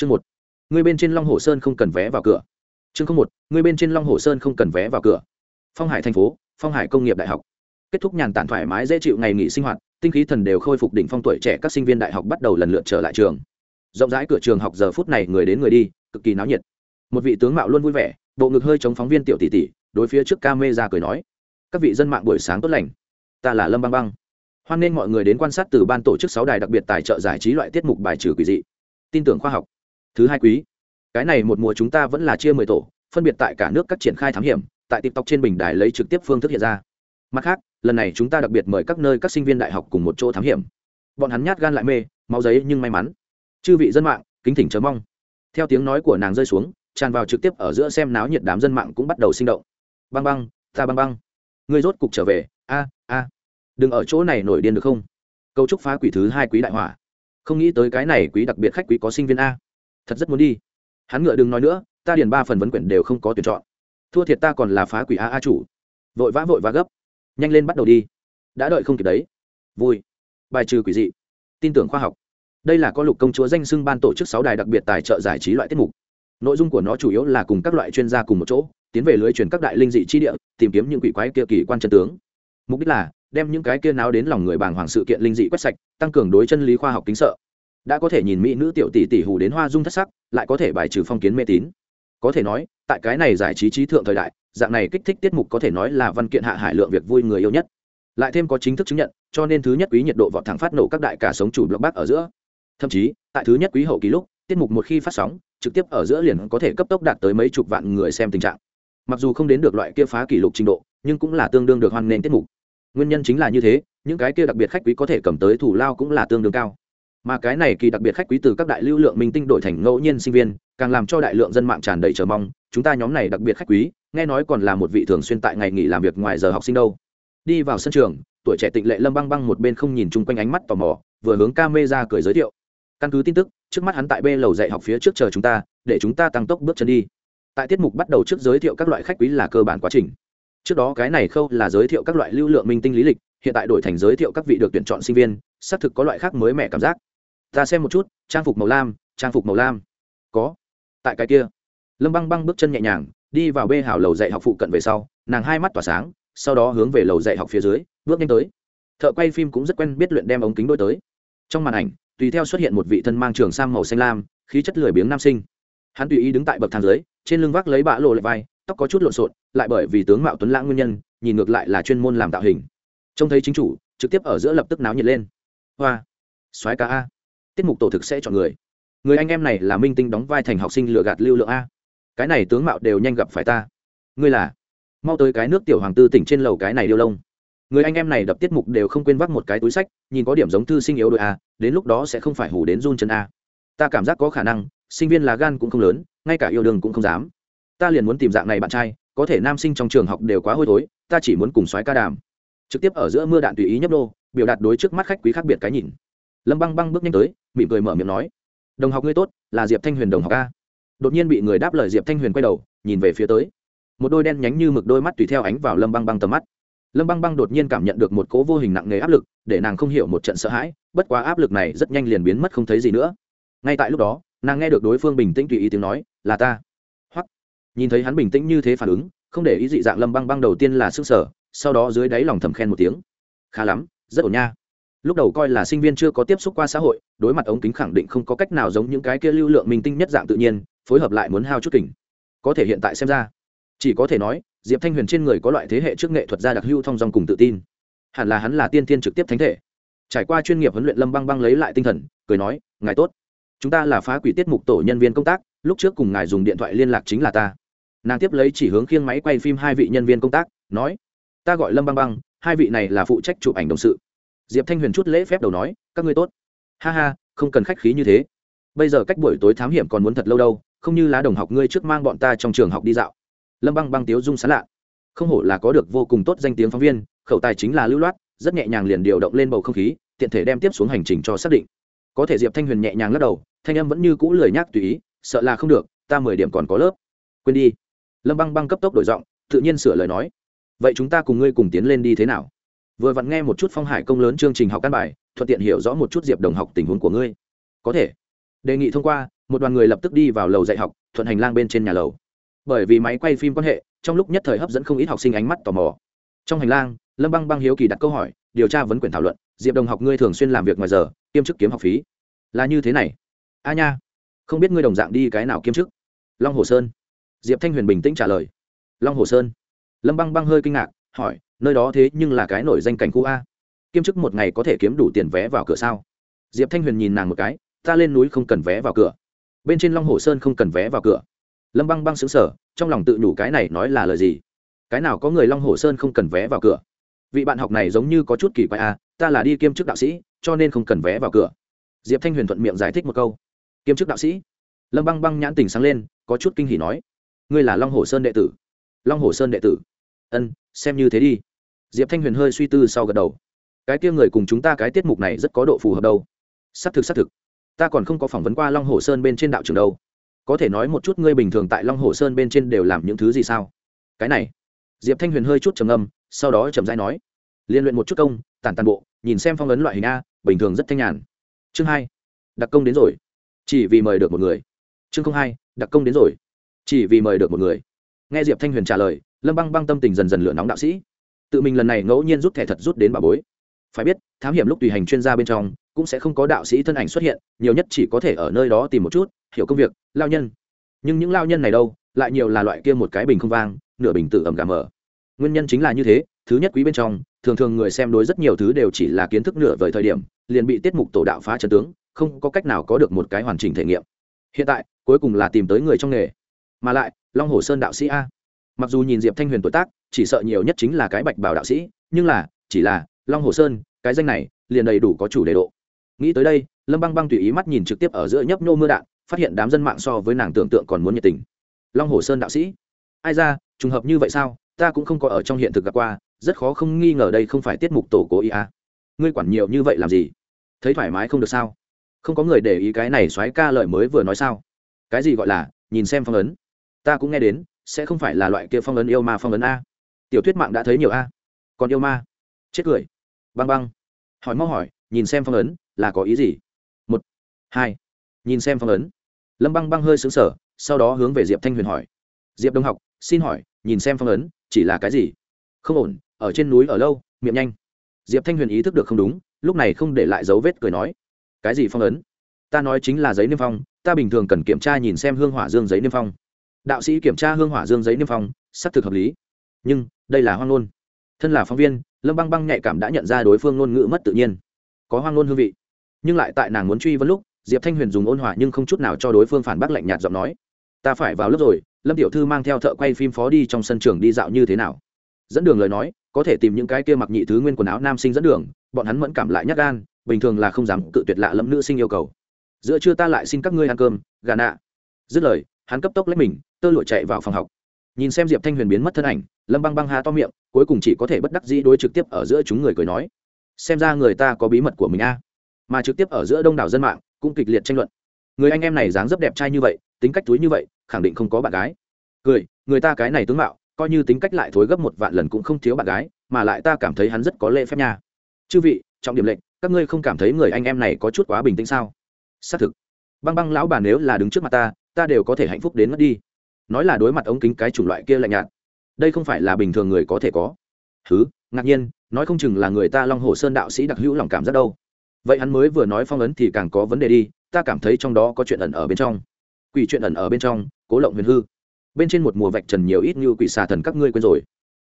chương một. Người bên trên long hồ sơn không cần vé vào cửa. Chương không một. Người bên trên long hồ sơn không cần vé vào cửa. Phong hải thành phố, phong hải công nghiệp đại học. Kết thúc nhàn tản thoải mái dễ chịu ngày nghỉ sinh hoạt, tinh khí thần đều khôi phục đỉnh phong tuổi trẻ các sinh viên đại học bắt đầu lần lượt trở lại trường. Rộng rãi cửa trường học giờ phút này người đến người đi, cực kỳ náo nhiệt. Một vị tướng mạo luôn vui vẻ, bộ ngực hơi chống phóng viên tiểu tỷ tỷ, đối phía trước ca mê ra cười nói, các vị dân mạng buổi sáng tốt lành. Ta là lâm băng băng. Hoan nghênh mọi người đến quan sát từ ban tổ chức sáu đài đặc biệt tài trợ giải trí loại tiết mục bài trừ quỷ dị. Tin tưởng khoa học thứ hai quý. Cái này một mùa chúng ta vẫn là chia mười tổ, phân biệt tại cả nước các triển khai thám hiểm, tại tiktok trên bình đài lấy trực tiếp phương thức hiện ra. Mặt khác, lần này chúng ta đặc biệt mời các nơi các sinh viên đại học cùng một chỗ thám hiểm. Bọn hắn nhát gan lại mê, máu giấy nhưng may mắn. Chư vị dân mạng, kính thỉnh chờ mong. Theo tiếng nói của nàng rơi xuống, tràn vào trực tiếp ở giữa xem náo nhiệt đám dân mạng cũng bắt đầu sinh động. Băng băng, ta băng băng. Người rốt cục trở về. A a. Đừng ở chỗ này nổi điên được không? Câu trúc phá quỷ thứ hai quý đại hỏa không nghĩ tới cái này quý đặc biệt khách quý có sinh viên a thật rất muốn đi. Hắn ngựa đừng nói nữa, ta điền ba phần vấn quyển đều không có tuyển chọn. Thua thiệt ta còn là phá quỷ a a chủ. Vội vã vội vã gấp. Nhanh lên bắt đầu đi. Đã đợi không kịp đấy. Vui. Bài trừ quỷ dị. Tin tưởng khoa học. Đây là có lục công chúa danh xưng ban tổ chức sáu đài đặc biệt tài trợ giải trí loại tiết mục. Nội dung của nó chủ yếu là cùng các loại chuyên gia cùng một chỗ, tiến về lưới truyền các đại linh dị chi địa, tìm kiếm những quỷ quái kia kỳ quan chân tướng. Mục đích là, đem những cái kia náo đến lòng người bàng hoàng sự kiện linh dị quét sạch, tăng cường đối chân lý khoa học kính sợ đã có thể nhìn mỹ nữ tiểu tỷ tỷ hù đến hoa dung thất sắc, lại có thể bài trừ phong kiến mê tín. Có thể nói, tại cái này giải trí trí thượng thời đại, dạng này kích thích tiết mục có thể nói là văn kiện hạ hải lượng việc vui người yêu nhất. Lại thêm có chính thức chứng nhận, cho nên thứ nhất quý nhiệt độ vọt thẳng phát nổ các đại cả sống chủ blog bác ở giữa. Thậm chí, tại thứ nhất quý hậu ký lúc, tiết mục một khi phát sóng, trực tiếp ở giữa liền có thể cấp tốc đạt tới mấy chục vạn người xem tình trạng. Mặc dù không đến được loại kia phá kỷ lục trình độ, nhưng cũng là tương đương được hoan nghênh tiết mục. Nguyên nhân chính là như thế, những cái kia đặc biệt khách quý có thể cầm tới thủ lao cũng là tương đương cao mà cái này kỳ đặc biệt khách quý từ các đại lưu lượng minh tinh đổi thành ngẫu nhiên sinh viên, càng làm cho đại lượng dân mạng tràn đầy chờ mong, chúng ta nhóm này đặc biệt khách quý, nghe nói còn là một vị thường xuyên tại ngày nghỉ làm việc ngoài giờ học sinh đâu. Đi vào sân trường, tuổi trẻ tịnh lệ lâm băng băng một bên không nhìn chung quanh ánh mắt tò mò, vừa hướng ca mê ra cười giới thiệu. Căn cứ tin tức, trước mắt hắn tại b lầu dạy học phía trước chờ chúng ta, để chúng ta tăng tốc bước chân đi. Tại tiết mục bắt đầu trước giới thiệu các loại khách quý là cơ bản quá trình. Trước đó cái này khâu là giới thiệu các loại lưu lượng minh tinh lý lịch, hiện tại đổi thành giới thiệu các vị được tuyển chọn sinh viên, xác thực có loại khác mới mẻ cảm giác ta xem một chút, trang phục màu lam, trang phục màu lam. Có. Tại cái kia, lâm băng băng bước chân nhẹ nhàng, đi vào bê hào lầu dạy học phụ cận về sau, nàng hai mắt tỏa sáng, sau đó hướng về lầu dạy học phía dưới, bước nhanh tới. Thợ quay phim cũng rất quen biết luyện đem ống kính đôi tới. Trong màn ảnh, tùy theo xuất hiện một vị thân mang trường sang màu xanh lam, khí chất lười biếng nam sinh. Hắn tùy ý đứng tại bậc thang dưới, trên lưng vác lấy bã lộ lệ vai, tóc có chút lộn xộn, lại bởi vì tướng mạo tuấn lãng nguyên nhân, nhìn ngược lại là chuyên môn làm tạo hình. Trông thấy chính chủ, trực tiếp ở giữa lập tức náo nhiệt lên. Hoa. Soái ca a tiết mục tổ thực sẽ chọn người. Người anh em này là minh tinh đóng vai thành học sinh lừa gạt lưu lượng a. Cái này tướng mạo đều nhanh gặp phải ta. Ngươi là? Mau tới cái nước tiểu hoàng tư tỉnh trên lầu cái này điêu lông. Người anh em này đập tiết mục đều không quên vác một cái túi sách, nhìn có điểm giống thư sinh yếu đội a, đến lúc đó sẽ không phải hủ đến run chân a. Ta cảm giác có khả năng, sinh viên là gan cũng không lớn, ngay cả yêu đương cũng không dám. Ta liền muốn tìm dạng này bạn trai, có thể nam sinh trong trường học đều quá hôi thối, ta chỉ muốn cùng xoáy ca đàm. Trực tiếp ở giữa mưa đạn tùy ý nhấp đô biểu đạt đối trước mắt khách quý khác biệt cái nhìn lâm băng băng bước nhanh tới, mỉm cười mở miệng nói, đồng học ngươi tốt, là diệp thanh huyền đồng học a. Đột nhiên bị người đáp lời diệp thanh huyền quay đầu, nhìn về phía tới. Một đôi đen nhánh như mực đôi mắt tùy theo ánh vào lâm băng băng tầm mắt. Lâm băng băng đột nhiên cảm nhận được một cố vô hình nặng nề áp lực, để nàng không hiểu một trận sợ hãi, bất quá áp lực này rất nhanh liền biến mất không thấy gì nữa. Ngay tại lúc đó, nàng nghe được đối phương bình tĩnh tùy ý tiếng nói, là ta. Hoặc nhìn thấy hắn bình tĩnh như thế phản ứng, không để ý dị dạng lâm băng băng đầu tiên là s ư sở, sau đó dưới đáy lòng thầm khen một tiếng. Khá lắm, rất ổn nha lúc đầu coi là sinh viên chưa có tiếp xúc qua xã hội, đối mặt ống kính khẳng định không có cách nào giống những cái kia lưu lượng minh tinh nhất dạng tự nhiên, phối hợp lại muốn hao chút kỉnh có thể hiện tại xem ra, chỉ có thể nói, diệp thanh huyền trên người có loại thế hệ trước nghệ thuật gia đặc hưu thong dong cùng tự tin. Hẳn là hắn là tiên tiên trực tiếp thánh thể. Trải qua chuyên nghiệp huấn luyện lâm băng băng lấy lại tinh thần, cười nói, ngài tốt. Chúng ta là phá quỷ tiết mục tổ nhân viên công tác, lúc trước cùng ngài dùng điện thoại liên lạc chính là ta. Nàng tiếp lấy chỉ hướng khiêng máy quay phim hai vị nhân viên công tác, nói, ta gọi lâm băng băng, hai vị này là phụ trách chụp ảnh đồng sự diệp thanh huyền chút lễ phép đầu nói, các ngươi tốt. Ha ha, không cần khách khí như thế. Bây giờ cách buổi tối thám hiểm còn muốn thật lâu đâu, không như lá đồng học ngươi trước mang bọn ta trong trường học đi dạo. Lâm băng băng tiếu dung sán lạ. Không hổ là có được vô cùng tốt danh tiếng phóng viên, khẩu tài chính là lưu loát, rất nhẹ nhàng liền điều động lên bầu không khí, tiện thể đem tiếp xuống hành trình cho xác định. Có thể diệp thanh huyền nhẹ nhàng lắc đầu, thanh âm vẫn như cũ lười nhác tùy ý, sợ là không được, ta mười điểm còn có lớp. Quên đi. Lâm băng băng cấp tốc đổi giọng, tự nhiên sửa lời nói, vậy chúng ta cùng ngươi cùng tiến lên đi thế nào? Vừa vặn nghe một chút phong hải công lớn chương trình học căn bài, thuận tiện hiểu rõ một chút diệp đồng học tình huống của ngươi. Có thể. Đề nghị thông qua, một đoàn người lập tức đi vào lầu dạy học, thuận hành lang bên trên nhà lầu. Bởi vì máy quay phim quan hệ, trong lúc nhất thời hấp dẫn không ít học sinh ánh mắt tò mò. Trong hành lang, lâm băng băng hiếu kỳ đặt câu hỏi, điều tra vấn quyền thảo luận, diệp đồng học ngươi thường xuyên làm việc ngoài giờ, kiêm chức kiếm học phí. Là như thế này. A nha, không biết ngươi đồng dạng đi cái nào kiêm chức? Long hồ sơn. Diệp thanh huyền bình tĩnh trả lời. Long hồ sơn. Lâm băng băng hơi kinh ngạc, hỏi nơi đó thế nhưng là cái nổi danh cảnh khu a. Kiêm chức một ngày có thể kiếm đủ tiền vé vào cửa sao? Diệp thanh huyền nhìn nàng một cái, ta lên núi không cần vé vào cửa. Bên trên long hồ sơn không cần vé vào cửa. Lâm băng băng xứng sở trong lòng tự nhủ cái này nói là lời gì? Cái nào có người long hồ sơn không cần vé vào cửa? Vị bạn học này giống như có chút kỳ quái a, ta là đi kiêm chức đạo sĩ, cho nên không cần vé vào cửa. Diệp thanh huyền thuận miệng giải thích một câu, kiêm chức đạo sĩ? Lâm băng băng nhãn tình sáng lên, có chút kinh hỉ nói, ngươi là long hồ sơn đệ tử. Long hồ sơn đệ tử. Ân, xem như thế đi diệp thanh huyền hơi suy tư sau gật đầu. Cái kia người cùng chúng ta cái tiết mục này rất có độ phù hợp đâu. Xác thực xác thực. Ta còn không có phỏng vấn qua long hồ sơn bên trên đạo trường đâu. Có thể nói một chút ngươi bình thường tại long hồ sơn bên trên đều làm những thứ gì sao? Cái này. Diệp thanh huyền hơi chút trầm âm sau đó trầm dai nói. Liên luyện một chút công, tản tàn bộ, nhìn xem phong ấn loại hình a, bình thường rất thanh nhàn. Chương hai. Đặc công đến rồi. Chỉ vì mời được một người. Chương hai, đặc công đến rồi. Chỉ vì mời được một người. Nghe diệp thanh huyền trả lời, lâm băng băng tâm tình dần dần lửa nóng đạo sĩ tự mình lần này ngẫu nhiên rút thẻ thật rút đến bà bối. Phải biết, thám hiểm lúc tùy hành chuyên gia bên trong, cũng sẽ không có đạo sĩ thân ảnh xuất hiện, nhiều nhất chỉ có thể ở nơi đó tìm một chút, hiểu công việc, lao nhân. Nhưng những lao nhân này đâu, lại nhiều là loại kia một cái bình không vang, nửa bình tự ẩm gà mở nguyên nhân chính là như thế, thứ nhất quý bên trong, thường thường người xem đối rất nhiều thứ đều chỉ là kiến thức nửa vời thời điểm, liền bị tiết mục tổ đạo phá trần tướng, không có cách nào có được một cái hoàn chỉnh thể nghiệm. Hiện tại, cuối cùng là tìm tới người trong nghề. Mà lại, long hồ sơn đạo sĩ a. Mặc dù nhìn diệp thanh huyền tuổi tác chỉ sợ nhiều nhất chính là cái bạch bảo đạo sĩ, nhưng là, chỉ là, long hồ sơn, cái danh này, liền đầy đủ có chủ đề độ. Nghĩ tới đây, lâm băng băng tùy ý mắt nhìn trực tiếp ở giữa nhấp nhô mưa đạn, phát hiện đám dân mạng so với nàng tưởng tượng còn muốn nhiệt tình. Long hồ sơn đạo sĩ? Ai ra, trùng hợp như vậy sao? Ta cũng không có ở trong hiện thực gặp qua, rất khó không nghi ngờ đây không phải tiết mục tổ cố ý à. ngươi quản nhiều như vậy làm gì? Thấy thoải mái không được sao? Không có người để ý cái này xoáy ca lời mới vừa nói sao? Cái gì gọi là, nhìn xem phong ấn? Ta cũng nghe đến, sẽ không phải là loại kia phong ấn yêu ma phong ấn a tiểu thuyết mạng đã thấy nhiều a. Còn yêu ma. Chết cười. Băng băng. Hỏi mau hỏi, nhìn xem phong ấn, là có ý gì? Một, hai, nhìn xem phong ấn. Lâm băng băng hơi xứng sở sau đó hướng về diệp thanh huyền hỏi. Diệp đông học, xin hỏi, nhìn xem phong ấn, chỉ là cái gì? Không ổn, ở trên núi ở lâu, miệng nhanh. Diệp thanh huyền ý thức được không đúng, lúc này không để lại dấu vết cười nói. Cái gì phong ấn? Ta nói chính là giấy niêm phong, ta bình thường cần kiểm tra nhìn xem hương hỏa dương giấy niêm phong. Đạo sĩ kiểm tra hương hỏa dương giấy niêm phong, xác thực hợp lý nhưng đây là hoang ngôn. Thân là phóng viên, lâm băng băng nhạy cảm đã nhận ra đối phương ngôn ngữ mất tự nhiên. Có hoang ngôn hương vị. Nhưng lại tại nàng muốn truy vấn lúc, diệp thanh huyền dùng ôn hòa nhưng không chút nào cho đối phương phản bác lạnh nhạt giọng nói, ta phải vào lớp rồi, lâm tiểu thư mang theo thợ quay phim phó đi trong sân trường đi dạo như thế nào? Dẫn đường lời nói, có thể tìm những cái kia mặc nhị thứ nguyên quần áo nam sinh dẫn đường, bọn hắn mẫn cảm lại nhắc gan, bình thường là không dám cự tuyệt lạ lẫm nữ sinh yêu cầu. Giữa trưa ta lại xin các ngươi ăn cơm, gà nạ. Dứt lời, hắn cấp tốc lấy mình, tơ lụa chạy vào phòng học nhìn xem diệp thanh huyền biến mất thân ảnh, lâm băng băng hà to miệng, cuối cùng chỉ có thể bất đắc dĩ đối trực tiếp ở giữa chúng người cười nói, xem ra người ta có bí mật của mình a. Mà trực tiếp ở giữa đông đảo dân mạng cũng kịch liệt tranh luận, người anh em này dáng dấp đẹp trai như vậy, tính cách túi như vậy, khẳng định không có bạn gái. Cười, người ta cái này tướng mạo, coi như tính cách lại thối gấp một vạn lần cũng không thiếu bạn gái, mà lại ta cảm thấy hắn rất có lễ phép nha. Chư vị, trọng điểm lệnh, các ngươi không cảm thấy người anh em này có chút quá bình tĩnh sao? Xác thực. Băng băng lão bà nếu là đứng trước mặt ta ta đều có thể hạnh phúc đến mất đi nói là đối mặt ống kính cái chủng loại kia lạnh nhạt. Đây không phải là bình thường người có thể có. Thứ, ngạc nhiên, nói không chừng là người ta long hồ sơn đạo sĩ đặc hữu lòng cảm giác đâu. Vậy hắn mới vừa nói phong ấn thì càng có vấn đề đi, ta cảm thấy trong đó có chuyện ẩn ở bên trong. Quỷ chuyện ẩn ở bên trong, cố lộng huyền hư. Bên trên một mùa vạch trần nhiều ít như quỷ xà thần các ngươi quên rồi.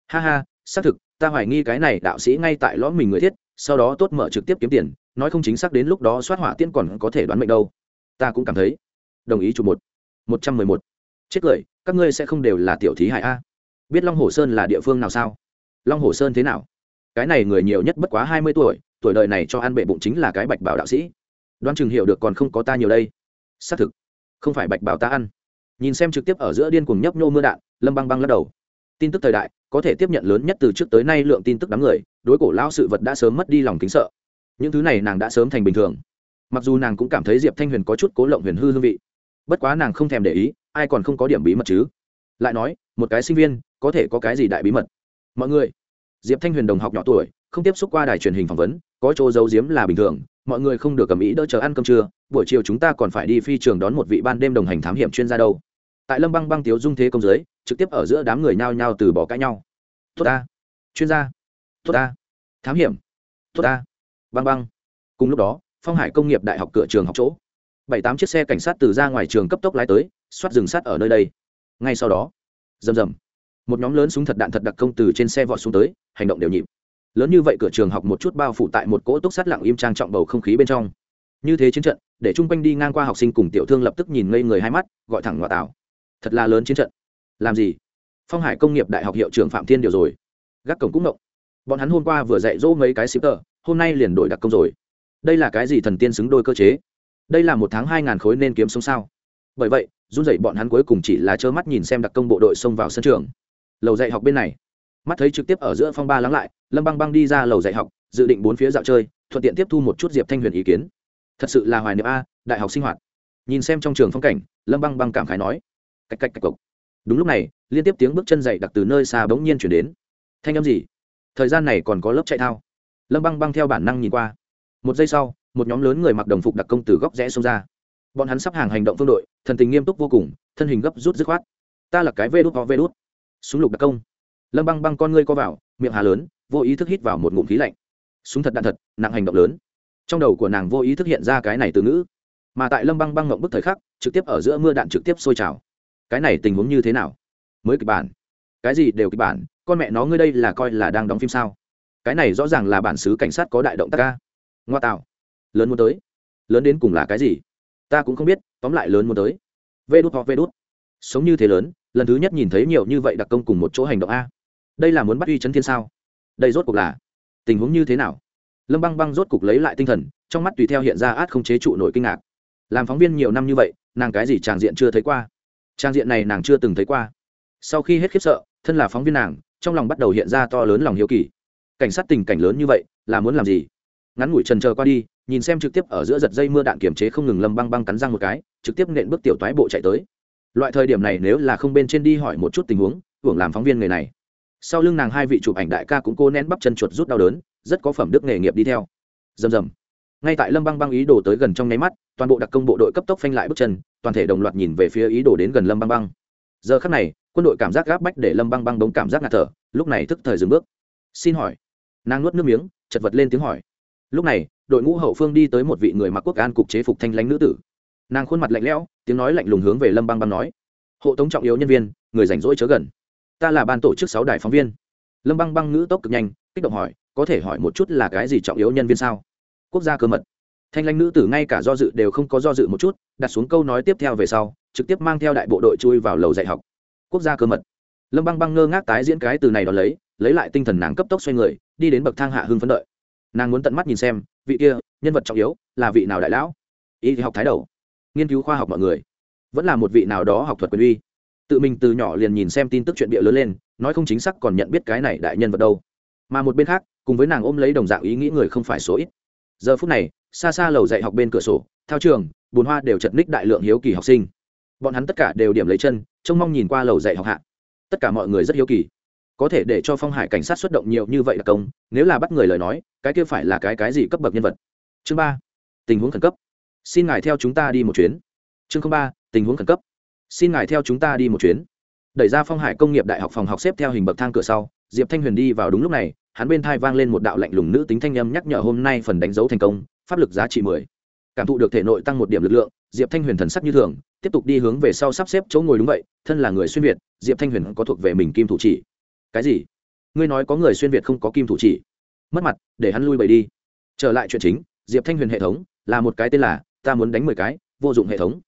Ha ha, xác thực, ta hoài nghi cái này đạo sĩ ngay tại lõm mình người thiết, sau đó tốt mở trực tiếp kiếm tiền, nói không chính xác đến lúc đó soát hỏa tiên còn có thể đoán mệnh đâu. Ta cũng cảm thấy. Đồng ý chụp một. Một trăm mười một chết cười, các ngươi sẽ không đều là tiểu thí hải a. Biết long hồ sơn là địa phương nào sao? Long hồ sơn thế nào? Cái này người nhiều nhất bất quá hai mươi tuổi tuổi đời này cho ăn bệ bụng chính là cái bạch bảo đạo sĩ. Đoan chừng hiểu được còn không có ta nhiều đây. Xác thực, không phải bạch bảo ta ăn. Nhìn xem trực tiếp ở giữa điên cuồng nhấp nhô mưa đạn, lâm băng băng lắc đầu. Tin tức thời đại, có thể tiếp nhận lớn nhất từ trước tới nay lượng tin tức đám người, đối cổ lão sự vật đã sớm mất đi lòng kính sợ. Những thứ này nàng đã sớm thành bình thường. Mặc dù nàng cũng cảm thấy diệp thanh huyền có chút cố lộng huyền hư hương vị. Bất quá nàng không thèm để ý ai còn không có điểm bí mật chứ? Lại nói, một cái sinh viên, có thể có cái gì đại bí mật? Mọi người, diệp thanh huyền đồng học nhỏ tuổi, không tiếp xúc qua đài truyền hình phỏng vấn, có chỗ giấu giếm là bình thường, mọi người không được cầm ý đỡ chờ ăn cơm trưa, buổi chiều chúng ta còn phải đi phi trường đón một vị ban đêm đồng hành thám hiểm chuyên gia đâu. Tại lâm băng băng tiếu dung thế công giới, trực tiếp ở giữa đám người nhao nhao từ bỏ cãi nhau. Tốt ta. Chuyên gia. Tốt ta. Thám hiểm. Tốt ta. Băng băng. Cùng lúc đó, phong hải công nghiệp đại học cửa trường học chỗ. Bảy tám chiếc xe cảnh sát từ ra ngoài trường cấp tốc lái tới xoát rừng sắt ở nơi đây. Ngay sau đó, rầm rầm, một nhóm lớn súng thật đạn thật đặc công từ trên xe vọt xuống tới, hành động đều nhịp. Lớn như vậy cửa trường học một chút bao phủ tại một cỗ túc sắt lặng im trang trọng bầu không khí bên trong. Như thế chiến trận, để chung quanh đi ngang qua học sinh cùng tiểu thương lập tức nhìn ngây người hai mắt, gọi thẳng ngoại tảo. Thật là lớn chiến trận. Làm gì? Phong hải công nghiệp đại học hiệu trưởng phạm thiên điều rồi. Gác cổng cũng động bọn hắn hôm qua vừa dạy dỗ mấy cái shipper, hôm nay liền đổi đặc công rồi. Đây là cái gì thần tiên xứng đôi cơ chế? Đây là một tháng hai ngàn khối nên kiếm sống sao? Bởi vậy run dậy, bọn hắn cuối cùng chỉ là trơ mắt nhìn xem đặc công bộ đội xông vào sân trường. Lầu dạy học bên này. Mắt thấy trực tiếp ở giữa phong ba lắng lại, lâm băng băng đi ra lầu dạy học, dự định bốn phía dạo chơi, thuận tiện tiếp thu một chút diệp thanh huyền ý kiến. Thật sự là hoài niệm a, đại học sinh hoạt. Nhìn xem trong trường phong cảnh, lâm băng băng cảm khái nói. Cách cách cách cộc đúng lúc này, liên tiếp tiếng bước chân dậy đặc từ nơi xa bỗng nhiên chuyển đến. Thanh âm gì? Thời gian này còn có lớp chạy thao. Lâm băng băng theo bản năng nhìn qua. Một giây sau, một nhóm lớn người mặc đồng phục đặc công từ góc rẽ xông ra bọn hắn sắp hàng hành động phương đội, thần tình nghiêm túc vô cùng, thân hình gấp rút dứt khoát. Ta là cái vê đốt có vê đốt súng lục đặc công. Lâm băng băng con ngươi co vào, miệng hà lớn, vô ý thức hít vào một ngụm khí lạnh. Súng thật đạn thật, nặng hành động lớn. Trong đầu của nàng vô ý thức hiện ra cái này từ ngữ. Mà tại lâm băng băng ngộng bức thời khắc, trực tiếp ở giữa mưa đạn trực tiếp sôi trào. Cái này tình huống như thế nào? Mới kịch bản. Cái gì đều kịch bản, con mẹ nó ngươi đây là coi là đang đóng phim sao? Cái này rõ ràng là bản xứ cảnh sát có đại động tác ca. Ngoa tạo. Lớn muốn tới. Lớn đến cùng là cái gì? Ta cũng không biết, tóm lại lớn muốn tới. Vê đút hoặc vê đút. Sống như thế lớn, lần thứ nhất nhìn thấy nhiều như vậy đặc công cùng một chỗ hành động a. Đây là muốn bắt uy chấn thiên sao? Đây rốt cuộc là tình huống như thế nào? Lâm băng băng rốt cục lấy lại tinh thần, trong mắt tùy theo hiện ra át không chế trụ nổi kinh ngạc. Làm phóng viên nhiều năm như vậy, nàng cái gì tràng diện chưa thấy qua? Trang diện này nàng chưa từng thấy qua. Sau khi hết khiếp sợ, thân là phóng viên nàng, trong lòng bắt đầu hiện ra to lớn lòng hiếu kỳ. Cảnh sát tình cảnh lớn như vậy, là muốn làm gì? Ngắn ngủi trần chờ qua đi nhìn xem trực tiếp ở giữa giật dây mưa đạn kiểm chế không ngừng lâm băng băng cắn răng một cái, trực tiếp nện bước tiểu toái bộ chạy tới. Loại thời điểm này nếu là không bên trên đi hỏi một chút tình huống, hưởng làm phóng viên người này. Sau lưng nàng hai vị chụp ảnh đại ca cũng cố nén bắp chân chuột rút đau đớn, rất có phẩm đức nghề nghiệp đi theo. Rầm rầm. Ngay tại lâm băng băng ý đồ tới gần trong nháy mắt, toàn bộ đặc công bộ đội cấp tốc phanh lại bước chân, toàn thể đồng loạt nhìn về phía ý đồ đến gần lâm băng băng. Giờ khắc này, quân đội cảm giác gáp bách để lâm băng băng đống cảm giác ngạt thở, lúc này thức thời dừng bước. Xin hỏi. Nàng nuốt nước miếng, chật vật lên tiếng hỏi. Lúc này đội ngũ hậu phương đi tới một vị người mặc quốc an cục chế phục thanh lãnh nữ tử. Nàng khuôn mặt lạnh lẽo, tiếng nói lạnh lùng hướng về lâm băng băng nói. Hộ tống trọng yếu nhân viên, người rảnh rỗi chớ gần. Ta là ban tổ chức sáu đài phóng viên. Lâm băng băng ngữ tốc cực nhanh, kích động hỏi, có thể hỏi một chút là cái gì trọng yếu nhân viên sao? Quốc gia cơ mật. Thanh lãnh nữ tử ngay cả do dự đều không có do dự một chút, đặt xuống câu nói tiếp theo về sau, trực tiếp mang theo đại bộ đội chui vào lầu dạy học. Quốc gia cơ mật. Lâm băng băng ngơ ngác tái diễn cái từ này đón lấy lấy lại tinh thần nàng cấp tốc xoay người, đi đến bậc thang hạ hưng phấn đợi nàng muốn tận mắt nhìn xem, vị kia, nhân vật trọng yếu là vị nào đại lão? Y học thái đầu. Nghiên cứu khoa học mọi người. Vẫn là một vị nào đó học thuật quyền uy. Tự mình từ nhỏ liền nhìn xem tin tức chuyện bịa lớn lên, nói không chính xác còn nhận biết cái này đại nhân vật đâu. Mà một bên khác, cùng với nàng ôm lấy đồng dạng ý nghĩ người không phải số ít. Giờ phút này, xa xa lầu dạy học bên cửa sổ, thao trường, bùn hoa đều chật ních đại lượng hiếu kỳ học sinh. Bọn hắn tất cả đều điểm lấy chân, trông mong nhìn qua lầu dạy học hạ. Tất cả mọi người rất hiếu kỳ có thể để cho phong hải cảnh sát xuất động nhiều như vậy là công, nếu là bắt người lời nói, cái kia phải là cái cái gì cấp bậc nhân vật? Chương ba, tình huống khẩn cấp. Xin ngài theo chúng ta đi một chuyến. Chương ba, tình huống khẩn cấp. Xin ngài theo chúng ta đi một chuyến. Đẩy ra phong hải công nghiệp đại học phòng học xếp theo hình bậc thang cửa sau, diệp thanh huyền đi vào đúng lúc này, hắn bên thai vang lên một đạo lạnh lùng nữ tính thanh âm nhắc nhở hôm nay phần đánh dấu thành công, pháp lực giá trị mười. Cảm thụ được thể nội tăng một điểm lực lượng, diệp thanh huyền thần sắc như thường, tiếp tục đi hướng về sau sắp xếp chỗ ngồi đúng vậy, thân là người xuyên việt, diệp thanh huyền có thuộc về mình kim thủ chỉ cái gì? Ngươi nói có người xuyên việt không có kim thủ chỉ. Mất mặt, để hắn lui bày đi. Trở lại chuyện chính, diệp thanh huyền hệ thống, là một cái tên là, ta muốn đánh mười cái, vô dụng hệ thống.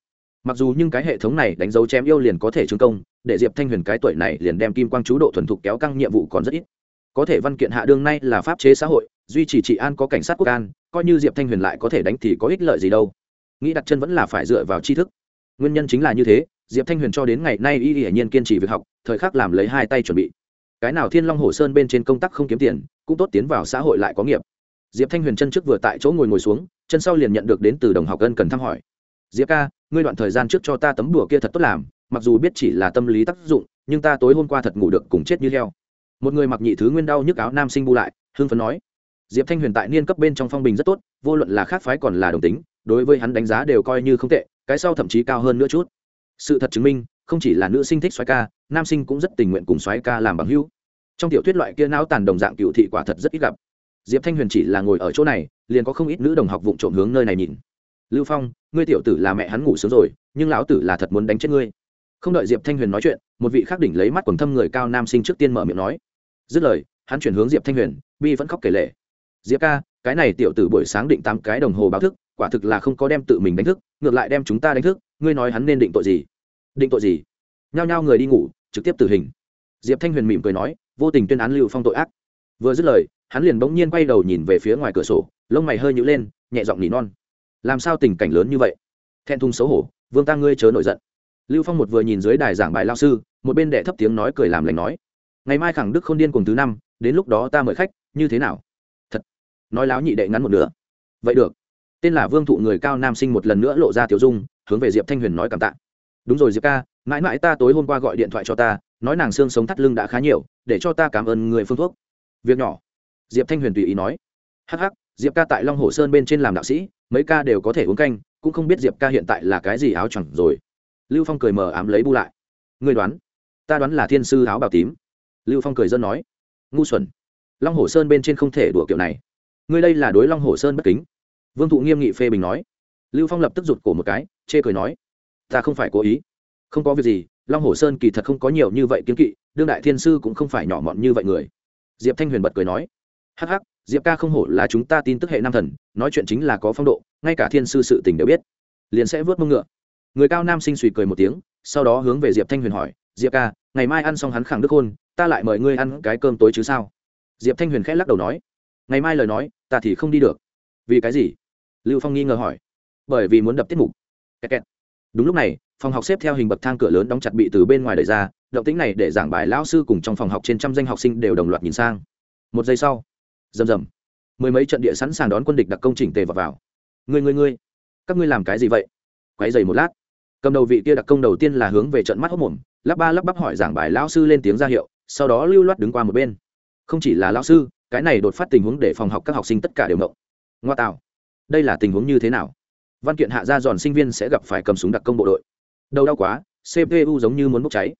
Mặc dù nhưng cái hệ thống này đánh dấu chém yêu liền có thể chứng công, để diệp thanh huyền cái tuổi này liền đem kim quang chú độ thuần thục kéo căng nhiệm vụ còn rất ít. Có thể văn kiện hạ đương nay là pháp chế xã hội, duy trì trị an có cảnh sát quốc an, coi như diệp thanh huyền lại có thể đánh thì có ích lợi gì đâu. Nghĩ đặt chân vẫn là phải dựa vào tri thức. Nguyên nhân chính là như thế, diệp thanh huyền cho đến ngày nay y hiển nhiên kiên trì việc học, thời khắc làm lấy hai tay chuẩn bị cái nào thiên long hồ sơn bên trên công tác không kiếm tiền, cũng tốt tiến vào xã hội lại có nghiệp. Diệp thanh huyền chân trước vừa tại chỗ ngồi ngồi xuống, chân sau liền nhận được đến từ đồng học ân cần thăm hỏi. Diệp ca, ngươi đoạn thời gian trước cho ta tấm đùa kia thật tốt làm, mặc dù biết chỉ là tâm lý tác dụng, nhưng ta tối hôm qua thật ngủ được cùng chết như heo. Một người mặc nhị thứ nguyên đau nhức áo nam sinh bu lại, hưng phấn nói. Diệp thanh huyền tại niên cấp bên trong phong bình rất tốt, vô luận là khác phái còn là đồng tính, đối với hắn đánh giá đều coi như không tệ, cái sau thậm chí cao hơn nữa chút. Sự thật chứng minh, không chỉ là nữ sinh thích xoáy ca, nam sinh cũng rất tình nguyện cùng xoáy ca làm bằng hữu trong tiểu thuyết loại kia não tàn đồng dạng cựu thị quả thật rất ít gặp. Diệp thanh huyền chỉ là ngồi ở chỗ này, liền có không ít nữ đồng học vụng trộm hướng nơi này nhìn. Lưu phong, ngươi tiểu tử là mẹ hắn ngủ sớm rồi, nhưng lão tử là thật muốn đánh chết ngươi. Không đợi diệp thanh huyền nói chuyện, một vị khắc đỉnh lấy mắt quần thâm người cao nam sinh trước tiên mở miệng nói. Dứt lời, hắn chuyển hướng diệp thanh huyền, bi vẫn khóc kể lệ diệp ca, cái này tiểu tử buổi sáng định tám cái đồng hồ báo thức, quả thực là không có đem tự mình đánh thức, ngược lại đem chúng ta đánh thức, ngươi nói hắn nên định tội gì? Định tội gì? Nhao nhao người đi ngủ, trực tiếp tử hình. Diệp thanh huyền mỉm cười nói vô tình tuyên án lưu phong tội ác. Vừa dứt lời, hắn liền bỗng nhiên quay đầu nhìn về phía ngoài cửa sổ, lông mày hơi nhữ lên, nhẹ giọng nỉ non. Làm sao tình cảnh lớn như vậy? Thẹn thùng xấu hổ, vương ta ngươi chớ nổi giận. Lưu phong một vừa nhìn dưới đài giảng bài lao sư, một bên đệ thấp tiếng nói cười làm lành nói, ngày mai khẳng đức k h ô n điên cùng thứ năm, đến lúc đó ta mời khách, như thế nào? Thật. Nói láo nhị đệ ngắn một nửa. Vậy được. Tên là vương thụ người cao nam sinh một lần nữa lộ ra tiểu dung, hướng về diệp thanh huyền nói cảm tạ. Đúng rồi diệp ca, mãi mãi ta tối hôm qua gọi điện thoại cho ta, nói nàng xương sống thắt lưng đã khá nhiều để cho ta cảm ơn người phương thuốc. Việc nhỏ. Diệp thanh huyền tùy ý nói. Hắc hắc, diệp ca tại long hồ sơn bên trên làm đạo sĩ mấy ca đều có thể uống canh cũng không biết diệp ca hiện tại là cái gì áo chẳng rồi. Lưu phong cười mờ ám lấy bu lại. Người đoán? Ta đoán là thiên sư áo bào tím. Lưu phong cười dân nói. Ngu xuẩn. Long hồ sơn bên trên không thể đùa kiểu này. Ngươi đây là đối long hồ sơn bất kính. Vương thụ nghiêm nghị phê bình nói. Lưu phong lập tức rụt cổ một cái chê cười nói. Ta không phải cố ý. Không có việc gì long hồ sơn kỳ thật không có nhiều như vậy kiến kỵ, đương đại thiên sư cũng không phải nhỏ mọn như vậy người. Diệp thanh huyền bật cười nói, hắc hắc, diệp ca không hổ là chúng ta tin tức hệ nam thần, nói chuyện chính là có phong độ, ngay cả thiên sư sự tình đều biết. Liền sẽ vớt mông ngựa. Người cao nam sinh suy cười một tiếng, sau đó hướng về diệp thanh huyền hỏi, diệp ca, ngày mai ăn xong hắn khẳng đức hôn, ta lại mời ngươi ăn cái cơm tối chứ sao? Diệp thanh huyền khẽ lắc đầu nói, ngày mai lời nói, ta thì không đi được. Vì cái gì? Lưu phong nghi ngờ hỏi, bởi vì muốn đập tiết mục. Kẹt kẹt. đúng lúc này phòng học xếp theo hình bậc thang cửa lớn đóng chặt bị từ bên ngoài đẩy ra, động tính này để giảng bài lao sư cùng trong phòng học trên trăm danh học sinh đều đồng loạt nhìn sang. Một giây sau, rầm rầm, mười mấy trận địa sẵn sàng đón quân địch đặc công chỉnh tề vào vào. Ngươi ngươi ngươi, các ngươi làm cái gì vậy? Quáy dày một lát, cầm đầu vị kia đặc công đầu tiên là hướng về trận mắt hốc mồm, lắp ba lắp bắp hỏi giảng bài lão sư lên tiếng ra hiệu, sau đó lưu loát đứng qua một bên. Không chỉ là lão sư, cái này đột phát tình huống để phòng học các học sinh tất cả đều mộng ngoa tạo, đây là tình huống như thế nào? Văn kiện hạ ra giòn sinh viên sẽ gặp phải cầm súng đặc công bộ đội đầu đau quá cpu giống như muốn bốc cháy.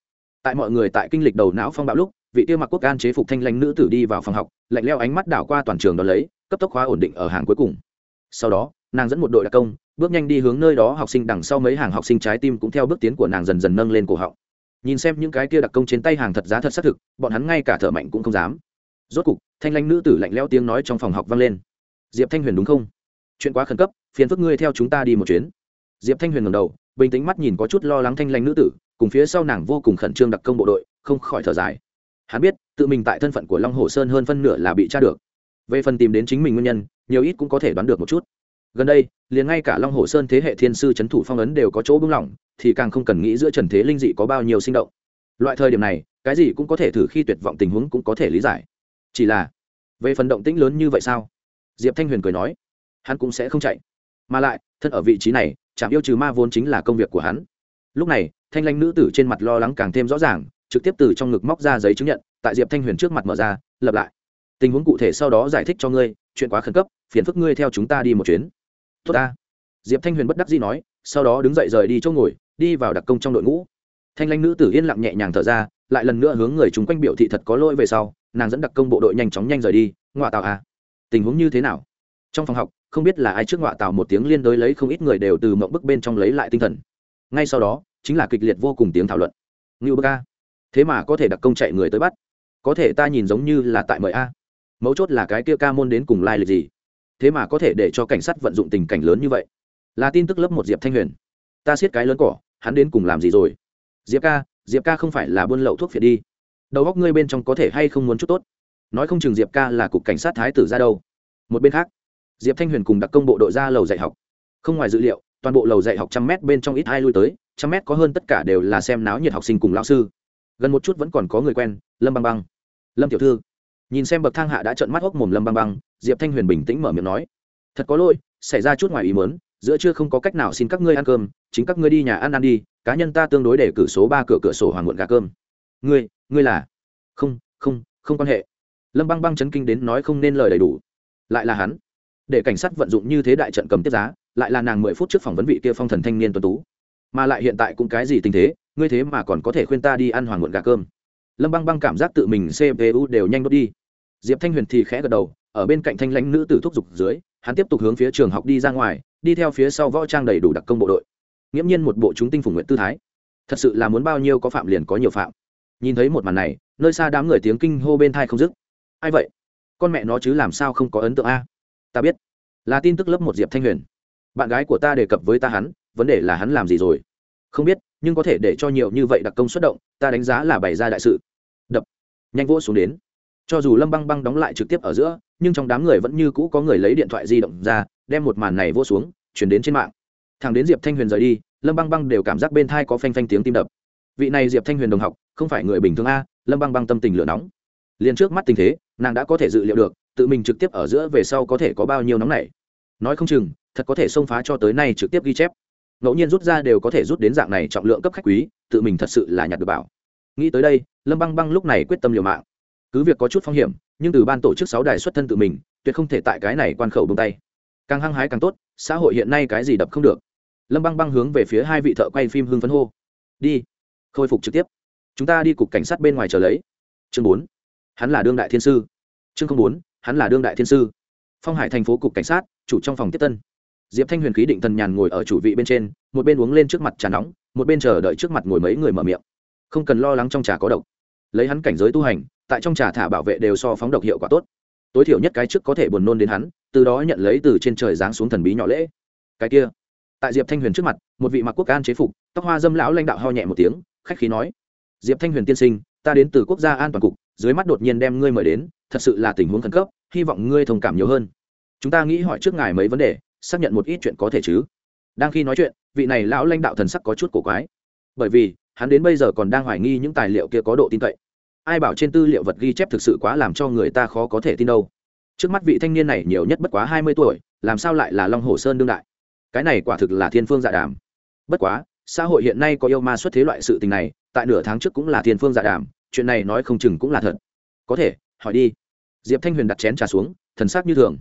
Tại mọi người tại kinh lịch đầu não phong bạo lúc, vị tiêu mặc quốc an chế phục thanh lãnh nữ tử đi vào phòng học, lạnh leo ánh mắt đảo qua toàn trường đón lấy, cấp tốc khóa ổn định ở hàng cuối cùng. Sau đó, nàng dẫn một đội đặc công, bước nhanh đi hướng nơi đó học sinh đằng sau mấy hàng học sinh trái tim cũng theo bước tiến của nàng dần dần nâng lên cổ họng. Nhìn xem những cái kia đặc công trên tay hàng thật giá thật xác thực, bọn hắn ngay cả thở mạnh cũng không dám. Rốt cục, thanh lanh nữ tử lạnh leo tiếng nói trong phòng học vang lên. Diệp thanh huyền đúng không? Chuyện quá khẩn cấp, phiền phức ngươi theo chúng ta đi một chuyến. Diệp thanh huyền ngầm đầu bình tĩnh mắt nhìn có chút lo lắng thanh lanh nữ tử, cùng phía sau nàng vô cùng khẩn trương đặc công bộ đội, không khỏi thở dài. Hắn biết, tự mình tại thân phận của long hồ sơn hơn phân nửa là bị tra được. Về phần tìm đến chính mình nguyên nhân, nhiều ít cũng có thể đoán được một chút. Gần đây, liền ngay cả long hồ sơn thế hệ thiên sư c h ấ n thủ phong ấn đều có chỗ bưng lỏng, thì càng không cần nghĩ giữa trần thế linh dị có bao nhiêu sinh động. Loại thời điểm này, cái gì cũng có thể thử khi tuyệt vọng tình huống cũng có thể lý giải. Chỉ là, về phần động tĩnh lớn như vậy sao? Diệp thanh huyền cười nói, hắn cũng sẽ không chạy. Mà lại, thân ở vị trí này chạm yêu trừ ma vốn chính là công việc của hắn. Lúc này, thanh lãnh nữ tử trên mặt lo lắng càng thêm rõ ràng, trực tiếp từ trong ngực móc ra giấy chứng nhận, tại diệp thanh huyền trước mặt mở ra, lập lại. Tình huống cụ thể sau đó giải thích cho ngươi, chuyện quá khẩn cấp, phiền phức ngươi theo chúng ta đi một chuyến. Tốt ta. Diệp thanh huyền bất đắc dĩ nói, sau đó đứng dậy rời đi chỗ ngồi, đi vào đặc công trong đội ngũ. Thanh lãnh nữ tử yên lặng nhẹ nhàng thở ra, lại lần nữa hướng người chúng quanh biểu thị thật có lỗi về sau, nàng dẫn đặc công bộ đội nhanh chóng nhanh rời đi, ngoại tạo à. Tình huống như thế nào? Trong phòng học không biết là ai trước ngọa tạo một tiếng liên đối lấy không ít người đều từ mộng bức bên trong lấy lại tinh thần. Ngay sau đó, chính là kịch liệt vô cùng tiếng thảo luận. Ngưu bức a. Thế mà có thể đặc công chạy người tới bắt. Có thể ta nhìn giống như là tại mời a. Mấu chốt là cái kia ca môn đến cùng lai lịch gì? Thế mà có thể để cho cảnh sát vận dụng tình cảnh lớn như vậy? Là tin tức lớp một diệp thanh huyền. Ta siết cái lớn cỏ, hắn đến cùng làm gì rồi? Diệp ca diệp ca không phải là buôn lậu thuốc phiện đi. Đầu góc ngươi bên trong có thể hay không muốn chút tốt? Nói không chừng diệp ca là cục cảnh sát thái tử ra đâu. Một bên khác diệp thanh huyền cùng đặc công bộ đội ra lầu dạy học. Không ngoài dữ liệu, toàn bộ lầu dạy học trăm mét bên trong ít ai lui tới, trăm mét có hơn tất cả đều là xem náo nhiệt học sinh cùng lao sư. Gần một chút vẫn còn có người quen, lâm băng băng. Lâm tiểu thư. Nhìn xem bậc thang hạ đã trợn mắt hốc mồm lâm băng băng, diệp thanh huyền bình tĩnh mở miệng nói. Thật có lỗi, xảy ra chút ngoài ý mớn giữa chưa không có cách nào xin các ngươi ăn cơm, chính các ngươi đi nhà ăn ăn đi, cá nhân ta tương đối để cử số ba cửa cửa sổ hoàng muộn gà cơm. Ngươi ngươi là? Không không không quan hệ. Lâm băng băng chấn kinh đến nói không nên lời đầy đủ. Lại là hắn để cảnh sát vận dụng như thế đại trận cầm tiếp giá, lại là nàng mười phút trước phỏng vấn vị kia phong thần thanh niên tuấn tú. Mà lại hiện tại cũng cái gì tình thế, ngươi thế mà còn có thể khuyên ta đi ăn hoàng muộn gà cơm. Lâm băng băng cảm giác tự mình cpu đều nhanh đốt đi. Diệp thanh huyền thì khẽ gật đầu, ở bên cạnh thanh lãnh nữ tử thúc giục dưới, hắn tiếp tục hướng phía trường học đi ra ngoài, đi theo phía sau võ trang đầy đủ đặc công bộ đội. Nghiễm nhiên một bộ chúng tinh phủng nguyện tư thái. Thật sự là muốn bao nhiêu có phạm liền có nhiều phạm. Nhìn thấy một màn này, nơi xa đám người tiếng kinh hô bên thai không dứt. Ai vậy? Con mẹ nó chứ làm sao không có ấn tượng a? Ta biết. Là tin tức lớp một diệp thanh huyền. Bạn gái của ta đề cập với ta hắn, vấn đề là hắn làm gì rồi? Không biết, nhưng có thể để cho nhiều như vậy đặc công xuất động, ta đánh giá là bày ra đại sự. Đập. Nhanh vỗ xuống đến. Cho dù lâm băng băng đóng lại trực tiếp ở giữa, nhưng trong đám người vẫn như cũ có người lấy điện thoại di động ra, đem một màn này vỗ xuống, chuyển đến trên mạng. Thằng đến diệp thanh huyền rời đi, lâm băng băng đều cảm giác bên thai có phanh phanh tiếng tim đập. Vị này diệp thanh huyền đồng học, không phải người bình thường a, lâm băng băng tâm tình lửa nóng. Liền trước mắt tình thế, nàng đã có thể dự liệu được tự mình trực tiếp ở giữa về sau có thể có bao nhiêu nóng này. Nói không chừng, thật có thể xông phá cho tới nay trực tiếp ghi chép. Ngẫu nhiên rút ra đều có thể rút đến dạng này trọng lượng cấp khách quý, tự mình thật sự là nhặt được bảo. Nghĩ tới đây, lâm băng băng lúc này quyết tâm liều mạng. Cứ việc có chút phong hiểm, nhưng từ ban tổ chức sáu đài xuất thân tự mình, tuyệt không thể tại cái này quan khẩu bông tay. Càng hăng hái càng tốt, xã hội hiện nay cái gì đập không được. Lâm băng băng hướng về phía hai vị thợ quay phim hưng phấn hô. Đi, khôi phục trực tiếp. Chúng ta đi cục cảnh sát bên ngoài chờ lấy. Chương bốn. Hắn là đương đại thiên sư. Chương không bốn hắn là đương đại thiên sư. Phong hải thành phố cục cảnh sát, chủ trong phòng tiếp tân. Diệp thanh huyền khí định thần nhàn ngồi ở chủ vị bên trên, một bên uống lên trước mặt trà nóng, một bên chờ đợi trước mặt ngồi mấy người mở miệng. Không cần lo lắng trong trà có độc. Lấy hắn cảnh giới tu hành, tại trong trà thả bảo vệ đều so phóng độc hiệu quả tốt. Tối thiểu nhất cái trước có thể buồn nôn đến hắn, từ đó nhận lấy từ trên trời giáng xuống thần bí nhỏ lễ. Cái kia, tại diệp thanh huyền trước mặt, một vị mặc quốc an chế phục, tóc hoa dâm lão lãnh đạo ho nhẹ một tiếng, khách khí nói, diệp thanh huyền tiên sinh, ta đến từ quốc gia an toàn cục, dưới mắt đột nhiên đem ngươi mời đến thật sự là tình huống khẩn cấp, hy vọng ngươi thông cảm nhiều hơn. Chúng ta nghĩ hỏi trước ngài mấy vấn đề, xác nhận một ít chuyện có thể chứ. Đang khi nói chuyện, vị này lão lãnh đạo thần sắc có chút cổ quái. Bởi vì, hắn đến bây giờ còn đang hoài nghi những tài liệu kia có độ tin cậy. Ai bảo trên tư liệu vật ghi chép thực sự quá làm cho người ta khó có thể tin đâu. Trước mắt vị thanh niên này nhiều nhất bất quá hai mươi tuổi, làm sao lại là long hồ sơn đương đại? Cái này quả thực là thiên phương dạ đàm. Bất quá, xã hội hiện nay có yêu ma xuất thế loại sự tình này, tại nửa tháng trước cũng là thiên phương dạ đàm, chuyện này nói không chừng cũng là thật. Có thể, hỏi đi diệp thanh huyền đặt chén trà xuống, thần sắc như thường.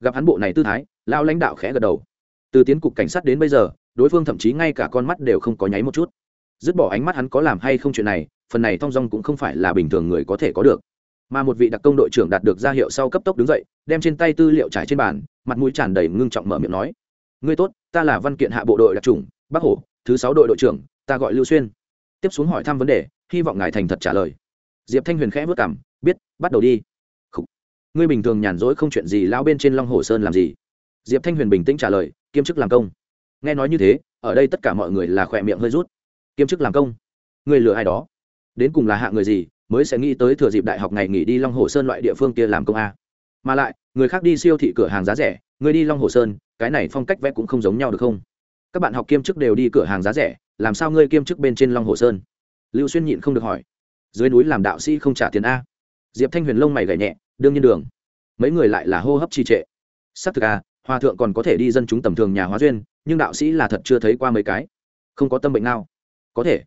Gặp hắn bộ này tư thái lao lãnh đạo khẽ gật đầu. Từ tiến cục cảnh sát đến bây giờ, đối phương thậm chí ngay cả con mắt đều không có nháy một chút. Dứt bỏ ánh mắt hắn có làm hay không chuyện này, phần này thong dong cũng không phải là bình thường người có thể có được. Mà một vị đặc công đội trưởng đạt được ra hiệu sau cấp tốc đứng dậy, đem trên tay tư liệu trải trên bàn, mặt mũi tràn đầy ngưng trọng mở miệng nói. Ngươi tốt, ta là văn kiện hạ bộ đội đặc trùng bắc hổ, thứ sáu đội đội trưởng, ta gọi lưu xuyên. Tiếp xuống hỏi thăm vấn đề, hy vọng ngài thành thật trả lời. Diệp thanh huyền khẽ vất cảm biết, bắt đầu đi ngươi bình thường nhàn rỗi không chuyện gì lao bên trên long hồ sơn làm gì? Diệp thanh huyền bình tĩnh trả lời, kiêm chức làm công. Nghe nói như thế, ở đây tất cả mọi người là khỏe miệng hơi rút. Kiêm chức làm công? Người lừa ai đó? Đến cùng là hạ người gì mới sẽ nghĩ tới thừa dịp đại học ngày nghỉ đi long hồ sơn loại địa phương kia làm công a? Mà lại, người khác đi siêu thị cửa hàng giá rẻ, người đi long hồ sơn, cái này phong cách vẽ cũng không giống nhau được không? Các bạn học kiêm chức đều đi cửa hàng giá rẻ, làm sao ngươi kiêm chức bên trên long hồ sơn? Lưu xuyên nhịn không được hỏi. Dưới núi làm đạo sĩ không trả tiền a? Diệp thanh huyền lông mày gảy nhẹ đương nhiên đường. Mấy người lại là hô hấp trì trệ. Xác thực a hòa thượng còn có thể đi dân chúng tầm thường nhà hóa duyên, nhưng đạo sĩ là thật chưa thấy qua mấy cái. Không có tâm bệnh nào. Có thể.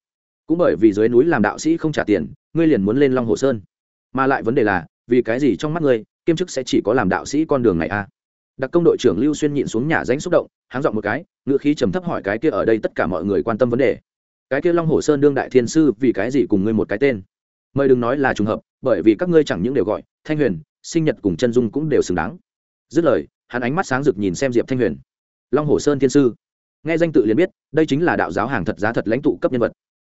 Cũng bởi vì dưới núi làm đạo sĩ không trả tiền, ngươi liền muốn lên long hồ sơn. Mà lại vấn đề là, vì cái gì trong mắt ngươi, kiêm chức sẽ chỉ có làm đạo sĩ con đường này a đặc công đội trưởng lưu xuyên nhịn xuống nhà danh xúc động háng dọn một cái ngựa khí trầm thấp hỏi cái kia ở đây tất cả mọi người quan tâm vấn đề. Cái kia long hồ sơn đương đại thiên sư vì cái gì cùng ngươi một cái tên? Mời đừng nói là trùng hợp bởi vì các ngươi chẳng những đều gọi, thanh huyền, sinh nhật cùng chân dung cũng đều xứng đáng. Dứt lời, hắn ánh mắt sáng rực nhìn xem diệp thanh huyền. Long hồ sơn thiên sư. Nghe danh tự liền biết, đây chính là đạo giáo hàng thật giá thật lãnh tụ cấp nhân vật.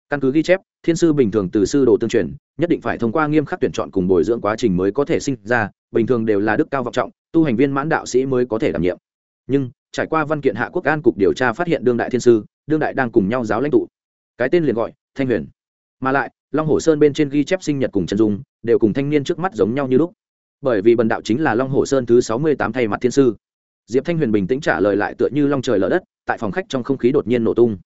Căn cứ ghi chép, thiên sư bình thường từ sư đồ tương truyền, nhất định phải thông qua nghiêm khắc tuyển chọn cùng bồi dưỡng quá trình mới có thể sinh ra, bình thường đều là đức cao vọng trọng, tu hành viên mãn đạo sĩ mới có thể đảm nhiệm. Nhưng, trải qua văn kiện hạ quốc an cục điều tra phát hiện đương đại thiên sư, đương đại đang cùng nhau giáo lãnh tụ. Cái tên liền gọi, thanh huyền. Mà lại long hồ sơn bên trên ghi chép sinh nhật cùng trần dung, đều cùng thanh niên trước mắt giống nhau như lúc. Bởi vì bần đạo chính là long hồ sơn thứ sáu mươi tám thay mặt thiên sư. Diệp thanh huyền bình tĩnh trả lời lại tựa như long trời lở đất, tại phòng khách trong không khí đột nhiên nổ tung.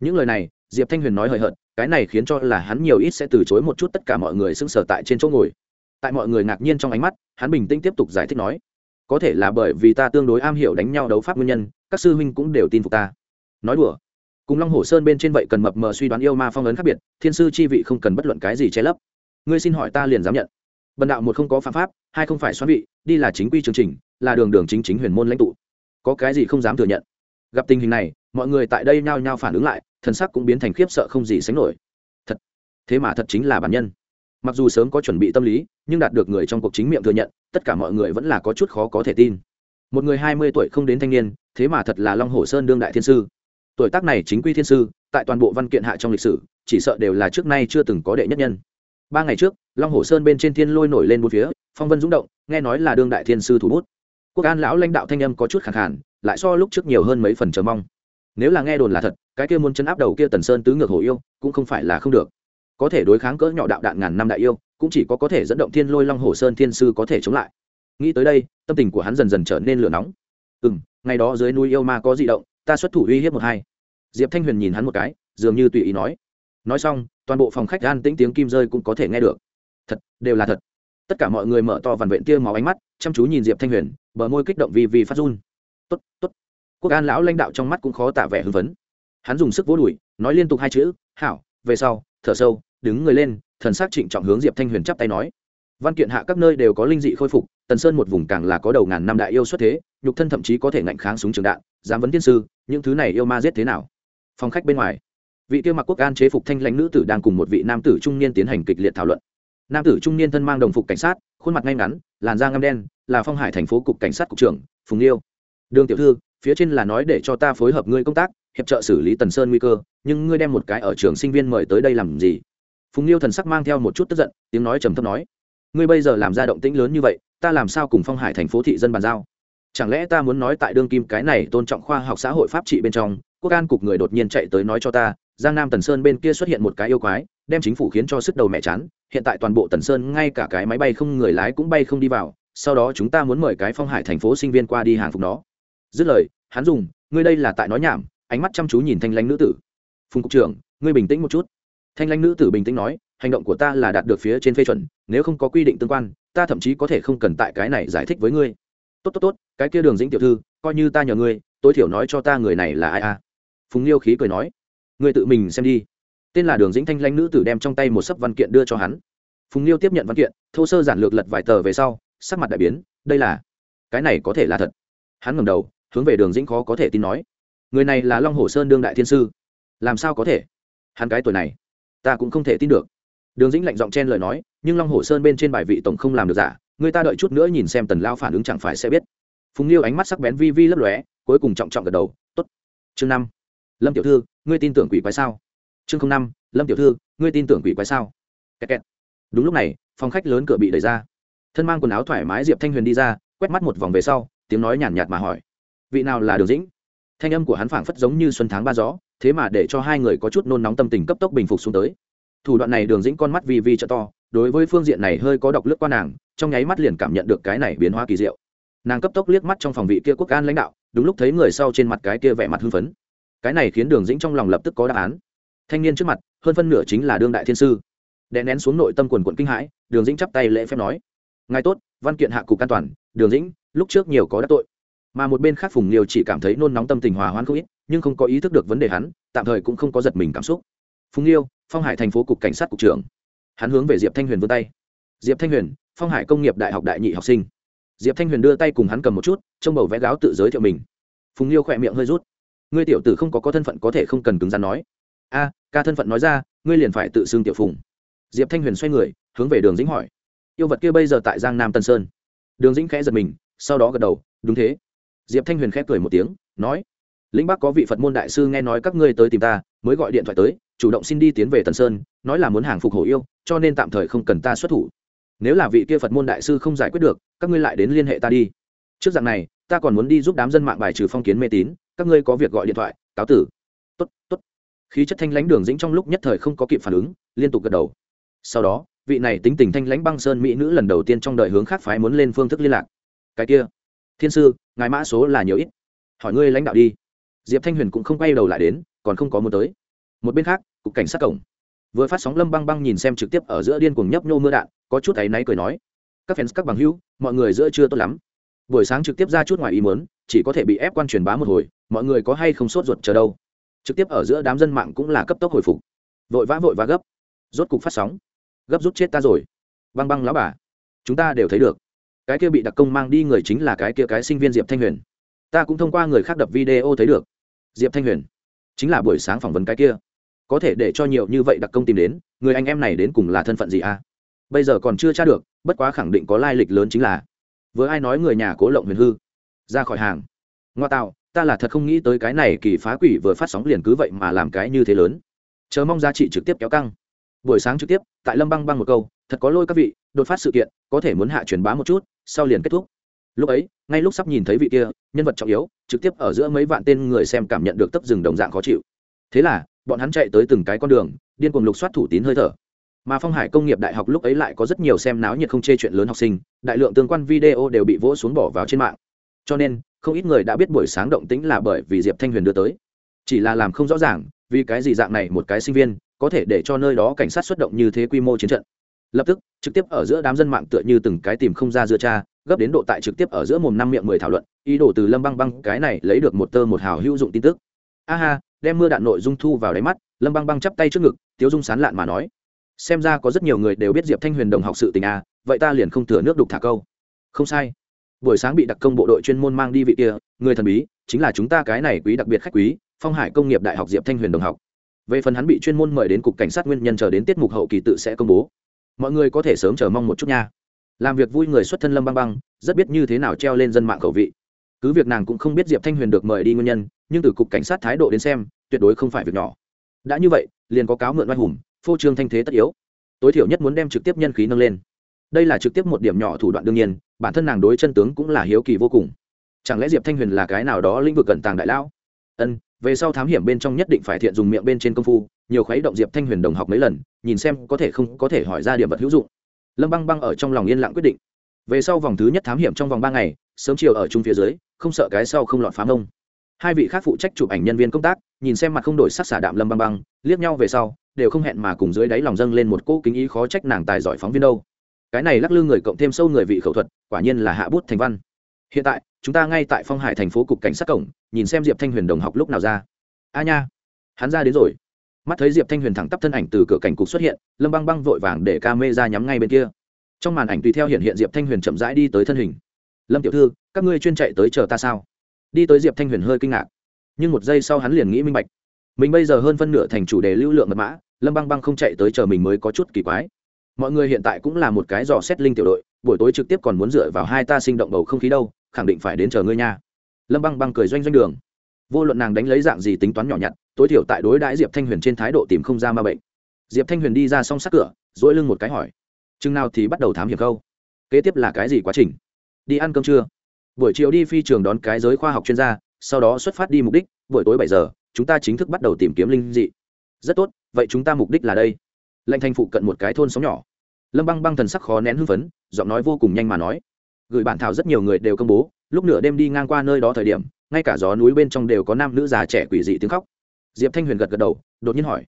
Những lời này, diệp thanh huyền nói hời hợt, cái này khiến cho là hắn nhiều ít sẽ từ chối một chút tất cả mọi người sững sờ tại trên chỗ ngồi. Tại mọi người ngạc nhiên trong ánh mắt, hắn bình tĩnh tiếp tục giải thích nói, có thể là bởi vì ta tương đối am hiểu đánh nhau đấu pháp nguyên nhân, các sư huynh cũng đều tin phục ta. Nói đùa cùng long hồ sơn bên trên vậy cần mập mờ suy đoán yêu ma phong ấn khác biệt thiên sư chi vị không cần bất luận cái gì che lấp ngươi xin hỏi ta liền dám nhận bần đạo một không có phạm pháp hai không phải xoắn vị đi là chính quy chương trình là đường đường chính chính huyền môn lãnh tụ có cái gì không dám thừa nhận gặp tình hình này mọi người tại đây nhao nhao phản ứng lại thần sắc cũng biến thành khiếp sợ không gì sánh nổi thật thế mà thật chính là bản nhân mặc dù sớm có chuẩn bị tâm lý nhưng đạt được người trong cuộc chính miệng thừa nhận tất cả mọi người vẫn là có chút khó có thể tin một người hai mươi tuổi không đến thanh niên thế mà thật là long hồ sơn đương đại thiên sư tuổi tác này chính quy thiên sư, tại toàn bộ văn kiện hạ trong lịch sử, chỉ sợ đều là trước nay chưa từng có đệ nhất nhân. Ba ngày trước, long hồ sơn bên trên thiên lôi nổi lên một phía, phong vân rúng động, nghe nói là đương đại thiên sư thủ bút. Quốc an lão lãnh đạo thanh âm có chút khẳng khản lại so lúc trước nhiều hơn mấy phần chờ mong. Nếu là nghe đồn là thật, cái kia muốn chân áp đầu kia tần sơn tứ ngược hồ yêu, cũng không phải là không được. Có thể đối kháng cỡ nhỏ đạo đạn ngàn năm đại yêu, cũng chỉ có có thể dẫn động thiên lôi long hồ sơn thiên sư có thể chống lại. Nghĩ tới đây, tâm tình của hắn dần dần trở nên lửa nóng. Ừ m ngày đó dưới núi yêu ma có di động ta xuất thủ uy hiếp một hai. Diệp thanh huyền nhìn hắn một cái, dường như tùy ý nói. Nói xong, toàn bộ phòng khách Gan tĩnh tiếng kim rơi cũng có thể nghe được. Thật, đều là thật. Tất cả mọi người mở to vằn vện tia máu ánh mắt, chăm chú nhìn diệp thanh huyền, bờ môi kích động vì vì phát run. Tốt tốt. Quốc an lão lãnh đạo trong mắt cũng khó tả vẻ hưng phấn. Hắn dùng sức vỗ đùi, nói liên tục hai chữ, hảo, về sau, thở sâu, đứng người lên. Thần s á c trịnh trọng hướng diệp thanh huyền chắp tay nói. Văn kiện hạ các nơi đều có linh dị khôi phục tần sơn một vùng càng là có đầu ngàn năm đại yêu xuất thế, nhục thân thậm chí có thể ngạnh kháng súng trường đạn dám vấn tiên sư, những thứ này yêu ma giết thế nào? Phòng khách bên ngoài, vị tiêu mặc quốc an chế phục thanh lãnh nữ tử đang cùng một vị nam tử trung niên tiến hành kịch liệt thảo luận. Nam tử trung niên thân mang đồng phục cảnh sát, khuôn mặt ngay ngắn, làn da ngăm đen, là phong hải thành phố cục cảnh sát cục trưởng, phùng liêu. Đường tiểu thư, phía trên là nói để cho ta phối hợp ngươi công tác, hiệp trợ xử lý tần sơn nguy cơ, nhưng ngươi đem một cái ở trường sinh viên mời tới đây làm gì? Phùng liêu thần sắc mang theo một chút tức giận, tiếng nói trầm thấp nói, ngươi bây giờ làm ra động tĩnh lớn như vậy ta làm sao cùng phong hải thành phố thị dân bàn giao? Chẳng lẽ ta muốn nói tại đương kim cái này tôn trọng khoa học xã hội pháp trị bên trong, quốc an cục người đột nhiên chạy tới nói cho ta, giang nam tần sơn bên kia xuất hiện một cái yêu quái, đem chính phủ khiến cho sức đầu mẹ chán, hiện tại toàn bộ tần sơn ngay cả cái máy bay không người lái cũng bay không đi vào, sau đó chúng ta muốn mời cái phong hải thành phố sinh viên qua đi hàng phục nó. Dứt lời, hắn dùng, ngươi đây là tại nói nhảm. Ánh mắt chăm chú nhìn thanh lãnh nữ tử. Phùng cục trưởng, ngươi bình tĩnh một chút. Thanh lãnh nữ tử bình tĩnh nói, hành động của ta là đạt được phía trên phê chuẩn, nếu không có quy định tương quan ta thậm chí có thể không cần tại cái này giải thích với ngươi. Tốt tốt tốt, cái kia đường dĩnh tiểu thư, coi như ta nhờ ngươi, tối thiểu nói cho ta người này là ai a phùng liêu khí cười nói, ngươi tự mình xem đi. Tên là đường dĩnh thanh Lanh nữ tử đem trong tay một sấp văn kiện đưa cho hắn. Phùng liêu tiếp nhận văn kiện, thô sơ giản lược lật vài tờ về sau, sắc mặt đại biến, đây là, cái này có thể là thật. Hắn ngầm đầu, hướng về đường dĩnh khó có thể tin nói, người này là long hồ sơn đương đại thiên sư, làm sao có thể? Hắn cái tuổi này, ta cũng không thể tin được đường dĩnh lạnh giọng chen lời nói, nhưng long hồ sơn bên trên bài vị tổng không làm được giả, người ta đợi chút nữa nhìn xem tần lao phản ứng chẳng phải sẽ biết. Phùng liêu ánh mắt sắc bén vi vi lấp lóe, cuối cùng trọng trọng gật đầu t ố t chương năm. Lâm tiểu thư, ngươi tin tưởng quỷ quái sao? Chương năm. Lâm tiểu thư, ngươi tin tưởng quỷ quái sao? Kẹt kẹt. đúng lúc này, phòng khách lớn cửa bị đẩy ra. Thân mang quần áo thoải mái diệp thanh huyền đi ra, quét mắt một vòng về sau, tiếng nói nhàn nhạt mà hỏi, vị nào là đường dĩnh? Thanh âm của hắn phảng phất giống như xuân tháng ba gió, thế mà để cho hai người có chút nôn nóng tâm tình cấp tốc bình phục xuống tới thủ đoạn này đường dĩnh con mắt vi vi trợ to, đối với phương diện này hơi có độc lướt qua nàng, trong nháy mắt liền cảm nhận được cái này biến hóa kỳ diệu. Nàng cấp tốc liếc mắt trong phòng vị kia quốc an lãnh đạo, đúng lúc thấy người sau trên mặt cái kia vẻ mặt hưng phấn. Cái này khiến đường dĩnh trong lòng lập tức có đáp án. Thanh niên trước mặt, hơn phân nửa chính là đương đại thiên sư. Đè nén xuống nội tâm quần quận kinh hãi, đường dĩnh chắp tay lễ phép nói, ngài tốt, văn kiện hạ cục an toàn, đường dĩnh, lúc trước nhiều có đắc tội. Mà một bên khác phùng liều chỉ cảm thấy nôn nóng tâm tình hòa hoãn không ít, nhưng không có ý thức được vấn đề hắn, tạm thời cũng không có giật mình cảm xúc phùng liêu phong hải thành phố cục cảnh sát cục trưởng. Hắn hướng về diệp thanh huyền vươn tay. Diệp thanh huyền, phong hải công nghiệp đại học đại nhị học sinh. Diệp thanh huyền đưa tay cùng hắn cầm một chút trong bầu vẽ gáo tự giới thiệu mình. Phùng liêu khỏe miệng hơi rút. Ngươi tiểu tử không có có thân phận có thể không cần cứng rắn nói. A, ca thân phận nói ra, ngươi liền phải tự xưng tiểu phùng. Diệp thanh huyền xoay người, hướng về đường dĩnh hỏi. Yêu vật kia bây giờ tại giang nam tân sơn. Đường dĩnh khẽ giật mình, sau đó gật đầu, đúng thế. Diệp thanh huyền khẽ cười một tiếng, nói. Lĩnh bắc có vị phật môn đại sư nghe nói các ngươi tới tìm ta, mới gọi điện thoại tới chủ động xin đi tiến về tần sơn, nói là muốn hàng phục hổ yêu, cho nên tạm thời không cần ta xuất thủ. Nếu là vị kia phật môn đại sư không giải quyết được, các ngươi lại đến liên hệ ta đi. Trước dạng này, ta còn muốn đi giúp đám dân mạng bài trừ phong kiến mê tín, các ngươi có việc gọi điện thoại, cáo tử. Tốt tốt. Khí chất thanh lãnh đường dĩnh trong lúc nhất thời không có kịp phản ứng, liên tục gật đầu. Sau đó, vị này tính tình thanh lãnh băng sơn mỹ nữ lần đầu tiên trong đời hướng khác phái muốn lên phương thức liên lạc. Cái kia, thiên sư, ngài mã số là nhiều ít. Hỏi ngươi lãnh đạo đi. Diệp thanh huyền cũng không quay đầu lại đến, còn không có muốn tới một bên khác, cục cảnh sát cổng. Vừa phát sóng lâm băng băng nhìn xem trực tiếp ở giữa điên cuồng nhấp nhô mưa đạn, có chút áy náy cười nói, các fans, các bằng hữu, mọi người giữa chưa tốt lắm. Buổi sáng trực tiếp ra chút ngoài ý muốn, chỉ có thể bị ép quan truyền bá một hồi, mọi người có hay không sốt ruột chờ đâu? Trực tiếp ở giữa đám dân mạng cũng là cấp tốc hồi phục. Vội vã vội vã gấp. Rốt cục phát sóng. Gấp rút chết ta rồi. Băng băng lão bà. Chúng ta đều thấy được. Cái kia bị đặc công mang đi người chính là cái kia cái sinh viên diệp thanh huyền. Ta cũng thông qua người khác đập video thấy được. Diệp thanh huyền. Chính là buổi sáng phỏng vấn cái kia có thể để cho nhiều như vậy đặc công tìm đến, người anh em này đến cùng là thân phận gì à? Bây giờ còn chưa tra được, bất quá khẳng định có lai lịch lớn chính là với ai nói người nhà cố lộng huyền hư, ra khỏi hàng. Ngoa tạo, ta là thật không nghĩ tới cái này kỳ phá quỷ vừa phát sóng liền cứ vậy mà làm cái như thế lớn. Chờ mong giá trị trực tiếp kéo căng. Buổi sáng trực tiếp, tại lâm băng băng một câu, thật có lôi các vị, đột phát sự kiện, có thể muốn hạ truyền bá một chút, sau liền kết thúc. Lúc ấy, ngay lúc sắp nhìn thấy vị kia, nhân vật trọng yếu, trực tiếp ở giữa mấy vạn tên người xem cảm nhận được tấp rừng đồng dạng khó chịu. Thế là bọn hắn chạy tới từng cái con đường, điên cuồng lục soát thủ tín hơi thở. Mà phong hải công nghiệp đại học lúc ấy lại có rất nhiều xem náo nhiệt không chê chuyện lớn học sinh, đại lượng tương quan video đều bị vỗ xuống bỏ vào trên mạng. Cho nên, không ít người đã biết buổi sáng động tĩnh là bởi vì diệp thanh huyền đưa tới. Chỉ là làm không rõ ràng, vì cái gì dạng này một cái sinh viên có thể để cho nơi đó cảnh sát xuất động như thế quy mô chiến trận. Lập tức, trực tiếp ở giữa đám dân mạng tựa như từng cái tìm không ra dưa cha, gấp đến độ tại trực tiếp ở giữa mồm năm miệng mười thảo luận, ý đồ từ lâm băng băng cái này lấy được một tơ một hào hữu dụng tin tức. Aha đem mưa đạn nội dung thu vào đáy mắt, lâm băng băng chắp tay trước ngực, tiếu dung sán lạn mà nói, xem ra có rất nhiều người đều biết diệp thanh huyền đồng học sự tình à vậy ta liền không thừa nước đục thả câu. Không sai. Buổi sáng bị đặc công bộ đội chuyên môn mang đi vị kia, người thần bí, chính là chúng ta cái này quý đặc biệt khách quý, phong hải công nghiệp đại học diệp thanh huyền đồng học. Về phần hắn bị chuyên môn mời đến cục cảnh sát nguyên nhân chờ đến tiết mục hậu kỳ tự sẽ công bố. Mọi người có thể sớm chờ mong một chút nha. Làm việc vui người xuất thân lâm băng băng, rất biết như thế nào treo lên dân mạng khẩu vị cứ việc nàng cũng không biết diệp thanh huyền được mời đi nguyên nhân, nhưng từ cục cảnh sát thái độ đến xem, tuyệt đối không phải việc nhỏ. Đã như vậy, liền có cáo mượn oai hùng, phô trương thanh thế tất yếu. Tối thiểu nhất muốn đem trực tiếp nhân khí nâng lên. Đây là trực tiếp một điểm nhỏ thủ đoạn đương nhiên, bản thân nàng đối chân tướng cũng là hiếu kỳ vô cùng. Chẳng lẽ diệp thanh huyền là cái nào đó lĩnh vực cẩn tàng đại lão? Ân, về sau thám hiểm bên trong nhất định phải thiện dùng miệng bên trên công phu, nhiều khuấy động diệp thanh huyền đồng học mấy lần, nhìn xem có thể không có thể hỏi ra điểm vật hữu dụng. Lâm băng băng ở trong lòng yên lặng quyết định. Về sau vòng thứ nhất thám hiểm trong vòng ba ngày sớm chiều ở chung phía dưới, không sợ cái sau không lọt phá mông. Hai vị khác phụ trách chụp ảnh nhân viên công tác, nhìn xem mặt không đổi sắc xả đạm lâm băng băng, liếc nhau về sau, đều không hẹn mà cùng dưới đáy lòng dâng lên một cỗ kính ý khó trách nàng tài giỏi phóng viên đâu. Cái này lắc lư người cộng thêm sâu người vị khẩu thuật, quả nhiên là hạ bút thành văn. Hiện tại, chúng ta ngay tại phong hải thành phố cục cảnh sát cổng, nhìn xem diệp thanh huyền đồng học lúc nào ra. A nha, hắn ra đến rồi. Mắt thấy diệp thanh huyền thẳng tắp thân ảnh từ cửa cảnh cục xuất hiện, lâm băng băng vội vàng để ca mê ra nhắm ngay bên kia. Trong màn ảnh tùy theo hiện hiện diệp thanh huyền chậm rãi đi tới thân hình lâm tiểu thư, các ngươi chuyên chạy tới chờ ta sao? Đi tới diệp thanh huyền hơi kinh ngạc. Nhưng một giây sau hắn liền nghĩ minh bạch. Mình bây giờ hơn phân nửa thành chủ đề lưu lượng mật mã, lâm băng băng không chạy tới chờ mình mới có chút kỳ quái. Mọi người hiện tại cũng là một cái dò xét linh tiểu đội, buổi tối trực tiếp còn muốn dựa vào hai ta sinh động bầu không khí đâu, khẳng định phải đến chờ ngươi nha. Lâm băng băng cười doanh doanh đường. Vô luận nàng đánh lấy dạng gì tính toán nhỏ nhặt, tối thiểu tại đối đãi diệp thanh huyền trên thái độ tìm không ra ma bệnh. Diệp thanh huyền đi ra xong sát cửa dỗi lưng một cái hỏi, chừng nào thì bắt đầu thám hiểm câu? Kế tiếp là cái gì quá trình? Đi ăn cơm trưa. Buổi chiều đi phi trường đón cái giới khoa học chuyên gia, sau đó xuất phát đi mục đích, buổi tối bảy giờ, chúng ta chính thức bắt đầu tìm kiếm linh dị. Rất tốt, vậy chúng ta mục đích là đây. Lệnh thành phụ cận một cái thôn sóng nhỏ. Lâm băng băng thần sắc khó nén hưng phấn, giọng nói vô cùng nhanh mà nói. Gửi bản thảo rất nhiều người đều công bố, lúc nửa đêm đi ngang qua nơi đó thời điểm, ngay cả gió núi bên trong đều có nam nữ già trẻ quỷ dị tiếng khóc. Diệp thanh huyền gật gật đầu, đột nhiên hỏi.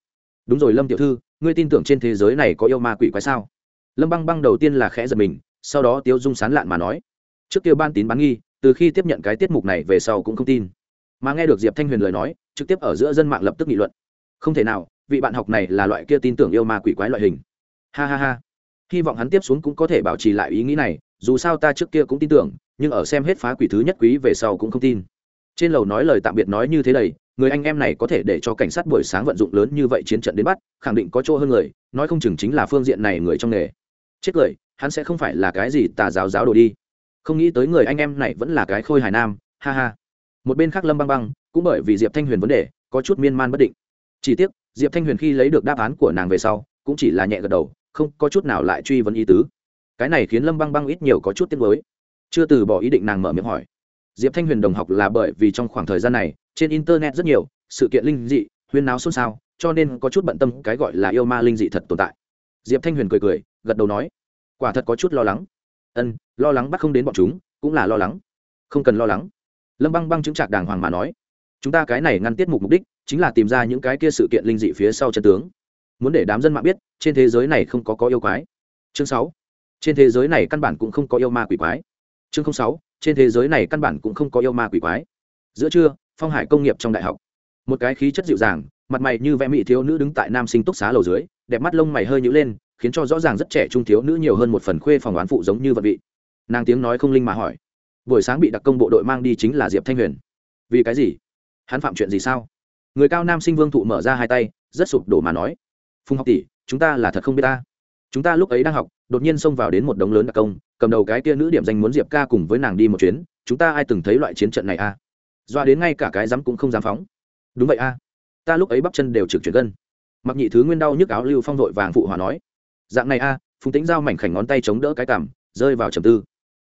Đúng rồi lâm tiểu thư, ngươi tin tưởng trên thế giới này có yêu ma quỷ quái sao? Lâm băng băng đầu tiên là khẽ giật mình, sau đó tiêu dung sán lạn mà nói trước kia ban tín bán nghi, từ khi tiếp nhận cái tiết mục này về sau cũng không tin. Mà nghe được diệp thanh huyền lời nói, trực tiếp ở giữa dân mạng lập tức nghị luận. Không thể nào, vị bạn học này là loại kia tin tưởng yêu ma quỷ quái loại hình. Ha ha ha. Hy vọng hắn tiếp xuống cũng có thể bảo trì lại ý nghĩ này, dù sao ta trước kia cũng tin tưởng, nhưng ở xem hết phá quỷ thứ nhất quý về sau cũng không tin. Trên lầu nói lời tạm biệt nói như thế đầy, người anh em này có thể để cho cảnh sát buổi sáng vận dụng lớn như vậy chiến trận đến bắt, khẳng định có chỗ hơn người, nói không chừng chính là phương diện này người trong nghề. Chết cười, hắn sẽ không phải là cái gì tà giáo giáo đồ đi không nghĩ tới người anh em này vẫn là cái khôi hài nam, ha ha. Một bên khác lâm băng băng, cũng bởi vì diệp thanh huyền vấn đề, có chút miên man bất định. Chỉ tiếc, diệp thanh huyền khi lấy được đáp án của nàng về sau, cũng chỉ là nhẹ gật đầu, không có chút nào lại truy vấn ý tứ. Cái này khiến lâm băng băng ít nhiều có chút tiếc mới chưa từ bỏ ý định nàng mở miệng hỏi. Diệp thanh huyền đồng học là bởi vì trong khoảng thời gian này, trên internet rất nhiều, sự kiện linh dị, huyên náo xôn xao, cho nên có chút bận tâm cái gọi là yêu ma linh dị thật tồn tại. Diệp thanh huyền cười cười, gật đầu nói, quả thật có chút lo lắng ân, lo lắng bắt không đến bọn chúng, cũng là lo lắng. Không cần lo lắng. Lâm băng băng chứng trạc đàng hoàng mà nói, chúng ta cái này ngăn tiết mục mục đích chính là tìm ra những cái kia sự kiện linh dị phía sau chân tướng. Muốn để đám dân mạng biết, trên thế giới này không có có yêu quái. Chương sáu, trên thế giới này căn bản cũng không có yêu ma quỷ quái. Chương sáu, trên thế giới này căn bản cũng không có yêu ma quỷ quái. Giữa trưa, phong hải công nghiệp trong đại học. Một cái khí chất dịu dàng, mặt mày như vẽ mỹ thiếu nữ đứng tại nam sinh túc xá lầu dưới, đẹp mắt lông mày hơi nhữ lên khiến cho rõ ràng rất trẻ trung thiếu nữ nhiều hơn một phần khuê phòng oán phụ giống như vật vị. Nàng tiếng nói không linh mà hỏi. Buổi sáng bị đặc công bộ đội mang đi chính là diệp thanh huyền. Vì cái gì? Hắn phạm chuyện gì sao? Người cao nam sinh vương thụ mở ra hai tay, rất sụp đổ mà nói. Phùng học tỷ, chúng ta là thật không biết ta. Chúng ta lúc ấy đang học, đột nhiên xông vào đến một đống lớn đặc công, cầm đầu cái kia nữ điểm danh muốn diệp ca cùng với nàng đi một chuyến, chúng ta ai từng thấy loại chiến trận này a? À? doa đến ngay cả cái dám cũng không dám phóng. Đúng vậy a. Ta lúc ấy bắp chân đều trực chuyển gân. Mặc nhị thứ nguyên đau nhức áo lưu phong vội vàng phụ hòa nói dạng này a, phùng tính giao mảnh khảnh ngón tay chống đỡ cái cảm rơi vào trầm tư.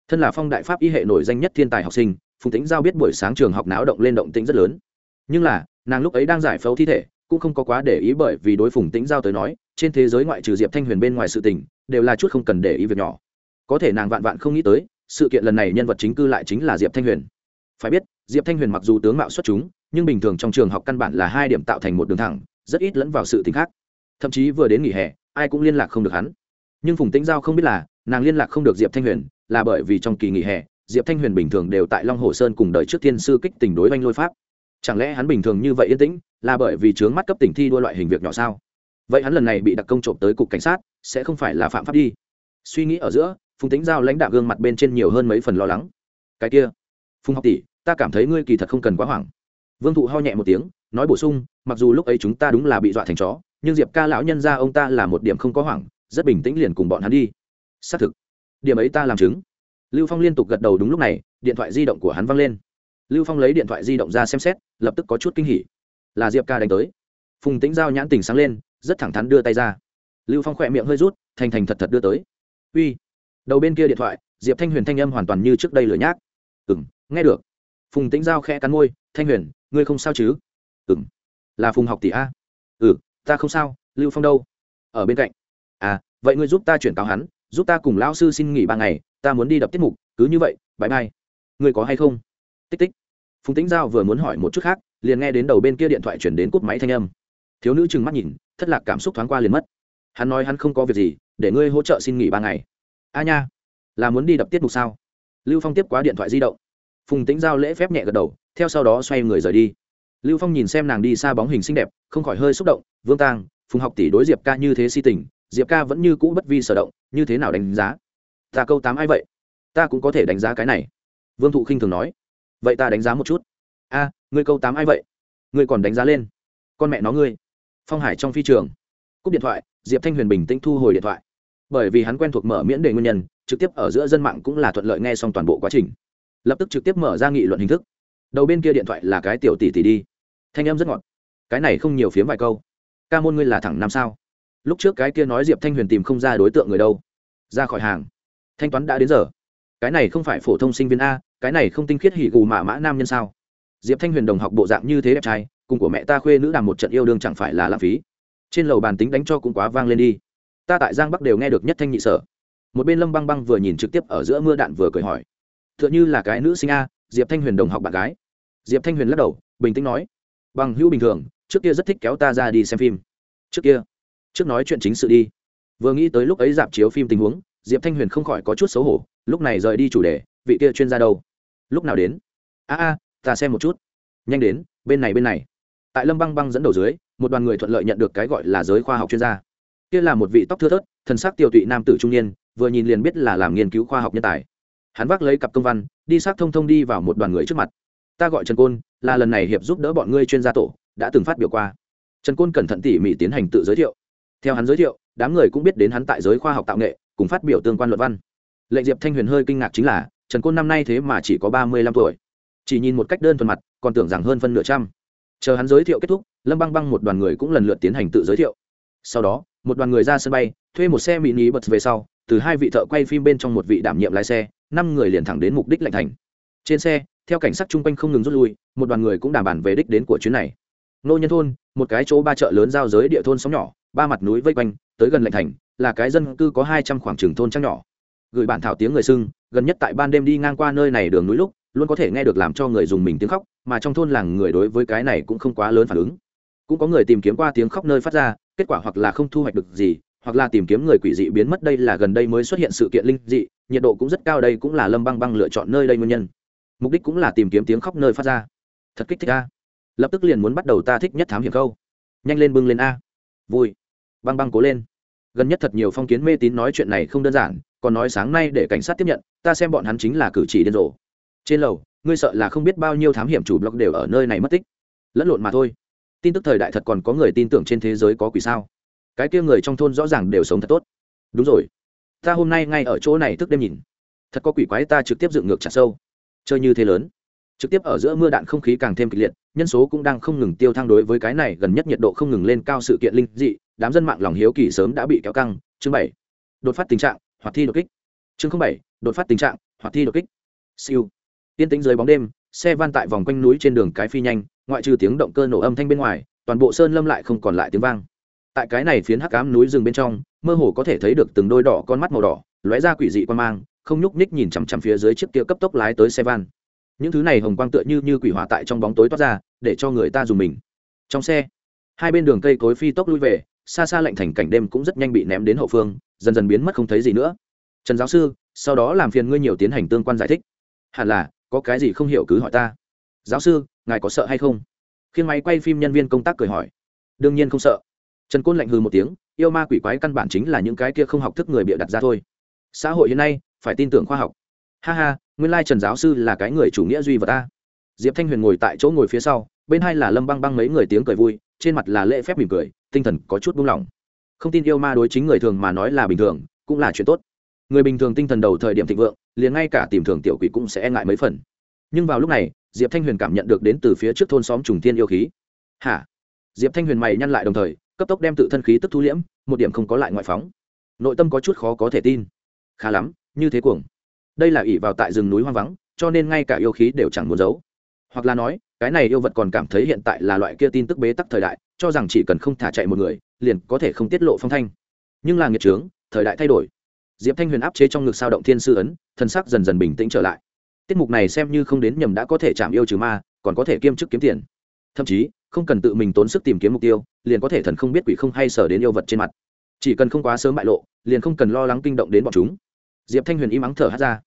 Thân là phong đại pháp y hệ nổi danh nhất thiên tài học sinh, phùng tính giao biết buổi sáng trường học náo động lên động tĩnh rất lớn. Nhưng là, nàng lúc ấy đang giải phẫu thi thể, cũng không có quá để ý bởi vì đối phùng tính giao tới nói, trên thế giới ngoại trừ diệp thanh huyền bên ngoài sự tình, đều là chút không cần để ý việc nhỏ. Có thể nàng vạn vạn không nghĩ tới, sự kiện lần này nhân vật chính cư lại chính là diệp thanh huyền. Phải biết, diệp thanh huyền mặc dù tướng mạo xuất chúng, nhưng bình thường trong trường học căn bản là hai điểm tạo thành một đường thẳng, rất ít lẫn vào sự t khác. Thậm chí vừa đến nghỉ hè ai cũng liên lạc không được hắn. Nhưng phùng tĩnh giao không biết là, nàng liên lạc không được diệp thanh huyền, là bởi vì trong kỳ nghỉ hè, diệp thanh huyền bình thường đều tại long hồ sơn cùng đợi trước thiên sư kích tình đối oanh lôi pháp. Chẳng lẽ hắn bình thường như vậy yên tĩnh, là bởi vì chướng mắt cấp tỉnh thi đua loại hình việc nhỏ sao? Vậy hắn lần này bị đặc công trộm tới cục cảnh sát, sẽ không phải là phạm pháp đi. Suy nghĩ ở giữa, phùng tính giao lãnh đạo gương mặt bên trên nhiều hơn mấy phần lo lắng. Cái kia, phùng học tỷ, ta cảm thấy ngươi kỳ thật không cần quá hoảng. Vương thụ ho nhẹ một tiếng, nói bổ sung, mặc dù lúc ấy chúng ta đúng là bị dọa thành chó nhưng diệp ca lão nhân ra ông ta là một điểm không có hoảng, rất bình tĩnh liền cùng bọn hắn đi. Xác thực, điểm ấy ta làm chứng. Lưu phong liên tục gật đầu đúng lúc này, điện thoại di động của hắn văng lên. Lưu phong lấy điện thoại di động ra xem xét, lập tức có chút kinh hỉ. Là diệp ca đánh tới. Phùng tĩnh giao nhãn tình sáng lên, rất thẳng thắn đưa tay ra. Lưu phong khỏe miệng hơi rút, thành thành thật thật đưa tới. Uy. Đầu bên kia điện thoại, diệp thanh huyền thanh âm hoàn toàn như trước đây lửa nhác. Ừ m nghe được. Phùng tĩnh giao khẽ cắn môi, thanh huyền, ngươi không sao chứ? Ừ m là phùng học tỷ a? Ừ ta không sao, lưu phong đâu? Ở bên cạnh. À vậy ngươi giúp ta chuyển cáo hắn, giúp ta cùng lão sư xin nghỉ ba ngày, ta muốn đi đập tiết mục, cứ như vậy bãi mai ngươi có hay không? Tích tích. Phùng tĩnh giao vừa muốn hỏi một chút khác, liền nghe đến đầu bên kia điện thoại chuyển đến cúp máy thanh âm. Thiếu nữ trừng mắt nhìn, thất lạc cảm xúc thoáng qua liền mất. Hắn nói hắn không có việc gì, để ngươi hỗ trợ xin nghỉ ba ngày. A nha, là muốn đi đập tiết mục sao? Lưu phong tiếp quá điện thoại di động. Phùng tĩnh giao lễ phép nhẹ gật đầu, theo sau đó xoay người rời đi lưu phong nhìn xem nàng đi xa bóng hình xinh đẹp, không khỏi hơi xúc động, vương tang phùng học tỷ đối diệp ca như thế si tình, diệp ca vẫn như cũ bất vi sở động, như thế nào đánh giá? Ta câu tám ai vậy? Ta cũng có thể đánh giá cái này. Vương thụ khinh thường nói. Vậy ta đánh giá một chút. A, ngươi câu tám ai vậy? Ngươi còn đánh giá lên. Con mẹ nó ngươi. Phong hải trong phi trường. Cúp điện thoại, diệp thanh huyền bình tĩnh thu hồi điện thoại. Bởi vì hắn quen thuộc mở miễn đề nguyên nhân, trực tiếp ở giữa dân mạng cũng là thuận lợi nghe xong toàn bộ quá trình. Lập tức trực tiếp mở ra nghị luận hình thức đầu bên kia điện thoại là cái tiểu tỷ tỷ đi. Thanh em rất ngọt. Cái này không nhiều phiếm vài câu. Ca môn ngươi là thẳng năm sao? Lúc trước cái kia nói diệp thanh huyền tìm không ra đối tượng người đâu. Ra khỏi hàng. Thanh toán đã đến giờ. Cái này không phải phổ thông sinh viên a, cái này không tinh khiết hỉ gù mạ mã nam nhân sao? Diệp thanh huyền đồng học bộ dạng như thế đẹp trai, cùng của mẹ ta khuê nữ đàm một trận yêu đương chẳng phải là lãng phí. Trên lầu bàn tính đánh cho cũng quá vang lên đi. Ta tại giang bắc đều nghe được nhất thanh nhị sở. Một bên lâm băng băng vừa nhìn trực tiếp ở giữa mưa đạn vừa cười hỏi. T h ư ợ n h ư là cái nữ sinh a diệp thanh huyền đồng học bạn gái. Diệp thanh huyền lắc đầu, bình tĩnh nói, bằng hữu bình thường, trước kia rất thích kéo ta ra đi xem phim. Trước kia? Trước nói chuyện chính sự đi. Vừa nghĩ tới lúc ấy dạp chiếu phim tình huống, diệp thanh huyền không khỏi có chút xấu hổ, lúc này rời đi chủ đề, vị kia chuyên gia đâu? Lúc nào đến? A a, ta xem một chút. Nhanh đến, bên này bên này. Tại lâm băng băng dẫn đầu dưới, một đoàn người thuận lợi nhận được cái gọi là giới khoa học chuyên gia. Kia là một vị tóc thưa thớt, thần sắc tiêu tụy nam tử trung niên, vừa nhìn liền biết là làm nghiên cứu khoa học nhân tài hắn vác lấy cặp công văn, đi xác thông thông đi vào một đoàn người trước mặt. Ta gọi trần côn, là lần này hiệp giúp đỡ bọn ngươi chuyên gia tổ, đã từng phát biểu qua. Trần côn cẩn thận tỉ mỉ tiến hành tự giới thiệu. Theo hắn giới thiệu, đám người cũng biết đến hắn tại giới khoa học tạo nghệ, cùng phát biểu tương quan luận văn. Lệnh diệp thanh huyền hơi kinh ngạc chính là, trần côn năm nay thế mà chỉ có ba mươi lăm tuổi. Chỉ nhìn một cách đơn thuần mặt, còn tưởng rằng hơn phân nửa trăm. Chờ hắn giới thiệu kết thúc, lâm băng băng một đoàn người cũng lần lượt tiến hành tự giới thiệu. Sau đó, một đoàn người ra sân bay, thuê một xe mini bật về sau, từ hai vị thợ quay phim bên trong một vị đảm nhiệm lái xe năm người liền thẳng đến mục đích lạnh thành. Trên xe, theo cảnh sát chung quanh không ngừng rút lui, một đoàn người cũng đảm bản về đích đến của chuyến này. Nô nhân thôn, một cái chỗ ba chợ lớn giao giới địa thôn sóng nhỏ, ba mặt núi vây quanh, tới gần lạnh thành, là cái dân cư có hai trăm khoảng trường thôn trăng nhỏ. Gửi bản thảo tiếng người sưng, gần nhất tại ban đêm đi ngang qua nơi này đường núi lúc, luôn có thể nghe được làm cho người dùng mình tiếng khóc, mà trong thôn làng người đối với cái này cũng không quá lớn phản ứng. Cũng có người tìm kiếm qua tiếng khóc nơi phát ra, kết quả hoặc là không thu hoạch được gì, hoặc là tìm kiếm người quỷ dị biến mất đây là gần đây mới xuất hiện sự kiện linh dị nhiệt độ cũng rất cao, đây cũng là lâm băng băng lựa chọn nơi đây nguyên nhân. Mục đích cũng là tìm kiếm tiếng khóc nơi phát ra. Thật kích thích a. Lập tức liền muốn bắt đầu ta thích nhất thám hiểm câu. Nhanh lên bưng lên a. Vui. Băng băng cố lên. Gần nhất thật nhiều phong kiến mê tín nói chuyện này không đơn giản, còn nói sáng nay để cảnh sát tiếp nhận, ta xem bọn hắn chính là cử chỉ điên rồ. Trên lầu, ngươi sợ là không biết bao nhiêu thám hiểm chủ blog đều ở nơi này mất tích. Lẫn lộn mà thôi. Tin tức thời đại thật còn có người tin tưởng trên thế giới có quỷ sao? Cái kia người trong thôn rõ ràng đều sống thật tốt. Đúng rồi ta hôm nay ngay ở chỗ này thức đêm nhìn. Thật có quỷ quái ta trực tiếp dựng ngược chặt sâu. Chơi như thế lớn. Trực tiếp ở giữa mưa đạn không khí càng thêm kịch liệt, nhân số cũng đang không ngừng tiêu thang đối với cái này gần nhất nhiệt độ không ngừng lên cao sự kiện linh dị, đám dân mạng lòng hiếu kỳ sớm đã bị kéo căng. Chương bảy. Đột phát tình trạng, hoặc thi đột kích. Chương bảy. Đột phát tình trạng, hoặc thi đột kích. Siêu. Tiên tính dưới bóng đêm, xe van tại vòng quanh núi trên đường cái phi nhanh, ngoại trừ tiếng động cơ nổ âm thanh bên ngoài, toàn bộ sơn lâm lại không còn lại tiếng vang tại cái này phiến hắc ám núi rừng bên trong, mơ hồ có thể thấy được từng đôi đỏ con mắt màu đỏ, lóe ra quỷ dị quan mang, không nhúc nhích nhìn chằm chằm phía dưới chiếc kia cấp tốc lái tới xe van. Những thứ này hồng quang tựa như như quỷ hỏa tại trong bóng tối toát ra, để cho người ta dùng mình. Trong xe, hai bên đường cây cối phi tốc lui về, xa xa lạnh thành cảnh đêm cũng rất nhanh bị ném đến hậu phương, dần dần biến mất không thấy gì nữa. Trần giáo sư, sau đó làm phiền ngươi nhiều tiến hành tương quan giải thích. Hẳn là, có cái gì không hiểu cứ hỏi ta. Giáo sư, ngài có sợ hay không? Khiến máy quay phim nhân viên công tác cười hỏi. Đương nhiên không sợ trần côn lạnh hư một tiếng, yêu ma quỷ quái căn bản chính là những cái kia không học thức người bịa đặt ra thôi. Xã hội hiện nay, phải tin tưởng khoa học. Ha ha, nguyên lai trần giáo sư là cái người chủ nghĩa duy vật ta diệp thanh huyền ngồi tại chỗ ngồi phía sau, bên hai là lâm băng băng mấy người tiếng cười vui, trên mặt là lễ phép mỉm cười, tinh thần có chút buông lỏng. Không tin yêu ma đối chính người thường mà nói là bình thường, cũng là chuyện tốt. Người bình thường tinh thần đầu thời điểm thịnh vượng, liền ngay cả tìm thường tiểu quỷ cũng sẽ e ngại mấy phần. Nhưng vào lúc này, diệp thanh huyền cảm nhận được đến từ phía trước thôn xóm trùng tiên yêu khí. Hả? Diệp thanh huyền mày nhăn lại đồng thời cấp tốc đem tự thân khí tức thu liễm, một điểm không có lại ngoại phóng. Nội tâm có chút khó có thể tin. Khá lắm, như thế cuồng. Đây là ỷ vào tại rừng núi hoang vắng, cho nên ngay cả yêu khí đều chẳng muốn giấu. Hoặc là nói, cái này yêu vật còn cảm thấy hiện tại là loại kia tin tức bế tắc thời đại, cho rằng chỉ cần không thả chạy một người, liền có thể không tiết lộ phong thanh. Nhưng là nghiệt trướng, thời đại thay đổi. Diệp thanh huyền áp chế trong ngực sao động thiên sư ấn, thân sắc dần dần bình tĩnh trở lại. Tiết mục này xem như không đến nhầm đã có thể chạm yêu trừ ma, còn có thể kiêm chức kiếm tiền. Thậm chí không cần tự mình tốn sức tìm kiếm mục tiêu, liền có thể thần không biết quỷ không hay sở đến yêu vật trên mặt. Chỉ cần không quá sớm bại lộ, liền không cần lo lắng kinh động đến bọn chúng. Diệp thanh huyền im ắng thở hát ra.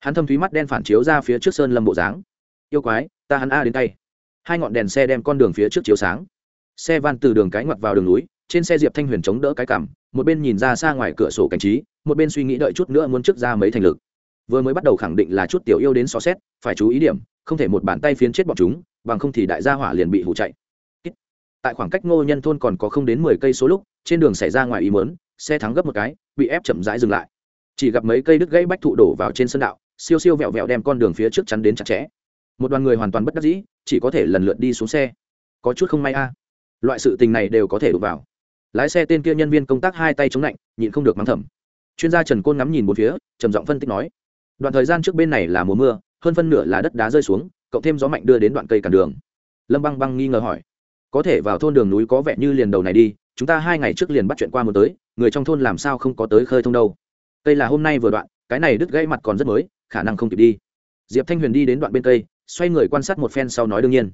Hắn thâm thúy mắt đen phản chiếu ra phía trước sơn lâm bộ dáng. Yêu quái, ta hắn a đến tay. Hai ngọn đèn xe đem con đường phía trước chiếu sáng. Xe van từ đường cái ngoặt vào đường núi, trên xe diệp thanh huyền chống đỡ cái cảm một bên nhìn ra xa ngoài cửa sổ cảnh trí, một bên suy nghĩ đợi chút nữa muốn trước ra mấy thành lực. Vừa mới bắt đầu khẳng định là chút tiểu yêu đến xó xét, phải chú ý điểm, không thể một bàn tay phiến chết bọn chúng, bằng không thì đại gia hỏa liền bị hụ chạy tại khoảng cách ngô nhân thôn còn có không đến mười cây số lúc, trên đường xảy ra ngoài ý mớn xe thắng gấp một cái, bị ép chậm rãi dừng lại. Chỉ gặp mấy cây đứt gãy bách thụ đổ vào trên sân đạo, siêu siêu vẹo vẹo đem con đường phía trước chắn đến chặt chẽ. Một đoàn người hoàn toàn bất đắc dĩ, chỉ có thể lần lượt đi xuống xe. Có chút không may a. Loại sự tình này đều có thể đụng vào. Lái xe tên kia nhân viên công tác hai tay chống lạnh, nhịn không được mắng thầm. Chuyên gia trần côn ngắm nhìn một phía, trầm giọng phân tích nói, đoạn thời gian trước bên này là mùa mưa, hơn phân nửa là đất đá rơi xuống, cộng thêm gió mạnh đưa đến đoạn cây cản đường. Lâm băng băng nghi ngờ hỏi có thể vào thôn đường núi có vẻ như liền đầu này đi, chúng ta hai ngày trước liền bắt chuyện qua một tới, người trong thôn làm sao không có tới khơi thông đâu. Cây là hôm nay vừa đoạn, cái này đứt gãy mặt còn rất mới, khả năng không kịp đi. Diệp thanh huyền đi đến đoạn bên cây, xoay người quan sát một phen sau nói đương nhiên.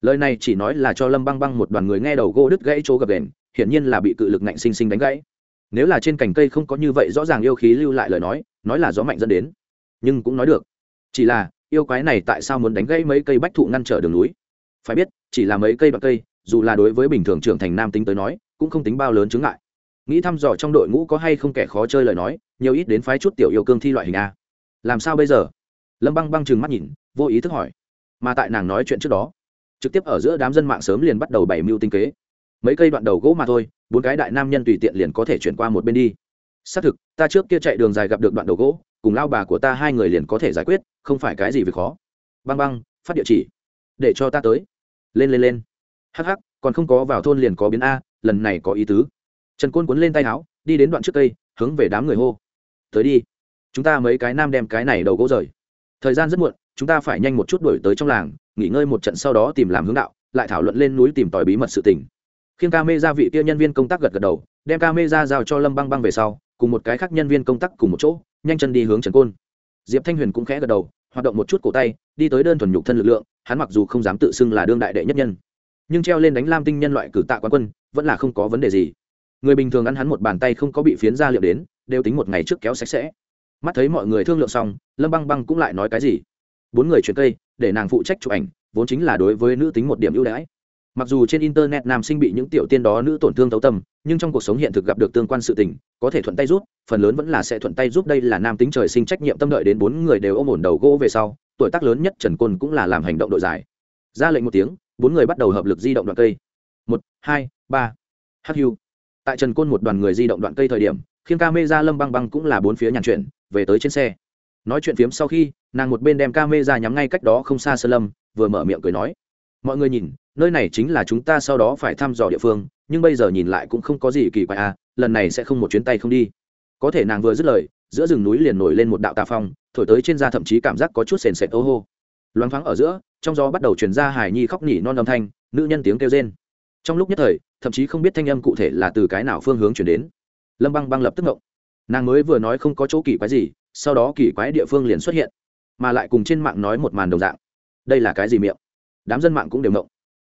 Lời này chỉ nói là cho lâm băng băng một đoàn người nghe đầu gỗ đứt gãy chỗ gập đền, hiển nhiên là bị cự lực nạnh sinh sinh đánh gãy. Nếu là trên cành cây không có như vậy rõ ràng yêu khí lưu lại lời nói nói là gió mạnh dẫn đến. Nhưng cũng nói được. Chỉ là, yêu quái này tại sao muốn đánh gãy mấy cây bách thụ ngăn trở đường núi? Phải biết, chỉ là mấy cây đoạn cây dù là đối với bình thường trưởng thành nam tính tới nói, cũng không tính bao lớn chứng ngại. Nghĩ thăm dò trong đội ngũ có hay không kẻ khó chơi lời nói, nhiều ít đến phái chút tiểu yêu cương thi loại hình a. Làm sao bây giờ? Lâm băng băng trừng mắt nhìn, vô ý thức hỏi. Mà tại nàng nói chuyện trước đó, trực tiếp ở giữa đám dân mạng sớm liền bắt đầu bày mưu tinh kế. Mấy cây đoạn đầu gỗ mà thôi, bốn cái đại nam nhân tùy tiện liền có thể chuyển qua một bên đi. Xác thực, ta trước kia chạy đường dài gặp được đoạn đầu gỗ, cùng lao bà của ta hai người liền có thể giải quyết, không phải cái gì việc khó. Băng băng, phát địa chỉ, để cho ta tới. Lên lên lên hh còn không có vào thôn liền có biến a, lần này có ý tứ. Trần côn cuốn lên tay áo, đi đến đoạn trước cây, hướng về đám người hô. Tới đi. Chúng ta mấy cái nam đem cái này đầu gỗ rời. Thời gian rất muộn, chúng ta phải nhanh một chút đổi tới trong làng, nghỉ ngơi một trận sau đó tìm làm hướng đạo, lại thảo luận lên núi tìm tòi bí mật sự tình. Khiêng ca mê ra vị kia nhân viên công tác gật gật đầu, đem ca mê ra giao cho lâm băng băng về sau, cùng một cái khác nhân viên công tác cùng một chỗ, nhanh chân đi hướng trần côn. Diệp thanh huyền cũng khẽ gật đầu, hoạt động một chút cổ tay, đi tới đơn thuần nhục thân lực lượng, hắn mặc dù không dám tự xưng là đương đại đệ nhất nhân nhưng treo lên đánh lam tinh nhân loại cử tạ quán quân, vẫn là không có vấn đề gì. Người bình thường ăn hắn một bàn tay không có bị phiến ra liệu đến, đều tính một ngày trước kéo sạch sẽ. Mắt thấy mọi người thương lượng xong, lâm băng băng cũng lại nói cái gì? Bốn người chuyển cây, để nàng phụ trách chụp ảnh, vốn chính là đối với nữ tính một điểm ưu đãi. Mặc dù trên internet nam sinh bị những tiểu tiên đó nữ tổn thương tấu tâm, nhưng trong cuộc sống hiện thực gặp được tương quan sự tình, có thể thuận tay giúp, phần lớn vẫn là sẽ thuận tay giúp đây là nam tính trời sinh trách nhiệm tâm đợi đến bốn người đều ôm ổn đầu gỗ về sau, tuổi tác lớn nhất trần côn cũng là làm hành động đội dài ra lệnh một tiếng bốn người bắt đầu hợp lực di động đoạn cây. Một, hai, ba. Hu tại trần côn một đoàn người di động đoạn cây thời điểm khiêm ca mê ra lâm băng băng cũng là bốn phía nhàn chuyện về tới trên xe. Nói chuyện phiếm sau khi, nàng một bên đem ca mê ra nhắm ngay cách đó không xa sơ lâm, vừa mở miệng cười nói. Mọi người nhìn, nơi này chính là chúng ta sau đó phải thăm dò địa phương, nhưng bây giờ nhìn lại cũng không có gì kỳ quái à lần này sẽ không một chuyến tay không đi. Có thể nàng vừa dứt lời, giữa rừng núi liền nổi lên một đạo tà phong, thổi tới trên da thậm chí cảm giác có chút sền sệt ô hô. Loáng thoáng ở giữa trong gió bắt đầu chuyển ra hải nhi khóc nhỉ non âm thanh, nữ nhân tiếng kêu rên. Trong lúc nhất thời, thậm chí không biết thanh âm cụ thể là từ cái nào phương hướng chuyển đến. Lâm băng băng lập tức ngộng. Nàng mới vừa nói không có chỗ kỳ quái gì, sau đó kỳ quái địa phương liền xuất hiện, mà lại cùng trên mạng nói một màn đồng dạng. Đây là cái gì miệng? Đám dân mạng cũng đều ngộng.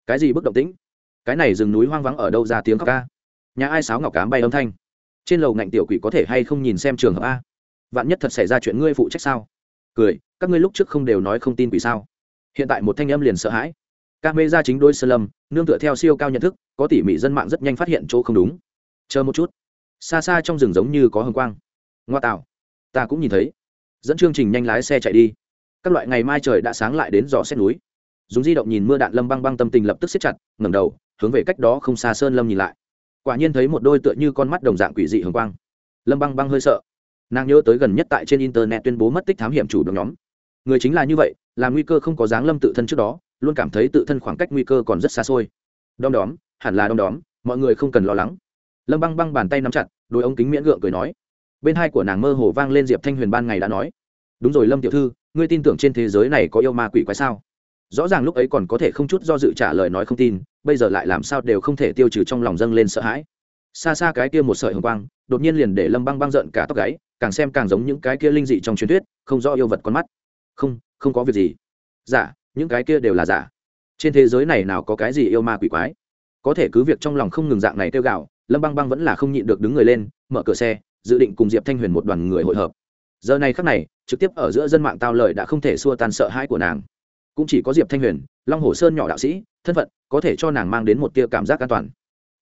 Cái gì bức động tĩnh? Cái này rừng núi hoang vắng ở đâu ra tiếng khóc ca? Nhà ai sáo ngọc cám bay âm thanh? Trên lầu ngạnh tiểu quỷ có thể hay không nhìn xem trường hợp a? Vạn nhất thật xảy ra chuyện ngươi phụ trách sao? Cười, các ngươi lúc trước không đều nói không tin quỷ sao? Hiện tại một thanh âm liền sợ hãi. Ca mê ra chính đôi sơ lâm, nương tựa theo siêu cao nhận thức, có tỉ mỉ dân mạng rất nhanh phát hiện chỗ không đúng. Chờ một chút. Xa xa trong rừng giống như có hồng quang. Ngoa tạo. Ta cũng nhìn thấy. Dẫn chương trình nhanh lái xe chạy đi. Các loại ngày mai trời đã sáng lại đến dò xét núi. Dùng di động nhìn mưa đạn lâm băng băng tâm tình lập tức xếp chặt, ngẩng đầu, hướng về cách đó không xa sơn lâm nhìn lại. Quả nhiên thấy một đôi tựa như con mắt đồng dạng quỷ dị hồng quang. Lâm băng băng hơi sợ. Nàng nhớ tới gần nhất tại trên internet tuyên bố mất tích thám hiểm chủ được nhóm người chính là như vậy, là nguy cơ không có dáng lâm tự thân trước đó, luôn cảm thấy tự thân khoảng cách nguy cơ còn rất xa xôi. Đom đóm, hẳn là đom đóm, mọi người không cần lo lắng. Lâm băng băng bàn tay nắm chặt đôi ống kính miễn gượng cười nói. Bên hai của nàng mơ hồ vang lên diệp thanh huyền ban ngày đã nói. Đúng rồi lâm tiểu thư, ngươi tin tưởng trên thế giới này có yêu ma quỷ quái sao? Rõ ràng lúc ấy còn có thể không chút do dự trả lời nói không tin, bây giờ lại làm sao đều không thể tiêu trừ trong lòng dâng lên sợ hãi. Xa xa cái kia một sợi hồng quang, đột nhiên liền để lâm băng băng giận cả tóc gáy, càng xem càng giống những cái kia linh dị trong truyền thuyết, không rõ yêu vật con mắt không không có việc gì. Giả, những cái kia đều là giả. Trên thế giới này nào có cái gì yêu ma quỷ quái? Có thể cứ việc trong lòng không ngừng dạng này kêu gạo lâm băng băng vẫn là không nhịn được đứng người lên, mở cửa xe, dự định cùng diệp thanh huyền một đoàn người hội hợp. Giờ này khắc này, trực tiếp ở giữa dân mạng tao lời đã không thể xua tan sợ hãi của nàng. Cũng chỉ có diệp thanh huyền, long hồ sơn nhỏ đạo sĩ, thân phận, có thể cho nàng mang đến một tia cảm giác an toàn.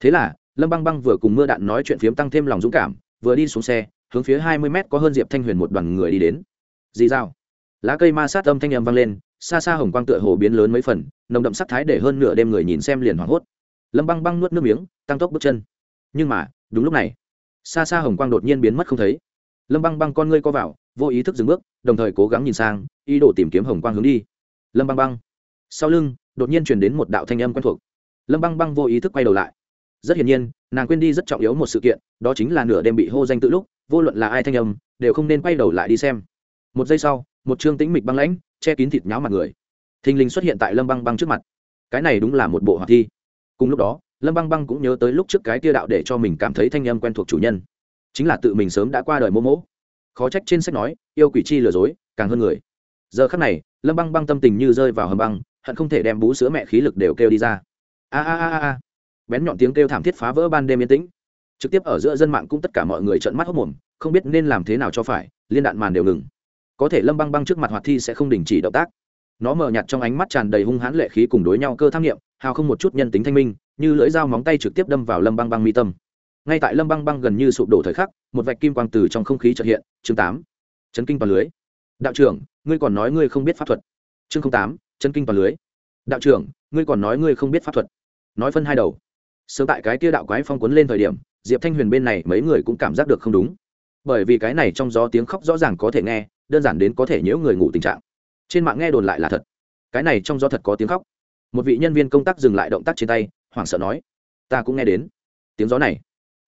Thế là, lâm băng băng vừa cùng mưa đạn nói chuyện phiếm tăng thêm lòng dũng cảm, vừa đi xuống xe, hướng phía hai mươi mét có hơn diệp thanh huyền một đoàn người đi đến. Dì dao lá cây ma sát âm thanh âm vang lên, xa xa hồng quang tựa hồ biến lớn mấy phần, nồng đậm sắc thái để hơn nửa đêm người nhìn xem liền hoảng hốt. Lâm băng băng nuốt nước miếng, tăng tốc bước chân. Nhưng mà, đúng lúc này, xa xa hồng quang đột nhiên biến mất không thấy. Lâm băng băng con ngươi co vào, vô ý thức dừng bước, đồng thời cố gắng nhìn sang, ý đồ tìm kiếm hồng quang hướng đi. Lâm băng băng. Sau lưng, đột nhiên chuyển đến một đạo thanh âm quen thuộc. Lâm băng băng vô ý thức quay đầu lại. Rất hiển nhiên, nàng quên đi rất trọng yếu một sự kiện, đó chính là nửa đêm bị hô danh tự lúc, vô luận là ai thanh âm, đều không nên quay đầu lại đi xem. Một giây sau một chương tĩnh mịch băng lãnh, che kín thịt nháo mặt người. Thình lình xuất hiện tại lâm băng băng trước mặt. Cái này đúng là một bộ hoạt thi. Cùng lúc đó, lâm băng băng cũng nhớ tới lúc trước cái tia đạo để cho mình cảm thấy thanh âm quen thuộc chủ nhân. Chính là tự mình sớm đã qua đời mô mỗ khó trách trên sách nói, yêu quỷ chi lừa dối, càng hơn người. Giờ khắc này, lâm băng băng tâm tình như rơi vào hầm băng, hận không thể đem bú sữa mẹ khí lực đều kêu đi ra. A a a a. Bén nhọn tiếng kêu thảm thiết phá vỡ ban đêm yên tĩnh. Trực tiếp ở giữa dân mạng cũng tất cả mọi người trợn mắt hốc mồm, không biết nên làm thế nào cho phải, liên đạn màn đều ngừng có thể lâm băng băng trước mặt hoạt thi sẽ không đình chỉ động tác. Nó mờ nhạt trong ánh mắt tràn đầy hung hãn lệ khí cùng đối nhau cơ tham nghiệm, hào không một chút nhân tính thanh minh, như lưỡi dao móng tay trực tiếp đâm vào lâm băng băng mi tâm. Ngay tại lâm băng băng gần như sụp đổ thời khắc, một vạch kim quang từ trong không khí trợ hiện, chương tám, chấn kinh toàn lưới. Đạo trưởng, ngươi còn nói ngươi không biết pháp thuật. Chương tám, chấn kinh toàn lưới. Đạo trưởng, ngươi còn nói ngươi không biết pháp thuật. Nói phân hai đầu. Sớm tại cái kia đạo quái phong quấn lên thời điểm, diệp thanh huyền bên này mấy người cũng cảm giác được không đúng. Bởi vì cái này trong gió tiếng khóc rõ ràng có thể nghe đơn giản đến có thể nhiễu người ngủ tình trạng. Trên mạng nghe đồn lại là thật. Cái này trong gió thật có tiếng khóc. Một vị nhân viên công tác dừng lại động tác trên tay, hoảng sợ nói, ta cũng nghe đến. Tiếng gió này.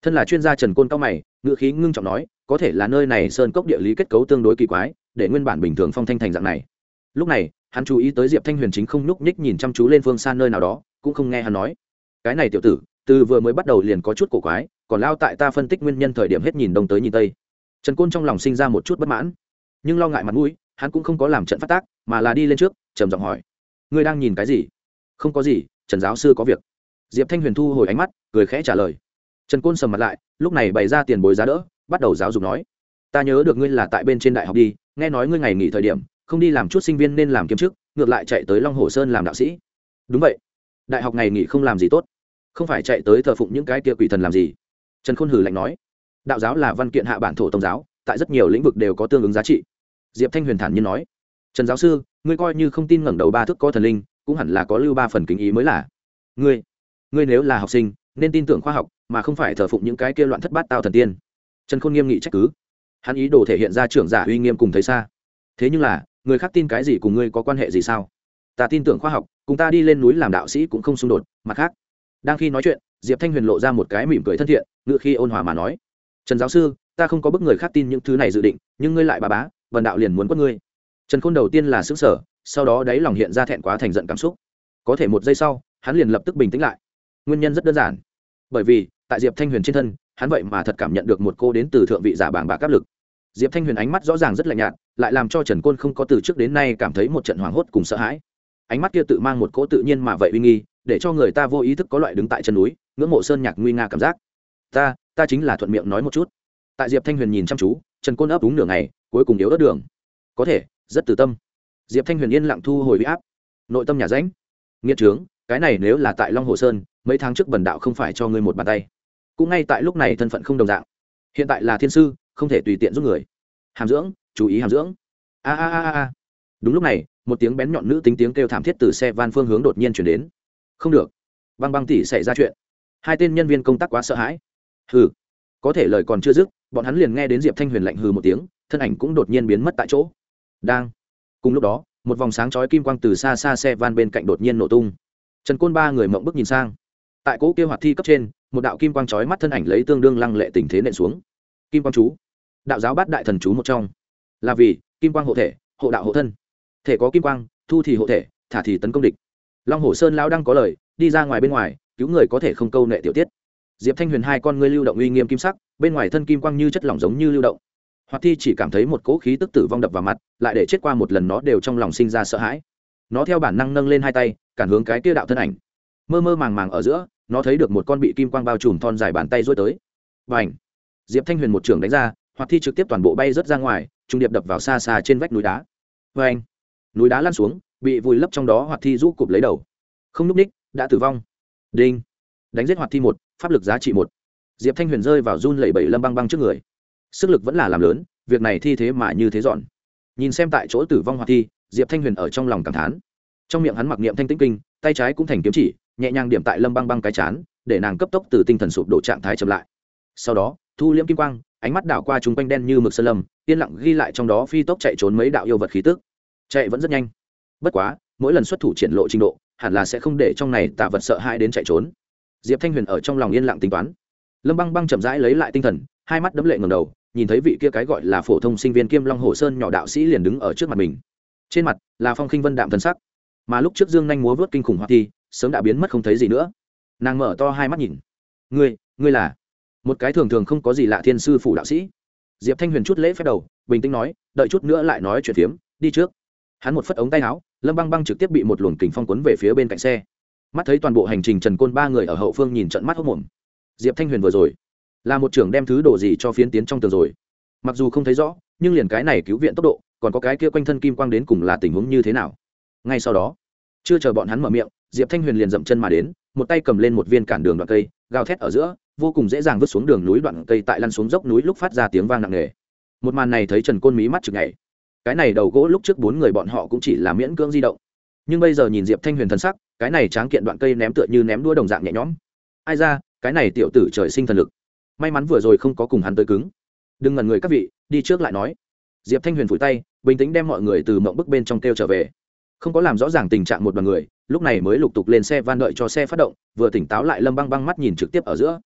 Thân là chuyên gia trần côn cao mày ngự khí ngưng trọng nói, có thể là nơi này sơn cốc địa lý kết cấu tương đối kỳ quái, để nguyên bản bình thường phong thanh thành dạng này. Lúc này, hắn chú ý tới diệp thanh huyền chính không nhúc nhích nhìn chăm chú lên phương xa nơi nào đó, cũng không nghe hắn nói. Cái này tiểu tử, từ vừa mới bắt đầu liền có chút cổ quái, còn lao tại ta phân tích nguyên nhân thời điểm hết nhìn đông tới nhìn tây. Trần côn trong lòng sinh ra một chút bất mãn nhưng lo ngại mặt mũi, hắn cũng không có làm trận phát tác, mà là đi lên trước, trầm giọng hỏi, ngươi đang nhìn cái gì? Không có gì, trần giáo sư có việc. Diệp thanh huyền thu hồi ánh mắt, cười khẽ trả lời. Trần côn sầm mặt lại, lúc này bày ra tiền bối giá đỡ, bắt đầu giáo dục nói, ta nhớ được ngươi là tại bên trên đại học đi, nghe nói ngươi ngày nghỉ thời điểm, không đi làm chút sinh viên nên làm kiếm chức, ngược lại chạy tới long hồ sơn làm đạo sĩ. Đúng vậy. Đại học ngày nghỉ không làm gì tốt. Không phải chạy tới thờ phụng những cái kia quỷ thần làm gì. Trần khôn hử lạnh nói, đạo giáo là văn kiện hạ bản thổ tôn giáo, tại rất nhiều lĩnh vực đều có tương ứng giá trị diệp thanh huyền thản nhiên nói, trần giáo sư, ngươi coi như không tin ngẩng đầu ba thức có thần linh, cũng hẳn là có lưu ba phần kính ý mới là. Ngươi ngươi nếu là học sinh, nên tin tưởng khoa học, mà không phải thờ phụng những cái kia loạn thất bát tao thần tiên. Trần khôn nghiêm nghị trách cứ. Hắn ý đồ thể hiện ra trưởng giả uy nghiêm cùng thấy xa. Thế nhưng là, người khác tin cái gì cùng ngươi có quan hệ gì sao? Ta tin tưởng khoa học, cùng ta đi lên núi làm đạo sĩ cũng không xung đột, mặt khác. Đang khi nói chuyện, diệp thanh huyền lộ ra một cái mỉm cười thân thiện ngự khi ôn hòa mà nói, trần giáo sư, ta không có bức người khác tin những thứ này dự định, nhưng ngươi lại bà bá vần đạo liền muốn quất ngươi. Trần khôn đầu tiên là xứng sở sau đó đáy lòng hiện ra thẹn quá thành giận cảm xúc. Có thể một giây sau, hắn liền lập tức bình tĩnh lại. Nguyên nhân rất đơn giản. Bởi vì, tại diệp thanh huyền trên thân, hắn vậy mà thật cảm nhận được một cô đến từ thượng vị giả bảng bạc áp lực. Diệp thanh huyền ánh mắt rõ ràng rất lạnh nhạt, lại làm cho trần côn không có từ trước đến nay cảm thấy một trận hoảng hốt cùng sợ hãi. Ánh mắt kia tự mang một cỗ tự nhiên mà vậy uy nghi, để cho người ta vô ý thức có loại đứng tại chân núi, ngưỡng mộ sơn nhạc nguy nga cảm giác. Ta ta chính là thuận miệng nói một chút. Tại diệp thanh huyền nhìn chăm chú trần côn ấp đúng nửa ngày, cuối cùng yếu ớt đường. Có thể, rất từ tâm. Diệp thanh huyền yên lặng thu hồi huy áp. Nội tâm nhà ránh nghiên trướng, cái này nếu là tại long hồ sơn, mấy tháng trước bần đạo không phải cho ngươi một bàn tay. Cũng ngay tại lúc này thân phận không đồng dạng. Hiện tại là thiên sư, không thể tùy tiện giúp người. Hàm dưỡng, chú ý hàm dưỡng. A a a a. Đúng lúc này, một tiếng bén nhọn nữ tính tiếng kêu thảm thiết từ xe van phương hướng đột nhiên chuyển đến. Không được. Băng băng tỉ xảy ra chuyện. Hai tên nhân viên công tác quá sợ hãi. Hừ. Có thể lời còn chưa dứt bọn hắn liền nghe đến diệp thanh huyền lạnh hừ một tiếng, thân ảnh cũng đột nhiên biến mất tại chỗ. Đang. Cùng lúc đó, một vòng sáng chói kim quang từ xa xa xe van bên cạnh đột nhiên nổ tung. Trần côn ba người mộng bức nhìn sang. Tại cỗ kia hoạt thi cấp trên, một đạo kim quang chói mắt thân ảnh lấy tương đương lăng lệ tình thế nện xuống. Kim quang chú. Đạo giáo bát đại thần chú một trong. Là vì, kim quang hộ thể, hộ đạo hộ thân. Thể có kim quang, thu thì hộ thể, thả thì tấn công địch. Long hồ sơn lão đang có lời, đi ra ngoài bên ngoài, cứu người có thể không câu nệ tiểu tiết diệp thanh huyền hai con ngươi lưu động uy nghiêm kim sắc, bên ngoài thân kim quang như chất lỏng giống như lưu động. Hoạt thi chỉ cảm thấy một cỗ khí tức tử vong đập vào mặt, lại để chết qua một lần nó đều trong lòng sinh ra sợ hãi. Nó theo bản năng nâng lên hai tay, cản hướng cái kia đạo thân ảnh. Mơ mơ màng màng ở giữa, nó thấy được một con bị kim quang bao trùm thon dài bàn tay rối tới. Và ảnh diệp thanh huyền một trường đánh ra, Hoạt thi trực tiếp toàn bộ bay rớt ra ngoài, trung điệp đập vào xa xa trên vách núi đá. Vê anh núi đá lăn xuống, bị vùi lấp trong đó Hoạt thi rũ cụp lấy đầu. Không núp ních, đã tử vong. Đinh! Đánh giết hoạt thi một pháp lực giá trị một. Diệp thanh huyền rơi vào run lẩy bẩy lâm băng băng trước người. Sức lực vẫn là làm lớn, việc này thi thế mà như thế dọn. Nhìn xem tại chỗ tử vong hoạt thi, diệp thanh huyền ở trong lòng cảm thán. Trong miệng hắn mặc niệm thanh tĩnh kinh, tay trái cũng thành kiếm chỉ, nhẹ nhàng điểm tại lâm băng băng cái chán, để nàng cấp tốc từ tinh thần sụp đổ trạng thái chậm lại. Sau đó, thu liễm kim quang, ánh mắt đảo qua chúng quanh đen như mực sơn lâm, yên lặng ghi lại trong đó phi tốc chạy trốn mấy đạo yêu vật khí tức. Chạy vẫn rất nhanh. Bất quá, mỗi lần xuất thủ triển lộ trình độ, hẳn là sẽ không để trong này tạ vật sợ hãi đến chạy trốn diệp thanh huyền ở trong lòng yên lặng tính toán. Lâm băng băng chậm rãi lấy lại tinh thần, hai mắt đấm lệ ngầm đầu, nhìn thấy vị kia cái gọi là phổ thông sinh viên kiêm long hồ sơn nhỏ đạo sĩ liền đứng ở trước mặt mình. Trên mặt là phong khinh vân đạm thân sắc. Mà lúc trước dương nhanh múa vớt kinh khủng hoạt thi, sớm đã biến mất không thấy gì nữa. Nàng mở to hai mắt nhìn. Ngươi ngươi là? Một cái thường thường không có gì lạ thiên sư phủ đạo sĩ. Diệp thanh huyền chút lễ phép đầu, bình tĩnh nói, đợi chút nữa lại nói chuyện phiếm, đi trước. Hắn một phất ống tay áo, lâm băng băng trực tiếp bị một luồng kình phong quấn về phía bên cạnh xe mắt thấy toàn bộ hành trình trần côn ba người ở hậu phương nhìn trận mắt hốc mồm. Diệp thanh huyền vừa rồi là một trưởng đem thứ đồ gì cho phiến tiến trong tường rồi. Mặc dù không thấy rõ, nhưng liền cái này cứu viện tốc độ, còn có cái kia quanh thân kim quang đến cùng là tình huống như thế nào? Ngay sau đó, chưa chờ bọn hắn mở miệng, diệp thanh huyền liền dậm chân mà đến, một tay cầm lên một viên cản đường đoạn cây, gào thét ở giữa, vô cùng dễ dàng vứt xuống đường núi đoạn cây tại lăn xuống dốc núi lúc phát ra tiếng vang nặng nề. Một màn này thấy trần côn mí mắt chực ngày cái này đầu gỗ lúc trước bốn người bọn họ cũng chỉ là miễn cưỡng di động. Nhưng bây giờ nhìn diệp thanh huyền thần sắc cái này tráng kiện đoạn cây ném tựa như ném đua đồng dạng nhẹ nhõm. Ai ra, cái này tiểu tử trời sinh thần lực. May mắn vừa rồi không có cùng hắn tới cứng. Đừng ngần người các vị, đi trước lại nói. Diệp thanh huyền phủi tay, bình tĩnh đem mọi người từ mộng bức bên trong kêu trở về. Không có làm rõ ràng tình trạng một đoàn người, lúc này mới lục tục lên xe van đợi cho xe phát động, vừa tỉnh táo lại lâm băng băng mắt nhìn trực tiếp ở giữa.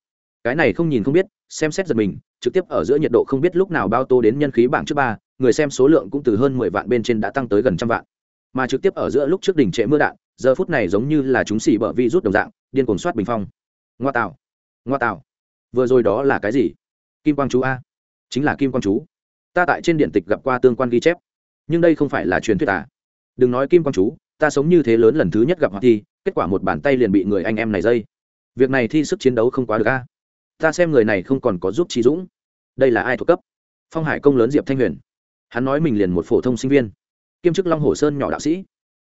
Cái này không nhìn không biết, xem xét giật mình, trực tiếp ở giữa nhiệt độ không biết lúc nào bao tô đến nhân khí bảng trước ba, người xem số lượng cũng từ hơn mười vạn bên trên đã tăng tới gần trăm vạn. Mà trực tiếp ở giữa lúc trước đỉnh trệ mưa đạn giờ phút này giống như là chúng xì bở vi rút đồng dạng, điên cuồng soát bình phong. Ngoa tạo ngoa tạo. Vừa rồi đó là cái gì? Kim quang chú a. Chính là kim quang chú. Ta tại trên điện tịch gặp qua tương quan ghi chép. Nhưng đây không phải là truyền thuyết à? Đừng nói kim quang chú, ta sống như thế lớn lần thứ nhất gặp hoạt thi, kết quả một bàn tay liền bị người anh em này dây. Việc này thi sức chiến đấu không quá được a. Ta xem người này không còn có giúp trí dũng. Đây là ai thuộc cấp? Phong hải công lớn diệp thanh huyền. Hắn nói mình liền một phổ thông sinh viên. Kiêm chức long hồ sơn nhỏ đạo sĩ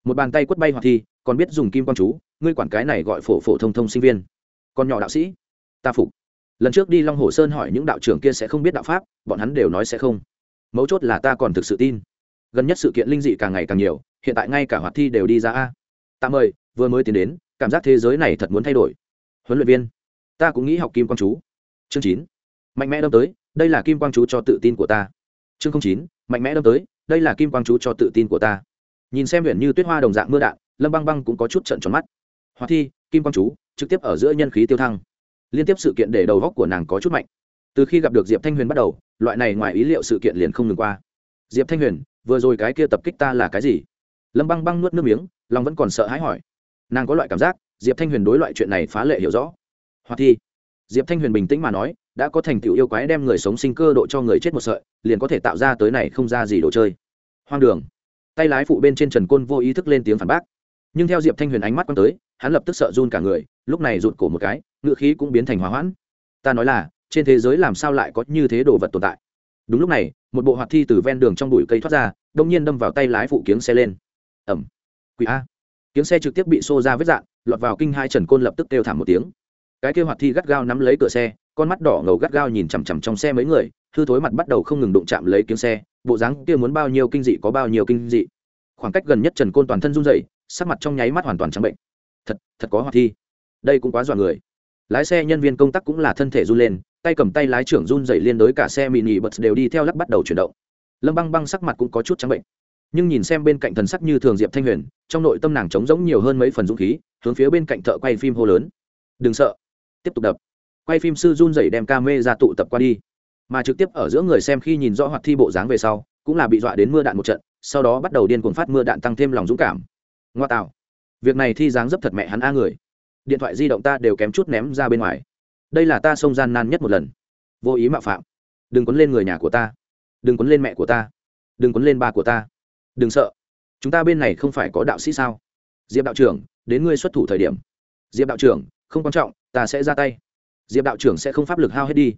một bàn tay quất bay hoạt thi, còn biết dùng kim quang chú, ngươi quản cái này gọi phổ phổ thông thông sinh viên. Còn nhỏ đạo sĩ, ta phục. Lần trước đi long hồ sơn hỏi những đạo trưởng kia sẽ không biết đạo pháp, bọn hắn đều nói sẽ không. Mấu chốt là ta còn thực sự tin. Gần nhất sự kiện linh dị càng ngày càng nhiều, hiện tại ngay cả hoạt thi đều đi ra a. Tạm mời, vừa mới tiến đến, cảm giác thế giới này thật muốn thay đổi. Huấn luyện viên, ta cũng nghĩ học kim quang chú. Chương chín, mạnh mẽ đâm tới, đây là kim quang chú cho tự tin của ta. Chương chín, mạnh mẽ đâm tới, đây là kim quang chú cho tự tin của ta nhìn xem huyện như tuyết hoa đồng dạng mưa đạn, lâm băng băng cũng có chút trận tròn mắt. Hoa thi, kim quang chú, trực tiếp ở giữa nhân khí tiêu thăng. Liên tiếp sự kiện để đầu góc của nàng có chút mạnh. Từ khi gặp được diệp thanh huyền bắt đầu, loại này ngoài ý liệu sự kiện liền không ngừng qua. Diệp thanh huyền, vừa rồi cái kia tập kích ta là cái gì? Lâm băng băng nuốt nước miếng, lòng vẫn còn sợ hãi hỏi. Nàng có loại cảm giác, diệp thanh huyền đối loại chuyện này phá lệ hiểu rõ. Hoa thi, diệp thanh huyền bình tĩnh mà nói, đã có thành tựu yêu quái đem người sống sinh cơ độ cho người chết một sợi, liền có thể tạo ra tới này không ra gì đồ chơi. Hoang đường tay lái phụ bên trên trần côn vô ý thức lên tiếng phản bác. Nhưng theo diệp thanh huyền ánh mắt quăng tới, hắn lập tức sợ run cả người, lúc này rụt cổ một cái, ngựa khí cũng biến thành hòa hoãn. Ta nói là, trên thế giới làm sao lại có như thế đồ vật tồn tại? Đúng lúc này, một bộ hoạt thi từ ven đường trong bụi cây thoát ra đông nhiên đâm vào tay lái phụ kiếng xe lên. Ẩm. Quỷ a. Kiếng xe trực tiếp bị xô ra vết dạn, lọt vào kinh hai trần côn lập tức kêu thảm một tiếng. Cái kêu hoạt thi gắt gao nắm lấy cửa xe, con mắt đỏ ngầu gắt gao nhìn chằm chằm trong xe mấy người, hư thối mặt bắt đầu không ngừng đụng chạm lấy kiếng xe bộ dáng kia muốn bao nhiêu kinh dị có bao nhiêu kinh dị. Khoảng cách gần nhất trần côn toàn thân run dậy sắc mặt trong nháy mắt hoàn toàn trắng bệnh. Thật thật có hoạt thi. Đây cũng quá dọa người. Lái xe nhân viên công tác cũng là thân thể run lên, tay cầm tay lái trưởng run dậy liên đối cả xe mini bật đều đi theo lắc bắt đầu chuyển động. Lâm băng băng sắc mặt cũng có chút trắng bệnh. Nhưng nhìn xem bên cạnh thần sắc như thường diệp thanh huyền, trong nội tâm nàng trống rỗng nhiều hơn mấy phần dũng khí, hướng phía bên cạnh thợ quay phim hô lớn. Đừng sợ, tiếp tục đập. Quay phim sư run dậy đem ca mê ra tụ tập qua đi mà trực tiếp ở giữa người xem khi nhìn rõ hoạt thi bộ dáng về sau, cũng là bị dọa đến mưa đạn một trận, sau đó bắt đầu điên cuồng phát mưa đạn tăng thêm lòng dũng cảm. Ngoa tạo. Việc này thi dáng dấp thật mẹ hắn a người. Điện thoại di động ta đều kém chút ném ra bên ngoài. Đây là ta sông gian nan nhất một lần. Vô ý mạo phạm. Đừng quấn lên người nhà của ta. Đừng quấn lên mẹ của ta. Đừng quấn lên ba của ta. Đừng sợ. Chúng ta bên này không phải có đạo sĩ sao? Diệp đạo trưởng, đến ngươi xuất thủ thời điểm. Diệp đạo trưởng, không quan trọng, ta sẽ ra tay. Diệp đạo trưởng sẽ không pháp lực hao hết đi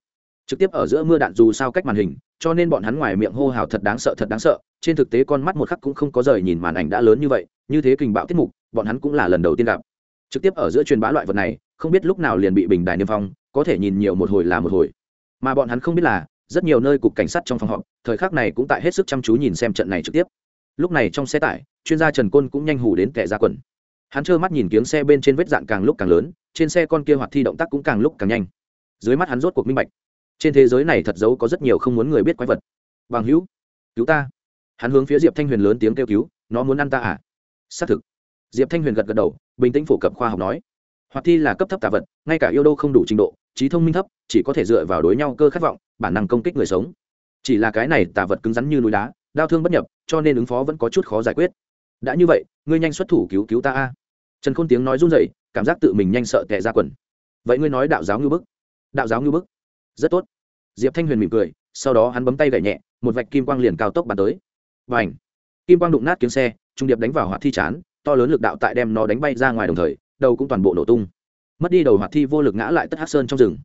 trực tiếp ở giữa mưa đạn dù sao cách màn hình, cho nên bọn hắn ngoài miệng hô hào thật đáng sợ, thật đáng sợ. Trên thực tế con mắt một khắc cũng không có rời nhìn màn ảnh đã lớn như vậy, như thế kình bạo tiết mục, bọn hắn cũng là lần đầu tiên gặp. Trực tiếp ở giữa truyền bá loại vật này, không biết lúc nào liền bị bình đài niêm phong, có thể nhìn nhiều một hồi là một hồi. Mà bọn hắn không biết là, rất nhiều nơi cục cảnh sát trong phòng họp, thời khắc này cũng tại hết sức chăm chú nhìn xem trận này trực tiếp. Lúc này trong xe tải, chuyên gia trần côn cũng nhanh hủ đến kẻ ra quần. Hắn trơ mắt nhìn kiếng xe bên trên vết dạn càng lúc càng lớn, trên xe con kia hoạt thi động tác cũng càng lúc càng nhanh. Dưới mắt hắn rốt cuộc minh bạch trên thế giới này thật giấu có rất nhiều không muốn người biết quái vật. Bằng hữu, cứu ta. Hắn hướng phía diệp thanh huyền lớn tiếng kêu cứu, nó muốn ăn ta à? Xác thực. Diệp thanh huyền gật gật đầu, bình tĩnh phổ cập khoa học nói, hoạt thi là cấp thấp tà vật, ngay cả yêu đô không đủ trình độ, trí thông minh thấp, chỉ có thể dựa vào đối nhau cơ khát vọng, bản năng công kích người sống. Chỉ là cái này tà vật cứng rắn như núi đá, đau thương bất nhập, cho nên ứng phó vẫn có chút khó giải quyết. Đã như vậy, ngươi nhanh xuất thủ cứu cứu ta a. Trần khôn tiếng nói run rẩy, cảm giác tự mình nhanh sợ tệ ra quần. Vậy ngươi nói đạo giáo ngư bức. Đạo giáo ngư bức? Rất tốt. Diệp thanh huyền mỉm cười, sau đó hắn bấm tay gậy nhẹ, một vạch kim quang liền cao tốc bắn tới. Và ảnh kim quang đụng nát kiếm xe, trung điệp đánh vào hoạt thi chán, to lớn lực đạo tại đem nó đánh bay ra ngoài đồng thời, đầu cũng toàn bộ nổ tung. Mất đi đầu hoạt thi vô lực ngã lại tất hát sơn trong rừng.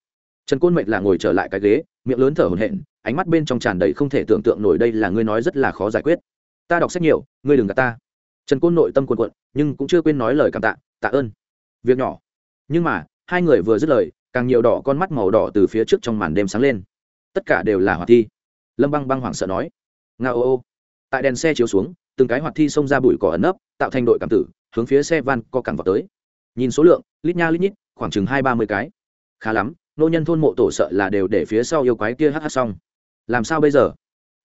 Trần côn mệnh là ngồi trở lại cái ghế, miệng lớn thở hổn hển, ánh mắt bên trong tràn đầy không thể tưởng tượng nổi đây là ngươi nói rất là khó giải quyết. Ta đọc sách nhiều, ngươi đừng gạt ta. Trần côn nội tâm cuồn cuộn, nhưng cũng chưa quên nói lời cảm tạ tạ ơn. Việc nhỏ. Nhưng mà, hai người vừa dứt lời càng nhiều đỏ con mắt màu đỏ từ phía trước trong màn đêm sáng lên. Tất cả đều là hoạt thi. Lâm băng băng hoảng sợ nói. Nga ô ô. Tại đèn xe chiếu xuống, từng cái hoạt thi xông ra bụi cỏ ẩn nấp, tạo thành đội cảm tử, hướng phía xe van co cẳng vào tới. Nhìn số lượng, lít nha lít nhít, khoảng chừng hai ba mươi cái. Khá lắm, nô nhân thôn mộ tổ sợ là đều để phía sau yêu quái kia hh xong. Làm sao bây giờ?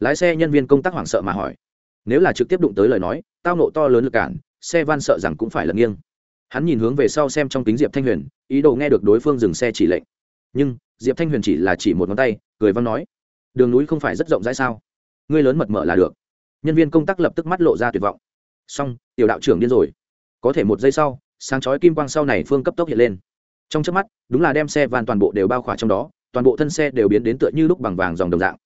Lái xe nhân viên công tác hoảng sợ mà hỏi. Nếu là trực tiếp đụng tới lời nói, tao nộ to lớn lực cản, xe van sợ rằng cũng phải lật nghiêng hắn nhìn hướng về sau xem trong kính diệp thanh huyền, ý đồ nghe được đối phương dừng xe chỉ lệnh. Nhưng, diệp thanh huyền chỉ là chỉ một ngón tay, cười văn nói, đường núi không phải rất rộng rãi sao? Ngươi lớn mật mở là được. Nhân viên công tác lập tức mắt lộ ra tuyệt vọng. Xong, tiểu đạo trưởng điên rồi. Có thể một giây sau, sáng chói kim quang sau này phương cấp tốc hiện lên. Trong trước mắt, đúng là đem xe van toàn bộ đều bao khỏa trong đó, toàn bộ thân xe đều biến đến tựa như lúc bằng vàng dòng đồng dạng.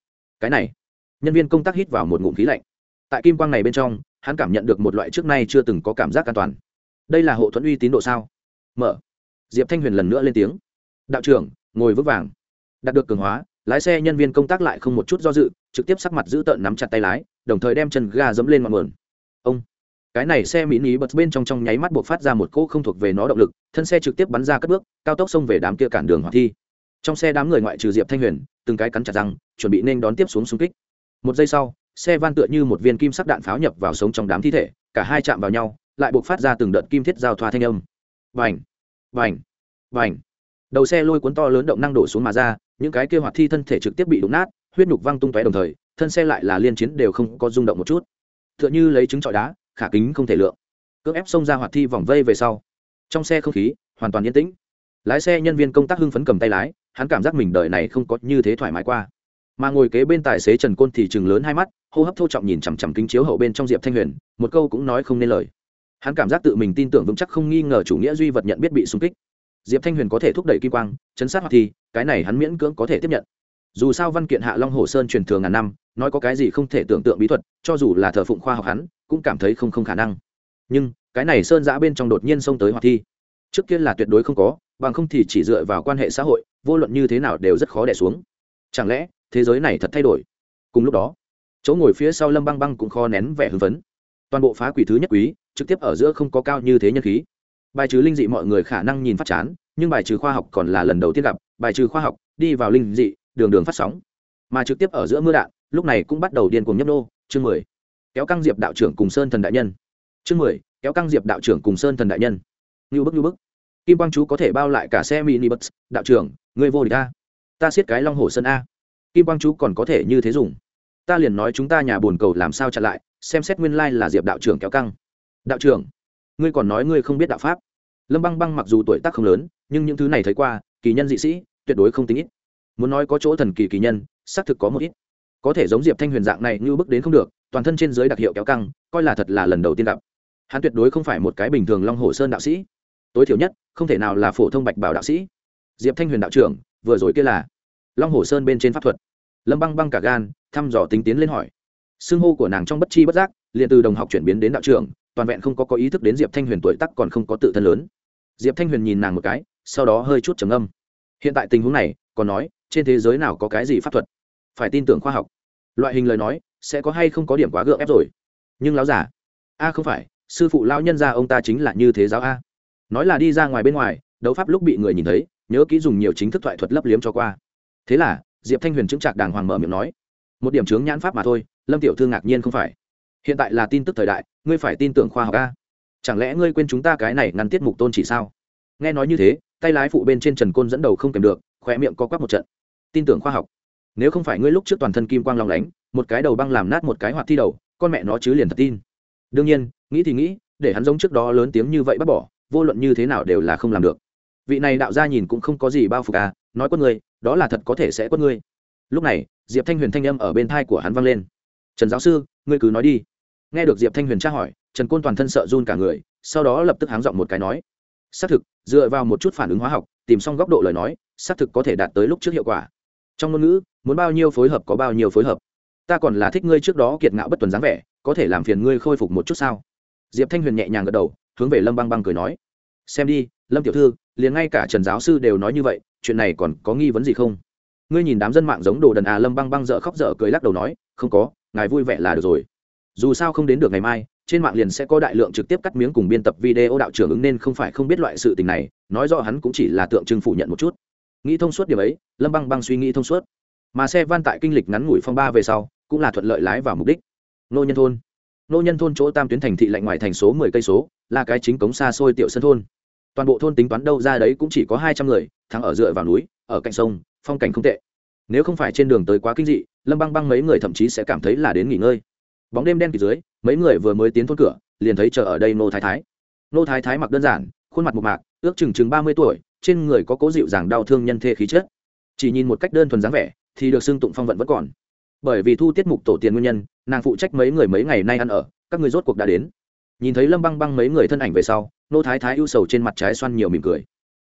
Cái này, nhân viên công tác hít vào một ngụm khí lạnh. Tại kim quang này bên trong, hắn cảm nhận được một loại trước nay chưa từng có cảm giác an toàn đây là hộ thuẫn uy tín độ sao? Mở. Diệp thanh huyền lần nữa lên tiếng. Đạo trưởng, ngồi vững vàng. Đạt được cường hóa, lái xe nhân viên công tác lại không một chút do dự, trực tiếp sắc mặt giữ tợn nắm chặt tay lái, đồng thời đem chân ga dẫm lên ngọn mườn ông. Cái này xe mỹ ní bật bên trong trong nháy mắt buộc phát ra một cỗ không thuộc về nó động lực, thân xe trực tiếp bắn ra cất bước, cao tốc xông về đám kia cản đường hoạt thi. Trong xe đám người ngoại trừ diệp thanh huyền, từng cái cắn chặt răng, chuẩn bị nên đón tiếp xuống xung kích. Một giây sau, xe van tựa như một viên kim sắc đạn pháo nhập vào sống trong đám thi thể, cả hai chạm vào nhau lại buộc phát ra từng đợt kim thiết giao thoa thanh âm. Vành vành vành đầu xe lôi cuốn to lớn động năng đổ xuống mà ra, những cái kia hoạt thi thân thể trực tiếp bị đụng nát, huyết nhục văng tung tóe đồng thời, thân xe lại là liên chiến đều không có rung động một chút. T h ư ợ n h ư lấy trứng trọi đá, khả kính không thể lượng. Cưỡng ép xông ra hoạt thi vòng vây về sau. Trong xe không khí, hoàn toàn yên tĩnh. Lái xe nhân viên công tác hưng phấn cầm tay lái, hắn cảm giác mình đời này không có như thế thoải mái qua. Mà ngồi kế bên tài xế trần côn thì chừng lớn hai mắt, hô hấp thô trọng nhìn chằm chằm kính chiếu hậu bên trong diệp thanh huyền, một câu cũng nói không nên lời hắn cảm giác tự mình tin tưởng vững chắc không nghi ngờ chủ nghĩa duy vật nhận biết bị xung kích. Diệp thanh huyền có thể thúc đẩy kim quang, chấn sát hoặc thì, cái này hắn miễn cưỡng có thể tiếp nhận. Dù sao văn kiện hạ long hồ sơn truyền thường ngàn năm, nói có cái gì không thể tưởng tượng bí thuật, cho dù là thờ phụng khoa học hắn, cũng cảm thấy không không khả năng. Nhưng, cái này sơn giã bên trong đột nhiên xông tới hoạt thi trước kia là tuyệt đối không có, bằng không thì chỉ dựa vào quan hệ xã hội, vô luận như thế nào đều rất khó đẻ xuống. Chẳng lẽ, thế giới này thật thay đổi? Cùng lúc đó, chỗ ngồi phía sau lâm băng băng cũng khó nén vẻ hưng phấn toàn bộ phá quỷ thứ nhất quý, trực tiếp ở giữa không có cao như thế nhân khí. Bài trừ linh dị mọi người khả năng nhìn phát chán, nhưng bài trừ khoa học còn là lần đầu tiên gặp, bài trừ khoa học, đi vào linh dị, đường đường phát sóng. Mà trực tiếp ở giữa mưa đạn, lúc này cũng bắt đầu điên cuồng nhấp nô. Chương mười. Kéo căng diệp đạo trưởng cùng sơn thần đại nhân. Chương mười. Kéo căng diệp đạo trưởng cùng sơn thần đại nhân. Như bức như bức. Kim quang chú có thể bao lại cả xe mini bus đạo trưởng người vô địch a. Ta siết cái long hồ sơn a. Kim quang chú còn có thể như thế dùng. Ta liền nói chúng ta nhà bồn cầu làm sao chặn lại xem xét nguyên lai là diệp đạo trưởng kéo căng. Đạo trưởng, ngươi còn nói ngươi không biết đạo pháp. Lâm băng băng mặc dù tuổi tác không lớn, nhưng những thứ này thấy qua, kỳ nhân dị sĩ, tuyệt đối không tính ít. Muốn nói có chỗ thần kỳ kỳ nhân, xác thực có một ít. Có thể giống diệp thanh huyền dạng này như bước đến không được, toàn thân trên dưới đặc hiệu kéo căng, coi là thật là lần đầu tiên gặp. Hắn tuyệt đối không phải một cái bình thường long hồ sơn đạo sĩ. Tối thiểu nhất, không thể nào là phổ thông bạch bảo đạo sĩ. Diệp thanh huyền đạo trưởng, vừa rồi kia là long hồ sơn bên trên pháp thuật. Lâm băng băng cả gan, thăm dò tính tiến lên hỏi xưng hô của nàng trong bất chi bất giác, liền từ đồng học chuyển biến đến đạo trưởng, toàn vẹn không có có ý thức đến diệp thanh huyền tuổi tắc còn không có tự thân lớn. Diệp thanh huyền nhìn nàng một cái, sau đó hơi chút trầm âm hiện tại tình huống này, còn nói, trên thế giới nào có cái gì pháp thuật? Phải tin tưởng khoa học. Loại hình lời nói, sẽ có hay không có điểm quá gượng ép rồi. Nhưng láo giả a không phải, sư phụ lao nhân ra ông ta chính là như thế giáo a. Nói là đi ra ngoài bên ngoài, đấu pháp lúc bị người nhìn thấy, nhớ kỹ dùng nhiều chính thức thoại thuật lấp liếm cho qua. Thế là, diệp thanh huyền chứng trạc đàng hoàng mở miệng nói, một điểm chướng nhãn pháp mà thôi lâm tiểu thư ngạc nhiên không phải. Hiện tại là tin tức thời đại, ngươi phải tin tưởng khoa học a. Chẳng lẽ ngươi quên chúng ta cái này ngăn tiết mục tôn chỉ sao? Nghe nói như thế, tay lái phụ bên trên trần côn dẫn đầu không kèm được khỏe miệng co quắp một trận. Tin tưởng khoa học. Nếu không phải ngươi lúc trước toàn thân kim quang lòng lánh, một cái đầu băng làm nát một cái hoạt thi đầu, con mẹ nó chứ liền thật tin. Đương nhiên, nghĩ thì nghĩ, để hắn giống trước đó lớn tiếng như vậy bắt bỏ, vô luận như thế nào đều là không làm được. Vị này đạo gia nhìn cũng không có gì bao phục à nói con người đó là thật có thể sẽ quất ngươi. Lúc này, diệp thanh huyền thanh âm ở bên thai của hắn vang lên trần giáo sư, ngươi cứ nói đi. Nghe được diệp thanh huyền tra hỏi, trần côn toàn thân sợ run cả người, sau đó lập tức háng giọng một cái nói, xác thực, dựa vào một chút phản ứng hóa học, tìm xong góc độ lời nói, xác thực có thể đạt tới lúc trước hiệu quả. Trong ngôn ngữ, muốn bao nhiêu phối hợp có bao nhiêu phối hợp. Ta còn là thích ngươi trước đó kiệt ngạo bất tuần dáng vẻ, có thể làm phiền ngươi khôi phục một chút sao? Diệp thanh huyền nhẹ nhàng gật đầu, hướng về lâm băng băng cười nói, xem đi, lâm tiểu thư, liền ngay cả trần giáo sư đều nói như vậy, chuyện này còn có nghi vấn gì không? Ngươi nhìn đám dân mạng giống đồ đần à lâm băng băng dợ khóc dở cười lắc đầu nói, không có ngài vui vẻ là được rồi. Dù sao không đến được ngày mai, trên mạng liền sẽ có đại lượng trực tiếp cắt miếng cùng biên tập video đạo trưởng ứng nên không phải không biết loại sự tình này, nói rõ hắn cũng chỉ là tượng trưng phủ nhận một chút. Nghĩ thông suốt điều ấy, lâm băng băng suy nghĩ thông suốt. Mà xe van tại kinh lịch ngắn ngủi phong ba về sau, cũng là thuận lợi lái vào mục đích. Nô nhân thôn. Nô nhân thôn chỗ tam tuyến thành thị lạnh ngoài thành số mười cây số, là cái chính cống xa xôi tiểu sân thôn. Toàn bộ thôn tính toán đâu ra đấy cũng chỉ có hai trăm người, thắng ở dựa vào núi, ở cạnh sông, phong cảnh không tệ. Nếu không phải trên đường tới quá kinh dị lâm băng băng mấy người thậm chí sẽ cảm thấy là đến nghỉ ngơi. Bóng đêm đen kịt dưới, mấy người vừa mới tiến thôn cửa, liền thấy chờ ở đây nô thái thái. Nô thái thái mặc đơn giản, khuôn mặt một mạc, ước chừng chừng ba mươi tuổi, trên người có cố dịu dàng đau thương nhân thê khí chất. Chỉ nhìn một cách đơn thuần dáng vẻ, thì được xưng tụng phong vận vẫn còn. Bởi vì thu tiết mục tổ tiền nguyên nhân, nàng phụ trách mấy người mấy ngày nay ăn ở, các người rốt cuộc đã đến. Nhìn thấy lâm băng băng mấy người thân ảnh về sau, nô thái thái ưu sầu trên mặt trái xoan nhiều mỉm cười.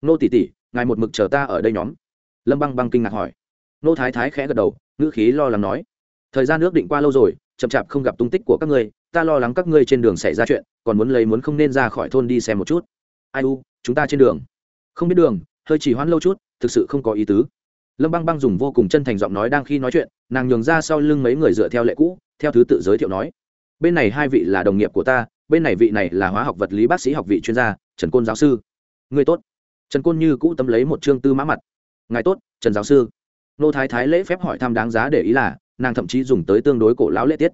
Nô tỷ tỷ, ngài một mực chờ ta ở đây nhóm. Lâm băng băng kinh ngạc hỏi nô thái thái khẽ gật đầu, ngữ khí lo lắng nói, thời gian ước định qua lâu rồi, chậm chạp không gặp tung tích của các ngươi, ta lo lắng các ngươi trên đường xảy ra chuyện, còn muốn lấy muốn không nên ra khỏi thôn đi xem một chút. Ai u, chúng ta trên đường. Không biết đường, hơi chỉ hoãn lâu chút, thực sự không có ý tứ. Lâm băng băng dùng vô cùng chân thành giọng nói đang khi nói chuyện, nàng nhường ra sau lưng mấy người dựa theo lệ cũ, theo thứ tự giới thiệu nói, bên này hai vị là đồng nghiệp của ta, bên này vị này là hóa học vật lý bác sĩ học vị chuyên gia, trần côn giáo sư. Người tốt. Trần côn như cũ tấm lấy một chương tư mã mặt. Ngài tốt, trần giáo sư nô thái thái lễ phép hỏi thăm đáng giá để ý là, nàng thậm chí dùng tới tương đối cổ lão lễ tiết.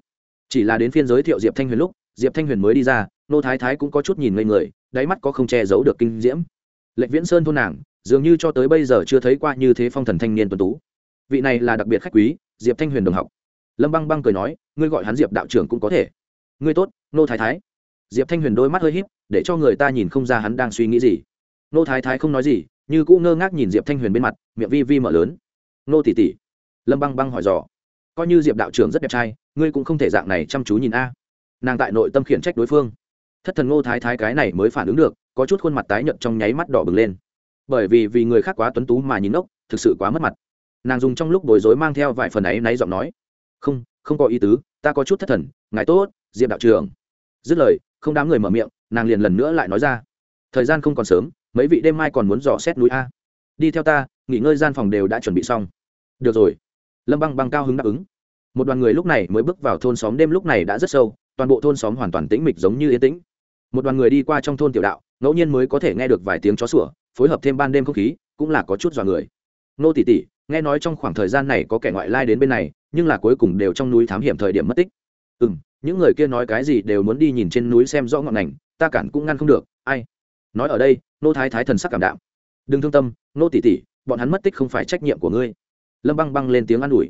Chỉ là đến phiên giới thiệu diệp thanh huyền lúc, diệp thanh huyền mới đi ra, nô thái thái cũng có chút nhìn ngây người, đáy mắt có không che giấu được kinh diễm. Lệnh viễn sơn thôn nàng, dường như cho tới bây giờ chưa thấy qua như thế phong thần thanh niên tuấn tú. Vị này là đặc biệt khách quý, diệp thanh huyền đồng học. Lâm băng băng cười nói, ngươi gọi hắn diệp đạo trưởng cũng có thể. Ngươi tốt, nô thái thái. Diệp thanh huyền đôi mắt hơi h í p để cho người ta nhìn không ra hắn đang suy nghĩ gì. Nô thái thái không nói gì, như cũ ngơ ngác nhìn diệp thanh huyền bên mặt, miệng vi vi mở lớn nô tỷ tỷ, lâm băng băng hỏi dò. Coi như diệp đạo trưởng rất đẹp trai ngươi cũng không thể dạng này chăm chú nhìn a. Nàng tại nội tâm khiển trách đối phương. Thất thần ngô thái thái cái này mới phản ứng được có chút khuôn mặt tái nhợt trong nháy mắt đỏ bừng lên. Bởi vì vì người khác quá tuấn tú mà nhìn ốc thực sự quá mất mặt. Nàng dùng trong lúc bối rối mang theo vài phần ấy náy giọng nói. Không không có ý tứ ta có chút thất thần ngài tốt diệp đạo trưởng. Dứt lời không đám người mở miệng nàng liền lần nữa lại nói ra. Thời gian không còn sớm mấy vị đêm mai còn muốn dò xét núi a đi theo ta, nghỉ ngơi gian phòng đều đã chuẩn bị xong. Được rồi. Lâm băng băng cao hứng đáp ứng. Một đoàn người lúc này mới bước vào thôn xóm, đêm lúc này đã rất sâu, toàn bộ thôn xóm hoàn toàn tĩnh mịch giống như yên tĩnh. Một đoàn người đi qua trong thôn tiểu đạo, ngẫu nhiên mới có thể nghe được vài tiếng chó sủa, phối hợp thêm ban đêm không khí, cũng là có chút dọa người. Nô tỷ tỷ, nghe nói trong khoảng thời gian này có kẻ ngoại lai đến bên này, nhưng là cuối cùng đều trong núi thám hiểm thời điểm mất tích. Ừ m những người kia nói cái gì đều muốn đi nhìn trên núi xem rõ ngọn ngành, ta cản cũng ngăn không được, ai? Nói ở đây, nô thái thái thần sắc cảm đạm đừng thương tâm, nô tỷ tỷ bọn hắn mất tích không phải trách nhiệm của ngươi. Lâm băng băng lên tiếng an ủi.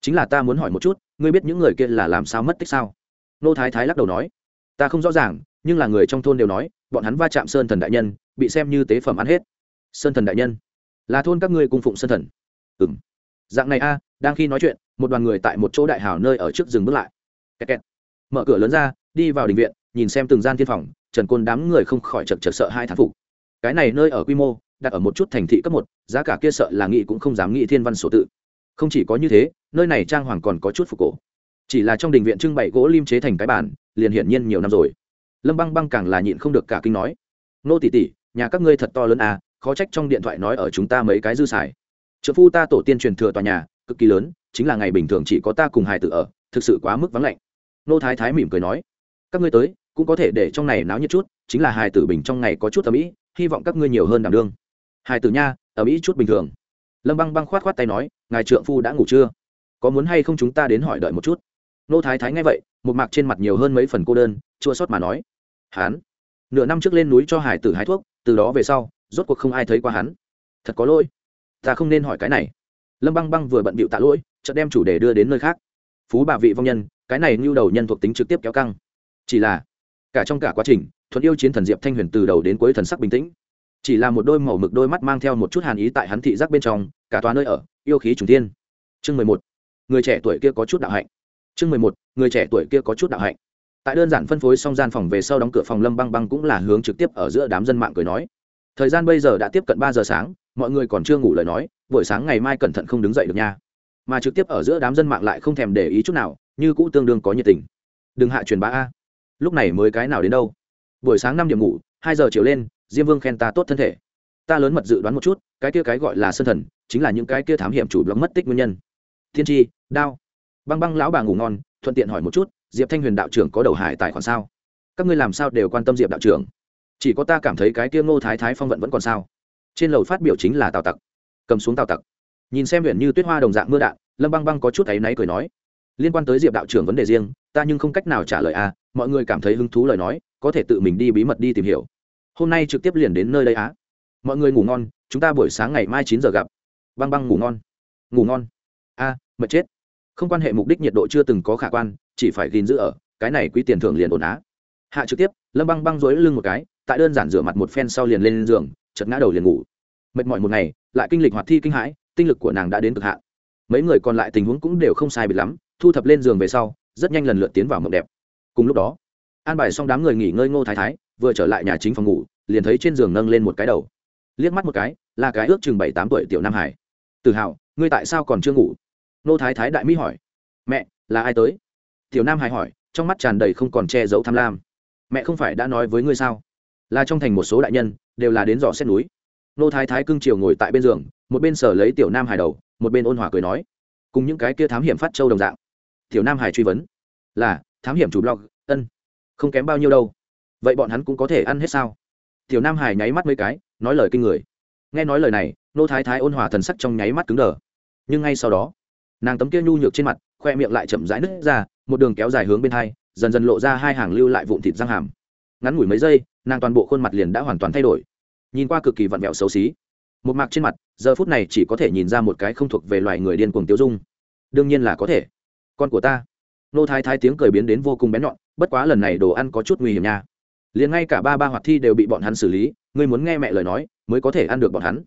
Chính là ta muốn hỏi một chút, ngươi biết những người kia là làm sao mất tích sao? Nô thái thái lắc đầu nói. Ta không rõ ràng, nhưng là người trong thôn đều nói, bọn hắn va chạm sơn thần đại nhân, bị xem như tế phẩm ăn hết. Sơn thần đại nhân? Là thôn các ngươi cung phụng sơn thần. Ừ m dạng này a, đang khi nói chuyện, một đoàn người tại một chỗ đại hào nơi ở trước rừng bước lại. Kẹt kẹt. mở cửa lớn ra, đi vào đình viện, nhìn xem từng gian thiên phòng, trần côn đám người không khỏi chật chật sợ hai thán phục. Cái này nơi ở quy mô đặt ở một chút thành thị cấp một, giá cả kia sợ là nghị cũng không dám nghĩ thiên văn sổ tự. Không chỉ có như thế, nơi này trang hoàng còn có chút phục cổ. Chỉ là trong đình viện trưng bày gỗ lim chế thành cái bản liền hiển nhiên nhiều năm rồi. Lâm băng băng càng là nhịn không được cả kinh nói. Nô tỷ tỷ nhà các ngươi thật to lớn à khó trách trong điện thoại nói ở chúng ta mấy cái dư xài. Trợ phu ta tổ tiên truyền thừa tòa nhà, cực kỳ lớn, chính là ngày bình thường chỉ có ta cùng hài tử ở, thực sự quá mức vắng lạnh. Nô thái thái mỉm cười nói. Các ngươi tới, cũng có thể để trong này náo nhiệt chút, chính là hài tử bình trong ngày có chút ở mỹ hy vọng các ngươi nhiều hơn đảm đương hai tử nha, ở mỹ chút bình thường. Lâm băng băng khoát khoát tay nói, ngài trượng phu đã ngủ chưa? Có muốn hay không chúng ta đến hỏi đợi một chút? Nô thái thái nghe vậy, một mạc trên mặt nhiều hơn mấy phần cô đơn, chua sót mà nói, hán, nửa năm trước lên núi cho hải tử hái thuốc, từ đó về sau, rốt cuộc không ai thấy qua hắn. Thật có lỗi. Ta không nên hỏi cái này. Lâm băng băng vừa bận bịu tạ lỗi, chợt đem chủ đề đưa đến nơi khác. Phú bà vị vong nhân, cái này ngưu đầu nhân thuộc tính trực tiếp kéo căng. Chỉ là, cả trong cả quá trình, thuận yêu chiến thần diệp thanh huyền từ đầu đến cuối thần sắc bình tĩnh chỉ là một đôi màu mực đôi mắt mang theo một chút hàn ý tại hắn thị giác bên trong, cả tòa nơi ở, yêu khí trùng thiên. Chương mười một. Người trẻ tuổi kia có chút đạo hạnh. Chương mười một. Người trẻ tuổi kia có chút đạo hạnh. Tại đơn giản phân phối xong gian phòng về sau đóng cửa phòng lâm băng băng cũng là hướng trực tiếp ở giữa đám dân mạng cười nói. Thời gian bây giờ đã tiếp cận ba giờ sáng, mọi người còn chưa ngủ lời nói, buổi sáng ngày mai cẩn thận không đứng dậy được nha. Mà trực tiếp ở giữa đám dân mạng lại không thèm để ý chút nào, như cũ tương đương có nhiệt tình. Đừng hạ truyền bá a. Lúc này mới cái nào đến đâu? Buổi sáng năm điểm ngủ, hai giờ chiều lên diêm vương khen ta tốt thân thể. Ta lớn mật dự đoán một chút, cái kia cái gọi là sân thần, chính là những cái kia thám hiểm chủ blog mất tích nguyên nhân. Thiên tri đao. Băng băng lão bà ngủ ngon, thuận tiện hỏi một chút, diệp thanh huyền đạo trưởng có đầu hải tài khoản sao? Các ngươi làm sao đều quan tâm diệp đạo trưởng? Chỉ có ta cảm thấy cái kia ngô thái thái phong vận vẫn còn sao? Trên lầu phát biểu chính là tào tặc. Cầm xuống tào tặc. Nhìn xem huyện như tuyết hoa đồng dạng mưa đạn, lâm băng băng có chút áy náy cười nói, liên quan tới diệp đạo trưởng vấn đề riêng, ta nhưng không cách nào trả lời à mọi người cảm thấy hứng thú lời nói, có thể tự mình đi bí mật đi tìm hiểu hôm nay trực tiếp liền đến nơi đây á. Mọi người ngủ ngon, chúng ta buổi sáng ngày mai chín giờ gặp. Băng băng ngủ ngon. Ngủ ngon. A, mệt chết. Không quan hệ mục đích nhiệt độ chưa từng có khả quan, chỉ phải gìn giữ ở, cái này quý tiền thưởng liền ổn á. Hạ trực tiếp, lâm băng băng dối lưng một cái, tại đơn giản rửa mặt một phen sau liền lên giường chật ngã đầu liền ngủ. Mệt mỏi một ngày, lại kinh lịch hoạt thi kinh hãi, tinh lực của nàng đã đến cực hạn. Mấy người còn lại tình huống cũng đều không sai biệt lắm, thu thập lên giường về sau, rất nhanh lần lượt tiến vào mộng đẹp. Cùng lúc đó, an bài xong đám người nghỉ ngơi ngô thái thái vừa trở lại nhà chính phòng ngủ, liền thấy trên giường nâng lên một cái đầu. Liếc mắt một cái, là cái ước chừng bảy tám tuổi tiểu nam hải. Tự hào ngươi tại sao còn chưa ngủ? Nô thái thái đại mỹ hỏi. Mẹ, là ai tới? Tiểu nam hải hỏi, trong mắt tràn đầy không còn che giấu tham lam. Mẹ không phải đã nói với ngươi sao? Là trong thành một số đại nhân, đều là đến dò xét núi. Nô thái thái cưng chiều ngồi tại bên giường, một bên sở lấy tiểu nam hải đầu, một bên ôn hòa cười nói. Cùng những cái kia thám hiểm phát châu đồng dạng. Tiểu nam hải truy vấn. Là, thám hiểm chủ blog, ân, không kém bao nhiêu đâu vậy bọn hắn cũng có thể ăn hết sao? Tiểu nam hải nháy mắt mấy cái, nói lời kinh người. Nghe nói lời này, nô thái thái ôn hòa thần sắc trong nháy mắt cứng đờ. Nhưng ngay sau đó, nàng tấm kia nhu nhược trên mặt, khoe miệng lại chậm rãi nứt ra, một đường kéo dài hướng bên hai, dần dần lộ ra hai hàng lưu lại vụn thịt răng hàm. Ngắn ngủi mấy giây, nàng toàn bộ khuôn mặt liền đã hoàn toàn thay đổi. Nhìn qua cực kỳ vặn vẹo xấu xí. Một mạc trên mặt, giờ phút này chỉ có thể nhìn ra một cái không thuộc về loài người điên cuồng tiêu dung. Đương nhiên là có thể. Con của ta. Nô thái thái tiếng cười biến đến vô cùng bén nhọn, bất quá lần này đồ ăn có chút nguy hiểm nha liền ngay cả ba ba hoạt thi đều bị bọn hắn xử lý, ngươi muốn nghe mẹ lời nói, mới có thể ăn được bọn hắn.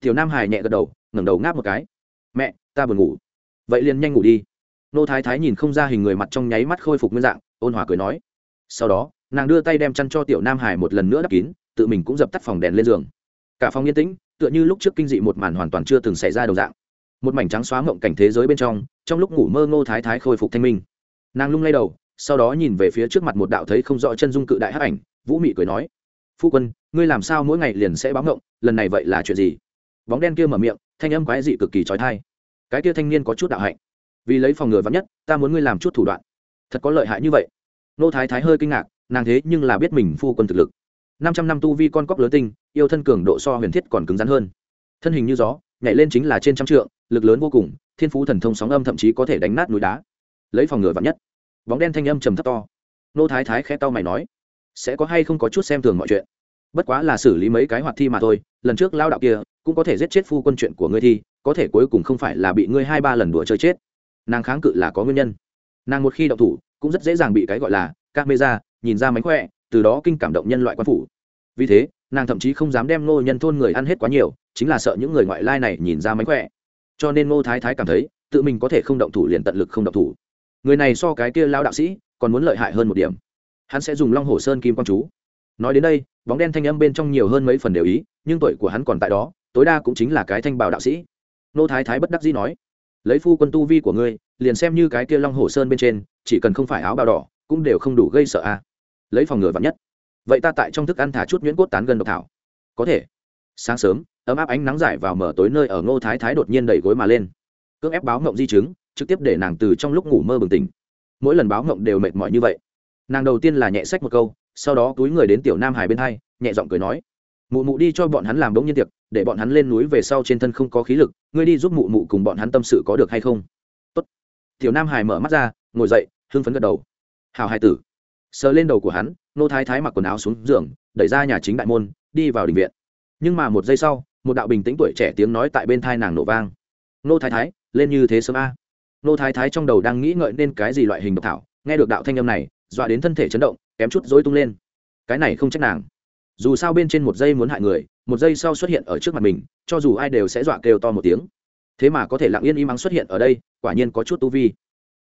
Tiểu nam hải nhẹ gật đầu, ngẩng đầu ngáp một cái. Mẹ, ta buồn ngủ. Vậy liền nhanh ngủ đi. Nô thái thái nhìn không ra hình người mặt trong nháy mắt khôi phục nguyên dạng, ôn hòa cười nói. Sau đó, nàng đưa tay đem chăn cho tiểu nam hải một lần nữa đắp kín, tự mình cũng dập tắt phòng đèn lên giường. Cả phòng yên tĩnh, tựa như lúc trước kinh dị một màn hoàn toàn chưa từng xảy ra đồng dạng. Một mảnh trắng xóa mộng cảnh thế giới bên trong trong lúc ngủ mơ ngô thái thái khôi phục thanh minh. Nàng lung lay đầu sau đó nhìn về phía trước mặt một đạo thấy không rõ chân dung cự đại hắc ảnh, vũ mị cười nói, phu quân, ngươi làm sao mỗi ngày liền sẽ báo ngộng, lần này vậy là chuyện gì? Bóng đen kia mở miệng, thanh âm quái dị cực kỳ trói thai cái kia thanh niên có chút đạo hạnh. Vì lấy phòng ngừa vắn nhất, ta muốn ngươi làm chút thủ đoạn. Thật có lợi hại như vậy? Nô thái thái hơi kinh ngạc, nàng thế nhưng là biết mình phu quân thực lực. Năm trăm năm tu vi con cóc lớn tinh, yêu thân cường độ so huyền thiết còn cứng rắn hơn. Thân hình như gió, nhảy lên chính là trên trăm trượng, lực lớn vô cùng, thiên phú thần thông sóng âm thậm chí có thể đánh nát núi đá. Lấy phòng ngừa vắn nhất bóng đen thanh âm trầm thấp to. Nô thái thái khẽ tao mày nói, sẽ có hay không có chút xem thường mọi chuyện? Bất quá là xử lý mấy cái hoạt thi mà thôi, lần trước lao đạo kia cũng có thể giết chết phu quân chuyện của ngươi thi có thể cuối cùng không phải là bị ngươi hai ba lần đùa chơi chết. Nàng kháng cự là có nguyên nhân. Nàng một khi động thủ, cũng rất dễ dàng bị cái gọi là camera nhìn ra mánh khỏe, từ đó kinh cảm động nhân loại quan phủ. Vì thế, nàng thậm chí không dám đem ngô nhân thôn người ăn hết quá nhiều, chính là sợ những người ngoại lai này nhìn ra mánh khỏe. Cho nên ngô thái thái cảm thấy, tự mình có thể không động thủ liền tận lực không động thủ người này so cái kia lao đạo sĩ còn muốn lợi hại hơn một điểm. Hắn sẽ dùng long hồ sơn kim quang chú. Nói đến đây, bóng đen thanh âm bên trong nhiều hơn mấy phần đều ý, nhưng tuổi của hắn còn tại đó, tối đa cũng chính là cái thanh bảo đạo sĩ. Nô thái thái bất đắc dĩ nói, lấy phu quân tu vi của ngươi, liền xem như cái kia long hồ sơn bên trên, chỉ cần không phải áo bào đỏ, cũng đều không đủ gây sợ a. Lấy phòng ngừa vặn nhất. Vậy ta tại trong thức ăn thả chút nhuyễn cốt tán gần độc thảo. Có thể. Sáng sớm, ấm áp ánh nắng giải vào mở tối nơi ở ngô thái thái đột nhiên đẩy gối mà lên cưỡng ép báo mộng di chứng, trực tiếp để nàng từ trong lúc ngủ mơ bừng tỉnh. Mỗi lần báo mộng đều mệt mỏi như vậy. Nàng đầu tiên là nhẹ sách một câu, sau đó túi người đến tiểu nam hải bên hai, nhẹ giọng cười nói, mụ mụ đi cho bọn hắn làm đống nhiên tiệc, để bọn hắn lên núi về sau trên thân không có khí lực, ngươi đi giúp mụ mụ cùng bọn hắn tâm sự có được hay không? Tốt. tiểu nam hải mở mắt ra, ngồi dậy, hưng phấn gật đầu. Hào hài tử. Sờ lên đầu của hắn, nô thái thái mặc quần áo xuống giường, đẩy ra nhà chính đại môn, đi vào đình viện. Nhưng mà một giây sau, một đạo bình tĩnh tuổi trẻ tiếng nói tại bên thai nàng nổ vang. Nô thái thái lên như thế sớm a. Nô thái thái trong đầu đang nghĩ ngợi nên cái gì loại hình độc thảo, nghe được đạo thanh âm này, dọa đến thân thể chấn động, kém chút dối tung lên. Cái này không trách nàng. Dù sao bên trên một giây muốn hại người, một giây sau xuất hiện ở trước mặt mình, cho dù ai đều sẽ dọa kêu to một tiếng. Thế mà có thể lặng yên im ắng xuất hiện ở đây, quả nhiên có chút tu vi.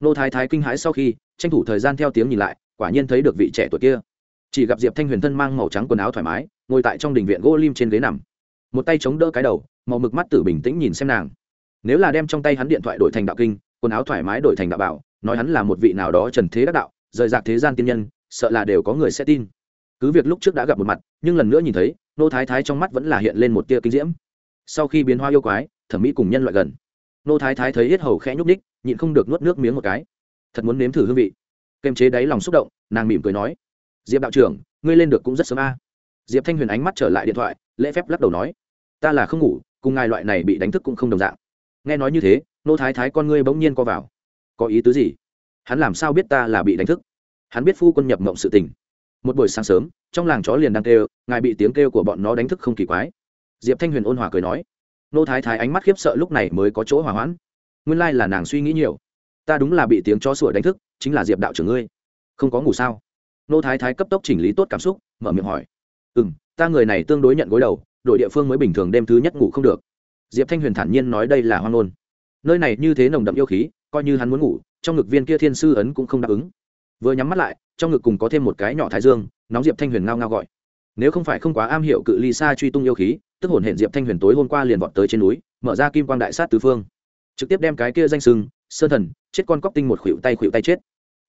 Nô thái thái kinh hãi sau khi, tranh thủ thời gian theo tiếng nhìn lại, quả nhiên thấy được vị trẻ tuổi kia. Chỉ gặp diệp thanh huyền thân mang màu trắng quần áo thoải mái, ngồi tại trong đình viện gỗ lim trên ghế nằm. Một tay chống đỡ cái đầu, màu mực mắt tử bình tĩnh nhìn xem nàng nếu là đem trong tay hắn điện thoại đổi thành đạo kinh, quần áo thoải mái đổi thành đạo bảo, nói hắn là một vị nào đó trần thế đắc đạo, rời rạc thế gian tiên nhân, sợ là đều có người sẽ tin. Cứ việc lúc trước đã gặp một mặt, nhưng lần nữa nhìn thấy, nô thái thái trong mắt vẫn là hiện lên một tia kinh diễm. Sau khi biến hoa yêu quái, thẩm mỹ cùng nhân loại gần. Nô thái thái thấy hết hầu khẽ nhúc ních nhịn không được nuốt nước miếng một cái. Thật muốn nếm thử hương vị. Kềm chế đáy lòng xúc động, nàng mỉm cười nói, diệp đạo trưởng, ngươi lên được cũng rất sớm a. Diệp thanh huyền ánh mắt trở lại điện thoại, lễ phép lắc đầu nói, ta là không ngủ, cùng ngài loại này bị đánh thức cũng không đồng dạng nghe nói như thế, nô thái thái con ngươi bỗng nhiên co vào. Có ý tứ gì? Hắn làm sao biết ta là bị đánh thức? Hắn biết phu quân nhập mộng sự tình. Một buổi sáng sớm, trong làng chó liền đang kêu, ngài bị tiếng kêu của bọn nó đánh thức không kỳ quái. Diệp thanh huyền ôn hòa cười nói. Nô thái thái ánh mắt khiếp sợ lúc này mới có chỗ hỏa hoãn. Nguyên lai là nàng suy nghĩ nhiều. Ta đúng là bị tiếng chó sủa đánh thức, chính là diệp đạo trưởng ngươi. Không có ngủ sao? Nô thái thái cấp tốc chỉnh lý tốt cảm xúc, mở miệng hỏi. Ừ m ta người này tương đối nhận gối đầu đội địa phương mới bình thường đêm thứ nhất ngủ không được diệp thanh huyền thản nhiên nói đây là hoang ngôn. Nơi này như thế nồng đậm yêu khí, coi như hắn muốn ngủ, trong ngực viên kia thiên sư ấn cũng không đáp ứng. Vừa nhắm mắt lại, trong ngực cùng có thêm một cái nhỏ thái dương, nóng diệp thanh huyền ngao ngao gọi. Nếu không phải không quá am hiểu cự ly xa truy tung yêu khí, tức hồn hển diệp thanh huyền tối hôm qua liền vọt tới trên núi, mở ra kim quang đại sát tứ phương. Trực tiếp đem cái kia danh sưng, sơn thần, chết con cóc tinh một khuỷu tay khuỷu tay chết.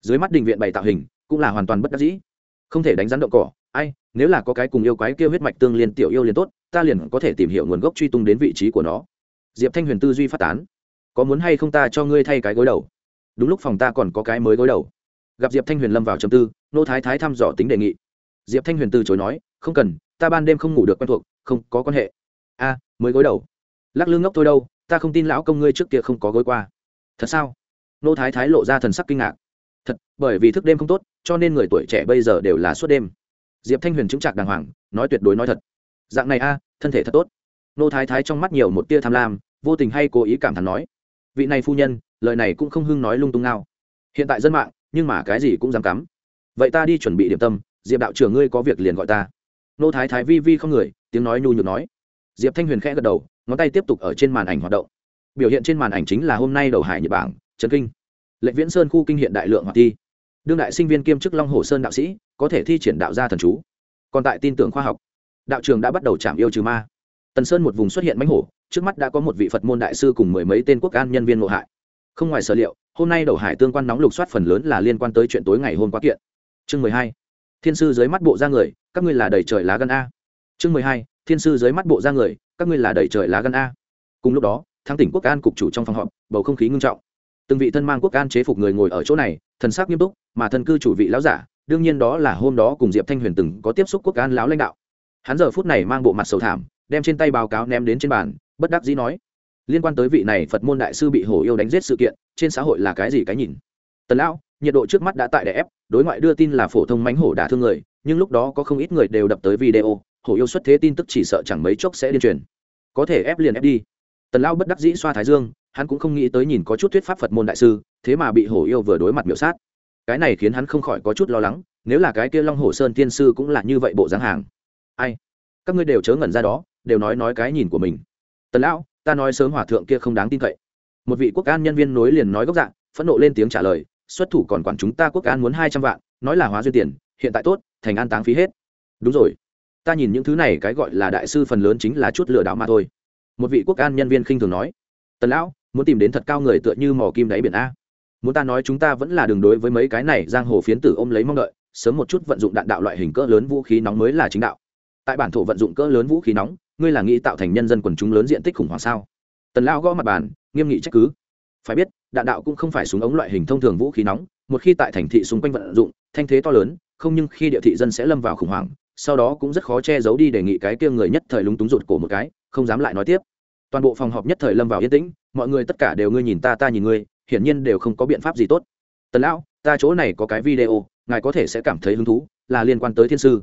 Dưới mắt đình viện bày tạo hình, cũng là hoàn toàn bất đắc dĩ. Không thể đánh rắn động cỏ, ai nếu là có cái cùng yêu quái kia huyết mạch tương liên tiểu yêu liền tốt, ta liền có thể tìm hiểu nguồn gốc truy tung đến vị trí của nó. Diệp thanh huyền tư duy phát tán. Có muốn hay không ta cho ngươi thay cái gối đầu? Đúng lúc phòng ta còn có cái mới gối đầu. Gặp diệp thanh huyền lâm vào chầm tư, nô thái thái thăm dò tính đề nghị. Diệp thanh huyền từ chối nói, không cần, ta ban đêm không ngủ được quen thuộc, không có quan hệ. A, mới gối đầu. Lắc lưng ngốc thôi đâu, ta không tin lão công ngươi trước kia không có gối qua. Thật sao? Nô thái thái lộ ra thần sắc kinh ngạc. Thật, bởi vì thức đêm không tốt, cho nên người tuổi trẻ bây giờ đều là suốt đêm diệp thanh huyền chứng trạc đàng hoàng, nói tuyệt đối nói thật. Dạng này a, thân thể thật tốt. Nô thái thái trong mắt nhiều một tia tham lam, vô tình hay cố ý cảm thán nói, vị này phu nhân, lời này cũng không hưng nói lung tung nào hiện tại dân mạng, nhưng mà cái gì cũng dám cắm. Vậy ta đi chuẩn bị điểm tâm, diệp đạo trưởng ngươi có việc liền gọi ta. Nô thái thái vi vi không người, tiếng nói nhu nhược nói. Diệp thanh huyền khẽ gật đầu, ngón tay tiếp tục ở trên màn ảnh hoạt động. Biểu hiện trên màn ảnh chính là hôm nay đầu hải nhật bản, trần kinh. Lệnh viễn sơn khu kinh hiện đại lượng hoạt thi. Đương đại sinh viên kiêm chức long hồ sơn đạo sĩ có thể thi triển đạo gia thần chú. Còn tại tin tưởng khoa học, đạo trường đã bắt đầu chạm yêu trừ ma. Tần sơn một vùng xuất hiện mánh hổ, trước mắt đã có một vị phật môn đại sư cùng mười mấy tên quốc an nhân viên ngộ hại. Không ngoài sở liệu, hôm nay đầu hải tương quan nóng lục soát phần lớn là liên quan tới chuyện tối ngày hôm qua kiện. Chương mười hai, thiên sư dưới mắt bộ ra người, các ngươi là đầy trời lá gan a. Chương mười hai, thiên sư dưới mắt bộ ra người, các ngươi là đầy trời lá gan a. Cùng lúc đó, thắng tỉnh quốc an cục chủ trong phòng họp, bầu không khí ngưng trọng. Từng vị thân mang quốc an chế phục người ngồi ở chỗ này, thần sắc nghiêm túc, mà thân cư chủ vị lão giả đương nhiên đó là hôm đó cùng diệp thanh huyền từng có tiếp xúc quốc an lão lãnh đạo. Hắn giờ phút này mang bộ mặt sầu thảm, đem trên tay báo cáo ném đến trên bàn, bất đắc dĩ nói, liên quan tới vị này phật môn đại sư bị hổ yêu đánh giết sự kiện, trên xã hội là cái gì cái nhìn? Tần lão, nhiệt độ trước mắt đã tại đè ép, đối ngoại đưa tin là phổ thông mánh hổ đả thương người, nhưng lúc đó có không ít người đều đập tới video, hổ yêu xuất thế tin tức chỉ sợ chẳng mấy chốc sẽ điên truyền. Có thể ép liền ép đi. Tần lão bất đắc dĩ xoa thái dương, hắn cũng không nghĩ tới nhìn có chút thuyết pháp phật môn đại sư, thế mà bị hổ yêu vừa đối mặt miểu sát cái này khiến hắn không khỏi có chút lo lắng, nếu là cái kia long hồ sơn tiên sư cũng là như vậy bộ dáng hàng. Ai? Các ngươi đều chớ ngẩn ra đó, đều nói nói cái nhìn của mình. Tần lão, ta nói sớm hòa thượng kia không đáng tin cậy. Một vị quốc an nhân viên nối liền nói gốc dạng phẫn nộ lên tiếng trả lời, xuất thủ còn quản chúng ta quốc an muốn hai trăm vạn, nói là hóa duyên tiền, hiện tại tốt, thành an táng phí hết. Đúng rồi. Ta nhìn những thứ này cái gọi là đại sư phần lớn chính là chút lừa đảo mà thôi. Một vị quốc an nhân viên khinh thường nói. Tần lão, muốn tìm đến thật cao người tựa như mò kim đáy biển a muốn ta nói chúng ta vẫn là đường đối với mấy cái này giang hồ phiến tử ôm lấy mong đợi, sớm một chút vận dụng đạn đạo loại hình cỡ lớn vũ khí nóng mới là chính đạo. Tại bản thổ vận dụng cỡ lớn vũ khí nóng, ngươi là nghĩ tạo thành nhân dân quần chúng lớn diện tích khủng hoảng sao? Tần lão gõ mặt bàn, nghiêm nghị trách cứ. Phải biết, đạn đạo cũng không phải súng ống loại hình thông thường vũ khí nóng, một khi tại thành thị xung quanh vận dụng, thanh thế to lớn, không nhưng khi địa thị dân sẽ lâm vào khủng hoảng, sau đó cũng rất khó che giấu đi đề nghị cái kia người nhất thời lúng túng rụt cổ một cái, không dám lại nói tiếp. Toàn bộ phòng họp nhất thời lâm vào yên tĩnh, mọi người tất cả đều ngươi nhìn ta ta nhìn ngươi hiển nhiên đều không có biện pháp gì tốt. Tần lão, ta chỗ này có cái video, ngài có thể sẽ cảm thấy hứng thú, là liên quan tới thiên sư.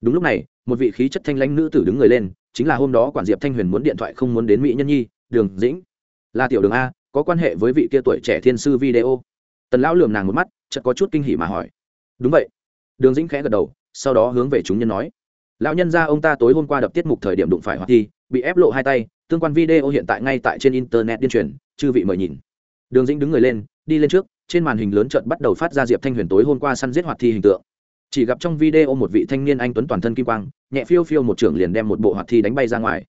Đúng lúc này, một vị khí chất thanh lãnh nữ tử đứng người lên, chính là hôm đó quản diệp thanh huyền muốn điện thoại không muốn đến mỹ nhân nhi, đường dĩnh. Là tiểu đường a, có quan hệ với vị kia tuổi trẻ thiên sư video. Tần lão lườm nàng một mắt, chợt có chút kinh hỉ mà hỏi. Đúng vậy. Đường dĩnh khẽ gật đầu, sau đó hướng về chúng nhân nói. Lão nhân ra ông ta tối hôm qua đập tiết mục thời điểm đụng phải hoặc thi, bị ép lộ hai tay, tương quan video hiện tại ngay tại trên internet điên truyền, chư vị mời nhìn đường dĩnh đứng người lên, đi lên trước, trên màn hình lớn chợt bắt đầu phát ra diệp thanh huyền tối hôm qua săn giết hoạt thi hình tượng. Chỉ gặp trong video một vị thanh niên anh tuấn toàn thân kim quang, nhẹ phiêu phiêu một trưởng liền đem một bộ hoạt thi đánh bay ra ngoài.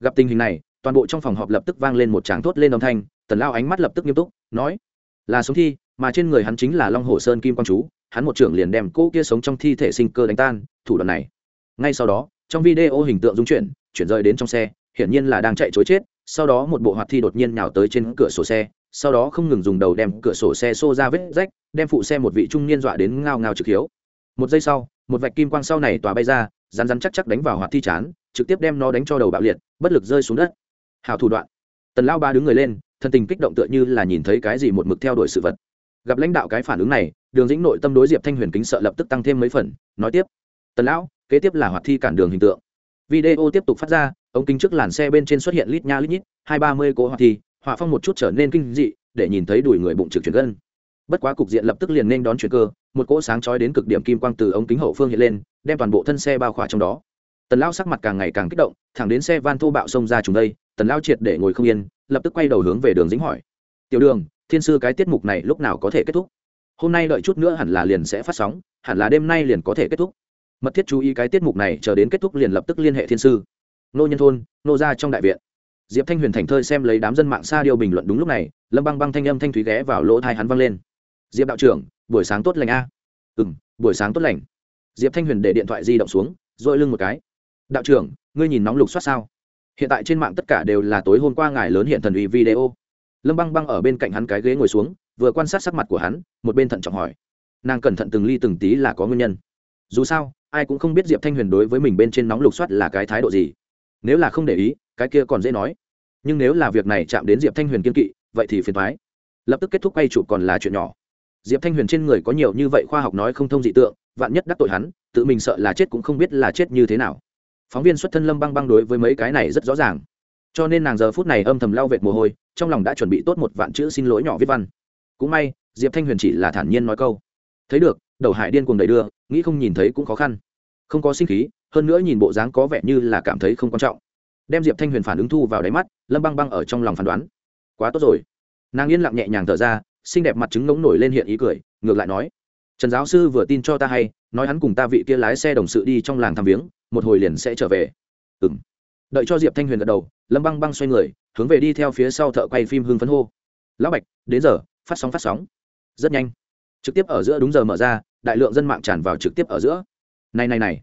Gặp tình hình này, toàn bộ trong phòng họp lập tức vang lên một tràng thốt lên âm thanh, tần lao ánh mắt lập tức nghiêm túc, nói, là sống thi, mà trên người hắn chính là long hồ sơn kim quang chú, hắn một trưởng liền đem cô kia sống trong thi thể sinh cơ đánh tan, thủ đoạn này. Ngay sau đó, trong video hình tượng dung chuyển chuyển rời đến trong xe hiển nhiên là đang chạy chối chết, sau đó một bộ hoạt thi đột nhiên nhào tới trên cửa sổ xe, sau đó không ngừng dùng đầu đem cửa sổ xe xô ra vết rách, đem phụ xe một vị trung niên dọa đến ngao ngao trực hiếu. Một giây sau, một vạch kim quang sau này tỏa bay ra rán rán chắc chắc đánh vào hoạt thi chán, trực tiếp đem nó đánh cho đầu bạo liệt, bất lực rơi xuống đất. Hào thủ đoạn. Tần lao ba đứng người lên, thân tình kích động tựa như là nhìn thấy cái gì một mực theo đuổi sự vật. Gặp lãnh đạo cái phản ứng này, đường dĩnh nội tâm đối diệp thanh huyền kính sợ lập tức tăng thêm mấy phần, nói tiếp. Tần lão, kế tiếp là hoạt thi cản đường hình tượng. Video tiếp tục phát ra ống kính trước làn xe bên trên xuất hiện lít nha lít nhít, hai ba mươi cỗ họa thi họa phong một chút trở nên kinh dị, để nhìn thấy đùi người bụng trực chuyển gân. Bất quá cục diện lập tức liền nên đón chuyển cơ, một cỗ sáng chói đến cực điểm kim quang từ ống kính hậu phương hiện lên, đem toàn bộ thân xe bao khỏa trong đó. Tần lao sắc mặt càng ngày càng kích động, thẳng đến xe van thô bạo xông ra trùng đây, tần lao triệt để ngồi không yên, lập tức quay đầu hướng về đường dính hỏi. Tiểu đường, thiên sư cái tiết mục này lúc nào có thể kết thúc? Hôm nay đợi chút nữa hẳn là liền sẽ phát sóng, hẳn là đêm nay liền có thể kết thúc. Mật thiết chú ý cái tiết mục này chờ đến kết thúc liền lập tức liên hệ thiên sư nô nhân thôn nô ra trong đại viện. Diệp thanh huyền thành thơi xem lấy đám dân mạng xa điều bình luận đúng lúc này, lâm băng băng thanh âm thanh thúy ghé vào lỗ thai hắn văng lên. Diệp đạo trưởng, buổi sáng tốt lành a. Ừ m buổi sáng tốt lành. Diệp thanh huyền để điện thoại di động xuống, dội lưng một cái. Đạo trưởng, ngươi nhìn nóng lục soát sao? Hiện tại trên mạng tất cả đều là tối hôm qua ngài lớn hiện thần uy video. Lâm băng băng ở bên cạnh hắn cái ghế ngồi xuống, vừa quan sát sắc mặt của hắn, một bên thận trọng hỏi. Nàng cẩn thận từng ly từng tí là có nguyên nhân. Dù sao, ai cũng không biết diệp thanh huyền đối với mình bên trên nóng lục soát là cái thái độ gì nếu là không để ý, cái kia còn dễ nói. Nhưng nếu là việc này chạm đến diệp thanh huyền kiên kỵ, vậy thì phiền thoái lập tức kết thúc quay chụp còn là chuyện nhỏ. Diệp thanh huyền trên người có nhiều như vậy khoa học nói không thông dị tượng, vạn nhất đắc tội hắn, tự mình sợ là chết cũng không biết là chết như thế nào. Phóng viên xuất thân lâm băng băng đối với mấy cái này rất rõ ràng. Cho nên nàng giờ phút này âm thầm lau vệt mồ hôi, trong lòng đã chuẩn bị tốt một vạn chữ xin lỗi nhỏ viết văn. Cũng may, diệp thanh huyền chỉ là thản nhiên nói câu. Thấy được, đầu hải điên cuồng đầy đưa, nghĩ không nhìn thấy cũng khó khăn. Không có sinh khí hơn nữa nhìn bộ dáng có vẻ như là cảm thấy không quan trọng. Đem diệp thanh huyền phản ứng thu vào đáy mắt, lâm băng băng ở trong lòng phán đoán. Quá tốt rồi. Nàng yên lặng nhẹ nhàng thở ra, xinh đẹp mặt trứng ngống nổi lên hiện ý cười, ngược lại nói, trần giáo sư vừa tin cho ta hay, nói hắn cùng ta vị kia lái xe đồng sự đi trong làng thăm viếng, một hồi liền sẽ trở về. Ừ m đợi cho diệp thanh huyền gật đầu, lâm băng băng xoay người, hướng về đi theo phía sau thợ quay phim hưng phấn hô, lão bạch, đến giờ, phát sóng phát sóng. Rất nhanh. Trực tiếp ở giữa đúng giờ mở ra, đại lượng dân mạng tràn vào trực tiếp ở giữa. Này này này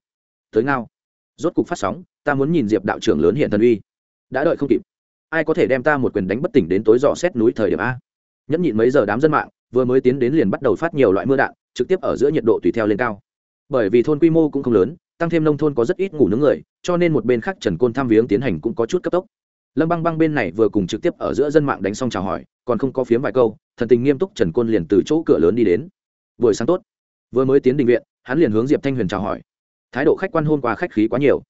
tới ngao. Rốt cục phát sóng, ta muốn nhìn diệp đạo trưởng lớn hiện thần uy. Đã đợi không kịp. Ai có thể đem ta một quyền đánh bất tỉnh đến tối dò xét núi thời điểm a? Nhẫn nhịn mấy giờ đám dân mạng, vừa mới tiến đến liền bắt đầu phát nhiều loại mưa đạn, trực tiếp ở giữa nhiệt độ tùy theo lên cao. Bởi vì thôn quy mô cũng không lớn, tăng thêm nông thôn có rất ít ngủ nướng người, cho nên một bên khác trần côn tham viếng tiến hành cũng có chút cấp tốc. Lâm băng băng bên này vừa cùng trực tiếp ở giữa dân mạng đánh xong chào hỏi, còn không có phiếm vài câu, thần tình nghiêm túc trần côn liền từ chỗ cửa lớn đi đến. Buổi sáng tốt. Vừa mới tiến đình viện, hắn liền hướng diệp thanh huyền chào hỏi thái độ khách quan hôn qua khách khí quá nhiều.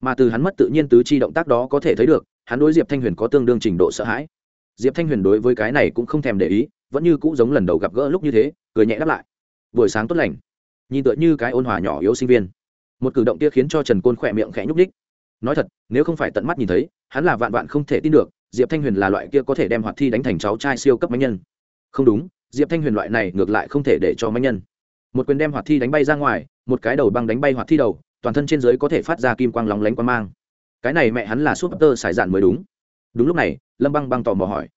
Mà từ hắn mất tự nhiên tứ chi động tác đó có thể thấy được, hắn đối diệp thanh huyền có tương đương trình độ sợ hãi. Diệp thanh huyền đối với cái này cũng không thèm để ý, vẫn như cũ giống lần đầu gặp gỡ lúc như thế, cười nhẹ đáp lại. Buổi sáng tốt lành. Nhìn tựa như cái ôn hòa nhỏ yếu sinh viên. Một cử động kia khiến cho trần côn khỏe miệng khẽ nhúc đích nói thật, nếu không phải tận mắt nhìn thấy, hắn là vạn vạn không thể tin được, diệp thanh huyền là loại kia có thể đem hoạt thi đánh thành cháu trai siêu cấp máy nhân. Không đúng, diệp thanh huyền loại này ngược lại không thể để cho máy nhân một quyền đem hoạt thi đánh bay ra ngoài, một cái đầu băng đánh bay hoạt thi đầu, toàn thân trên dưới có thể phát ra kim quang lóng lánh quang mang. Cái này mẹ hắn là súp tơ sải dạn mới đúng. Đúng lúc này, lâm băng băng tò mò hỏi,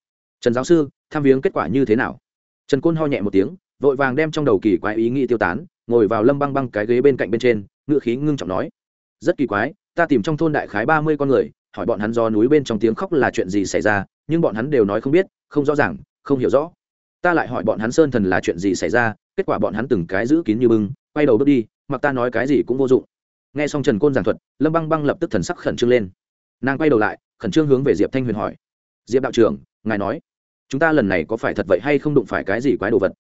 trần giáo sư, tham viếng kết quả như thế nào? Trần côn ho nhẹ một tiếng, vội vàng đem trong đầu kỳ quái ý nghĩ tiêu tán, ngồi vào lâm băng băng cái ghế bên cạnh bên trên ngự khí ngưng trọng nói, rất kỳ quái, ta tìm trong thôn đại khái ba mươi con người, hỏi bọn hắn do núi bên trong tiếng khóc là chuyện gì xảy ra, nhưng bọn hắn đều nói không biết, không rõ ràng, không hiểu rõ. Ta lại hỏi bọn hắn sơn thần là chuyện gì xảy ra kết quả bọn hắn từng cái giữ kín như bưng, quay đầu bước đi, mặc ta nói cái gì cũng vô dụng. Nghe xong trần côn giảng thuật, lâm băng băng lập tức thần sắc khẩn trương lên. Nàng quay đầu lại, khẩn trương hướng về diệp thanh huyền hỏi. Diệp đạo trưởng, ngài nói, chúng ta lần này có phải thật vậy hay không đụng phải cái gì quái đồ vật?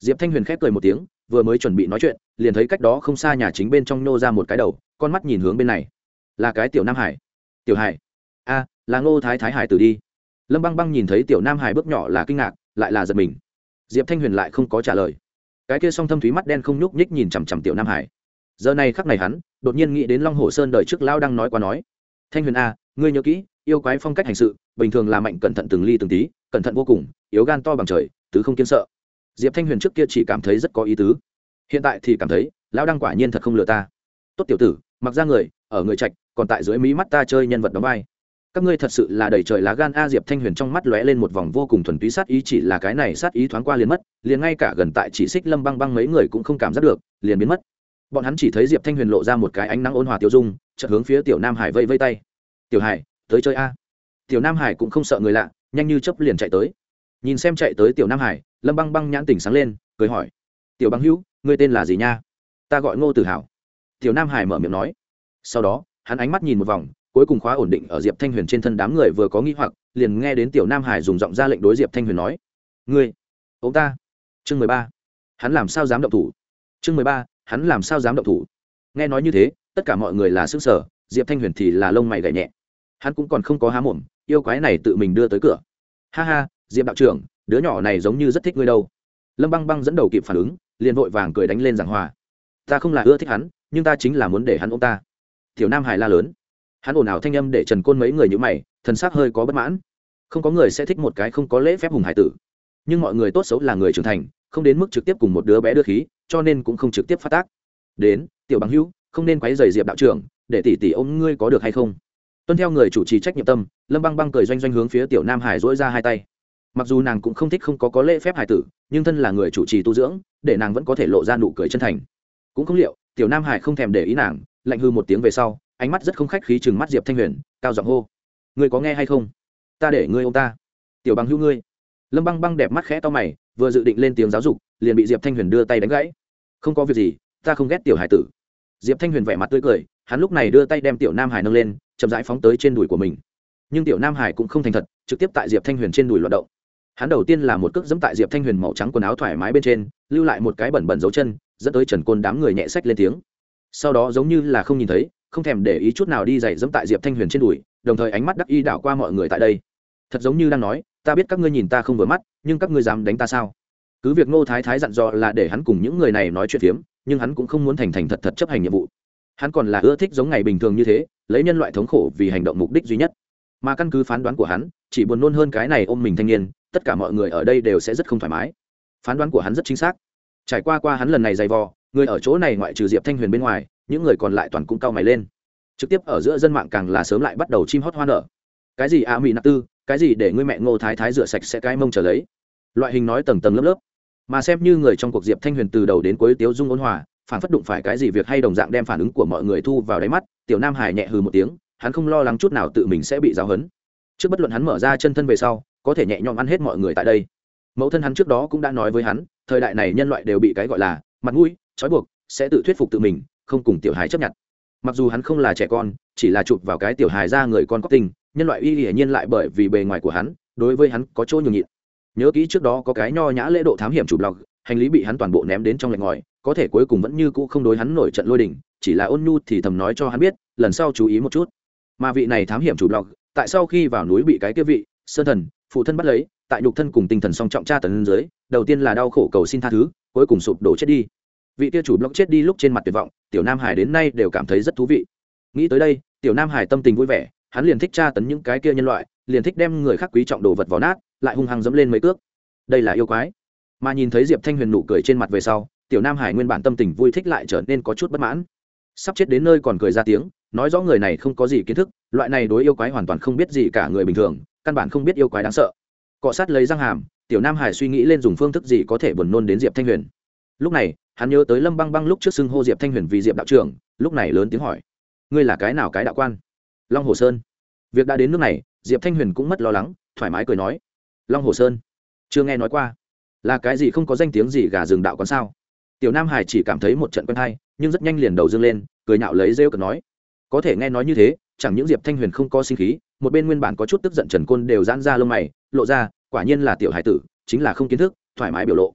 Diệp thanh huyền khép cười một tiếng, vừa mới chuẩn bị nói chuyện, liền thấy cách đó không xa nhà chính bên trong nô ra một cái đầu, con mắt nhìn hướng bên này. Là cái tiểu nam hải. Tiểu hải? A, là ngô thái thái hải tử đi. Lâm băng băng nhìn thấy tiểu nam hải bước nhỏ là kinh ngạc, lại là giật mình. Diệp thanh huyền lại không có trả lời cái kia song thâm thúy mắt đen không nhúc nhích nhìn chằm chằm tiểu nam hải. Giờ này khắc này hắn, đột nhiên nghĩ đến long hồ sơn đời trước lao đang nói qua nói. Thanh huyền a, ngươi nhớ kỹ, yêu quái phong cách hành sự, bình thường là mạnh cẩn thận từng ly từng tí, cẩn thận vô cùng, yếu gan to bằng trời, tứ không kiên sợ. Diệp thanh huyền trước kia chỉ cảm thấy rất có ý tứ. Hiện tại thì cảm thấy, lão đăng quả nhiên thật không lừa ta. Tốt tiểu tử, mặc ra người, ở người trạch, còn tại dưới mí mắt ta chơi nhân vật đóng vai các ngươi thật sự là đầy trời lá gan a diệp thanh huyền trong mắt lóe lên một vòng vô cùng thuần túy sát ý, chỉ là cái này sát ý thoáng qua liền mất, liền ngay cả gần tại chỉ xích lâm băng băng mấy người cũng không cảm giác được, liền biến mất. Bọn hắn chỉ thấy diệp thanh huyền lộ ra một cái ánh nắng ôn hòa tiêu dung, chợt hướng phía tiểu nam hải vây vây tay. Tiểu hải, tới chơi a. Tiểu nam hải cũng không sợ người lạ, nhanh như chấp liền chạy tới. Nhìn xem chạy tới tiểu nam hải, lâm băng băng nhãn tỉnh sáng lên, cười hỏi, tiểu băng hữu, ngươi tên là gì nha? Ta gọi ngô tử hảo. Tiểu nam hải mở miệng nói. Sau đó, hắn ánh mắt nhìn một vòng cuối cùng khóa ổn định ở diệp thanh huyền trên thân đám người vừa có nghi hoặc, liền nghe đến tiểu nam hải dùng giọng ra lệnh đối diệp thanh huyền nói, ngươi, ông ta. Chương mười ba, hắn làm sao dám động thủ? Chương mười ba, hắn làm sao dám động thủ? Nghe nói như thế, tất cả mọi người là xứ sở diệp thanh huyền thì là lông mày gậy nhẹ. Hắn cũng còn không có há mồm, yêu quái này tự mình đưa tới cửa. Ha ha, diệp đạo trưởng, đứa nhỏ này giống như rất thích ngươi đâu. Lâm băng băng dẫn đầu kịp phản ứng, liền vội vàng cười đánh lên giảng hòa. Ta không là ưa thích hắn, nhưng ta chính là muốn để hắn ô m ta. Tiểu nam hải la lớn hắn ồn ào thanh âm để trần côn mấy người như mày, thần s ắ c hơi có bất mãn. Không có người sẽ thích một cái không có lễ phép hùng hải tử. Nhưng mọi người tốt xấu là người trưởng thành, không đến mức trực tiếp cùng một đứa bé đưa khí, cho nên cũng không trực tiếp phát tác. Đến, tiểu bằng hữu, không nên quấy dày diệp đạo trưởng, để tỷ tỷ ôm ngươi có được hay không? Tuân theo người chủ trì trách nhiệm tâm, lâm băng băng cười doanh doanh hướng phía tiểu nam hải dỗi ra hai tay. Mặc dù nàng cũng không thích không có có lễ phép hải tử, nhưng thân là người chủ trì tu dưỡng, để nàng vẫn có thể lộ ra nụ cười chân thành. Cũng không liệu, tiểu nam hải không thèm để ý nàng, lạnh hư một tiếng về sau ánh mắt rất không khách khí chừng mắt diệp thanh huyền, cao giọng hô, ngươi có nghe hay không? Ta để ngươi ô ta, tiểu bằng hữu ngươi. Lâm băng băng đẹp mắt khẽ to mày, vừa dự định lên tiếng giáo dục, liền bị diệp thanh huyền đưa tay đánh gãy. Không có việc gì, ta không ghét tiểu hải tử. Diệp thanh huyền vẻ mặt tươi cười, hắn lúc này đưa tay đem tiểu nam hải nâng lên, chậm rãi phóng tới trên đùi của mình. Nhưng tiểu nam hải cũng không thành thật, trực tiếp tại diệp thanh huyền trên đùi loạt động. Hắn đầu tiên là một cước dẫm tại diệp thanh huyền màu trắng quần áo thoải mái bên trên, lưu lại một cái bẩn bẩn dấu chân, dẫn tới trần côn đám người nhẹ sách lên tiếng. Sau đó giống như là không nhìn thấy không thèm để ý chút nào đi giày dẫm tại diệp thanh huyền trên đùi, đồng thời ánh mắt đắc y đảo qua mọi người tại đây. Thật giống như đang nói, ta biết các ngươi nhìn ta không vừa mắt, nhưng các ngươi dám đánh ta sao? Cứ việc ngô thái thái dặn dò là để hắn cùng những người này nói chuyện phiếm, nhưng hắn cũng không muốn thành thành thật thật chấp hành nhiệm vụ. Hắn còn là ưa thích giống ngày bình thường như thế, lấy nhân loại thống khổ vì hành động mục đích duy nhất. Mà căn cứ phán đoán của hắn, chỉ buồn nôn hơn cái này ôm mình thanh niên, tất cả mọi người ở đây đều sẽ rất không thoải mái. Phán đoán của hắn rất chính xác. Trải qua qua hắn lần này dày vò, người ở chỗ này ngoại trừ diệp thanh huyền bên ngoài những người còn lại toàn cũng cao mày lên. Trực tiếp ở giữa dân mạng càng là sớm lại bắt đầu chim hót hoa nở. Cái gì a mỹ nạp tư, cái gì để ngươi mẹ ngô thái thái rửa sạch sẽ cái mông trở lấy. Loại hình nói tầng tầng lớp lớp. Mà xem như người trong cuộc diệp thanh huyền từ đầu đến cuối tiếu dung ôn hòa, phản phất đụng phải cái gì việc hay đồng dạng đem phản ứng của mọi người thu vào đáy mắt, tiểu nam hải nhẹ hừ một tiếng, hắn không lo lắng chút nào tự mình sẽ bị giáo hấn trước bất luận hắn mở ra chân thân về sau, có thể nhẹ nhõm ăn hết mọi người tại đây. Mẫu thân hắn trước đó cũng đã nói với hắn, thời đại này nhân loại đều bị cái gọi là mặt mũi, trói buộc, sẽ tự thuyết phục tự mình không cùng tiểu hài chấp nhận. Mặc dù hắn không là trẻ con, chỉ là chụp vào cái tiểu hài ra người con có tình nhân loại y hiển nhiên lại bởi vì bề ngoài của hắn, đối với hắn có chỗ nhường nhịn. Nhớ kỹ trước đó có cái nho nhã lễ độ thám hiểm chủ lọc hành lý bị hắn toàn bộ ném đến trong lạnh ngòi, có thể cuối cùng vẫn như cũ không đối hắn nổi trận lôi đình, chỉ là ôn nhu thì thầm nói cho hắn biết, lần sau chú ý một chút. Mà vị này thám hiểm chủ lọc tại sau khi vào núi bị cái kia vị, sơn thần, phụ thân bắt lấy, tại nhục thân cùng tinh thần song trọng tra tấn dưới, đầu tiên là đau khổ cầu xin tha thứ, cuối cùng sụp đổ chết đi vị kia chủ blog chết đi lúc trên mặt tuyệt vọng, tiểu nam hải đến nay đều cảm thấy rất thú vị. Nghĩ tới đây, tiểu nam hải tâm tình vui vẻ, hắn liền thích tra tấn những cái kia nhân loại, liền thích đem người khác quý trọng đồ vật vào nát, lại hung hăng dẫm lên mấy cước. Đây là yêu quái. Mà nhìn thấy diệp thanh huyền nụ cười trên mặt về sau, tiểu nam hải nguyên bản tâm tình vui thích lại trở nên có chút bất mãn. Sắp chết đến nơi còn cười ra tiếng, nói rõ người này không có gì kiến thức, loại này đối yêu quái hoàn toàn không biết gì cả người bình thường, căn bản không biết yêu quái đáng sợ. Cọ sát lấy răng hàm, tiểu nam hải suy nghĩ lên dùng phương thức gì có thể buồn nôn đến diệp thanh huyền. Lúc này hắn nhớ tới lâm băng băng lúc trước xưng hô diệp thanh huyền vì diệp đạo trưởng, lúc này lớn tiếng hỏi, ngươi là cái nào cái đạo quan? Long hồ sơn. Việc đã đến nước này, diệp thanh huyền cũng mất lo lắng, thoải mái cười nói, long hồ sơn, chưa nghe nói qua. Là cái gì không có danh tiếng gì gà rừng đạo còn sao? Tiểu nam hải chỉ cảm thấy một trận quen hay, nhưng rất nhanh liền đầu dâng lên, cười nhạo lấy rêu cờ nói, có thể nghe nói như thế, chẳng những diệp thanh huyền không có sinh khí, một bên nguyên bản có chút tức giận trần côn đều giãn ra lông mày, lộ ra, quả nhiên là tiểu hải tử, chính là không kiến thức, thoải mái biểu lộ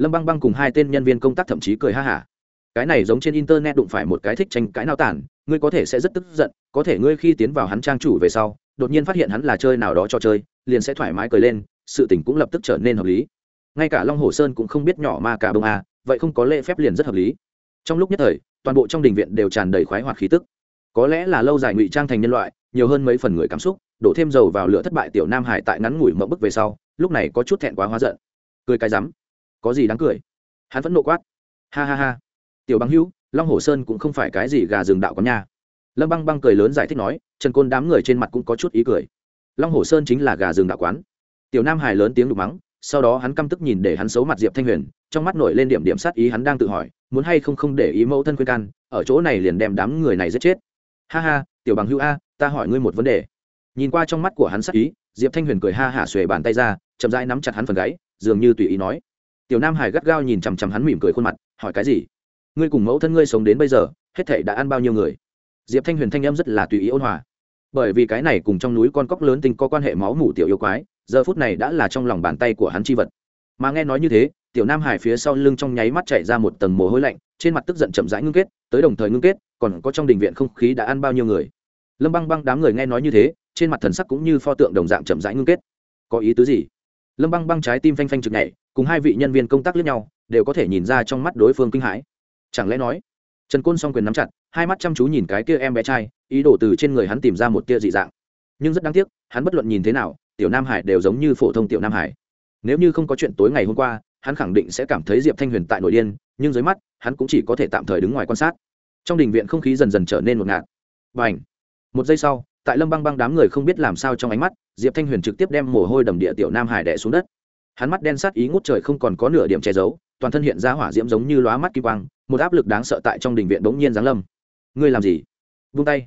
lâm băng băng cùng hai tên nhân viên công tác thậm chí cười ha hả. Cái này giống trên internet đụng phải một cái thích tranh cãi nao tản, ngươi có thể sẽ rất tức giận, có thể ngươi khi tiến vào hắn trang chủ về sau, đột nhiên phát hiện hắn là chơi nào đó cho chơi, liền sẽ thoải mái cười lên, sự tình cũng lập tức trở nên hợp lý. Ngay cả long hồ sơn cũng không biết nhỏ ma cả bông à vậy không có lễ phép liền rất hợp lý. Trong lúc nhất thời, toàn bộ trong đình viện đều tràn đầy khoái hoạt khí tức. Có lẽ là lâu dài ngụy trang thành nhân loại, nhiều hơn mấy phần người cảm xúc, đổ thêm dầu vào lửa thất bại tiểu nam hải tại ngắn ngủi mậu bức về sau, lúc này có chút thẹn quá hóa giận. Cười cái rắm có gì đáng cười? Hắn vẫn nộ quát. Ha ha ha. Tiểu băng hữu, long hồ sơn cũng không phải cái gì gà rừng đạo có nha. Lâm băng băng cười lớn giải thích nói, trần côn đám người trên mặt cũng có chút ý cười. Long hồ sơn chính là gà rừng đạo quán. Tiểu nam hải lớn tiếng đục mắng, sau đó hắn căm tức nhìn để hắn xấu mặt diệp thanh huyền, trong mắt nổi lên điểm điểm sát ý hắn đang tự hỏi, muốn hay không không để ý mẫu thân khuyên can, ở chỗ này liền đem đám người này giết chết. Ha ha, tiểu bằng hữu a, ta hỏi ngươi một vấn đề. Nhìn qua trong mắt của hắn sát ý, diệp thanh huyền cười ha hả xuề bàn tay ra, chậm rãi nắm chặt hắn phần gáy, dường như tùy ý nói tiểu nam hải gắt gao nhìn chằm chằm hắn mỉm cười khuôn mặt, hỏi cái gì? Ngươi cùng mẫu thân ngươi sống đến bây giờ, hết thể đã ăn bao nhiêu người? Diệp thanh huyền thanh em rất là tùy ý ôn hòa. Bởi vì cái này cùng trong núi con cóc lớn tinh có quan hệ máu mủ tiểu yêu quái, giờ phút này đã là trong lòng bàn tay của hắn chi vật. Mà nghe nói như thế, tiểu nam hải phía sau lưng trong nháy mắt chạy ra một tầng mồ hôi lạnh, trên mặt tức giận chậm rãi ngưng kết, tới đồng thời ngưng kết, còn có trong đình viện không khí đã ăn bao nhiêu người? Lâm băng băng đám người nghe nói như thế, trên mặt thần sắc cũng như pho tượng đồng dạng chậm rãi ngưng kết. Có ý tứ gì? Lâm băng băng trái tim phanh phanh chực nhảy cùng hai vị nhân viên công tác lẫn nhau, đều có thể nhìn ra trong mắt đối phương kinh hãi. Chẳng lẽ nói, trần côn s o n g quyền nắm chặt, hai mắt chăm chú nhìn cái kia em bé trai, ý đồ từ trên người hắn tìm ra một tia dị dạng. Nhưng rất đáng tiếc, hắn bất luận nhìn thế nào, tiểu nam hải đều giống như phổ thông tiểu nam hải. Nếu như không có chuyện tối ngày hôm qua, hắn khẳng định sẽ cảm thấy diệp thanh huyền tại nội điên, nhưng dưới mắt, hắn cũng chỉ có thể tạm thời đứng ngoài quan sát. Trong đình viện không khí dần dần trở nên ngột ngạt. Và ảnh một giây sau, tại lâm băng băng đám người không biết làm sao trong ánh mắt, diệp thanh huyền trực tiếp đem mồ hôi đầm địa tiểu nam hải đẻ xuống đất hắn mắt đen sát ý ngút trời không còn có nửa điểm che giấu, toàn thân hiện ra hỏa diễm giống như lóa mắt kim quang, một áp lực đáng sợ tại trong đình viện bỗng nhiên giáng lâm. Ngươi làm gì? Vung tay.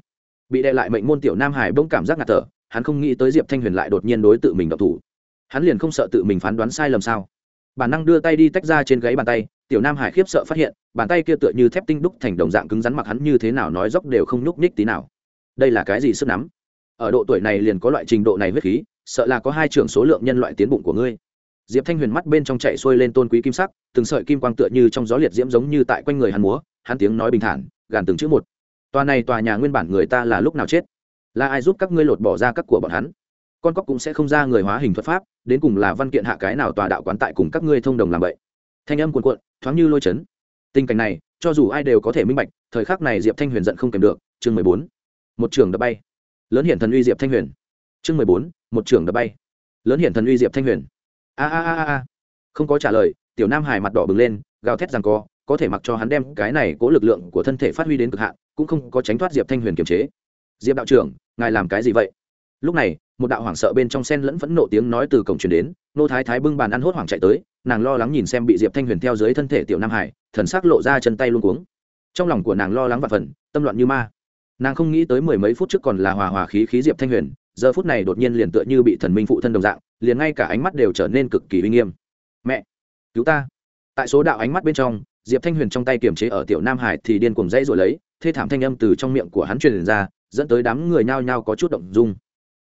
Bị đệ lại mệnh môn tiểu nam hải bỗng cảm giác ngạt thở, hắn không nghĩ tới diệp thanh huyền lại đột nhiên đối tự mình độc thủ. Hắn liền không sợ tự mình phán đoán sai lầm sao? Bản năng đưa tay đi tách ra trên gáy bàn tay, tiểu nam hải khiếp sợ phát hiện, bàn tay kia tựa như thép tinh đúc thành đồng dạng cứng rắn mặc hắn như thế nào nói dốc đều không nhúc nhích tí nào. Đây là cái gì sức nắm? Ở độ tuổi này liền có loại trình độ này huyết khí, sợ là có hai trưởng số lượng nhân loại tiến bụng của ngươi diệp thanh huyền mắt bên trong chạy xuôi lên tôn quý kim sắc, từng sợi kim quang tựa như trong gió liệt diễm giống như tại quanh người hắn múa, hắn tiếng nói bình thản, gàn từng chữ một. Tòa này tòa nhà nguyên bản người ta là lúc nào chết? Là ai giúp các ngươi lột bỏ ra các của bọn hắn? Con cóc cũng sẽ không ra người hóa hình thuật pháp, đến cùng là văn kiện hạ cái nào tòa đạo quán tại cùng các ngươi thông đồng làm vậy? Thanh âm cuồn cuộn, thoáng như lôi chấn. Tình cảnh này, cho dù ai đều có thể minh bạch, thời khắc này diệp thanh huyền giận không kèm được, chương mười bốn, một trường đập bay. Lớn hiển thần uy diệp thanh huyền. Chương mười bốn, một trường đập bay. Lớn hiển thần uy diệp thanh huyền a a a a không có trả lời, tiểu nam hải mặt đỏ bừng lên, gào thét rằng co, có thể mặc cho hắn đem cái này cố lực lượng của thân thể phát huy đến cực hạn, cũng không có tránh thoát diệp thanh huyền kiềm chế. Diệp đạo trưởng, ngài làm cái gì vậy? Lúc này, một đạo hoảng sợ bên trong sen lẫn phẫn nộ tiếng nói từ cổng truyền đến, nô thái thái bưng bàn ăn hốt hoảng chạy tới, nàng lo lắng nhìn xem bị diệp thanh huyền theo dưới thân thể tiểu nam hải, thần sắc lộ ra chân tay luôn cuống. Trong lòng của nàng lo lắng và phần tâm loạn như ma. Nàng không nghĩ tới mười mấy phút trước còn là hòa hòa khí khí diệp thanh huyền, giờ phút này đột nhiên liền tựa như bị thần minh phụ thân đồng dạng liền ngay cả ánh mắt đều trở nên cực kỳ uy nghiêm. Mẹ, cứu ta. Tại số đạo ánh mắt bên trong, diệp thanh huyền trong tay kiềm chế ở tiểu nam hải thì điên cuồng dãy rồi lấy, thê thảm thanh âm từ trong miệng của hắn truyền ra, dẫn tới đám người nhao nhao có chút động dung.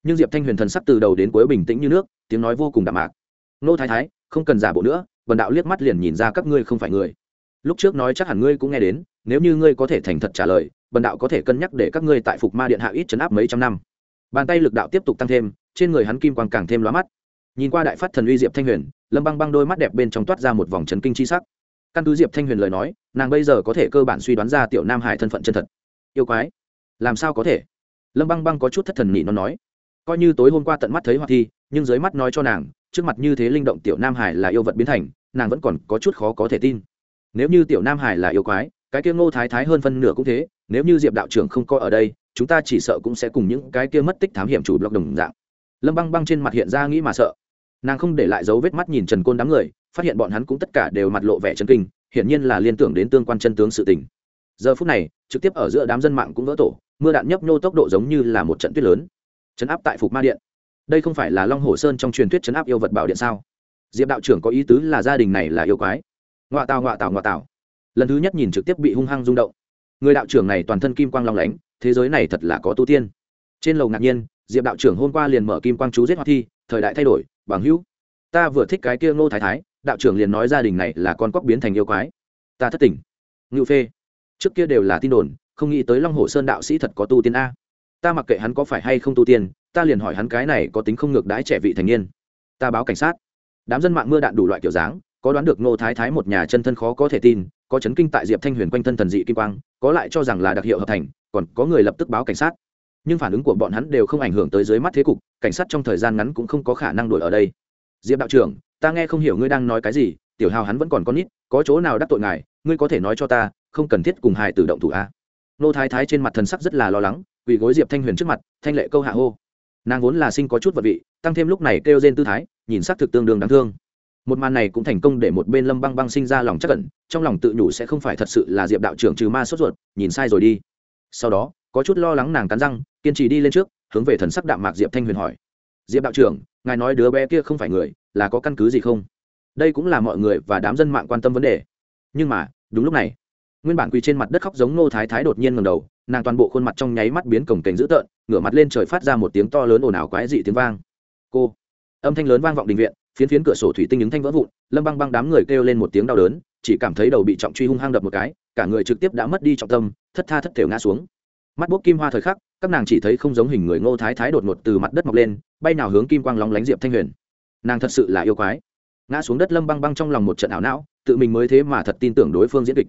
Nhưng diệp thanh huyền thần sắc từ đầu đến cuối bình tĩnh như nước, tiếng nói vô cùng đạm mạc. Nô thái thái, không cần giả bộ nữa vần đạo liếc mắt liền nhìn ra các ngươi không phải người. Lúc trước nói chắc hẳn ngươi cũng nghe đến, nếu như ngươi có thể thành thật trả lời bần đạo có thể cân nhắc để các ngươi tại phục ma điện hạ ít chấn áp mấy trăm năm. Bàn tay lực đạo tiếp tục tăng thêm, trên người hắn kim quang càng thêm lóa mắt nhìn qua đại phát thần uy diệp thanh huyền, lâm băng băng đôi mắt đẹp bên trong toát ra một vòng trấn kinh c h i sắc. Căn cứ diệp thanh huyền lời nói, nàng bây giờ có thể cơ bản suy đoán ra tiểu nam hải thân phận chân thật. Yêu quái? Làm sao có thể? Lâm băng băng có chút thất thần nhị nó nói. Coi như tối hôm qua tận mắt thấy hoa thi, nhưng dưới mắt nói cho nàng, trước mặt như thế linh động tiểu nam hải là yêu vật biến thành, nàng vẫn còn có chút khó có thể tin. Nếu như tiểu nam hải là yêu quái, cái kia ngô thái thái hơn phân nửa cũng thế, nếu như diệp đạo trưởng không có ở đây, chúng ta chỉ sợ cũng sẽ cùng những cái kia mất tích thám hiểm chủ blog đồng dạng. Lâm băng băng trên mặt hiện ra nghĩ mà sợ nàng không để lại dấu vết mắt nhìn trần côn đám người, phát hiện bọn hắn cũng tất cả đều mặt lộ vẻ chân kinh, hiển nhiên là liên tưởng đến tương quan chân tướng sự tình. Giờ phút này, trực tiếp ở giữa đám dân mạng cũng vỡ tổ, mưa đạn nhấp nhô tốc độ giống như là một trận tuyết lớn. Chấn áp tại phục ma điện. Đây không phải là long hồ sơn trong truyền thuyết chấn áp yêu vật bảo điện sao? Diệp đạo trưởng có ý tứ là gia đình này là yêu quái. Ngoạ tào ngoạ tào ngoạ tào. Lần thứ nhất nhìn trực tiếp bị hung hăng rung động. Người đạo trưởng này toàn thân kim quang long lánh, thế giới này thật là có tu tiên. Trên lầu ngạc nhiên, diệp đạo trưởng hôm qua liền mở kim quang chú giết hoa thi, thời đại thay đổi bằng hữu. Ta vừa thích cái kia ngô thái thái, đạo trưởng liền nói gia đình này là con cóc biến thành yêu quái. Ta thất tỉnh ngự phê, trước kia đều là tin đồn, không nghĩ tới long hồ sơn đạo sĩ thật có tu tiên a. Ta mặc kệ hắn có phải hay không tu tiên, ta liền hỏi hắn cái này có tính không ngược đãi trẻ vị thành niên. Ta báo cảnh sát. Đám dân mạng mưa đạn đủ loại kiểu dáng, có đoán được ngô thái thái một nhà chân thân khó có thể tin, có chấn kinh tại diệp thanh huyền quanh thân thần dị kim quang, có lại cho rằng là đặc hiệu hợp thành, còn có người lập tức báo cảnh sát nhưng phản ứng của bọn hắn đều không ảnh hưởng tới dưới mắt thế cục, cảnh sát trong thời gian ngắn cũng không có khả năng đuổi ở đây. Diệp đạo trưởng, ta nghe không hiểu ngươi đang nói cái gì, tiểu hào hắn vẫn còn con nít, có chỗ nào đắc tội ngài, ngươi có thể nói cho ta, không cần thiết cùng hài tự động thủ a nô thái thái trên mặt thần sắc rất là lo lắng vì gối diệp thanh huyền trước mặt, thanh lệ câu hạ hô. Nàng vốn là sinh có chút vật vị, tăng thêm lúc này kêu trên tư thái, nhìn sắc thực tương đương đáng thương. Một màn này cũng thành công để một bên lâm băng băng sinh ra lòng chắc cẩn trong lòng tự nhủ sẽ không phải thật sự là diệp đạo trưởng trừ ma sốt ruột, nhìn sai rồi đi. Sau đó có chút lo lắng nàng cắn răng, kiên trì đi lên trước, hướng về thần sắc đạm mạc diệp thanh huyền hỏi. Diệp đạo trưởng, ngài nói đứa bé kia không phải người, là có căn cứ gì không? Đây cũng là mọi người và đám dân mạng quan tâm vấn đề. Nhưng mà, đúng lúc này, nguyên bản quỳ trên mặt đất khóc giống nô thái thái đột nhiên ngầm đầu, nàng toàn bộ khuôn mặt trong nháy mắt biến cổng cảnh dữ tợn, ngửa mặt lên trời phát ra một tiếng to lớn ồn ào quái dị tiếng vang. Cô! Âm thanh lớn vang vọng đình viện, phiến phiến cửa sổ thủy tinh những thanh vỡ vụn, lâm băng băng đám người kêu lên một tiếng đau đớn, chỉ cảm thấy đầu bị trọng truy hung hăng đập một cái, cả người trực tiếp đã mất đi trọng tâm, thất tha thất thểu ngã xuống mắt bốc kim hoa thời khắc, các nàng chỉ thấy không giống hình người ngô thái thái đột ngột từ mặt đất mọc lên, bay nào hướng kim quang lóng lánh diệp thanh huyền. Nàng thật sự là yêu quái. Ngã xuống đất lâm băng băng trong lòng một trận ảo não, tự mình mới thế mà thật tin tưởng đối phương diễn kịch.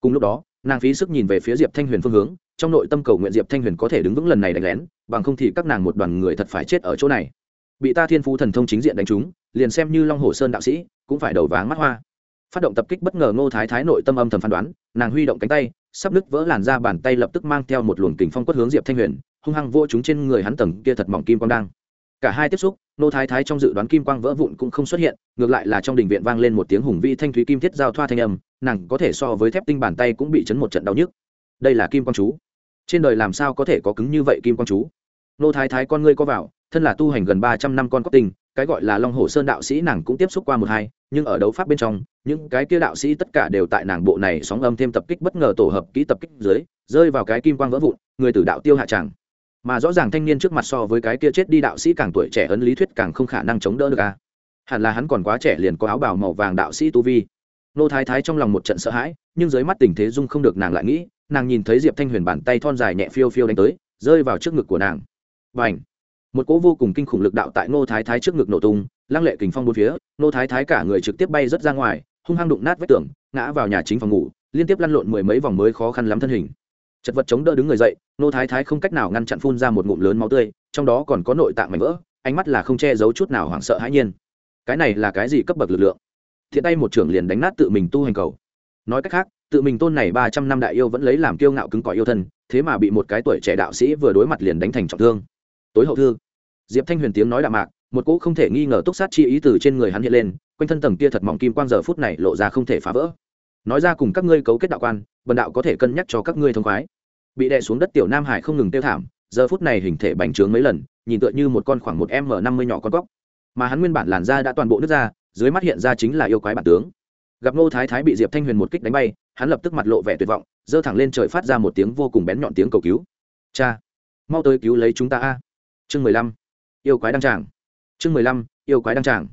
Cùng lúc đó, nàng phí sức nhìn về phía diệp thanh huyền phương hướng, trong nội tâm cầu nguyện diệp thanh huyền có thể đứng vững lần này đánh lén, bằng không thì các nàng một đoàn người thật phải chết ở chỗ này. Bị ta thiên phú thần thông chính diện đánh trúng, liền xem như long hồ sơn đạo sĩ, cũng phải đầu váng mắt hoa. Phát động tập kích bất ngờ ngô thái thái nội tâm âm thầm phán đoán, nàng huy động cánh tay sắp nứt vỡ làn ra bàn tay lập tức mang theo một luồng kình phong quất hướng diệp thanh huyền, hung hăng vô chúng trên người hắn tầng kia thật mỏng kim quang đang. Cả hai tiếp xúc, nô thái thái trong dự đoán kim quang vỡ vụn cũng không xuất hiện, ngược lại là trong đình viện vang lên một tiếng hùng vi thanh thúy kim thiết giao thoa thanh âm, nàng có thể so với thép tinh bàn tay cũng bị chấn một trận đau nhức. Đây là kim quang chú. Trên đời làm sao có thể có cứng như vậy kim quang chú? Nô thái thái con ngươi có vào thân là tu hành gần ba trăm năm con cóc tinh, cái gọi là long hồ sơn đạo sĩ nàng cũng tiếp xúc qua một hai, nhưng ở đấu pháp bên trong, những cái kia đạo sĩ tất cả đều tại nàng bộ này sóng âm thêm tập kích bất ngờ tổ hợp kỹ tập kích dưới, rơi vào cái kim quang vỡ vụn, người tử đạo tiêu hạ tràng mà rõ ràng thanh niên trước mặt so với cái kia chết đi đạo sĩ càng tuổi trẻ ấn lý thuyết càng không khả năng chống đỡ được a. Hẳn là hắn còn quá trẻ liền có áo bào màu vàng đạo sĩ tu vi. Nô thái thái trong lòng một trận sợ hãi, nhưng dưới mắt tình thế dung không được nàng lại nghĩ, nàng nhìn thấy diệp thanh huyền bàn tay thon dài nhẹ phiêu phiêu đánh tới, rơi vào trước ngực của nàng. Bành một cỗ vô cùng kinh khủng lực đạo tại nô thái thái trước ngực nổ tung, lăng lệ kình phong bốn phía nô thái thái cả người trực tiếp bay rớt ra ngoài, hung hăng đụng nát vách tường, ngã vào nhà chính phòng ngủ, liên tiếp lăn lộn mười mấy vòng mới khó khăn lắm thân hình. Chật vật chống đỡ đứng người dậy nô thái thái không cách nào ngăn chặn phun ra một ngụm lớn máu tươi, trong đó còn có nội tạng mảnh vỡ, ánh mắt là không che giấu chút nào hoảng sợ hãi nhiên. Cái này là cái gì cấp bậc lực lượng? Thiện tay một trưởng liền đánh nát tự mình tu hành cầu. Nói cách khác, tự mình tôn này ba trăm năm đại yêu vẫn lấy làm kiêu ngạo cứng cỏi yêu thân, thế mà bị một cái tuổi trẻ đạo sĩ vừa đối mặt liền đánh thành trọng thương tối hậu thư. Diệp thanh huyền tiếng nói đạm mạc, một cỗ không thể nghi ngờ túc sát chi ý từ trên người hắn hiện lên, quanh thân tầng kia thật mỏng kim quang giờ phút này lộ ra không thể phá vỡ. Nói ra cùng các ngươi cấu kết đạo quan, bần đạo có thể cân nhắc cho các ngươi thông khoái. Bị đè xuống đất tiểu nam hải không ngừng tiêu thảm, giờ phút này hình thể bành trướng mấy lần, nhìn tựa như một con khoảng một m năm mươi nhỏ con cóc. Mà hắn nguyên bản làn da đã toàn bộ nước ra, dưới mắt hiện ra chính là yêu quái bản tướng. Gặp ngô thái thái bị diệp thanh huyền một kích đánh bay, hắn lập tức mặt lộ vẻ tuyệt vọng, giơ thẳng lên trời phát ra một tiếng vô cùng bén nhọn tiếng cầu cứu. Cha, mau tới cứu lấy chúng ta a chương mười lăm. Yêu quái đăng tràng. Chương mười lăm, yêu quái đăng tràng.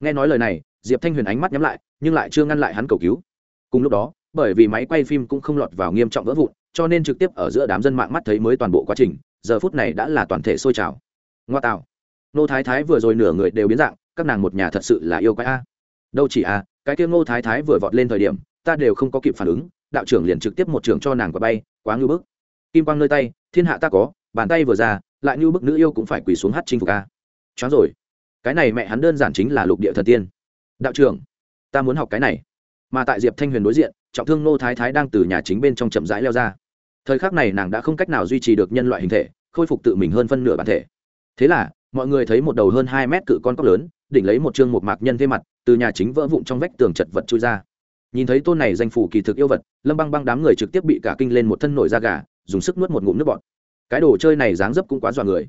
Nghe nói lời này, diệp thanh huyền ánh mắt nhắm lại, nhưng lại chưa ngăn lại hắn cầu cứu. Cùng lúc đó, bởi vì máy quay phim cũng không lọt vào nghiêm trọng vỡ vụn, cho nên trực tiếp ở giữa đám dân mạng mắt thấy mới toàn bộ quá trình, giờ phút này đã là toàn thể sôi trào. Ngoa tạo. Nô thái thái vừa rồi nửa người đều biến dạng, các nàng một nhà thật sự là yêu quái a. Đâu chỉ a, cái kia ngô thái thái vừa vọt lên thời điểm, ta đều không có kịp phản ứng, đạo trưởng liền trực tiếp một trường cho nàng quả bay, quá ngưu bức. Kim quang nơi tay, thiên hạ ta có, bàn tay vừa ra lại như bức nữ yêu cũng phải quỳ xuống hát chinh phục a. Chó rồi. Cái này mẹ hắn đơn giản chính là lục địa thần tiên. Đạo trưởng, ta muốn học cái này. Mà tại diệp thanh huyền đối diện, trọng thương nô thái thái đang từ nhà chính bên trong chậm rãi leo ra. Thời khắc này nàng đã không cách nào duy trì được nhân loại hình thể, khôi phục tự mình hơn phân nửa bản thể. Thế là, mọi người thấy một đầu hơn hai mét cự con cóc lớn, đỉnh lấy một chương một mạc nhân thế mặt, từ nhà chính vỡ vụn trong vách tường chật vật chui ra. Nhìn thấy tôn này danh phủ kỳ thực yêu vật, lâm băng băng đám người trực tiếp bị cả kinh lên một thân nổi da gà, dùng sức nuốt một ngụm nước bọt cái đồ chơi này dáng dấp cũng quá dọa người.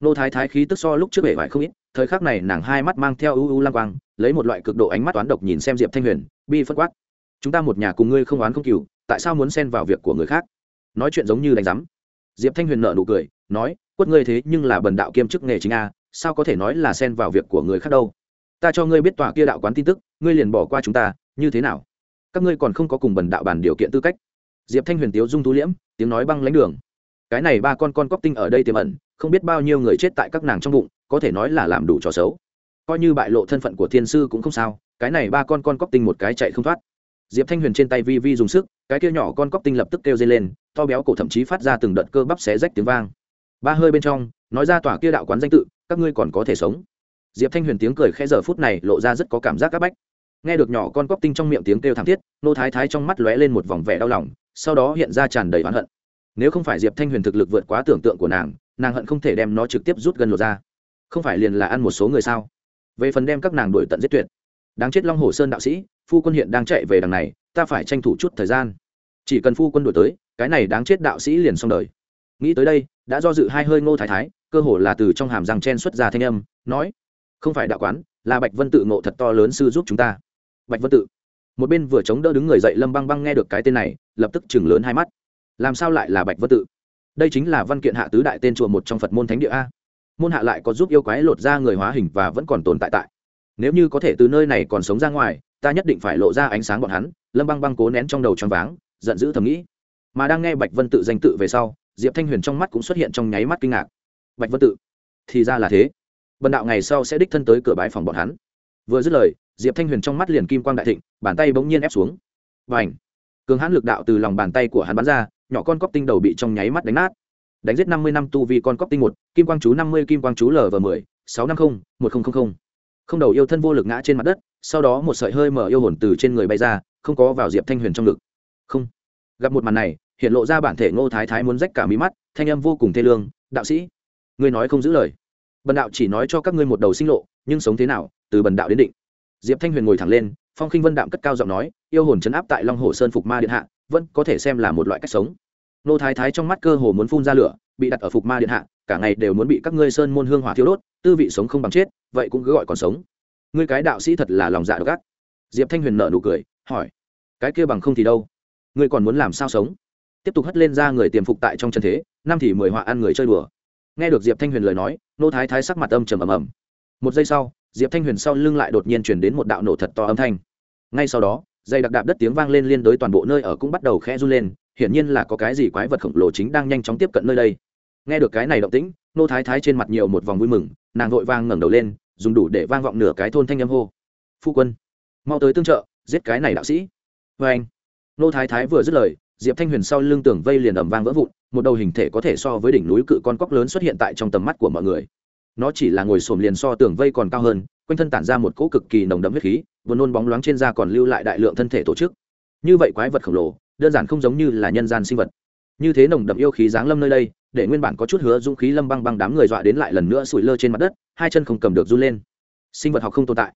Nô thái thái khí tức so lúc trước bể vải không ít, thời khắc này nàng hai mắt mang theo ưu ưu lang quang, lấy một loại cực độ ánh mắt toán độc nhìn xem diệp thanh huyền, bi phất quát. Chúng ta một nhà cùng ngươi không oán không cừu, tại sao muốn xen vào việc của người khác? Nói chuyện giống như đánh rắm diệp thanh huyền nợ nụ cười, nói, quất ngươi thế nhưng là bần đạo kiêm chức nghề chính a, sao có thể nói là xen vào việc của người khác đâu? Ta cho ngươi biết tòa kia đạo quán tin tức, ngươi liền bỏ qua chúng ta, như thế nào? Các ngươi còn không có cùng bần đạo bàn điều kiện tư cách. Diệp thanh huyền tiếu dung tú liễm, tiếng nói băng lãnh đường cái này ba con con cóc tinh ở đây tiềm ẩn, không biết bao nhiêu người chết tại các nàng trong bụng, có thể nói là làm đủ trò xấu. Coi như bại lộ thân phận của thiên sư cũng không sao, cái này ba con con cóc tinh một cái chạy không thoát. Diệp thanh huyền trên tay vi vi dùng sức, cái kia nhỏ con cóc tinh lập tức kêu dây lên, to béo cổ thậm chí phát ra từng đợt cơ bắp xé rách tiếng vang. Ba hơi bên trong, nói ra tòa kia đạo quán danh tự, các ngươi còn có thể sống. Diệp thanh huyền tiếng cười khẽ giờ phút này lộ ra rất có cảm giác áp bách. Nghe được nhỏ con cóc tinh trong miệng tiếng kêu thảm thiết, nô thái thái trong mắt lóe lên một vòng vẻ đau lòng, sau đó hiện ra tràn đầy oán hận nếu không phải diệp thanh huyền thực lực vượt quá tưởng tượng của nàng nàng hận không thể đem nó trực tiếp rút gần lột ra. Không phải liền là ăn một số người sao? Về phần đem các nàng đuổi tận giết tuyệt. Đáng chết long hồ sơn đạo sĩ, phu quân hiện đang chạy về đằng này, ta phải tranh thủ chút thời gian. Chỉ cần phu quân đuổi tới, cái này đáng chết đạo sĩ liền xong đời. Nghĩ tới đây, đã do dự hai hơi ngô thái thái, cơ hồ là từ trong hàm răng chen xuất ra thanh âm, nói, không phải đạo quán, là bạch vân tự ngộ thật to lớn sư giúp chúng ta. Bạch vân tự, một bên vừa chống đỡ đứng người dậy lâm băng băng nghe được cái tên này, lập tức chừng lớn hai mắt làm sao lại là bạch vân tự? Đây chính là văn kiện hạ tứ đại tên chùa một trong phật môn thánh địa a. Môn hạ lại có giúp yêu quái lột ra người hóa hình và vẫn còn tồn tại tại. Nếu như có thể từ nơi này còn sống ra ngoài, ta nhất định phải lộ ra ánh sáng bọn hắn, lâm băng băng cố nén trong đầu t r váng, giận dữ thầm nghĩ. Mà đang nghe bạch vân tự danh tự về sau, diệp thanh huyền trong mắt cũng xuất hiện trong nháy mắt kinh ngạc. Bạch vân tự, thì ra là thế. Bần đạo ngày sau sẽ đích thân tới cửa bái phòng bọn hắn. Vừa dứt lời, diệp thanh huyền trong mắt liền kim quang đại thịnh, bàn tay bỗng nhiên ép xuống. Và ảnh cường hãn lực đạo từ lòng bàn tay của hắn bắn ra nhỏ con cóc tinh đầu bị trong nháy mắt đánh nát. Đánh giết năm mươi năm tu vì con cóc tinh một, kim quang chú năm mươi, kim quang chú l và mười, sáu năm mươi một nghìn không đầu yêu thân vô lực ngã trên mặt đất, sau đó một sợi hơi mở yêu hồn từ trên người bay ra, không có vào diệp thanh huyền trong ngực. Không. Gặp một màn này, hiện lộ ra bản thể ngô thái thái muốn rách cả mí mắt, thanh âm vô cùng thê lương, đạo sĩ, ngươi nói không giữ lời. Bần đạo chỉ nói cho các ngươi một đầu sinh lộ, nhưng sống thế nào, từ bần đạo đến định. Diệp thanh huyền ngồi thẳng lên phong khinh vân đạm cất cao giọng nói, yêu hồn chấn áp tại long hồ sơn phục ma điện hạ, vẫn có thể xem là một loại cách sống. Nô thái thái trong mắt cơ hồ muốn phun ra lửa, bị đặt ở phục ma điện hạ, cả ngày đều muốn bị các ngươi sơn môn hương hỏa thiếu đốt, tư vị sống không bằng chết, vậy cũng cứ gọi còn sống. Ngươi cái đạo sĩ thật là lòng dạ độc ác. Diệp thanh huyền nợ nụ cười, hỏi, cái kia bằng không thì đâu? Ngươi còn muốn làm sao sống? Tiếp tục hất lên ra người tiềm phục tại trong chân thế, năm thì mười họa ăn người chơi đùa. Nghe được diệp thanh huyền lời nói, nô thái thái sắc mặt âm trầm ầm ầm. Một giây sau diệp thanh huyền sau lưng lại đột nhiên chuyển đến một đạo nổ thật to âm thanh. Ngay sau đó, dây đặc đạp đất tiếng vang lên liên đối toàn bộ nơi ở cũng bắt đầu khẽ run lên, hiển nhiên là có cái gì quái vật khổng lồ chính đang nhanh chóng tiếp cận nơi đây. Nghe được cái này động tĩnh, nô thái thái trên mặt nhiều một vòng vui mừng, nàng vội vang ngẩng đầu lên, dùng đủ để vang vọng nửa cái thôn thanh âm hô. Phu quân, mau tới tương trợ, giết cái này đạo sĩ. Vê anh, nô thái thái vừa dứt lời, diệp thanh huyền sau lưng tường vây liền ầm vang vỡ vụn, một đầu hình thể có thể so với đỉnh núi cự con cóc lớn xuất hiện tại trong tầm mắt của mọi người nó chỉ là ngồi xổm liền so tường vây còn cao hơn, quanh thân tản ra một cỗ cực kỳ nồng đậm huyết khí vừa nôn bóng loáng trên da còn lưu lại đại lượng thân thể tổ chức. Như vậy quái vật khổng lồ, đơn giản không giống như là nhân gian sinh vật. Như thế nồng đậm yêu khí giáng lâm nơi đây, để nguyên bản có chút hứa dũng khí lâm băng băng đám người dọa đến lại lần nữa sủi lơ trên mặt đất, hai chân không cầm được run lên. Sinh vật học không tồn tại.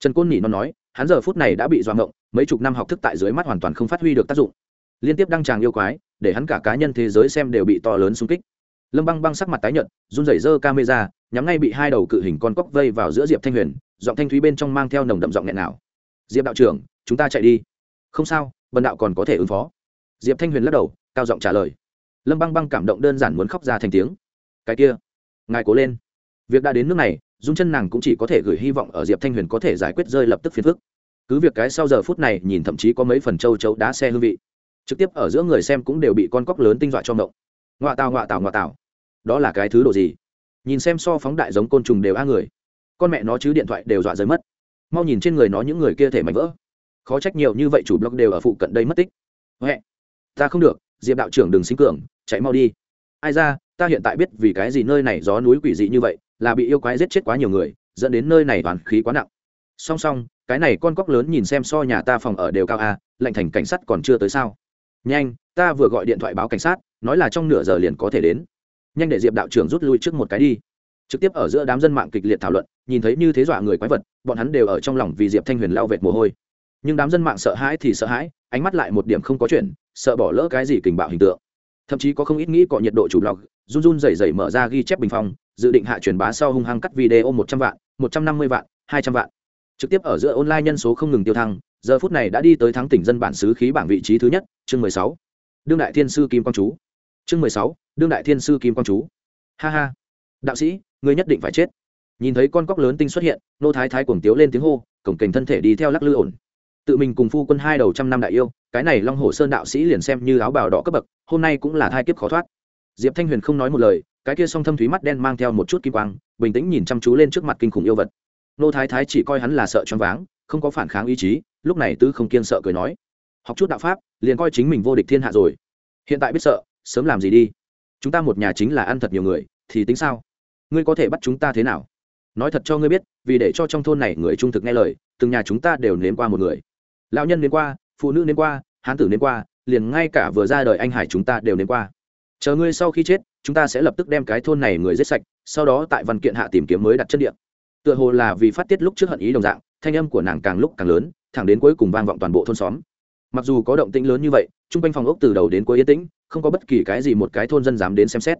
Trần côn nhỉ nó nói, hắn giờ phút này đã bị dọa ngộng, mấy chục năm học thức tại dưới mắt hoàn toàn không phát huy được tác dụng. Liên tiếp đăng tràng yêu quái, để hắn cả cá nhân thế giới xem đều bị to lớn xung kích lâm băng băng sắc mặt tái nhợt, run rẩy dơ camera, nhắm ngay bị hai đầu cự hình con cóc vây vào giữa diệp thanh huyền, giọng thanh thúy bên trong mang theo nồng đậm giọng nghẹn nào. Diệp đạo trưởng, chúng ta chạy đi. Không sao bần đạo còn có thể ứng phó. Diệp thanh huyền lắc đầu, cao giọng trả lời. Lâm băng băng cảm động đơn giản muốn khóc ra thành tiếng. Cái kia, ngài cố lên. Việc đã đến nước này, dung chân nàng cũng chỉ có thể gửi hy vọng ở diệp thanh huyền có thể giải quyết rơi lập tức phiền phức. Cứ việc cái sau giờ phút này nhìn thậm chí có mấy phần châu chấu đá xe hương vị, trực tiếp ở giữa người xem cũng đều bị con cóc lớn tinh dọa cho mộng ngoạ tào ngoạ tào ngoạ tào đó là cái thứ đồ gì? Nhìn xem so phóng đại giống côn trùng đều a người. Con mẹ nó chứ điện thoại đều dọa rơi mất. Mau nhìn trên người nó những người kia thể mảnh vỡ. Khó trách nhiều như vậy chủ blog đều ở phụ cận đây mất tích. Huệ, ta không được, diệp đạo trưởng đừng sinh cường, chạy mau đi. Ai ra, ta hiện tại biết vì cái gì nơi này gió núi quỷ dị như vậy, là bị yêu quái giết chết quá nhiều người, dẫn đến nơi này toàn khí quá nặng. Song song, cái này con cóc lớn nhìn xem so nhà ta phòng ở đều cao a lệnh thành cảnh sát còn chưa tới sao? Nhanh, ta vừa gọi điện thoại báo cảnh sát, nói là trong nửa giờ liền có thể đến nhanh để diệp đạo trưởng rút lui trước một cái đi. Trực tiếp ở giữa đám dân mạng kịch liệt thảo luận, nhìn thấy như thế dọa người quái vật, bọn hắn đều ở trong lòng vì diệp thanh huyền lao vệt mồ hôi. Nhưng đám dân mạng sợ hãi thì sợ hãi, ánh mắt lại một điểm không có chuyện, sợ bỏ lỡ cái gì kình bạo hình tượng. Thậm chí có không ít nghĩ cọ nhiệt độ chủ blog, run run rẩy rẩy mở ra ghi chép bình phong, dự định hạ truyền bá sau hung hăng cắt video một trăm vạn, một trăm năm mươi vạn, hai trăm vạn. Trực tiếp ở giữa online nhân số không ngừng tiêu thăng, giờ phút này đã đi tới thắng tỉnh dân bản xứ khí bảng vị trí thứ nhất, chương mười sáu. Đương đại thiên sư kim quang chú chương mười sáu, đương đại thiên sư kim quang chú. Ha ha. Đạo sĩ, ngươi nhất định phải chết. Nhìn thấy con cóc lớn tinh xuất hiện, nô thái thái cuồng tiếu lên tiếng hô, cổng kềnh thân thể đi theo lắc lư ổn. Tự mình cùng phu quân hai đầu trăm năm đại yêu, cái này long hồ sơn đạo sĩ liền xem như áo bào đỏ cấp bậc, hôm nay cũng là thai kiếp khó thoát. Diệp thanh huyền không nói một lời, cái kia song thâm thúy mắt đen mang theo một chút kim quang, bình tĩnh nhìn chăm chú lên trước mặt kinh khủng yêu vật. Nô thái thái chỉ coi hắn là sợ choáng váng, không có phản kháng ý chí, lúc này tứ không kiên sợ cười nói. Học chút đạo pháp, liền coi chính mình vô địch thiên hạ rồi. Hiện tại biết sợ sớm làm gì đi? Chúng ta một nhà chính là ăn thật nhiều người, thì tính sao? Ngươi có thể bắt chúng ta thế nào? Nói thật cho ngươi biết, vì để cho trong thôn này người trung thực nghe lời, từng nhà chúng ta đều nếm qua một người. Lão nhân nếm qua, phụ nữ nếm qua, hán tử nếm qua, liền ngay cả vừa ra đời anh hải chúng ta đều nếm qua. Chờ ngươi sau khi chết, chúng ta sẽ lập tức đem cái thôn này người giết sạch, sau đó tại văn kiện hạ tìm kiếm mới đặt chân điện tựa hồ là vì phát tiết lúc trước hận ý đồng dạng, thanh âm của nàng càng lúc càng lớn, thẳng đến cuối cùng vang vọng toàn bộ thôn xóm mặc dù có động tĩnh lớn như vậy, chung quanh phòng ốc từ đầu đến cuối yên tĩnh, không có bất kỳ cái gì một cái thôn dân dám đến xem xét.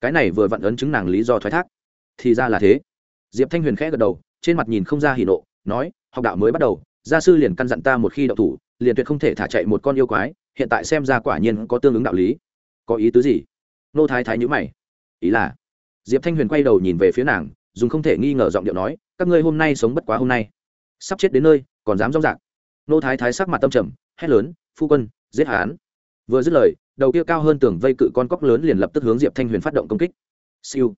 Cái này vừa vặn ấn chứng nàng lý do thoái thác. Thì ra là thế. Diệp thanh huyền khẽ gật đầu, trên mặt nhìn không ra hỉ nộ, nói, học đạo mới bắt đầu, gia sư liền căn dặn ta một khi đậu thủ, liền tuyệt không thể thả chạy một con yêu quái, hiện tại xem ra quả nhiên có tương ứng đạo lý. Có ý tứ gì? Nô thái thái nhữ mày. Ý là? Diệp thanh huyền quay đầu nhìn về phía nàng, dùng không thể nghi ngờ giọng điệu nói, các ngươi hôm nay sống bất quá hôm nay. Sắp chết đến nơi, còn dám rong rạc. Nô thái thái sắc mặt tâm trầm hét lớn, phu quân, giết hán vừa dứt lời, đầu kia cao hơn tường vây cự con cóc lớn liền lập tức hướng diệp thanh huyền phát động công kích. Siêu.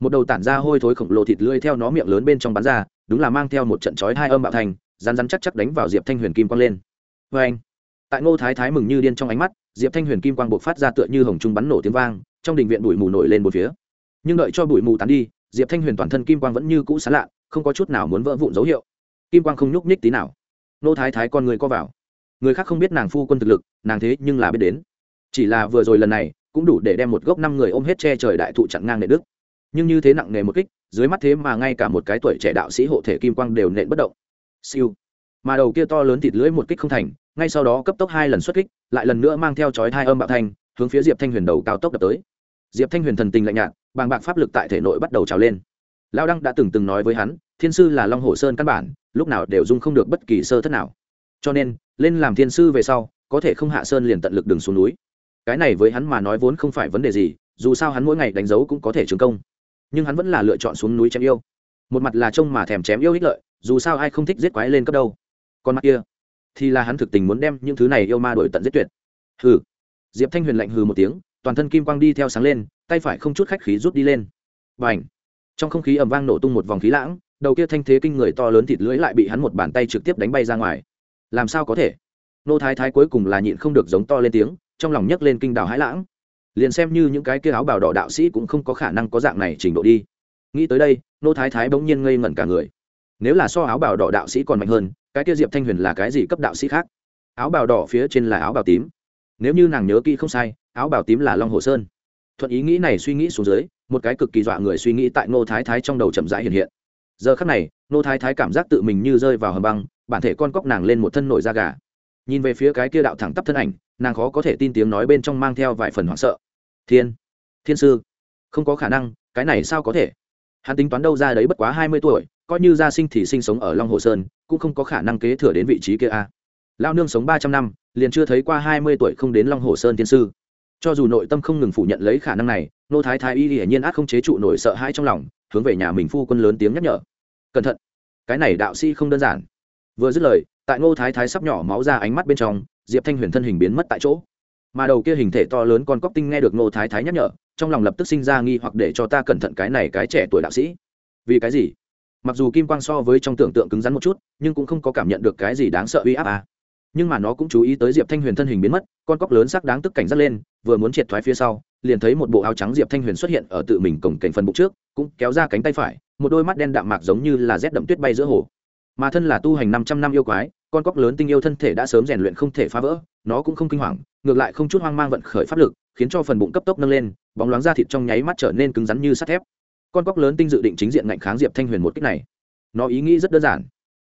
Một đầu tản ra hôi thối khổng lồ thịt lưỡi theo nó miệng lớn bên trong bắn ra, đúng là mang theo một trận chói hai âm bạo thành rán rán chắc chắc đánh vào diệp thanh huyền kim quang lên. Vê anh tại ngô thái thái mừng như điên trong ánh mắt, diệp thanh huyền kim quang buộc phát ra tựa như hồng trung bắn nổ tiếng vang, trong đình viện bụi mù nổi lên một phía. Nhưng đợi cho bụi mù tán đi, diệp thanh huyền toàn thân kim quang vẫn như cũ xá lạ, không có chút nào muốn vỡ vụn dấu hiệu. Kim quang không nhúc nhích tí nào. Nô thái thái con người co vào người khác không biết nàng phu quân thực lực, nàng thế nhưng là biết đến. Chỉ là vừa rồi lần này, cũng đủ để đem một gốc năm người ôm hết che trời đại thụ chặn ngang nệ đức. Nhưng như thế nặng nề một kích, dưới mắt thế mà ngay cả một cái tuổi trẻ đạo sĩ hộ thể kim quang đều nện bất động. Siêu. Mà đầu kia to lớn thịt lưỡi một kích không thành, ngay sau đó cấp tốc hai lần xuất kích, lại lần nữa mang theo chói hai âm bạo thanh, hướng phía diệp thanh huyền đầu cao tốc đập tới. Diệp thanh huyền thần tình lạnh nhạt, bàng bạc pháp lực tại thể nội bắt đầu trào lên. Lao đăng đã từng từng nói với hắn, thiên sư là long hồ sơn căn bản, lúc nào đều dung không được bất kỳ sơ thất nào cho nên, lên làm thiên sư về sau, có thể không hạ sơn liền tận lực đường xuống núi. Cái này với hắn mà nói vốn không phải vấn đề gì, dù sao hắn mỗi ngày đánh dấu cũng có thể trường công. Nhưng hắn vẫn là lựa chọn xuống núi chém yêu. Một mặt là trông mà thèm chém yêu ích lợi, dù sao ai không thích giết quái lên cấp đâu. Còn mặt kia, thì là hắn thực tình muốn đem những thứ này yêu ma đổi tận giết tuyệt. Hừ. Diệp thanh huyền lạnh hừ một tiếng, toàn thân kim quang đi theo sáng lên, tay phải không chút khách khí rút đi lên. Và ảnh trong không khí ầm vang nổ tung một vòng khí lãng, đầu kia thanh thế kinh người to lớn thịt lưỡi lại bị hắn một bàn tay trực tiếp đánh bay ra ngoài làm sao có thể? Nô thái thái cuối cùng là nhịn không được giống to lên tiếng, trong lòng nhấc lên kinh đảo hãi lãng. Liền xem như những cái kia áo bào đỏ đạo sĩ cũng không có khả năng có dạng này trình độ đi. Nghĩ tới đây, nô thái thái bỗng nhiên ngây ngẩn cả người. Nếu là so áo bào đỏ đạo sĩ còn mạnh hơn, cái kia diệp thanh huyền là cái gì cấp đạo sĩ khác? Áo bào đỏ phía trên là áo bào tím. Nếu như nàng nhớ kỹ không sai, áo bào tím là long hồ sơn. Thuận ý nghĩ này suy nghĩ xuống dưới, một cái cực kỳ dọa người suy nghĩ tại nô thái thái trong đầu chậm rãi hiện hiện giờ khắc này, nô thái thái cảm giác tự mình như rơi vào hầm băng, bản thể con cóc nàng lên một thân nổi da gà. Nhìn về phía cái kia đạo thẳng tắp thân ảnh, nàng khó có thể tin tiếng nói bên trong mang theo vài phần hoảng sợ. Thiên thiên sư, không có khả năng, cái này sao có thể? Hắn tính toán đâu ra đấy bất quá hai mươi tuổi, coi như gia sinh thì sinh sống ở long hồ sơn, cũng không có khả năng kế thừa đến vị trí kia a. Lao nương sống ba trăm năm, liền chưa thấy qua hai mươi tuổi không đến long hồ sơn thiên sư. Cho dù nội tâm không ngừng phủ nhận lấy khả năng này, nô thái thái y hiển nhiên át không chế trụ nổi sợ hãi trong lòng, hướng về nhà mình phu quân lớn tiếng nhắc nhở cẩn thận. Cái này đạo sĩ không đơn giản. Vừa dứt lời, tại ngô thái thái sắp nhỏ máu ra ánh mắt bên trong, diệp thanh huyền thân hình biến mất tại chỗ. Mà đầu kia hình thể to lớn con cóc tinh nghe được ngô thái thái nhắc nhở, trong lòng lập tức sinh ra nghi hoặc để cho ta cẩn thận cái này cái trẻ tuổi đạo sĩ. Vì cái gì? Mặc dù kim quang so với trong tưởng tượng cứng rắn một chút, nhưng cũng không có cảm nhận được cái gì đáng sợ uy áp à. nhưng mà nó cũng chú ý tới diệp thanh huyền thân hình biến mất, con cóc lớn sắc đáng tức cảnh giác lên, vừa muốn triệt thoái phía sau, liền thấy một bộ áo trắng diệp thanh huyền xuất hiện ở tự mình cổng cảnh phần bụng trước, cũng kéo ra cánh tay phải một đôi mắt đen đạm mạc giống như là rét đậm tuyết bay giữa hồ. Mà thân là tu hành năm trăm năm yêu quái, con cóc lớn tinh yêu thân thể đã sớm rèn luyện không thể phá vỡ, nó cũng không kinh hoàng, ngược lại không chút hoang mang vận khởi pháp lực, khiến cho phần bụng cấp tốc nâng lên, bóng loáng da thịt trong nháy mắt trở nên cứng rắn như sắt thép. Con cóc lớn tinh dự định chính diện ngạnh kháng diệp thanh huyền một cách này. Nó ý nghĩ rất đơn giản.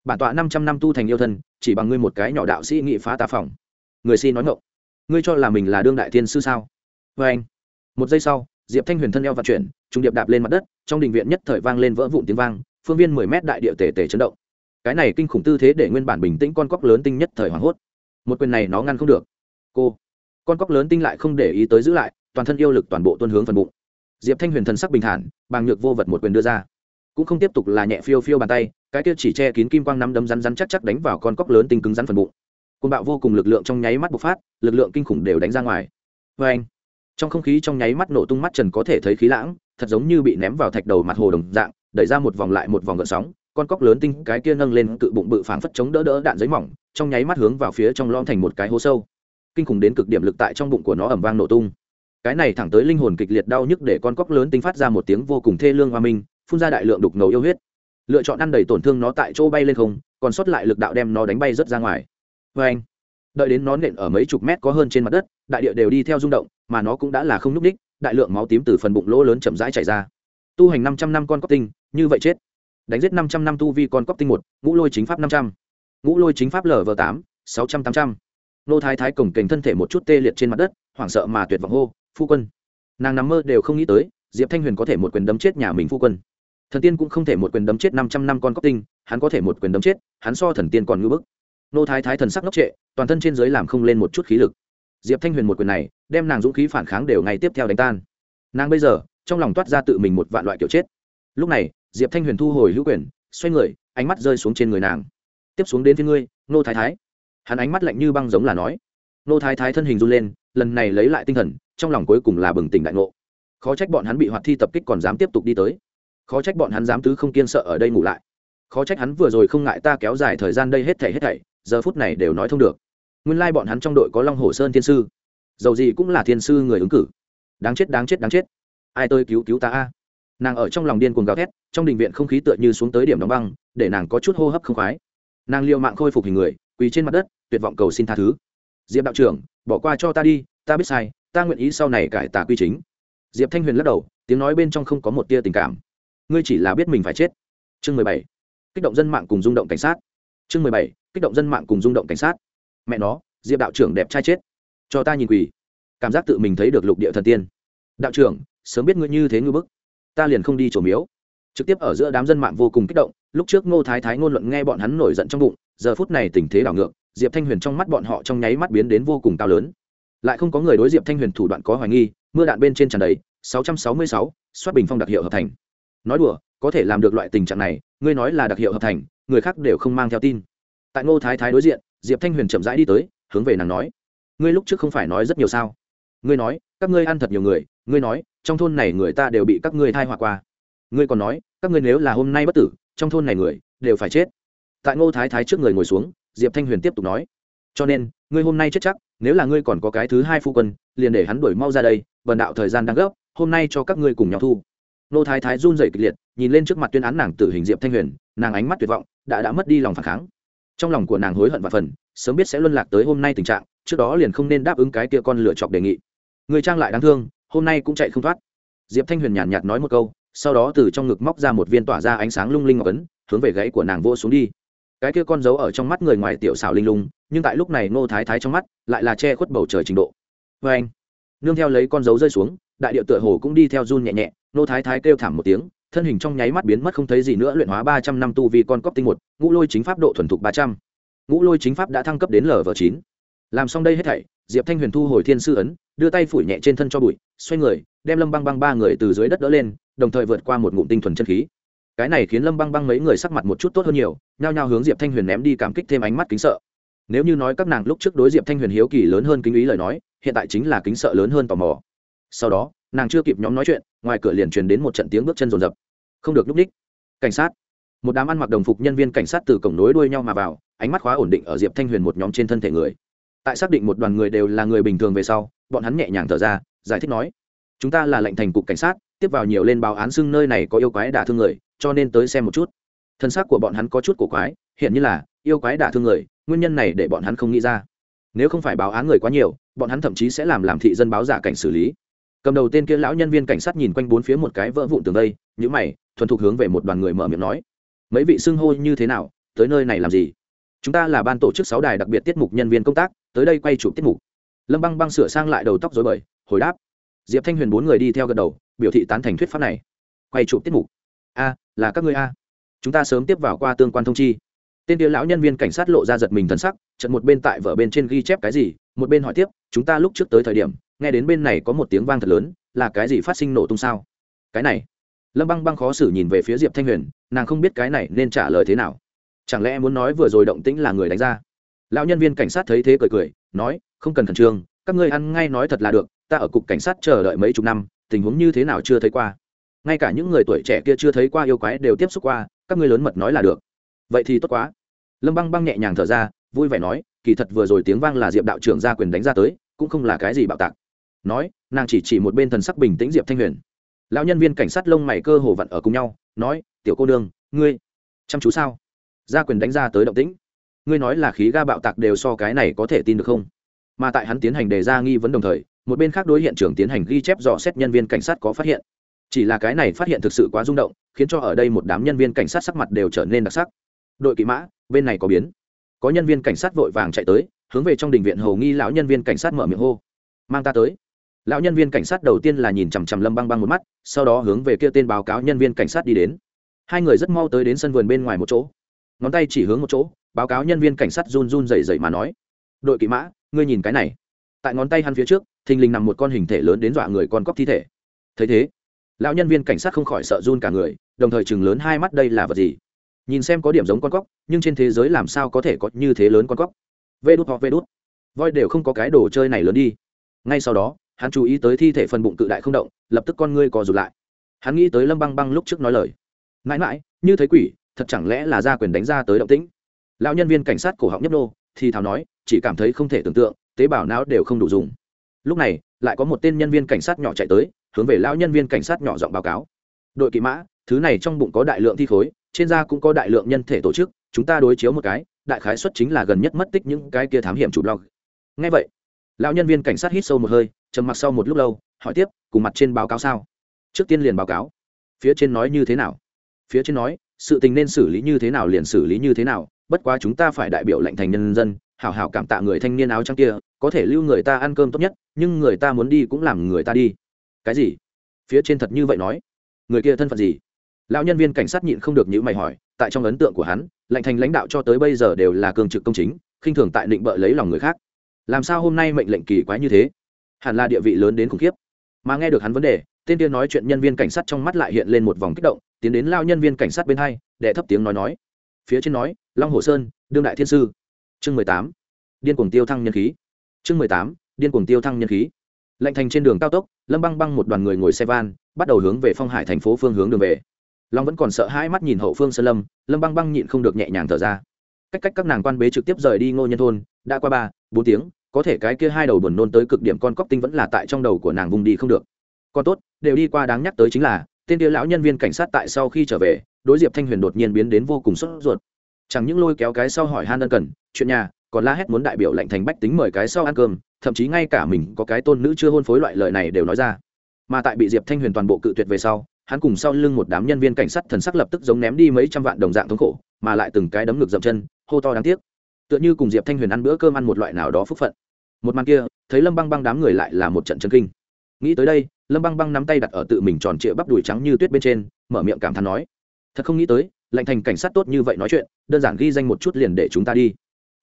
Bản tọa năm trăm năm tu thành yêu thân, chỉ bằng ngươi một cái nhỏ đạo sĩ nghị phá tà phòng. Người xin nói ngộng ngươi cho là mình là đương đại thiên sư sao? Vê anh một giây sau diệp thanh huyền thân eo vận chuyển trung điệp đạp lên mặt đất, trong đình viện nhất thời vang lên vỡ vụn tiếng vang, phương viên mười mét đại địa tề tề chấn động. Cái này kinh khủng tư thế để nguyên bản bình tĩnh con cóc lớn tinh nhất thời hoảng hốt. Một quyền này nó ngăn không được. Cô, con cóc lớn tinh lại không để ý tới giữ lại, toàn thân yêu lực toàn bộ tuân hướng phần bụng. Diệp thanh huyền thần sắc bình thản, bàng nhược vô vật một quyền đưa ra. Cũng không tiếp tục là nhẹ phiêu phiêu bàn tay, cái kia chỉ che kín kim quang nắm đấm rắn rắn chắc chắc đánh vào con cóc lớn tinh cứng rắn phần bụng. Côn bạo vô cùng lực lượng trong nháy mắt bộc phát, lực lượng kinh khủng đều đánh ra ngoài. Vê anh trong không khí trong nháy mắt nổ tung mắt trần có thể thấy khí lãng, thật giống như bị ném vào thạch đầu mặt hồ đồng dạng, đẩy ra một vòng lại một vòng gợn sóng, con cóc lớn tinh cái kia nâng lên cự bụng bự phảng phất chống đỡ đỡ đạn giấy mỏng, trong nháy mắt hướng vào phía trong lom thành một cái hố sâu. Kinh khủng đến cực điểm lực tại trong bụng của nó ẩm vang nổ tung. Cái này thẳng tới linh hồn kịch liệt đau nhức để con cóc lớn tinh phát ra một tiếng vô cùng thê lương hoa minh, phun ra đại lượng đục ngầu yêu huyết. Lựa chọn ăn đầy tổn thương nó tại chỗ bay lên không, còn sót lại lực đạo đem nó đánh bay rớt ra ngoài. Vê anh đợi đến nó nện ở mấy chục mét có hơn trên mặt đất, đại địa đều đi theo rung động, mà nó cũng đã là không n ú c ních đại lượng máu tím từ phần bụng lỗ lớn chậm rãi chảy ra. Tu hành năm trăm năm con cóc tinh, như vậy chết. Đánh giết năm trăm năm tu vi con cóc tinh một, ngũ lôi chính pháp năm trăm. Ngũ lôi chính pháp lv tám, sáu trăm tám trăm. Nô thái thái cổng kềnh thân thể một chút tê liệt trên mặt đất, hoảng sợ mà tuyệt vọng hô, phu quân. Nàng nằm mơ đều không nghĩ tới, diệp thanh huyền có thể một quyền đấm chết nhà mình phu quân. Thần tiên cũng không thể một quyền đấm chết năm trăm năm con cóc tinh, hắn có thể một quyền đấm chết, hắn so thần tiên còn ngưỡng bức nô thái thái thần sắc ngốc trệ, toàn thân trên giới làm không lên một chút khí lực. Diệp thanh huyền một quyền này, đem nàng dũng khí phản kháng đều ngay tiếp theo đánh tan. Nàng bây giờ, trong lòng toát ra tự mình một vạn loại kiểu chết. Lúc này, diệp thanh huyền thu hồi hữu quyền, xoay người, ánh mắt rơi xuống trên người nàng. Tiếp xuống đến phía ngươi, nô thái thái. Hắn ánh mắt lạnh như băng giống là nói. Nô thái thái thân hình run lên, lần này lấy lại tinh thần, trong lòng cuối cùng là bừng tỉnh đại ngộ. Khó trách bọn hắn bị hoạt thi tập kích còn dám tiếp tục đi tới. Khó trách bọn hắn dám tứ không kiên sợ ở đây ngủ lại. Khó trách hắn vừa rồi không ngại ta kéo dài thời gian đây hết thảy hết thảy giờ phút này đều nói thông được. Nguyên lai bọn hắn trong đội có long hồ sơn thiên sư. Dầu gì cũng là thiên sư người ứng cử. Đáng chết đáng chết đáng chết. Ai tôi cứu cứu ta a? Nàng ở trong lòng điên cuồng gào thét, trong đình viện không khí tựa như xuống tới điểm đóng băng, để nàng có chút hô hấp không khoái. Nàng liệu mạng khôi phục hình người, quỳ trên mặt đất, tuyệt vọng cầu xin tha thứ. Diệp đạo trưởng, bỏ qua cho ta đi, ta biết sai, ta nguyện ý sau này cải tà quy chính. Diệp thanh huyền lắc đầu, tiếng nói bên trong không có một tia tình cảm. Ngươi chỉ là biết mình phải chết. Chương mười bảy. Kích động dân mạng cùng rung động cảnh sát chương mười bảy kích động dân mạng cùng rung động cảnh sát. Mẹ nó diệp đạo trưởng đẹp trai chết. Cho ta nhìn quỳ cảm giác tự mình thấy được lục địa thần tiên. Đạo trưởng sớm biết ngươi như thế ngư bức. Ta liền không đi trổ miếu. Trực tiếp ở giữa đám dân mạng vô cùng kích động lúc trước ngô thái thái ngôn luận nghe bọn hắn nổi giận trong bụng giờ phút này tình thế đảo ngược diệp thanh huyền trong mắt bọn họ trong nháy mắt biến đến vô cùng cao lớn. Lại không có người đối diệp thanh huyền thủ đoạn có hoài nghi mưa đạn bên trên tràn đầy 666, soát bình phong đặc hiệu hợp thành. Nói đùa có thể làm được loại tình trạng này ngươi nói là đặc hiệu hợp thành người khác đều không mang theo tin. Tại ngô thái thái đối diện, diệp thanh huyền chậm rãi đi tới, hướng về nàng nói, ngươi lúc trước không phải nói rất nhiều sao? Ngươi nói, các ngươi ăn thật nhiều người, ngươi nói, trong thôn này người ta đều bị các ngươi thai họa qua. Ngươi còn nói, các ngươi nếu là hôm nay bất tử, trong thôn này người đều phải chết. Tại ngô thái thái trước người ngồi xuống, diệp thanh huyền tiếp tục nói, cho nên, ngươi hôm nay chết chắc, nếu là ngươi còn có cái thứ hai phu quân, liền để hắn đuổi mau ra đây, vần đạo thời gian đang gấp, hôm nay cho các ngươi cùng nhau thu. Nô thái thái run rẩy kịch liệt, nhìn lên trước mặt tuyên án nàng tử hình diệp thanh huyền nàng ánh mắt tuyệt vọng, đã đã mất đi lòng phản kháng. Trong lòng của nàng hối hận và phần, sớm biết sẽ luân lạc tới hôm nay tình trạng, trước đó liền không nên đáp ứng cái kia con lựa chọc đề nghị. Người trang lại đáng thương, hôm nay cũng chạy không thoát. Diệp thanh huyền nhàn nhạt nói một câu, sau đó từ trong ngực móc ra một viên tỏa ra ánh sáng lung linh ngọc ấn, hướng về gãy của nàng vô xuống đi. Cái kia con dấu ở trong mắt người ngoài tiểu xảo linh lung, nhưng tại lúc này ngô thái thái trong mắt lại là che khuất bầu trời trình độ. Vê anh nương theo lấy con dấu rơi xuống, đại điệu tựa hồ cũng đi theo run nhẹ nhẹ, ngô thái thái kêu thảm một tiếng thân hình trong nháy mắt biến mất không thấy gì nữa, luyện hóa ba trăm năm tu vì con cóc tinh một, ngũ lôi chính pháp độ thuần thục ba trăm. Ngũ lôi chính pháp đã thăng cấp đến lv chín. Làm xong đây hết thảy, diệp thanh huyền thu hồi thiên sư ấn, đưa tay phủi nhẹ trên thân cho bụi, xoay người, đem lâm băng băng ba người từ dưới đất đỡ lên, đồng thời vượt qua một ngụm tinh thuần chân khí. Cái này khiến lâm băng băng mấy người sắc mặt một chút tốt hơn nhiều, nhao nhao hướng diệp thanh huyền ném đi cảm kích thêm ánh mắt kính sợ. Nếu như nói các nàng lúc trước đối diệp thanh huyền hiếu kỳ lớn hơn kính ý lời nói, hiện tại chính là kính sợ lớn hơn tò mò. Sau đó nàng chưa kịp nhóm nói chuyện, ngoài cửa liền truyền đến một trận tiếng bước chân rồn rập. Không được núp ních cảnh sát. Một đám ăn mặc đồng phục nhân viên cảnh sát từ cổng nối đuôi nhau mà vào, ánh mắt khóa ổn định ở diệp thanh huyền một nhóm trên thân thể người. Tại xác định một đoàn người đều là người bình thường về sau, bọn hắn nhẹ nhàng thở ra, giải thích nói, chúng ta là lệnh thành cục cảnh sát, tiếp vào nhiều lên báo án xưng nơi này có yêu quái đả thương người, cho nên tới xem một chút. Thân xác của bọn hắn có chút cổ quái, hiện như là yêu quái đả thương người, nguyên nhân này để bọn hắn không nghĩ ra. Nếu không phải báo án người quá nhiều, bọn hắn thậm chí sẽ làm làm thị dân báo giả cảnh xử lý cầm đầu tên kia lão nhân viên cảnh sát nhìn quanh bốn phía một cái vỡ vụn tường đây những mày, thuần thục hướng về một đoàn người mở miệng nói. Mấy vị xưng hô như thế nào, tới nơi này làm gì? Chúng ta là ban tổ chức sáu đài đặc biệt tiết mục nhân viên công tác, tới đây quay chụp tiết mục. Lâm băng băng sửa sang lại đầu tóc dối bời, hồi đáp. Diệp thanh huyền bốn người đi theo gật đầu, biểu thị tán thành thuyết pháp này. Quay chụp tiết mục. A, là các ngươi a. Chúng ta sớm tiếp vào qua tương quan thông chi. Tên kia lão nhân viên cảnh sát lộ ra giật mình thân sắc trận một bên tại vở bên trên ghi chép cái gì một bên hỏi tiếp, chúng ta lúc trước tới thời điểm, nghe đến bên này có một tiếng vang thật lớn, là cái gì phát sinh nổ tung sao? Cái này. Lâm băng băng khó xử nhìn về phía diệp thanh huyền, nàng không biết cái này nên trả lời thế nào. Chẳng lẽ muốn nói vừa rồi động tĩnh là người đánh ra? Lão nhân viên cảnh sát thấy thế cười cười, nói, không cần khẩn trương, các ngươi ăn ngay nói thật là được, ta ở cục cảnh sát chờ đợi mấy chục năm, tình huống như thế nào chưa thấy qua. Ngay cả những người tuổi trẻ kia chưa thấy qua yêu quái đều tiếp xúc qua, các ngươi lớn mật nói là được. Vậy thì tốt quá. Lâm băng băng nhẹ nhàng thở ra, vui vẻ nói kỳ thật vừa rồi tiếng vang là diệp đạo trưởng ra quyền đánh ra tới, cũng không là cái gì bạo tạc. Nói, nàng chỉ chỉ một bên thần sắc bình tĩnh diệp thanh huyền. Lão nhân viên cảnh sát lông mày cơ hồ vặn ở cùng nhau, nói, tiểu cô đương ngươi chăm chú sao? Ra quyền đánh ra tới động tĩnh. Ngươi nói là khí ga bạo tạc đều so cái này có thể tin được không? Mà tại hắn tiến hành đề ra nghi vấn đồng thời, một bên khác đối hiện trường tiến hành ghi chép dò xét nhân viên cảnh sát có phát hiện. Chỉ là cái này phát hiện thực sự quá rung động, khiến cho ở đây một đám nhân viên cảnh sát sắc mặt đều trở nên đặc sắc. Đội kỵ mã, bên này có biến có nhân viên cảnh sát vội vàng chạy tới, hướng về trong đình viện hầu nghi lão nhân viên cảnh sát mở miệng hô, mang ta tới. Lão nhân viên cảnh sát đầu tiên là nhìn chằm chằm lâm băng băng một mắt, sau đó hướng về kia tên báo cáo nhân viên cảnh sát đi đến. Hai người rất mau tới đến sân vườn bên ngoài một chỗ. Ngón tay chỉ hướng một chỗ, báo cáo nhân viên cảnh sát run run rẩy rẩy mà nói, đội kỵ mã, ngươi nhìn cái này. Tại ngón tay hắn phía trước, thình lình nằm một con hình thể lớn đến dọa người con cóc thi thể. Thấy thế, lão nhân viên cảnh sát không khỏi sợ run cả người, đồng thời chừng lớn hai mắt đây là vật gì? Nhìn xem có điểm giống con cóc, nhưng trên thế giới làm sao có thể có như thế lớn con cóc? Vê đút hoặc vê đút. Voi đều không có cái đồ chơi này lớn đi. Ngay sau đó, hắn chú ý tới thi thể phần bụng cự đại không động, lập tức con ngươi co rụt lại. Hắn nghĩ tới lâm băng băng lúc trước nói lời. Mãi mãi, như thấy quỷ, thật chẳng lẽ là gia quyền đánh ra tới động tĩnh? Lão nhân viên cảnh sát cổ họng nhấp nô, thì thào nói, chỉ cảm thấy không thể tưởng tượng, tế bào não đều không đủ dùng. Lúc này, lại có một tên nhân viên cảnh sát nhỏ chạy tới, hướng về lão nhân viên cảnh sát nhỏ giọng báo cáo. Đội kỵ mã, thứ này trong bụng có đại lượng thi khối trên da cũng có đại lượng nhân thể tổ chức, chúng ta đối chiếu một cái, đại khái xuất chính là gần nhất mất tích những cái kia thám hiểm chủ blog. Ngay vậy, lão nhân viên cảnh sát hít sâu một hơi, trầm mặc sau một lúc lâu, hỏi tiếp, cùng mặt trên báo cáo sao? Trước tiên liền báo cáo. Phía trên nói như thế nào? Phía trên nói, sự tình nên xử lý như thế nào liền xử lý như thế nào, bất quá chúng ta phải đại biểu lệnh thành nhân dân, hảo hảo cảm tạ người thanh niên áo trắng kia, có thể lưu người ta ăn cơm tốt nhất, nhưng người ta muốn đi cũng làm người ta đi. Cái gì? Phía trên thật như vậy nói. Người kia thân phận gì? Lão nhân viên cảnh sát nhịn không được những mày hỏi, tại trong ấn tượng của hắn, lệnh thành lãnh đạo cho tới bây giờ đều là cường trực công chính, khinh thường tại định bợ lấy lòng người khác. Làm sao hôm nay mệnh lệnh kỳ quái như thế? Hẳn là địa vị lớn đến khủng khiếp. Mà nghe được hắn vấn đề, tên tiên nói chuyện nhân viên cảnh sát trong mắt lại hiện lên một vòng kích động, tiến đến lao nhân viên cảnh sát bên hai, đệ thấp tiếng nói nói. Phía trên nói, long hồ sơn, đương đại thiên sư. Chương mười tám, điên cuồng tiêu thăng nhân khí. Chương mười tám, điên cuồng tiêu thăng nhân khí. Lệnh thành trên đường cao tốc, lâm băng băng một đoàn người ngồi xe van, bắt đầu hướng về phong hải thành phố phương hướng đường về long vẫn còn sợ hãi mắt nhìn hậu phương sơn lâm lâm băng băng nhịn không được nhẹ nhàng thở ra. Cách cách các nàng quan bế trực tiếp rời đi ngô nhân thôn, đã qua ba, bốn tiếng, có thể cái kia hai đầu buồn nôn tới cực điểm con cóc tinh vẫn là tại trong đầu của nàng vùng đi không được. Còn tốt, đều đi qua đáng nhắc tới chính là, tên kia lão nhân viên cảnh sát tại sau khi trở về, đối diệp thanh huyền đột nhiên biến đến vô cùng sốt ruột. Chẳng những lôi kéo cái sau hỏi han ân cần, chuyện nhà, còn la hét muốn đại biểu lệnh thành bách tính mời cái sau ăn cơm, thậm chí ngay cả mình có cái tôn nữ chưa hôn phối loại lời này đều nói ra. Mà tại bị diệp thanh huyền toàn bộ cự tuyệt về sau hắn cùng sau lưng một đám nhân viên cảnh sát thần sắc lập tức giống ném đi mấy trăm vạn đồng dạng thống khổ, mà lại từng cái đấm ngực dậm chân, hô to đáng tiếc. Tựa như cùng diệp thanh huyền ăn bữa cơm ăn một loại nào đó phúc phận. Một màn kia, thấy lâm băng băng đám người lại là một trận chân kinh. Nghĩ tới đây, lâm băng băng nắm tay đặt ở tự mình tròn trịa bắp đùi trắng như tuyết bên trên, mở miệng cảm thán nói, thật không nghĩ tới, lạnh thành cảnh sát tốt như vậy nói chuyện, đơn giản ghi danh một chút liền để chúng ta đi.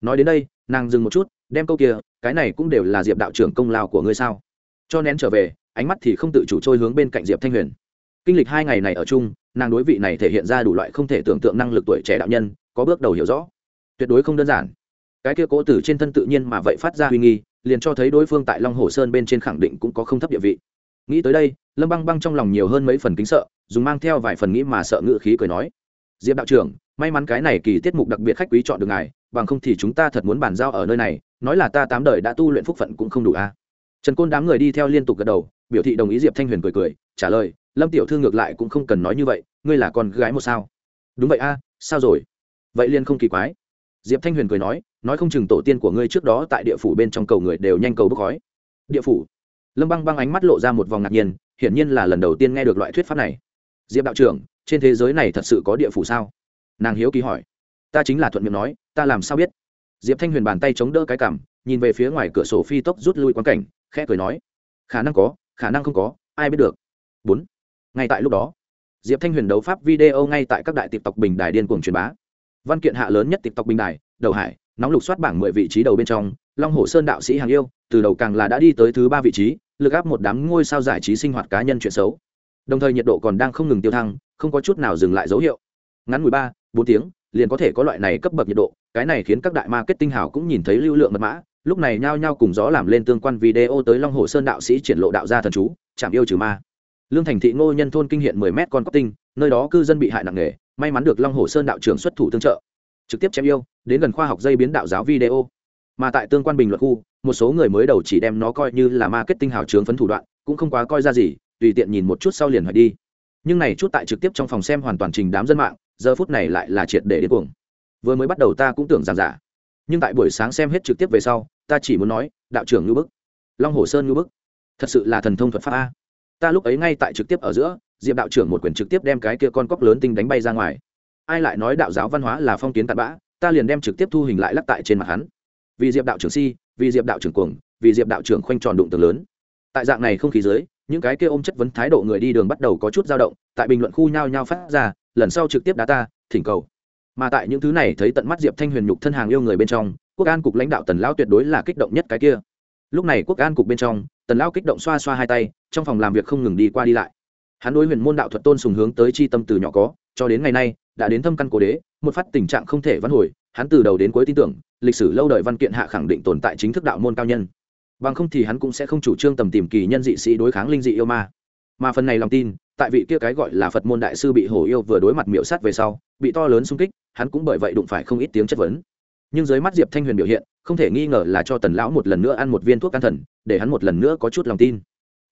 Nói đến đây, nàng dừng một chút, đem câu kia, cái này cũng đều là diệp đạo trưởng công lao của ngươi sao? Cho nén trở về, ánh mắt thì không tự chủ trôi hướng bên cạnh diệp thanh huyền kinh lịch hai ngày này ở chung, nàng đối vị này thể hiện ra đủ loại không thể tưởng tượng năng lực tuổi trẻ đạo nhân, có bước đầu hiểu rõ. Tuyệt đối không đơn giản. Cái kia cố tử trên thân tự nhiên mà vậy phát ra huy nghi, liền cho thấy đối phương tại long hồ sơn bên trên khẳng định cũng có không thấp địa vị. Nghĩ tới đây, lâm băng băng trong lòng nhiều hơn mấy phần kính sợ, dùng mang theo vài phần nghĩ mà sợ ngự khí cười nói, diệp đạo trưởng, may mắn cái này kỳ tiết mục đặc biệt khách quý chọn được ngài, bằng không thì chúng ta thật muốn bàn giao ở nơi này, nói là ta tám đời đã tu luyện phúc phận cũng không đủ a à trần côn đám người đi theo liên tục gật đầu, biểu thị đồng ý diệp thanh huyền cười cười, trả lời, lâm tiểu thư ngược lại cũng không cần nói như vậy, ngươi là con gái một sao? Đúng vậy a, sao rồi? Vậy liên không kỳ quái. Diệp thanh huyền cười nói nói không chừng tổ tiên của ngươi trước đó tại địa phủ bên trong cầu người đều nhanh cầu bốc khói. Địa phủ? Lâm băng băng ánh mắt lộ ra một vòng ngạc nhiên, hiển nhiên là lần đầu tiên nghe được loại thuyết pháp này. Diệp đạo trưởng, trên thế giới này thật sự có địa phủ sao? Nàng hiếu kỳ hỏi. Ta chính là thuận miệng nói, ta làm sao biết? Diệp thanh huyền bàn tay chống đỡ cái cảm, nhìn về phía ngoài cửa sổ phi tốc rút lui quan cảnh khẽ cười nói, khả năng có, khả năng không có, ai biết được. Bốn, ngay tại lúc đó, diệp thanh huyền đấu pháp video ngay tại các đại tiệp tộc bình đài điên cuồng truyền bá. Văn kiện hạ lớn nhất tiệp tộc bình đài, đầu hải, nóng lục soát bảng mười vị trí đầu bên trong, long hồ sơn đạo sĩ hàng yêu, từ đầu càng là đã đi tới thứ ba vị trí, lực áp một đám ngôi sao giải trí sinh hoạt cá nhân chuyện xấu. Đồng thời nhiệt độ còn đang không ngừng tiêu thăng, không có chút nào dừng lại dấu hiệu. Ngắn mười ba, bốn tiếng, liền có thể có loại này cấp bậc nhiệt độ, cái này khiến các đại ma kết tinh hảo cũng nhìn thấy lưu lượng mật mã lúc này nhao nhao cùng gió làm lên tương quan video tới long hồ sơn đạo sĩ triển lộ đạo gia thần chú chạm yêu trừ ma. Lương thành thị ngô nhân thôn kinh hiện mười mét con cóc tinh, nơi đó cư dân bị hại nặng nề, may mắn được long hồ sơn đạo trưởng xuất thủ tương trợ. Trực tiếp chém yêu, đến gần khoa học dây biến đạo giáo video. Mà tại tương quan bình luận khu, một số người mới đầu chỉ đem nó coi như là marketing hào trướng phấn thủ đoạn, cũng không quá coi ra gì, tùy tiện nhìn một chút sau liền hỏi đi. Nhưng này chút tại trực tiếp trong phòng xem hoàn toàn trình đám dân mạng, giờ phút này lại là triệt để đến cuồng. Vừa mới bắt đầu ta cũng tưởng rằng giả. Nhưng tại buổi sáng xem hết trực tiếp về sau ta chỉ muốn nói, đạo trưởng ngư bức. Long hồ sơn ngư bức. Thật sự là thần thông thuật pháp a. Ta lúc ấy ngay tại trực tiếp ở giữa, diệp đạo trưởng một quyền trực tiếp đem cái kia con cóc lớn tinh đánh bay ra ngoài. Ai lại nói đạo giáo văn hóa là phong kiến tạt bã, ta liền đem trực tiếp thu hình lại lắc tại trên mặt hắn. Vì diệp đạo trưởng si, vì diệp đạo trưởng cuồng, vì diệp đạo trưởng khoanh tròn đụng tường lớn. Tại dạng này không khí dưới, những cái kia ôm chất vấn thái độ người đi đường bắt đầu có chút dao động, tại bình luận khu nhao nhao phát ra, lần sau trực tiếp đá ta, thỉnh cầu. Mà tại những thứ này thấy tận mắt diệp thanh huyền nhục thân hàng yêu người bên trong quốc an cục lãnh đạo tần lão tuyệt đối là kích động nhất cái kia. Lúc này quốc an cục bên trong, tần lão kích động xoa xoa hai tay, trong phòng làm việc không ngừng đi qua đi lại. Hắn đối huyền môn đạo thuật tôn sùng hướng tới chi tâm từ nhỏ có, cho đến ngày nay, đã đến thâm căn cổ đế, một phát tình trạng không thể vãn hồi, hắn từ đầu đến cuối tin tưởng, lịch sử lâu đời văn kiện hạ khẳng định tồn tại chính thức đạo môn cao nhân. Bằng không thì hắn cũng sẽ không chủ trương tầm tìm kỳ nhân dị sĩ đối kháng linh dị yêu ma. Mà phần này lòng tin, tại vị kia cái gọi là phật môn đại sư bị hổ yêu vừa đối mặt miệu sát về sau, bị to lớn xung kích, hắn cũng bởi vậy đụng phải không ít tiếng chất vấn nhưng dưới mắt diệp thanh huyền biểu hiện, không thể nghi ngờ là cho tần lão một lần nữa ăn một viên thuốc can thần, để hắn một lần nữa có chút lòng tin.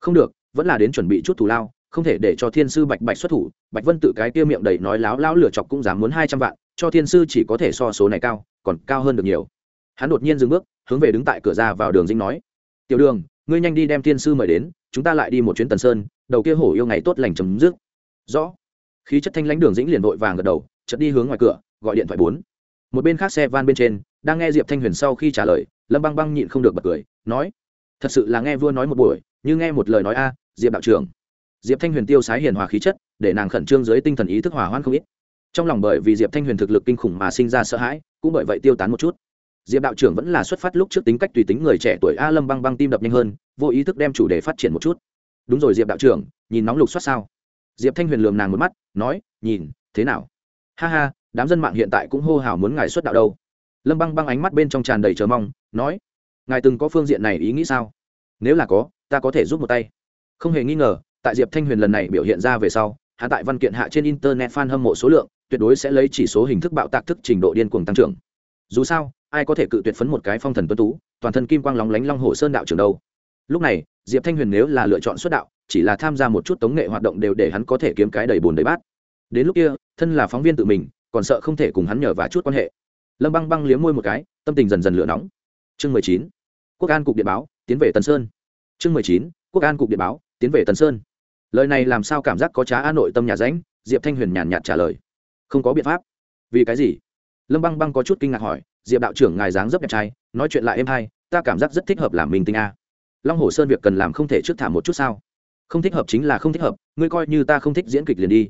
Không được, vẫn là đến chuẩn bị chút thù lao, không thể để cho thiên sư bạch bạch xuất thủ, bạch vân tự cái kia miệng đầy nói láo lão lửa chọc cũng dám muốn hai trăm vạn, cho thiên sư chỉ có thể so số này cao, còn cao hơn được nhiều. Hắn đột nhiên dừng bước, hướng về đứng tại cửa ra vào đường dinh nói, tiểu đường, ngươi nhanh đi đem thiên sư mời đến, chúng ta lại đi một chuyến tần sơn, đầu kia hổ yêu ngày tốt lành chấm dứt. Rõ. Khí chất thanh lãnh đường dĩnh liền vội vàng gật đầu, chợt đi hướng ngoài cửa, gọi điện thoại bốn một bên khác xe van bên trên, đang nghe diệp thanh huyền sau khi trả lời, lâm băng băng nhịn không được bật cười, nói, thật sự là nghe vua nói một buổi, như nghe một lời nói a, diệp đạo trưởng. Diệp thanh huyền tiêu sái hiền hòa khí chất, để nàng khẩn trương dưới tinh thần ý thức hòa hoan không ít. Trong lòng bởi vì diệp thanh huyền thực lực kinh khủng mà sinh ra sợ hãi, cũng bởi vậy tiêu tán một chút. Diệp đạo trưởng vẫn là xuất phát lúc trước tính cách tùy tính người trẻ tuổi a, lâm băng băng tim đập nhanh hơn, vô ý thức đem chủ đề phát triển một chút. Đúng rồi diệp đạo trưởng, nhìn nóng lục soát sao? Diệp thanh huyền lườm nàng một mắt, nói, nhìn, thế nào? Ha ha đám dân mạng hiện tại cũng hô hào muốn ngài xuất đạo đâu. Lâm băng băng ánh mắt bên trong tràn đầy chờ mong, nói, ngài từng có phương diện này ý nghĩ sao? Nếu là có, ta có thể giúp một tay. Không hề nghi ngờ, tại diệp thanh huyền lần này biểu hiện ra về sau hạ tại văn kiện hạ trên internet fan hâm mộ số lượng, tuyệt đối sẽ lấy chỉ số hình thức bạo tạc thức trình độ điên cuồng tăng trưởng. Dù sao, ai có thể cự tuyệt phấn một cái phong thần tuấn tú, toàn thân kim quang lóng lánh long hồ sơn đạo trưởng đâu. Lúc này, diệp thanh huyền nếu là lựa chọn xuất đạo, chỉ là tham gia một chút tống nghệ hoạt động đều để hắn có thể kiếm cái đầy bồn đầy bát. Đến lúc kia, thân là phóng viên tự mình còn sợ không thể cùng hắn nhờ và chút quan hệ. Lâm băng băng liếm môi một cái, tâm tình dần dần lửa nóng. Chương mười chín, quốc an cục điện báo, tiến về tân sơn. Chương mười chín, quốc an cục điện báo, tiến về tân sơn. Lời này làm sao cảm giác có trá a nội tâm nhà ránh, diệp thanh huyền nhàn nhạt trả lời. Không có biện pháp. Vì cái gì? Lâm băng băng có chút kinh ngạc hỏi, diệp đạo trưởng ngài dáng dấp đẹp trai, nói chuyện lại êm hay, ta cảm giác rất thích hợp làm minh tinh a. Long hồ sơn việc cần làm không thể trước thả một chút sao? Không thích hợp chính là không thích hợp, ngươi coi như ta không thích diễn kịch liền đi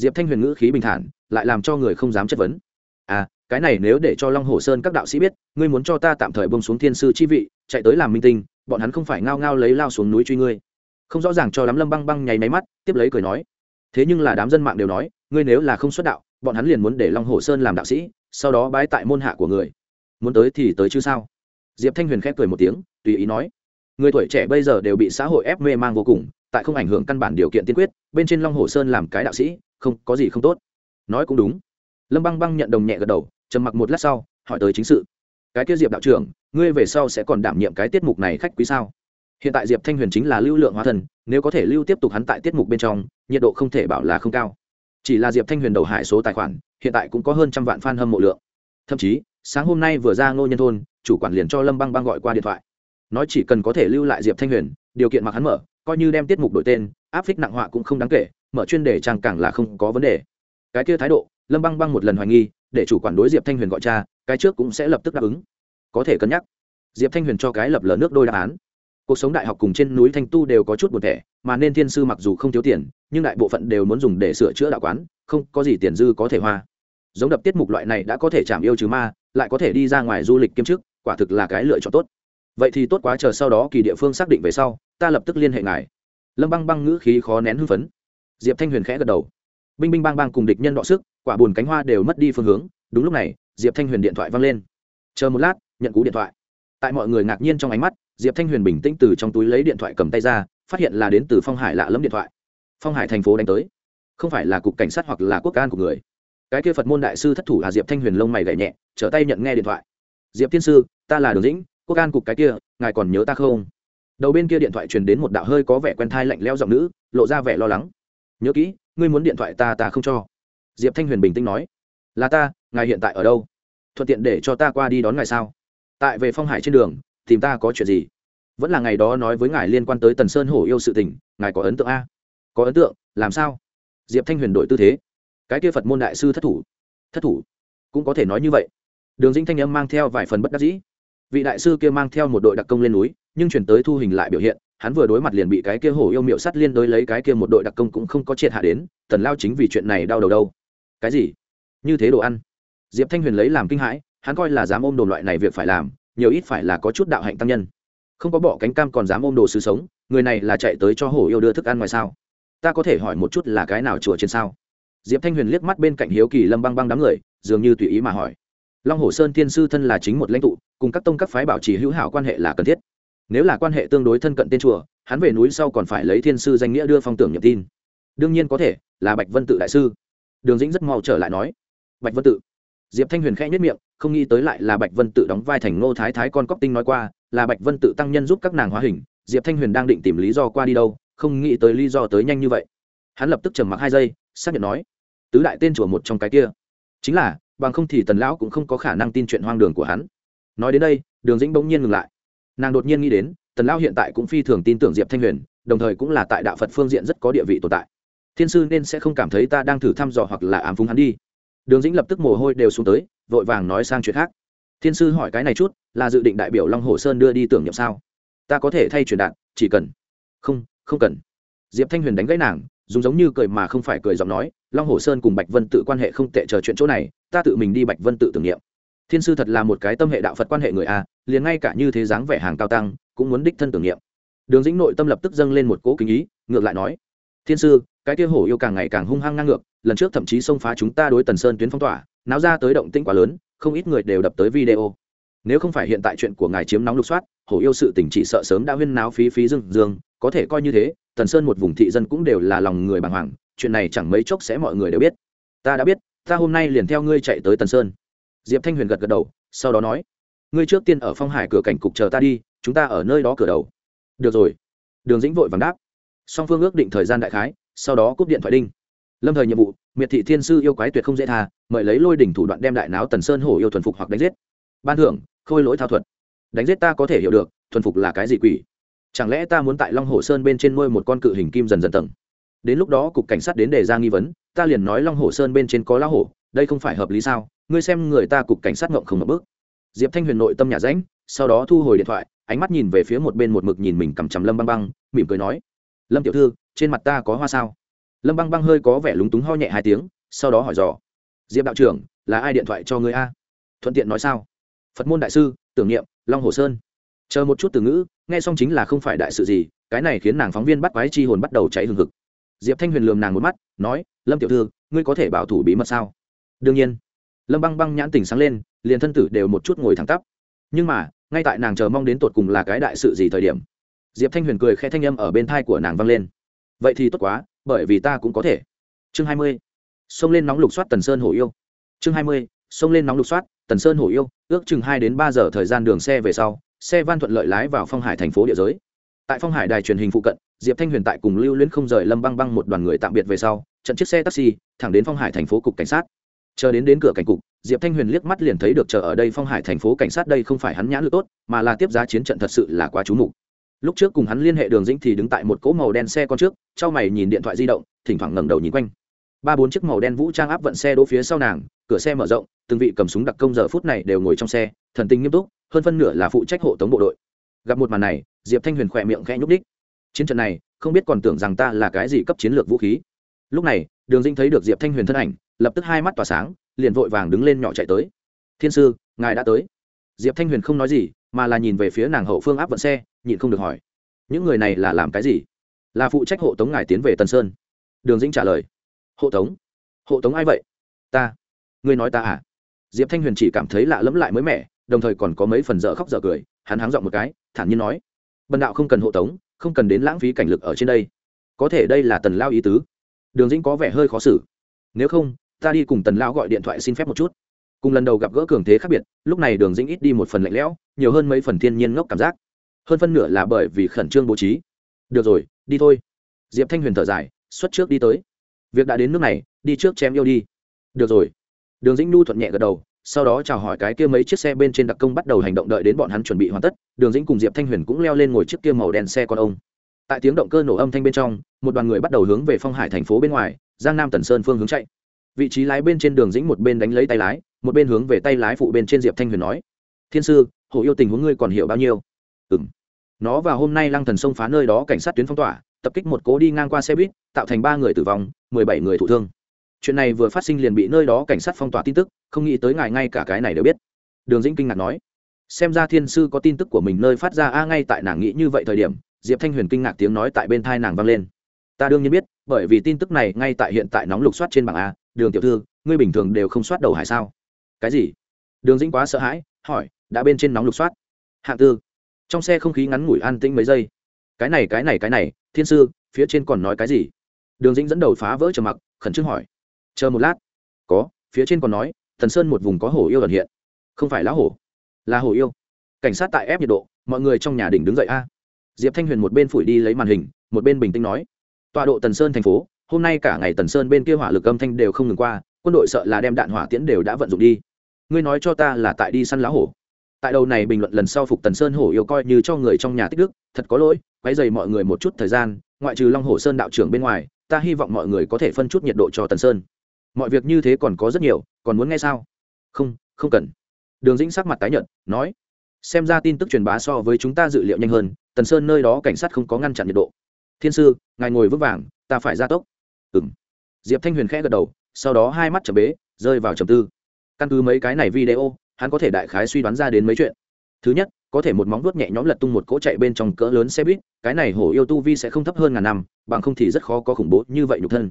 diệp thanh huyền ngữ khí bình thản, lại làm cho người không dám chất vấn. À cái này nếu để cho long hồ sơn các đạo sĩ biết, ngươi muốn cho ta tạm thời bông xuống thiên sư chi vị, chạy tới làm minh tinh, bọn hắn không phải ngao ngao lấy lao xuống núi truy ngươi. Không rõ ràng cho đám lâm băng băng nháy máy mắt, tiếp lấy cười nói. Thế nhưng là đám dân mạng đều nói, ngươi nếu là không xuất đạo, bọn hắn liền muốn để long hồ sơn làm đạo sĩ, sau đó bái tại môn hạ của người. Muốn tới thì tới chứ sao? Diệp thanh huyền khép cười một tiếng, tùy ý nói. Người tuổi trẻ bây giờ đều bị xã hội ép mê mang vô cùng, tại không ảnh hưởng căn bản điều kiện tiên quyết, bên trên long hồ sơn làm cái đạo sĩ không, có gì không tốt. Nói cũng đúng. Lâm băng băng nhận đồng nhẹ gật đầu, trầm mặc một lát sau, hỏi tới chính sự. Cái kia diệp đạo trưởng, ngươi về sau sẽ còn đảm nhiệm cái tiết mục này khách quý sao? Hiện tại diệp thanh huyền chính là lưu lượng hóa thần, nếu có thể lưu tiếp tục hắn tại tiết mục bên trong, nhiệt độ không thể bảo là không cao. Chỉ là diệp thanh huyền đầu hải số tài khoản, hiện tại cũng có hơn trăm vạn f a n hâm mộ lượng. Thậm chí, sáng hôm nay vừa ra ngô nhân thôn, chủ quản liền cho lâm băng băng gọi qua điện thoại. Nói chỉ cần có thể lưu lại diệp thanh huyền, điều kiện mặc hắn mở, coi như đem tiết mục đổi tên, áp phích nặng họa cũng không đáng kể mở chuyên đề trang càng là không có vấn đề. Cái kia thái độ, lâm băng băng một lần hoài nghi, để chủ quản đối diệp thanh huyền gọi cha, cái trước cũng sẽ lập tức đáp ứng. Có thể cân nhắc. Diệp thanh huyền cho cái lập lờ nước đôi đáp án. Cuộc sống đại học cùng trên núi thanh tu đều có chút buồn thẻ, mà nên thiên sư mặc dù không thiếu tiền, nhưng đại bộ phận đều muốn dùng để sửa chữa đạo quán, không có gì tiền dư có thể hoa. Giống đập tiết mục loại này đã có thể chạm yêu chứ ma, lại có thể đi ra ngoài du lịch kiêm chức, quả thực là cái lựa chọn tốt. Vậy thì tốt quá, chờ sau đó kỳ địa phương xác định về sau, ta lập tức liên hệ ngài. Lâm băng băng ngữ khí khó nén hưng phấn diệp thanh huyền khẽ gật đầu. Binh binh bang bang cùng địch nhân đọ sức, quả bùn cánh hoa đều mất đi phương hướng. Đúng lúc này, diệp thanh huyền điện thoại văng lên. Chờ một lát, nhận cú điện thoại. Tại mọi người ngạc nhiên trong ánh mắt, diệp thanh huyền bình tĩnh từ trong túi lấy điện thoại cầm tay ra, phát hiện là đến từ phong hải lạ lẫm điện thoại. Phong hải thành phố đánh tới. Không phải là cục cảnh sát hoặc là quốc an của người. Cái kia phật môn đại sư thất thủ à diệp thanh huyền lông mày gảy nhẹ, trở tay nhận nghe điện thoại. Diệp thiên sư, ta là đường dĩnh, quốc an cục cái kia, ngài còn nhớ ta không? Đầu bên kia điện thoại truyền đến một đạo hơi có vẻ quen thai lạnh leo giọng nữ, lộ ra vẻ lo lắng nhớ kỹ, ngươi muốn điện thoại ta ta không cho. Diệp thanh huyền bình tĩnh nói, là ta, ngài hiện tại ở đâu? Thuận tiện để cho ta qua đi đón ngài sao? Tại về phong hải trên đường, tìm ta có chuyện gì? Vẫn là ngày đó nói với ngài liên quan tới tần sơn hổ yêu sự tình, ngài có ấn tượng a? Có ấn tượng, làm sao? Diệp thanh huyền đổi tư thế. Cái kia phật môn đại sư thất thủ. Thất thủ? Cũng có thể nói như vậy. Đường dinh thanh âm mang theo vài phần bất đắc dĩ. Vị đại sư kia mang theo một đội đặc công lên núi nhưng chuyển tới thu hình lại biểu hiện, hắn vừa đối mặt liền bị cái kia hổ yêu miệu sắt liên đối lấy cái kia một đội đặc công cũng không có triệt hạ đến, tần lao chính vì chuyện này đau đầu đâu. Cái gì? Như thế đồ ăn? Diệp thanh huyền lấy làm kinh hãi, hắn coi là dám ôm đồ loại này việc phải làm, nhiều ít phải là có chút đạo hạnh tăng nhân. Không có bỏ cánh cam còn dám ôm đồ sứ sống, người này là chạy tới cho hổ yêu đưa thức ăn ngoài sao? Ta có thể hỏi một chút là cái nào chùa trên sao? Diệp thanh huyền liếc mắt bên cạnh hiếu kỳ lâm băng băng đám người, dường như tùy ý mà hỏi. Long hồ sơn Thiên sư thân là chính một lãnh tụ, cùng các tông các phái bảo trì hữu hảo quan hệ là cần thiết nếu là quan hệ tương đối thân cận tên chùa, hắn về núi sau còn phải lấy thiên sư danh nghĩa đưa phong tưởng nhập tin. Đương nhiên có thể, là bạch vân tự đại sư. Đường dĩnh rất mau trở lại nói, bạch vân tự. Diệp thanh huyền khẽ nhất miệng, không nghĩ tới lại là bạch vân tự đóng vai thành ngô thái thái con cóc tinh nói qua, là bạch vân tự tăng nhân giúp các nàng hóa hình. Diệp thanh huyền đang định tìm lý do qua đi đâu, không nghĩ tới lý do tới nhanh như vậy. Hắn lập tức trầm mặc hai giây, xác nhận nói, tứ đại tên chùa một trong cái kia. Chính là, bằng không thì tần lão cũng không có khả năng tin chuyện hoang đường của hắn. Nói đến đây, đường dĩnh bỗng nhiên ngừng lại nàng đột nhiên nghĩ đến, tần lao hiện tại cũng phi thường tin tưởng diệp thanh huyền, đồng thời cũng là tại đạo phật phương diện rất có địa vị tồn tại. Thiên sư nên sẽ không cảm thấy ta đang thử thăm dò hoặc là ám phúng hắn đi. Đường dĩnh lập tức mồ hôi đều xuống tới, vội vàng nói sang chuyện khác. Thiên sư hỏi cái này chút, là dự định đại biểu long hồ sơn đưa đi tưởng nhậm sao? Ta có thể thay truyền đạt, chỉ cần. Không không cần. Diệp thanh huyền đánh gãy nàng, dùng giống như cười mà không phải cười giọng nói, long hồ sơn cùng bạch vân tự quan hệ không tệ chờ chuyện chỗ này, ta tự mình đi bạch vân tự tưởng niệm thiên sư thật là một cái tâm hệ đạo phật quan hệ người a, liền ngay cả như thế dáng vẻ hàng cao tăng, cũng muốn đích thân tưởng niệm. Đường dĩnh nội tâm lập tức dâng lên một cỗ kính ý, ngược lại nói, thiên sư, cái kia hổ yêu càng ngày càng hung hăng ngang ngược, lần trước thậm chí xông phá chúng ta đối tần sơn tuyến phong tỏa, náo ra tới động tĩnh quá lớn, không ít người đều đập tới video. Nếu không phải hiện tại chuyện của ngài chiếm nóng lục soát, hổ yêu sự tỉnh chỉ sợ sớm đã huyên náo phí phí dương dương có thể coi như thế, tần sơn một vùng thị dân cũng đều là lòng người bàng hoàng, chuyện này chẳng mấy chốc sẽ mọi người đều biết. Ta đã biết, ta hôm nay liền theo ngươi chạy tới tần sơn diệp thanh huyền gật gật đầu, sau đó nói, ngươi trước tiên ở phong hải cửa cảnh cục chờ ta đi, chúng ta ở nơi đó cửa đầu. Được rồi. Đường dĩnh vội vàng đáp. Song phương ước định thời gian đại khái, sau đó cúp điện thoại đinh. Lâm thời nhiệm vụ, miệt thị thiên sư yêu quái tuyệt không dễ tha, mời lấy lôi đỉnh thủ đoạn đem đại náo tần sơn hổ yêu thuần phục hoặc đánh giết. Ban thưởng, khôi lỗi thao thuật. Đánh giết ta có thể hiểu được, thuần phục là cái gì quỷ? Chẳng lẽ ta muốn tại long hồ sơn bên trên nuôi một con cự hình kim dần dần tầng? Đến lúc đó cục cảnh sát đến đề ra nghi vấn, ta liền nói long hồ sơn bên trên có lão hổ, đây không phải hợp lý sao? Ngươi xem người ta cục cảnh sát ngộng không một bước. Diệp thanh huyền nội tâm nhà ránh sau đó thu hồi điện thoại, ánh mắt nhìn về phía một bên một mực nhìn mình cầm chằm lâm băng băng, mỉm cười nói, lâm tiểu thư, trên mặt ta có hoa sao? Lâm băng băng hơi có vẻ lúng túng ho nhẹ hai tiếng, sau đó hỏi dò, diệp đạo trưởng, là ai điện thoại cho người a? Thuận tiện nói sao? Phật môn đại sư, tưởng niệm, long hồ sơn. Chờ một chút từ ngữ, nghe xong chính là không phải đại sự gì, cái này khiến nàng phóng viên bắt quái chi hồn bắt đầu cháy hừng hực. Diệp thanh huyền lườm nàng một mắt, nói, lâm tiểu thư, ngươi có thể bảo thủ bí mật sao? Đương nhiên lâm băng băng nhãn tình sáng lên, liền thân tử đều một chút ngồi thẳng tắp. Nhưng mà, ngay tại nàng chờ mong đến tột cùng là cái đại sự gì thời điểm, diệp thanh huyền cười khẽ thanh âm ở bên thai của nàng vang lên. Vậy thì tốt quá, bởi vì ta cũng có thể. Chương hai mươi. Xông lên nóng lục soát tần sơn hổ yêu. Chương hai mươi. Xông lên nóng lục soát tần sơn hổ yêu, ước chừng hai đến ba giờ thời gian đường xe về sau, xe van thuận lợi lái vào phong hải thành phố địa giới. Tại phong hải đài truyền hình phụ cận, diệp thanh huyền tại cùng lưu luyến không rời lâm băng băng một đoàn người tạm biệt về sau, trận chiếc xe taxi thẳng đến phong hải thành phố cục cảnh sát chờ đến đến cửa cảnh cục, diệp thanh huyền liếc mắt liền thấy được chờ ở đây phong hải thành phố cảnh sát đây không phải hắn nhãn lực tốt, mà là tiếp giá chiến trận thật sự là quá trú mục. Lúc trước cùng hắn liên hệ đường dĩnh thì đứng tại một cỗ màu đen xe con trước, trao mày nhìn điện thoại di động, thỉnh thoảng ngẩng đầu nhìn quanh. Ba bốn chiếc màu đen vũ trang áp vận xe đỗ phía sau nàng, cửa xe mở rộng, từng vị cầm súng đặc công giờ phút này đều ngồi trong xe, thần tình nghiêm túc, hơn phân nửa là phụ trách hộ tống bộ đội. Gặp một màn này, diệp thanh huyền khỏe miệng khẽ nhúc đích chiến trận này, không biết còn tưởng rằng ta là cái gì cấp chiến lược vũ khí. Lúc này, đường dinh thấy được diệp thanh huyền thân ảnh lập tức hai mắt tỏa sáng, liền vội vàng đứng lên nhỏ chạy tới. Thiên sư, ngài đã tới. Diệp thanh huyền không nói gì, mà là nhìn về phía nàng hậu phương áp vận xe, nhịn không được hỏi, những người này là làm cái gì? Là phụ trách hộ tống ngài tiến về tân sơn. Đường dĩnh trả lời, hộ tống? Hộ tống ai vậy? Ta. Ngươi nói ta à? Diệp thanh huyền chỉ cảm thấy lạ lẫm lại mới mẻ, đồng thời còn có mấy phần dở khóc dở cười, hắn háng giọng một cái, thản nhiên nói, bần đạo không cần hộ tống, không cần đến lãng phí cảnh lực ở trên đây. Có thể đây là tần lao ý tứ. Đường dĩnh có vẻ hơi khó xử, nếu không ta đi cùng tần lao gọi điện thoại xin phép một chút. Cùng lần đầu gặp gỡ cường thế khác biệt, lúc này đường dĩnh ít đi một phần lạnh lẽo, nhiều hơn mấy phần thiên nhiên ngốc cảm giác. Hơn phân nửa là bởi vì khẩn trương bố trí. Được rồi, đi thôi. Diệp thanh huyền thở dài, xuất trước đi tới. Việc đã đến nước này, đi trước chém yêu đi. Được rồi. Đường dĩnh nu thuận nhẹ gật đầu, sau đó chào hỏi cái kia mấy chiếc xe bên trên đặc công bắt đầu hành động đợi đến bọn hắn chuẩn bị hoàn tất. Đường dĩnh cùng diệp thanh huyền cũng leo lên ngồi chiếc kia màu đen xe con ông. Tại tiếng động cơ nổ âm thanh bên trong, một đoàn người bắt đầu hướng về phong hải thành phố bên ngoài, giang nam tần sơn phương hướng chạy vị trí lái bên trên đường dĩnh một bên đánh lấy tay lái, một bên hướng về tay lái phụ bên trên diệp thanh huyền nói, thiên sư hồ yêu tình huống ngươi còn hiểu bao nhiêu? Ừ m nó vào hôm nay lăng thần sông phá nơi đó cảnh sát tuyến phong tỏa, tập kích một cố đi ngang qua xe buýt, tạo thành ba người tử vong, mười bảy người thụ thương. Chuyện này vừa phát sinh liền bị nơi đó cảnh sát phong tỏa tin tức, không nghĩ tới ngài ngay cả cái này đều biết. Đường dĩnh kinh ngạc nói, xem ra thiên sư có tin tức của mình nơi phát ra a, ngay tại nàng nghĩ như vậy thời điểm. Diệp thanh huyền kinh ngạc tiếng nói tại bên thai nàng vang lên. Ta đương nhiên biết, bởi vì tin tức này ngay tại hiện tại nóng lục soát trên bảng a đường tiểu thư, ngươi bình thường đều không soát đầu hải sao? Cái gì? Đường dĩnh quá sợ hãi, hỏi, đã bên trên nóng lục soát. Hạng tư, trong xe không khí ngắn ngủi an tĩnh mấy giây. Cái này cái này cái này, thiên sư, phía trên còn nói cái gì? Đường dĩnh dẫn đầu phá vỡ trầm mặc, khẩn trương hỏi. Chờ một lát. Có, phía trên còn nói, thần sơn một vùng có hổ yêu ẩn hiện. Không phải lá hổ. Là hổ yêu. Cảnh sát tại ép nhiệt độ, mọi người trong nhà đỉnh đứng dậy a. Diệp thanh huyền một bên phủi đi lấy màn hình, một bên bình tĩnh nói. Tọa độ tần sơn thành phố hôm nay cả ngày tần sơn bên kia hỏa lực âm thanh đều không ngừng qua, quân đội sợ là đem đạn hỏa tiễn đều đã vận dụng đi. Ngươi nói cho ta là tại đi săn lá hổ. Tại đầu này bình luận lần sau phục tần sơn hổ yêu coi như cho người trong nhà tích đức, thật có lỗi, quấy dày mọi người một chút thời gian, ngoại trừ long hồ sơn đạo trưởng bên ngoài, ta hy vọng mọi người có thể phân chút nhiệt độ cho tần sơn. Mọi việc như thế còn có rất nhiều, còn muốn nghe sao? Không không cần. Đường dĩnh sắc mặt tái nhợt, nói, xem ra tin tức truyền bá so với chúng ta dự liệu nhanh hơn, tần sơn nơi đó cảnh sát không có ngăn chặn nhiệt độ. Thiên sư, ngài ngồi vững vàng, ta phải ra tốc ừ m diệp thanh huyền khẽ gật đầu, sau đó hai mắt chầm bế, rơi vào trầm tư. Căn cứ mấy cái này video, hắn có thể đại khái suy đoán ra đến mấy chuyện. Thứ nhất, có thể một móng vuốt nhẹ nhõm lật tung một cỗ chạy bên trong cỡ lớn xe buýt, cái này hổ yêu tu vi sẽ không thấp hơn ngàn năm, bằng không thì rất khó có khủng bố như vậy nhục thân.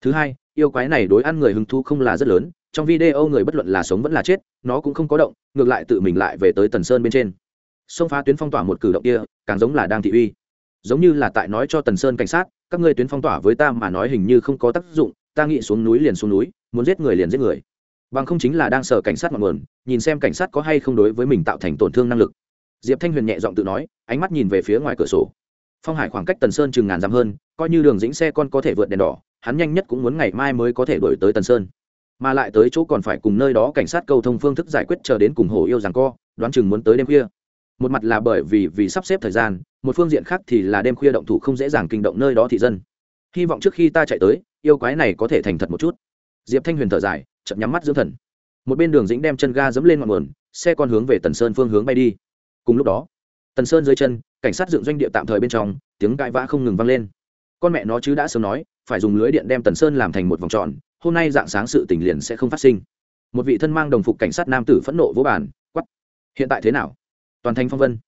Thứ hai, yêu quái này đối ăn người hứng thú không là rất lớn, trong video người bất luận là sống vẫn là chết, nó cũng không có động, ngược lại tự mình lại về tới tần sơn bên trên. Xông phá tuyến phong tỏa một cử động kia, càng giống là đang thị uy giống như là tại nói cho tần sơn cảnh sát, các ngươi tuyến phong tỏa với ta mà nói hình như không có tác dụng, ta nghĩ xuống núi liền xuống núi, muốn giết người liền giết người. Bằng không chính là đang sợ cảnh sát ngọn nguồn, nhìn xem cảnh sát có hay không đối với mình tạo thành tổn thương năng lực. Diệp thanh huyền nhẹ giọng tự nói, ánh mắt nhìn về phía ngoài cửa sổ. Phong hải khoảng cách tần sơn chừng ngàn dặm hơn, coi như đường dĩnh xe con có thể vượt đèn đỏ, hắn nhanh nhất cũng muốn ngày mai mới có thể đổi tới tần sơn. Mà lại tới chỗ còn phải cùng nơi đó cảnh sát cầu thông phương thức giải quyết chờ đến cùng hồ yêu rằng co, đoán chừng muốn tới đêm khuya một mặt là bởi vì vì sắp xếp thời gian một phương diện khác thì là đêm khuya động thủ không dễ dàng kinh động nơi đó thị dân. Hy vọng trước khi ta chạy tới yêu quái này có thể thành thật một chút. Diệp thanh huyền thở dài chậm nhắm mắt dưỡng thần. Một bên đường dĩnh đem chân ga dẫm lên ngọn nguồn xe con hướng về tần sơn phương hướng bay đi. Cùng lúc đó tần sơn dưới chân cảnh sát dựng doanh địa tạm thời bên trong tiếng cãi vã không ngừng vang lên. Con mẹ nó chứ đã sớm nói phải dùng lưới điện đem tần sơn làm thành một vòng tròn hôm nay dạng sáng sự tình liền sẽ không phát sinh. Một vị thân mang đồng phục cảnh sát nam tử phẫn nộ vỗ bàn, quắp hiện tại thế nào? Toàn thành phong vân.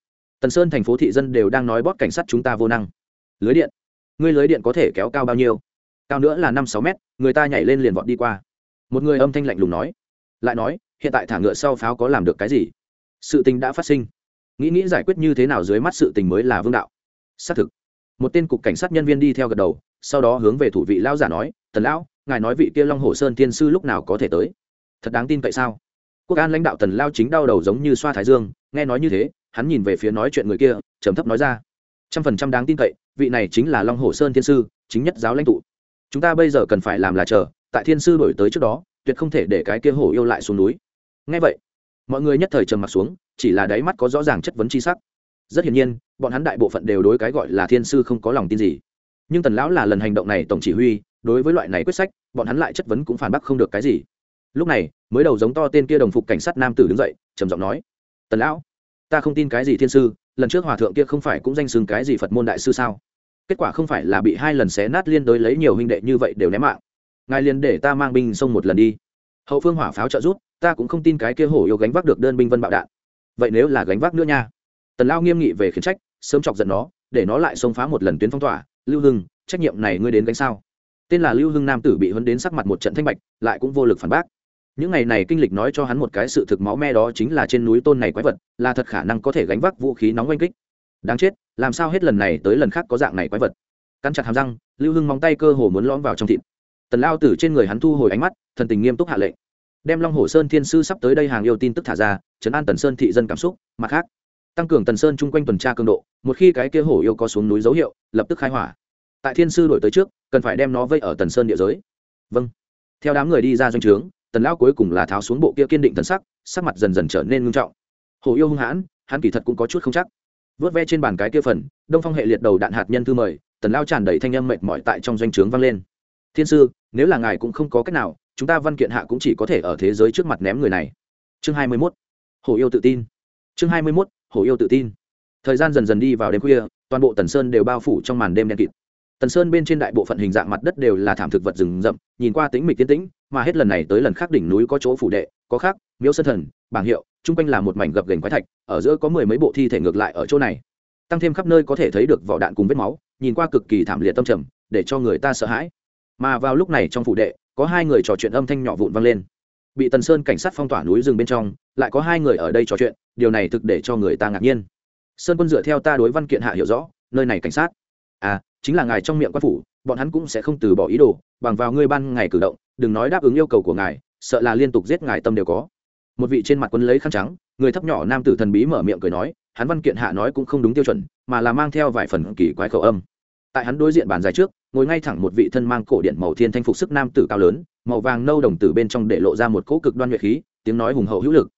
Tần sơn thành phố thị dân đều đang nói bót cảnh sát chúng ta vô năng. Lưới điện, ngươi lưới điện có thể kéo cao bao nhiêu? Cao nữa là năm sáu mét, người ta nhảy lên liền vọt đi qua. Một người âm thanh lạnh lùng nói, lại nói, hiện tại thả ngựa sau pháo có làm được cái gì? Sự tình đã phát sinh. Nghĩ nghĩ giải quyết như thế nào dưới mắt sự tình mới là vương đạo. Xác thực, một tên cục cảnh sát nhân viên đi theo gật đầu, sau đó hướng về thủ vị lão giả nói, tần lão, ngài nói vị kia long hồ sơn tiên sư lúc nào có thể tới? Thật đáng tin tại sao? Quốc an lãnh đạo tần lao chính đau đầu giống như xoa thái dương nghe nói như thế, hắn nhìn về phía nói chuyện người kia, trầm thấp nói ra. Trăm phần trăm đáng tin cậy, vị này chính là long hồ sơn thiên sư, chính nhất giáo lãnh tụ. Chúng ta bây giờ cần phải làm là chờ, tại thiên sư đổi tới trước đó, tuyệt không thể để cái kia hổ yêu lại xuống núi. Ngay vậy, mọi người nhất thời trầm mặt xuống, chỉ là đáy mắt có rõ ràng chất vấn c h i sắc. Rất hiển nhiên, bọn hắn đại bộ phận đều đối cái gọi là thiên sư không có lòng tin gì. Nhưng tần lão là lần hành động này tổng chỉ huy, đối với loại này quyết sách, bọn hắn lại chất vấn cũng phản bác không được cái gì. Lúc này, mới đầu giống to tên kia đồng phục cảnh sát nam tử đứng dậy, trầm giọng nói tần lão, ta không tin cái gì thiên sư, lần trước hòa thượng kia không phải cũng danh xưng cái gì phật môn đại sư sao? Kết quả không phải là bị hai lần xé nát liên đối lấy nhiều huynh đệ như vậy đều ném mạng. Ngài liền để ta mang binh xông một lần đi. Hậu phương hỏa pháo trợ rút ta cũng không tin cái kia hổ yêu gánh vác được đơn binh vân bạo đạn. Vậy nếu là gánh vác nữa nha? Tần lao nghiêm nghị về khiển trách, sớm chọc giận nó, để nó lại xông phá một lần tuyến phong tỏa. Lưu hưng, trách nhiệm này ngươi đến gánh sao? Tên là lưu hưng nam tử bị huấn đến sắc mặt một trận thanh bạch, lại cũng vô lực phản bác những ngày này kinh lịch nói cho hắn một cái sự thực máu me đó chính là trên núi tôn này quái vật, là thật khả năng có thể gánh vác vũ khí nóng oanh kích. Đáng chết, làm sao hết lần này tới lần khác có dạng này quái vật? Cắn chặt hàm răng, lưu hưng móng tay cơ hồ muốn lõm vào trong thịt. Tần lao tử trên người hắn thu hồi ánh mắt, thần tình nghiêm túc hạ lệnh. Đem long hồ sơn thiên sư sắp tới đây hàng yêu tin tức thả ra chấn an tần sơn thị dân cảm xúc, mặt khác, tăng cường tần sơn chung quanh tuần tra cường độ, một khi cái kia hổ yêu có xuống núi dấu hiệu, lập tức khai hỏa. Tại thiên sư đổi tới trước, cần phải đem nó vây ở tần sơn địa giới. Vâng. Theo đám người đi ra doanh trướng tần lão cuối cùng là tháo xuống bộ kia kiên định thần sắc sắc mặt dần dần trở nên ngưng trọng. Hổ yêu hung hãn, hắn kỳ thật cũng có chút không chắc. Vớt ve trên bàn cái kia phần, đông phong hệ liệt đầu đạn hạt nhân thư mời, tần lao tràn đầy thanh âm mệt mỏi tại trong doanh trướng vang lên. Thiên sư, nếu là ngài cũng không có cách nào, chúng ta văn kiện hạ cũng chỉ có thể ở thế giới trước mặt ném người này. Chương hai mươi 21. hổ yêu tự tin. Chương hai mươi 21. hổ yêu tự tin. Thời gian dần dần đi vào đêm khuya, toàn bộ tần sơn đều bao phủ trong màn đêm đen kịt tần sơn bên trên đại bộ phận hình dạng mặt đất đều là thảm thực vật rừng rậm, nhìn qua tính mịch tiến tĩnh, mà hết lần này tới lần khác đỉnh núi có chỗ phủ đệ, có khác, miếu sơn thần, bảng hiệu, chung quanh là một mảnh gập gành quái thạch, ở giữa có mười mấy bộ thi thể ngược lại ở chỗ này. Tăng thêm khắp nơi có thể thấy được vỏ đạn cùng vết máu, nhìn qua cực kỳ thảm liệt tâm trầm, để cho người ta sợ hãi. Mà vào lúc này trong phủ đệ, có hai người trò chuyện âm thanh nhỏ vụn vang lên. Bị tần sơn cảnh sát phong tỏa núi rừng bên trong, lại có hai người ở đây trò chuyện, điều này thực để cho người ta ngạc nhiên. Sơn quân dựa theo ta đối văn kiện hạ hiểu rõ, nơi này cảnh sát. À chính là ngài trong miệng quan phủ, bọn hắn cũng sẽ không từ bỏ ý đồ, bằng vào ngươi ban ngày cử động, đừng nói đáp ứng yêu cầu của ngài, sợ là liên tục giết ngài tâm đều có. Một vị trên mặt quân lấy khăn trắng, người thấp nhỏ nam tử thần bí mở miệng cười nói, hắn văn kiện hạ nói cũng không đúng tiêu chuẩn, mà là mang theo vài phần kỳ quái khẩu âm. Tại hắn đối diện bàn dài trước, ngồi ngay thẳng một vị thân mang cổ điện màu thiên thanh phục sức nam tử cao lớn, màu vàng nâu đồng tử bên trong để lộ ra một cỗ cực đoan nhuệ khí, tiếng nói hùng hậu hữu lực.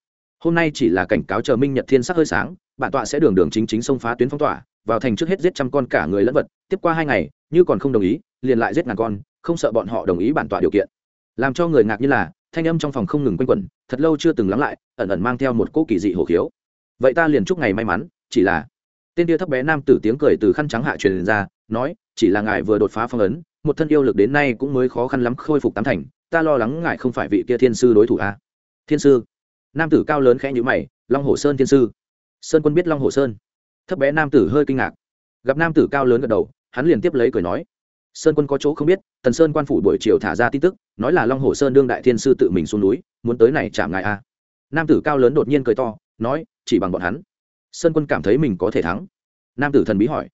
Hôm nay chỉ là cảnh cáo chờ minh nhật thiên sắc hơi sáng bản tọa sẽ đường đường chính chính xông phá tuyến phong tỏa, vào thành trước hết giết trăm con cả người lẫn vật, tiếp qua hai ngày, như còn không đồng ý, liền lại giết ngàn con, không sợ bọn họ đồng ý bản tọa điều kiện. Làm cho người ngạc như là, thanh âm trong phòng không ngừng quanh quẩn, thật lâu chưa từng lắng lại, ẩn ẩn mang theo một cỗ kỳ dị hổ khiếu. Vậy ta liền chúc ngày may mắn, chỉ là tên tia thấp bé nam tử tiếng cười từ khăn trắng hạ truyền ra, nói, chỉ là ngài vừa đột phá phong ấn, một thân yêu lực đến nay cũng mới khó khăn lắm khôi phục tám thành, ta lo lắng ngài không phải vị kia thiên sư đối thủ a à? thiên sư. Nam tử cao lớn khẽ nhữ mày, long hồ sơn thiên sư sơn quân biết long hồ sơn thấp bé nam tử hơi kinh ngạc gặp nam tử cao lớn gật đầu hắn liền tiếp lấy cười nói sơn quân có chỗ không biết tần sơn quan phủ buổi chiều thả ra tin tức nói là long hồ sơn đương đại thiên sư tự mình xuống núi muốn tới này chạm ngài a nam tử cao lớn đột nhiên cười to nói chỉ bằng bọn hắn sơn quân cảm thấy mình có thể thắng nam tử thần bí hỏi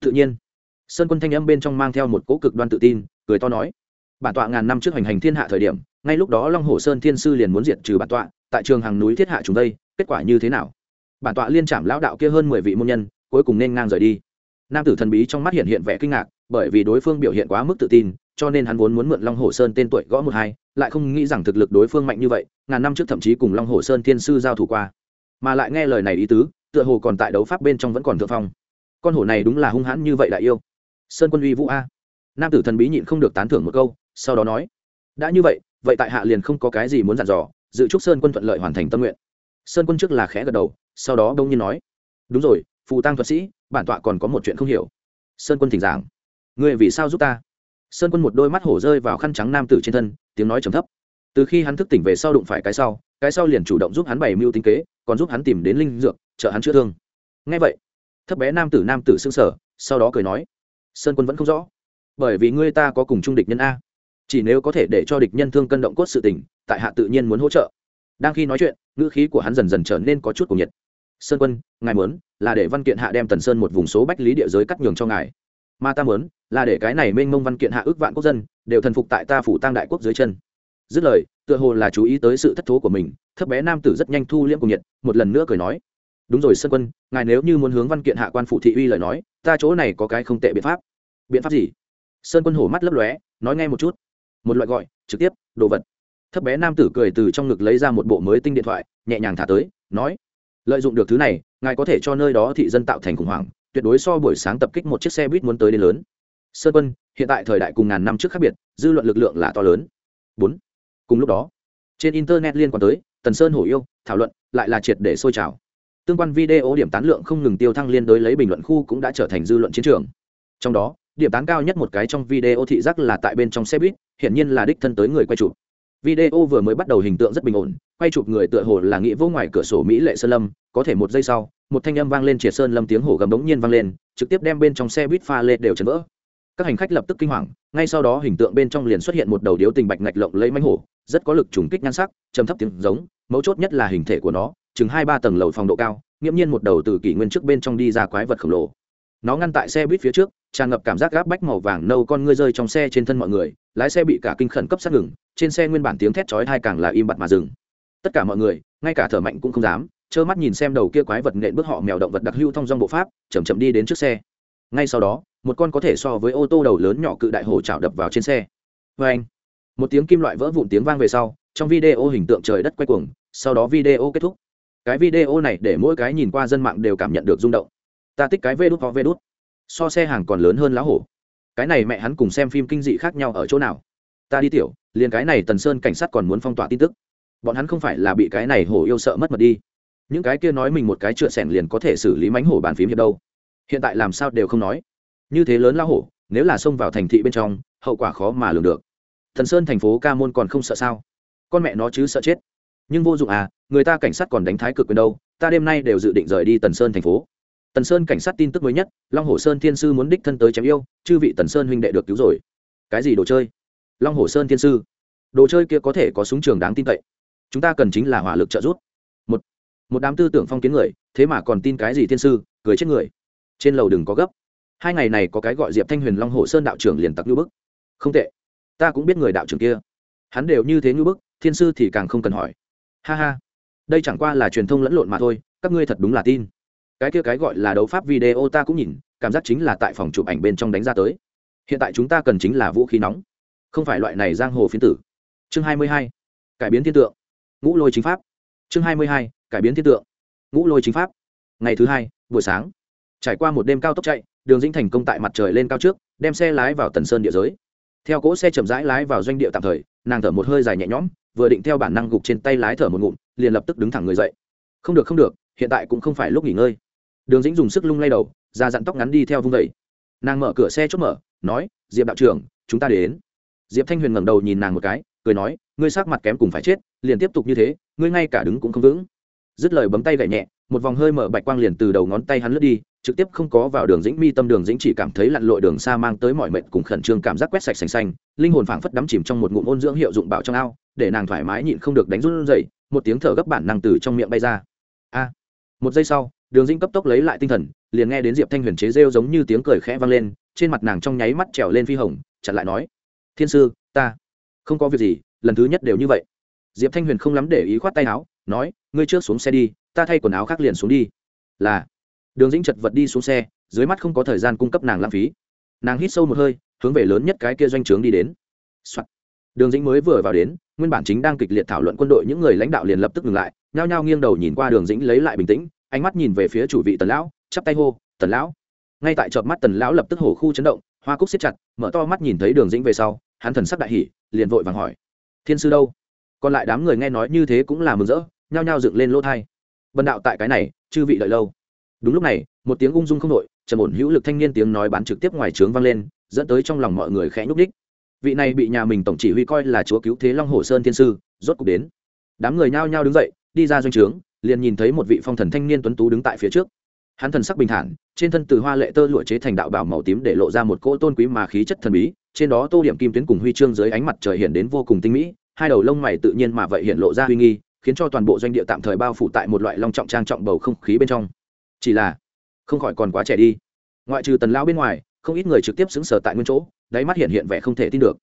tự nhiên sơn quân thanh âm bên trong mang theo một cỗ cực đoan tự tin cười to nói bản tọa ngàn năm trước hành hành thiên hạ thời điểm ngay lúc đó long hồ sơn thiên sư liền muốn diệt trừ bản tọa tại trường hàng núi thiết hạ chúng đây kết quả như thế nào bản tọa liên trảm lão đạo kia hơn mười vị môn nhân, cuối cùng nên ngang rời đi. Nam tử thần bí trong mắt hiện hiện vẻ kinh ngạc, bởi vì đối phương biểu hiện quá mức tự tin, cho nên hắn vốn muốn mượn long hồ sơn tên tuổi gõ một hai, lại không nghĩ rằng thực lực đối phương mạnh như vậy, ngàn năm trước thậm chí cùng long hồ sơn thiên sư giao thủ qua. Mà lại nghe lời này ý tứ, tựa hồ còn tại đấu pháp bên trong vẫn còn thượng phong. Con hổ này đúng là hung hãn như vậy đại yêu. Sơn quân uy vũ a. Nam tử thần bí nhịn không được tán thưởng một câu, sau đó nói, đã như vậy vậy tại hạ liền không có cái gì muốn dặn dò, dự chúc sơn quân thuận lợi hoàn thành tâm nguyện. Sơn quân trước là khẽ gật đầu sau đó đông nhiên nói, đúng rồi, phù tăng thuật sĩ, bản tọa còn có một chuyện không hiểu. Sơn quân thỉnh giảng. Người vì sao giúp ta? Sơn quân một đôi mắt hổ rơi vào khăn trắng nam tử trên thân, tiếng nói trầm thấp. Từ khi hắn thức tỉnh về sau đụng phải cái sau cái sau liền chủ động giúp hắn bày mưu tính kế, còn giúp hắn tìm đến linh dược, trợ hắn chữa thương. Ngay vậy, thấp bé nam tử nam tử xương sở sau đó cười nói, sơn quân vẫn không rõ, bởi vì ngươi ta có cùng chung địch nhân a. Chỉ nếu có thể để cho địch nhân thương cân động cốt sự tình, tại hạ tự nhiên muốn hỗ trợ. Đang khi nói chuyện, ngữ khí của hắn dần dần trở nên có chút cuồng nhiệt sơn quân, ngài muốn, là để văn kiện hạ đem tần sơn một vùng số bách lý địa giới cắt nhường cho ngài. Mà ta muốn, là để cái này mênh mông văn kiện hạ ước vạn quốc dân, đều thần phục tại ta phủ tăng đại quốc dưới chân. Dứt lời, tựa hồ là chú ý tới sự thất thố của mình, thấp bé nam tử rất nhanh thu liễm cùng nhiệt, một lần nữa cười nói. Đúng rồi sơn quân, ngài nếu như muốn hướng văn kiện hạ quan phủ thị uy lời nói, ta chỗ này có cái không tệ biện pháp. Biện pháp gì? Sơn quân hổ mắt lấp lóe, nói ngay một chút. Một loại gọi, trực tiếp, đồ vật. Thấp bé nam tử cười từ trong ngực lấy ra một bộ mới tinh điện thoại, nhẹ nhàng thả tới, nói lợi dụng được thứ này, ngài có thể cho nơi đó thị dân tạo thành khủng hoảng, tuyệt đối so buổi sáng tập kích một chiếc xe buýt muốn tới đến lớn. Sơn quân, hiện tại thời đại cùng ngàn năm trước khác biệt, dư luận lực lượng là to lớn. Bốn. Cùng lúc đó, trên internet liên quan tới, tần sơn hổ yêu, thảo luận, lại là triệt để sôi trào. Tương quan video điểm tán lượng không ngừng tiêu thăng liên đối lấy bình luận khu cũng đã trở thành dư luận chiến trường. Trong đó, điểm tán cao nhất một cái trong video thị giác là tại bên trong xe buýt, hiển nhiên là đích thân tới người quay chụp. Video vừa mới bắt đầu hình tượng rất bình ổn, quay chụp người tựa hồ là nghĩ vô ngoài cửa sổ mỹ lệ sơn lâm có thể một giây sau, một thanh âm vang lên triệt sơn lâm tiếng hổ gầm bỗng nhiên vang lên, trực tiếp đem bên trong xe buýt pha lê đều chấn vỡ. Các hành khách lập tức kinh hoàng, ngay sau đó hình tượng bên trong liền xuất hiện một đầu điếu tình bạch ngạch lộng lấy mánh hổ, rất có lực trùng kích nhan sắc, trầm thấp tiếng giống, mấu chốt nhất là hình thể của nó, chừng hai ba tầng lầu phòng độ cao, nghiễm nhiên một đầu từ kỷ nguyên trước bên trong đi ra quái vật khổng lồ. Nó ngăn tại xe buýt phía trước, tràn ngập cảm giác gáp bách màu vàng nâu con ngươi rơi trong xe trên thân mọi người, lái xe bị cả kinh khẩn cấp sát ngừng, trên xe nguyên bản tiếng thét chói hai càng là im bặt mà dừng. Tất cả mọi người, ngay cả thở mạnh cũng không dám trơ mắt nhìn xem đầu kia quái vật nện bước họ mèo động vật đặc hữu thông dong bộ pháp chầm chậm đi đến trước xe. Ngay sau đó, một con có thể so với ô tô đầu lớn nhỏ cự đại hổ chảo đập vào trên xe. Vê anh, một tiếng kim loại vỡ vụn tiếng vang về sau, trong video hình tượng trời đất quay cuồng, sau đó video kết thúc. Cái video này để mỗi cái nhìn qua dân mạng đều cảm nhận được rung động. Ta thích cái vê đút có vê đút so xe hàng còn lớn hơn lá hổ. Cái này mẹ hắn cùng xem phim kinh dị khác nhau ở chỗ nào? Ta đi tiểu, liền cái này tần sơn cảnh sát còn muốn phong tỏa tin tức. Bọn hắn không phải là bị cái này hổ yêu sợ mất mật đi những cái kia nói mình một cái trượt sẻn liền có thể xử lý mánh hổ bàn phím hiệp đâu. Hiện tại làm sao đều không nói. Như thế lớn lao hổ, nếu là xông vào thành thị bên trong, hậu quả khó mà lường được. Thần sơn thành phố ca môn còn không sợ sao? Con mẹ nó chứ sợ chết. Nhưng vô dụng à người ta cảnh sát còn đánh thái cực quyền đâu, ta đêm nay đều dự định rời đi tần sơn thành phố. Tần sơn cảnh sát tin tức mới nhất, long hồ sơn thiên sư muốn đích thân tới chém yêu, chư vị tần sơn huynh đệ được cứu rồi. Cái gì đồ chơi? Long hồ sơn thiên sư. Đồ chơi kia có thể có súng trường đáng tin cậy. Chúng ta cần chính là hỏa lực trợ giúp một đám tư tưởng phong kiến người, thế mà còn tin cái gì thiên sư, cười chết người. Trên lầu đừng có gấp. Hai ngày này có cái gọi diệp thanh huyền long hồ sơn đạo trưởng liền tặc như bức. Không tệ. Ta cũng biết người đạo trưởng kia. Hắn đều như thế như bức, thiên sư thì càng không cần hỏi. Ha ha. Đây chẳng qua là truyền thông lẫn lộn mà thôi, các ngươi thật đúng là tin. Cái kia cái gọi là đấu pháp video ta cũng nhìn, cảm giác chính là tại phòng chụp ảnh bên trong đánh ra tới. Hiện tại chúng ta cần chính là vũ khí nóng. Không phải loại này giang hồ phiến tử. Chương hai mươi hai. Cải biến thiên tượng. Ngũ lôi chính pháp. Chương hai mươi hai cải biến thiên tượng. Ngũ lôi chính pháp. Ngày thứ hai, buổi sáng. Trải qua một đêm cao tốc chạy, đường dĩnh thành công tại mặt trời lên cao trước, đem xe lái vào tần sơn địa giới. Theo cỗ xe chậm rãi lái vào doanh địa tạm thời, nàng thở một hơi dài nhẹ nhõm, vừa định theo bản năng gục trên tay lái thở một ngụm, liền lập tức đứng thẳng người dậy. Không được không được, hiện tại cũng không phải lúc nghỉ ngơi. Đường dĩnh dùng sức lung lay đầu, ra dặn tóc ngắn đi theo vung vẩy nàng mở cửa xe chốt mở, nói, diệp đạo trưởng, chúng ta đến. Diệp thanh huyền ngẩng đầu nhìn nàng một cái, cười nói, ngươi sắc mặt kém cùng phải chết, liền tiếp tục như thế, ngươi ngay cả đứng cũng không vững dứt lời bấm tay gậy nhẹ, một vòng hơi mở bạch quang liền từ đầu ngón tay hắn lướt đi, trực tiếp không có vào đường dĩnh mi tâm đường dĩnh chỉ cảm thấy lặn lội đường xa mang tới mọi mệnh cùng khẩn trương cảm giác quét sạch sành xanh, linh hồn phảng phất đắm chìm trong một ngụm ôn dưỡng hiệu dụng bảo trong ao, để nàng thoải mái nhịn không được đánh run dậy một tiếng thở gấp bản năng từ trong miệng bay ra. A! Một giây sau, đường dĩnh cấp tốc lấy lại tinh thần, liền nghe đến diệp thanh huyền chế rêu giống như tiếng cười khẽ vang lên, trên mặt nàng trong nháy mắt trèo lên phi hồng, chặn lại nói, thiên sư, ta không có việc gì, lần thứ nhất đều như vậy. Diệp thanh huyền không lắm để ý khoát tay áo nói, ngươi trước xuống xe đi, ta thay quần áo khác liền xuống đi. Là. Đường dĩnh chật vật đi xuống xe, dưới mắt không có thời gian cung cấp nàng lãng phí. Nàng hít sâu một hơi, hướng về lớn nhất cái kia doanh trướng đi đến、Soạn. đường dĩnh mới vừa vào đến, nguyên bản chính đang kịch liệt thảo luận quân đội những người lãnh đạo liền lập tức ngừng lại, nhao nhao nghiêng đầu nhìn qua đường dĩnh lấy lại bình tĩnh, ánh mắt nhìn về phía chủ vị tần lão, chắp tay hô, tần lão. Ngay tại chợp mắt tần lão lập tức hổ khu chấn động, hoa cúc siết chặt, mở to mắt nhìn thấy đường dĩnh về sau, hắn thần sắc đại hỉ, liền vội vàng hỏi, thiên sư đâu? Còn lại đám người nghe nói như thế cũng là mừng rỡ nhao nhao dựng lên lỗ thai. Bần đạo tại cái này, chư vị đợi lâu. Đúng lúc này, một tiếng ung dung không đội, trầm ổn hữu lực thanh niên tiếng nói bán trực tiếp ngoài trướng vang lên, dẫn tới trong lòng mọi người khẽ nhúc đích vị này bị nhà mình tổng chỉ huy coi là chúa cứu thế long hồ sơn thiên sư, rốt cục đến. Đám người nhao nhao đứng dậy, đi ra doanh trướng, liền nhìn thấy một vị phong thần thanh niên tuấn tú đứng tại phía trước. Hắn thần sắc bình thản, trên thân từ hoa lệ tơ lụa chế thành đạo bảo màu tím để lộ ra một cỗ tôn quý mà khí chất thần bí, trên đó tô điểm kim tuyến cùng huy chương dưới ánh mặt trời hiện đến vô cùng tinh mỹ, hai đầu lông mày tự nhiên mà vậy hiện lộ ra uy nghi khiến cho toàn bộ doanh địa tạm thời bao phủ tại một loại long trọng trang trọng bầu không khí bên trong. Chỉ là, không khỏi còn quá trẻ đi. Ngoại trừ tần lão bên ngoài, không ít người trực tiếp xứng sở tại nguyên chỗ, đáy mắt hiện hiện vẻ không thể tin được.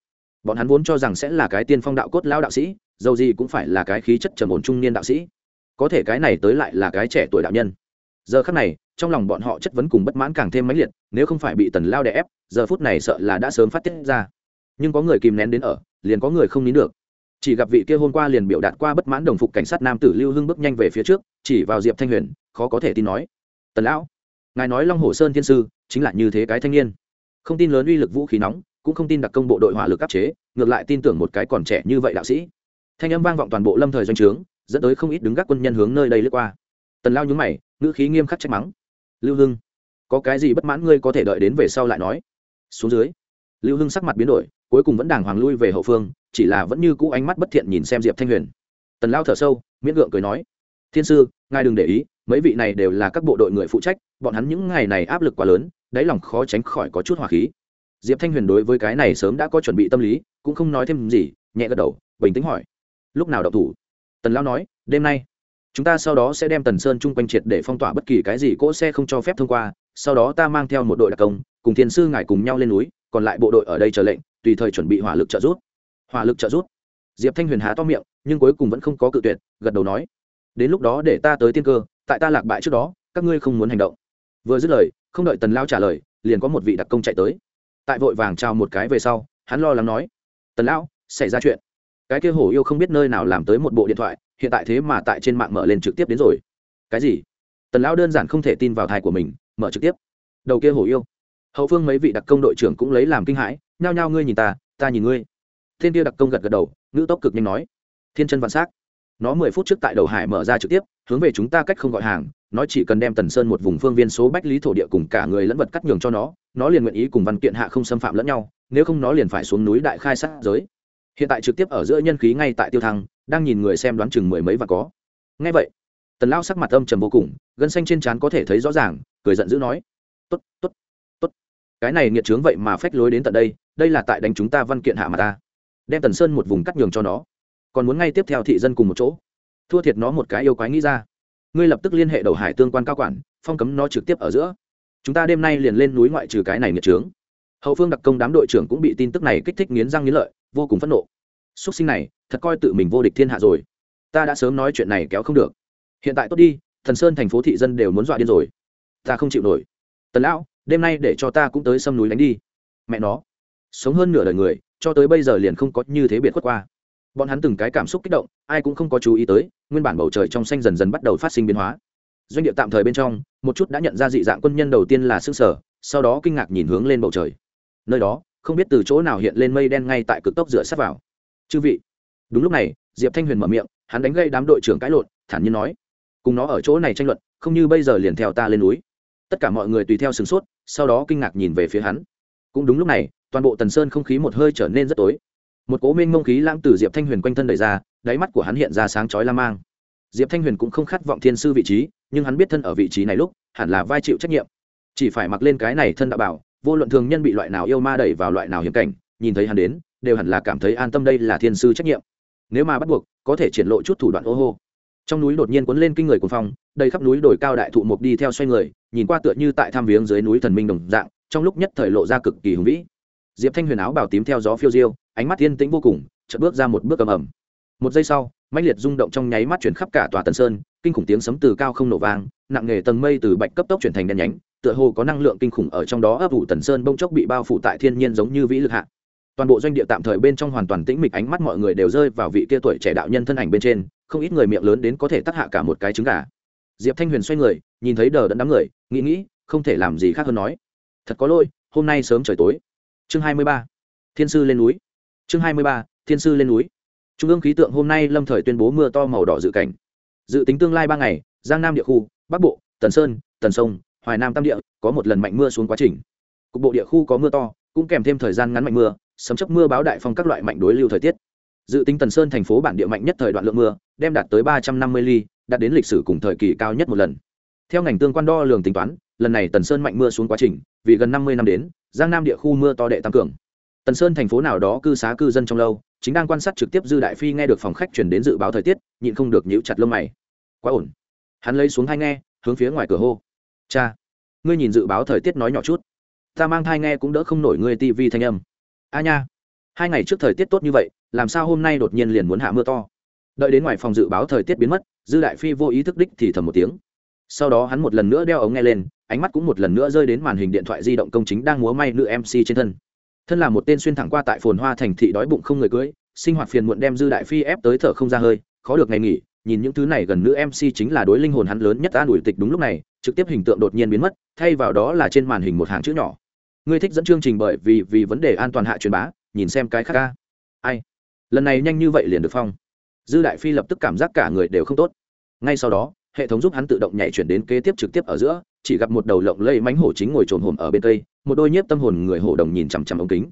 Bọn hắn vốn cho rằng sẽ là cái tiên phong đạo cốt lao đạo sĩ, dầu gì cũng phải là cái khí chất trầm ổn trung niên đạo sĩ. Có thể cái này tới lại là cái trẻ tuổi đạo nhân. Giờ khắc này, trong lòng bọn họ chất vấn cùng bất mãn càng thêm mãnh liệt, nếu không phải bị tần lao đè ép, giờ phút này sợ là đã sớm phát tiết ra. Nhưng có người kìm nén đến ở, liền có người không nín được chỉ gặp vị kia hôm qua liền biểu đạt qua bất mãn đồng phục cảnh sát nam tử lưu hưng bước nhanh về phía trước, chỉ vào diệp thanh huyền, khó có thể tin nói, tần lão, ngài nói long hồ sơn thiên sư chính là như thế cái thanh niên. Không tin lớn uy lực vũ khí nóng, cũng không tin đặc công bộ đội hỏa lực áp chế, ngược lại tin tưởng một cái còn trẻ như vậy đạo sĩ. Thanh âm vang vọng toàn bộ lâm thời doanh trướng, dẫn tới không ít đứng gác quân nhân hướng nơi đây lướt qua. Tần lao nhúng mày, ngữ khí nghiêm khắc trách mắng, lưu hưng, có cái gì bất mãn ngươi có thể đợi đến về sau lại nói? Xuống dưới, lưu hưng sắc mặt biến đổi cuối cùng vẫn đàng hoàng lui về hậu phương, chỉ là vẫn như cũ ánh mắt bất thiện nhìn xem diệp thanh huyền. Tần lao thở sâu, miễn gượng cười nói, thiên sư, ngài đừng để ý, mấy vị này đều là các bộ đội người phụ trách, bọn hắn những ngày này áp lực quá lớn, đáy lòng khó tránh khỏi có chút hỏa khí. Diệp thanh huyền đối với cái này sớm đã có chuẩn bị tâm lý, cũng không nói thêm gì, nhẹ gật đầu, bình tĩnh hỏi, lúc nào đậu thủ? Tần lao nói, đêm nay. Chúng ta sau đó sẽ đem tần sơn chung quanh triệt để phong tỏa bất kỳ cái gì cỗ xe không cho phép thông qua, sau đó ta mang theo một đội đặc công, cùng thiên sư ngài cùng nhau lên núi, còn lại bộ đội ở đây chờ lệnh tùy thời chuẩn bị hỏa lực trợ giúp. Hỏa lực trợ giúp? Diệp thanh huyền há to miệng, nhưng cuối cùng vẫn không có cự tuyệt, gật đầu nói, đến lúc đó để ta tới tiên cơ, tại ta lạc bại trước đó, các ngươi không muốn hành động. Vừa dứt lời, không đợi tần lao trả lời, liền có một vị đặc công chạy tới. Tại vội vàng trao một cái về sau, hắn lo lắng nói, tần lão xảy ra chuyện. Cái kia hổ yêu không biết nơi nào làm tới một bộ điện thoại, hiện tại thế mà tại trên mạng mở lên trực tiếp đến rồi. Cái gì? Tần lão đơn giản không thể tin vào thai của mình, mở trực tiếp. Đầu kia hổ yêu. Hậu phương mấy vị đặc công đội trưởng cũng lấy làm kinh hãi nhao nhao ngươi nhìn ta ta nhìn ngươi. Thiên kia đặc công gật gật đầu, ngữ tốc cực nhanh nói. Thiên chân vạn s á c nó mười phút trước tại đầu hải mở ra trực tiếp, hướng về chúng ta cách không gọi hàng, nó chỉ cần đem tần sơn một vùng phương viên số bách lý thổ địa cùng cả người lẫn vật cắt nhường cho nó nó liền nguyện ý cùng văn kiện hạ không xâm phạm lẫn nhau, nếu không nó liền phải xuống núi đại khai sát giới. Hiện tại trực tiếp ở giữa nhân khí ngay tại tiêu thăng, đang nhìn người xem đoán chừng mười mấy và có. Ngay vậy, tần lao sắc mặt âm trầm vô cùng, gân xanh trên trán có thể thấy rõ ràng, cười giận dữ nói. Tốt tốt tốt. Cái này nghiệt trướng vậy mà phách lối đến tận đây đây là tại đánh chúng ta văn kiện hạ mà ta. Đem tần sơn một vùng cắt nhường cho nó. Còn muốn ngay tiếp theo thị dân cùng một chỗ. Thua thiệt nó một cái yêu quái nghĩ ra. Ngươi lập tức liên hệ đầu hải tương quan cao quản, phong cấm nó trực tiếp ở giữa. Chúng ta đêm nay liền lên núi ngoại trừ cái này nghiệt trướng. Hậu phương đặc công đám đội trưởng cũng bị tin tức này kích thích nghiến răng nghiến lợi, vô cùng phẫn nộ. Xuất sinh này, thật coi tự mình vô địch thiên hạ rồi. Ta đã sớm nói chuyện này kéo không được. Hiện tại tốt đi, thần sơn thành phố thị dân đều muốn dọa điên rồi. Ta không chịu nổi. Tần lão, đêm nay để cho ta cũng tới sâm núi đánh đi. Mẹ nó sống hơn nửa đời người, cho tới bây giờ liền không có như thế biệt khuất qua. Bọn hắn từng cái cảm xúc kích động, ai cũng không có chú ý tới, nguyên bản bầu trời trong xanh dần dần bắt đầu phát sinh biến hóa. Doanh địa tạm thời bên trong, một chút đã nhận ra dị dạng quân nhân đầu tiên là s ư ơ n g sở, sau đó kinh ngạc nhìn hướng lên bầu trời. Nơi đó, không biết từ chỗ nào hiện lên mây đen ngay tại cực tốc rửa sát vào. Chư vị. Đúng lúc này, diệp thanh huyền mở miệng, hắn đánh gây đám đội trưởng cãi lộn, thản nhiên nói, cùng nó ở chỗ này tranh luận, không như bây giờ liền theo ta lên núi. Tất cả mọi người tùy theo sửng sốt, sau đó kinh ngạc nhìn về phía hắn. Cũng đúng lúc này toàn bộ tần sơn không khí một hơi trở nên rất tối. Một cố minh mông khí lãng từ diệp thanh huyền quanh thân đầy ra, đáy mắt của hắn hiện ra sáng chói la mang. Diệp thanh huyền cũng không khát vọng thiên sư vị trí, nhưng hắn biết thân ở vị trí này lúc, hẳn là vai chịu trách nhiệm. Chỉ phải mặc lên cái này thân đã bảo, vô luận thường nhân bị loại nào yêu ma đẩy vào loại nào hiểm cảnh, nhìn thấy hắn đến, đều hẳn là cảm thấy an tâm đây là thiên sư trách nhiệm. Nếu mà bắt buộc, có thể triển lộ chút thủ đoạn ô hô. Trong núi đột nhiên cuốn lên kinh người của phong, đầy khắp núi đồi cao đại thụ mục đi theo xoay người, nhìn qua tựa như tại tham viếng dưới núi thần minh đồng dạng, trong lúc nhất thời lộ ra cực kỳ hùng vĩ diệp thanh huyền áo bảo tím theo gió phiêu diêu, ánh mắt yên tĩnh vô cùng, chợt bước ra một bước ầm ầm. Một giây sau, mãnh liệt rung động trong nháy mắt chuyển khắp cả tòa tần sơn, kinh khủng tiếng sấm từ cao không nổ vang, nặng nghề tầng mây từ bạch cấp tốc chuyển thành đen nhánh, tựa hồ có năng lượng kinh khủng ở trong đó ấp ủ tần sơn bông chốc bị bao phủ tại thiên nhiên giống như vĩ lực hạ. Toàn bộ doanh địa tạm thời bên trong hoàn toàn tĩnh mịch, ánh mắt mọi người đều rơi vào vị kia tuổi trẻ đạo nhân thân ảnh bên trên, không ít người miệng lớn đến có thể tắc hạ cả một cái trứng gà. Diệp thanh huyền xoay người, nhìn thấy đờ đẫn đám người, nghĩ nghĩ, không thể làm gì khác hơn nói. Thật có lỗi, hôm nay sớm trời tối chương hai mươi ba, thiên sư lên núi. Chương hai mươi ba, thiên sư lên núi. Trung ương khí tượng hôm nay lâm thời tuyên bố mưa to màu đỏ dự cảnh. Dự tính tương lai ba ngày, giang nam địa khu, bắc bộ, tần sơn, tần sông, hoài nam tam địa có một lần mạnh mưa xuống quá trình. Cục bộ địa khu có mưa to, cũng kèm thêm thời gian ngắn mạnh mưa, sấm chấp mưa báo đại phong các loại mạnh đối lưu thời tiết. Dự tính tần sơn thành phố bản địa mạnh nhất thời đoạn lượng mưa, đem đạt tới ba trăm năm mươi ly, đạt đến lịch sử cùng thời kỳ cao nhất một lần. Theo ngành tương quan đo lường tính toán, lần này tần sơn mạnh mưa xuống quá trình, vì gần năm mươi năm đến giang nam địa khu mưa to đệ tăng cường. Tần sơn thành phố nào đó cư xá cư dân trong lâu, chính đang quan sát trực tiếp dư đại phi nghe được phòng khách chuyển đến dự báo thời tiết, nhịn không được nhíu chặt lông mày. Quá ổn. Hắn lấy xuống hai nghe, hướng phía ngoài cửa hô. Cha, ngươi nhìn dự báo thời tiết nói nhỏ chút. Ta mang thai nghe cũng đỡ không nổi ngươi tivi thanh âm. A nha, hai ngày trước thời tiết tốt như vậy, làm sao hôm nay đột nhiên liền muốn hạ mưa to? Đợi đến ngoài phòng dự báo thời tiết biến mất, dư đại phi vô ý thức đích thì thầm một tiếng. Sau đó hắn một lần nữa đeo ống nghe lên ánh mắt cũng một lần nữa rơi đến màn hình điện thoại di động công chính đang múa may nữ mc trên thân. Thân là một tên xuyên thẳng qua tại phồn hoa thành thị đói bụng không người cưới, sinh hoạt phiền muộn đem dư đại phi ép tới thở không ra hơi, khó được ngày nghỉ, nhìn những thứ này gần nữ mc chính là đối linh hồn hắn lớn nhất an ủi tịch đúng lúc này, trực tiếp hình tượng đột nhiên biến mất, thay vào đó là trên màn hình một hàng chữ nhỏ. Ngươi thích dẫn chương trình bởi vì vì vấn đề an toàn hạ truyền bá, nhìn xem cái khác ca. Ai? Lần này nhanh như vậy liền được phong. Dư đại phi lập tức cảm giác cả người đều không tốt. Ngay sau đó, hệ thống giúp hắn tự động nhảy chuyển đến kế tiếp trực tiếp ở giữa chỉ gặp một đầu lộng lây mánh hổ chính ngồi trồn hồm ở bên cây một đôi nhiếp tâm hồn người hổ đồng nhìn chằm chằm ống kính.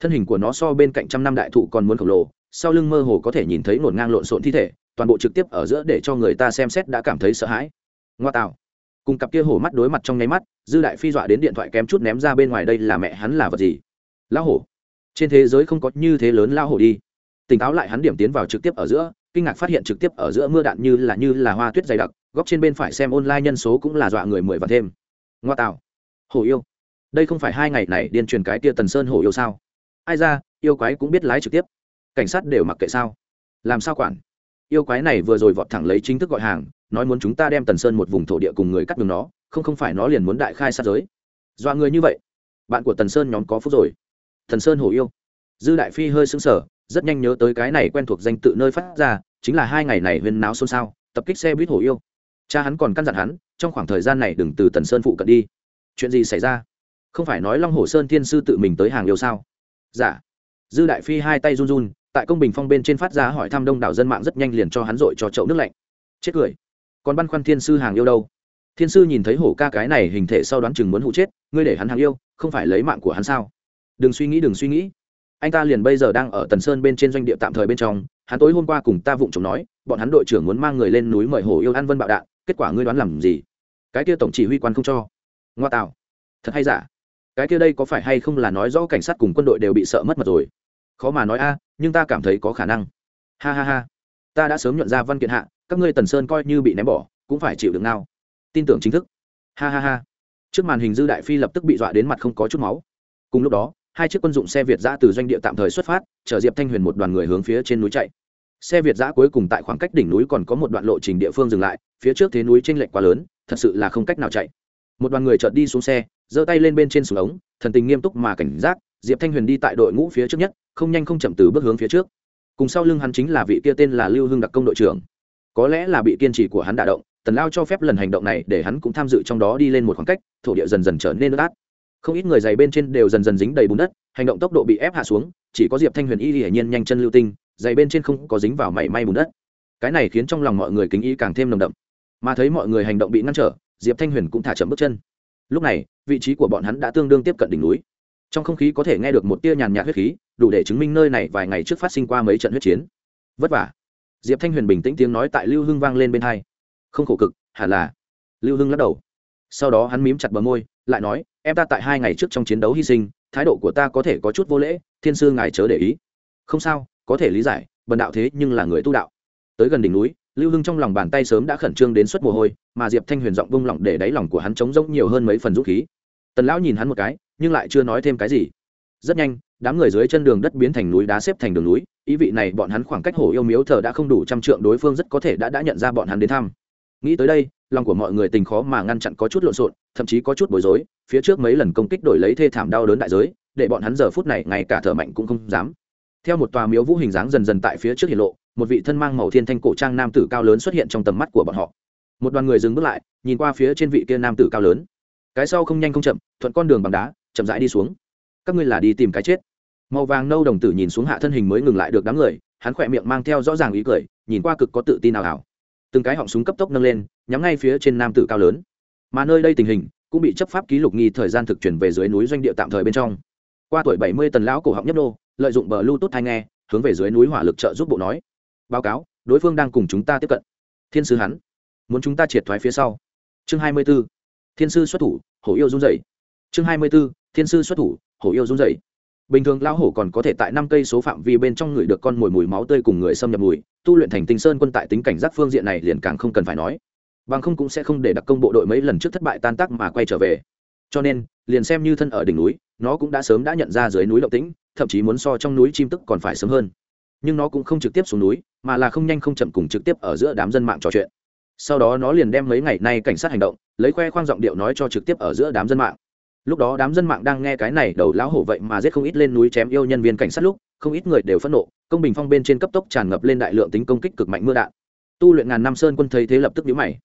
Thân hình của nó so bên cạnh trăm năm đại thụ còn muốn khổng lồ, sau lưng mơ hồ có thể nhìn thấy ngổn ngang lộn xộn thi thể, toàn bộ trực tiếp ở giữa để cho người ta xem xét đã cảm thấy sợ hãi. Ngoa tạo. Cùng cặp kia hổ mắt đối mặt trong nháy mắt, dư đại phi dọa đến điện thoại kém chút ném ra bên ngoài đây là mẹ hắn là vật gì? Lão hổ. Trên thế giới không có như thế lớn lao hổ đi. Tỉnh táo lại hắn điểm tiến vào trực tiếp ở giữa, kinh ngạc phát hiện trực tiếp ở giữa mưa đạn như là như là hoa tuyết dày đặc góc trên bên phải xem online nhân số cũng là dọa người mười và thêm. Ngoa tạo. Hổ yêu. Đây không phải hai ngày này điên truyền cái tia tần sơn hổ yêu sao? Ai ra, yêu quái cũng biết lái trực tiếp. Cảnh sát đều mặc kệ sao? Làm sao quản? Yêu quái này vừa rồi vọt thẳng lấy chính thức gọi hàng, nói muốn chúng ta đem tần sơn một vùng thổ địa cùng người cắt đường nó, không không phải nó liền muốn đại khai sát giới. Dọa người như vậy, bạn của tần sơn nhóm có phúc rồi. Thần sơn hổ yêu. Dư đại phi hơi sững sờ, rất nhanh nhớ tới cái này quen thuộc danh tự nơi phát ra, chính là hai ngày này huyên náo xôn xao, tập kích xe buýt hổ yêu cha hắn còn căn dặn hắn, trong khoảng thời gian này đừng từ tần sơn phụ cận đi. Chuyện gì xảy ra? Không phải nói long hồ sơn thiên sư tự mình tới hàng yêu sao? Dạ. Dư đại phi hai tay run run, tại công bình phong bên trên phát ra hỏi thăm đông đảo dân mạng rất nhanh liền cho hắn dội cho chậu nước lạnh. Chết cười. Còn băn khoăn thiên sư hàng yêu đâu? Thiên sư nhìn thấy hổ ca cái này hình thể sau đoán chừng muốn hụ chết, ngươi để hắn hàng yêu, không phải lấy mạng của hắn sao? Đừng suy nghĩ, đừng suy nghĩ. Anh ta liền bây giờ đang ở tần sơn bên trên doanh địa tạm thời bên trong, hắn tối hôm qua cùng ta vụng chồng nói, bọn hắn đội trưởng muốn mang người lên núi mời hổ yêu an vân bạo đạn kết quả ngươi đoán làm gì? Cái kia tổng chỉ huy quan không cho. Ngoa tạo. Thật hay giả? Cái kia đây có phải hay không là nói rõ cảnh sát cùng quân đội đều bị sợ mất mật rồi? Khó mà nói a, nhưng ta cảm thấy có khả năng. Ha ha ha. Ta đã sớm nhận ra văn kiện hạ, các ngươi tần sơn coi như bị ném bỏ, cũng phải chịu được nào tin tưởng chính thức. Ha ha ha. Trước màn hình dư đại phi lập tức bị dọa đến mặt không có chút máu. Cùng lúc đó, hai chiếc quân dụng xe việt giã từ doanh địa tạm thời xuất phát, chở diệp thanh huyền một đoàn người hướng phía trên núi chạy xe việt giã cuối cùng tại khoảng cách đỉnh núi còn có một đoạn lộ trình địa phương dừng lại, phía trước thế núi tranh lệch quá lớn, thật sự là không cách nào chạy. Một đoàn người chợt đi xuống xe, giơ tay lên bên trên xuống ống, thần tình nghiêm túc mà cảnh giác, diệp thanh huyền đi tại đội ngũ phía trước nhất, không nhanh không chậm từ bước hướng phía trước. Cùng sau lưng hắn chính là vị kia tên là lưu hưng đặc công đội trưởng. Có lẽ là bị kiên trì của hắn đả động, tần lao cho phép lần hành động này để hắn cũng tham dự trong đó đi lên một khoảng cách, thổ địa dần dần trở nên nước át. Không ít người dày bên trên đều dần dần dính đầy bùn đất, hành động tốc độ bị ép hạ xuống, chỉ có diệp thanh huyền y hiển nhiên nhanh chân lưu tinh giày bên trên không có dính vào mảy may bùn đất. Cái này khiến trong lòng mọi người kính ý càng thêm nồng đậm. Mà thấy mọi người hành động bị ngăn trở, diệp thanh huyền cũng thả chậm bước chân. Lúc này, vị trí của bọn hắn đã tương đương tiếp cận đỉnh núi. Trong không khí có thể nghe được một tia nhàn nhạt huyết khí, đủ để chứng minh nơi này vài ngày trước phát sinh qua mấy trận huyết chiến. Vất vả. Diệp thanh huyền bình tĩnh tiếng nói tại lưu hưng vang lên bên hai. Không khổ cực, hẳn là. Lưu hưng lắc đầu. Sau đó hắn mím chặt bờ môi, lại nói, em ta tại hai ngày trước trong chiến đấu hy sinh, thái độ của ta có thể có chút vô lễ, thiên sư ngài chớ để ý. Không sao có thể lý giải, bần đạo thế nhưng là người tu đạo. Tới gần đỉnh núi, lưu hưng trong lòng bàn tay sớm đã khẩn trương đến suất mồ hôi, mà diệp thanh huyền giọng bông lỏng để đáy lòng của hắn trống rỗng nhiều hơn mấy phần dũng khí. Tần lão nhìn hắn một cái, nhưng lại chưa nói thêm cái gì. Rất nhanh, đám người dưới chân đường đất biến thành núi đá xếp thành đường núi, ý vị này bọn hắn khoảng cách hổ yêu miếu thờ đã không đủ trăm trượng, đối phương rất có thể đã đã nhận ra bọn hắn đến thăm. Nghĩ tới đây, lòng của mọi người tình khó mà ngăn chặn có chút lộn xộn, thậm chí có chút bối rối, phía trước mấy lần công kích đổi lấy thê thảm đau đớn đại giới, để bọn hắn giờ phút này ngay cả thở mạnh cũng không dám theo một tòa miếu vũ hình dáng dần dần tại phía trước hiện lộ, một vị thân mang màu thiên thanh cổ trang nam tử cao lớn xuất hiện trong tầm mắt của bọn họ. Một đoàn người dừng bước lại, nhìn qua phía trên vị kia nam tử cao lớn. Cái sau không nhanh không chậm, thuận con đường bằng đá, chậm rãi đi xuống. Các ngươi là đi tìm cái chết. Màu vàng nâu đồng tử nhìn xuống hạ thân hình mới ngừng lại được đám người, hắn khỏe miệng mang theo rõ ràng ý cười, nhìn qua cực có tự tin nào hảo. Từng cái họng súng cấp tốc nâng lên, nhắm ngay phía trên nam tử cao lớn. Mà nơi đây tình hình cũng bị chấp pháp ký lục nghi thời gian thực chuyển về dưới núi doanh địa tạm thời bên trong. Qua tuổi bảy mươi tần lão cổ họng nhấp nô lợi dụng bờ Bluetooth tốt hay nghe, hướng về dưới núi hỏa lực trợ giúp bộ nói. Báo cáo, đối phương đang cùng chúng ta tiếp cận. Thiên sư hắn, muốn chúng ta triệt thoái phía sau. Chương hai mươi b ố thiên sư xuất thủ, hổ yêu run rẩy. Chương hai mươi b ố thiên sư xuất thủ, hổ yêu run rẩy. Bình thường lão hổ còn có thể tại năm cây số phạm vi bên trong người được con mồi mùi máu tươi cùng người xâm nhập mùi, tu luyện thành tinh sơn quân tại tính cảnh giác phương diện này liền càng không cần phải nói. Bằng không cũng sẽ không để đặc công bộ đội mấy lần trước thất bại tan tác mà quay trở về. Cho nên, liền xem như thân ở đỉnh núi, nó cũng đã sớm đã nhận ra dưới núi động tĩnh thậm chí muốn so trong núi chim tức còn phải sớm hơn. Nhưng nó cũng không trực tiếp xuống núi, mà là không nhanh không chậm cùng trực tiếp ở giữa đám dân mạng trò chuyện. Sau đó nó liền đem mấy ngày nay cảnh sát hành động, lấy khoe khoang giọng điệu nói cho trực tiếp ở giữa đám dân mạng. Lúc đó đám dân mạng đang nghe cái này đầu lão hổ vậy mà giết không ít lên núi chém yêu nhân viên cảnh sát lúc, không ít người đều phẫn nộ, công bình phong bên trên cấp tốc tràn ngập lên đại lượng tính công kích cực mạnh mưa đạn. Tu luyện ngàn năm sơn quân thấy thế lập tức nhíu mày.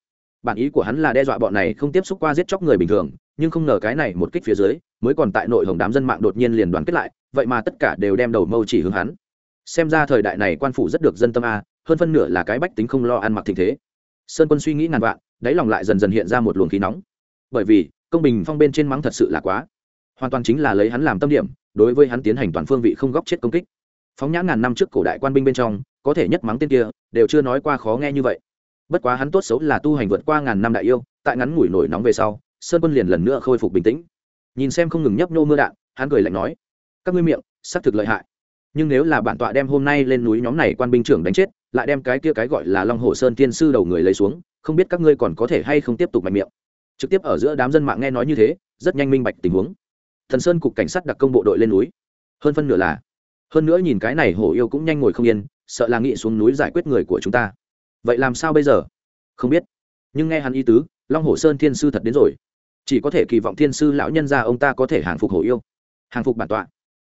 Bản ý của hắn là đe dọa bọn này không tiếp xúc qua giết chóc người bình thường nhưng không ngờ cái này một kích phía dưới, mới còn tại nội hồng đám dân mạng đột nhiên liền đoàn kết lại, vậy mà tất cả đều đem đầu mâu chỉ hướng hắn. Xem ra thời đại này quan phủ rất được dân tâm a, hơn phân nửa là cái bách tính không lo ăn mặc tình thế. Sơn quân suy nghĩ ngàn vạn, đáy lòng lại dần dần hiện ra một luồng khí nóng. Bởi vì, công bình phong bên trên mắng thật sự là quá. Hoàn toàn chính là lấy hắn làm tâm điểm, đối với hắn tiến hành toàn phương vị không góc chết công kích. Phóng nhãn ngàn năm trước cổ đại quan binh bên trong, có thể nhất mắng tên kia, đều chưa nói qua khó nghe như vậy. Bất quá hắn tốt xấu là tu hành vượt qua ngàn năm đại yêu, tại ngắn ngủi nổi nóng về sau sơn quân liền lần nữa khôi phục bình tĩnh. Nhìn xem không ngừng nhấp nhô mưa đạn, hắn cười lạnh nói, các ngươi miệng, xác thực lợi hại. Nhưng nếu là bản tọa đem hôm nay lên núi nhóm này quan binh trưởng đánh chết, lại đem cái kia cái gọi là long hồ sơn tiên sư đầu người lấy xuống, không biết các ngươi còn có thể hay không tiếp tục mạnh miệng. Trực tiếp ở giữa đám dân mạng nghe nói như thế, rất nhanh minh bạch tình huống. Thần sơn cục cảnh sát đặc công bộ đội lên núi. Hơn phân nửa là, hơn nữa nhìn cái này hổ yêu cũng nhanh ngồi không yên, sợ là nghị xuống núi giải quyết người của chúng ta. Vậy làm sao bây giờ? Không biết. Nhưng nghe hắn y tứ, long hồ sơn thiên sư thật đến rồi chỉ có thể kỳ vọng thiên sư lão nhân ra ông ta có thể hàng phục hồ yêu. Hàng phục bản tọa.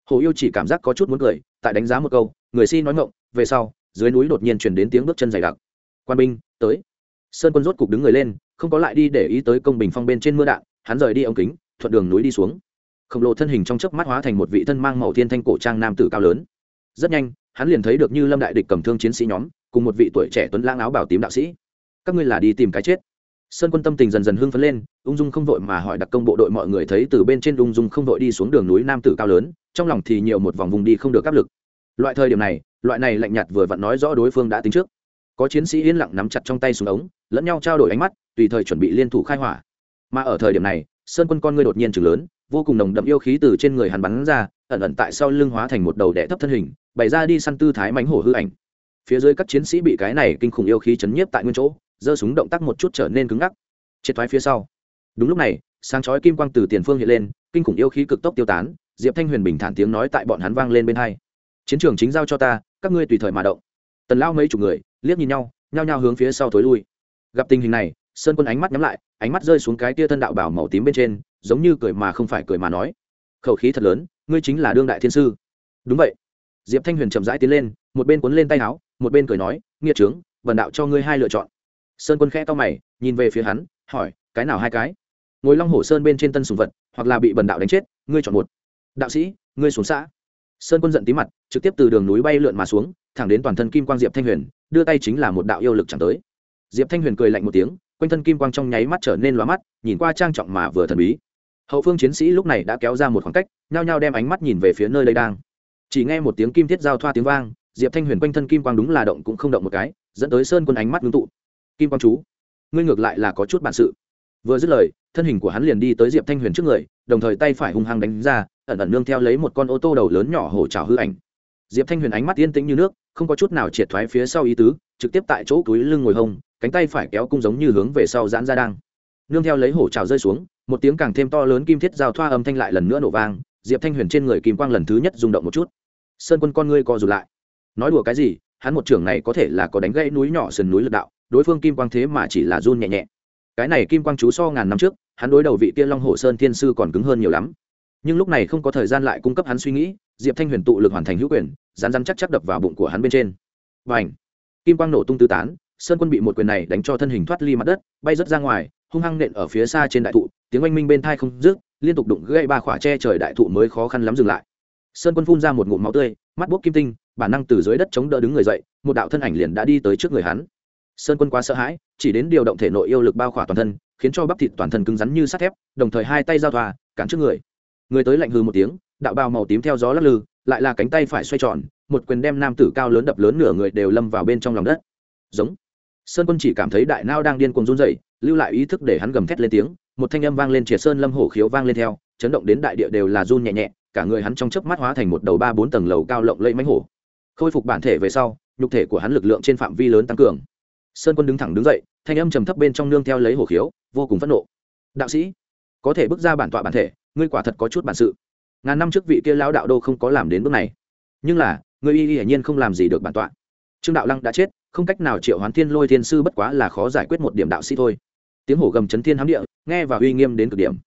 Hồ yêu chỉ cảm giác có chút muốn cười, tại đánh giá một câu, người si nói ngộng về sau, dưới núi đột nhiên chuyển đến tiếng bước chân dày đặc. Quan binh, tới. Sơn quân rốt cục đứng người lên, không có lại đi để ý tới công bình phong bên trên mưa đạn, hắn rời đi ống kính, thuận đường núi đi xuống. Khổng lồ thân hình trong chớp mắt hóa thành một vị thân mang màu thiên thanh cổ trang nam tử cao lớn. Rất nhanh, hắn liền thấy được như lâm đại địch cầm thương chiến sĩ nhóm, cùng một vị tuổi trẻ tuấn lãng áo bảo tím đạo sĩ. Các ngươi là đi tìm cái chết sơn quân tâm tình dần dần hưng phấn lên, ung dung không vội mà hỏi đặc công bộ đội mọi người thấy từ bên trên ung dung không vội đi xuống đường núi nam tử cao lớn, trong lòng thì nhiều một vòng vùng đi không được áp lực. Loại thời điểm này, loại này lạnh nhạt vừa vặn nói rõ đối phương đã tính trước. Có chiến sĩ yên lặng nắm chặt trong tay súng ống, lẫn nhau trao đổi ánh mắt, tùy thời chuẩn bị liên thủ khai hỏa. Mà ở thời điểm này, sơn quân con ngươi đột nhiên chừng lớn, vô cùng nồng đậm yêu khí từ trên người hắn bắn ra, ẩn ẩn tại sau lưng hóa thành một đầu đẻ thấp thân hình, bày ra đi săn tư thái mánh hổ hư ảnh. Phía dưới các chiến sĩ bị cái này kinh khủng yêu khí chấn nhiếp tại nguyên chỗ giơ súng động tác một chút trở nên cứng ngắc. Triệt thoái phía sau. Đúng lúc này, sáng chói kim quang từ tiền phương hiện lên, kinh khủng yêu khí cực tốc tiêu tán, diệp thanh huyền bình thản tiếng nói tại bọn hắn vang lên bên hai. Chiến trường chính giao cho ta, các ngươi tùy thời mà động. Tần lao mấy chục người, liếc nhìn nhau, nhao nhao hướng phía sau thối lui. Gặp tình hình này, sơn quân ánh mắt nhắm lại, ánh mắt rơi xuống cái tia thân đạo bảo màu tím bên trên, giống như cười mà không phải cười mà nói. Khẩu khí thật lớn, ngươi chính là đương đại thiên sư. Đúng vậy. Diệp thanh huyền chậm rãi tiến lên, một bên cuốn lên tay áo, một bên cười nói nghĩa trướng vần đạo cho ngươi hai lựa chọn sơn quân khẽ to mày, nhìn về phía hắn, hỏi, cái nào hai cái? Ngồi long hồ sơn bên trên tân sùng vật, hoặc là bị bần đạo đánh chết, ngươi chọn một. Đạo sĩ, ngươi xuống xã. Sơn quân giận tí mặt, trực tiếp từ đường núi bay lượn mà xuống, thẳng đến toàn thân kim quang diệp thanh huyền, đưa tay chính là một đạo yêu lực chẳng tới. Diệp thanh huyền cười lạnh một tiếng, quanh thân kim quang trong nháy mắt trở nên loa mắt, nhìn qua trang trọng mà vừa thần bí. Hậu phương chiến sĩ lúc này đã kéo ra một khoảng cách, nhao nhao đem ánh mắt nhìn về phía nơi đây đang. Chỉ nghe một tiếng kim thiết giao thoa tiếng vang, diệp thanh huyền quanh thân kim quang đúng là động cũng không động một cái, dẫn tới sơn quân ánh mắt ngưng tụ kim quang chú. Ngươi ngược lại là có chút bản sự. Vừa dứt lời, thân hình của hắn liền đi tới diệp thanh huyền trước người, đồng thời tay phải hung hăng đánh ra, ẩn ẩn nương theo lấy một con ô tô đầu lớn nhỏ hổ trào hư ảnh. Diệp thanh huyền ánh mắt yên tĩnh như nước, không có chút nào triệt thoái phía sau ý tứ, trực tiếp tại chỗ túi lưng ngồi hông, cánh tay phải kéo cung giống như hướng về sau giãn ra đang. Nương theo lấy hổ trào rơi xuống, một tiếng càng thêm to lớn kim thiết giao thoa âm thanh lại lần nữa nổ vang, diệp thanh huyền trên người kim quang lần thứ nhất rung động một chút. Sơn quân con ngươi co rụt lại. Nói đùa cái gì, hắn một trưởng này có thể là có đánh gãy núi nhỏ sườn núi lực đạo đối phương kim quang thế mà chỉ là run nhẹ nhẹ. Cái này kim quang chú so ngàn năm trước, hắn đối đầu vị kia long hồ sơn thiên sư còn cứng hơn nhiều lắm. Nhưng lúc này không có thời gian lại cung cấp hắn suy nghĩ, diệp thanh huyền tụ lực hoàn thành hữu quyền rán rán chắc chắc đập vào bụng của hắn bên trên. Và ảnh kim quang nổ tung tứ tán, sơn quân bị một quyền này đánh cho thân hình thoát ly mặt đất, bay rớt ra ngoài, hung hăng nện ở phía xa trên đại thụ, tiếng oanh minh bên thai không rước liên tục đụng gây ba khỏa tre trời đại thụ mới khó khăn lắm dừng lại. Sơn quân phun ra một ngụm máu tươi, mắt bốc kim tinh, bản năng từ dưới đất chống đỡ đứng người dậy, một đạo thân ảnh liền đã đi tới trước người hắn sơn quân quá sợ hãi, chỉ đến điều động thể nội yêu lực bao khỏa toàn thân, khiến cho bắp thịt toàn thân cứng rắn như sắt thép, đồng thời hai tay giao thoa, cản trước người. Người tới lạnh hư một tiếng, đạo bào màu tím theo gió lắc lư, lại là cánh tay phải xoay tròn, một quyền đem nam tử cao lớn đập lớn nửa người đều lâm vào bên trong lòng đất. Giống. Sơn quân chỉ cảm thấy đại nao đang điên cuồng run rẩy, lưu lại ý thức để hắn gầm thét lên tiếng, một thanh âm vang lên triệt sơn lâm hổ khiếu vang lên theo, chấn động đến đại địa đều là run nhẹ nhẹ, cả người hắn trong chớp mắt hóa thành một đầu ba bốn tầng lầu cao lộng lẫy mánh hổ. Khôi phục bản thể về sau, nhục thể của hắn lực lượng trên phạm vi lớn tăng cường sơn quân đứng thẳng đứng dậy, thanh âm trầm thấp bên trong nương theo lấy hổ khiếu, vô cùng phẫn nộ. Đạo sĩ, có thể bước ra bản tọa bản thể, ngươi quả thật có chút bản sự. Ngàn năm trước vị kia lão đạo đô không có làm đến bước này. Nhưng là, ngươi y y hiển nhiên không làm gì được bản tọa. Trương đạo lăng đã chết, không cách nào triệu hoán thiên lôi thiên sư bất quá là khó giải quyết một điểm đạo sĩ thôi. Tiếng hổ gầm chấn thiên hám địa, nghe và uy nghiêm đến cực điểm.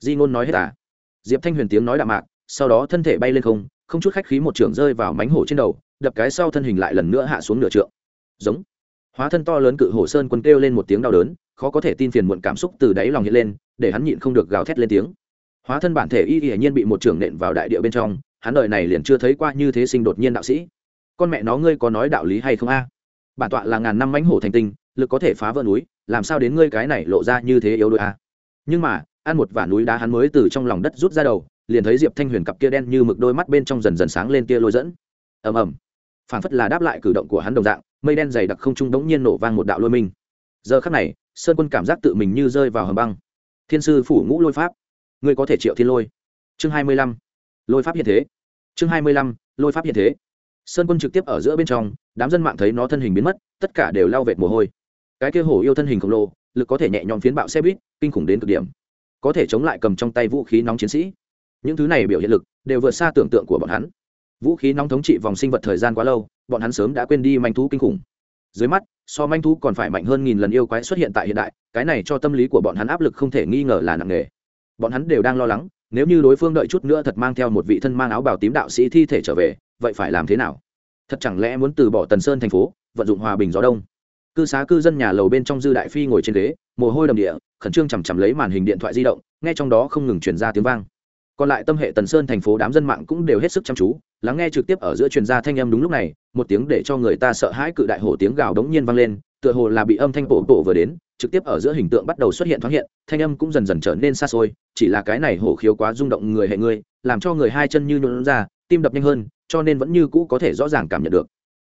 Di ngôn nói hết à? Diệp thanh huyền tiếng nói đạm mạc, sau đó thân thể bay lên không không chút khách khí một trưởng rơi vào mánh hổ trên đầu, đập cái sau thân hình lại lần nữa hạ xuống nửa trượng. Giống hóa thân to lớn cự hổ sơn quân kêu lên một tiếng đau đớn, khó có thể tin phiền muộn cảm xúc từ đáy lòng hiện lên, để hắn nhịn không được gào thét lên tiếng. Hóa thân bản thể y y nhiên bị một trưởng nện vào đại địa bên trong, hắn đời này liền chưa thấy qua như thế sinh đột nhiên đạo sĩ. Con mẹ nó ngươi có nói đạo lý hay không a? Bản tọa là ngàn năm mãnh hổ thành tinh, lực có thể phá vỡ núi, làm sao đến ngươi cái này lộ ra như thế yếu đuối a? Nhưng mà, ăn một vả núi đá hắn mới từ trong lòng đất rút ra đầu, liền thấy diệp thanh huyền cặp kia đen như mực đôi mắt bên trong dần dần sáng lên kia lôi dẫn. Ầm ầm. Phảng phất là đáp lại cử động của hắn đồng dạng mây đen dày đặc không trung đống nhiên nổ vang một đạo lôi minh. Giờ khắc này, sơn quân cảm giác tự mình như rơi vào hầm băng. Thiên sư phủ ngũ lôi pháp. Ngươi có thể triệu thiên lôi. Chương hai mươi lăm. Lôi pháp hiện thế. Chương hai mươi lăm. Lôi pháp hiện thế. Sơn quân trực tiếp ở giữa bên trong, đám dân mạng thấy nó thân hình biến mất, tất cả đều lao vệt mồ hôi. Cái kia hổ yêu thân hình khổng lồ, lực có thể nhẹ nhõm phiến bạo xe buýt, kinh khủng đến cực điểm. Có thể chống lại cầm trong tay vũ khí nóng chiến sĩ. Những thứ này biểu hiện lực, đều vượt xa tưởng tượng của bọn hắn vũ khí nóng thống trị vòng sinh vật thời gian quá lâu, bọn hắn sớm đã quên đi manh thú kinh khủng. Dưới mắt, so manh thú còn phải mạnh hơn nghìn lần yêu quái xuất hiện tại hiện đại, cái này cho tâm lý của bọn hắn áp lực không thể nghi ngờ là nặng nề. Bọn hắn đều đang lo lắng, nếu như đối phương đợi chút nữa thật mang theo một vị thân mang áo bào tím đạo sĩ thi thể trở về, vậy phải làm thế nào? Thật chẳng lẽ muốn từ bỏ tần sơn thành phố, vận dụng hòa bình gió đông? Cư xá cư dân nhà lầu bên trong dư đại phi ngồi trên ghế, mồ hôi đầm địa, khẩn trương chằm chằm lấy màn hình điện thoại di động, nghe trong đó không ngừng truyền ra tiếng vang còn lại tâm hệ tần sơn thành phố đám dân mạng cũng đều hết sức chăm chú, lắng nghe trực tiếp ở giữa truyền gia thanh âm đúng lúc này, một tiếng để cho người ta sợ hãi cự đại hổ tiếng gào đống nhiên vang lên, tựa hồ là bị âm thanh bổ bổ vừa đến, trực tiếp ở giữa hình tượng bắt đầu xuất hiện thoáng hiện, thanh âm cũng dần dần trở nên xa xôi, chỉ là cái này hổ khiếu quá rung động người hệ người làm cho người hai chân như nhuộn ra, tim đập nhanh hơn, cho nên vẫn như cũ có thể rõ ràng cảm nhận được.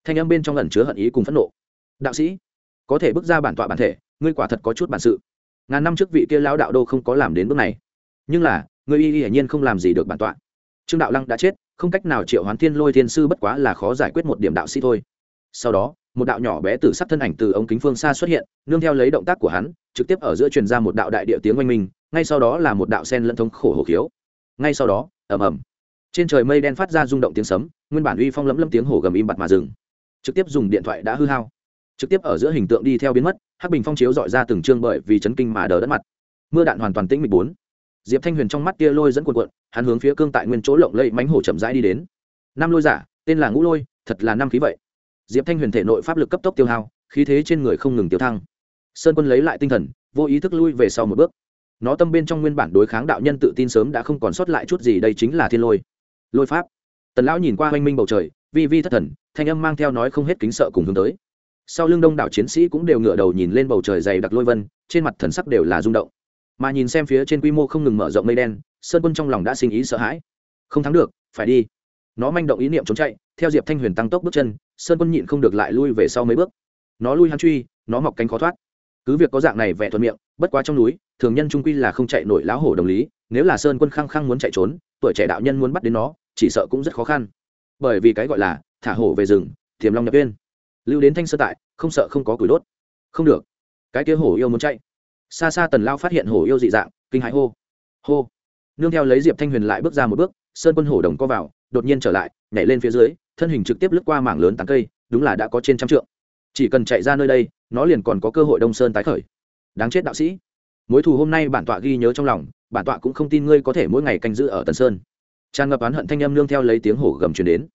Thanh âm bên trong lần chứa hận ý cùng phẫn nộ. Đạo sĩ, có thể bước ra bản tọa bản thể, ngươi quả thật có chút bản sự. Ngàn năm trước vị kia lão đạo đô không có làm đến bước này. Nhưng là ngươi y hiển nhiên không làm gì được bản tọa. Trương đạo lăng đã chết, không cách nào triệu hoán thiên lôi thiên sư bất quá là khó giải quyết một điểm đạo sĩ thôi. Sau đó, một đạo nhỏ bé từ sắc thân ảnh từ ống kính phương xa xuất hiện, nương theo lấy động tác của hắn, trực tiếp ở giữa truyền ra một đạo đại địa tiếng oanh minh, ngay sau đó là một đạo sen lẫn thống khổ hổ khiếu. Ngay sau đó, ầm ầm. Trên trời mây đen phát ra rung động tiếng sấm, nguyên bản uy phong lẫm lâm tiếng hổ gầm im bặt mà dừng. Trực tiếp dùng điện thoại đã hư hao. Trực tiếp ở giữa hình tượng đi theo biến mất, hắc bình phong chiếu dọi ra từng chương bởi vì chấn kinh mà đờ đất mặt. Mưa đạn hoàn toàn tĩnh mịch bốn diệp thanh huyền trong mắt kia lôi dẫn cuộn cuộn, hắn hướng phía cương tại nguyên chỗ lộng lẫy mánh hổ chậm rãi đi đến. Năm lôi giả, tên là ngũ lôi, thật là năm khí vậy. Diệp thanh huyền thể nội pháp lực cấp tốc tiêu hao, khí thế trên người không ngừng tiêu thăng. Sơn quân lấy lại tinh thần, vô ý thức lui về sau một bước. Nó tâm bên trong nguyên bản đối kháng đạo nhân tự tin sớm đã không còn sót lại chút gì, đây chính là thiên lôi. Lôi pháp. Tần lão nhìn qua hoanh minh bầu trời, vi vi thất thần, thanh âm mang theo nói không hết kính sợ cùng hướng tới. Sau lưng đông đảo chiến sĩ cũng đều ngửa đầu nhìn lên bầu trời dày đặc lôi vân, trên mặt thần sắc đều là rung động mà nhìn xem phía trên quy mô không ngừng mở rộng mây đen, sơn quân trong lòng đã sinh ý sợ hãi. Không thắng được, phải đi. Nó manh động ý niệm trốn chạy, theo diệp thanh huyền tăng tốc bước chân, sơn quân nhịn không được lại lui về sau mấy bước. Nó lui hắn truy, nó mọc cánh khó thoát. Cứ việc có dạng này vẻ thuận miệng, bất quá trong núi, thường nhân trung quy là không chạy nổi lão hổ đồng lý, nếu là sơn quân khăng khăng muốn chạy trốn, tuổi trẻ đạo nhân muốn bắt đến nó, chỉ sợ cũng rất khó khăn. Bởi vì cái gọi là thả hổ về rừng thiềm long nhập viên. Lưu đến thanh sơ tại, không sợ không có củi đốt. Không được. Cái kia hổ yêu muốn chạy xa xa tần lao phát hiện hổ yêu dị dạng, kinh hãi hô. Hô. Nương theo lấy diệp thanh huyền lại bước ra một bước, sơn quân hổ đồng co vào, đột nhiên trở lại, nhảy lên phía dưới, thân hình trực tiếp lướt qua mảng lớn tán cây, đúng là đã có trên trăm trượng. Chỉ cần chạy ra nơi đây, nó liền còn có cơ hội đông sơn tái khởi. Đáng chết đạo sĩ. Mối thù hôm nay bản tọa ghi nhớ trong lòng, bản tọa cũng không tin ngươi có thể mỗi ngày canh giữ ở tần sơn. Tràn ngập oán hận thanh âm nương theo lấy tiếng hổ gầm truyền đến.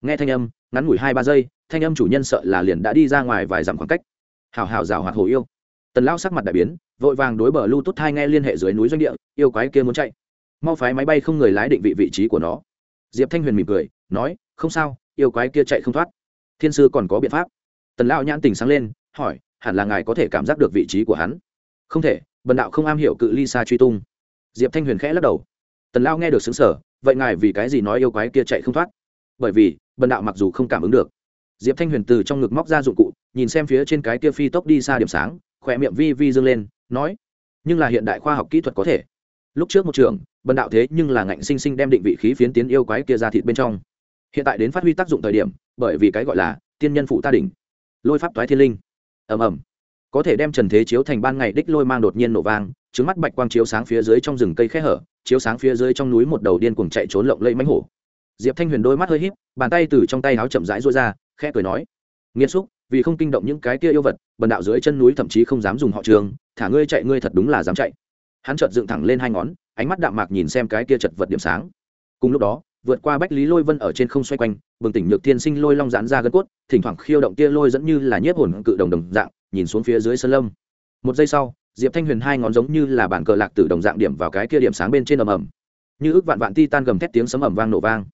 Nghe thanh âm, ngắn ngủi hai ba giây, thanh âm chủ nhân sợ là liền đã đi ra ngoài vài dặm khoảng cách. Hào hào rào hoạt hổ yêu. Tần lão sắc mặt đại biến vội vàng đối bờ lưu tốt hai nghe liên hệ dưới núi doanh địa, yêu quái kia muốn chạy. Mau phái máy bay không người lái định vị vị trí của nó. Diệp thanh huyền mỉm cười, nói, không sao, yêu quái kia chạy không thoát. Thiên sư còn có biện pháp. Tần lão nhãn tình sáng lên, hỏi, hẳn là ngài có thể cảm giác được vị trí của hắn? Không thể, bần đạo không am hiểu cự ly xa truy tung. Diệp thanh huyền khẽ lắc đầu. Tần lão nghe được xứng sở vậy ngài vì cái gì nói yêu quái kia chạy không thoát? Bởi vì, bần đạo mặc dù không cảm ứng được. Diệp thanh huyền từ trong ngực móc ra dụng cụ, nhìn xem phía trên cái kia phi tốc đi xa điểm sáng khỏe miệng vi vi dâng lên nói, nhưng là hiện đại khoa học kỹ thuật có thể. Lúc trước một trường, bần đạo thế nhưng là ngạnh sinh sinh đem định vị khí phiến tiến yêu quái kia ra thịt bên trong. Hiện tại đến phát huy tác dụng thời điểm, bởi vì cái gọi là tiên nhân phụ ta đỉnh. Lôi pháp toái thiên linh. Ầm ầm. Có thể đem trần thế chiếu thành ban ngày đích lôi mang đột nhiên nổ vang, trứng mắt bạch quang chiếu sáng phía dưới trong rừng cây khe hở, chiếu sáng phía dưới trong núi một đầu điên cuồng chạy trốn lộng lẫy mánh hổ. Diệp thanh huyền đôi mắt hơi híp, bàn tay từ trong tay áo chậm rãi rối ra, khẽ cười nói nghiêm xúc, vì không kinh động những cái kia yêu vật, bần đạo dưới chân núi thậm chí không dám dùng họ trường thả ngươi chạy, ngươi thật đúng là dám chạy. Hắn chợt dựng thẳng lên hai ngón, ánh mắt đạm mạc nhìn xem cái kia chật vật điểm sáng. Cùng lúc đó, vượt qua bách lý lôi vân ở trên không xoay quanh, bừng tỉnh nhược tiên sinh lôi long giãn ra gân cốt, thỉnh thoảng khiêu động tia lôi dẫn như là nhiếp hồn cự đồng đồng dạng, nhìn xuống phía dưới sân lâm. Một giây sau, diệp thanh huyền hai ngón giống như là bản cờ lạc tử đồng dạng điểm vào cái kia điểm sáng bên trên ầm ầm. Như ước vạn vạn ti tan gầm thét tiếng sấm ầm vang nổ vang.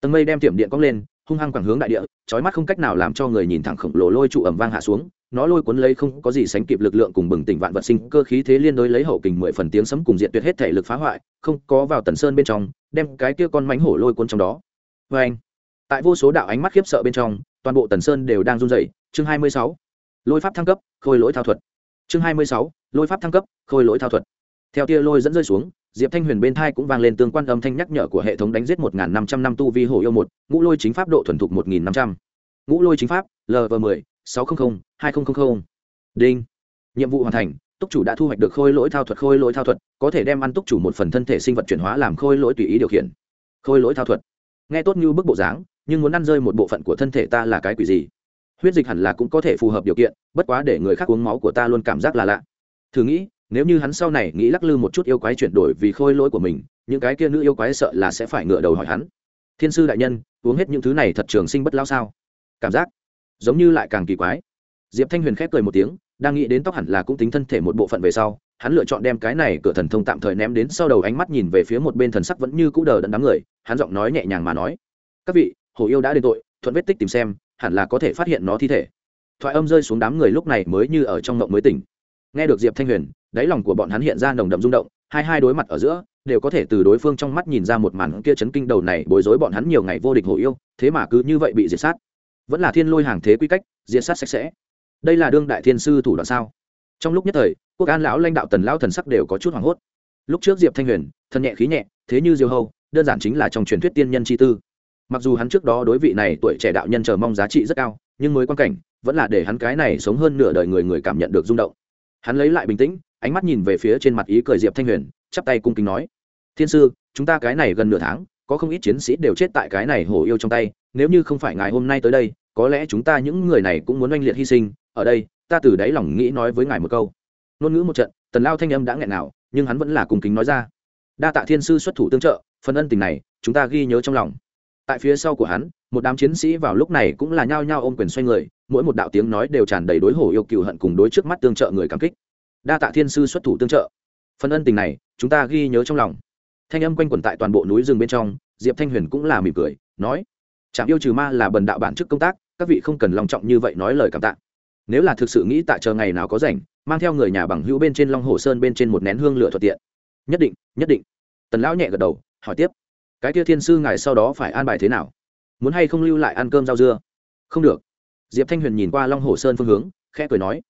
Tầng mây đem tiệm điện cong lên, hung hăng quẳng hướng đại địa trói mắt không cách nào làm cho người nhìn thẳng khổng lồ lôi trụ ầm vang hạ xuống nó lôi cuốn lấy không có gì sánh kịp lực lượng cùng bừng tỉnh vạn vật sinh cơ khí thế liên đối lấy hậu kình mười phần tiếng sấm cùng diện tuyệt hết thể lực phá hoại, không có vào tần sơn bên trong, đem cái kia con mánh hổ lôi cuốn trong đó. Vê anh, tại vô số đạo ánh mắt khiếp sợ bên trong, toàn bộ tần sơn đều đang run dày chương hai mươi sáu, lôi pháp thăng cấp, khôi lỗi thao thuật. Chương hai mươi sáu, lôi pháp thăng cấp, khôi lỗi thao thuật. Theo tia lôi dẫn rơi xuống, diệp thanh huyền bên thai cũng vang lên tương quan âm thanh nhắc nhở của hệ thống đánh giết một năm trăm năm tu vi hổ yêu một, ngũ lôi chính pháp độ thuần thục một nghìn năm trăm. Ngũ lôi chính pháp lv mười sáu trăm linh hai nghìn đinh. Nhiệm vụ hoàn thành, túc chủ đã thu hoạch được khôi lỗi thao thuật, khôi lỗi thao thuật, có thể đem ăn túc chủ một phần thân thể sinh vật chuyển hóa làm khôi lỗi tùy ý điều khiển. Khôi lỗi thao thuật. Nghe tốt như bức bộ dáng, nhưng muốn ăn rơi một bộ phận của thân thể ta là cái quỷ gì? Huyết dịch hẳn là cũng có thể phù hợp điều kiện, bất quá để người khác uống máu của ta luôn cảm giác là lạ. Thử nghĩ, nếu như hắn sau này nghĩ lắc lư một chút yêu quái chuyển đổi vì khôi lỗi của mình, những cái kia nữ yêu quái sợ là sẽ phải ngựa đầu hỏi hắn. Thiên sư đại nhân, uống hết những thứ này thật trường sinh bất lao sao? Cảm giác giống như lại càng kỳ quái. Diệp thanh huyền khép cười một tiếng, đang nghĩ đến tóc hẳn là cũng tính thân thể một bộ phận về sau, hắn lựa chọn đem cái này cửa thần thông tạm thời ném đến sau đầu ánh mắt nhìn về phía một bên thần sắc vẫn như cũ đờ đẫn đám người, hắn giọng nói nhẹ nhàng mà nói, các vị hồ yêu đã đến tội, thuận vết tích tìm xem, hẳn là có thể phát hiện nó thi thể. Thoại âm rơi xuống đám người lúc này mới như ở trong ngộng mới tỉnh. Nghe được diệp thanh huyền, đáy lòng của bọn hắn hiện ra nồng đậm rung động, hai hai đối mặt ở giữa, đều có thể từ đối phương trong mắt nhìn ra một màn kia chấn kinh đầu này bối rối bọn hắn nhiều ngày vô địch hồ yêu, thế mà cứ như vậy bị diệt sát vẫn là thiên lôi hàng thế quy cách diệt sát sạch sẽ. Đây là đương đại thiên sư thủ đoạn sao? Trong lúc nhất thời, quốc an lão lãnh đạo tần lão thần sắc đều có chút hoảng hốt. Lúc trước diệp thanh huyền, thân nhẹ khí nhẹ, thế như diều hâu, đơn giản chính là trong truyền thuyết tiên nhân chi tư. Mặc dù hắn trước đó đối vị này tuổi trẻ đạo nhân chờ mong giá trị rất cao, nhưng mới quan cảnh, vẫn là để hắn cái này sống hơn nửa đời người người cảm nhận được rung động. Hắn lấy lại bình tĩnh, ánh mắt nhìn về phía trên mặt ý cười diệp thanh huyền, chắp tay cung kính nói, thiên sư, chúng ta cái này gần nửa tháng có không ít chiến sĩ đều chết tại cái này hổ yêu trong tay, nếu như không phải ngài hôm nay tới đây, có lẽ chúng ta những người này cũng muốn oanh liệt hy sinh, ở đây, ta từ đáy lòng nghĩ nói với ngài một câu. Ngôn ngữ một trận, tần lao thanh âm đã nghẹn nào, nhưng hắn vẫn là cung kính nói ra. Đa tạ thiên sư xuất thủ tương trợ, phần ân tình này, chúng ta ghi nhớ trong lòng. Tại phía sau của hắn, một đám chiến sĩ vào lúc này cũng là nhao nhao ôm quyền xoay người, mỗi một đạo tiếng nói đều tràn đầy đối hổ yêu cựu hận cùng đối trước mắt tương trợ người cảm kích. Đa tạ thiên sư xuất thủ tương trợ. Phần ân tình này, chúng ta ghi nhớ trong lòng thanh âm quanh quẩn tại toàn bộ núi rừng bên trong, diệp thanh huyền cũng là mỉm cười, nói, trạm yêu trừ ma là bần đạo bản chức công tác, các vị không cần lòng trọng như vậy nói lời cảm tạ. Nếu là thực sự nghĩ tại chờ ngày nào có rảnh, mang theo người nhà bằng hữu bên trên long hồ sơn bên trên một nén hương lửa thuận tiện. Nhất định nhất định. Tần lão nhẹ gật đầu, hỏi tiếp, cái kia thiên sư ngài sau đó phải an bài thế nào? Muốn hay không lưu lại ăn cơm rau dưa? Không được. Diệp thanh huyền nhìn qua long hồ sơn phương hướng, khẽ cười nói,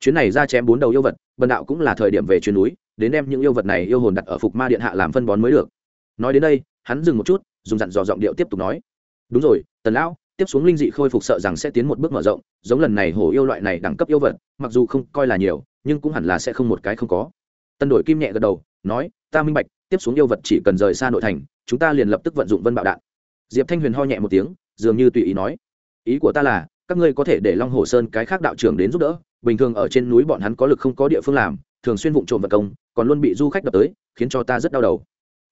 chuyến này ra chém bốn đầu yêu vật, bần đạo cũng là thời điểm về chuyến núi đến đem những yêu vật này yêu hồn đặt ở phục ma điện hạ làm phân bón mới được. Nói đến đây, hắn dừng một chút, dùng dặn dò giọng điệu tiếp tục nói. Đúng rồi, tần lão, tiếp xuống linh dị khôi phục sợ rằng sẽ tiến một bước mở rộng, giống lần này hổ yêu loại này đẳng cấp yêu vật, mặc dù không coi là nhiều, nhưng cũng hẳn là sẽ không một cái không có. Tân đổi kim nhẹ gật đầu, nói, ta minh bạch, tiếp xuống yêu vật chỉ cần rời xa nội thành, chúng ta liền lập tức vận dụng vân bạo đạn. Diệp thanh huyền ho nhẹ một tiếng, dường như tùy ý nói, ý của ta là, các ngươi có thể để long hồ sơn cái khác đạo trưởng đến giúp đỡ, bình thường ở trên núi bọn hắn có lực không có địa phương làm thường xuyên vụng trộm vật công, còn luôn bị du khách đập tới, khiến cho ta rất đau đầu.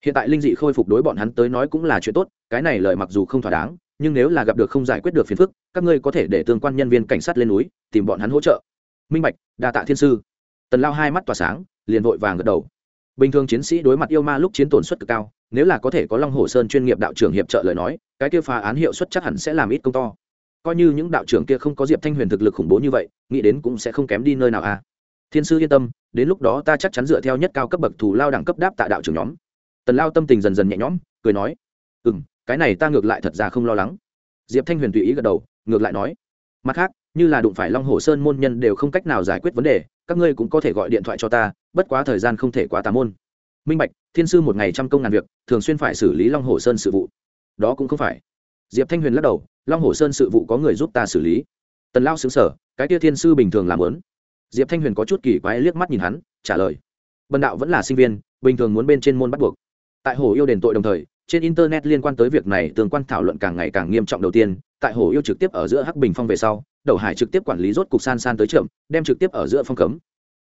Hiện tại linh dị khôi phục đối bọn hắn tới nói cũng là chuyện tốt, cái này lời mặc dù không thỏa đáng, nhưng nếu là gặp được không giải quyết được phiền phức, các ngươi có thể để tương quan nhân viên cảnh sát lên núi, tìm bọn hắn hỗ trợ. Minh bạch, đa tạ thiên sư. Tần lao hai mắt tỏa sáng, liền vội vàng gật đầu. Bình thường chiến sĩ đối mặt yêu ma lúc chiến tổn suất cực cao, nếu là có thể có long hồ sơn chuyên nghiệp đạo trưởng hiệp trợ lời nói, cái kia phá án hiệu suất chắc hẳn sẽ làm ít công to. Coi như những đạo trưởng kia không có diệp thanh huyền thực lực khủng bố như vậy, nghĩ đến cũng sẽ không kém đi nơi nào à thiên sư yên tâm, đến lúc đó ta chắc chắn dựa theo nhất cao cấp bậc thù lao đẳng cấp đáp tạ đạo trưởng nhóm. Tần lao tâm tình dần dần nhẹ nhõm, cười nói ừ m cái này ta ngược lại thật ra không lo lắng. Diệp thanh huyền tùy ý gật đầu, ngược lại nói, mặt khác, như là đụng phải long hồ sơn môn nhân đều không cách nào giải quyết vấn đề, các ngươi cũng có thể gọi điện thoại cho ta, bất quá thời gian không thể quá tà môn. Minh bạch, thiên sư một ngày trăm công ngàn việc, thường xuyên phải xử lý long hồ sơn sự vụ. Đó cũng không phải. Diệp thanh huyền lắc đầu, long hồ sơn sự vụ có người giúp ta xử lý. Tần lao xứng sở cái tia thiên sư bình thường làm lớn diệp thanh huyền có chút kỳ quái liếc mắt nhìn hắn, trả lời. Bần đạo vẫn là sinh viên, bình thường muốn bên trên môn bắt buộc. Tại hồ yêu đền tội đồng thời, trên internet liên quan tới việc này tương quan thảo luận càng ngày càng nghiêm trọng đầu tiên. Tại hồ yêu trực tiếp ở giữa hắc bình phong về sau đầu hải trực tiếp quản lý rốt cục san san tới trượm đem trực tiếp ở giữa phong cấm.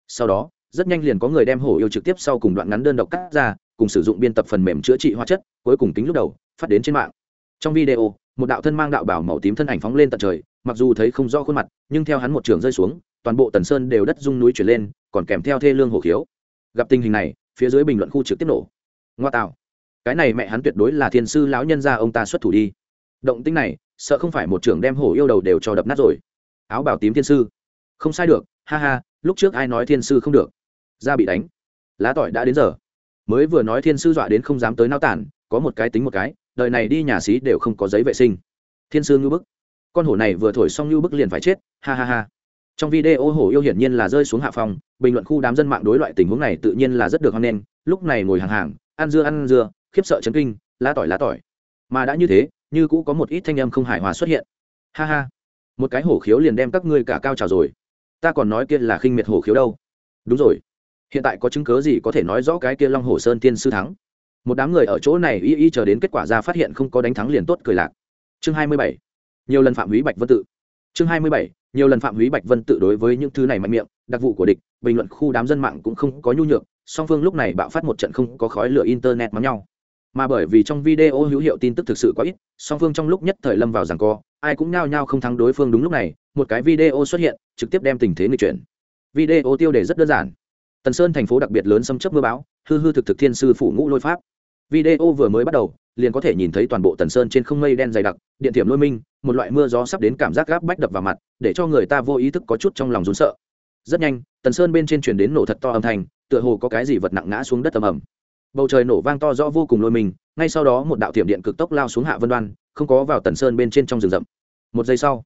Sau đó, rất nhanh liền có người đem hồ yêu trực tiếp sau cùng đoạn ngắn đơn độc cắt ra, cùng sử dụng biên tập phần mềm chữa trị hóa chất, cuối cùng tính lúc đầu, phát đến trên mạng. Trong video, một đạo thân mang đạo bảo màu tím thân ảnh phóng lên tận trời mặc dù thấy không rõ khuôn mặt, nhưng theo hắn một trường rơi xuống, toàn bộ tần sơn đều đất rung núi chuyển lên, còn kèm theo thê lương hổ khiếu. Gặp tình hình này, phía dưới bình luận khu trực tiếp nổ. Ngoa tạo. Cái này mẹ hắn tuyệt đối là thiên sư lão nhân gia ông ta xuất thủ đi. Động tinh này, sợ không phải một trưởng đem hổ yêu đầu đều cho đập nát rồi. Áo bảo tím thiên sư. Không sai được, ha ha, lúc trước ai nói thiên sư không được? Ra bị đánh. Lá tỏi đã đến giờ. Mới vừa nói thiên sư dọa đến không dám tới nao tản, có một cái tính một cái, đời này đi nhà xí đều không có giấy vệ sinh. Thiên sư ngưu bức con hổ này vừa thổi xong như bức liền phải chết, ha ha ha. Trong video hổ yêu hiển nhiên là rơi xuống hạ phòng, bình luận khu đám dân mạng đối loại tình huống này tự nhiên là rất được hoan nghênh, lúc này ngồi hàng hàng, ăn dưa ăn dưa, khiếp sợ chấn kinh, lá tỏi lá tỏi. Mà đã như thế, như cũ có một ít thanh âm không hài hòa xuất hiện. Ha ha. Một cái hổ khiếu liền đem các ngươi cả cao trào rồi. Ta còn nói kia là khinh miệt hổ khiếu đâu. Đúng rồi. Hiện tại có chứng cớ gì có thể nói rõ cái kia long hồ sơn tiên sư thắng? Một đám người ở chỗ này y y chờ đến kết quả ra phát hiện không có đánh thắng liền tốt cười lạc. Chương hai mươi bảy nhiều lần phạm húy bạch vân tự. Chương hai mươi bảy, nhiều lần phạm húy bạch vân tự đối với những thứ này mạnh miệng, đặc vụ của địch, bình luận khu đám dân mạng cũng không có nhu nhược, song phương lúc này bạo phát một trận không có khói lửa internet mắm nhau. Mà bởi vì trong video hữu hiệu tin tức thực sự quá ít, song phương trong lúc nhất thời lâm vào rằng co, ai cũng nhao nhao không thắng đối phương đúng lúc này, một cái video xuất hiện, trực tiếp đem tình thế nghịch chuyển. Video tiêu đề rất đơn giản. Tần sơn thành phố đặc biệt lớn xâm chấp mưa bão, hư hư thực thực thiên sư phủ ngũ lôi pháp video vừa mới bắt đầu, liền có thể nhìn thấy toàn bộ tần sơn trên không mây đen dày đặc, điện thiểm lôi minh, một loại mưa gió sắp đến cảm giác gáp bách đập vào mặt, để cho người ta vô ý thức có chút trong lòng rốn sợ. Rất nhanh, tần sơn bên trên chuyển đến nổ thật to âm thanh, tựa hồ có cái gì vật nặng ngã xuống đất ầm ầm. Bầu trời nổ vang to rõ vô cùng lôi mình ngay sau đó một đạo thiểm điện cực tốc lao xuống hạ vân đoan, không có vào tần sơn bên trên trong rừng rậm. Một giây sau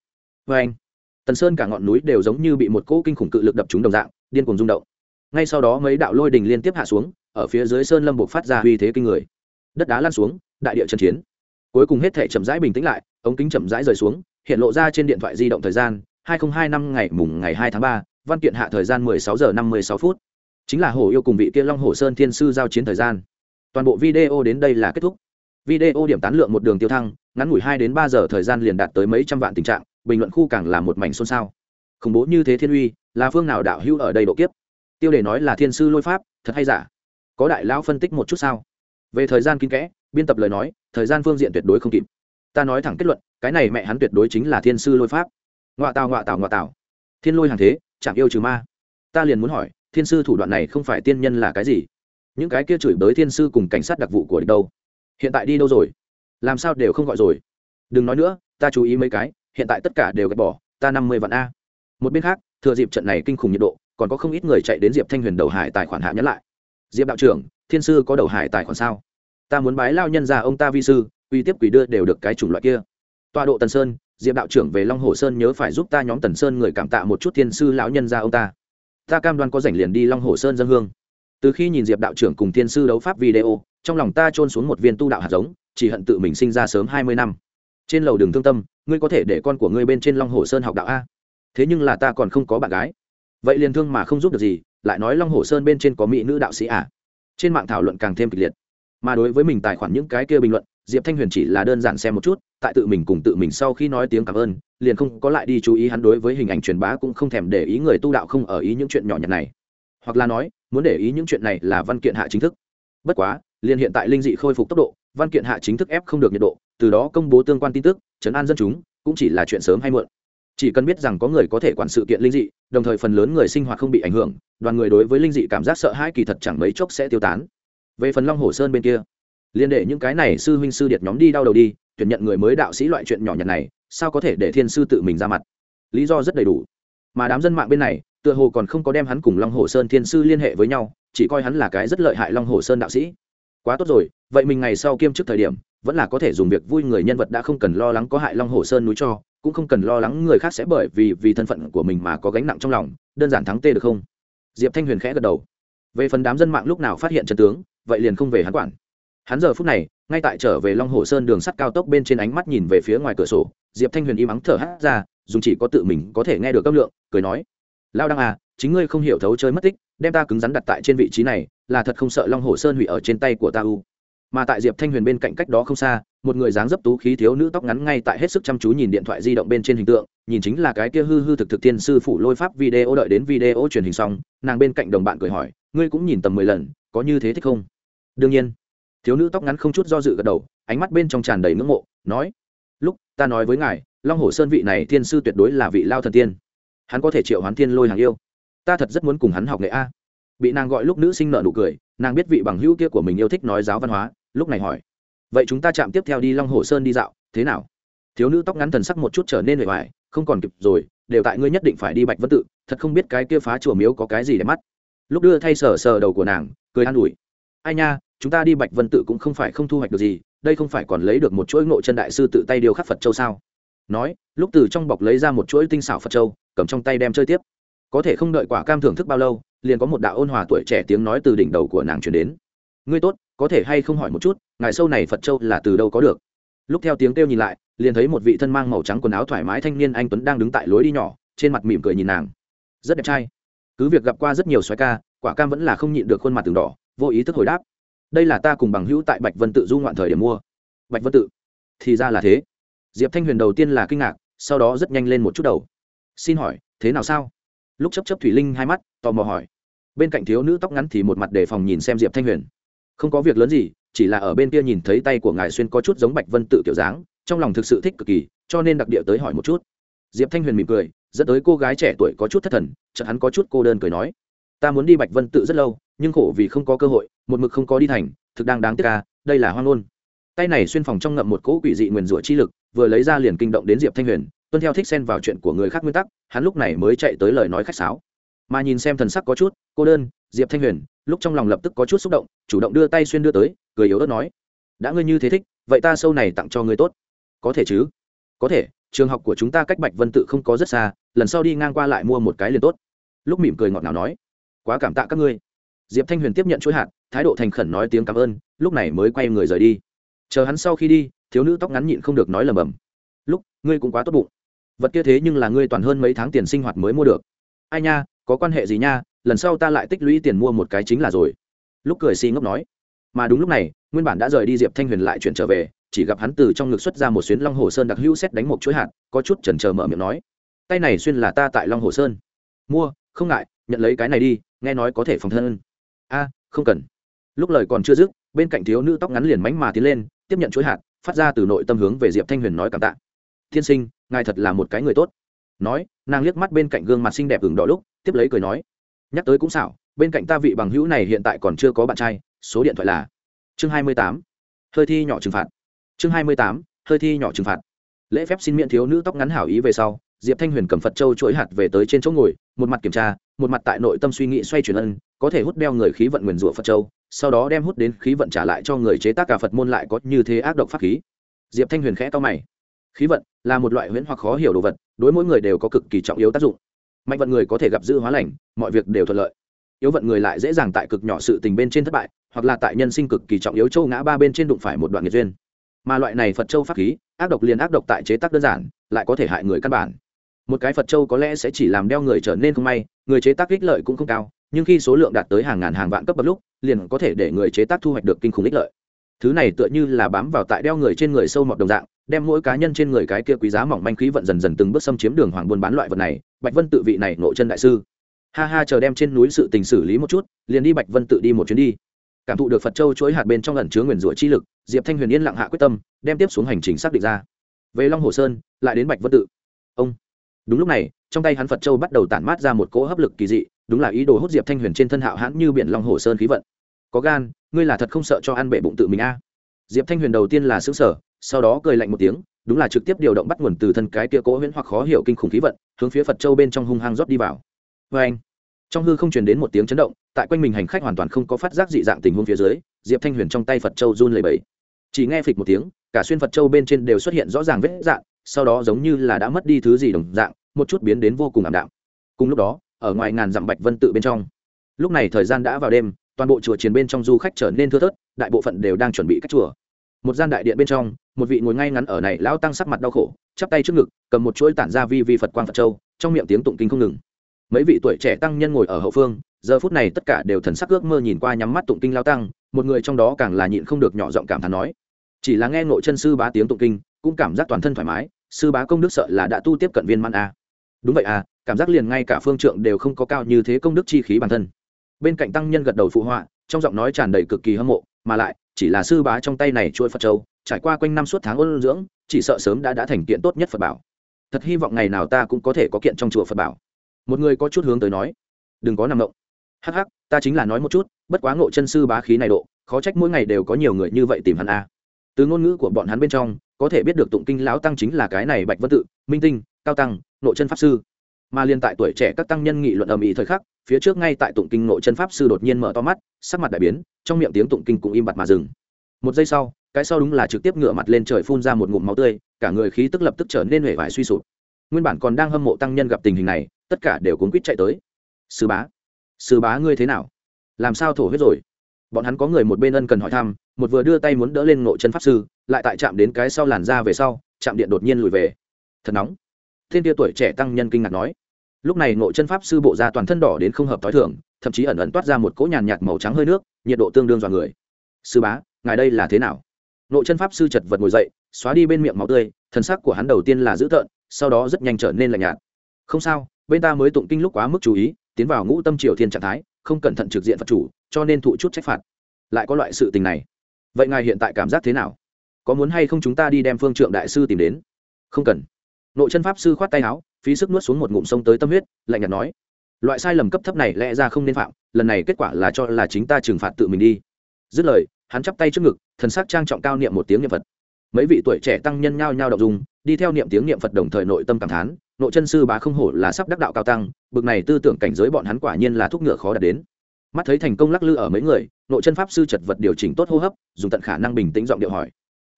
vê anh, tần sơn cả ngọn núi đều giống như bị một cỗ kinh khủng cự lực đập trúng đồng dạng, điên cuồng rung động. Ngay sau đó mấy đạo lôi đình liên tiếp hạ xuống, ở phía dưới sơn lâm buộc phát ra uy thế kinh người đất đá lan xuống đại địa trần chiến. Cuối cùng hết thể chậm rãi bình tĩnh lại ống kính chậm rãi rời xuống hiện lộ ra trên điện thoại di động thời gian 2025 năm ngày mùng ngày 2 tháng 3, văn kiện hạ thời gian 16 giờ 56 phút. Chính là hổ yêu cùng vị kia long hổ sơn thiên sư giao chiến thời gian. Toàn bộ video đến đây là kết thúc. Video điểm tán lượng một đường tiêu thăng ngắn ngủi hai đến ba giờ thời gian liền đạt tới mấy trăm vạn tình trạng bình luận khu càng là một mảnh xôn xao. Khủng bố như thế thiên uy là phương nào đạo hữu ở đây độ kiếp? Tiêu đề nói là thiên sư lôi pháp thật hay giả? Có đại lão phân tích một chút sao? Về thời gian kín kẽ, biên tập lời nói, thời gian phương diện tuyệt đối không kịp. Ta nói thẳng kết luận, cái này mẹ hắn tuyệt đối chính là thiên sư lôi pháp. Ngoạ tào ngoạ tào ngoạ tào. Thiên lôi hàng thế, chẳng yêu trừ ma. Ta liền muốn hỏi, thiên sư thủ đoạn này không phải tiên nhân là cái gì? Những cái kia chửi bới thiên sư cùng cảnh sát đặc vụ của địch đâu? Hiện tại đi đâu rồi? Làm sao đều không gọi rồi? Đừng nói nữa, ta chú ý mấy cái, hiện tại tất cả đều gạch bỏ, ta năm mươi vạn a. Một bên khác, thừa dịp trận này kinh khủng nhiệt độ, còn có không ít người chạy đến diệp thanh huyền đầu hải tài khoản hạ nhắn lại. Diệp đạo trưởng thiên sư có đầu hải tài khoản sao? Ta muốn bái lao nhân ra ông ta vi sư, uy tiếp quỷ đưa đều được cái chủng loại kia. Tọa độ tần sơn, diệp đạo trưởng về long hồ sơn nhớ phải giúp ta nhóm tần sơn người cảm tạ một chút thiên sư lão nhân ra ông ta. Ta cam đoan có rảnh liền đi long hồ sơn dân hương. Từ khi nhìn diệp đạo trưởng cùng thiên sư đấu pháp video, trong lòng ta trôn xuống một viên tu đạo hạt giống, chỉ hận tự mình sinh ra sớm hai mươi năm. Trên lầu đường thương tâm, ngươi có thể để con của ngươi bên trên long hồ sơn học đạo a. Thế nhưng là ta còn không có bạn gái. Vậy liền thương mà không giúp được gì, lại nói long hồ sơn bên trên có mỹ nữ đạo sĩ à? Trên mạng thảo luận càng thêm kịch liệt. Mà đối với mình tài khoản những cái kia bình luận, diệp thanh huyền chỉ là đơn giản xem một chút, tại tự mình cùng tự mình sau khi nói tiếng cảm ơn, liền không có lại đi chú ý hắn đối với hình ảnh truyền bá cũng không thèm để ý người tu đạo không ở ý những chuyện nhỏ nhặt này. Hoặc là nói, muốn để ý những chuyện này là văn kiện hạ chính thức. Bất quá, liền hiện tại linh dị khôi phục tốc độ, văn kiện hạ chính thức ép không được nhiệt độ, từ đó công bố tương quan tin tức chấn an dân chúng, cũng chỉ là chuyện sớm hay muộn chỉ cần biết rằng có người có thể quản sự kiện linh dị, đồng thời phần lớn người sinh hoạt không bị ảnh hưởng, đoàn người đối với linh dị cảm giác sợ hãi kỳ thật chẳng mấy chốc sẽ tiêu tán. Về phần long hồ sơn bên kia, liên đệ những cái này sư huynh sư điệt nhóm đi đau đầu đi, tuyển nhận người mới đạo sĩ loại chuyện nhỏ nhặt này, sao có thể để thiên sư tự mình ra mặt? Lý do rất đầy đủ. Mà đám dân mạng bên này, tựa hồ còn không có đem hắn cùng long hồ sơn thiên sư liên hệ với nhau, chỉ coi hắn là cái rất lợi hại long hồ sơn đạo sĩ. Quá tốt rồi, vậy mình ngày sau kiêm chức thời điểm vẫn là có thể dùng việc vui người nhân vật đã không cần lo lắng có hại long hồ sơn núi cho, cũng không cần lo lắng người khác sẽ bởi vì vì thân phận của mình mà có gánh nặng trong lòng, đơn giản thắng tê được không? Diệp thanh huyền khẽ gật đầu. Về phần đám dân mạng lúc nào phát hiện chân tướng, vậy liền không về hắn quản. Hắn giờ phút này, ngay tại trở về long hồ sơn đường sắt cao tốc bên trên ánh mắt nhìn về phía ngoài cửa sổ, diệp thanh huyền im ắng thở hát ra dùng chỉ có tự mình có thể nghe được âm lượng, cười nói, lao đăng à chính ngươi không hiểu thấu chơi mất tích, đem ta cứng rắn đặt tại trên vị trí này, là thật không sợ long hồ sơn hủy ở trên tay của ta u mà tại diệp thanh huyền bên cạnh cách đó không xa, một người dáng dấp tú khí thiếu nữ tóc ngắn ngay tại hết sức chăm chú nhìn điện thoại di động bên trên hình tượng, nhìn chính là cái kia hư hư thực thực tiên sư phụ lôi pháp video đợi đến video truyền hình xong, nàng bên cạnh đồng bạn cười hỏi, ngươi cũng nhìn tầm mười lần, có như thế thích không? Đương nhiên. Thiếu nữ tóc ngắn không chút do dự gật đầu, ánh mắt bên trong tràn đầy ngưỡng mộ, nói, lúc, ta nói với ngài, long hồ sơn vị này thiên sư tuyệt đối là vị lao thần tiên. Hắn có thể triệu hoán thiên lôi hàng yêu. Ta thật rất muốn cùng hắn học nghệ a. Bị nàng gọi lúc nữ sinh nợ nụ cười, nàng biết vị bằng hữu kia của mình yêu thích nói giáo văn hóa lúc này hỏi, vậy chúng ta chạm tiếp theo đi long hồ sơn đi dạo, thế nào? Thiếu nữ tóc ngắn thần sắc một chút trở nên bề ngoài không còn kịp rồi, đều tại ngươi nhất định phải đi bạch vân tự, thật không biết cái kia phá chùa miếu có cái gì để mắt. Lúc đưa thay sờ sờ đầu của nàng, cười an ủi, ai nha, chúng ta đi bạch vân tự cũng không phải không thu hoạch được gì, đây không phải còn lấy được một chuỗi ngộ chân đại sư tự tay điều khắc phật châu sao? Nói, lúc từ trong bọc lấy ra một chuỗi tinh xảo phật châu, cầm trong tay đem chơi tiếp. Có thể không đợi quả cam thưởng thức bao lâu, liền có một đạo ôn hòa tuổi trẻ tiếng nói từ đỉnh đầu của nàng truyền đến. Ngươi tốt có thể hay không hỏi một chút, ngài sâu này phật châu là từ đâu có được? Lúc theo tiếng kêu nhìn lại, liền thấy một vị thân mang màu trắng quần áo thoải mái thanh niên anh tuấn đang đứng tại lối đi nhỏ, trên mặt mỉm cười nhìn nàng. Rất đẹp trai. Cứ việc gặp qua rất nhiều xoái ca, quả cam vẫn là không nhịn được khuôn mặt từng đỏ, vô ý thức hồi đáp. Đây là ta cùng bằng hữu tại bạch vân tự du ngoạn thời điểm mua. Bạch vân tự? Thì ra là thế. Diệp thanh huyền đầu tiên là kinh ngạc, sau đó rất nhanh lên một chút đầu. Xin hỏi, thế nào sao? Lúc chấp chấp thủy linh hai mắt, tò mò hỏi. Bên cạnh thiếu nữ tóc ngắn thì một mặt đề phòng nhìn xem diệp thanh huyền không có việc lớn gì, chỉ là ở bên kia nhìn thấy tay của ngài xuyên có chút giống bạch vân tự kiểu dáng, trong lòng thực sự thích cực kỳ, cho nên đặc địa tới hỏi một chút. Diệp thanh huyền mỉm cười, dẫn tới cô gái trẻ tuổi có chút thất thần, chợt hắn có chút cô đơn cười nói, ta muốn đi bạch vân tự rất lâu, nhưng khổ vì không có cơ hội, một mực không có đi thành, thực đang đáng tiếc ca đây là hoang ngôn. Tay này xuyên phòng trong ngậm một cỗ quỷ dị nguyền rủa chi lực, vừa lấy ra liền kinh động đến diệp thanh huyền, tuân theo thích xen vào chuyện của người khác nguyên tắc, hắn lúc này mới chạy tới lời nói khách sáo. Mà nhìn xem thần sắc có chút cô đơn diệp thanh huyền, lúc trong lòng lập tức có chút xúc động, chủ động đưa tay xuyên đưa tới, cười yếu ớt nói, đã ngươi như thế thích, vậy ta sâu này tặng cho ngươi tốt. Có thể chứ. Có thể, trường học của chúng ta cách bạch vân tự không có rất xa, lần sau đi ngang qua lại mua một cái liền tốt. Lúc mỉm cười ngọt ngào nói, quá cảm tạ các ngươi. Diệp thanh huyền tiếp nhận chuỗi hạt, thái độ thành khẩn nói tiếng cảm ơn, lúc này mới quay người rời đi. Chờ hắn sau khi đi, thiếu nữ tóc ngắn nhịn không được nói lầm bầm, lúc, ngươi cũng quá tốt bụng. Vật kia thế nhưng là ngươi toàn hơn mấy tháng tiền sinh hoạt mới mua được. Ai nha, có quan hệ gì nha lần sau ta lại tích lũy tiền mua một cái chính là rồi. Lúc cười si ngốc nói. Mà đúng lúc này, nguyên bản đã rời đi diệp thanh huyền lại chuyển trở về, chỉ gặp hắn từ trong ngực xuất ra một xuyến long hồ sơn đặc hữu xét đánh một chuỗi hạt, có chút chần chờ mở miệng nói. Tay này xuyên là ta tại long hồ sơn. Mua, không ngại, nhận lấy cái này đi, nghe nói có thể phòng thân. A, không cần. Lúc lời còn chưa dứt, bên cạnh thiếu nữ tóc ngắn liền mánh mà tiến lên, tiếp nhận chuỗi hạt, phát ra từ nội tâm hướng về diệp thanh huyền nói cảm tạ. Tiên sinh, ngài thật là một cái người tốt. Nói, nàng liếc mắt bên cạnh gương mặt xinh đẹp ửng đỏ lúc, tiếp lấy cười nói nhắc tới cũng xảo, bên cạnh ta vị bằng hữu này hiện tại còn chưa có bạn trai, số điện thoại là chương hai mươi tám. Hơi thi nhỏ trừng phạt. Chương hai mươi tám, hơi thi nhỏ trừng phạt. Lễ phép xin miễn thiếu nữ tóc ngắn hảo ý về sau, diệp thanh huyền cầm phật châu chuỗi hạt về tới trên chỗ ngồi, một mặt kiểm tra, một mặt tại nội tâm suy nghĩ xoay chuyển ân, có thể hút đeo người khí vận nguyền rủa phật châu, sau đó đem hút đến khí vận trả lại cho người chế tác cả phật môn lại có như thế ác độc pháp khí. Diệp thanh huyền khẽ to mày. Khí vận là một loại huyễn hoặc khó hiểu đồ vật, đối mỗi người đều có cực kỳ trọng yếu tác dụng mạnh vận người có thể gặp dữ hóa lành, mọi việc đều thuận lợi. Yếu vận người lại dễ dàng tại cực nhỏ sự tình bên trên thất bại, hoặc là tại nhân sinh cực kỳ trọng yếu châu ngã ba bên trên đụng phải một đoạn nghiệt duyên. Mà loại này phật châu pháp khí, ác độc liền ác độc tại chế tác đơn giản, lại có thể hại người căn bản. Một cái phật châu có lẽ sẽ chỉ làm đeo người trở nên không may, người chế tác ích lợi cũng không cao, nhưng khi số lượng đạt tới hàng ngàn hàng vạn cấp bậc lúc, liền có thể để người chế tác thu hoạch được kinh khủng ích lợi. Thứ này tựa như là bám vào tại đeo người trên người sâu mọt đồng dạng đem mỗi cá nhân trên người cái kia quý giá mỏng manh khí vận dần dần từng bước xâm chiếm đường hoàng buôn bán loại vật này, bạch vân tự vị này nộ chân đại sư. Ha ha, chờ đem trên núi sự tình xử lý một chút, liền đi bạch vân tự đi một chuyến đi. Cảm thụ được phật châu chuỗi hạt bên trong lần chứa nguyền rủa chi lực, diệp thanh huyền yên lặng hạ quyết tâm, đem tiếp xuống hành trình xác định ra. Về long hồ sơn, lại đến bạch vân tự. Ông. Đúng lúc này, trong tay hắn phật châu bắt đầu tản mát ra một cỗ hấp lực kỳ dị, đúng là ý đồ hút diệp thanh huyền trên thân hạo hãn như biển long hồ sơn khí vận. Có gan, ngươi là thật không sợ cho ăn bệ bụng tự mình a? Diệp thanh huyền đầu tiên là xứ sở sau đó cười lạnh một tiếng, đúng là trực tiếp điều động bắt nguồn từ thân cái kia cố huyễn hoặc khó hiểu kinh khủng khí vận, hướng phía phật châu bên trong hung hăng rót đi vào. Vê anh, trong hư không truyền đến một tiếng chấn động, tại quanh mình hành khách hoàn toàn không có phát giác dị dạng tình huống phía dưới, diệp thanh huyền trong tay phật châu run lầy bẫy chỉ nghe phịch một tiếng, cả xuyên phật châu bên trên đều xuất hiện rõ ràng vết dạng, sau đó giống như là đã mất đi thứ gì đồng dạng, một chút biến đến vô cùng ảm đạm. Cùng lúc đó, ở ngoài ngàn dặm bạch vân tự bên trong, lúc này thời gian đã vào đêm, toàn bộ chùa chiến bên trong du khách trở nên thưa thớt, đại bộ phận đều đang chuẩn bị cách chùa một gian đại điện bên trong, một vị ngồi ngay ngắn ở này lão tăng sắc mặt đau khổ, chắp tay trước ngực, cầm một chuỗi tản ra vi vi phật quang phật châu, trong miệng tiếng tụng kinh không ngừng. Mấy vị tuổi trẻ tăng nhân ngồi ở hậu phương, giờ phút này tất cả đều thần sắc ước mơ nhìn qua nhắm mắt tụng kinh lao tăng, một người trong đó càng là nhịn không được nhỏ giọng cảm thán nói, chỉ là nghe ngộ chân sư bá tiếng tụng kinh, cũng cảm giác toàn thân thoải mái, sư bá công đức sợ là đã tu tiếp cận viên man a. Đúng vậy à cảm giác liền ngay cả phương trượng đều không có cao như thế công đức chi khí bản thân. Bên cạnh tăng nhân gật đầu phụ họa, trong giọng nói tràn đầy cực kỳ hâm mộ, mà lại chỉ là sư bá trong tay này chuỗi phật châu, trải qua quanh năm suốt tháng ôn dưỡng, chỉ sợ sớm đã đã thành kiện tốt nhất phật bảo. Thật hy vọng ngày nào ta cũng có thể có kiện trong chùa phật bảo. Một người có chút hướng tới nói, đừng có nằm động. Hắc hắc, ta chính là nói một chút, bất quá ngộ chân sư bá khí này độ, khó trách mỗi ngày đều có nhiều người như vậy tìm hắn a. Từ ngôn ngữ của bọn hắn bên trong, có thể biết được tụng kinh lão tăng chính là cái này bạch vân tự, minh tinh, cao tăng nội chân pháp sư mà liên tại tuổi trẻ các tăng nhân nghị luận ầm ĩ thời khắc, phía trước ngay tại tụng kinh nội chân pháp sư đột nhiên mở to mắt, sắc mặt đại biến, trong miệng tiếng tụng kinh cũng im bặt mà dừng. Một giây sau, cái sau đúng là trực tiếp ngửa mặt lên trời phun ra một ngụm máu tươi, cả người khí tức lập tức trở nên huệ vải suy sụp. Nguyên bản còn đang hâm mộ tăng nhân gặp tình hình này, tất cả đều cuốn quýt chạy tới. Sư bá sư bá ngươi thế nào? Làm sao thổ huyết rồi? Bọn hắn có người một bên ân cần hỏi thăm, một vừa đưa tay muốn đỡ lên nội chân pháp sư, lại tại chạm đến cái sau làn ra về sau, chạm điện đột nhiên lùi về. Thật nóng. Thiên tia tuổi trẻ tăng nhân kinh ngạc nói lúc này nội chân pháp sư bộ ra toàn thân đỏ đến không hợp t h o i thường, thậm chí ẩn ẩn toát ra một cỗ nhàn nhạt màu trắng hơi nước, nhiệt độ tương đương dọa người. Sư bá, ngài đây là thế nào? Nội chân pháp sư chật vật ngồi dậy, xóa đi bên miệng máu tươi, thần sắc của hắn đầu tiên là dữ tợn, sau đó rất nhanh trở nên lạnh nhạt. Không sao, bên ta mới tụng kinh lúc quá mức chú ý, tiến vào ngũ tâm triều thiên trạng thái, không cẩn thận trực diện phật chủ, cho nên thụ chút trách phạt. Lại có loại sự tình này. Vậy ngài hiện tại cảm giác thế nào? Có muốn hay không chúng ta đi đem phương trượng đại sư tìm đến? Không cần. Nội chân pháp sư khoát tay áo phí sức nuốt xuống một ngụm sông tới tâm huyết, lạnh nhạt nói, loại sai lầm cấp thấp này lẽ ra không nên phạm, lần này kết quả là cho là chính ta trừng phạt tự mình đi. Dứt lời, hắn chắp tay trước ngực, thần sắc trang trọng cao niệm một tiếng niệm phật. Mấy vị tuổi trẻ tăng nhân nhao nhao đọc dùng đi theo niệm tiếng niệm phật đồng thời nội tâm cảm thán, nội chân sư bá không hổ là sắp đắc đạo cao tăng, bực này tư tưởng cảnh giới bọn hắn quả nhiên là thuốc ngựa khó đạt đến. Mắt thấy thành công lắc lư ở mấy người, nội chân pháp sư chật vật điều chỉnh tốt hô hấp, dùng tận khả năng bình tĩnh giọng điệu hỏi,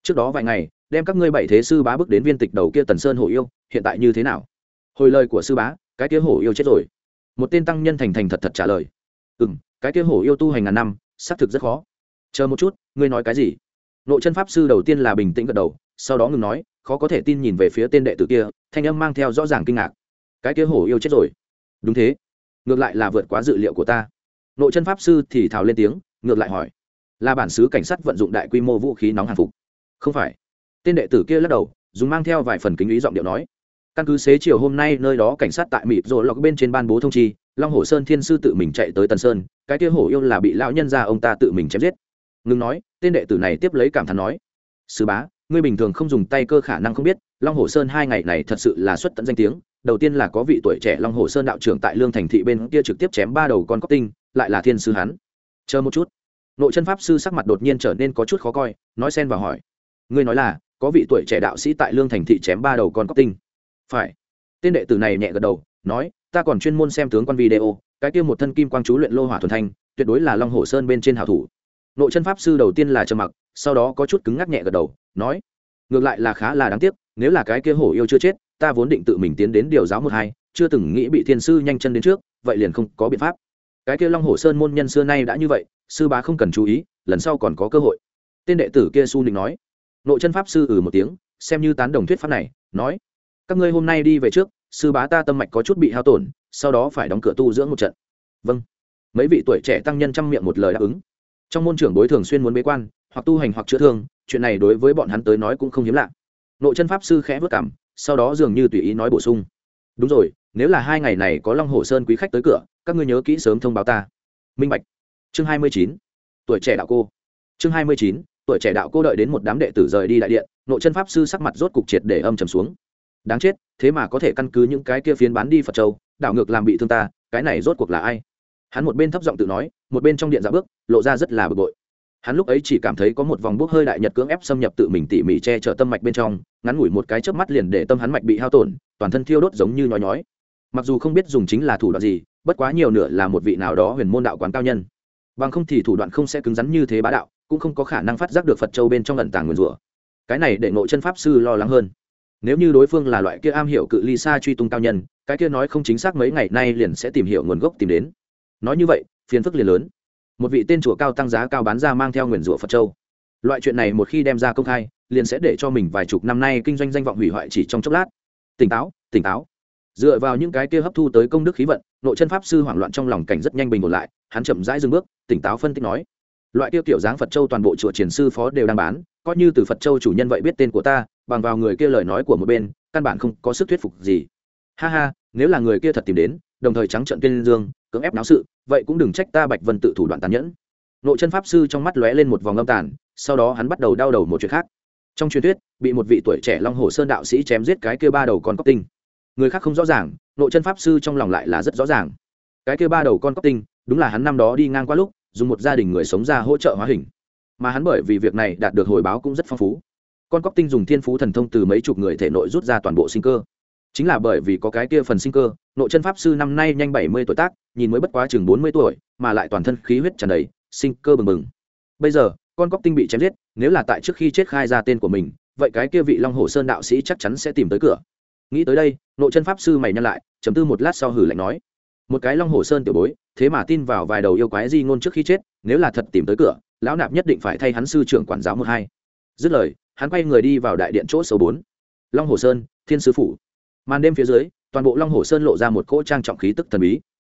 trước đó vài ngày, đem các ngươi bảy thế sư bá bước đến viên tịch đầu kia tần sơn hổ yêu, hiện tại như thế nào? Hồi lời của sư bá, cái kia hổ yêu chết rồi. Một tên tăng nhân thành thành thật thật trả lời. Ừ m cái kia hổ yêu tu hành ngàn năm, xác thực rất khó. Chờ một chút, ngươi nói cái gì? Nội chân pháp sư đầu tiên là bình tĩnh gật đầu, sau đó ngừng nói, khó có thể tin nhìn về phía tên đệ tử kia, thanh âm mang theo rõ ràng kinh ngạc. Cái kia hổ yêu chết rồi. Đúng thế. Ngược lại là vượt quá dự liệu của ta. Nội chân pháp sư thì thào lên tiếng, ngược lại hỏi. Là bản xứ cảnh sát vận dụng đại quy mô vũ khí nóng hàng phục. Không phải. Tên đệ tử kia lắc đầu, dùng mang theo vài phần kính ý giọng điệu nói căn cứ xế chiều hôm nay nơi đó cảnh sát tại mịt rồi lọc bên trên ban bố thông chi, long hồ sơn thiên sư tự mình chạy tới tần sơn, cái kia hổ yêu là bị lão nhân ra ông ta tự mình chém giết. Ngừng nói, tên đệ tử này tiếp lấy cảm thán nói, sư bá, ngươi bình thường không dùng tay cơ khả năng không biết, long hồ sơn hai ngày này thật sự là xuất tận danh tiếng, đầu tiên là có vị tuổi trẻ long hồ sơn đạo trưởng tại lương thành thị bên kia trực tiếp chém ba đầu con cóc tinh, lại là thiên sư hắn. Chờ một chút. Nội chân pháp sư sắc mặt đột nhiên trở nên có chút khó coi, nói xen và hỏi, ngươi nói là, có vị tuổi trẻ đạo sĩ tại lương thành thị chém ba đầu con cóc tinh? Phải. Tên đệ tử này nhẹ gật đầu, nói, ta còn chuyên môn xem tướng quan video, cái kia một thân kim quang chú luyện lô hỏa thuần thanh, tuyệt đối là long hồ sơn bên trên hảo thủ. Nội chân pháp sư đầu tiên là trầm mặc, sau đó có chút cứng ngắc nhẹ gật đầu, nói, ngược lại là khá là đáng tiếc, nếu là cái kia hổ yêu chưa chết, ta vốn định tự mình tiến đến điều giáo một hai, chưa từng nghĩ bị thiên sư nhanh chân đến trước, vậy liền không có biện pháp. Cái kia long hồ sơn môn nhân xưa nay đã như vậy, sư bá không cần chú ý, lần sau còn có cơ hội. Tên đệ tử kia su định nói. Nội chân pháp sư ừ một tiếng, xem như tán đồng thuyết pháp này, nói các ngươi hôm nay đi về trước, sư bá ta tâm mạch có chút bị hao tổn, sau đó phải đóng cửa tu dưỡng một trận. Vâng. Mấy vị tuổi trẻ tăng nhân chăm miệng một lời đáp ứng. Trong môn trưởng bối thường xuyên muốn bế quan, hoặc tu hành hoặc chữa thương, chuyện này đối với bọn hắn tới nói cũng không hiếm lạ. Nội chân pháp sư khẽ vất cảm, sau đó dường như tùy ý nói bổ sung. Đúng rồi, nếu là hai ngày này có long hồ sơn quý khách tới cửa, các ngươi nhớ kỹ sớm thông báo ta. Minh bạch. Chương hai mươi chín. Tuổi trẻ đạo cô. Chương hai mươi chín. Tuổi trẻ đạo cô đợi đến một đám đệ tử rời đi đại điện, nội chân pháp sư sắc mặt rốt cục triệt để âm trầm xuống đáng chết, thế mà có thể căn cứ những cái kia phiến bán đi phật châu, đảo ngược làm bị thương ta, cái này rốt cuộc là ai? Hắn một bên thấp giọng tự nói, một bên trong điện dạ bước, lộ ra rất là bực bội. Hắn lúc ấy chỉ cảm thấy có một vòng bốc hơi đại nhật cưỡng ép xâm nhập tự mình tỉ mỉ che chở tâm mạch bên trong, ngắn ngủi một cái chớp mắt liền để tâm hắn mạch bị hao tổn, toàn thân thiêu đốt giống như nhói nhói. Mặc dù không biết dùng chính là thủ đoạn gì, bất quá nhiều nửa là một vị nào đó huyền môn đạo quán cao nhân. Bằng không thì thủ đoạn không sẽ cứng rắn như thế bá đạo, cũng không có khả năng phát giác được phật châu bên trong lần tàng nguyền rủa. Cái này để nội chân pháp sư lo lắng hơn nếu như đối phương là loại kia am hiểu cự ly xa truy tung cao nhân, cái kia nói không chính xác mấy ngày nay liền sẽ tìm hiểu nguồn gốc tìm đến. Nói như vậy, phiền phức liền lớn. Một vị tên chùa cao tăng giá cao bán ra mang theo nguyền rủa phật châu. Loại chuyện này một khi đem ra công khai, liền sẽ để cho mình vài chục năm nay kinh doanh danh vọng hủy hoại chỉ trong chốc lát. Tỉnh táo tỉnh táo. Dựa vào những cái kia hấp thu tới công đức khí vận, nội chân pháp sư hoảng loạn trong lòng cảnh rất nhanh bình ổn lại, hắn chậm rãi dừng bước, tỉnh táo phân tích nói. Loại kia kiểu dáng phật châu toàn bộ chùa triển sư phó đều đang bán, coi như từ phật châu chủ nhân vậy biết tên của ta bằng vào người kia lời nói của một bên, căn bản không có sức thuyết phục gì. Ha ha, nếu là người kia thật tìm đến, đồng thời trắng trận tuyên dương, cưỡng ép náo sự, vậy cũng đừng trách ta bạch vân tự thủ đoạn tàn nhẫn. Nội chân pháp sư trong mắt lóe lên một vòng âm tàn, sau đó hắn bắt đầu đau đầu một chuyện khác. Trong truyền thuyết, bị một vị tuổi trẻ long hồ sơn đạo sĩ chém giết cái kia ba đầu con cóc tinh. Người khác không rõ ràng nội chân pháp sư trong lòng lại là rất rõ ràng. Cái kia ba đầu con cóc tinh, đúng là hắn năm đó đi ngang qua lúc, dùng một gia đình người sống ra hỗ trợ hóa hình. Mà hắn bởi vì việc này đạt được hồi báo cũng rất phong phú con cóc tinh dùng thiên phú thần thông từ mấy chục người thể nội rút ra toàn bộ sinh cơ. Chính là bởi vì có cái kia phần sinh cơ, nội chân pháp sư năm nay nhanh bảy mươi tuổi tác, nhìn mới bất quá chừng bốn mươi tuổi, mà lại toàn thân khí huyết tràn đầy, sinh cơ bừng bừng. Bây giờ, con cóc tinh bị chém giết, nếu là tại trước khi chết khai ra tên của mình, vậy cái kia vị long hồ sơn đạo sĩ chắc chắn sẽ tìm tới cửa. Nghĩ tới đây, nội chân pháp sư mày nhăn lại chấm tư một lát sau hử lạnh nói, một cái long hồ sơn tiểu bối, thế mà tin vào vài đầu yêu quái di ngôn trước khi chết, nếu là thật tìm tới cửa, lão nạp nhất định phải thay hắn sư trưởng quản giáo một hai. Dứt lời hắn quay người đi vào đại điện chỗ số bốn. Long hồ sơn, thiên sứ phủ. Màn đêm phía dưới, toàn bộ long hồ sơn lộ ra một cỗ trang trọng khí tức thần bí.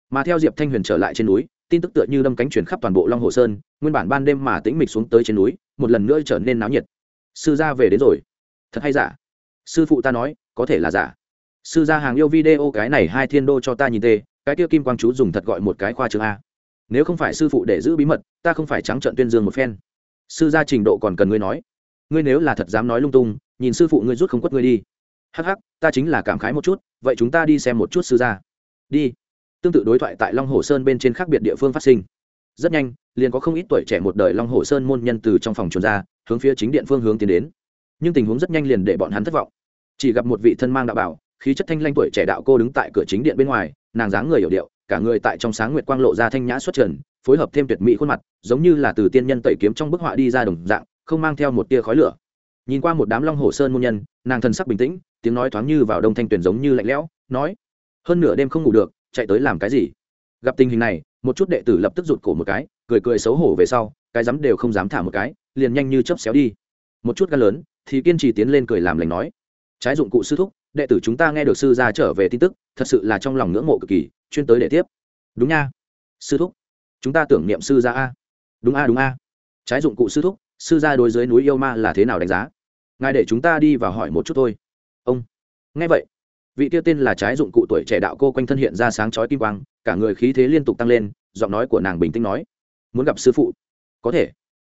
Mà theo diệp thanh huyền trở lại trên núi, tin tức tựa như đâm cánh chuyển khắp toàn bộ long hồ sơn, nguyên bản ban đêm mà tĩnh mịch xuống tới trên núi, một lần nữa trở nên náo nhiệt. Sư gia về đến rồi. Thật hay giả? Sư phụ ta nói, có thể là giả. Sư gia hàng yêu video cái này hai thiên đô cho ta nhìn tê, cái kia kim quang chú dùng thật gọi một cái khoa chương a. Nếu không phải sư phụ để giữ bí mật, ta không phải trắng trận tuyên dương một phen. Sư gia trình độ còn cần ngươi nói ngươi nếu là thật dám nói lung tung, nhìn sư phụ ngươi rút không quất ngươi đi. Hắc hắc, ta chính là cảm khái một chút, vậy chúng ta đi xem một chút sư gia. Đi. Tương tự đối thoại tại long hồ sơn bên trên khác biệt địa phương phát sinh. Rất nhanh, liền có không ít tuổi trẻ một đời long hồ sơn môn nhân từ trong phòng chuồn ra, hướng phía chính điện phương hướng tiến đến. Nhưng tình huống rất nhanh liền để bọn hắn thất vọng. Chỉ gặp một vị thân mang đạo bảo, khí chất thanh lanh tuổi trẻ đạo cô đứng tại cửa chính điện bên ngoài, nàng dáng người hiểu điệu, cả người tại trong sáng nguyệt quang lộ ra thanh nhã xuất trần, phối hợp thêm tuyệt mỹ khuôn mặt, giống như là từ tiên nhân tẩy kiếm trong bức họa đi ra đồng dạng không mang theo một tia khói lửa. Nhìn qua một đám long hồ sơn môn nhân, nàng thần sắc bình tĩnh, tiếng nói thoáng như vào đông thanh tuyển giống như lạnh lẽo, nói, hơn nửa đêm không ngủ được, chạy tới làm cái gì? Gặp tình hình này, một chút đệ tử lập tức rụt cổ một cái, cười cười xấu hổ về sau, cái dám đều không dám thả một cái, liền nhanh như chớp xéo đi. Một chút gan lớn, thì kiên trì tiến lên cười làm lành nói, trái dụng cụ sư thúc, đệ tử chúng ta nghe được sư gia trở về tin tức, thật sự là trong lòng ngưỡng mộ cực kỳ, chuyên tới để tiếp. Đúng nha, sư thúc, chúng ta tưởng niệm sư gia a. Đúng a đúng a. Trái dụng cụ sư thúc sư gia đối dưới núi yêu ma là thế nào đánh giá? Ngài để chúng ta đi vào hỏi một chút thôi. Ông. Nghe vậy, vị tiêu tên là trái dụng cụ tuổi trẻ đạo cô quanh thân hiện ra sáng chói kim quang, cả người khí thế liên tục tăng lên, giọng nói của nàng bình tĩnh nói, muốn gặp sư phụ? Có thể.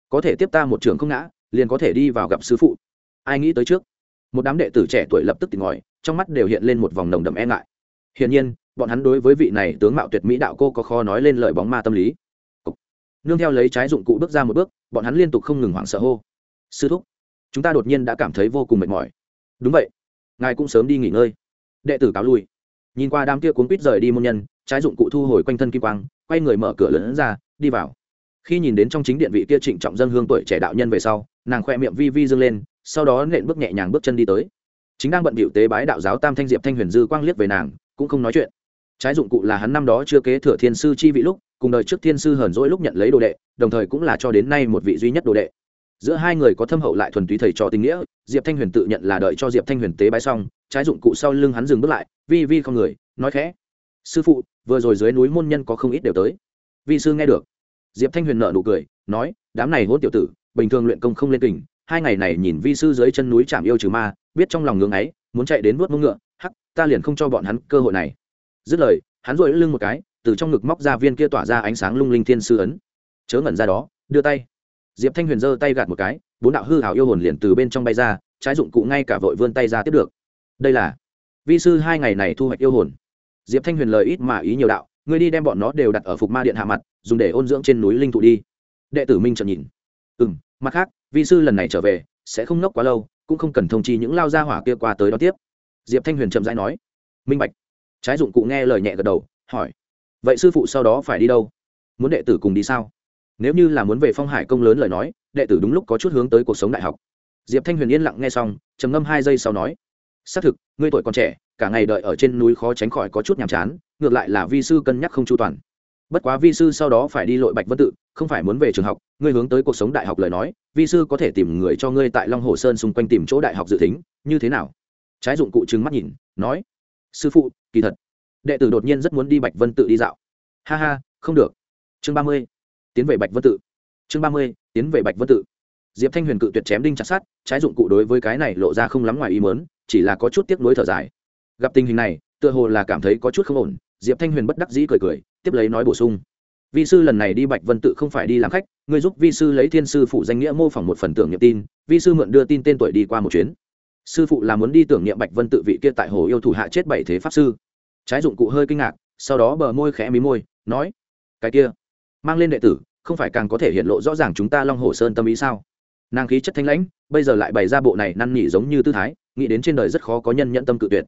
Có thể tiếp ta một trường không ngã, liền có thể đi vào gặp sư phụ. Ai nghĩ tới trước? Một đám đệ tử trẻ tuổi lập tức tỉnh ngòi trong mắt đều hiện lên một vòng nồng đậm e ngại. Hiển nhiên, bọn hắn đối với vị này tướng mạo tuyệt mỹ đạo cô có kho nói lên lời bóng ma tâm lý nương theo lấy trái dụng cụ bước ra một bước, bọn hắn liên tục không ngừng hoảng sợ hô. Sư thúc, chúng ta đột nhiên đã cảm thấy vô cùng mệt mỏi. Đúng vậy, ngài cũng sớm đi nghỉ ngơi. Đệ tử cáo lui. Nhìn qua đám kia cuốn quýt rời đi môn nhân, trái dụng cụ thu hồi quanh thân kim quang, quay người mở cửa lớn ra, đi vào. Khi nhìn đến trong chính điện vị kia trịnh trọng dân hương tuổi trẻ đạo nhân về sau, nàng khoe miệng vi vi dâng lên, sau đó nện bước nhẹ nhàng bước chân đi tới. Chính đang bận bịu tế bái đạo giáo tam thanh diệp thanh huyền dư quang liếc về nàng, cũng không nói chuyện. Trái dụng cụ là hắn năm đó chưa kế thừa thiên sư chi vị lúc cùng đời trước thiên sư hờn dỗi lúc nhận lấy đồ đệ, đồng thời cũng là cho đến nay một vị duy nhất đồ đệ. Giữa hai người có thâm hậu lại thuần túy thầy trò tình nghĩa, diệp thanh huyền tự nhận là đợi cho diệp thanh huyền tế bái xong, trái dụng cụ sau lưng hắn dừng bước lại, vi vi không người, nói khẽ. Sư phụ, vừa rồi dưới núi môn nhân có không ít đều tới. Vi sư nghe được. Diệp thanh huyền nợ nụ cười, nói, đám này hôn tiểu tử, bình thường luyện công không lên kình, hai ngày này nhìn vi sư dưới chân núi chạm yêu trừ ma, biết trong lòng ngưỡng ấy, muốn chạy đến vuốt mông ngựa, hắc, ta liền không cho bọn hắn cơ hội này. Dứt lời, hắn rồi lưng một cái từ trong ngực móc ra viên kia tỏa ra ánh sáng lung linh thiên sư ấn. Chớ ngẩn ra đó, đưa tay. Diệp thanh huyền giơ tay gạt một cái, bốn đạo hư hảo yêu hồn liền từ bên trong bay ra, trái dụng cụ ngay cả vội vươn tay ra tiếp được. Đây là vi sư hai ngày này thu hoạch yêu hồn. Diệp thanh huyền lời ít mà ý nhiều đạo, ngươi đi đem bọn nó đều đặt ở phục ma điện hạ mặt, dùng để ôn dưỡng trên núi linh thụ đi. Đệ tử minh trợn nhìn. Ừ m mặt khác, vi sư lần này trở về, sẽ không nốc quá lâu, cũng không cần thông chi những lao gia hỏa kia qua tới đó tiếp. Diệp thanh huyền chậm rãi nói. Minh bạch. Trái dụng cụ nghe lời nhẹ gật đầu, hỏi vậy sư phụ sau đó phải đi đâu? Muốn đệ tử cùng đi sao? Nếu như là muốn về phong hải công lớn lời nói, đệ tử đúng lúc có chút hướng tới cuộc sống đại học. Diệp thanh huyền yên lặng nghe xong, trầm ngâm hai giây sau nói, xác thực, ngươi tuổi còn trẻ, cả ngày đợi ở trên núi khó tránh khỏi có chút nhàm chán, ngược lại là vi sư cân nhắc không chu toàn. Bất quá vi sư sau đó phải đi lội bạch vân tự, không phải muốn về trường học, ngươi hướng tới cuộc sống đại học lời nói, vi sư có thể tìm người cho ngươi tại long hồ sơn xung quanh tìm chỗ đại học dự tính, như thế nào? Trái dụng cụ trừng mắt nhìn, nói, sư phụ, kỳ thật đệ tử đột nhiên rất muốn đi bạch vân tự đi dạo. Ha ha, không được. Chương ba mươi, tiến về bạch vân tự. Chương ba mươi, tiến về bạch vân tự. Diệp thanh huyền cự tuyệt chém đinh chặt sát trái dụng cụ đối với cái này lộ ra không lắm ngoài ý mớn chỉ là có chút tiếc nuối thở dài. Gặp tình hình này, tựa hồ là cảm thấy có chút không ổn, diệp thanh huyền bất đắc dĩ cười cười, tiếp lấy nói bổ sung. Vi sư lần này đi bạch vân tự không phải đi làm khách người giúp vi sư lấy thiên sư phụ danh nghĩa mô phỏng một phần tưởng niệm tin, vi sư mượn đưa tin tên tuổi đi qua một chuyến. Sư phụ là muốn đi tưởng niệm bạch vân tự vị kia tại hồ yêu thủ hạ chết bảy thế pháp sư trái dụng cụ hơi kinh ngạc, sau đó bờ môi khẽ mí môi, nói, cái kia, mang lên đệ tử, không phải càng có thể hiện lộ rõ ràng chúng ta long hồ sơn tâm ý sao? Nàng khí chất thanh lãnh, bây giờ lại bày ra bộ này năn nỉ giống như tư thái, nghĩ đến trên đời rất khó có nhân nhận tâm cự tuyệt.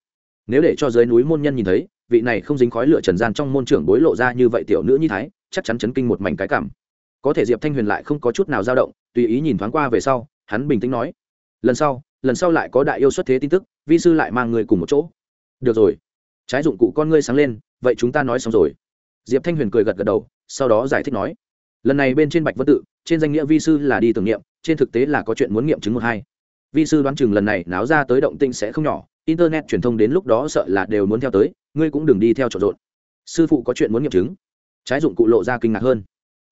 Nếu để cho dưới núi môn nhân nhìn thấy, vị này không dính khói lửa trần gian trong môn trưởng bối lộ ra như vậy tiểu nữ như thái, chắc chắn chấn kinh một mảnh cái cảm. Có thể diệp thanh huyền lại không có chút nào dao động, tùy ý nhìn thoáng qua về sau, hắn bình tĩnh nói, lần sau lần sau lại có đại yêu xuất thế tin tức, vi sư lại mang người cùng một chỗ. Được rồi trái dụng cụ con ngươi sáng lên, vậy chúng ta nói xong rồi. Diệp thanh huyền cười gật gật đầu, sau đó giải thích nói, lần này bên trên bạch vân tự, trên danh nghĩa vi sư là đi tưởng niệm, trên thực tế là có chuyện muốn nghiệm chứng một hai. Vi sư đoán chừng lần này náo ra tới động tinh sẽ không nhỏ, internet truyền thông đến lúc đó sợ là đều muốn theo tới, ngươi cũng đừng đi theo trộn rộn. Sư phụ có chuyện muốn nghiệm chứng. Trái dụng cụ lộ ra kinh ngạc hơn.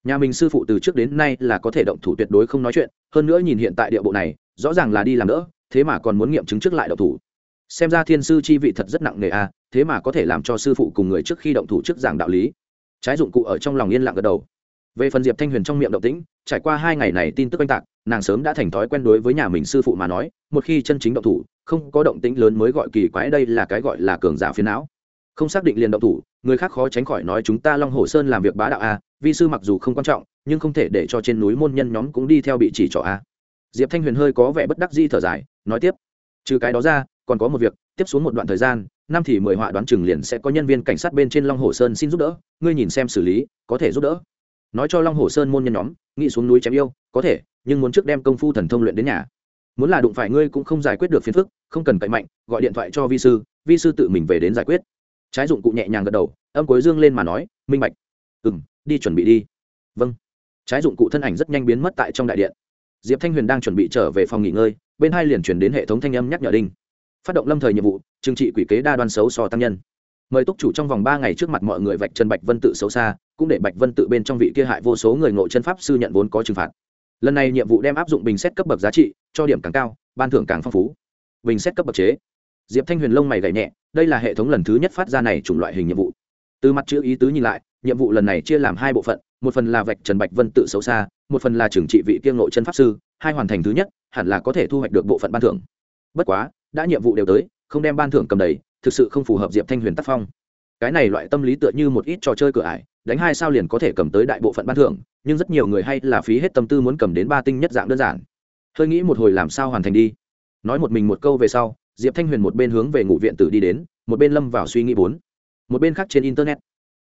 Nhà mình sư phụ từ trước đến nay là có thể động thủ tuyệt đối không nói chuyện, hơn nữa nhìn hiện tại địa bộ này, rõ ràng là đi làm đỡ, thế mà còn muốn nghiệm chứng trước lại động thủ. Xem ra thiên sư chi vị thật rất nặng nề a thế mà có thể làm cho sư phụ cùng người trước khi động thủ trước giảng đạo lý. Trái dụng cụ ở trong lòng yên lặng gật đầu. Về phần diệp thanh huyền trong miệng động tĩnh, trải qua hai ngày này tin tức oanh tạc, nàng sớm đã thành thói quen đối với nhà mình sư phụ mà nói, một khi chân chính động thủ, không có động tĩnh lớn mới gọi kỳ quái đây là cái gọi là cường giả phiến não. Không xác định liền động thủ, người khác khó tránh khỏi nói chúng ta long hồ sơn làm việc bá đạo a, vi sư mặc dù không quan trọng, nhưng không thể để cho trên núi môn nhân nhóm cũng đi theo bị chỉ trỏ a. Diệp thanh huyền hơi có vẻ bất đắc di thở dài, nói tiếp. Trừ cái đó ra, còn có một việc, tiếp xuống một đoạn thời gian năm thì mười họa đoán chừng liền sẽ có nhân viên cảnh sát bên trên long hồ sơn xin giúp đỡ, ngươi nhìn xem xử lý, có thể giúp đỡ. Nói cho long hồ sơn môn nhân nhóm, nghĩ xuống núi chém yêu, có thể, nhưng muốn trước đem công phu thần thông luyện đến nhà. Muốn là đụng phải ngươi cũng không giải quyết được phiền phức, không cần cậy mạnh, gọi điện thoại cho vi sư vi sư tự mình về đến giải quyết. Trái dụng cụ nhẹ nhàng gật đầu, âm cuối dương lên mà nói, minh bạch. Ừ m đi chuẩn bị đi. Vâng. Trái dụng cụ thân ảnh rất nhanh biến mất tại trong đại điện. Diệp thanh huyền đang chuẩn bị trở về phòng nghỉ ngơi, bên hai liền chuyển đến hệ thống thanh âm nhắc nhở đinh phát động lâm thời nhiệm vụ, trừng trị quỷ kế đa đoan xấu so tăng nhân. Mời túc chủ trong vòng ba ngày trước mặt mọi người vạch trần bạch vân tự xấu xa, cũng để bạch vân tự bên trong vị kia hại vô số người ngộ chân pháp sư nhận vốn có trừng phạt. Lần này nhiệm vụ đem áp dụng bình xét cấp bậc giá trị, cho điểm càng cao, ban thưởng càng phong phú. Bình xét cấp bậc chế. Diệp thanh huyền lông mày gảy nhẹ, đây là hệ thống lần thứ nhất phát ra này chủng loại hình nhiệm vụ. Từ mặt chữ ý tứ nhìn lại, nhiệm vụ lần này chia làm hai bộ phận, một phần là vạch trần bạch vân tự xấu xa, một phần là trừng trị vị kiêng nội chân pháp sư, hai hoàn thành thứ nhất, hẳn là có thể thu hoạch được bộ phận ban thưởng. Bất quá đã nhiệm vụ đều tới, không đem ban thưởng cầm đầy, thực sự không phù hợp diệp thanh huyền tác phong. Cái này loại tâm lý tựa như một ít trò chơi cửa ải, đánh hai sao liền có thể cầm tới đại bộ phận ban thưởng, nhưng rất nhiều người hay là phí hết tâm tư muốn cầm đến ba tinh nhất dạng đơn giản. Hơi nghĩ một hồi làm sao hoàn thành đi. Nói một mình một câu về sau, diệp thanh huyền một bên hướng về ngụ viện tử đi đến, một bên lâm vào suy nghĩ bốn. Một bên khác trên internet,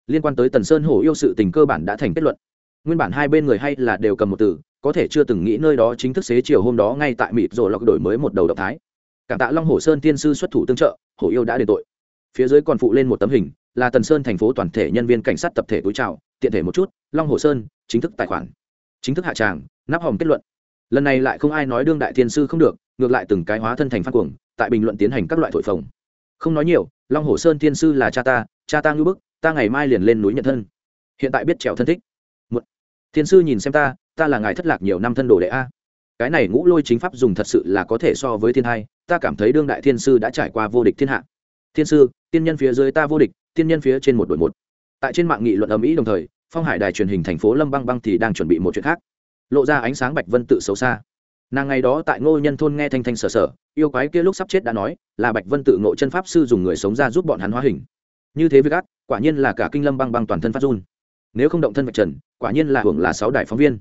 liên quan tới tần sơn hổ yêu sự tình cơ bản đã thành kết luận. Nguyên bản hai bên người hay là đều cầm một từ, có thể chưa từng nghĩ nơi đó chính thức xế chiều hôm đó ngay tại mịt rồi lọc đổi mới một đầu động thái cảm tạ long hồ sơn tiên sư xuất thủ tương trợ, hổ yêu đã đền tội. Phía dưới còn phụ lên một tấm hình, là tần sơn thành phố toàn thể nhân viên cảnh sát tập thể túi trào tiện thể một chút, long hồ sơn, chính thức tài khoản. Chính thức hạ tràng, nắp hòm kết luận. Lần này lại không ai nói đương đại thiên sư không được, ngược lại từng cái hóa thân thành phát cuồng, tại bình luận tiến hành các loại thổi phồng. Không nói nhiều, long hồ sơn thiên sư là cha ta cha ta ngư bức, ta ngày mai liền lên núi nhận thân. Hiện tại biết trèo thân thích. Một thiên sư nhìn xem ta ta là ngài thất lạc nhiều năm thân đồ đệ a. Cái này ngũ lôi chính pháp dùng thật sự là có thể so với thiên hai ta cảm thấy đương đại thiên sư đã trải qua vô địch thiên hạ. Thiên sư, tiên nhân phía dưới ta vô địch, tiên nhân phía trên một đội một. Tại trên mạng nghị luận ầm ĩ đồng thời, phong hải đài truyền hình thành phố lâm băng băng thì đang chuẩn bị một chuyện khác. Lộ ra ánh sáng bạch vân tự xấu xa. Nàng ngày đó tại ngô nhân thôn nghe thanh thanh sở sở, yêu quái kia lúc sắp chết đã nói, là bạch vân tự ngộ chân pháp sư dùng người sống ra giúp bọn hắn hóa hình. Như thế với gác quả nhiên là cả kinh lâm băng băng toàn thân phát run. Nếu không động thân vạch trần, quả nhiên là hưởng là sáu đại phóng viên.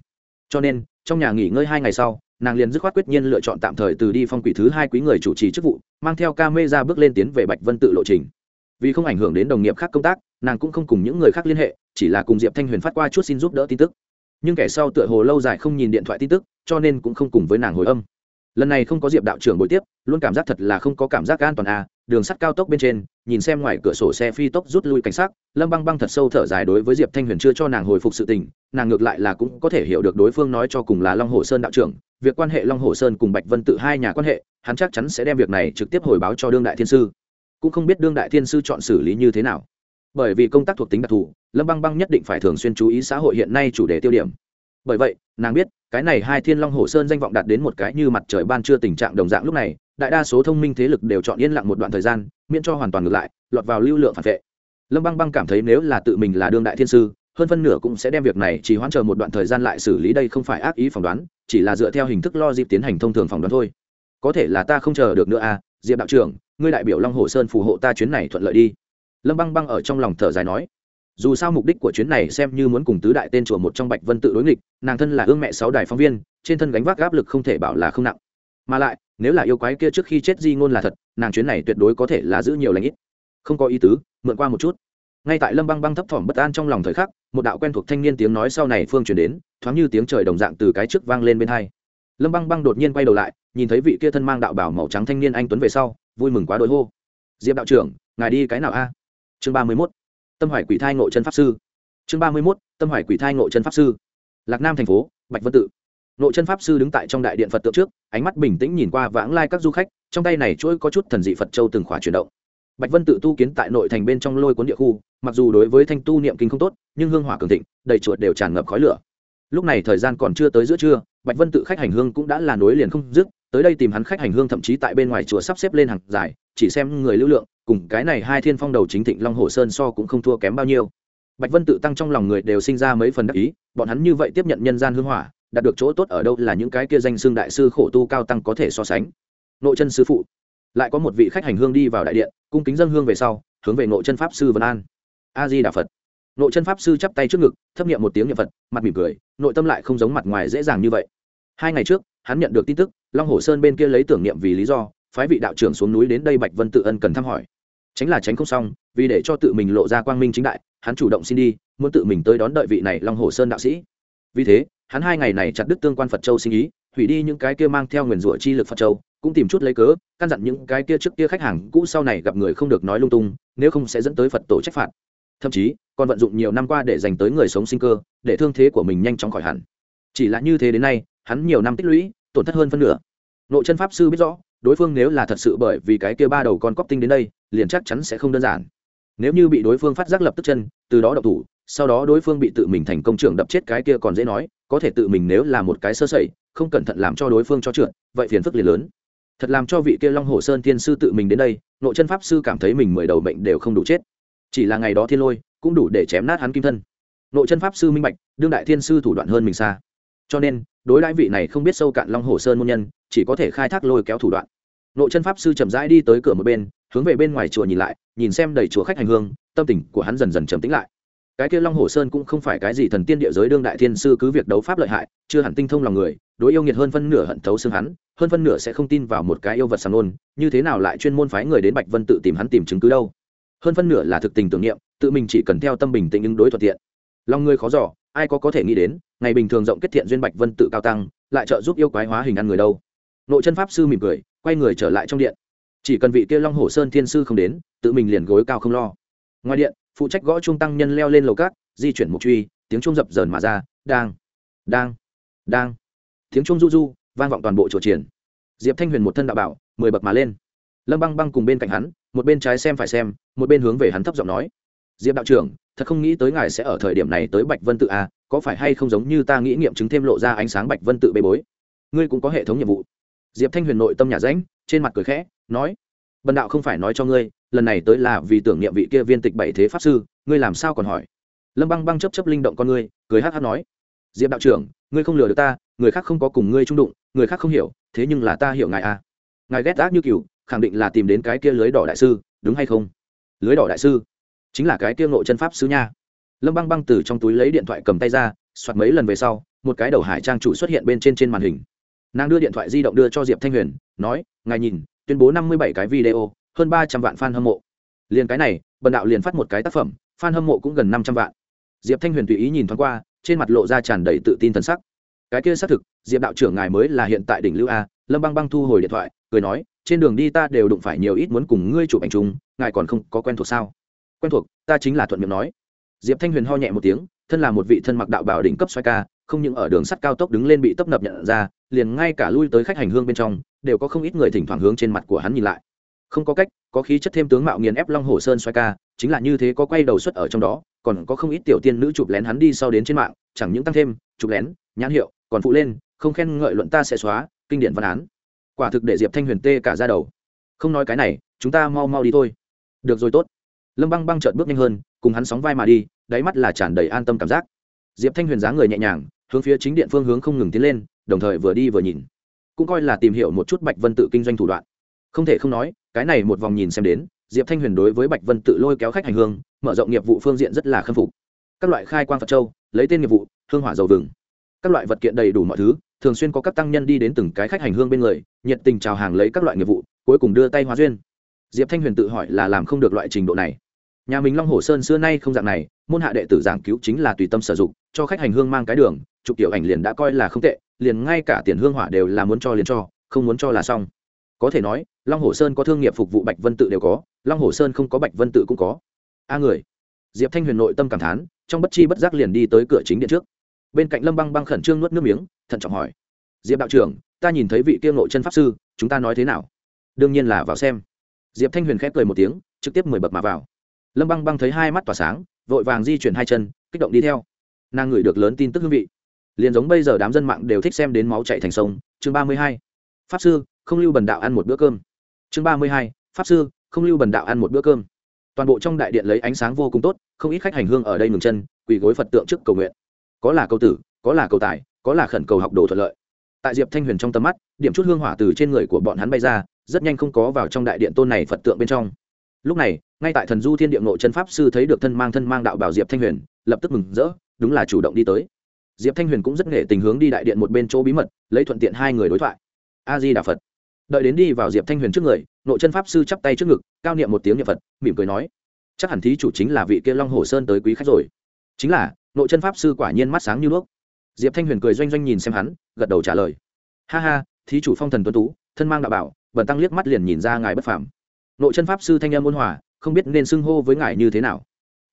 Cho nên, trong nhà nghỉ ngơi hai ngày sau nàng liền dứt khoát quyết nhiên lựa chọn tạm thời từ đi phong quỷ thứ hai quý người chủ trì chức vụ, mang theo ca mê ra bước lên tiến về bạch vân tự lộ trình. Vì không ảnh hưởng đến đồng nghiệp khác công tác, nàng cũng không cùng những người khác liên hệ, chỉ là cùng diệp thanh huyền phát qua chút xin giúp đỡ tin tức. Nhưng kẻ sau tựa hồ lâu dài không nhìn điện thoại tin tức, cho nên cũng không cùng với nàng hồi âm. Lần này không có diệp đạo trưởng buổi tiếp, luôn cảm giác thật là không có cảm giác an toàn à đường sắt cao tốc bên trên nhìn xem ngoài cửa sổ xe phi tốc rút lui cảnh sát lâm băng băng thật sâu thở dài đối với diệp thanh huyền chưa cho nàng hồi phục sự tình, nàng ngược lại là cũng có thể hiểu được đối phương nói cho cùng là long hồ sơn đạo trưởng, việc quan hệ long hồ sơn cùng bạch vân tự hai nhà quan hệ, hắn chắc chắn sẽ đem việc này trực tiếp hồi báo cho đương đại thiên sư. Cũng không biết đương đại thiên sư chọn xử lý như thế nào. Bởi vì công tác thuộc tính đặc thù, lâm băng băng nhất định phải thường xuyên chú ý xã hội hiện nay chủ đề tiêu điểm. Bởi vậy, nàng biết, cái này hai thiên long hồ sơn danh vọng đạt đến một cái như mặt trời ban chưa tình trạng đồng dạng lúc này đại đa số thông minh thế lực đều chọn yên lặng một đoạn thời gian, miễn cho hoàn toàn ngược lại, lọt vào lưu lượng phản vệ. Lâm băng băng cảm thấy nếu là tự mình là đương đại thiên sư, hơn phân nửa cũng sẽ đem việc này chỉ hoãn chờ một đoạn thời gian lại xử lý đây không phải ác ý phỏng đoán, chỉ là dựa theo hình thức lo dịp tiến hành thông thường phỏng đoán thôi. Có thể là ta không chờ được nữa à diệp đạo trưởng, ngươi đại biểu long hồ sơn phù hộ ta chuyến này thuận lợi đi. Lâm băng băng ở trong lòng thở dài nói. Dù sao mục đích của chuyến này xem như muốn cùng tứ đại tên chùa một trong bạch vân tự đối nghịch, nàng thân là ương mẹ sáu đài phóng viên, trên thân gánh vác áp lực không thể bảo là không nặng. Mà lại nếu là yêu quái kia trước khi chết di ngôn là thật, nàng chuyến này tuyệt đối có thể là giữ nhiều lãnh ít. Không có ý tứ, mượn qua một chút. Ngay tại lâm băng băng thấp thỏm bất an trong lòng thời khắc, một đạo quen thuộc thanh niên tiếng nói sau này phương chuyển đến, thoáng như tiếng trời đồng dạng từ cái trước vang lên bên hai. Lâm băng băng đột nhiên quay đầu lại, nhìn thấy vị kia thân mang đạo bảo màu trắng thanh niên anh tuấn về sau, vui mừng quá đội hô. Diệp đạo trưởng, ngài đi cái nào a? Chương ba mươi mốt, tâm hoài quỷ thai ngộ chân pháp sư. Chương ba mươi mốt, tâm hoài quỷ thai ngộ chân pháp sư. Lạc nam thành phố, bạch vân tự. Nội chân pháp sư đứng tại trong đại điện phật tượng trước, ánh mắt bình tĩnh nhìn qua vãng lai các du khách, trong tay này chuỗi có chút thần dị phật châu từng khỏa chuyển động. Bạch vân tự tu kiến tại nội thành bên trong lôi cuốn địa khu, mặc dù đối với thanh tu niệm kinh không tốt, nhưng hương hỏa cường thịnh, đầy chuột đều tràn ngập khói lửa. Lúc này thời gian còn chưa tới giữa trưa, bạch vân tự khách hành hương cũng đã là nối liền không dứt, tới đây tìm hắn khách hành hương thậm chí tại bên ngoài chùa sắp xếp lên hàng dài, chỉ xem người lưu lượng, cùng cái này hai thiên phong đầu chính thịnh long hồ sơn so cũng không thua kém bao nhiêu. Bạch vân tự tăng trong lòng người đều sinh ra mấy phần đắc ý, bọn hắn như vậy tiếp nhận nhân gian hương hỏa đạt được chỗ tốt ở đâu là những cái kia danh xương đại sư khổ tu cao tăng có thể so sánh. Nội chân sư phụ. Lại có một vị khách hành hương đi vào đại điện, cung kính dân hương về sau, hướng về nội chân pháp sư vân an. A di đà phật. Nội chân pháp sư chắp tay trước ngực, thấp nghiệm một tiếng niệm phật, mặt mỉm cười, nội tâm lại không giống mặt ngoài dễ dàng như vậy. Hai ngày trước, hắn nhận được tin tức, long hồ sơn bên kia lấy tưởng niệm vì lý do, phái vị đạo trưởng xuống núi đến đây bạch vân tự ân cần thăm hỏi. Tránh là tránh không xong, vì để cho tự mình lộ ra quang minh chính đại, hắn chủ động xin đi, muốn tự mình tới đón đợi vị này long hồ sơn đạo sĩ. Vì thế hắn hai ngày này chặt đứt tương quan phật châu sinh ý, hủy đi những cái kia mang theo nguyền rủa chi lực phật châu, cũng tìm chút lấy cớ, căn dặn những cái kia trước kia khách hàng cũ sau này gặp người không được nói lung tung, nếu không sẽ dẫn tới phật tổ trách phạt. Thậm chí, còn vận dụng nhiều năm qua để dành tới người sống sinh cơ, để thương thế của mình nhanh chóng khỏi hẳn. Chỉ là như thế đến nay, hắn nhiều năm tích lũy, tổn thất hơn phân nửa. Nội chân pháp sư biết rõ, đối phương nếu là thật sự bởi vì cái kia ba đầu con cóc tinh đến đây, liền chắc chắn sẽ không đơn giản. Nếu như bị đối phương phát giác lập tức chân, từ đó độc thủ sau đó đối phương bị tự mình thành công trưởng đập chết cái kia còn dễ nói, có thể tự mình nếu là một cái sơ sẩy, không cẩn thận làm cho đối phương cho trượt, vậy phiền phức liền lớn. Thật làm cho vị kia long hồ sơn thiên sư tự mình đến đây, nội chân pháp sư cảm thấy mình mười đầu bệnh đều không đủ chết. Chỉ là ngày đó thiên lôi, cũng đủ để chém nát hắn kim thân. Nội chân pháp sư minh bạch, đương đại thiên sư thủ đoạn hơn mình xa. Cho nên, đối đãi vị này không biết sâu cạn long hồ sơn môn nhân, chỉ có thể khai thác lôi kéo thủ đoạn. Nội chân pháp sư chậm rãi đi tới cửa một bên, hướng về bên ngoài chùa nhìn lại, nhìn xem đầy chùa khách hành hương, tâm tình của hắn dần dần trầm tĩnh lại cái kia long hồ sơn cũng không phải cái gì thần tiên địa giới đương đại thiên sư cứ việc đấu pháp lợi hại, chưa hẳn tinh thông lòng người, đối yêu nghiệt hơn phân nửa hận thấu xương hắn, hơn phân nửa sẽ không tin vào một cái yêu vật sàm nôn, như thế nào lại chuyên môn phái người đến bạch vân tự tìm hắn tìm chứng cứ đâu? Hơn phân nửa là thực tình tưởng niệm, tự mình chỉ cần theo tâm bình tĩnh ứng đối thuận tiện. Lòng người khó giỏ ai có có thể nghĩ đến, ngày bình thường rộng kết thiện duyên bạch vân tự cao tăng, lại trợ giúp yêu quái hóa hình ăn người đâu? Nội chân pháp sư mỉm cười, quay người trở lại trong điện. Chỉ cần vị kia long hồ sơn thiên sư không đến, tự mình liền gối cao không lo. Ngoài điện phụ trách gõ trung tăng nhân leo lên lầu cát di chuyển mục truy tiếng trung dập dờn mà ra đang đang đang. Tiếng trung du du vang vọng toàn bộ chỗ triển. Diệp thanh huyền một thân đạo bảo mười bậc mà lên. Lâm băng băng cùng bên cạnh hắn một bên trái xem phải xem một bên hướng về hắn thấp giọng nói. Diệp đạo trưởng thật không nghĩ tới ngài sẽ ở thời điểm này tới bạch vân tự a à, có phải hay không giống như ta nghĩ nghiệm chứng thêm lộ ra ánh sáng bạch vân tự bê bối? Ngươi cũng có hệ thống nhiệm vụ. Diệp thanh huyền nội tâm nhà ránh trên mặt cười khẽ nói bần đạo không phải nói cho ngươi, lần này tới là vì tưởng niệm vị kia viên tịch bảy thế pháp sư, ngươi làm sao còn hỏi? Lâm băng băng chấp chấp linh động con ngươi, cười hát hát nói, diệp đạo trưởng, ngươi không lừa được ta, người khác không có cùng ngươi trung đụng, người khác không hiểu, thế nhưng là ta hiểu ngài à. Ngài ghét ác như cừu, khẳng định là tìm đến cái kia lưới đỏ đại sư, đúng hay không? Lưới đỏ đại sư? Chính là cái kia ngộ chân pháp sứ nha. Lâm băng băng từ trong túi lấy điện thoại cầm tay ra, soạt mấy lần về sau, một cái đầu hải trang chủ xuất hiện bên trên trên màn hình. Nàng đưa điện thoại di động đưa cho diệp thanh huyền, nói, ngài nhìn tuyên bố năm mươi bảy cái video, hơn ba trăm vạn fan hâm mộ. Liền cái này, bần đạo liền phát một cái tác phẩm, fan hâm mộ cũng gần năm trăm vạn. Diệp thanh huyền tùy ý nhìn thoáng qua, trên mặt lộ ra tràn đầy tự tin t sắc. Cái kia xác thực, diệp đạo trưởng ngài mới là hiện tại đỉnh lưu a, lâm băng băng thu hồi điện thoại, cười nói, trên đường đi ta đều đụng phải nhiều ít muốn cùng ngươi chụp ảnh chung, ngài còn không có quen thuộc sao? Quen thuộc, ta chính là thuận miệng nói. Diệp thanh huyền ho nhẹ một tiếng, thân là một vị thân mặc đạo bảo đỉnh cấp xoay ca, không những ở đường sắt cao tốc đứng lên bị tấp nập nhận ra, liền ngay cả lui tới khách hành hương bên trong đều có không ít người thỉnh thoảng hướng trên mặt của hắn nhìn lại. Không có cách, có khí chất thêm tướng mạo nghiền ép long hồ sơn xoay ca, chính là như thế có quay đầu xuất ở trong đó, còn có không ít tiểu tiên nữ chụp lén hắn đi sau đến trên mạng, chẳng những tăng thêm, chụp lén, nhãn hiệu, còn phụ lên, không khen ngợi luận ta sẽ xóa, kinh điển văn án. Quả thực để diệp thanh huyền tê cả ra đầu. Không nói cái này, chúng ta mau mau đi thôi. Được rồi tốt. Lâm băng băng chợt bước nhanh hơn, cùng hắn sóng vai mà đi, đáy mắt là tràn đầy an tâm cảm giác. Diệp thanh huyền dáng người nhẹ nhàng, hướng phía chính điện phương hướng không ngừng tiến lên, đồng thời vừa đi vừa nhìn cũng coi là tìm hiểu một chút bạch vân tự kinh doanh thủ đoạn. Không thể không nói, cái này một vòng nhìn xem đến, diệp thanh huyền đối với bạch vân tự lôi kéo khách hành hương, mở rộng nghiệp vụ phương diện rất là khâm phục. Các loại khai quang phật châu, lấy tên nghiệp vụ, hương hỏa dầu vừng. Các loại vật kiện đầy đủ mọi thứ, thường xuyên có các tăng nhân đi đến từng cái khách hành hương bên người, nhiệt tình chào hàng lấy các loại nghiệp vụ, cuối cùng đưa tay hóa duyên. Diệp thanh huyền tự hỏi là làm không được loại trình độ này. Nhà mình long hồ sơn xưa nay không dạng này môn hạ đệ tử giảng cứu chính là tùy tâm sử dụng, cho khách hành hương mang cái đường, chụp tiểu ảnh liền đã coi là không tệ, liền ngay cả tiền hương hỏa đều là muốn cho liền cho, không muốn cho là xong. Có thể nói, long hồ sơn có thương nghiệp phục vụ bạch vân tự đều có, long hồ sơn không có bạch vân tự cũng có. A người. Diệp thanh huyền nội tâm cảm thán, trong bất chi bất giác liền đi tới cửa chính điện trước. Bên cạnh lâm băng băng khẩn trương nuốt nước miếng, thận trọng hỏi, diệp đạo trưởng, ta nhìn thấy vị kia ngộ chân pháp sư, chúng ta nói thế nào? Đương nhiên là vào xem. Diệp thanh huyền khép cười một tiếng, trực tiếp mười bậc mà vào. Lâm băng băng thấy hai mắt tỏa sáng vội vàng di chuyển hai chân, kích động đi theo. Nàng ngửi được lớn tin tức hương vị. Liền giống bây giờ đám dân mạng đều thích xem đến máu chạy thành sông. Chương ba mươi hai. Pháp sư, không lưu bần đạo ăn một bữa cơm. Chương ba mươi hai. Pháp sư, không lưu bần đạo ăn một bữa cơm. Toàn bộ trong đại điện lấy ánh sáng vô cùng tốt, không ít khách hành hương ở đây ngừng chân, quỳ gối phật tượng trước cầu nguyện. Có là câu tử, có là cầu tài, có là khẩn cầu học đồ thuận lợi. Tại diệp thanh huyền trong tầm mắt, điểm chút hương hỏa từ trên người của bọn hắn bay ra, rất nhanh không có vào trong đại điện tôn này phật tượng bên trong. Lúc này ngay tại thần du thiên địa ngộ chân pháp sư thấy được thân mang thân mang đạo bảo diệp thanh huyền, lập tức mừng rỡ, đúng là chủ động đi tới. Diệp thanh huyền cũng rất nghệ tình hướng đi đại điện một bên chỗ bí mật, lấy thuận tiện hai người đối thoại. A di đà phật. Đợi đến đi vào diệp thanh huyền trước người, ngộ chân pháp sư chắp tay trước ngực, cao niệm một tiếng niệm phật, mỉm cười nói, chắc hẳn thí chủ chính là vị kia long hồ sơn tới quý khách rồi. Chính là, ngộ chân pháp sư quả nhiên mắt sáng như đuốc diệp thanh huyền cười doanh doanh nhìn xem hắn, gật đầu trả lời. Ha ha, thí chủ phong thần tuấn tú, thân mang đạo bảo, bần tăng liếc mắt liền nhìn ra ngài bất phàm. Nội chân pháp sư thanh em ôn hòa không biết nên xưng hô với ngài như thế nào.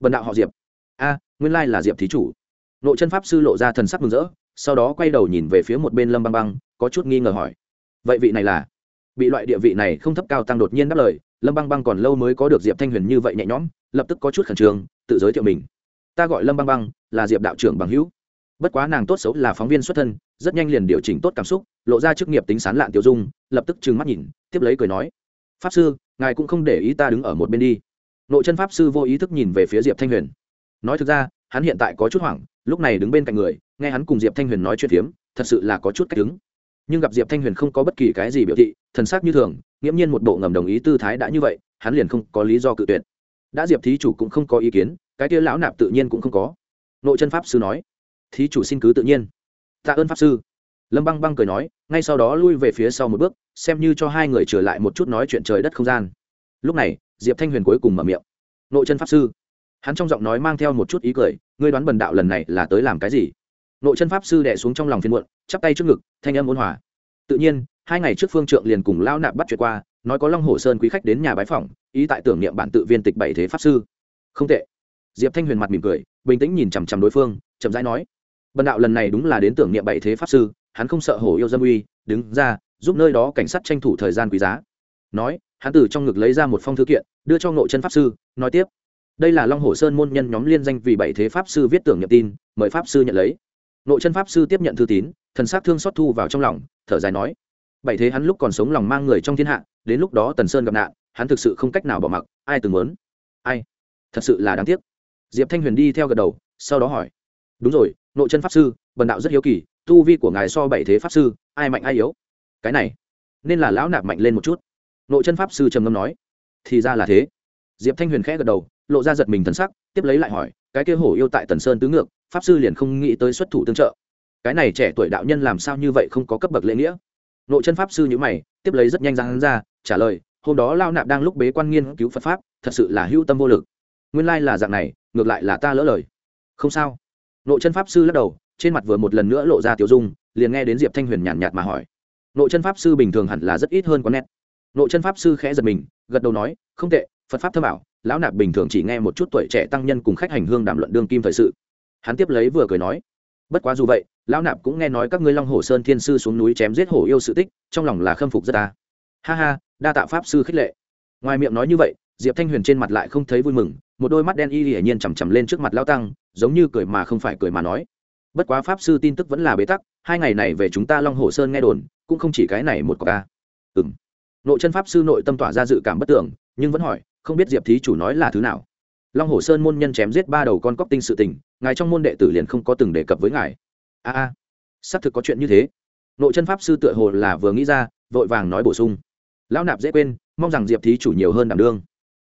Bần đạo họ diệp. A, nguyên lai là diệp thí chủ. Nội chân pháp sư lộ ra thần sắc mừng rỡ, sau đó quay đầu nhìn về phía một bên lâm băng băng, có chút nghi ngờ hỏi. Vậy vị này là? Bị loại địa vị này không thấp cao tăng đột nhiên đáp lời, lâm băng băng còn lâu mới có được diệp thanh huyền như vậy nhẹ nhõm, lập tức có chút khẩn trương, tự giới thiệu mình. Ta gọi lâm băng băng, là diệp đạo trưởng bằng hữu. Bất quá nàng tốt xấu là phóng viên xuất thân, rất nhanh liền điều chỉnh tốt cảm xúc, lộ ra chức nghiệp tính sán lạn tiêu dung, lập tức trừng mắt nhìn, tiếp lấy cười nói pháp sư, ngài cũng không để ý ta đứng ở một bên đi. Nội chân pháp sư vô ý thức nhìn về phía diệp thanh huyền. Nói thực ra, hắn hiện tại có chút hoảng, lúc này đứng bên cạnh người, nghe hắn cùng diệp thanh huyền nói chuyện phiếm, thật sự là có chút cách đứng. Nhưng gặp diệp thanh huyền không có bất kỳ cái gì biểu thị, thần sắc như thường, nghiễm nhiên một bộ ngầm đồng ý tư thái đã như vậy, hắn liền không có lý do cự tuyệt. Đã diệp thí chủ cũng không có ý kiến, cái kia lão nạp tự nhiên cũng không có. Nội chân pháp sư nói, thí chủ xin cứ tự nhiên. Tạ ơn pháp sư. Lâm băng băng cười nói ngay sau đó lui về phía sau một bước, xem như cho hai người trở lại một chút nói chuyện trời đất không gian. Lúc này, diệp thanh huyền cuối cùng mở miệng. Nội chân pháp sư. Hắn trong giọng nói mang theo một chút ý cười, ngươi đoán bần đạo lần này là tới làm cái gì? Nội chân pháp sư đẻ xuống trong lòng phiên muộn, chắp tay trước ngực, thanh âm ôn hòa. Tự nhiên, hai ngày trước phương trượng liền cùng lao nạp bắt chuyện qua, nói có long hồ sơn quý khách đến nhà bái phỏng, ý tại tưởng niệm bản tự viên tịch bảy thế pháp sư. Không tệ. Diệp thanh huyền mặt mỉm cười, bình tĩnh nhìn chằm chằm đối phương, chậm rãi nói, bần đạo lần này đúng là đến tưởng niệm bảy thế pháp sư hắn không sợ hổ yêu dâm uy, đứng ra, giúp nơi đó cảnh sát tranh thủ thời gian quý giá. Nói, hắn từ trong ngực lấy ra một phong thư kiện, đưa cho ngộ chân pháp sư, nói tiếp. Đây là long hồ sơn môn nhân nhóm liên danh vì bảy thế pháp sư viết tưởng nhận tin, mời pháp sư nhận lấy. Nội chân pháp sư tiếp nhận thư tín, thần s á c thương xót thu vào trong lòng, thở dài nói. Bảy thế hắn lúc còn sống lòng mang người trong thiên hạ, đến lúc đó tần sơn gặp nạn, hắn thực sự không cách nào bỏ mặc, ai từng muốn? Ai? Thật sự là đáng tiếc. Diệp thanh huyền đi theo gật đầu, sau đó hỏi. Đúng rồi nội chân pháp sư, bần đạo rất hiếu kỳ tu vi của ngài so bảy thế pháp sư, ai mạnh ai yếu? Cái này, nên là lão nạp mạnh lên một chút. Nội chân pháp sư trầm ngâm nói. Thì ra là thế. Diệp thanh huyền khẽ gật đầu, lộ ra giật mình thần sắc, tiếp lấy lại hỏi, cái kia hổ yêu tại tần sơn tứ ngược, pháp sư liền không nghĩ tới xuất thủ tương trợ. Cái này trẻ tuổi đạo nhân làm sao như vậy không có cấp bậc lễ nghĩa? Nội chân pháp sư nhữ mày, tiếp lấy rất nhanh ra hắn ra, trả lời, hôm đó lao nạp đang lúc bế quan nghiên cứu phật pháp, thật sự là hữu tâm vô lực. Nguyên lai là dạng này, ngược lại là ta lỡ lời. Không sao. Nội chân pháp sư lắc đầu trên mặt vừa một lần nữa lộ ra tiểu dung, liền nghe đến diệp thanh huyền nhàn nhạt mà hỏi. Nội chân pháp sư bình thường hẳn là rất ít hơn có nét. Nội chân pháp sư khẽ giật mình, gật đầu nói, không tệ, phật pháp thơm ảo, lão nạp bình thường chỉ nghe một chút tuổi trẻ tăng nhân cùng khách hành hương đàm luận đương kim thời sự. Hắn tiếp lấy vừa cười nói, bất quá dù vậy, lão nạp cũng nghe nói các ngươi long hồ sơn thiên sư xuống núi chém giết hổ yêu sự tích, trong lòng là khâm phục rất ta. Ha ha, đa tạ pháp sư khích lệ. Ngoài miệng nói như vậy, diệp thanh huyền trên mặt lại không thấy vui mừng, một đôi mắt đen y hiển nhiên chằm chằm lên trước mặt lao tăng, giống như cười mà không phải cười mà nói bất quá pháp sư tin tức vẫn là bế tắc, hai ngày này về chúng ta long hồ sơn nghe đồn, cũng không chỉ cái này một cọc ca. Ừ m nội chân pháp sư nội tâm tỏa ra dự cảm bất tưởng, nhưng vẫn hỏi, không biết diệp thí chủ nói là thứ nào? Long hồ sơn môn nhân chém giết ba đầu con cóc tinh sự tình, ngài trong môn đệ tử liền không có từng đề cập với ngài. A a. Xác thực có chuyện như thế. Nội chân pháp sư tựa hồ là vừa nghĩ ra, vội vàng nói bổ sung. Lão nạp dễ quên, mong rằng diệp thí chủ nhiều hơn đảm đương.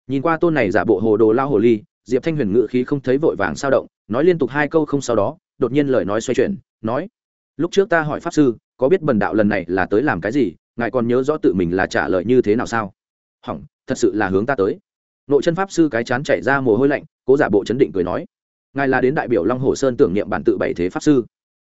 Nhìn qua tôn này giả bộ hồ đồ lao hồ ly, diệp thanh huyền ngự khí không thấy vội vàng sao động, nói liên tục hai câu không sau đó đột nhiên lời nói xoay chuyển, nói, lúc trước ta hỏi pháp sư, có biết bần đạo lần này là tới làm cái gì, ngài còn nhớ rõ tự mình là trả lời như thế nào sao? Hỏng, thật sự là hướng ta tới. Nội chân pháp sư cái chán chảy ra mồ hôi lạnh, cố giả bộ chấn định cười nói, ngài là đến đại biểu long hồ sơn tưởng niệm bản tự bảy thế pháp sư.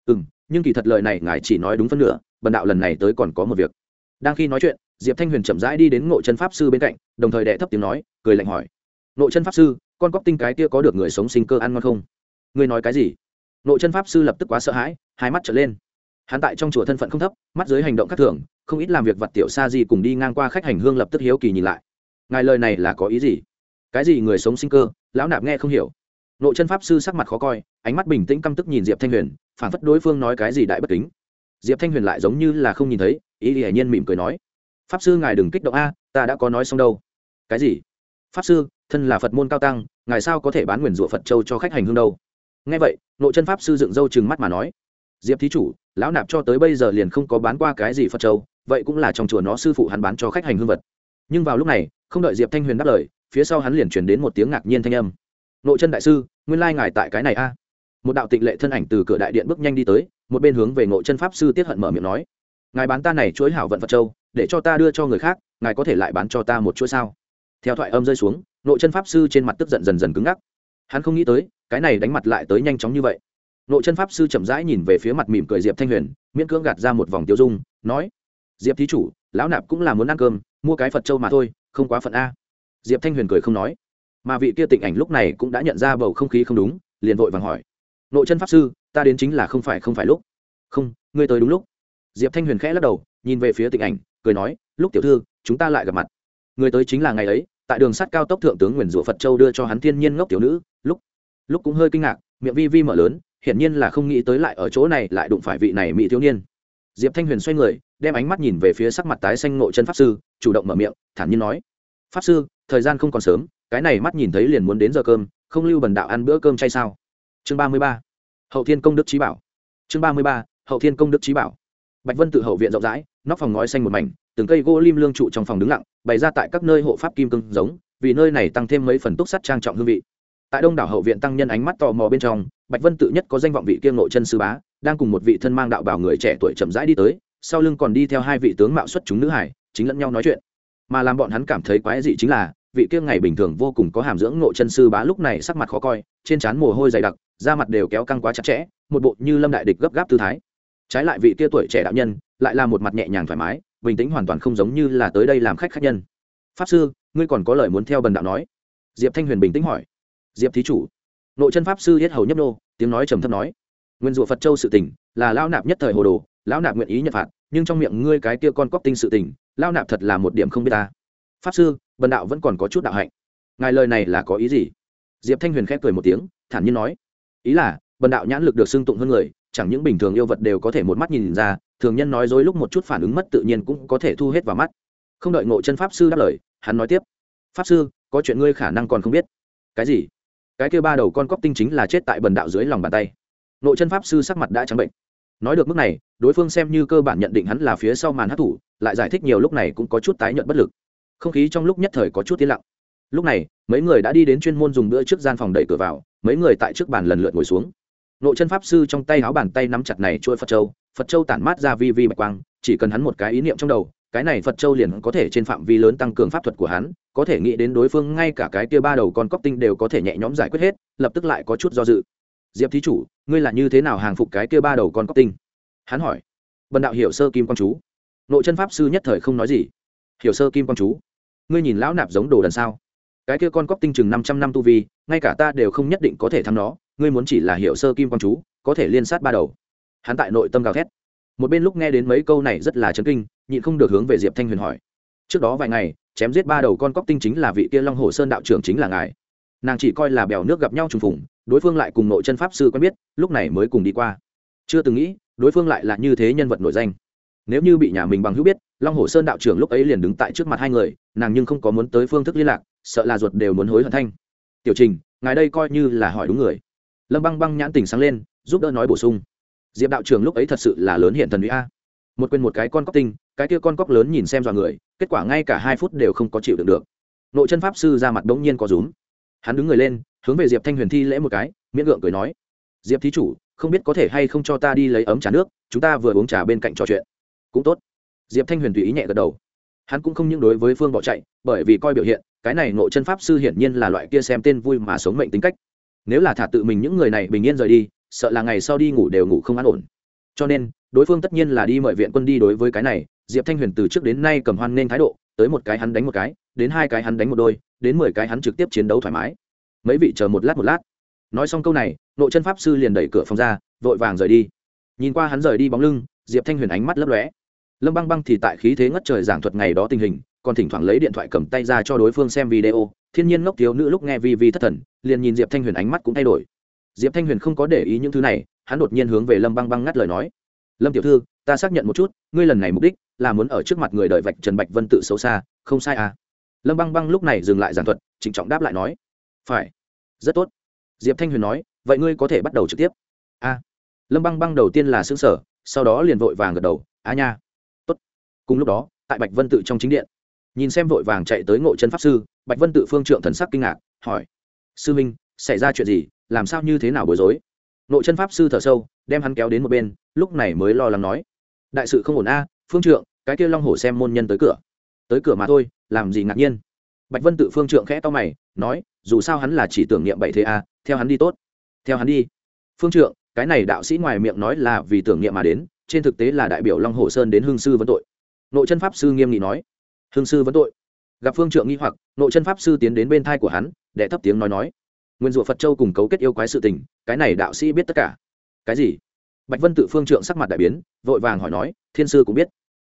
Ừ m nhưng kỳ thật lời này ngài chỉ nói đúng phân nửa, bần đạo lần này tới còn có một việc. Đang khi nói chuyện, diệp thanh huyền chậm rãi đi đến ngộ chân pháp sư bên cạnh, đồng thời đệ thấp tiếng nói, cười lạnh hỏi ngộ chân pháp sư, con cóc tinh cái kia có được người sống sinh cơ ăn ngon không? Ngươi nói cái gì? Nội chân pháp sư lập tức quá sợ hãi, hai mắt trở lên. Hắn tại trong chùa thân phận không thấp, mắt dưới hành động khác thường, không ít làm việc vật tiểu sa di cùng đi ngang qua khách hành hương lập tức hiếu kỳ nhìn lại. Ngài lời này là có ý gì? Cái gì người sống sinh cơ, lão nạp nghe không hiểu. Nội chân pháp sư sắc mặt khó coi, ánh mắt bình tĩnh căm tức nhìn diệp thanh huyền, phản phất đối phương nói cái gì đại bất kính. Diệp thanh huyền lại giống như là không nhìn thấy, ý hiển nhiên mỉm cười nói, pháp sư ngài đừng kích động a, ta đã có nói xong đâu. Cái gì? Pháp sư, thân là phật môn cao tăng, ngài sao có thể bán nguyền rủa phật châu cho khách hành hương đâu? Nghe vậy nội chân pháp sư dựng râu chừng mắt mà nói, diệp thí chủ, lão nạp cho tới bây giờ liền không có bán qua cái gì phật châu, vậy cũng là trong chùa nó sư phụ hắn bán cho khách hành hương vật. Nhưng vào lúc này, không đợi diệp thanh huyền đáp lời, phía sau hắn liền chuyển đến một tiếng ngạc nhiên thanh âm. Nội chân đại sư, nguyên lai ngài tại cái này a. Một đạo tịnh lệ thân ảnh từ cửa đại điện bước nhanh đi tới, một bên hướng về nội chân pháp sư tiết hận mở miệng nói, ngài bán ta này chuỗi hảo vận phật châu, để cho ta đưa cho người khác, ngài có thể lại bán cho ta một chuỗi sao? Theo thoại âm rơi xuống, nội chân pháp sư trên mặt tức giận dần dần cứng ngắc. Hắn không nghĩ tới cái này đánh mặt lại tới nhanh chóng như vậy. Nội chân pháp sư chậm rãi nhìn về phía mặt mỉm cười diệp thanh huyền, miễn cưỡng gạt ra một vòng tiêu dung, nói, diệp thí chủ, lão nạp cũng là muốn ăn cơm, mua cái phật châu mà thôi, không quá phận a. Diệp thanh huyền cười không nói. Mà vị kia tịnh ảnh lúc này cũng đã nhận ra bầu không khí không đúng, liền vội vàng hỏi, nội chân pháp sư, ta đến chính là không phải không phải lúc. Không, ngươi tới đúng lúc. Diệp thanh huyền khẽ lắc đầu, nhìn về phía tịnh ảnh, cười nói, lúc tiểu thư, chúng ta lại gặp mặt. Người tới chính là ngày ấy, tại đường sắt cao tốc thượng tướng nguyền rủa phật châu đưa cho hắn thiên nhiên ngốc tiểu nữ, lúc lúc cũng hơi kinh ngạc, miệng vi vi mở lớn, hiển nhiên là không nghĩ tới lại ở chỗ này lại đụng phải vị này mỹ thiếu niên. Diệp thanh huyền xoay người, đem ánh mắt nhìn về phía sắc mặt tái xanh nội chân pháp sư, chủ động mở miệng, thản nhiên nói, pháp sư, thời gian không còn sớm, cái này mắt nhìn thấy liền muốn đến giờ cơm, không lưu bần đạo ăn bữa cơm chay sao? Chương ba mươi ba, hậu thiên công đức trí bảo. Chương ba mươi ba, hậu thiên công đức trí bảo. Bạch vân tự hậu viện rộng rãi, nóc phòng ngói xanh một mảnh, từng cây gỗ lim lương trụ trong phòng đứng lặng, bày ra tại các nơi hộ pháp kim cương giống, vì nơi này tăng thêm mấy phần túc sắt trang trọng hương vị tại đông đảo hậu viện tăng nhân ánh mắt tò mò bên trong, bạch vân tự nhất có danh vọng vị kiêng nội chân sư bá, đang cùng một vị thân mang đạo bảo người trẻ tuổi chậm rãi đi tới, sau lưng còn đi theo hai vị tướng mạo xuất chúng nữ hải, chính lẫn nhau nói chuyện. Mà làm bọn hắn cảm thấy quái dị chính là, vị kiêng ngày bình thường vô cùng có hàm dưỡng nội chân sư bá lúc này sắc mặt khó coi, trên trán mồ hôi dày đặc, da mặt đều kéo căng quá chặt chẽ, một bộ như lâm đại địch gấp gáp tư thái. Trái lại vị kia tuổi trẻ đạo nhân, lại là một mặt nhẹ nhàng thoải mái, bình tĩnh hoàn toàn không giống như là tới đây làm khách khách nhân. Pháp sư, ngươi còn có lời muốn theo bần đạo nói? Diệp thanh huyền bình tĩnh hỏi diệp thí chủ. Nội chân pháp sư hết hầu nhấp nô tiếng nói trầm thấp nói nguyên rủa phật châu sự tỉnh là lao nạp nhất thời hồ đồ lão nạp nguyện ý nhận phạt nhưng trong miệng ngươi cái kia con cóc tinh sự tỉnh, lao nạp thật là một điểm không biết ta. Pháp sư bần đạo vẫn còn có chút đạo hạnh. Ngài lời này là có ý gì? Diệp thanh huyền khép cười một tiếng thản nhiên nói ý là bần đạo nhãn lực được xưng tụng hơn người chẳng những bình thường yêu vật đều có thể một mắt nhìn ra thường nhân nói dối lúc một chút phản ứng mất tự nhiên cũng có thể thu hết vào mắt. Không đợi ngộ chân pháp sư đáp lời hắn nói tiếp pháp sư có chuyện ngươi khả năng còn không biết. Cái gì? Cái kia ba đầu con cóc tinh chính là chết tại bần đạo dưới lòng bàn tay. Nội chân pháp sư sắc mặt đã trắng bệnh. Nói được mức này, đối phương xem như cơ bản nhận định hắn là phía sau màn hát thủ, lại giải thích nhiều lúc này cũng có chút tái nhận bất lực. Không khí trong lúc nhất thời có chút tiến lặng. Lúc này, mấy người đã đi đến chuyên môn dùng bữa trước gian phòng đẩy cửa vào, mấy người tại trước bàn lần lượt ngồi xuống. Nội chân pháp sư trong tay háo bàn tay nắm chặt này trôi phật châu phật châu tản mát ra vi vi bạch quang, chỉ cần hắn một cái ý niệm trong đầu cái này phật châu liền có thể trên phạm vi lớn tăng cường pháp thuật của hắn, có thể nghĩ đến đối phương ngay cả cái kia ba đầu con cóc tinh đều có thể nhẹ nhõm giải quyết hết, lập tức lại có chút do dự. Diệp thí chủ, ngươi là như thế nào hàng phục cái kia ba đầu con cóc tinh? Hắn hỏi. Bần đạo hiểu sơ kim quang chú. Nội chân pháp sư nhất thời không nói gì. Hiểu sơ kim quang chú. Ngươi nhìn lão nạp giống đồ đần sao? Cái kia con cóc tinh chừng năm trăm năm tu vi, ngay cả ta đều không nhất định có thể thắng nó, ngươi muốn chỉ là hiểu sơ kim quang chú, có thể liên sát ba đầu. Hắn tại nội tâm gào thét. Một bên lúc nghe đến mấy câu này rất là chấn kinh nhịn không được hướng về diệp thanh huyền hỏi. Trước đó vài ngày, chém giết ba đầu con cóc tinh chính là vị kia long hồ sơn đạo trưởng chính là ngài. Nàng chỉ coi là bèo nước gặp nhau trùng phùng, đối phương lại cùng nội chân pháp sư quen biết, lúc này mới cùng đi qua. Chưa từng nghĩ, đối phương lại là như thế nhân vật nổi danh. Nếu như bị nhà mình bằng hữu biết, long hồ sơn đạo trưởng lúc ấy liền đứng tại trước mặt hai người, nàng nhưng không có muốn tới phương thức liên lạc, sợ là ruột đều muốn hối hận thanh. Tiểu trình, ngài đây coi như là hỏi đúng người. Lâm băng băng nhãn tình sáng lên, giúp đỡ nói bổ sung. Diệp đạo trưởng lúc ấy thật sự là lớn hiện thần uy a. Một quên một cái con cóc tinh cái kia con cóc lớn nhìn xem dọa người, kết quả ngay cả hai phút đều không có chịu được được. Nội chân pháp sư ra mặt bỗng nhiên có rúm. Hắn đứng người lên, hướng về diệp thanh huyền thi lễ một cái, miễn gượng cười nói, diệp thí chủ, không biết có thể hay không cho ta đi lấy ấm trà nước, chúng ta vừa uống trà bên cạnh trò chuyện. Cũng tốt. Diệp thanh huyền tùy ý nhẹ gật đầu. Hắn cũng không những đối với phương bỏ chạy, bởi vì coi biểu hiện, cái này nội chân pháp sư hiển nhiên là loại kia xem tên vui mà sống mệnh tính cách. Nếu là thả tự mình những người này bình yên rời đi, sợ là ngày sau đi ngủ đều ngủ không an ổn. Cho nên đối phương tất nhiên là đi mời viện quân đi đối với cái này, diệp thanh huyền từ trước đến nay cầm hoan nên thái độ, tới một cái hắn đánh một cái, đến hai cái hắn đánh một đôi, đến mười cái hắn trực tiếp chiến đấu thoải mái. Mấy vị chờ một lát một lát. Nói xong câu này, nội chân pháp sư liền đẩy cửa phòng ra, vội vàng rời đi. Nhìn qua hắn rời đi bóng lưng, diệp thanh huyền ánh mắt lấp lóe. Lâm băng băng thì tại khí thế ngất trời giảng thuật ngày đó tình hình, còn thỉnh thoảng lấy điện thoại cầm tay ra cho đối phương xem video, thiên nhiên ngốc thiếu nữ lúc nghe vi vi thất thần, liền nhìn diệp thanh huyền ánh mắt cũng thay đổi. Diệp thanh huyền không có để ý những thứ này, hắn đột nhiên hướng về lâm băng băng ngắt lời nói lâm tiểu thư, ta xác nhận một chút, ngươi lần này mục đích là muốn ở trước mặt người đợi vạch trần bạch vân tự xấu xa, không sai à? Lâm băng băng lúc này dừng lại giảng thuật, trịnh trọng đáp lại nói. Phải. Rất tốt. Diệp thanh huyền nói, vậy ngươi có thể bắt đầu trực tiếp. A lâm băng băng đầu tiên là xứng sở sau đó liền vội vàng gật đầu a nha. Tốt. Cùng lúc đó, tại bạch vân tự trong chính điện, nhìn xem vội vàng chạy tới ngộ chân pháp sư, bạch vân tự phương trượng thần sắc kinh ngạc, hỏi. Sư minh, xảy ra chuyện gì? Làm sao như thế nào bối rối? Nội chân pháp sư thở sâu, đem hắn kéo đến một bên lúc này mới lo lắng nói, đại sự không ổn a, phương trượng, cái kia long hổ xem môn nhân tới cửa. Tới cửa mà thôi, làm gì ngạc nhiên? Bạch vân tự phương trượng khẽ to mày, nói, dù sao hắn là chỉ tưởng niệm bảy thế a, theo hắn đi tốt. Theo hắn đi? Phương trượng, cái này đạo sĩ ngoài miệng nói là vì tưởng niệm mà đến, trên thực tế là đại biểu long hồ sơn đến hương sư vấn tội. Nội chân pháp sư nghiêm nghị nói, hương sư vấn tội? Gặp phương trượng nghi hoặc, nội chân pháp sư tiến đến bên thai của hắn để thấp tiếng nói nói, nguyên rủa phật châu cùng cấu kết yêu quái sự tình, cái này đạo sĩ biết tất cả. Cái gì? Bạch vân tự phương trượng sắc mặt đại biến, vội vàng hỏi nói, thiên sư cũng biết?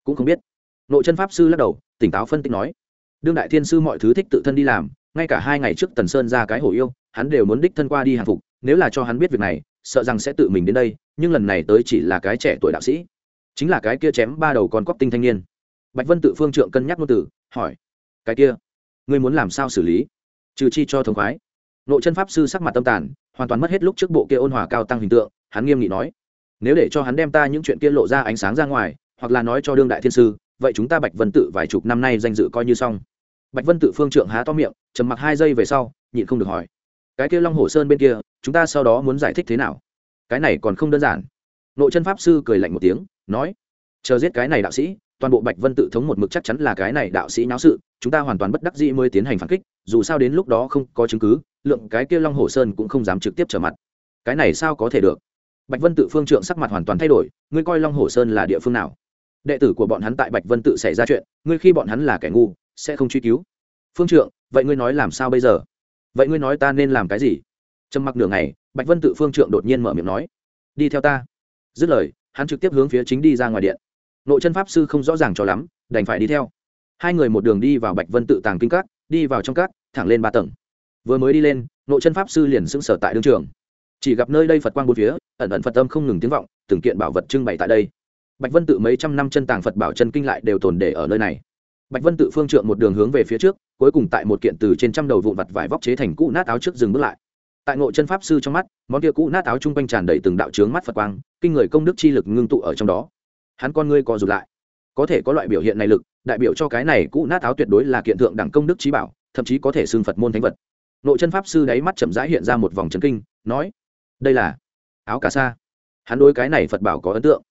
Cũng không biết. Nội chân pháp sư lắc đầu, tỉnh táo phân tích nói, đương đại thiên sư mọi thứ thích tự thân đi làm, ngay cả hai ngày trước tần sơn ra cái hổ yêu, hắn đều muốn đích thân qua đi hàng phục, nếu là cho hắn biết việc này, sợ rằng sẽ tự mình đến đây, nhưng lần này tới chỉ là cái trẻ tuổi đạo sĩ, chính là cái kia chém ba đầu con cóc tinh thanh niên. Bạch vân tự phương trượng cân nhắc ngôn từ, hỏi, cái kia, ngươi muốn làm sao xử lý? Trừ chi cho thống khoái? Nội chân pháp sư sắc mặt tâm tàn, hoàn toàn mất hết lúc trước bộ kia ôn hòa cao tăng hình tượng, hắn nghiêm nghị nói nếu để cho hắn đem ta những chuyện kia lộ ra ánh sáng ra ngoài, hoặc là nói cho đương đại thiên sư, vậy chúng ta bạch vân tự vài chục năm nay danh dự coi như xong. Bạch vân tự phương trượng há to miệng, trầm mặc hai giây về sau, nhịn không được hỏi. Cái kia long hồ sơn bên kia, chúng ta sau đó muốn giải thích thế nào? Cái này còn không đơn giản. Nội chân pháp sư cười lạnh một tiếng, nói, chờ giết cái này đạo sĩ, toàn bộ bạch vân tự thống một mực chắc chắn là cái này đạo sĩ náo sự, chúng ta hoàn toàn bất đắc dĩ mới tiến hành phản kích, dù sao đến lúc đó không có chứng cứ, lượng cái kia long hồ sơn cũng không dám trực tiếp trở mặt. Cái này sao có thể được? Bạch vân tự phương trượng sắc mặt hoàn toàn thay đổi, ngươi coi long hồ sơn là địa phương nào? Đệ tử của bọn hắn tại bạch vân tự xảy ra chuyện, ngươi khi bọn hắn là kẻ ngu, sẽ không truy cứu. Phương trượng, vậy ngươi nói làm sao bây giờ? Vậy ngươi nói ta nên làm cái gì? Trầm mặc nửa ngày, bạch vân tự phương trượng đột nhiên mở miệng nói, đi theo ta. Dứt lời, hắn trực tiếp hướng phía chính đi ra ngoài điện. Nội chân pháp sư không rõ ràng cho lắm, đành phải đi theo. Hai người một đường đi vào bạch vân tự tàng kinh các, đi vào trong các, thẳng lên ba tầng. Vừa mới đi lên, nội chân pháp sư liền sững sở tại đương trường chỉ gặp nơi đây phật quang bốn phía, ẩn ẩn phật âm không ngừng tiếng vọng, từng kiện bảo vật trưng bày tại đây. Bạch vân tự mấy trăm năm chân tàng phật bảo chân kinh lại đều tồn để ở nơi này. Bạch vân tự phương trượng một đường hướng về phía trước, cuối cùng tại một kiện từ trên trăm đầu vụn vặt vải vóc chế thành cũ nát áo trước dừng bước lại. Tại ngộ chân pháp sư trong mắt, món kia cũ nát áo chung quanh tràn đầy từng đạo trướng mắt phật quang, kinh người công đức chi lực ngưng tụ ở trong đó. Hắn con ngươi co rụt lại. Có thể có loại biểu hiện này lực, đại biểu cho cái này cũ nát áo tuyệt đối là kiện thượng đẳng công đức trí bảo, thậm chí có thể xưng phật môn thánh vật. Nội chân pháp sư đáy mắt chậm rãi hiện ra một vòng trấn kinh, nói đây là áo cà sa. Hắn đối cái này phật bảo có ấn tượng.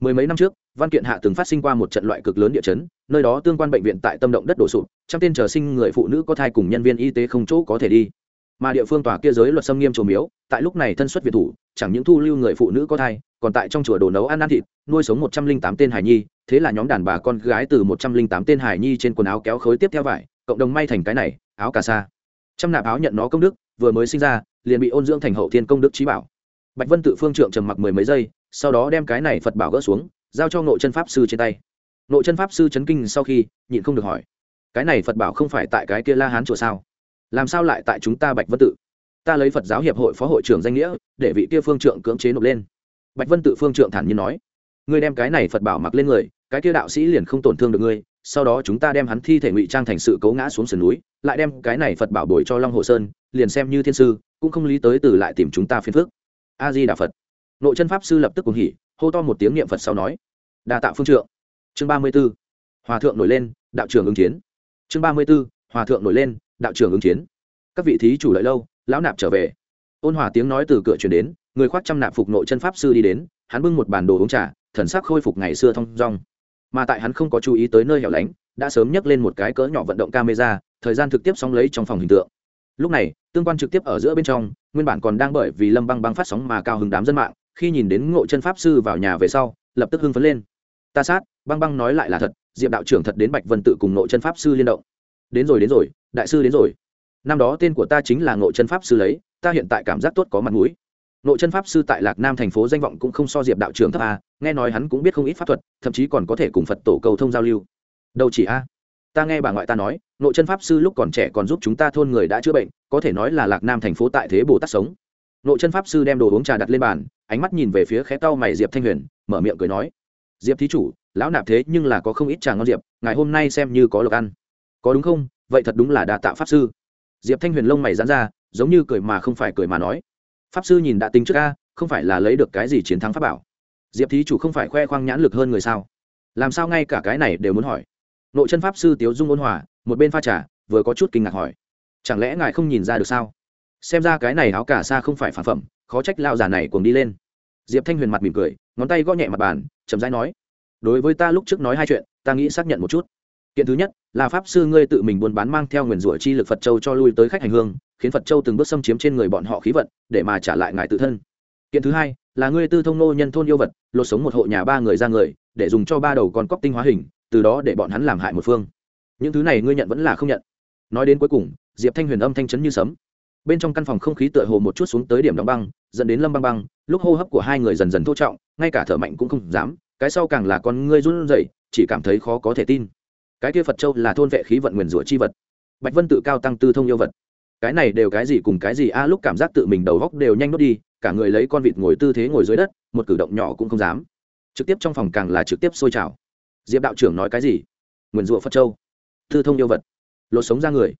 Mười mấy năm trước, văn kiện hạ từng phát sinh qua một trận loại cực lớn địa chấn, nơi đó tương quan bệnh viện tại tâm động đất đổ sụp, trăm tên chờ sinh người phụ nữ có thai cùng nhân viên y tế không chỗ có thể đi. Mà địa phương tòa kia giới luật xâm nghiêm trồ miếu, tại lúc này thân xuất việt thủ, chẳng những thu lưu người phụ nữ có thai, còn tại trong chùa đồ nấu ăn ăn thịt, nuôi sống một trăm linh tám tên hải nhi, thế là nhóm đàn bà con gái từ một trăm linh tám tên hải nhi trên quần áo kéo khối tiếp theo vải, cộng đồng may thành cái này, áo cà sa. Trăm nạp áo nhận nó công đức vừa mới sinh ra, liền bị ôn dưỡng thành hậu thiên công đức trí bảo. Bạch vân tự phương trượng trầm mặc mười mấy giây, sau đó đem cái này phật bảo gỡ xuống, giao cho nội chân pháp sư trên tay. Nội chân pháp sư chấn kinh sau khi, nhịn không được hỏi, cái này phật bảo không phải tại cái kia la hán chùa sao? Làm sao lại tại chúng ta bạch vân tự? Ta lấy phật giáo hiệp hội phó hội trưởng danh nghĩa, để vị kia phương trượng cưỡng chế nộp lên. Bạch vân tự phương trượng thản nhiên nói, ngươi đem cái này phật bảo mặc lên người, cái kia đạo sĩ liền không tổn thương được ngươi sau đó chúng ta đem hắn thi thể ngụy trang thành sự cấu ngã xuống sườn núi, lại đem cái này phật bảo bồi cho long hồ sơn, liền xem như thiên sư, cũng không lý tới từ lại tìm chúng ta phiền phước a di đà phật. Nội chân pháp sư lập tức cùng hỉ, hô to một tiếng niệm phật sau nói, đa tạ phương trượng. Chương ba mươi b ố hòa thượng nổi lên, đạo trưởng ứng chiến. Chương ba mươi b ố hòa thượng nổi lên, đạo trưởng ứng chiến. Các vị thí chủ lợi lâu, lão nạp trở về. Ôn hòa tiếng nói từ cửa chuyển đến, người khoác trăm nạp phục nội chân pháp sư đi đến, hắn bưng một bản đồ uống trà, thần sắc khôi phục ngày xưa thong dong mà tại hắn không có chú ý tới nơi hẻo lánh, đã sớm nhấc lên một cái cỡ nhỏ vận động camera, thời gian thực tiếp sóng lấy trong phòng hình tượng. Lúc này, tương quan trực tiếp ở giữa bên trong, nguyên bản còn đang bởi vì lâm băng băng phát sóng mà cao hứng đám dân mạng, khi nhìn đến ngộ chân pháp sư vào nhà về sau, lập tức hưng phấn lên. Ta sát, băng băng nói lại là thật, diệp đạo trưởng thật đến bạch vân tự cùng ngộ chân pháp sư liên động. Đến rồi đến rồi, đại sư đến rồi. Năm đó tên của ta chính là ngộ chân pháp sư lấy, ta hiện tại cảm giác tốt có mặt mũi nội chân pháp sư tại lạc nam thành phố danh vọng cũng không so diệp đạo trưởng thấp a, nghe nói hắn cũng biết không ít pháp thuật, thậm chí còn có thể cùng phật tổ cầu thông giao lưu. Đâu chỉ a? Ta nghe bà ngoại ta nói, nội chân pháp sư lúc còn trẻ còn giúp chúng ta thôn người đã chữa bệnh, có thể nói là lạc nam thành phố tại thế bồ tát sống. Nội chân pháp sư đem đồ uống trà đặt lên bàn, ánh mắt nhìn về phía khẽ tao mày diệp thanh huyền, mở miệng cười nói, diệp thí chủ, lão nạp thế nhưng là có không ít trà ngon diệp ngày hôm nay xem như có lộc ăn. Có đúng không? Vậy thật đúng là đà tạ pháp sư. Diệp thanh huyền lông mày dán ra, giống như cười mà không phải cười mà nói pháp sư nhìn đã tính trước ca không phải là lấy được cái gì chiến thắng pháp bảo. Diệp thí chủ không phải khoe khoang nhãn lực hơn người sao? Làm sao ngay cả cái này đều muốn hỏi? Nội chân pháp sư tiếu dung ôn hòa, một bên pha trà, vừa có chút kinh ngạc hỏi. Chẳng lẽ ngài không nhìn ra được sao? Xem ra cái này áo cả xa không phải phản phẩm, khó trách lao già này cuồng đi lên. Diệp thanh huyền mặt mỉm cười, ngón tay gõ nhẹ mặt bàn, chậm rãi nói, đối với ta lúc trước nói hai chuyện, ta nghĩ xác nhận một chút. Kiện thứ nhất, là pháp sư ngươi tự mình buôn bán mang theo nguyền rủa chi lực phật châu cho lui tới khách hành hương khiến phật châu từng bước xâm chiếm trên người bọn họ khí vận, để mà trả lại ngài tự thân. Kiện thứ hai, là ngươi tư thông nô nhân thôn yêu vật, lột sống một hộ nhà ba người ra người, để dùng cho ba đầu con cóc tinh hóa hình, từ đó để bọn hắn làm hại một phương. Những thứ này ngươi nhận vẫn là không nhận. Nói đến cuối cùng, diệp thanh huyền âm thanh chấn như sấm. Bên trong căn phòng không khí tựa hồ một chút xuống tới điểm đóng băng, dẫn đến lâm băng băng, lúc hô hấp của hai người dần dần thô trọng, ngay cả thở mạnh cũng không dám, cái sau càng là con ngươi run rẩy, chỉ cảm thấy khó có thể tin. Cái kia phật châu là thôn vệ khí vận nguyền rủa chi vật. Bạch vân tự cao tăng tư thông yêu vật cái này đều cái gì cùng cái gì? A, lúc cảm giác tự mình đầu góc đều nhanh nốt đi, cả người lấy con vịt ngồi tư thế ngồi dưới đất, một cử động nhỏ cũng không dám. Trực tiếp trong phòng càng là trực tiếp sôi trào. Diệp đạo trưởng nói cái gì? Nguyền rủa phật châu. Thư thông yêu vật. Lột sống ra người.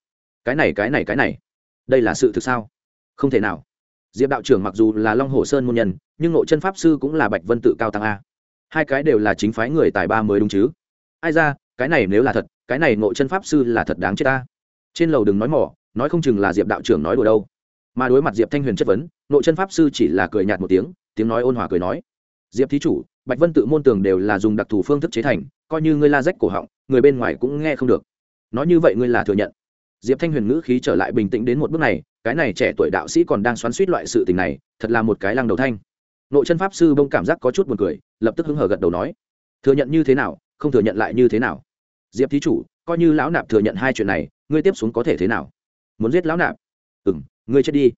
Cái này cái này cái này. Đây là sự thực sao? Không thể nào. Diệp đạo trưởng mặc dù là long hồ sơn môn nhân, nhưng nội chân pháp sư cũng là bạch vân tự cao tăng a. Hai cái đều là chính phái người tài ba mới đúng chứ? Ai ra, cái này nếu là thật, cái này nội chân pháp sư là thật đáng chết ta trên lầu đừng nói mỏ nói không chừng là diệp đạo trưởng nói đùa đâu. Mà đối mặt diệp thanh huyền chất vấn, nội chân pháp sư chỉ là cười nhạt một tiếng tiếng nói ôn hòa cười nói. Diệp thí chủ, bạch vân tự môn tường đều là dùng đặc thù phương thức chế thành, coi như ngươi la rách cổ họng, người bên ngoài cũng nghe không được. Nói như vậy ngươi là thừa nhận. Diệp thanh huyền ngữ khí trở lại bình tĩnh đến một bước này, cái này trẻ tuổi đạo sĩ còn đang xoắn suýt loại sự tình này, thật là một cái lăng đầu thanh. Nội chân pháp sư bông cảm giác có chút buồn cười, lập tức hứng hở gật đầu nói. Thừa nhận như thế nào, không thừa nhận lại như thế nào. Diệp thí chủ, coi như lão nạp thừa nhận hai chuyện này, ngươi tiếp xuống có thể thế nào? Muốn giết lão nạp. Ừ m ngươi chết đi.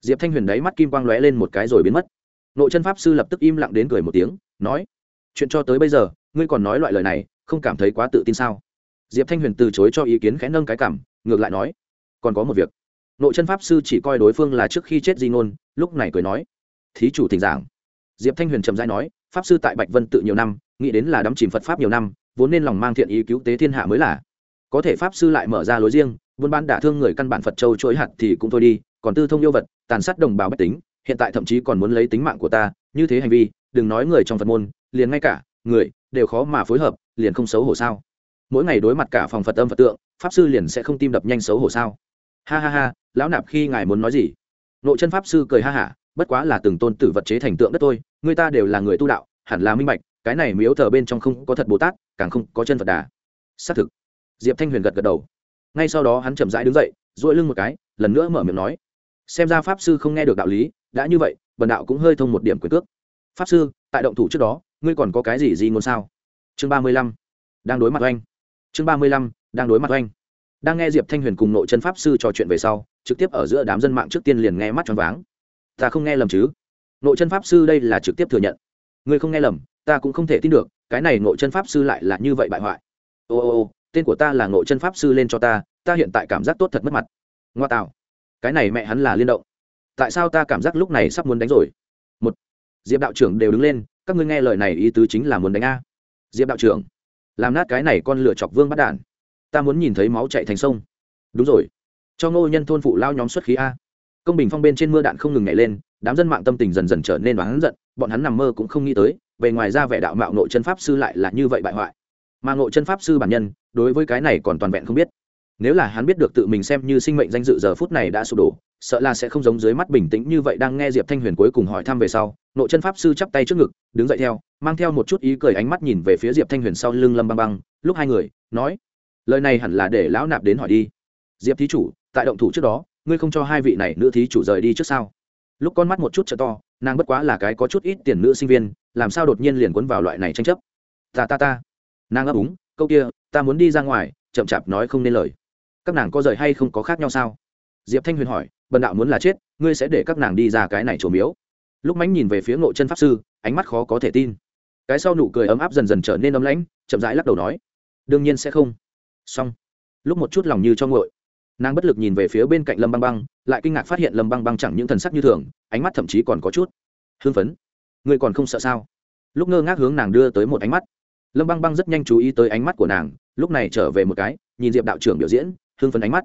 Diệp thanh huyền đáy mắt kim quang lóe lên một cái rồi biến mất. Nội chân pháp sư lập tức im lặng đến cười một tiếng, nói, chuyện cho tới bây giờ, ngươi còn nói loại lời này, không cảm thấy quá tự tin sao? Diệp thanh huyền từ chối cho ý kiến khẽ nâng cái cảm, ngược lại nói, còn có một việc. Nội chân pháp sư chỉ coi đối phương là trước khi chết di ngôn, lúc này cười nói, thí chủ thỉnh giảng. Diệp thanh huyền trầm dai nói, pháp sư tại bạch vân tự nhiều năm, nghĩ đến là đắm chìm phật pháp nhiều năm, vốn nên lòng mang thiện ý cứu tế thiên hạ mới là. Có thể pháp sư lại mở ra lối riêng buôn bán đả thương người căn bản phật châu chuỗi hạt thì cũng thôi đi, còn tư thông yêu vật, tàn sát đồng bào bách tính, hiện tại thậm chí còn muốn lấy tính mạng của ta, như thế hành vi, đừng nói người trong phật môn, liền ngay cả người đều khó mà phối hợp, liền không xấu hổ sao? Mỗi ngày đối mặt cả phòng phật âm phật tượng, pháp sư liền sẽ không tim đập nhanh xấu hổ sao? Ha ha ha, lão nạp khi ngài muốn nói gì? Nội chân pháp sư cười ha hả, bất quá là từng tôn tử vật chế thành tượng đất tôi người ta đều là người tu đạo, hẳn là minh bạch, cái này miếu thờ bên trong không có thật bồ tát, càng không có chân phật đà. Xác thực. Diệp thanh huyền gật gật đầu ngay sau đó hắn chậm rãi đứng dậy dội lưng một cái, lần nữa mở miệng nói, xem ra pháp sư không nghe được đạo lý, đã như vậy, bần đạo cũng hơi thông một điểm quyền cước. Pháp sư, tại động thủ trước đó, ngươi còn có cái gì gì ngôn sao? Chương ba mươi lăm, đang đối mặt oanh. Chương ba mươi lăm, đang đối mặt oanh. Đang nghe diệp thanh huyền cùng nội chân pháp sư trò chuyện về sau, trực tiếp ở giữa đám dân mạng trước tiên liền nghe mắt choáng váng. Ta không nghe lầm chứ? Nội chân pháp sư đây là trực tiếp thừa nhận. Ngươi không nghe lầm, ta cũng không thể tin được, cái này nội chân pháp sư lại là như vậy bại hoại. Ô ô ô tên của ta là nội chân pháp sư lên cho ta ta hiện tại cảm giác tốt thật mất mặt. Ngoa tạo. Cái này mẹ hắn là liên động. Tại sao ta cảm giác lúc này sắp muốn đánh rồi? Một, diệp đạo trưởng đều đứng lên, các ngươi nghe lời này ý tứ chính là muốn đánh a. Diệp đạo trưởng, làm nát cái này con lựa chọc vương bắt đản ta muốn nhìn thấy máu chạy thành sông. Đúng rồi. Cho ngô nhân thôn phụ lao nhóm xuất khí a. Công bình phong bên trên mưa đạn không ngừng nhảy lên, đám dân mạng tâm tình dần dần trở nên oán giận, bọn hắn nằm mơ cũng không nghĩ tới về ngoài ra vẻ đạo mạo nội chân pháp sư lại là như vậy bại hoại mà nội chân pháp sư bản nhân, đối với cái này còn toàn vẹn không biết. Nếu là hắn biết được tự mình xem như sinh mệnh danh dự giờ phút này đã sụp đổ, sợ là sẽ không giống dưới mắt bình tĩnh như vậy đang nghe diệp thanh huyền cuối cùng hỏi thăm về sau nội chân pháp sư chắp tay trước ngực, đứng dậy theo, mang theo một chút ý cười ánh mắt nhìn về phía diệp thanh huyền sau lưng lâm băng băng, lúc hai người, nói, lời này hẳn là để lão nạp đến hỏi đi. Diệp thí chủ, tại động thủ trước đó, ngươi không cho hai vị này nữ thí chủ rời đi trước sao? Lúc con mắt một chút t to, nàng bất quá là cái có chút ít tiền nữ sinh viên, làm sao đột nhiên liền quấn vào loại này tranh chấp? Ta ta ta nàng ấp úng, câu kia, ta muốn đi ra ngoài, chậm chạp nói không nên lời. Các nàng có rời hay không có khác nhau sao? Diệp thanh huyền hỏi, bần đạo muốn là chết, ngươi sẽ để các nàng đi ra cái này trổ miếu. Lúc mánh nhìn về phía ngộ chân pháp sư, ánh mắt khó có thể tin. Cái sau nụ cười ấm áp dần dần trở nên ấm lãnh, chậm rãi lắc đầu nói, đương nhiên sẽ không. Xong, lúc một chút lòng như cho ngội nàng bất lực nhìn về phía bên cạnh lâm băng băng, lại kinh ngạc phát hiện lâm băng băng chẳng những thần sắc như thường, ánh mắt thậm chí còn có chút hưng phấn. Ngươi còn không sợ sao? Lúc ngơ ngác hướng nàng đưa tới một ánh mắt lâm băng băng rất nhanh chú ý tới ánh mắt của nàng, lúc này trở về một cái, nhìn diệp đạo trưởng biểu diễn, hưng phấn ánh mắt.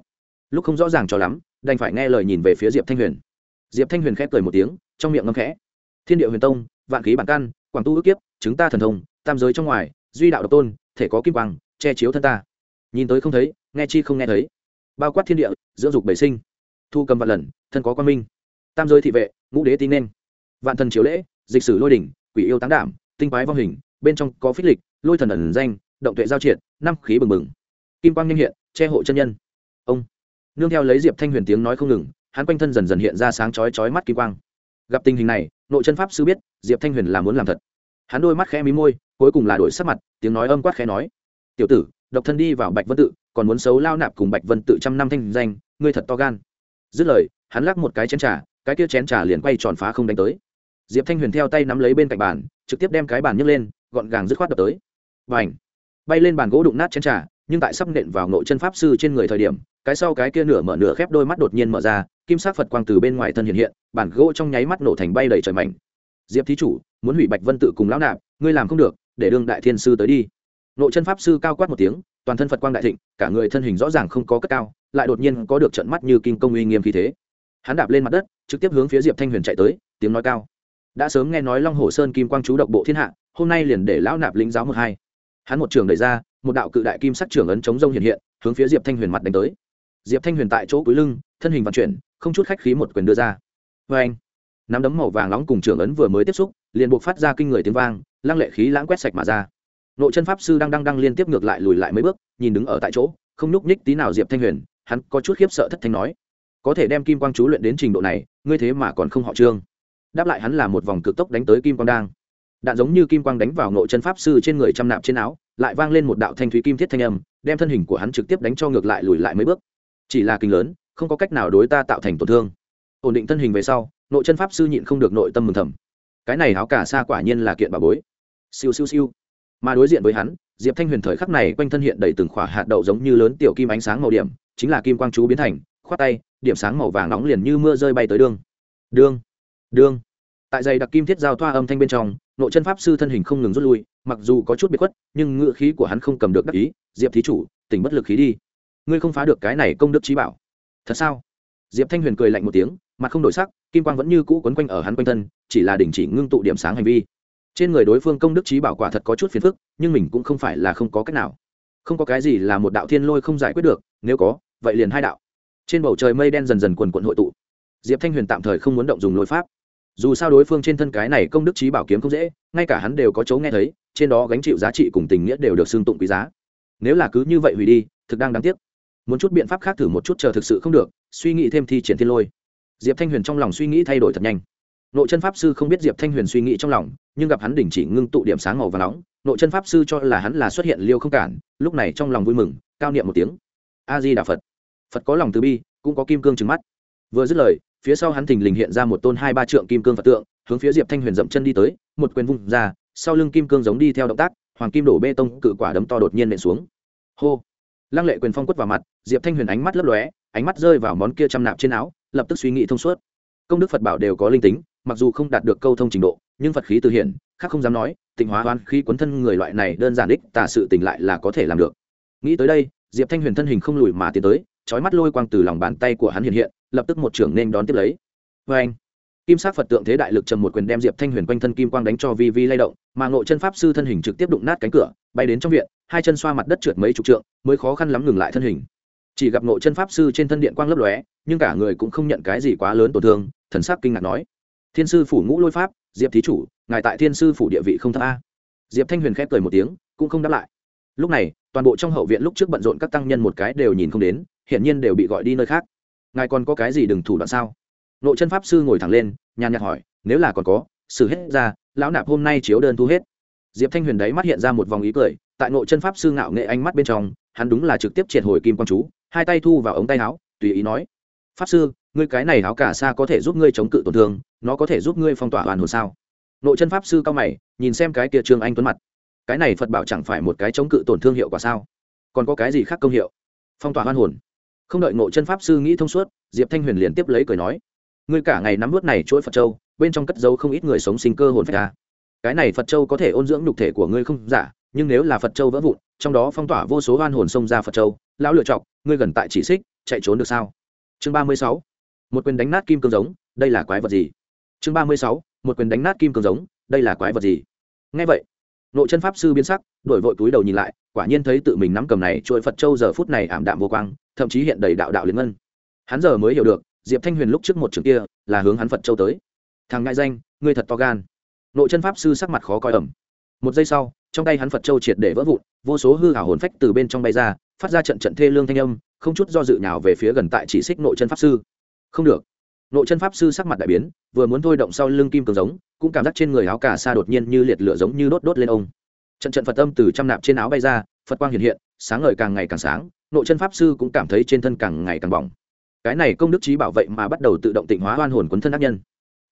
Lúc không rõ ràng cho lắm, đành phải nghe lời nhìn về phía diệp thanh huyền. Diệp thanh huyền khép cười một tiếng, trong miệng ngâm khẽ. Thiên địa huyền tông, vạn khí bản căn, quảng tu ước kiếp chúng ta thần thông, tam giới trong ngoài, duy đạo độc tôn, thể có kim quang, che chiếu thân ta. Nhìn tới không thấy, nghe chi không nghe thấy. Bao quát thiên địa, dưỡng dục bầy sinh. Thu cầm vạn lần, thân có quan minh. Tam giới thị vệ, ngũ đế tin nên. Vạn thần chiếu lễ, dịch sử lôi đỉnh, quỷ yêu tán đảm, tinh quái vong hình, bên trong có phích lịch lôi thần ẩn danh, động tuệ giao triệt, năm khí bừng bừng. Kim quang nhanh hiện, che hộ chân nhân. Ông. Nương theo lấy diệp thanh huyền tiếng nói không ngừng, hắn quanh thân dần dần hiện ra sáng chói chói mắt kim quang. Gặp tình hình này, nội chân pháp sư biết, diệp thanh huyền là muốn làm thật. Hắn đôi mắt khẽ mí môi, cuối cùng là đổi sắc mặt, tiếng nói âm quát khẽ nói. Tiểu tử, độc thân đi vào bạch vân tự, còn muốn xấu lao nạp cùng bạch vân tự trăm năm thanh danh, ngươi thật to gan. Dứt lời, hắn lắc một cái chén trà, cái kia chén trà liền quay tròn phá không đánh tới. Diệp thanh huyền theo tay nắm lấy bên cạnh bàn, trực tiếp đem cái bàn nhấc lên, gọn gàng dứt khoát đập tới và ảnh. Bay lên bàn gỗ đụng nát chén trà, nhưng tại sắp nện vào nội chân pháp sư trên người thời điểm, cái sau cái kia nửa mở nửa khép đôi mắt đột nhiên mở ra, kim sắc phật quang từ bên ngoài thân hiện hiện bản gỗ trong nháy mắt nổ thành bay đầy trời mảnh. Diệp thí chủ, muốn hủy bạch vân tự cùng lão nạp, ngươi làm không được, để đương đại thiên sư tới đi. Nội chân pháp sư cao quát một tiếng, toàn thân phật quang đại thịnh, cả người thân hình rõ ràng không có cất cao, lại đột nhiên có được trận mắt như kim công uy nghiêm khí thế. Hắn đạp lên mặt đất, trực tiếp hướng phía diệp thanh huyền chạy tới, tiếng nói cao. Đã sớm nghe nói long hồ sơn kim quang chú độc bộ thiên hạ, hôm nay liền để lão nạp lính giáo một hai hắn một trường đẩy ra, một đạo cự đại kim sắc trưởng ấn chống rông hiện hiện, hướng phía diệp thanh huyền mặt đánh tới. Diệp thanh huyền tại chỗ cuối lưng, thân hình vận chuyển, không chút khách khí một quyền đưa ra. Vê anh, nắm đấm màu vàng nóng cùng trưởng ấn vừa mới tiếp xúc, liền buộc phát ra kinh người tiếng vang, lăng lệ khí lãng quét sạch mà ra. Nội chân pháp sư đang đang đang liên tiếp ngược lại lùi lại mấy bước, nhìn đứng ở tại chỗ, không nhúc nhích tí nào diệp thanh huyền, hắn có chút khiếp sợ thất thanh nói. Có thể đem kim quang chú luyện đến trình độ này, ngươi thế mà còn không họ trương. Đáp lại hắn là một vòng cực tốc đánh tới kim quang đang đạn giống như kim quang đánh vào nội chân pháp sư trên người trăm nạp trên áo, lại vang lên một đạo thanh thúy kim thiết thanh âm, đem thân hình của hắn trực tiếp đánh cho ngược lại lùi lại mấy bước. Chỉ là kinh lớn, không có cách nào đối ta tạo thành tổn thương. Ổn định thân hình về sau, nội chân pháp sư nhịn không được nội tâm mừng thầm. Cái này áo cả xa quả nhiên là kiện bà bối. Siêu siêu siêu. Mà đối diện với hắn, diệp thanh huyền thời khắc này quanh thân hiện đầy từng khỏa hạt đậu giống như lớn tiểu kim ánh sáng màu điểm, chính là kim quang chú biến thành, khoát tay, điểm sáng màu vàng nóng liền như mưa rơi bay tới đương đương đương tại dày đặc kim thiết giao thoa âm thanh bên trong, nội chân pháp sư thân hình không ngừng rút lui, mặc dù có chút bị khuất, nhưng ngựa khí của hắn không cầm được đắc ý. Diệp thí chủ, tỉnh bất lực khí đi. Ngươi không phá được cái này công đức trí bảo. Thật sao? Diệp thanh huyền cười lạnh một tiếng, mặt không đổi sắc, kim quang vẫn như cũ quấn quanh ở hắn quanh thân, chỉ là đình chỉ ngưng tụ điểm sáng hành vi. Trên người đối phương công đức trí bảo quả thật có chút phiền phức, nhưng mình cũng không phải là không có cách nào. Không có cái gì là một đạo thiên lôi không giải quyết được, nếu có, vậy liền hai đạo. Trên bầu trời mây đen dần dần quần quận hội tụ. Diệp thanh huyền tạm thời không muốn động dùng lôi pháp dù sao đối phương trên thân cái này công đức trí bảo kiếm không dễ, ngay cả hắn đều có chấu nghe thấy, trên đó gánh chịu giá trị cùng tình nghĩa đều được xương tụng quý giá. Nếu là cứ như vậy hủy đi, thực đang đáng tiếc. Muốn chút biện pháp khác thử một chút chờ thực sự không được, suy nghĩ thêm thi triển thiên lôi. Diệp thanh huyền trong lòng suy nghĩ thay đổi thật nhanh. Nội chân pháp sư không biết diệp thanh huyền suy nghĩ trong lòng, nhưng gặp hắn đình chỉ ngưng tụ điểm sáng màu và nóng nội chân pháp sư cho là hắn là xuất hiện liêu không cản, lúc này trong lòng vui mừng, cao niệm một tiếng. A di đà phật. Phật có lòng từ bi, cũng có kim cương trứng mắt. Vừa dứt lời phía sau hắn thình lình hiện ra một tôn hai ba trượng kim cương phật tượng, hướng phía diệp thanh huyền dậm chân đi tới, một quyền vung ra, sau lưng kim cương giống đi theo động tác, hoàng kim đổ bê tông cự quả đấm to đột nhiên nện xuống. Hô! Lăng lệ quyền phong quất vào mặt, diệp thanh huyền ánh mắt lấp lóe, ánh mắt rơi vào món kia chăm nạp trên áo, lập tức suy nghĩ thông suốt. Công đức phật bảo đều có linh tính, mặc dù không đạt được câu thông trình độ, nhưng phật khí từ hiện khác không dám nói, tịnh hóa oan khi cuốn thân người loại này đơn giản đích tả sự tình lại là có thể làm được. Nghĩ tới đây, diệp thanh huyền thân hình không lùi mà tiến tới trói mắt lôi quang từ lòng bàn tay của hắn hiện hiện lập tức một trưởng nên đón tiếp lấy. Vê anh, kim sắc phật tượng thế đại lực trầm một quyền đem diệp thanh huyền quanh thân kim quang đánh cho vi vi lay động, mà ngộ chân pháp sư thân hình trực tiếp đụng nát cánh cửa, bay đến trong viện, hai chân xoa mặt đất trượt mấy chục trượng, mới khó khăn lắm ngừng lại thân hình. Chỉ gặp ngộ chân pháp sư trên thân điện quang lấp lóe, nhưng cả người cũng không nhận cái gì quá lớn tổn thương, thần sắc kinh ngạc nói, thiên sư phủ ngũ lôi pháp, diệp thí chủ, ngài tại thiên sư phủ địa vị không thấp a. Diệp thanh huyền khép cười một tiếng, cũng không đáp lại. Lúc này, toàn bộ trong hậu viện lúc trước bận rộn các tăng nhân một cái đều nhìn không đến, hiển nhiên đều bị gọi đi nơi khác ngài còn có cái gì đừng thủ đoạn sao? Nội chân pháp sư ngồi thẳng lên, nhàn nhạt hỏi, nếu là còn có, xử hết ra, lão nạp hôm nay chiếu đơn thu hết. Diệp thanh huyền đấy mắt hiện ra một vòng ý cười, tại nội chân pháp sư ngạo nghệ ánh mắt bên trong, hắn đúng là trực tiếp triệt hồi kim quang chú, hai tay thu vào ống tay áo, tùy ý nói, pháp sư, ngươi cái này áo cả xa có thể giúp ngươi chống cự tổn thương, nó có thể giúp ngươi phong tỏa hoàn hồn sao? Nội chân pháp sư cao mày, nhìn xem cái kia trương anh tuấn mặt. Cái này phật bảo chẳng phải một cái chống cự tổn thương hiệu quả sao? Còn có cái gì khác công hiệu? Phong tỏa hoan hồn không đợi ngộ chân pháp sư nghĩ thông suốt, diệp thanh huyền liền tiếp lấy cười nói, ngươi cả ngày nắm vút này chuỗi phật châu, bên trong cất dấu không ít người sống sinh cơ hồn phách ta cái này phật châu có thể ôn dưỡng nhục thể của ngươi không? Giả nhưng nếu là phật châu vỡ vụn, trong đó phong tỏa vô số oan hồn xông ra phật châu, lão lựa chọc, ngươi gần tại chỉ xích, chạy trốn được sao? Chương ba mươi sáu, một quyền đánh nát kim cương giống, đây là quái vật gì? Chương ba mươi sáu, một quyền đánh nát kim cương giống, đây là quái vật gì? Ngay vậy nội chân pháp sư biến sắc, đổi vội túi đầu nhìn lại, quả nhiên thấy tự mình nắm cầm này chuỗi phật châu giờ phút này ảm đạm vô quang thậm chí hiện đầy đạo đạo liên ngân. Hắn giờ mới hiểu được, diệp thanh huyền lúc trước một trường kia là hướng hắn phật châu tới. Thằng ngại danh, ngươi thật to gan. Nội chân pháp sư sắc mặt khó coi ẩm. Một giây sau, trong tay hắn phật châu triệt để vỡ vụn, vô số hư hảo hồn phách từ bên trong bay ra, phát ra trận trận thê lương thanh âm, không chút do dự nào về phía gần tại chỉ xích nội chân pháp sư. Không được. Nội chân pháp sư sắc mặt đại biến, vừa muốn thôi động sau lưng kim cường giống, cũng cảm giác trên người áo cà sa đột nhiên như liệt lửa giống như đốt đốt lên ông. Trận trận phật âm từ trăm nạp trên áo bay ra, phật quang hiện hiện, sáng ngời càng ngày càng sáng nội chân pháp sư cũng cảm thấy trên thân càng ngày càng bỏng. Cái này công đức trí bảo vệ mà bắt đầu tự động tịnh hóa hoan hồn quấn thân ác nhân.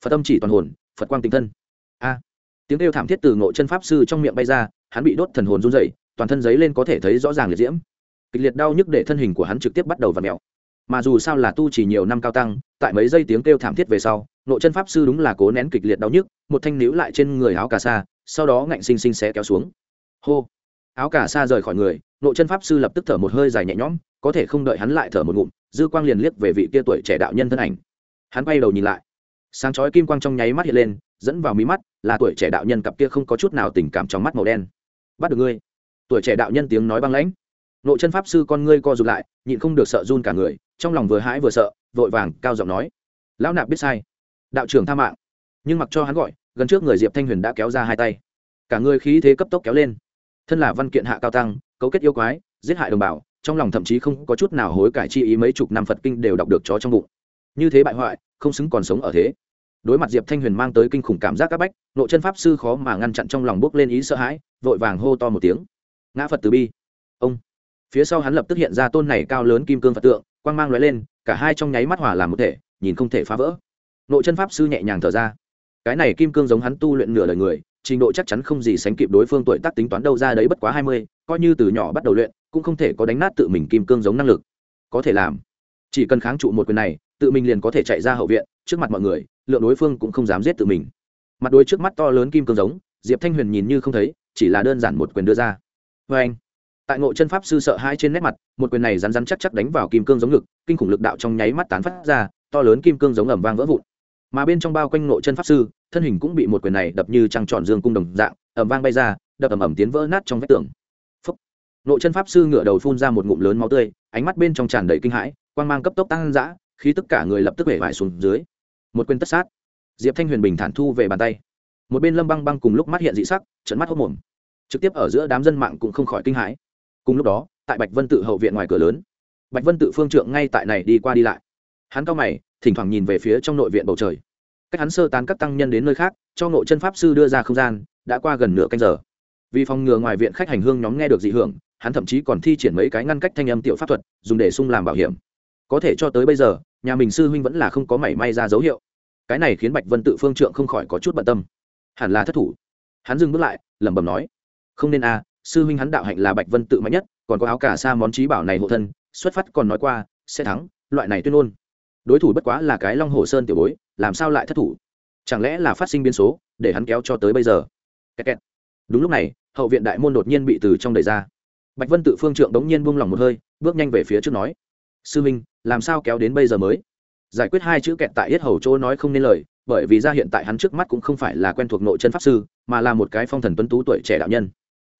Phật tâm chỉ toàn hồn, phật quang tịnh thân. A. Tiếng kêu thảm thiết từ nội chân pháp sư trong miệng bay ra, hắn bị đốt thần hồn run dậy toàn thân giấy lên có thể thấy rõ ràng liệt diễm. Kịch liệt đau nhức để thân hình của hắn trực tiếp bắt đầu v ặ mẹo mà dù sao là tu chỉ nhiều năm cao tăng, tại mấy giây tiếng kêu thảm thiết về sau, nội chân pháp sư đúng là cố nén kịch liệt đau nhức, một thanh níu lại trên người áo cà sa, sau đó ngạnh xinh xinh xé kéo xuống. Hô áo cả xa rời khỏi người nội chân pháp sư lập tức thở một hơi dài nhẹ nhõm, có thể không đợi hắn lại thở một ngụm, dư quang liền liếc về vị kia tuổi trẻ đạo nhân thân ảnh. Hắn bay đầu nhìn lại, sáng chói kim quang trong nháy mắt hiện lên, dẫn vào mí mắt, là tuổi trẻ đạo nhân cặp kia không có chút nào tình cảm trong mắt màu đen. Bắt được ngươi. Tuổi trẻ đạo nhân tiếng nói băng lãnh. Nội chân pháp sư con ngươi co rụt lại, nhịn không được sợ run cả người, trong lòng vừa hãi vừa sợ, vội vàng cao giọng nói, lão nạp biết sai, đạo trưởng tha mạng. Nhưng mặc cho hắn gọi, gần trước người diệp thanh huyền đã kéo ra hai tay. Cả người khí thế cấp tốc kéo lên thân là văn kiện hạ cao tăng, cấu kết yêu quái, giết hại đồng bào, trong lòng thậm chí không có chút nào hối cải chi ý mấy chục năm phật kinh đều đọc được chó trong bụng. Như thế bại hoại, không xứng còn sống ở thế. Đối mặt diệp thanh huyền mang tới kinh khủng cảm giác c áp bách nội chân pháp sư khó mà ngăn chặn trong lòng bốc lên ý sợ hãi, vội vàng hô to một tiếng. Ngã phật từ bi. Ông. Phía sau hắn lập tức hiện ra tôn này cao lớn kim cương phật tượng, quang mang l lên, cả hai trong nháy mắt hỏa làm một thể, nhìn không thể phá vỡ. Nội chân pháp sư nhẹ nhàng thở ra. Cái này kim cương giống hắn tu luyện nửa đời người trình độ chắc chắn không gì sánh kịp đối phương tuổi tác tính toán đâu ra đấy bất quá hai mươi, coi như từ nhỏ bắt đầu luyện, cũng không thể có đánh nát tự mình kim cương giống năng lực. Có thể làm. Chỉ cần kháng trụ một quyền này, tự mình liền có thể chạy ra hậu viện, trước mặt mọi người, lượng đối phương cũng không dám giết tự mình. Mặt đối trước mắt to lớn kim cương giống, diệp thanh huyền nhìn như không thấy, chỉ là đơn giản một quyền đưa ra. Vê anh, tại ngộ chân pháp sư sợ hai trên nét mặt, một quyền này rắn rắn chắc chắc đánh vào kim cương giống ngực, kinh khủng lực đạo trong nháy mắt tán phát ra, to lớn kim cương giống ẩm vang vỡ vụn mà bên trong bao quanh nội chân pháp sư, thân hình cũng bị một quyền này đập như trăng tròn dương cung đồng dạng ẩm vang bay ra, đập ẩm ẩm tiến vỡ nát trong vách tường. Phúc. nội chân pháp sư ngửa đầu phun ra một ngụm lớn máu tươi, ánh mắt bên trong tràn đầy kinh hãi, quang mang cấp tốc tăng dã khi tất cả người lập tức hể vải xuống dưới. Một quyền tất sát. Diệp thanh huyền bình thản thu về bàn tay. Một bên lâm băng băng cùng lúc mắt hiện dị sắc trận mắt hốc mồm. Trực tiếp ở giữa đám dân mạng cũng không khỏi kinh hãi. Cùng lúc đó, tại bạch vân tự hậu viện ngoài cửa lớn, bạch vân tự phương trượng ngay tại này đi qua đi lại hắn cao mày, thỉnh thoảng nhìn về phía trong nội viện bầu trời. Cách hắn sơ tán các tăng nhân đến nơi khác, cho nội chân pháp sư đưa ra không gian, đã qua gần nửa canh giờ. Vì phòng ngừa ngoài viện khách hành hương nhóm nghe được dị hưởng, hắn thậm chí còn thi triển mấy cái ngăn cách thanh âm tiểu pháp thuật, dùng để sung làm bảo hiểm. Có thể cho tới bây giờ, nhà mình sư huynh vẫn là không có mảy may ra dấu hiệu. Cái này khiến bạch vân tự phương trượng không khỏi có chút bận tâm. Hẳn là thất thủ. Hắn dừng bước lại, lẩm bẩm nói, không nên a, sư huynh hắn đạo hạnh là bạch vân tự mạnh nhất, còn có áo cả xa món trí bảo này hộ thân, xuất phát còn nói qua, sẽ thắng, loại này tuyên ôn đối thủ bất quá là cái long hồ sơn tiểu bối, làm sao lại thất thủ? Chẳng lẽ là phát sinh biến số, để hắn kéo cho tới bây giờ? Kẹt kẹt. đúng lúc này, hậu viện đại môn đột nhiên bị từ trong đầy ra. Bạch vân tự phương trượng đống nhiên buông lỏng một hơi, bước nhanh về phía trước nói, sư minh, làm sao kéo đến bây giờ mới? Giải quyết hai chữ kẹt tại yết hầu chỗ nói không nên lời, bởi vì ra hiện tại hắn trước mắt cũng không phải là quen thuộc nội chân pháp sư, mà là một cái phong thần tuấn tú tuổi trẻ đạo nhân.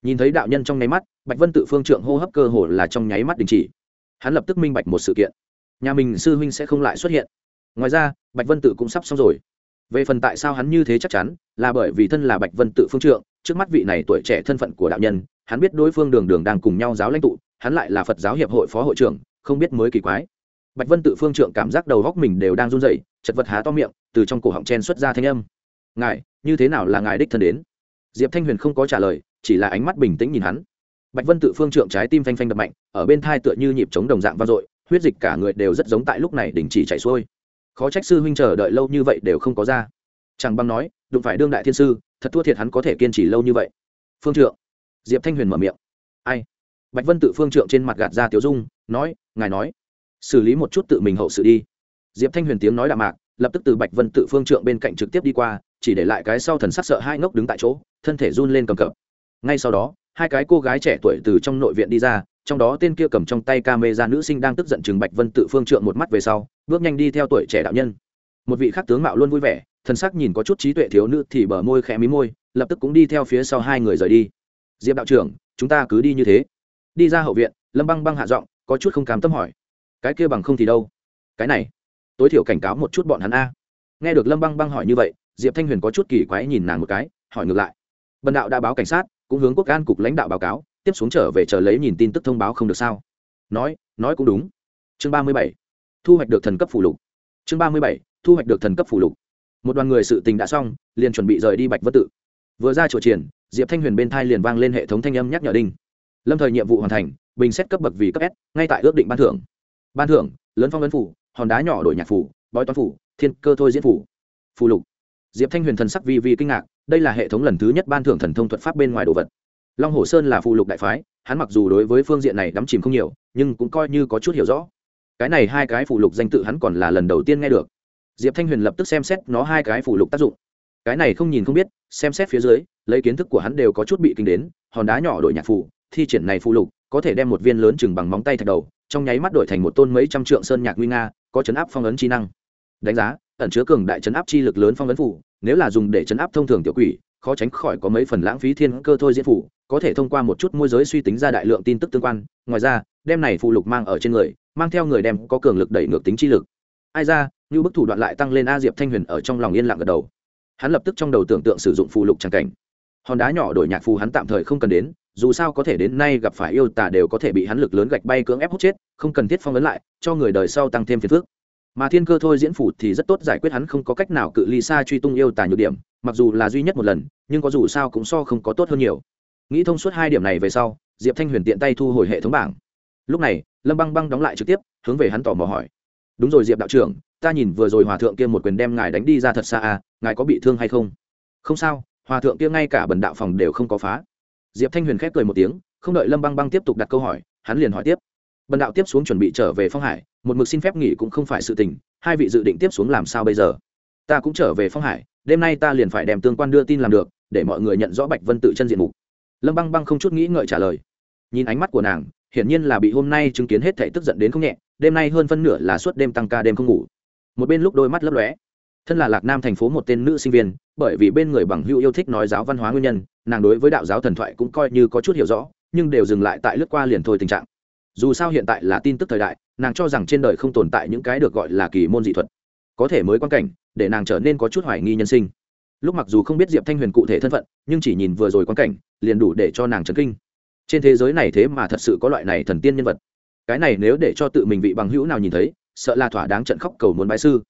Nhìn thấy đạo nhân trong nháy mắt, bạch vân tự phương trượng hô hấp cơ hồ là trong nháy mắt đình chỉ. Hắn lập tức minh bạch một sự kiện nhà mình sư huynh sẽ không lại xuất hiện. Ngoài ra, bạch vân tự cũng sắp xong rồi. Về phần tại sao hắn như thế chắc chắn, là bởi vì thân là bạch vân tự phương trượng, trước mắt vị này tuổi trẻ thân phận của đạo nhân, hắn biết đối phương đường đường đang cùng nhau giáo lãnh tụ, hắn lại là phật giáo hiệp hội phó hội trưởng, không biết mới kỳ quái. Bạch vân tự phương trượng cảm giác đầu góc mình đều đang run rẩy, chật vật há to miệng, từ trong cổ họng chen xuất ra thanh âm. Ngài, như thế nào là ngài đích thân đến? Diệp thanh huyền không có trả lời, chỉ là ánh mắt bình tĩnh nhìn hắn. Bạch vân tự phương trượng trái tim phanh phanh đập mạnh, ở bên thai tựa như nhịp chống đồng dạng vang dội huyết dịch cả người đều rất giống tại lúc này đình chỉ chạy xuôi. Khó trách sư huynh chờ đợi lâu như vậy đều không có ra. Chẳng băng nói, đụng phải đương đại thiên sư, thật thua thiệt hắn có thể kiên trì lâu như vậy. Phương trượng. Diệp thanh huyền mở miệng. Ai? Bạch vân tự phương trượng trên mặt gạt ra tiểu dung, nói, ngài nói, xử lý một chút tự mình hậu sự đi. Diệp thanh huyền tiếng nói đạm mạc, lập tức từ bạch vân tự phương trượng bên cạnh trực tiếp đi qua, chỉ để lại cái sau thần sắc sợ hai ngốc đứng tại chỗ, thân thể run lên cầm cập. Ngay sau đó, hai cái cô gái trẻ tuổi từ trong nội viện đi ra trong đó tên kia cầm trong tay ca mê ra nữ sinh đang tức giận chừng bạch vân tự phương trượng một mắt về sau, bước nhanh đi theo tuổi trẻ đạo nhân. Một vị khác tướng mạo luôn vui vẻ thân sắc nhìn có chút trí tuệ thiếu nữ thì bờ môi khẽ mí môi, lập tức cũng đi theo phía sau hai người rời đi. Diệp đạo trưởng, chúng ta cứ đi như thế. Đi ra hậu viện, lâm băng băng hạ giọng, có chút không cam tâm hỏi, cái kia bằng không thì đâu? Cái này, tối thiểu cảnh cáo một chút bọn hắn a. Nghe được lâm băng băng hỏi như vậy, diệp thanh huyền có chút kỳ quái nhìn nàng một cái, hỏi ngược lại, bần đạo đã báo cảnh sát, cũng hướng quốc an cục lãnh đạo báo cáo tiếp xuống trở về chờ lấy nhìn tin tức thông báo không được sao? Nói nói cũng đúng. Chương ba mươi bảy, thu hoạch được thần cấp phủ lục. Chương ba mươi bảy, thu hoạch được thần cấp phủ lục. Một đoàn người sự tình đã xong, liền chuẩn bị rời đi bạch vân tự. Vừa ra chỗ triển, diệp thanh huyền bên thai liền vang lên hệ thống thanh âm nhắc nhở đinh. Lâm thời nhiệm vụ hoàn thành, bình xét cấp bậc vì cấp s, ngay tại ước định ban thưởng. Ban thưởng, lớn phong ấn phủ, hòn đá nhỏ đổi nhạc phủ, bói toán phủ, thiên cơ thôi diễn phủ. Phù lục. Diệp thanh huyền thần sắc vi vi kinh ngạc, đây là hệ thống lần thứ nhất ban thưởng thần thông thuật pháp bên ngoài đồ vật long hồ sơn là phụ lục đại phái, hắn mặc dù đối với phương diện này đắm chìm không nhiều, nhưng cũng coi như có chút hiểu rõ. Cái này hai cái phụ lục danh tự hắn còn là lần đầu tiên nghe được. Diệp thanh huyền lập tức xem xét nó hai cái phụ lục tác dụng. Cái này không nhìn không biết, xem xét phía dưới, lấy kiến thức của hắn đều có chút bị kinh đến, hòn đá nhỏ đổi nhạc phù thi triển này phụ lục, có thể đem một viên lớn chừng bằng móng tay thạch đầu, trong nháy mắt đổi thành một tôn mấy trăm trượng sơn nhạc nguy nga, có chấn áp phong ấn chi năng. Đánh giá, ẩn chứa cường đại chấn áp chi lực lớn phong ấn phủ, nếu là dùng để chấn áp thông thường tiểu quỷ khó tránh khỏi có mấy phần lãng phí thiên cơ thôi diễn phủ, có thể thông qua một chút môi giới suy tính ra đại lượng tin tức tương quan. Ngoài ra, đem này phụ lục mang ở trên người, mang theo người đem có cường lực đẩy ngược tính chi lực. Ai ra, như bức thủ đoạn lại tăng lên a diệp thanh huyền ở trong lòng yên lặng gật đầu. Hắn lập tức trong đầu tưởng tượng sử dụng phụ lục tràng cảnh. Hòn đá nhỏ đổi nhạc phù hắn tạm thời không cần đến, dù sao có thể đến nay gặp phải yêu tà đều có thể bị hắn lực lớn gạch bay cưỡng ép hút chết, không cần thiết phong ấn lại, cho người đời sau tăng thêm phiền phức mà thiên cơ thôi diễn phủ thì rất tốt giải quyết, hắn không có cách nào cự ly xa truy tung yêu tà nhược điểm, mặc dù là duy nhất một lần, nhưng có dù sao cũng so không có tốt hơn nhiều. Nghĩ thông suốt hai điểm này về sau, diệp thanh huyền tiện tay thu hồi hệ thống bảng. Lúc này, lâm băng băng đóng lại trực tiếp, hướng về hắn tò mò hỏi. Đúng rồi diệp đạo trưởng, ta nhìn vừa rồi hòa thượng kia một quyền đem ngài đánh đi ra thật xa à ngài có bị thương hay không? Không sao, hòa thượng kia ngay cả bần đạo phòng đều không có phá. Diệp thanh huyền khép cười một tiếng, không đợi lâm băng băng tiếp tục đặt câu hỏi, hắn liền hỏi tiếp. Bần đạo tiếp xuống chuẩn bị trở về phong hải một mực xin phép nghỉ cũng không phải sự tình, hai vị dự định tiếp xuống làm sao bây giờ? Ta cũng trở về phong hải, đêm nay ta liền phải đem tương quan đưa tin làm được, để mọi người nhận rõ bạch vân tự chân diện mục. Lâm băng băng không chút nghĩ ngợi trả lời. Nhìn ánh mắt của nàng, hiển nhiên là bị hôm nay chứng kiến hết thảy tức giận đến không nhẹ, đêm nay hơn phân nửa là suốt đêm tăng ca đêm không ngủ. Một bên lúc đôi mắt lấp lóe, thân là lạc nam thành phố một tên nữ sinh viên, bởi vì bên người bằng hữu yêu thích nói giáo văn hóa nguyên nhân, nàng đối với đạo giáo thần thoại cũng coi như có chút hiểu rõ, nhưng đều dừng lại tại lướt qua liền thôi tình trạng dù sao hiện tại là tin tức thời đại, nàng cho rằng trên đời không tồn tại những cái được gọi là kỳ môn dị thuật. Có thể mới quan cảnh, để nàng trở nên có chút hoài nghi nhân sinh. Lúc mặc dù không biết diệp thanh huyền cụ thể thân phận, nhưng chỉ nhìn vừa rồi quan cảnh, liền đủ để cho nàng chấn kinh. Trên thế giới này thế mà thật sự có loại này thần tiên nhân vật. Cái này nếu để cho tự mình vị bằng hữu nào nhìn thấy, sợ là thỏa đáng trận khóc cầu muốn bái sư.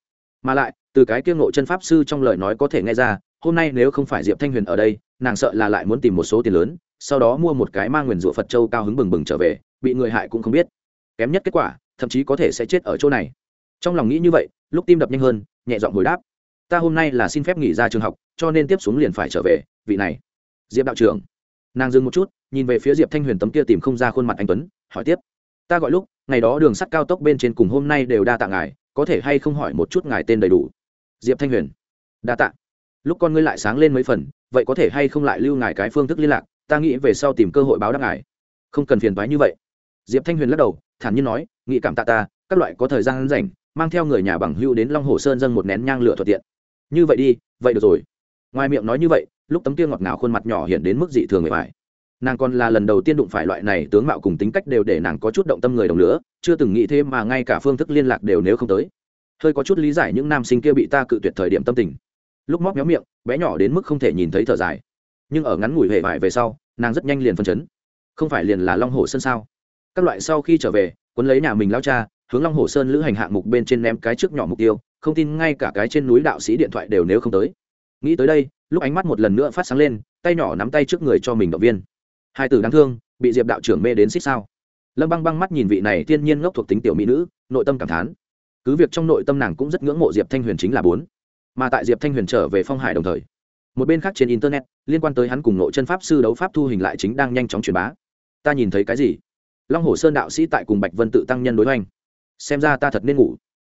Mà lại, từ cái kiêng ngộ chân pháp sư trong lời nói có thể nghe ra, hôm nay nếu không phải diệp thanh huyền ở đây, nàng sợ là lại muốn tìm một số tiền lớn, sau đó mua một cái mang nguyền rủa phật châu cao hứng bừng bừng trở về bị người hại cũng không biết. Kém nhất kết quả, thậm chí có thể sẽ chết ở chỗ này. Trong lòng nghĩ như vậy, lúc tim đập nhanh hơn, nhẹ giọng hồi đáp. Ta hôm nay là xin phép nghỉ ra trường học, cho nên tiếp xuống liền phải trở về, vị này. Diệp đạo trưởng. Nàng dừng một chút, nhìn về phía diệp thanh huyền tấm kia tìm không ra khuôn mặt anh tuấn, hỏi tiếp. Ta gọi lúc, ngày đó đường sắt cao tốc bên trên cùng hôm nay đều đa tạ ngài, có thể hay không hỏi một chút ngài tên đầy đủ? Diệp thanh huyền. Đa tạ. Lúc con ngươi lại sáng lên mấy phần, vậy có thể hay không lại lưu ngài cái phương thức liên lạc, ta nghĩ về sau tìm cơ hội báo đáp ngài. Không cần phiền thoái như vậy diệp thanh huyền lắc đầu, thản nhiên nói nghĩ cảm tạ ta, các loại có thời gian rảnh, mang theo người nhà bằng hưu đến long hồ sơn dâng một nén nhang lửa thuận tiện. Như vậy đi, vậy được rồi. Ngoài miệng nói như vậy, lúc tấm kia ngọt ngào khuôn mặt nhỏ hiện đến mức dị thường người phải nàng còn là lần đầu tiên đụng phải loại này tướng mạo cùng tính cách đều để nàng có chút động tâm người đồng lửa, chưa từng nghĩ thế mà ngay cả phương thức liên lạc đều nếu không tới. Hơi có chút lý giải những nam sinh kia bị ta cự tuyệt thời điểm tâm tình. Lúc móc méo miệng, bé nhỏ đến mức không thể nhìn thấy thở dài. Nhưng ở ngắn ngủi hệ vải về sau, nàng rất nhanh liền phân chấn. Không phải liền là long hồ sơn sao? Các loại sau khi trở về, quấn lấy nhà mình lao cha, hướng long hồ sơn lữ hành hạng mục bên trên ném cái trước nhỏ mục tiêu, không tin ngay cả cái trên núi đạo sĩ điện thoại đều nếu không tới. Nghĩ tới đây, lúc ánh mắt một lần nữa phát sáng lên, tay nhỏ nắm tay trước người cho mình động viên. Hai tử đáng thương, bị diệp đạo trưởng mê đến xích sao. Lâm băng băng mắt nhìn vị này thiên nhiên ngốc thuộc tính tiểu mỹ nữ, nội tâm cảm thán. Cứ việc trong nội tâm nàng cũng rất ngưỡng mộ diệp thanh huyền chính là bốn. Mà tại diệp thanh huyền trở về phong hải đồng thời, một bên khác trên internet, liên quan tới hắn cùng nội chân pháp sư đấu pháp thu hình lại chính đang nhanh chóng truyền bá. Ta nhìn thấy cái gì? Long hồ sơn đạo sĩ tại cùng bạch vân tự tăng nhân đối hoành. Xem ra ta thật nên ngủ.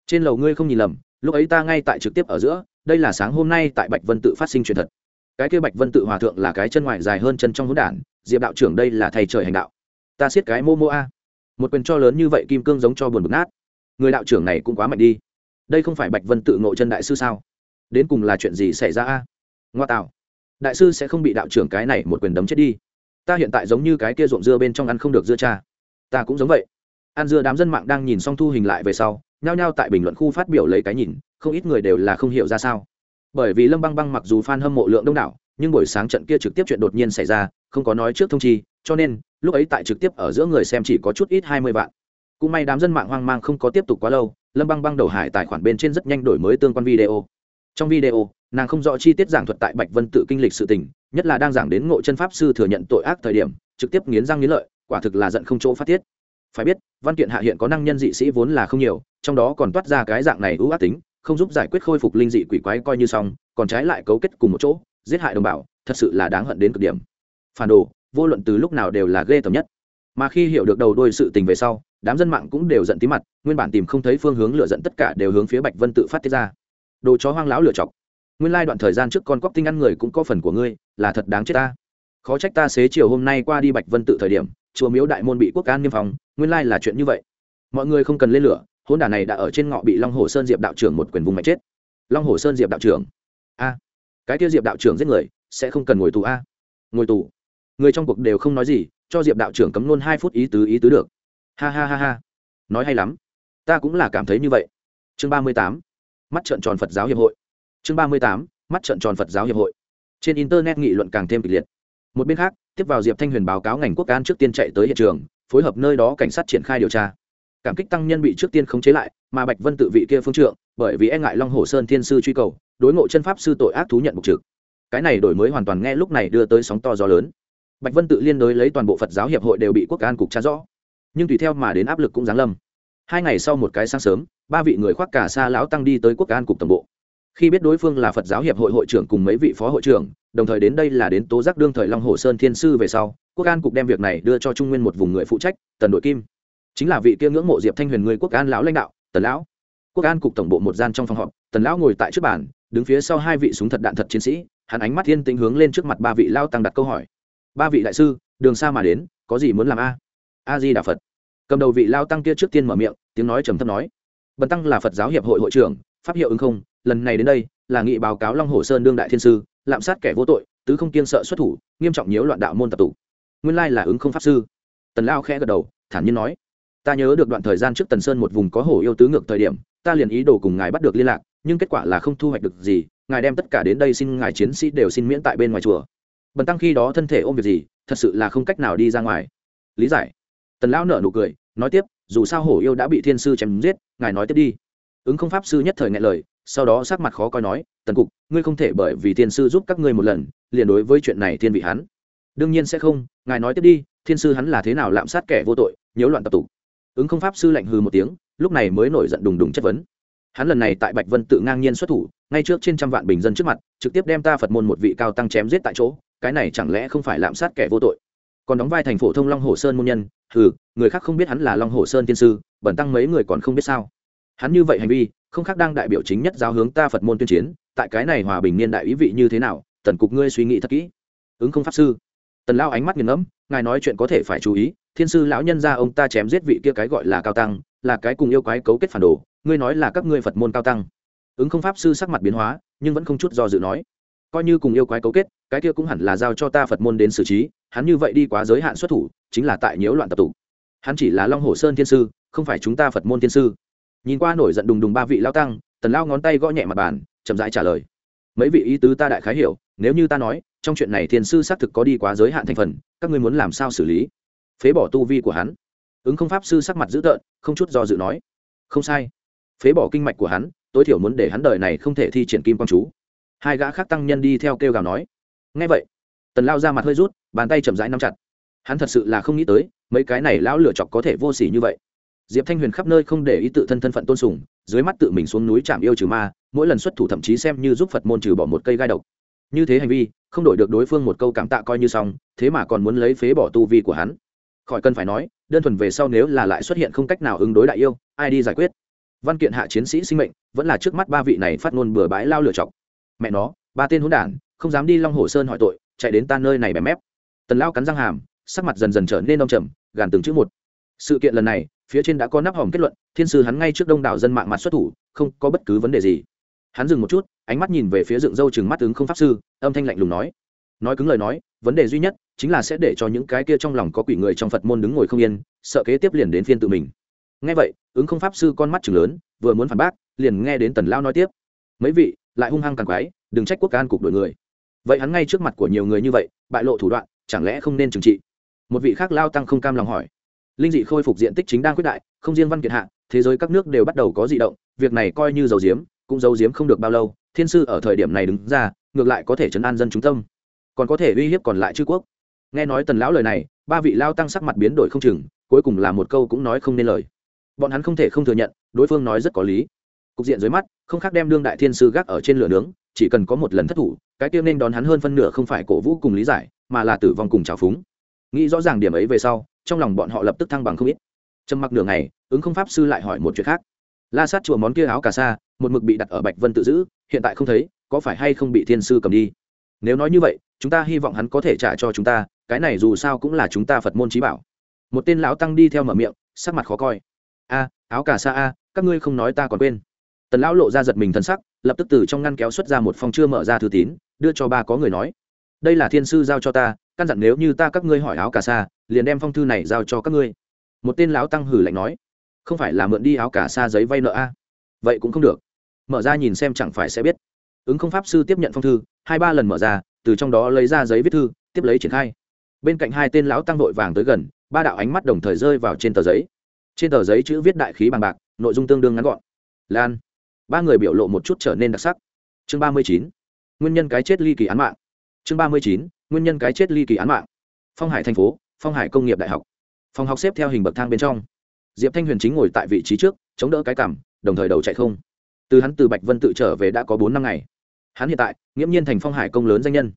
Trên lầu ngươi không nhìn lầm, lúc ấy ta ngay tại trực tiếp ở giữa, đây là sáng hôm nay tại bạch vân tự phát sinh chuyện thật. Cái kia bạch vân tự hòa thượng là cái chân ngoài dài hơn chân trong hỗn đản, diệp đạo trưởng đây là thầy trời hành đạo. Ta siết cái mô mô a. Một quyền cho lớn như vậy kim cương giống cho buồn bực nát. Người đạo trưởng này cũng quá mạnh đi. Đây không phải bạch vân tự ngộ chân đại sư sao? Đến cùng là chuyện gì xảy ra a? Ngoa tạo. Đại sư sẽ không bị đạo trưởng cái này một quyền đấm chết đi. Ta hiện tại giống như cái kia ruộng dưa bên trong ăn không được dưa cha ta cũng giống vậy. An dưa đám dân mạng đang nhìn xong thu hình lại về sau, nhao nhao tại bình luận khu phát biểu lấy cái nhìn, không ít người đều là không hiểu ra sao. Bởi vì lâm băng băng mặc dù f a n hâm mộ lượng đông đảo, nhưng buổi sáng trận kia trực tiếp chuyện đột nhiên xảy ra, không có nói trước thông chi, cho nên, lúc ấy tại trực tiếp ở giữa người xem chỉ có chút ít hai mươi vạn. Cũng may đám dân mạng hoang mang không có tiếp tục quá lâu, lâm băng băng đầu hải tài khoản bên trên rất nhanh đổi mới tương quan video. Trong video, nàng không rõ chi tiết giảng thuật tại bạch vân tự kinh lịch sự tình, nhất là đang giảng đến ngộ chân pháp sư thừa nhận tội ác thời điểm, trực tiếp nghiến răng nghiến lợi quả thực là giận không chỗ phát tiết. Phải biết, văn kiện hạ hiện có năng nhân dị sĩ vốn là không nhiều, trong đó còn toát ra cái dạng này ưu ác tính, không giúp giải quyết khôi phục linh dị quỷ quái coi như xong, còn trái lại cấu kết cùng một chỗ, giết hại đồng bào, thật sự là đáng hận đến cực điểm. Phản đồ, vô luận từ lúc nào đều là ghê tởm nhất. Mà khi hiểu được đầu đôi sự tình về sau, đám dân mạng cũng đều giận tí mặt, nguyên bản tìm không thấy phương hướng lựa dẫn tất cả đều hướng phía bạch vân tự phát tiết ra. Đồ chó hoang lão lựa chọc. Nguyên lai đoạn thời gian trước con cóc tinh ăn người cũng có phần của ngươi, là thật đáng chết ta. Khó trách ta xế chiều hôm nay qua đi bạch vân tự thời điểm chùa miếu đại môn bị quốc an niêm phòng nguyên lai là chuyện như vậy. Mọi người không cần lên lửa hôn đả này đã ở trên ngọ bị long hồ sơn diệp đạo trưởng một quyền vùng mạnh chết. Long hồ sơn diệp đạo trưởng. A, cái kia diệp đạo trưởng giết người, sẽ không cần ngồi tù a. Ngồi tù. Người trong cuộc đều không nói gì, cho diệp đạo trưởng cấm luôn hai phút ý tứ ý tứ được. Ha ha ha ha. Nói hay lắm. Ta cũng là cảm thấy như vậy. Chương ba mươi tám. Mắt trợn tròn phật giáo hiệp hội. Chương ba mươi tám. Mắt trợn tròn phật giáo hiệp hội. Trên internet nghị luận càng thêm kịch liệt. Một bên khác tiếp vào diệp thanh huyền báo cáo ngành quốc an trước tiên chạy tới hiện trường, phối hợp nơi đó cảnh sát triển khai điều tra. Cảm kích tăng nhân bị trước tiên khống chế lại, mà bạch vân tự vị kia phương trượng, bởi vì e ngại long hồ sơn thiên sư truy cầu, đối ngộ chân pháp sư tội ác thú nhận mục trực. Cái này đổi mới hoàn toàn nghe lúc này đưa tới sóng to gió lớn. Bạch vân tự liên đối lấy toàn bộ phật giáo hiệp hội đều bị quốc an cục tra rõ. Nhưng tùy theo mà đến áp lực cũng giáng lâm. Hai ngày sau một cái sáng sớm, ba vị người khoác cả xa lão tăng đi tới quốc an cục tổng bộ khi biết đối phương là phật giáo hiệp hội hội trưởng cùng mấy vị phó hội trưởng, đồng thời đến đây là đến tố giác đương thời long hồ sơn thiên sư về sau, quốc an cục đem việc này đưa cho trung nguyên một vùng người phụ trách, tần đội kim. Chính là vị kia ngưỡng mộ diệp thanh huyền người quốc an lão lãnh đạo, tần lão. Quốc an cục tổng bộ một gian trong phòng họp, tần lão ngồi tại trước bàn, đứng phía sau hai vị súng thật đạn thật chiến sĩ, hắn ánh mắt thiên tính hướng lên trước mặt ba vị lao tăng đặt câu hỏi. Ba vị đại sư, đường xa mà đến, có gì muốn làm a? A di đà phật. Cầm đầu vị lao tăng kia trước tiên mở miệng, tiếng nói trầm thấp nói. Bần tăng là phật giáo hiệp hội hội trưởng, pháp hiệu ứng không lần này đến đây là nghị báo cáo long hồ sơn đương đại thiên sư, lạm sát kẻ vô tội, tứ không kiên sợ xuất thủ, nghiêm trọng nhiễu loạn đạo môn tập tụ. Nguyên lai là ứng không pháp sư. Tần lao khẽ gật đầu, thản nhiên nói, ta nhớ được đoạn thời gian trước tần sơn một vùng có hổ yêu tứ ngược thời điểm, ta liền ý đồ cùng ngài bắt được liên lạc, nhưng kết quả là không thu hoạch được gì, ngài đem tất cả đến đây xin ngài chiến sĩ đều xin miễn tại bên ngoài chùa. Bần tăng khi đó thân thể ôm việc gì, thật sự là không cách nào đi ra ngoài. Lý giải. Tần lão nở nụ cười, nói tiếp, dù sao hổ yêu đã bị thiên sư chém giết, ngài nói tiếp đi. Ứng không pháp sư nhất thời ngại lời sau đó sắc mặt khó coi nói, tần cục, ngươi không thể bởi vì thiên sư giúp các ngươi một lần, liền đối với chuyện này thiên vị hắn. Đương nhiên sẽ không, ngài nói tiếp đi, thiên sư hắn là thế nào lạm sát kẻ vô tội, nhiễu loạn tập tục. Ứng không pháp sư lạnh hừ một tiếng, lúc này mới nổi giận đùng đùng chất vấn. Hắn lần này tại bạch vân tự ngang nhiên xuất thủ, ngay trước trên trăm vạn bình dân trước mặt, trực tiếp đem ta phật môn một vị cao tăng chém giết tại chỗ, cái này chẳng lẽ không phải lạm sát kẻ vô tội? Còn đóng vai thành phổ thông long hồ sơn môn nhân ừ người khác không biết hắn là long hồ sơn tiên sư, bẩn tăng mấy người còn không biết sao? Hắn như vậy hành vi không khác đang đại biểu chính nhất giáo hướng ta phật môn tuyên chiến, tại cái này hòa bình niên đại ý vị như thế nào, tần cục ngươi suy nghĩ thật kỹ. Ứng không pháp sư. Tần lao ánh mắt nghiền ngẫm, ngài nói chuyện có thể phải chú ý, thiên sư lão nhân ra ông ta chém giết vị kia cái gọi là cao tăng, là cái cùng yêu quái cấu kết phản đồ, ngươi nói là các ngươi phật môn cao tăng. Ứng không pháp sư sắc mặt biến hóa, nhưng vẫn không chút do dự nói, coi như cùng yêu quái cấu kết, cái kia cũng hẳn là giao cho ta phật môn đến xử trí, hắn như vậy đi quá giới hạn xuất thủ, chính là tại nhiễu loạn tập tụ. Hắn chỉ là long hồ sơn thiên sư, không phải chúng ta phật môn thiên sư nhìn qua nổi giận đùng đùng ba vị lao tăng, tần lao ngón tay gõ nhẹ mặt bàn, chậm rãi trả lời. Mấy vị ý tứ ta đại khái hiểu, nếu như ta nói, trong chuyện này thiên sư xác thực có đi quá giới hạn thành phần, các ngươi muốn làm sao xử lý? Phế bỏ tu vi của hắn. Ứng không pháp sư sắc mặt dữ tợn, không chút do dự nói. Không sai. Phế bỏ kinh mạch của hắn, tối thiểu muốn để hắn đời này không thể thi triển kim quang chú. Hai gã khác tăng nhân đi theo kêu gào nói. Ngay vậy, tần lao ra mặt hơi rút, bàn tay chậm rãi nắm chặt. Hắn thật sự là không nghĩ tới, mấy cái này lão lửa chọc có thể vô s ỉ như vậy diệp thanh huyền khắp nơi không để ý tự thân thân phận tôn sùng, dưới mắt tự mình xuống núi chạm yêu trừ ma, mỗi lần xuất thủ thậm chí xem như giúp phật môn trừ bỏ một cây gai độc. Như thế hành vi, không đổi được đối phương một câu cảm tạ coi như xong, thế mà còn muốn lấy phế bỏ tu vi của hắn. Khỏi cần phải nói, đơn thuần về sau nếu là lại xuất hiện không cách nào ứng đối đại yêu, ai đi giải quyết? Văn kiện hạ chiến sĩ sinh mệnh, vẫn là trước mắt ba vị này phát ngôn bừa bãi lao lửa chọc mẹ nó, ba tên hỗn đản, không dám đi long hồ sơn hỏi tội, chạy đến ta nơi này bẻ mép. Tần lao cắn răng hàm, sắc mặt dần dần trở nên đông trầm, gàn từng chữ một. Sự kiện lần này phía trên đã có nắp hòm kết luận, thiên sư hắn ngay trước đông đảo dân mạng mặt xuất thủ, không có bất cứ vấn đề gì. Hắn dừng một chút, ánh mắt nhìn về phía dựng râu chừng mắt ứng không pháp sư, âm thanh lạnh lùng nói. Nói cứng lời nói, vấn đề duy nhất chính là sẽ để cho những cái kia trong lòng có quỷ người trong phật môn đứng ngồi không yên, sợ kế tiếp liền đến phiên tự mình. Ngay vậy, ứng không pháp sư con mắt chừng lớn, vừa muốn phản bác, liền nghe đến tần lao nói tiếp. Mấy vị, lại hung hăng càng quái, đừng trách quốc can cục đội người. Vậy hắn ngay trước mặt của nhiều người như vậy, bại lộ thủ đoạn, chẳng lẽ không nên trừng trị? Một vị khác lao tăng không cam lòng hỏi linh dị khôi phục diện tích chính đang quyết đại, không riêng văn kiệt hạ, thế giới các nước đều bắt đầu có dị động, việc này coi như dầu diếm cũng dầu diếm không được bao lâu, thiên sư ở thời điểm này đứng ra, ngược lại có thể chấn an dân chúng tâm. Còn có thể uy hiếp còn lại chư quốc. Nghe nói tần lão lời này, ba vị lao tăng sắc mặt biến đổi không chừng, cuối cùng là một câu cũng nói không nên lời. Bọn hắn không thể không thừa nhận, đối phương nói rất có lý. Cục diện dưới mắt, không khác đem đương đại thiên sư gác ở trên lửa nướng, chỉ cần có một lần thất thủ, cái tiêu nên đón hắn hơn phân nửa không phải cổ vũ cùng lý giải, mà là tử vong cùng trào phúng. Nghĩ rõ ràng điểm ấy về sau trong lòng bọn họ lập tức thăng bằng không ít. Trầm mặc nửa ngày, ứng không pháp sư lại hỏi một chuyện khác. La sát chùa món kia áo cà sa, một mực bị đặt ở bạch vân tự giữ, hiện tại không thấy, có phải hay không bị thiên sư cầm đi? Nếu nói như vậy, chúng ta hy vọng hắn có thể trả cho chúng ta, cái này dù sao cũng là chúng ta phật môn trí bảo. Một tên lão tăng đi theo mở miệng, sắc mặt khó coi. A, áo cà sa a, các ngươi không nói ta còn quên. Tần lão lộ ra giật mình thân sắc, lập tức từ trong ngăn kéo xuất ra một phòng chưa mở ra thư tín, đưa cho ba có người nói. Đây là thiên sư giao cho ta căn dặn nếu như ta các ngươi hỏi áo cà sa, liền đem phong thư này giao cho các ngươi. Một tên lão tăng hử lạnh nói, không phải là mượn đi áo cà sa giấy vay nợ a? Vậy cũng không được. Mở ra nhìn xem chẳng phải sẽ biết. Ứng không pháp sư tiếp nhận phong thư, hai ba lần mở ra, từ trong đó lấy ra giấy viết thư, tiếp lấy triển khai. Bên cạnh hai tên lão tăng vội vàng tới gần, ba đạo ánh mắt đồng thời rơi vào trên tờ giấy. Trên tờ giấy chữ viết đại khí bằng bạc, nội dung tương đương ngắn gọn. Lan. Ba người biểu lộ một chút trở nên đặc sắc. Chương ba mươi chín. Nguyên nhân cái chết ly kỳ án mạng. Chương ba mươi chín nguyên nhân cái chết ly kỳ án mạng. Phong hải thành phố, phong hải công nghiệp đại học. Phòng học xếp theo hình bậc thang bên trong. Diệp thanh huyền chính ngồi tại vị trí trước, chống đỡ cái cằm, đồng thời đầu chạy không. Từ hắn từ bạch vân tự trở về đã có bốn năm ngày. Hắn hiện tại, nghiễm nhiên thành phong hải công lớn danh nhân.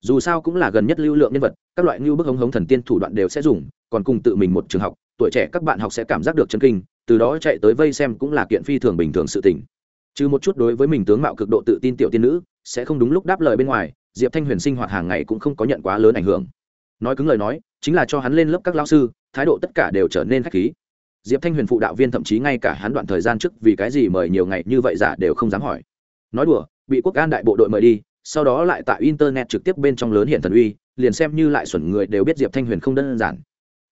Dù sao cũng là gần nhất lưu lượng nhân vật, các loại ngưu bức hống hống thần tiên thủ đoạn đều sẽ dùng, còn cùng tự mình một trường học, tuổi trẻ các bạn học sẽ cảm giác được chân kinh, từ đó chạy tới vây xem cũng là kiện phi thường bình thường sự tình. Trừ một chút đối với mình tướng mạo cực độ tự tin tiểu tiên nữ, sẽ không đúng lúc đáp lời bên ngoài diệp thanh huyền sinh hoạt hàng ngày cũng không có nhận quá lớn ảnh hưởng nói cứng lời nói chính là cho hắn lên lớp các lao sư thái độ tất cả đều trở nên k h á c h khí diệp thanh huyền phụ đạo viên thậm chí ngay cả hắn đoạn thời gian trước vì cái gì mời nhiều ngày như vậy giả đều không dám hỏi nói đùa bị quốc an đại bộ đội mời đi sau đó lại tại internet trực tiếp bên trong lớn hiện thần uy liền xem như lại xuẩn người đều biết diệp thanh huyền không đơn giản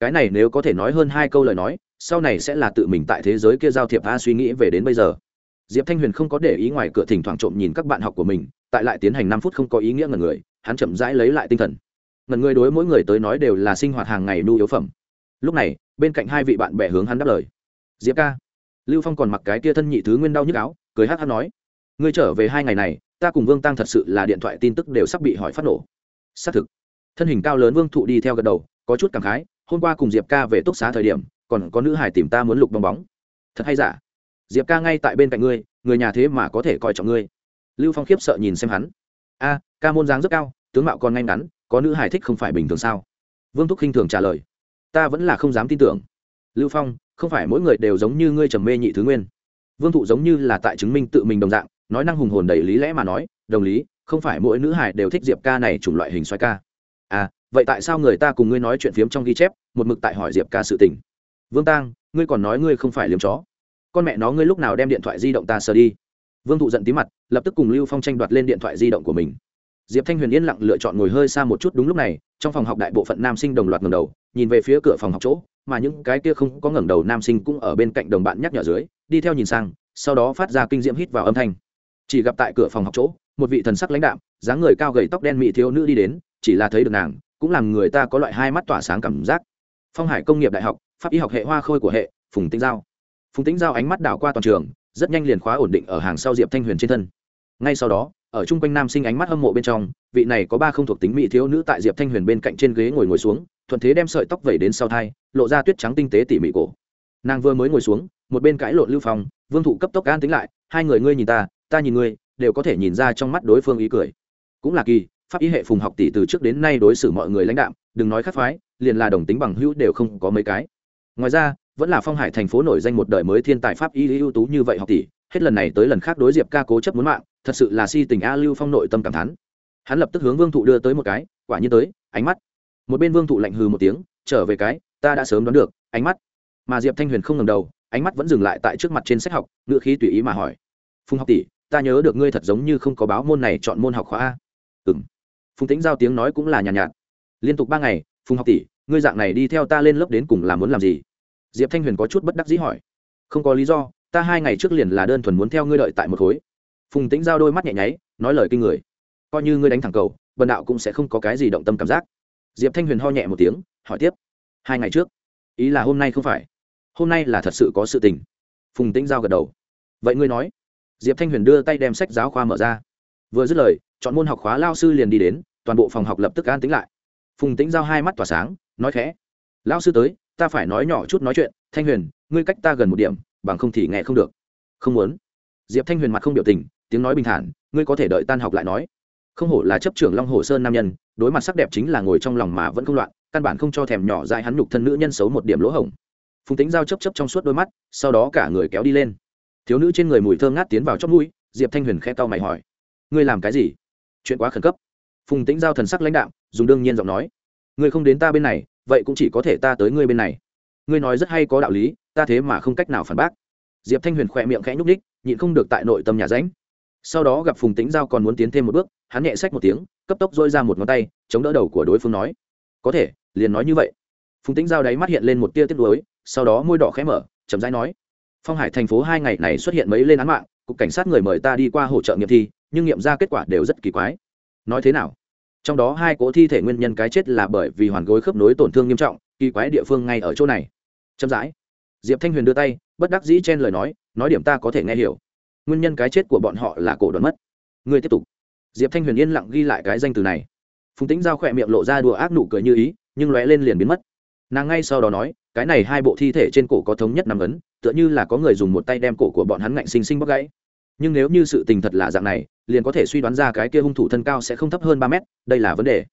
cái này nếu có thể nói hơn hai câu lời nói sau này sẽ là tự mình tại thế giới kia giao thiệp a suy nghĩ về đến bây giờ diệp thanh huyền không có để ý ngoài cửa thỉnh thoảng trộm nhìn các bạn học của mình, tại lại tiến hành năm phút không có ý nghĩa ngần người, hắn chậm rãi lấy lại tinh thần. Ngần người đối mỗi người tới nói đều là sinh hoạt hàng ngày nhu yếu phẩm. Lúc này, bên cạnh hai vị bạn bè hướng hắn đáp lời. Diệp ca. Lưu phong còn mặc cái tia thân nhị thứ nguyên đau nhức áo, cười hát hát nói, ngươi trở về hai ngày này, ta cùng vương tăng thật sự là điện thoại tin tức đều sắp bị hỏi phát nổ. Xác thực, thân hình cao lớn vương thụ đi theo gật đầu, có chút cảm khái, hôm qua cùng diệp ca về túc xá thời điểm, còn có nữ hải tìm ta muốn lục bong bóng. Thật hay giả? Diệp ca ngay tại bên cạnh ngươi, người nhà thế mà có thể coi trọng ngươi. Lưu phong khiếp sợ nhìn xem hắn. A, ca môn dáng rất cao, tướng mạo còn ngay ngắn, có nữ hài thích không phải bình thường sao? Vương thúc khinh thường trả lời. Ta vẫn là không dám tin tưởng. Lưu phong, không phải mỗi người đều giống như ngươi trầm mê nhị thứ nguyên. Vương thụ giống như là tại chứng minh tự mình đồng dạng, nói năng hùng hồn đầy lý lẽ mà nói, đồng lý, không phải mỗi nữ hải đều thích diệp ca này chủng loại hình xoay ca. À vậy tại sao người ta cùng ngươi nói chuyện phiếm trong ghi chép, một mực tại hỏi diệp ca sự tình? Vương tang, ngươi còn nói ngươi không phải liếm chó con mẹ nó ngươi lúc nào đem điện thoại di động ta sờ đi? Vương thụ giận tí mặt, lập tức cùng lưu phong tranh đoạt lên điện thoại di động của mình. Diệp thanh huyền yên lặng lựa chọn ngồi hơi xa một chút đúng lúc này, trong phòng học đại bộ phận nam sinh đồng loạt ngầm đầu, nhìn về phía cửa phòng học chỗ, mà những cái kia không có ngẩng đầu nam sinh cũng ở bên cạnh đồng bạn nhắc nhở dưới, đi theo nhìn sang, sau đó phát ra kinh diễm hít vào âm thanh. Chỉ gặp tại cửa phòng học chỗ, một vị thần sắc lãnh đạm, dáng người cao gầy tóc đen mỹ thiếu nữ đi đến, chỉ là thấy được nàng, cũng làm người ta có loại hai mắt tỏa sáng cảm giác. Phong hải công nghiệp đại học, pháp y học hệ hoa khôi của hệ, phùng Tinh giao phùng tĩnh giao ánh mắt đảo qua toàn trường, rất nhanh liền khóa ổn định ở hàng sau diệp thanh huyền trên thân. Ngay sau đó, ở chung quanh nam sinh ánh mắt hâm mộ bên trong, vị này có ba không thuộc tính mỹ thiếu nữ tại diệp thanh huyền bên cạnh trên ghế ngồi ngồi xuống, thuận thế đem sợi tóc vẩy đến sau thai, lộ ra tuyết trắng tinh tế tỉ mỉ cổ. Nàng vừa mới ngồi xuống, một bên cãi lộn lưu phong, vương thụ cấp tốc an tính lại, hai người ngươi nhìn ta ta nhìn ngươi, đều có thể nhìn ra trong mắt đối phương ý cười. Cũng là kỳ, pháp ý hệ phùng học tỷ từ trước đến nay đối xử mọi người lãnh đạm, đừng nói khắc phái, liền là đồng tính bằng hữu đều không có mấy cái. Ngoài ra vẫn là phong hải thành phố nổi danh một đời mới thiên tài pháp y ưu tú như vậy học tỷ hết lần này tới lần khác đối diệp ca cố chấp muốn mạng thật sự là si tình a lưu phong nội tâm cảm thán. Hắn lập tức hướng vương thụ đưa tới một cái quả nhiên tới ánh mắt. Một bên vương thụ lạnh hừ một tiếng trở về cái ta đã sớm đoán được ánh mắt. Mà diệp thanh huyền không ngầm đầu ánh mắt vẫn dừng lại tại trước mặt trên sách học ngữ khí tùy ý mà hỏi. Phùng học tỷ ta nhớ được ngươi thật giống như không có báo môn này chọn môn học khóa a. Ừ m phùng tính giao tiếng nói cũng là nhàn nhạt, nhạt. Liên tục ba ngày phùng học tỷ ngươi dạng này đi theo ta lên lớp đến cùng là muốn làm gì? Diệp thanh huyền có chút bất đắc dĩ hỏi. Không có lý do, ta hai ngày trước liền là đơn thuần muốn theo ngươi đợi tại một khối. Phùng Tĩnh giao đôi mắt nhẹ nháy, nói lời kinh người. Coi như ngươi đánh thẳng cầu, bần đạo cũng sẽ không có cái gì động tâm cảm giác. Diệp thanh huyền ho nhẹ một tiếng, hỏi tiếp. Hai ngày trước, ý là hôm nay không phải? Hôm nay là thật sự có sự tình. Phùng tĩnh giao gật đầu. Vậy ngươi nói. Diệp thanh huyền đưa tay đem sách giáo khoa mở ra. Vừa dứt lời, chọn môn học khóa lao sư liền đi đến, toàn bộ phòng học lập tức an tính lại. Phùng tĩnh giao hai mắt tỏa sáng, nói khẽ. Lao sư tới ta phải nói nhỏ chút nói chuyện, thanh huyền, ngươi cách ta gần một điểm, bằng không thì nghe không được. Không muốn. Diệp thanh huyền mặt không biểu tình, tiếng nói bình thản, ngươi có thể đợi tan học lại nói. Không hổ là chấp trưởng long hồ sơn nam nhân, đối mặt sắc đẹp chính là ngồi trong lòng mà vẫn không loạn, căn bản không cho thèm nhỏ dại hắn nhục thân nữ nhân xấu một điểm lỗ hổng. Phùng tính giao chấp chấp trong suốt đôi mắt, sau đó cả người kéo đi lên. Thiếu nữ trên người mùi thơm ngát tiến vào chót mũi, diệp thanh huyền khe tao mày hỏi, ngươi làm cái gì? Chuyện quá khẩn cấp. Phùng tính giao thần sắc lãnh đạo dùng đương nhiên giọng nói, ngươi không đến ta bên này vậy cũng chỉ có thể ta tới ngươi bên này. Ngươi nói rất hay có đạo lý, ta thế mà không cách nào phản bác. Diệp thanh huyền khỏe miệng khẽ nhúc ních nhịn không được tại nội tâm nhà ránh sau đó gặp phùng tính giao còn muốn tiến thêm một bước, hắn nhẹ sách một tiếng, cấp tốc dôi ra một ngón tay, chống đỡ đầu của đối phương nói, có thể, liền nói như vậy. Phùng tính giao đáy mắt hiện lên một tia tiếc nuối, sau đó môi đỏ khẽ mở, chậm rãi nói, phong hải thành phố hai ngày này xuất hiện mấy lên án mạng, cục cảnh sát người mời ta đi qua hỗ trợ nghiệm thi, nhưng nghiệm ra kết quả đều rất kỳ quái. Nói thế nào? Trong đó hai cỗ thi thể nguyên nhân cái chết là bởi vì hoàn gối khớp nối tổn thương nghiêm trọng, kỳ quái địa phương ngay ở chỗ này. Chậm rãi. Diệp thanh huyền đưa tay, bất đắc dĩ chen lời nói nói điểm ta có thể nghe hiểu. Nguyên nhân cái chết của bọn họ là cổ đoán mất. Ngươi tiếp tục. Diệp thanh huyền yên lặng ghi lại cái danh từ này. Phùng tính giao khỏe miệng lộ ra đùa ác nụ cười như ý, nhưng lóe lên liền biến mất. Nàng ngay sau đó nói, cái này hai bộ thi thể trên cổ có thống nhất nằm ấn, tựa như là có người dùng một tay đem cổ của bọn hắn ngạnh xinh xinh bóc gãy nhưng nếu như sự tình thật là dạng này liền có thể suy đoán ra cái kia hung thủ thân cao sẽ không thấp hơn ba mét đây là vấn đề.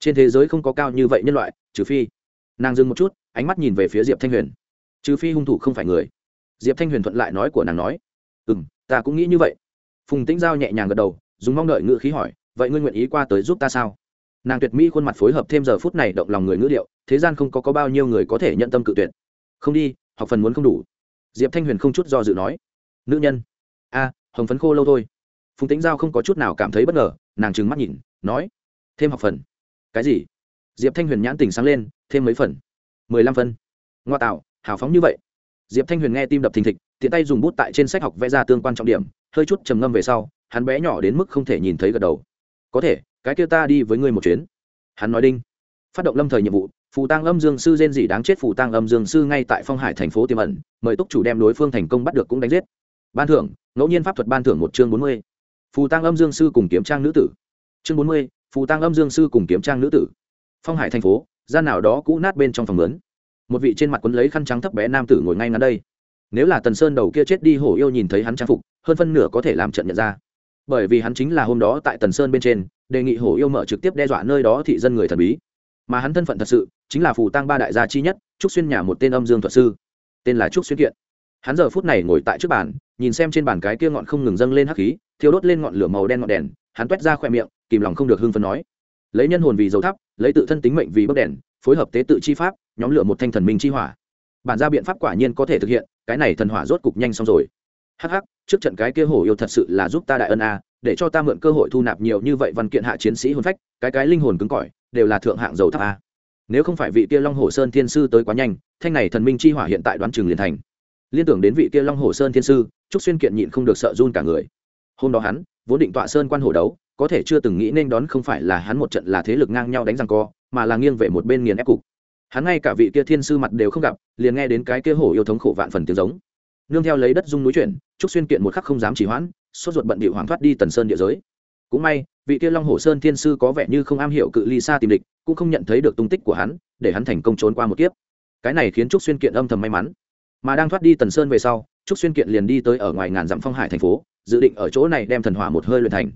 Trên thế giới không có cao như vậy nhân loại trừ phi nàng dừng một chút ánh mắt nhìn về phía diệp thanh huyền. Trừ phi hung thủ không phải người. Diệp thanh huyền thuận lại nói của nàng nói ừ m ta cũng nghĩ như vậy. Phùng tĩnh giao nhẹ nhàng gật đầu dùng mong đợi ngữ khí hỏi vậy ngươi nguyện ý qua tới giúp ta sao? Nàng tuyệt mỹ khuôn mặt phối hợp thêm giờ phút này động lòng người ngữ điệu thế gian không có, có bao nhiêu người có thể nhận tâm cự tuyệt. Không đi học phần muốn không đủ. Diệp thanh huyền không chút do dự nói nữ nhân. A hồng phấn khô lâu thôi. Phùng tĩnh giao không có chút nào cảm thấy bất ngờ, nàng trừng mắt nhìn, nói, thêm học phần. Cái gì? Diệp thanh huyền nhãn tình sáng lên, thêm mấy phần? Mười lăm phân. Ngoa tạo, hào phóng như vậy. Diệp thanh huyền nghe tim đập thình thịch, tiện tay dùng bút tại trên sách học vẽ ra tương quan trọng điểm, hơi chút trầm ngâm về sau, hắn bé nhỏ đến mức không thể nhìn thấy gật đầu. Có thể, cái kia ta đi với ngươi một chuyến. Hắn nói đinh. Phát động lâm thời nhiệm vụ, phù tăng âm dương sư rên dị đáng chết phù tăng âm dương sư ngay tại phong hải thành phố tiềm ẩn, mời túc chủ đem đối phương thành công bắt được cũng đánh giết ban thưởng, ngẫu nhiên pháp thuật ban thưởng một chương bốn mươi. Phù tăng âm dương sư cùng kiếm trang nữ tử. Chương bốn mươi, phù tăng âm dương sư cùng kiếm trang nữ tử. Phong hải thành phố, gian nào đó cũ nát bên trong phòng lớn. Một vị trên mặt quấn lấy khăn trắng thấp bé nam tử ngồi ngay ngắn đây. Nếu là tần sơn đầu kia chết đi hổ yêu nhìn thấy hắn trang phục, hơn phân nửa có thể làm trận nhận ra. Bởi vì hắn chính là hôm đó tại tần sơn bên trên, đề nghị hổ yêu mở trực tiếp đe dọa nơi đó thị dân người thần bí. Mà hắn thân phận thật sự, chính là phù tăng ba đại gia chi nhất, trúc xuyên nhà một tên âm dương thuật sư. Tên là trúc xuyên kiện hắn giờ phút này ngồi tại trước bàn, nhìn xem trên bàn cái kia ngọn không ngừng dâng lên hắc khí, thiêu đốt lên ngọn lửa màu đen ngọn đèn, hắn toét ra khoe miệng, kìm lòng không được hưng phấn nói. Lấy nhân hồn vì dầu thắp, lấy tự thân tính mệnh vì bốc đèn, phối hợp tế tự chi pháp, nhóm lửa một thanh thần minh chi hỏa. Bản ra biện pháp quả nhiên có thể thực hiện, cái này thần hỏa rốt cục nhanh xong rồi. Hắc hắc, trước trận cái kia hổ yêu thật sự là giúp ta đại ân a, để cho ta mượn cơ hội thu nạp nhiều như vậy văn kiện hạ chiến sĩ hồn phách, cái cái linh hồn cứng cỏi, đều là thượng hạng dầu tháp a. Nếu không phải vị kia long hồ sơn thiên sư tới quá nhanh, thanh này thần minh chi hỏa hiện tại đoán chừng liền thành liên tưởng đến vị kia long hồ sơn thiên sư, trúc xuyên kiện nhịn không được sợ run cả người. Hôm đó hắn, vốn định tọa sơn quan hồ đấu, có thể chưa từng nghĩ nên đón không phải là hắn một trận là thế lực ngang nhau đánh răng co, mà là nghiêng về một bên nghiền ép cục. Hắn ngay cả vị kia thiên sư mặt đều không gặp, liền nghe đến cái kia hổ yêu thống khổ vạn phần tiếng giống. Nương theo lấy đất dung núi chuyển, trúc xuyên kiện một khắc không dám chỉ hoãn, sốt ruột bận bị hoàng thoát đi tần sơn địa giới. Cũng may, vị kia long hồ sơn thiên sư có vẻ như không am hiểu cự ly xa tìm địch, cũng không nhận thấy được tung tích của hắn, để hắn thành công trốn qua một kiếp. Cái này khiến trúc xuyên kiện âm thầm may mắn mà đang thoát đi tần sơn về sau, trúc xuyên kiện liền đi tới ở ngoài ngàn dặm phong hải thành phố, dự định ở chỗ này đem thần hỏa một hơi luyện thành.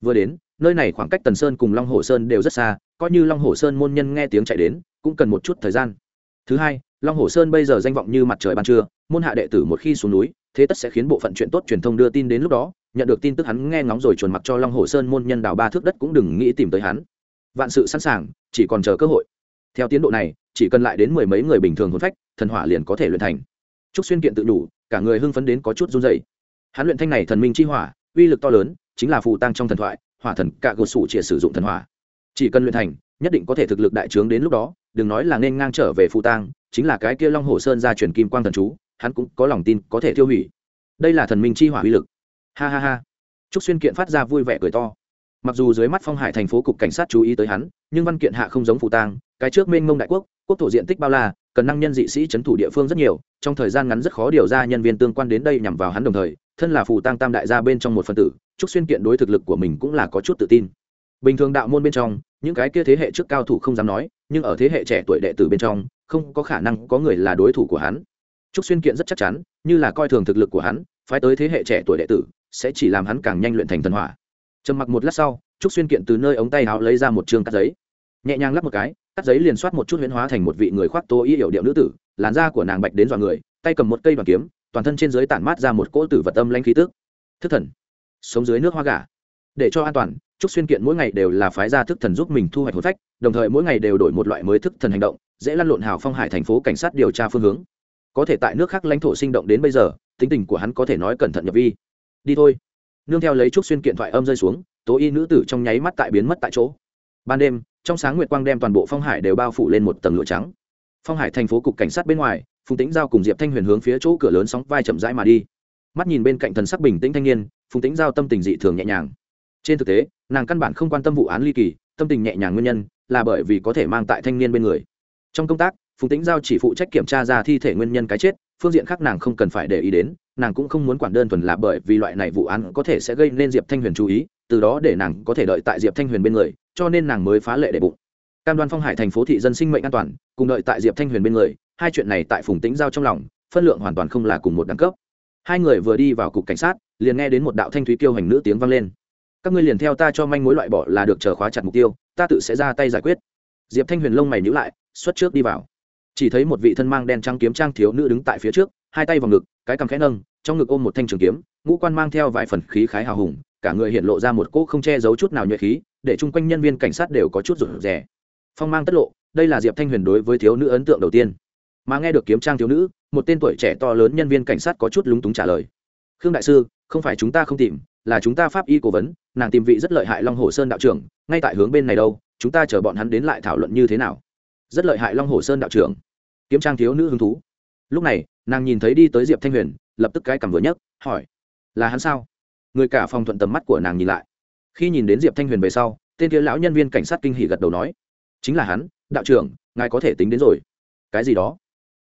Vừa đến, nơi này khoảng cách tần sơn cùng long hồ sơn đều rất xa, coi như long hồ sơn môn nhân nghe tiếng chạy đến, cũng cần một chút thời gian. Thứ hai, long hồ sơn bây giờ danh vọng như mặt trời ban trưa, môn hạ đệ tử một khi xuống núi, thế tất sẽ khiến bộ phận chuyện tốt truyền thông đưa tin đến lúc đó, nhận được tin tức hắn nghe ngóng rồi chuẩn mặc cho long hồ sơn môn nhân đào ba thước đất cũng đừng nghĩ tìm tới hắn. Vạn sự sẵn sàng, chỉ còn chờ cơ hội. Theo tiến độ này, chỉ cần lại đến mười mấy người bình thường hôn phách, thần hỏa liền có thể luyện thành trúc xuyên kiện tự đủ cả người hưng phấn đến có chút run dày hắn luyện thanh này thần minh chi hỏa, uy lực to lớn, chính là phù tăng trong thần thoại, hỏa thần cả gột sủ chỉ sử dụng thần hỏa. Chỉ cần luyện thành, nhất định có thể thực lực đại trướng đến lúc đó, đừng nói là nên ngang trở về phù tăng chính là cái kia long hồ sơn ra truyền kim quang thần chú, hắn cũng có lòng tin có thể tiêu hủy. Đây là thần minh chi hỏa uy lực. Ha ha ha. Trúc xuyên kiện phát ra vui vẻ cười to. Mặc dù dưới mắt phong hải thành phố cục cảnh sát chú ý tới hắn, nhưng văn kiện hạ không giống phù tang, cái trước mênh mông đại quốc quốc thổ diện tích bao la cần năng nhân dị sĩ c h ấ n thủ địa phương rất nhiều, trong thời gian ngắn rất khó điều ra nhân viên tương quan đến đây nhằm vào hắn đồng thời, thân là phù tăng tam đại gia bên trong một phần tử, trúc xuyên kiện đối thực lực của mình cũng là có chút tự tin. Bình thường đạo môn bên trong, những cái kia thế hệ trước cao thủ không dám nói, nhưng ở thế hệ trẻ tuổi đệ tử bên trong, không có khả năng có người là đối thủ của hắn. Trúc xuyên kiện rất chắc chắn, như là coi thường thực lực của hắn, phái tới thế hệ trẻ tuổi đệ tử, sẽ chỉ làm hắn càng nhanh luyện thành thần hỏa. Trầm mặc một lát sau, trúc xuyên kiện từ nơi ống tay áo lấy ra một chương cắt giấy. Nhẹ nhàng lắp một cái cắt giấy liền soát một chút huyễn hóa thành một vị người khoác tô y hiểu điệu nữ tử, làn da của nàng bạch đến dọa người, tay cầm một cây đoàn kiếm, toàn thân trên dưới tản mát ra một cỗ tử vật âm lanh khí tức. Thức thần. Sống dưới nước hoa gà. Để cho an toàn trúc xuyên kiện mỗi ngày đều là phái gia thức thần giúp mình thu hoạch hồn phách, đồng thời mỗi ngày đều đổi một loại mới thức thần hành động, dễ lăn lộn hào phong hải thành phố cảnh sát điều tra phương hướng. Có thể tại nước khác lãnh thổ sinh động đến bây giờ, tính tình của hắn có thể nói cẩn thận nhập vi. Đi thôi. Nương theo lấy trúc xuyên kiện thoại âm rơi xuống, tố y nữ tử trong nháy mắt tại biến mất tại chỗ ban đêm, trong sáng nguyệt quang đem toàn bộ phong hải đều bao phủ lên một tầng lụa trắng. Phong hải thành phố cục cảnh sát bên ngoài, phùng tĩnh giao cùng diệp thanh huyền hướng phía chỗ cửa lớn sóng vai chậm rãi mà đi. Mắt nhìn bên cạnh thần sắc bình tĩnh thanh niên, phùng tĩnh giao tâm tình dị thường nhẹ nhàng. Trên thực tế, nàng căn bản không quan tâm vụ án ly kỳ, tâm tình nhẹ nhàng nguyên nhân là bởi vì có thể mang tại thanh niên bên người. Trong công tác, phùng tĩnh giao chỉ phụ trách kiểm tra ra thi thể nguyên nhân cái chết phương diện khác nàng không cần phải để ý đến, nàng cũng không muốn quản đơn thuần là bởi vì loại này vụ án có thể sẽ gây nên diệp thanh huyền chú ý, từ đó để nàng có thể đợi tại diệp thanh huyền bên người, cho nên nàng mới phá lệ để bụng. Cam đoan phong hải thành phố thị dân sinh mệnh an toàn, cùng đợi tại diệp thanh huyền bên người, hai chuyện này tại phùng tĩnh giao trong lòng, phân lượng hoàn toàn không là cùng một đẳng cấp. Hai người vừa đi vào cục cảnh sát, liền nghe đến một đạo thanh thúy kiêu hành nữ tiếng vang lên. Các ngươi liền theo ta cho manh mối loại bỏ là được chờ khóa chặt mục tiêu, ta tự sẽ ra tay giải quyết. Diệp thanh huyền lông mày nhữ lại, xuất trước đi vào chỉ thấy một vị thân mang đen trắng kiếm trang thiếu nữ đứng tại phía trước, hai tay vào ngực, cái cằm khẽ nâng, trong ngực ôm một thanh trường kiếm, ngũ quan mang theo vài phần khí khái hào hùng, cả người hiện lộ ra một cỗ không che giấu chút nào nhuệ khí, để chung quanh nhân viên cảnh sát đều có chút rụt rè. Phong mang tất lộ, đây là diệp thanh huyền đối với thiếu nữ ấn tượng đầu tiên. Mà nghe được kiếm trang thiếu nữ, một tên tuổi trẻ to lớn nhân viên cảnh sát có chút lúng túng trả lời. Khương đại sư, không phải chúng ta không tìm, là chúng ta pháp y cố vấn, nàng tìm vị rất lợi hại long hồ sơn đạo trưởng, ngay tại hướng bên này đâu, chúng ta chờ bọn hắn đến lại thảo luận như thế nào? Rất lợi hại long hồ sơn đạo trưởng. Kiếm trang thiếu nữ hứng thú. Lúc này, nàng nhìn thấy đi tới diệp thanh huyền, lập tức cái cảm vừa nhấc, hỏi, là hắn sao? Người cả phòng thuận tầm mắt của nàng nhìn lại. Khi nhìn đến diệp thanh huyền về sau, tên kia lão nhân viên cảnh sát kinh hỉ gật đầu nói, chính là hắn, đạo trưởng, ngài có thể tính đến rồi. Cái gì đó?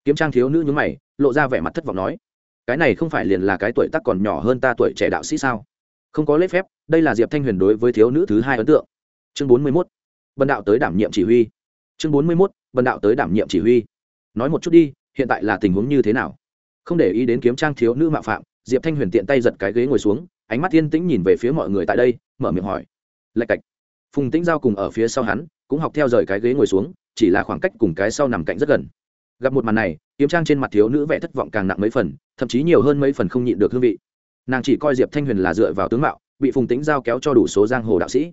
Kiếm trang thiếu nữ nhúng mày, lộ ra vẻ mặt thất vọng nói, cái này không phải liền là cái tuổi tác còn nhỏ hơn ta tuổi trẻ đạo sĩ sao? Không có lễ phép, đây là diệp thanh huyền đối với thiếu nữ thứ hai ấn tượng. Chương bốn mươi mốt, bần đạo tới đảm nhiệm chỉ huy. Chương bốn mươi mốt bần đạo tới đảm nhiệm chỉ huy. Nói một chút đi, hiện tại là tình huống như thế nào? Không để ý đến kiếm trang thiếu nữ mạo phạm, diệp thanh huyền tiện tay giật cái ghế ngồi xuống, ánh mắt yên tĩnh nhìn về phía mọi người tại đây, mở miệng hỏi. Lạch cạch. Phùng tĩnh giao cùng ở phía sau hắn, cũng học theo rời cái ghế ngồi xuống, chỉ là khoảng cách cùng cái sau nằm cạnh rất gần. Gặp một màn này, kiếm trang trên mặt thiếu nữ vẻ thất vọng càng nặng mấy phần, thậm chí nhiều hơn mấy phần không nhịn được hương vị. Nàng chỉ coi diệp thanh huyền là dựa vào tướng mạo, bị phùng tĩnh giao kéo cho đủ số giang hồ đạo sĩ.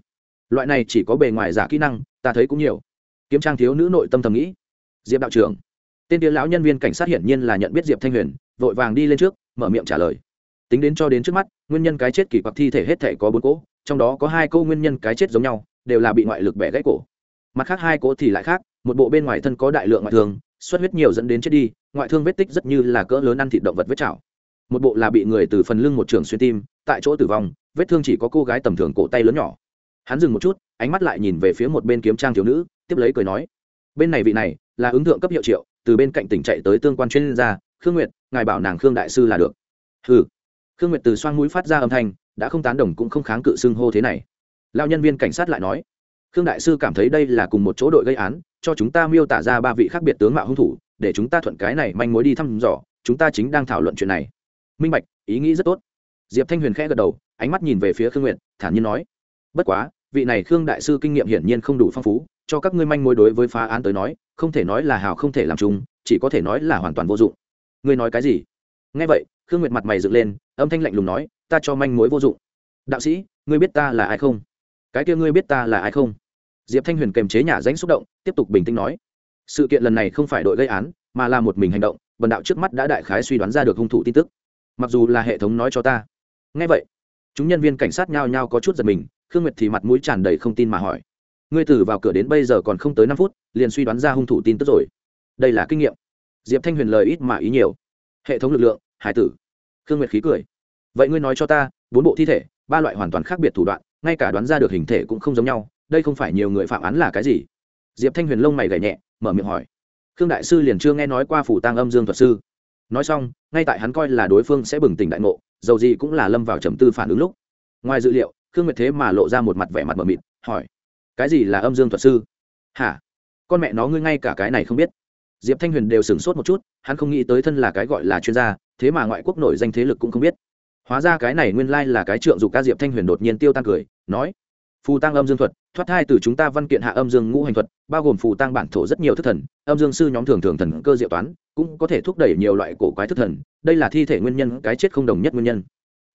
Loại này chỉ có bề ngoài giả kỹ năng, ta thấy cũng nhiều kiếm trang thiếu nữ nội tâm thầm nghĩ. Diệp đạo trưởng, tên tiếng lão nhân viên cảnh sát hiển nhiên là nhận biết diệp thanh huyền, vội vàng đi lên trước, mở miệng trả lời. Tính đến cho đến trước mắt, nguyên nhân cái chết kỳ quặc thi thể hết thể có bốn cỗ, trong đó có hai câu nguyên nhân cái chết giống nhau, đều là bị ngoại lực bẻ gãy cổ. Mặt khác hai cỗ thì lại khác, một bộ bên ngoài thân có đại lượng ngoại thương, xuất huyết nhiều dẫn đến chết đi, ngoại thương vết tích rất như là cỡ lớn ăn thịt động vật vết chảo. Một bộ là bị người từ phần lưng một trường xuyên tim, tại chỗ tử vong, vết thương chỉ có cô gái tầm thường cổ tay lớn nhỏ hắn dừng một chút, ánh mắt lại nhìn về phía một bên kiếm trang thiếu nữ, tiếp lấy cười nói, bên này vị này là ứng thượng cấp hiệu triệu, từ bên cạnh tỉnh chạy tới tương quan chuyên gia, khương nguyệt, ngài bảo nàng khương đại sư là được. Ừ khương nguyệt từ xoang mũi phát ra âm thanh, đã không tán đồng cũng không kháng cự xưng hô thế này. Lao nhân viên cảnh sát lại nói, khương đại sư cảm thấy đây là cùng một chỗ đội gây án, cho chúng ta miêu tả ra ba vị khác biệt tướng mạo hung thủ, để chúng ta thuận cái này manh mối đi thăm dò, chúng ta chính đang thảo luận chuyện này. Minh bạch, ý nghĩ rất tốt. Diệp thanh huyền khẽ gật đầu, ánh mắt nhìn về phía khương nguyệt, thản nhiên nói, bất quá vị này khương đại sư kinh nghiệm hiển nhiên không đủ phong phú, cho các ngươi manh mối đối với phá án tới nói, không thể nói là hào không thể làm chung, chỉ có thể nói là hoàn toàn vô dụng. Ngươi nói cái gì? Nghe vậy, khương nguyệt mặt mày dựng lên, âm thanh lạnh lùng nói, ta cho manh mối vô dụng. Đạo sĩ, ngươi biết ta là ai không? Cái kia ngươi biết ta là ai không? Diệp thanh huyền kềm chế nhà danh xúc động, tiếp tục bình tĩnh nói, sự kiện lần này không phải đội gây án, mà là một mình hành động, bần đạo trước mắt đã đại khái suy đoán ra được hung thủ tin tức. Mặc dù là hệ thống nói cho ta. Ngay vậy, chúng nhân viên cảnh sát nhao nhao có chút giật mình khương nguyệt thì mặt mũi tràn đầy không tin mà hỏi. Ngươi tử vào cửa đến bây giờ còn không tới năm phút, liền suy đoán ra hung thủ tin tức rồi. Đây là kinh nghiệm. Diệp thanh huyền lời ít mà ý nhiều. Hệ thống lực lượng, hải tử. Khương nguyệt khí cười. Vậy ngươi nói cho ta, bốn bộ thi thể, ba loại hoàn toàn khác biệt thủ đoạn, ngay cả đoán ra được hình thể cũng không giống nhau, đây không phải nhiều người phạm án là cái gì? Diệp thanh huyền lông mày gảy nhẹ, mở miệng hỏi. Khương đại sư liền chưa nghe nói qua phủ tăng âm dương thuật sư. Nói xong, ngay tại hắn coi là đối phương sẽ bừng tỉnh đại ngộ, dầu gì cũng là lâm vào trầm tư phản ứng lúc. Ngoài dự liệu khương nguyệt thế mà lộ ra một mặt vẻ mặt mờ mịt, hỏi, cái gì là âm dương thuật sư? Hả? Con mẹ nó, ngươi ngay cả cái này không biết. Diệp thanh huyền đều sửng sốt một chút, hắn không nghĩ tới thân là cái gọi là chuyên gia, thế mà ngoại quốc nổi danh thế lực cũng không biết. Hóa ra cái này nguyên lai là cái trượng dục ca diệp thanh huyền đột nhiên tiêu tan cười, nói, phù tăng âm dương thuật, thoát thai từ chúng ta văn kiện hạ âm dương ngũ hành thuật, bao gồm phù tăng bản thổ rất nhiều thức thần, âm dương sư nhóm thường thường thần cơ diệu toán, cũng có thể thúc đẩy nhiều loại cổ quái thức thần, đây là thi thể nguyên nhân, cái chết không đồng nhất nguyên nhân.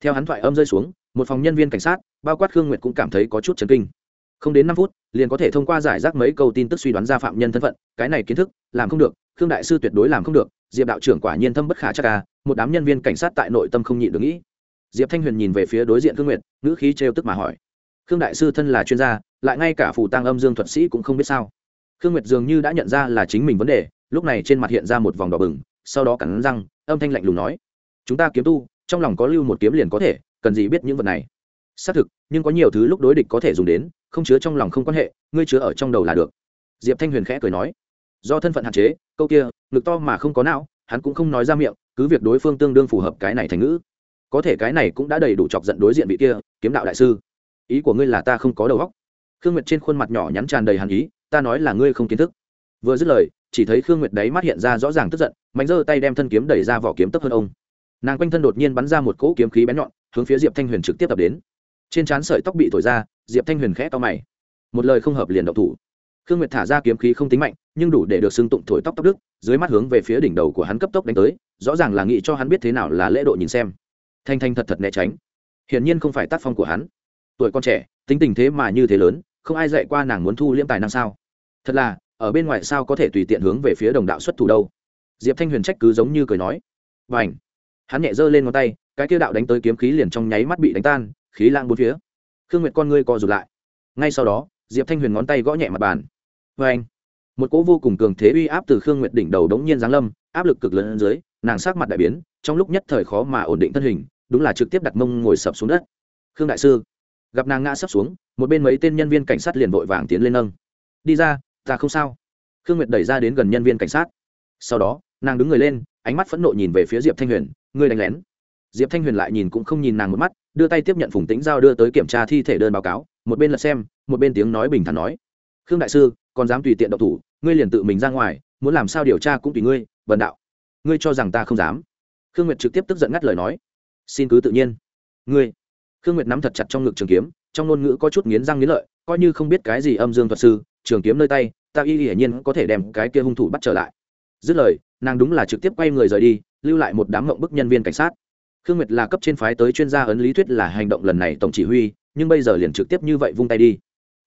Theo hắn thoại âm rơi xuống, một phòng nhân viên cảnh sát bao quát khương nguyệt cũng cảm thấy có chút chấn kinh. Không đến năm phút, liền có thể thông qua giải rác mấy câu tin tức suy đoán ra phạm nhân thân phận, cái này kiến thức, làm không được, khương đại sư tuyệt đối làm không được, diệp đạo trưởng quả nhiên thâm bất khả chắc à một đám nhân viên cảnh sát tại nội tâm không nhịn được nghĩ. Diệp thanh huyền nhìn về phía đối diện khương nguyệt, ngữ khí trêu tức mà hỏi. Khương đại sư thân là chuyên gia, lại ngay cả phù tăng âm dương thuật sĩ cũng không biết sao. Khương nguyệt dường như đã nhận ra là chính mình vấn đề, lúc này trên mặt hiện ra một vòng đỏ bừng, sau đó cắn răng, âm thanh lạnh lùng nói. Chúng ta kiếm tu, trong lòng có lưu một kiếm liền có thể, cần gì biết những vật này? Xác thực, nhưng có nhiều thứ lúc đối địch có thể dùng đến, không chứa trong lòng không quan hệ, ngươi chứa ở trong đầu là được. Diệp thanh huyền khẽ cười nói. Do thân phận hạn chế, câu kia, ngực to mà không có não, hắn cũng không nói ra miệng, cứ việc đối phương tương đương phù hợp cái này thành ngữ. Có thể cái này cũng đã đầy đủ chọc giận đối diện vị kia, kiếm đạo đại sư. Ý của ngươi là ta không có đầu óc. Khương nguyệt trên khuôn mặt nhỏ nhắn tràn đầy hàn ý, ta nói là ngươi không kiến thức. Vừa dứt lời, chỉ thấy khương nguyệt đấy mắt hiện ra rõ ràng tức giận, mạnh giơ tay đem thân kiếm đẩy ra vỏ kiếm tấp hơn ông. Nàng quanh thân đột nhiên bắn ra một cỗ kiếm khí bén nhọn, hướng phía diệp thanh huyền trực tiếp tập đến trên trán sợi tóc bị thổi ra, diệp thanh huyền khẽ to mày. Một lời không hợp liền động thủ. Khương nguyệt thả ra kiếm khí không tính mạnh, nhưng đủ để được xưng tụng thổi tóc tóc đức, dưới mắt hướng về phía đỉnh đầu của hắn cấp tốc đánh tới, rõ ràng là nghĩ cho hắn biết thế nào là lễ độ nhìn xem. Thanh thanh thật thật né tránh. Hiển nhiên không phải tác phong của hắn. Tuổi con trẻ, tính tình thế mà như thế lớn, không ai dạy qua nàng muốn thu liễm tài năng sao? Thật là, ở bên ngoài sao có thể tùy tiện hướng về phía đồng đạo xuất thủ đâu? Diệp thanh huyền trách cứ giống như cười nói. Và ảnh hắn nhẹ giơ lên ngón tay, cái kia đạo đánh tới kiếm khí liền trong nháy mắt bị đánh tan khí lang bốn phía. Khương nguyệt con ngươi co rụt lại. Ngay sau đó, diệp thanh huyền ngón tay gõ nhẹ mặt bàn. Vê anh, một cỗ vô cùng cường thế uy áp từ khương nguyệt đỉnh đầu đống nhiên giáng lâm, áp lực cực lớn dưới, nàng sát mặt đại biến, trong lúc nhất thời khó mà ổn định thân hình, đúng là trực tiếp đặt mông ngồi sập xuống đất. Khương đại sư, gặp nàng ngã sắp xuống, một bên mấy tên nhân viên cảnh sát liền vội vàng tiến lên nâng. Đi ra, ta không sao. Khương nguyệt đẩy ra đến gần nhân viên cảnh sát. Sau đó, nàng đứng người lên, ánh mắt phẫn nộ nhìn về phía diệp thanh huyền, ngươi đánh lén diệp thanh huyền lại nhìn cũng không nhìn nàng một mắt, đưa tay tiếp nhận phùng tĩnh giao đưa tới kiểm tra thi thể đơn báo cáo, một bên là xem, một bên tiếng nói bình thản nói. Khương đại sư, còn dám tùy tiện độc thủ, ngươi liền tự mình ra ngoài, muốn làm sao điều tra cũng tùy ngươi vận đạo. Ngươi cho rằng ta không dám? Khương nguyệt trực tiếp tức giận ngắt lời nói. Xin cứ tự nhiên. Ngươi. Khương nguyệt nắm thật chặt trong ngực trường kiếm, trong ngôn ngữ có chút nghiến răng nghiến lợi, coi như không biết cái gì âm dương thuật sư, trường kiếm nơi tay, ta y hiển nhiên có thể đem cái kia hung thủ bắt trở lại. Dứt lời, nàng đúng là trực tiếp quay người rời đi, lưu lại một đám mộng bức nhân viên cảnh sát khương nguyệt là cấp trên phái tới chuyên gia ấn lý thuyết là hành động lần này tổng chỉ huy, nhưng bây giờ liền trực tiếp như vậy vung tay đi.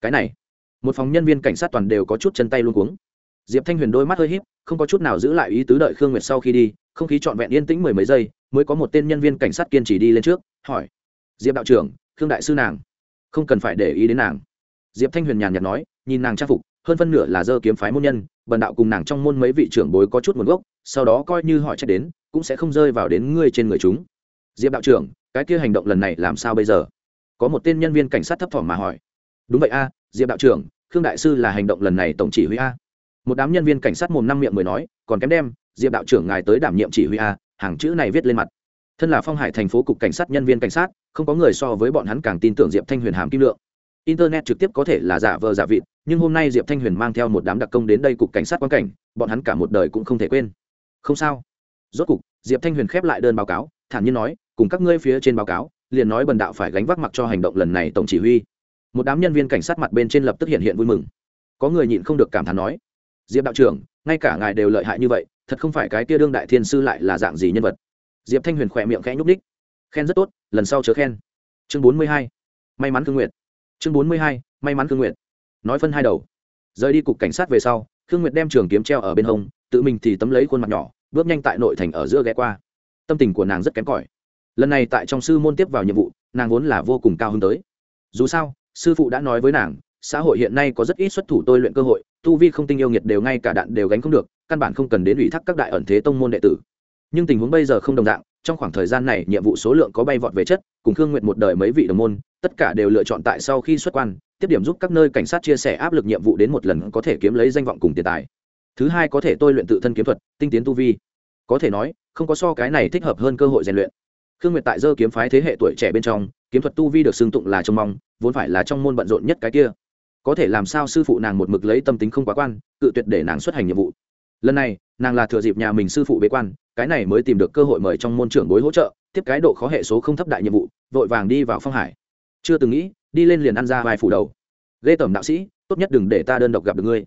Cái này, một phòng nhân viên cảnh sát toàn đều có chút chân tay luôn cuống. Diệp thanh huyền đôi mắt hơi h í p không có chút nào giữ lại ý tứ đợi khương nguyệt sau khi đi, không khí trọn vẹn yên tĩnh mười mấy giây, mới có một tên nhân viên cảnh sát kiên trì đi lên trước, hỏi, diệp đạo trưởng, khương đại sư nàng, không cần phải để ý đến nàng. Diệp thanh huyền nhàn nhạt nói, nhìn nàng trang phục, hơn phân nửa là dơ kiếm phái môn nhân, bần đạo cùng nàng trong môn mấy vị trưởng bối có chút nguồn gốc, sau đó coi như họ trách đến, cũng sẽ không rơi vào đến ngươi trên người chúng diệp đạo trưởng, cái kia hành động lần này làm sao bây giờ? Có một tên nhân viên cảnh sát thấp thỏm mà hỏi. Đúng vậy a, diệp đạo trưởng, khương đại sư là hành động lần này tổng chỉ huy a. Một đám nhân viên cảnh sát mồm năm miệng mười nói, còn kém đem, diệp đạo trưởng ngài tới đảm nhiệm chỉ huy a, hàng chữ này viết lên mặt. Thân là phong hải thành phố cục cảnh sát nhân viên cảnh sát, không có người so với bọn hắn càng tin tưởng diệp thanh huyền hàm kim lượng. Internet trực tiếp có thể là giả vờ giả vịt, nhưng hôm nay diệp thanh huyền mang theo một đám đặc công đến đây cục cảnh sát quan cảnh, bọn hắn cả một đời cũng không thể quên. Không sao. Rốt cục, diệp thanh huyền khép lại đơn báo cáo, thản nhiên nói cùng các ngươi phía trên báo cáo, liền nói bần đạo phải gánh vác mặc cho hành động lần này tổng chỉ huy. Một đám nhân viên cảnh sát mặt bên trên lập tức hiện hiện vui mừng. Có người nhịn không được cảm thán nói, diệp đạo trưởng, ngay cả ngài đều lợi hại như vậy, thật không phải cái kia đương đại thiên sư lại là dạng gì nhân vật? Diệp thanh huyền khỏe miệng khẽ nhúc ních khen rất tốt, lần sau chớ khen. Chương bốn mươi hai, may mắn thương nguyện chương bốn mươi hai, may mắn thương nguyện nói phân hai đầu. Rời đi cục cảnh sát về sau, khương nguyệt đem trường kiếm treo ở bên hông, tự mình thì tấm lấy khuôn mặt nhỏ, bước nhanh tại nội thành ở giữa ghé qua. Tâm tình của nàng rất kém cỏi lần này tại trong sư môn tiếp vào nhiệm vụ, nàng vốn là vô cùng cao hứng tới. Dù sao, sư phụ đã nói với nàng, xã hội hiện nay có rất ít xuất thủ tôi luyện cơ hội, tu vi không tinh yêu nghiệt đều ngay cả đạn đều gánh không được, căn bản không cần đến ủy thác các đại ẩn thế tông môn đệ tử. Nhưng tình huống bây giờ không đồng dạng, trong khoảng thời gian này, nhiệm vụ số lượng có bay vọt về chất, cùng khương nguyện một đời mấy vị đồng môn, tất cả đều lựa chọn tại sau khi xuất quan, tiếp điểm giúp các nơi cảnh sát chia sẻ áp lực nhiệm vụ đến một lần có thể kiếm lấy danh vọng cùng tiền tài. Thứ hai có thể tôi luyện tự thân kiếm thuật, tinh tiến tu vi. Có thể nói, không có so cái này thích hợp hơn cơ hội rèn luyện khương nguyệt tại dơ kiếm phái thế hệ tuổi trẻ bên trong, kiếm thuật tu vi được xưng tụng là trông mong, vốn phải là trong môn bận rộn nhất cái kia. Có thể làm sao sư phụ nàng một mực lấy tâm tính không quá quan, cự tuyệt để nàng xuất hành nhiệm vụ. Lần này, nàng là thừa dịp nhà mình sư phụ bế quan, cái này mới tìm được cơ hội mời trong môn trưởng bối hỗ trợ, tiếp cái độ khó hệ số không thấp đại nhiệm vụ, vội vàng đi vào phong hải. Chưa từng nghĩ, đi lên liền ăn ra vài phủ đầu. Ghê tởm đạo sĩ, tốt nhất đừng để ta đơn độc gặp được ngươi.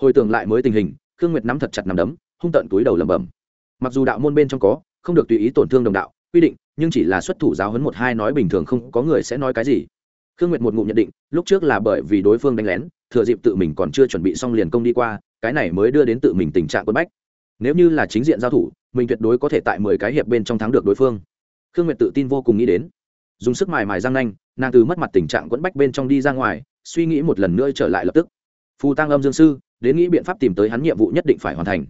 Hồi tưởng lại mới tình hình, khương nguyệt nắm thật chặt nằm đấm, hung tận túi đầu lẩm bẩm. Mặc dù đạo môn bên trong có, không được tùy ý tổn thương đồng đạo, quy định nhưng chỉ là xuất thủ giáo huấn một hai nói bình thường không có người sẽ nói cái gì. Khương nguyệt một ngụm nhận định, lúc trước là bởi vì đối phương đánh lén, thừa dịp tự mình còn chưa chuẩn bị xong liền công đi qua, cái này mới đưa đến tự mình tình trạng quân bách. Nếu như là chính diện giao thủ, mình tuyệt đối có thể tại mười cái hiệp bên trong thắng được đối phương. Khương nguyệt tự tin vô cùng nghĩ đến. Dùng sức mài mài răng nanh, nàng từ mất mặt tình trạng quẫn bách bên trong đi ra ngoài, suy nghĩ một lần nữa trở lại lập tức. Phù tăng âm dương sư, đến nghĩ biện pháp tìm tới hắn nhiệm vụ nhất định phải hoàn thành.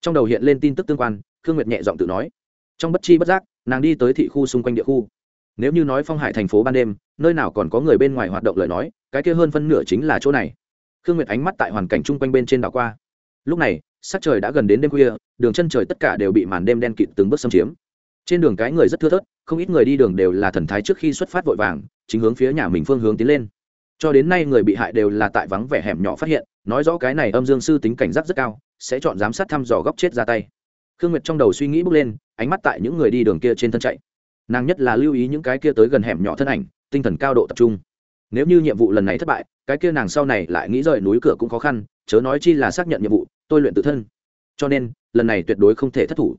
Trong đầu hiện lên tin tức tương quan, khương nguyệt nhẹ giọng tự nói trong bất chi bất giác, nàng đi tới thị khu xung quanh địa khu. Nếu như nói phong hải thành phố ban đêm, nơi nào còn có người bên ngoài hoạt động lời nói, cái kia hơn phân nửa chính là chỗ này. Khương nguyệt ánh mắt tại hoàn cảnh chung quanh bên trên đảo qua. Lúc này, sắc trời đã gần đến đêm khuya, đường chân trời tất cả đều bị màn đêm đen kịt từng bước xâm chiếm. Trên đường cái người rất thưa thớt, không ít người đi đường đều là thần thái trước khi xuất phát vội vàng, chính hướng phía nhà mình phương hướng tiến lên. Cho đến nay người bị hại đều là tại vắng vẻ hẻm nhỏ phát hiện, nói rõ cái này âm dương sư tính cảnh giác rất cao, sẽ chọn giám sát thăm dò góc chết ra tay khương nguyệt trong đầu suy nghĩ bước lên, ánh mắt tại những người đi đường kia trên thân chạy. Nàng nhất là lưu ý những cái kia tới gần hẻm nhỏ thân ảnh, tinh thần cao độ tập trung. Nếu như nhiệm vụ lần này thất bại, cái kia nàng sau này lại nghĩ rời núi cửa cũng khó khăn, chớ nói chi là xác nhận nhiệm vụ, tôi luyện tự thân. Cho nên, lần này tuyệt đối không thể thất thủ.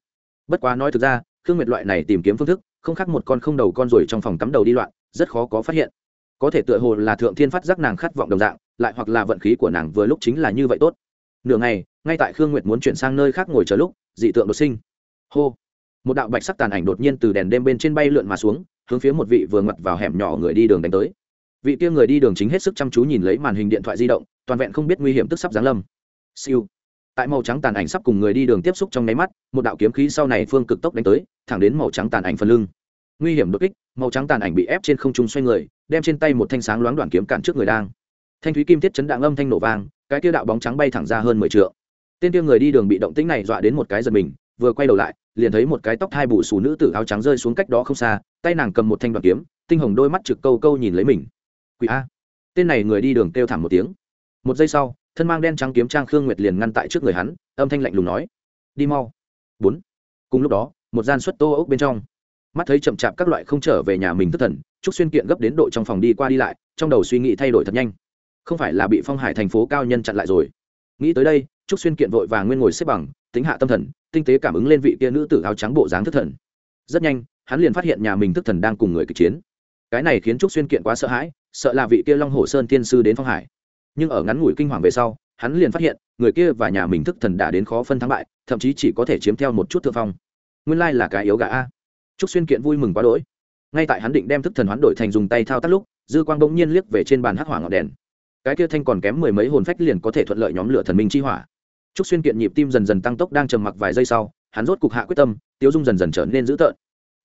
Bất quá nói thực ra, khương nguyệt loại này tìm kiếm phương thức, không khác một con không đầu con ruồi trong phòng cắm đầu đi loạn, rất khó có phát hiện. Có thể tựa hồ là thượng thiên phát giác nàng khát vọng đồng dạng, lại hoặc là vận khí của nàng vừa lúc chính là như vậy tốt. Nửa ngày, ngay tại khương nguyệt muốn chuyển sang nơi khác ngồi chờ lúc dị tượng đột sinh. Hô. Một đạo bạch sắc tàn ảnh đột nhiên từ đèn đêm bên trên bay lượn mà xuống, hướng phía một vị vừa ngặt vào hẻm nhỏ người đi đường đánh tới. Vị kia người đi đường chính hết sức chăm chú nhìn lấy màn hình điện thoại di động, toàn vẹn không biết nguy hiểm tức sắp giáng lâm. Siêu. Tại màu trắng tàn ảnh sắp cùng người đi đường tiếp xúc trong nháy mắt, một đạo kiếm khí sau này phương cực tốc đánh tới, thẳng đến màu trắng tàn ảnh phần lưng. Nguy hiểm đột kích, màu trắng tàn ảnh bị ép trên không trung xoay người, đem trên tay một thanh sáng loáng đoạn kiếm cản trước người đang. Thanh thúy kim thiết chấn đạn âm thanh nổ vang, cái kia đạo bóng trắng bay thẳng ra hơn mười trượng tên kia người đi đường bị động tĩnh này dọa đến một cái giật mình, vừa quay đầu lại, liền thấy một cái tóc hai bù xù nữ tử áo trắng rơi xuống cách đó không xa, tay nàng cầm một thanh đoạn kiếm, tinh hồng đôi mắt trực câu câu nhìn lấy mình. Quỷ a. Tên này người đi đường kêu thảm một tiếng. Một giây sau, thân mang đen trắng kiếm trang khương nguyệt liền ngăn tại trước người hắn, âm thanh lạnh lùng nói. Đi mau. Bốn. Cùng lúc đó, một gian suất tô ốc bên trong. Mắt thấy chậm chạp các loại không trở về nhà mình thất thần, trúc xuyên kiện gấp đến độ trong phòng đi qua đi lại, trong đầu suy nghĩ thay đổi thật nhanh. Không phải là bị phong hải thành phố cao nhân chặn lại rồi. Nghĩ tới đây trúc xuyên kiện vội và nguyên ngồi xếp bằng, tính hạ tâm thần, tinh tế cảm ứng lên vị kia nữ tử áo trắng bộ dáng thất thần. Rất nhanh, hắn liền phát hiện nhà mình thức thần đang cùng người kịch chiến. Cái này khiến trúc xuyên kiện quá sợ hãi, sợ là vị kia long hồ sơn tiên sư đến phong hải. Nhưng ở ngắn ngủi kinh hoàng về sau, hắn liền phát hiện, người kia và nhà mình thức thần đã đến khó phân thắng bại, thậm chí chỉ có thể chiếm theo một chút thượng phong. Nguyên lai là cái yếu gà a. Trúc xuyên kiện vui mừng quá đỗi. Ngay tại hắn định đem thức thần hoán đổi thành dùng tay thao tác lúc, dư quang bỗng nhiên liếc về trên bàn hắc hỏa ngọn đèn. Cái kia thanh còn kém mười mấy hồn phách liền có thể thuận lợi nhóm lửa thần minh chi hỏa trúc xuyên kiện nhịp tim dần dần tăng tốc đang trầm mặc vài giây sau, hắn rốt cục hạ quyết tâm, tiêu dung dần dần trở nên dữ tợn.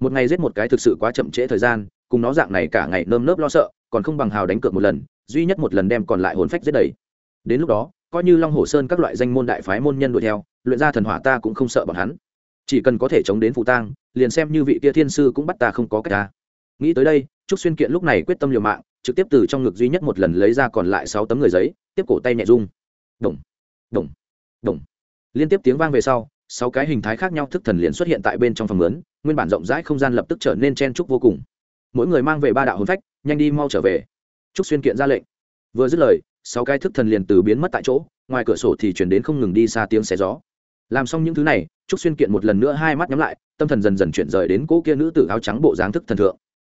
Một ngày giết một cái thực sự quá chậm trễ thời gian, cùng nó dạng này cả ngày nơm nớp lo sợ, còn không bằng hào đánh cược một lần, duy nhất một lần đem còn lại hồn phách giết đầy. Đến lúc đó, coi như long hồ sơn các loại danh môn đại phái môn nhân đuổi theo, luyện ra thần hỏa ta cũng không sợ bọn hắn. Chỉ cần có thể chống đến phụ tang, liền xem như vị kia thiên sư cũng bắt ta không có cách ta. Nghĩ tới đây, trúc xuyên kiện lúc này quyết tâm liều mạng, trực tiếp từ trong ngực duy nhất một lần lấy ra còn lại sáu tấm người giấy, tiếp cổ tay nhẹ rung. Đồng đồng đồng. Liên tiếp tiếng vang về sau, sáu cái hình thái khác nhau thức thần liền xuất hiện tại bên trong phòng lớn, nguyên bản rộng rãi không gian lập tức trở nên chen trúc vô cùng. Mỗi người mang về ba đạo hồn phách, nhanh đi mau trở về. Trúc xuyên kiện ra lệnh. Vừa dứt lời, sáu cái thức thần liền từ biến mất tại chỗ, ngoài cửa sổ thì chuyển đến không ngừng đi xa tiếng xé gió. Làm xong những thứ này, trúc xuyên kiện một lần nữa hai mắt nhắm lại, tâm thần dần dần chuyển rời đến cỗ kia nữ tử áo trắng bộ dáng thức thần thượng.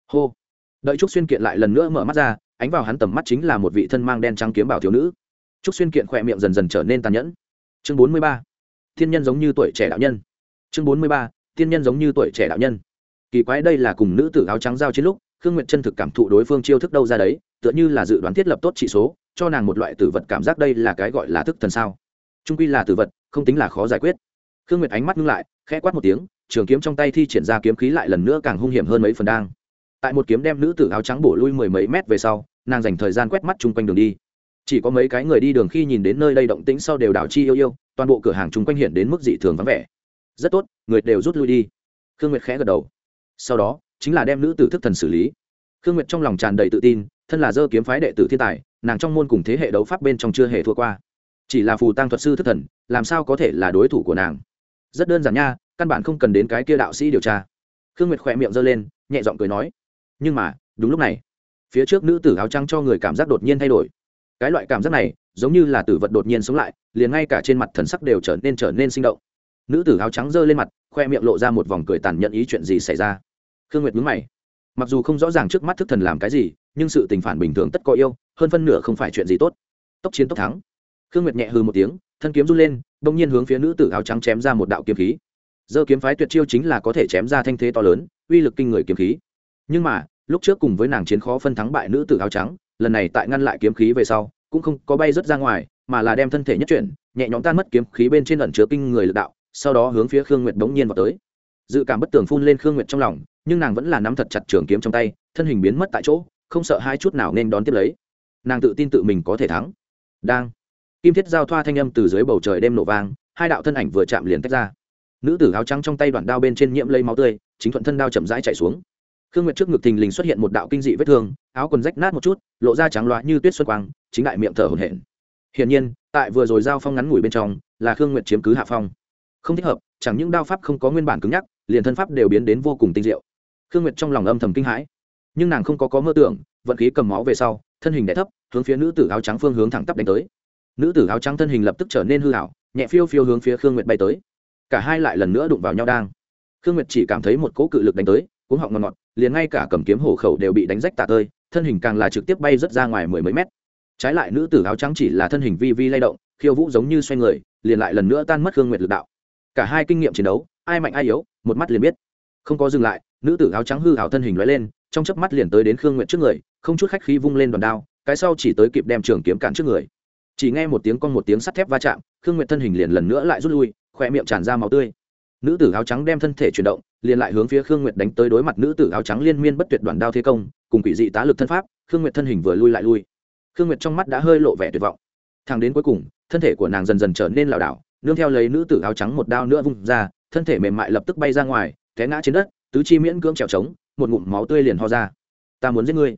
Hô. Đợi trúc xuyên kiện lại lần nữa mở mắt ra, ánh vào hắn tầm mắt chính là một vị thân mang đen trắng kiếm bảo thiếu nữ. Trúc xuyên kiện khỏe miệng dần dần trở nên tàn nhẫn chương bốn mươi ba. Thiên nhân giống như tuổi trẻ đạo nhân. Chương bốn mươi ba, thiên nhân giống như tuổi trẻ đạo nhân. Kỳ quái đây là cùng nữ tử áo trắng giao chiến lúc, khương nguyệt chân thực cảm thụ đối phương chiêu thức đâu ra đấy, tựa như là dự đoán thiết lập tốt trị số, cho nàng một loại tử vật cảm giác đây là cái gọi là thức thần sao. Trung quy là tử vật, không tính là khó giải quyết. Khương nguyệt ánh mắt ngưng lại, khẽ quát một tiếng, trường kiếm trong tay thi triển ra kiếm khí lại lần nữa càng hung hiểm hơn mấy phần đang. Tại một kiếm đem nữ tử áo trắng bổ lui mười mấy mét về sau, nàng dành thời gian quét mắt chung quanh đường đi chỉ có mấy cái người đi đường khi nhìn đến nơi đây động tĩnh sau đều đảo chi yêu yêu, toàn bộ cửa hàng chung quanh hiện đến mức dị thường vắng vẻ. Rất tốt, người đều rút lui đi. Khương nguyệt khẽ gật đầu. Sau đó, chính là đem nữ tử thức thần xử lý. Khương nguyệt trong lòng tràn đầy tự tin, thân là dơ kiếm phái đệ tử thiên tài, nàng trong môn cùng thế hệ đấu pháp bên trong chưa hề thua qua. Chỉ là phù tăng thuật sư thức thần, làm sao có thể là đối thủ của nàng? Rất đơn giản nha, căn bản không cần đến cái kia đạo sĩ điều tra. Khương nguyệt khỏe miệng giơ lên, nhẹ giọng cười nói. Nhưng mà, đúng lúc này, phía trước nữ tử áo trắng cho người cảm giác đột nhiên thay đổi cái loại cảm giác này, giống như là tử vật đột nhiên sống lại, liền ngay cả trên mặt thần sắc đều trở nên trở nên sinh động. Nữ tử áo trắng giơ lên mặt, khoe miệng lộ ra một vòng cười tàn nhận ý chuyện gì xảy ra. Khương nguyệt mướn mày. Mặc dù không rõ ràng trước mắt thức thần làm cái gì, nhưng sự tình phản bình thường tất có yêu, hơn phân nửa không phải chuyện gì tốt. Tốc chiến tốc thắng. Khương nguyệt nhẹ hư một tiếng, thân kiếm run lên đ ỗ n g nhiên hướng phía nữ tử áo trắng chém ra một đạo kiếm khí. Dơ kiếm phái tuyệt chiêu chính là có thể chém ra thanh thế to lớn, uy lực kinh người kiếm khí. Nhưng mà, lúc trước cùng với nàng chiến khó phân thắng bại nữ tử áo trắng lần này tại ngăn lại kiếm khí về sau, cũng không có bay rớt ra ngoài, mà là đem thân thể nhất chuyển, nhẹ nhõm tan mất kiếm khí bên trên ẩn chứa kinh người lực đạo, sau đó hướng phía khương nguyệt bỗng nhiên vào tới. Dự cảm bất tường phun lên khương nguyệt trong lòng, nhưng nàng vẫn là nắm thật chặt trường kiếm trong tay, thân hình biến mất tại chỗ, không sợ hai chút nào nên đón tiếp lấy. Nàng tự tin tự mình có thể thắng. Đang. Kim thiết giao thoa thanh âm từ dưới bầu trời đêm nổ vang, hai đạo thân ảnh vừa chạm liền tách ra. Nữ tử áo trắng trong tay đoạn đao bên trên nhiễm lấy máu tươi, chính thuận thân đao chậm rãi chạy xuống khương nguyệt trước ngực thình lình xuất hiện một đạo kinh dị vết thương, áo quần rách nát một chút, lộ ra trắng loá như tuyết xuân quang, chính đại miệng thở hổn hển. Hiển nhiên, tại vừa rồi giao phong ngắn ngủi bên trong, là khương nguyệt chiếm cứ hạ phong. Không thích hợp, chẳng những đao pháp không có nguyên bản cứng nhắc, liền thân pháp đều biến đến vô cùng tinh diệu. Khương nguyệt trong lòng âm thầm kinh hãi. Nhưng nàng không có có mơ tưởng, vận khí cầm máu về sau, thân hình đ thấp, hướng phía nữ tử áo trắng phương hướng thẳng tắp đánh tới. Nữ tử áo trắng thân hình lập tức trở nên hư hảo nhẹ phiêu phiêu hướng phía khương nguyệt bay tới. Cả hai lại lần nữa đụng vào nhau đang. Khương nguyệt chỉ cảm thấy một cỗ cự lực đánh tới, cuống họng ngọt ngọt liền ngay cả cầm kiếm hổ khẩu đều bị đánh rách tạ tơi, thân hình càng là trực tiếp bay rớt ra ngoài mười mấy mét. Trái lại nữ tử áo trắng chỉ là thân hình vi vi lay động, khiêu vũ giống như xoay người, liền lại lần nữa tan mất hương nguyệt lực đạo. Cả hai kinh nghiệm chiến đấu, ai mạnh ai yếu, một mắt liền biết. Không có dừng lại, nữ tử áo trắng hư hảo thân hình lóe lên, trong chớp mắt liền tới đến khương nguyệt trước người, không chút khách khí vung lên đòn đao, cái sau chỉ tới kịp đem trường kiếm cản trước người. Chỉ nghe một tiếng con một tiếng sắt thép va chạm, khương nguyệt thân hình liền lần nữa lại rút lui khoe miệng tràn ra máu tươi nữ tử áo trắng đem thân thể chuyển động, liền lại hướng phía khương nguyệt đánh tới đối mặt nữ tử áo trắng liên miên bất tuyệt đoàn đao thế công, cùng quỷ dị tá lực thân pháp, khương nguyệt thân hình vừa lui lại lui. Khương nguyệt trong mắt đã hơi lộ vẻ tuyệt vọng. Thang đến cuối cùng, thân thể của nàng dần dần trở nên lảo đảo, nương theo lấy nữ tử áo trắng một đao nữa vung ra, thân thể mềm mại lập tức bay ra ngoài, té ngã trên đất, tứ chi miễn cưỡng trèo trống, một ngụm máu tươi liền ho ra. Ta muốn giết ngươi.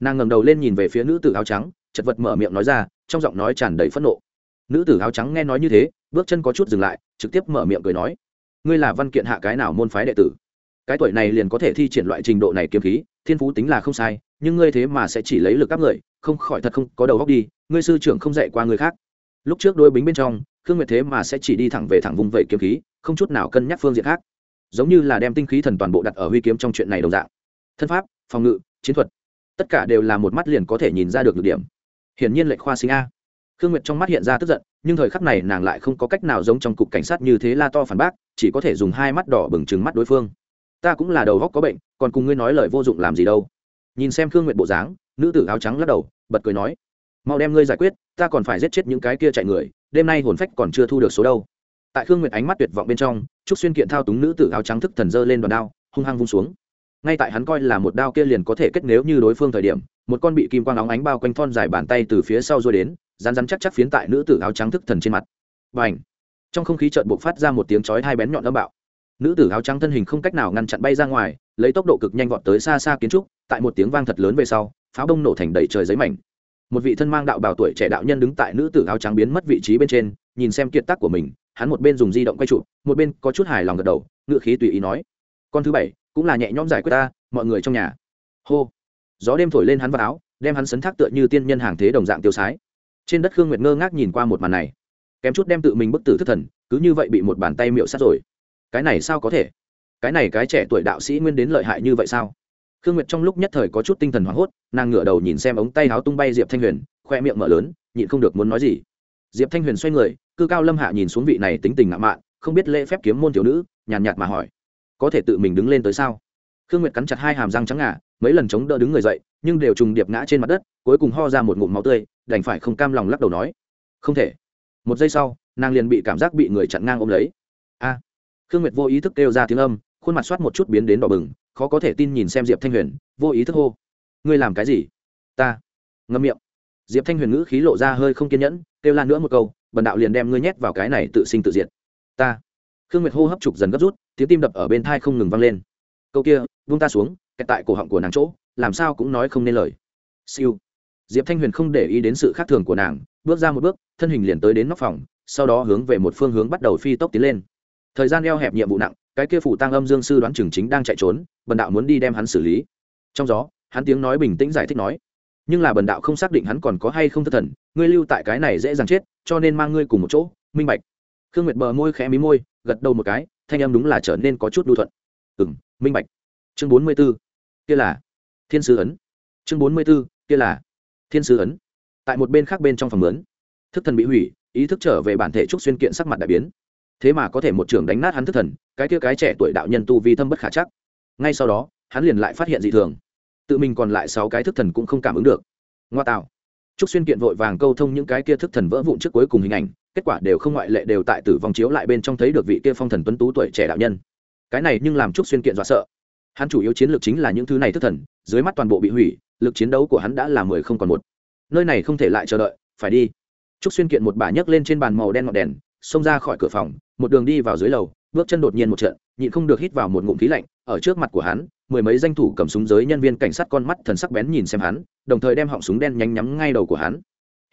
Nàng ngẩng đầu lên nhìn về phía nữ tử áo trắng, chật vật mở miệng nói ra, trong giọng nói tràn đầy phẫn nộ. Nữ tử áo trắng nghe nói như thế, bước chân có chút dừng lại, trực tiếp mở miệng cười nói ngươi là văn kiện hạ cái nào môn phái đệ tử? Cái tuổi này liền có thể thi triển loại trình độ này kiếm khí, thiên phú tính là không sai, nhưng ngươi thế mà sẽ chỉ lấy lực các người, không khỏi thật không có đầu góc đi, ngươi sư trưởng không dạy qua người khác. Lúc trước đôi bính bên trong, khương nguyệt thế mà sẽ chỉ đi thẳng về thẳng vùng vẩy kiếm khí, không chút nào cân nhắc phương diện khác. Giống như là đem tinh khí thần toàn bộ đặt ở huy kiếm trong chuyện này đồng dạng. Thân pháp, phòng ngự, chiến thuật, tất cả đều là một mắt liền có thể nhìn ra được được điểm. Hiển nhiên lệnh khoa sinh a khương nguyệt trong mắt hiện ra tức giận, nhưng thời khắc này nàng lại không có cách nào giống trong cục cảnh sát như thế la to phản bác, chỉ có thể dùng hai mắt đỏ bừng trừng mắt đối phương. Ta cũng là đầu góc có bệnh, còn cùng ngươi nói lời vô dụng làm gì đâu. Nhìn xem khương nguyệt bộ dáng, nữ tử áo trắng lắc đầu, bật cười nói, mau đem ngươi giải quyết, ta còn phải giết chết những cái kia chạy người, đêm nay hồn phách còn chưa thu được số đâu. Tại khương nguyệt ánh mắt tuyệt vọng bên trong, trúc xuyên kiện thao túng nữ tử áo trắng thức thần dơ lên đòn đao, hung hăng vung xuống. Ngay tại hắn coi là một đao kia liền có thể kết nếu như đối phương thời điểm, một con bị kim quang óng ánh bao quanh thon dài bàn tay từ phía sau rồi đến rán rán chắc chắc phiến tại nữ tử áo trắng thức thần trên mặt. Và ảnh trong không khí trợn buộc phát ra một tiếng chói hai bén nhọn âm bạo. Nữ tử áo trắng thân hình không cách nào ngăn chặn bay ra ngoài, lấy tốc độ cực nhanh vọt tới xa xa kiến trúc, tại một tiếng vang thật lớn về sau, pháo đông nổ thành đầy trời giấy mảnh. Một vị thân mang đạo bào tuổi trẻ đạo nhân đứng tại nữ tử áo trắng biến mất vị trí bên trên, nhìn xem kiệt tác của mình, hắn một bên dùng di động quay trụ một bên có chút hài lòng gật đầu ngự khí tùy ý nói, con thứ bảy, cũng là nhẹ nhõm giải quyết ta, mọi người trong nhà. Hô! Gió đêm thổi lên hắn vào áo, đem hắn sấn thác tựa như tiên nhân hàng thế đồng dạng tiêu sái trên đất khương nguyệt ngơ ngác nhìn qua một màn này. Kém chút đem tự mình bức tử thất thần, cứ như vậy bị một bàn tay miệu sát rồi. Cái này sao có thể? Cái này cái trẻ tuổi đạo sĩ nguyên đến lợi hại như vậy sao? Khương nguyệt trong lúc nhất thời có chút tinh thần hoảng hốt, nàng ngửa đầu nhìn xem ống tay áo tung bay diệp thanh huyền, khoe miệng mở lớn, nhịn không được muốn nói gì. Diệp thanh huyền xoay người, cư cao lâm hạ nhìn xuống vị này tính tình ngạo mạn, không biết lễ phép kiếm môn thiếu nữ, nhàn nhạt mà hỏi, có thể tự mình đứng lên tới sao? Khương nguyệt cắn chặt hai hàm răng trắng ngà, mấy lần chống đỡ đứng người dậy, nhưng đều trùng điệp ngã trên mặt đất, cuối cùng ho ra một ngụm máu tươi đành phải không cam lòng lắc đầu nói. Không thể. Một giây sau, nàng liền bị cảm giác bị người chặn ngang ôm lấy. A. Khương nguyệt vô ý thức kêu ra tiếng âm, khuôn mặt soát một chút biến đến đỏ bừng, khó có thể tin nhìn xem diệp thanh huyền, vô ý thức hô. Ngươi làm cái gì? Ta. Ngâm miệng. Diệp thanh huyền ngữ khí lộ ra hơi không kiên nhẫn, kêu lan nữa một câu, bần đạo liền đem ngươi nhét vào cái này tự sinh tự diệt. Ta. Khương nguyệt hô hấp trục dần gấp rút, tiếng tim đập ở bên thai không ngừng vang lên. Câu kia vung ta xuống, kẹt tại cổ họng của nàng chỗ, làm sao cũng nói không nên lời. Siêu diệp thanh huyền không để ý đến sự khác thường của nàng, bước ra một bước, thân hình liền tới đến nóc phòng, sau đó hướng về một phương hướng bắt đầu phi tốc tiến lên. Thời gian eo hẹp nhiệm vụ nặng, cái kia phủ tăng âm dương sư đoán chừng chính đang chạy trốn, bần đạo muốn đi đem hắn xử lý. Trong gió, hắn tiếng nói bình tĩnh giải thích nói, nhưng là bần đạo không xác định hắn còn có hay không thất thần, ngươi lưu tại cái này dễ dàng chết, cho nên mang ngươi cùng một chỗ, minh bạch. Khương nguyệt bờ môi khẽ mí môi, gật đầu một cái, thanh âm đúng là trở nên có chút đu thuận. Ừ m minh bạch. Chương bốn mươi b ố kia là thiên sứ ấn. Chương bốn mươi b ố kia là thiên sứ ấn. Tại một bên khác bên trong phòng lớn, thức thần bị hủy, ý thức trở về bản thể trúc xuyên kiện sắc mặt đại biến. Thế mà có thể một trường đánh nát hắn thức thần, cái kia cái trẻ tuổi đạo nhân tu vi thâm bất khả chắc. Ngay sau đó, hắn liền lại phát hiện dị thường. Tự mình còn lại sáu cái thức thần cũng không cảm ứng được. Ngoa tạo. Trúc xuyên kiện vội vàng câu thông những cái kia thức thần vỡ vụn trước cuối cùng hình ảnh, kết quả đều không ngoại lệ đều tại tử vong chiếu lại bên trong thấy được vị kia phong thần tuấn tú tuổi trẻ đạo nhân. Cái này nhưng làm trúc xuyên kiện dọa sợ. Hắn chủ yếu chiến lược chính là những thứ này thức thần, dưới mắt toàn bộ bị hủy lực chiến đấu của hắn đã là mười không còn một. Nơi này không thể lại chờ đợi, phải đi. Trúc xuyên kiện một bà nhấc lên trên bàn màu đen ngọn đèn, xông ra khỏi cửa phòng, một đường đi vào dưới lầu, bước chân đột nhiên một trận, nhịn không được hít vào một ngụm khí lạnh, ở trước mặt của hắn, mười mấy danh thủ cầm súng giới nhân viên cảnh sát con mắt thần sắc bén nhìn xem hắn, đồng thời đem họng súng đen nhánh nhắm ngay đầu của hắn.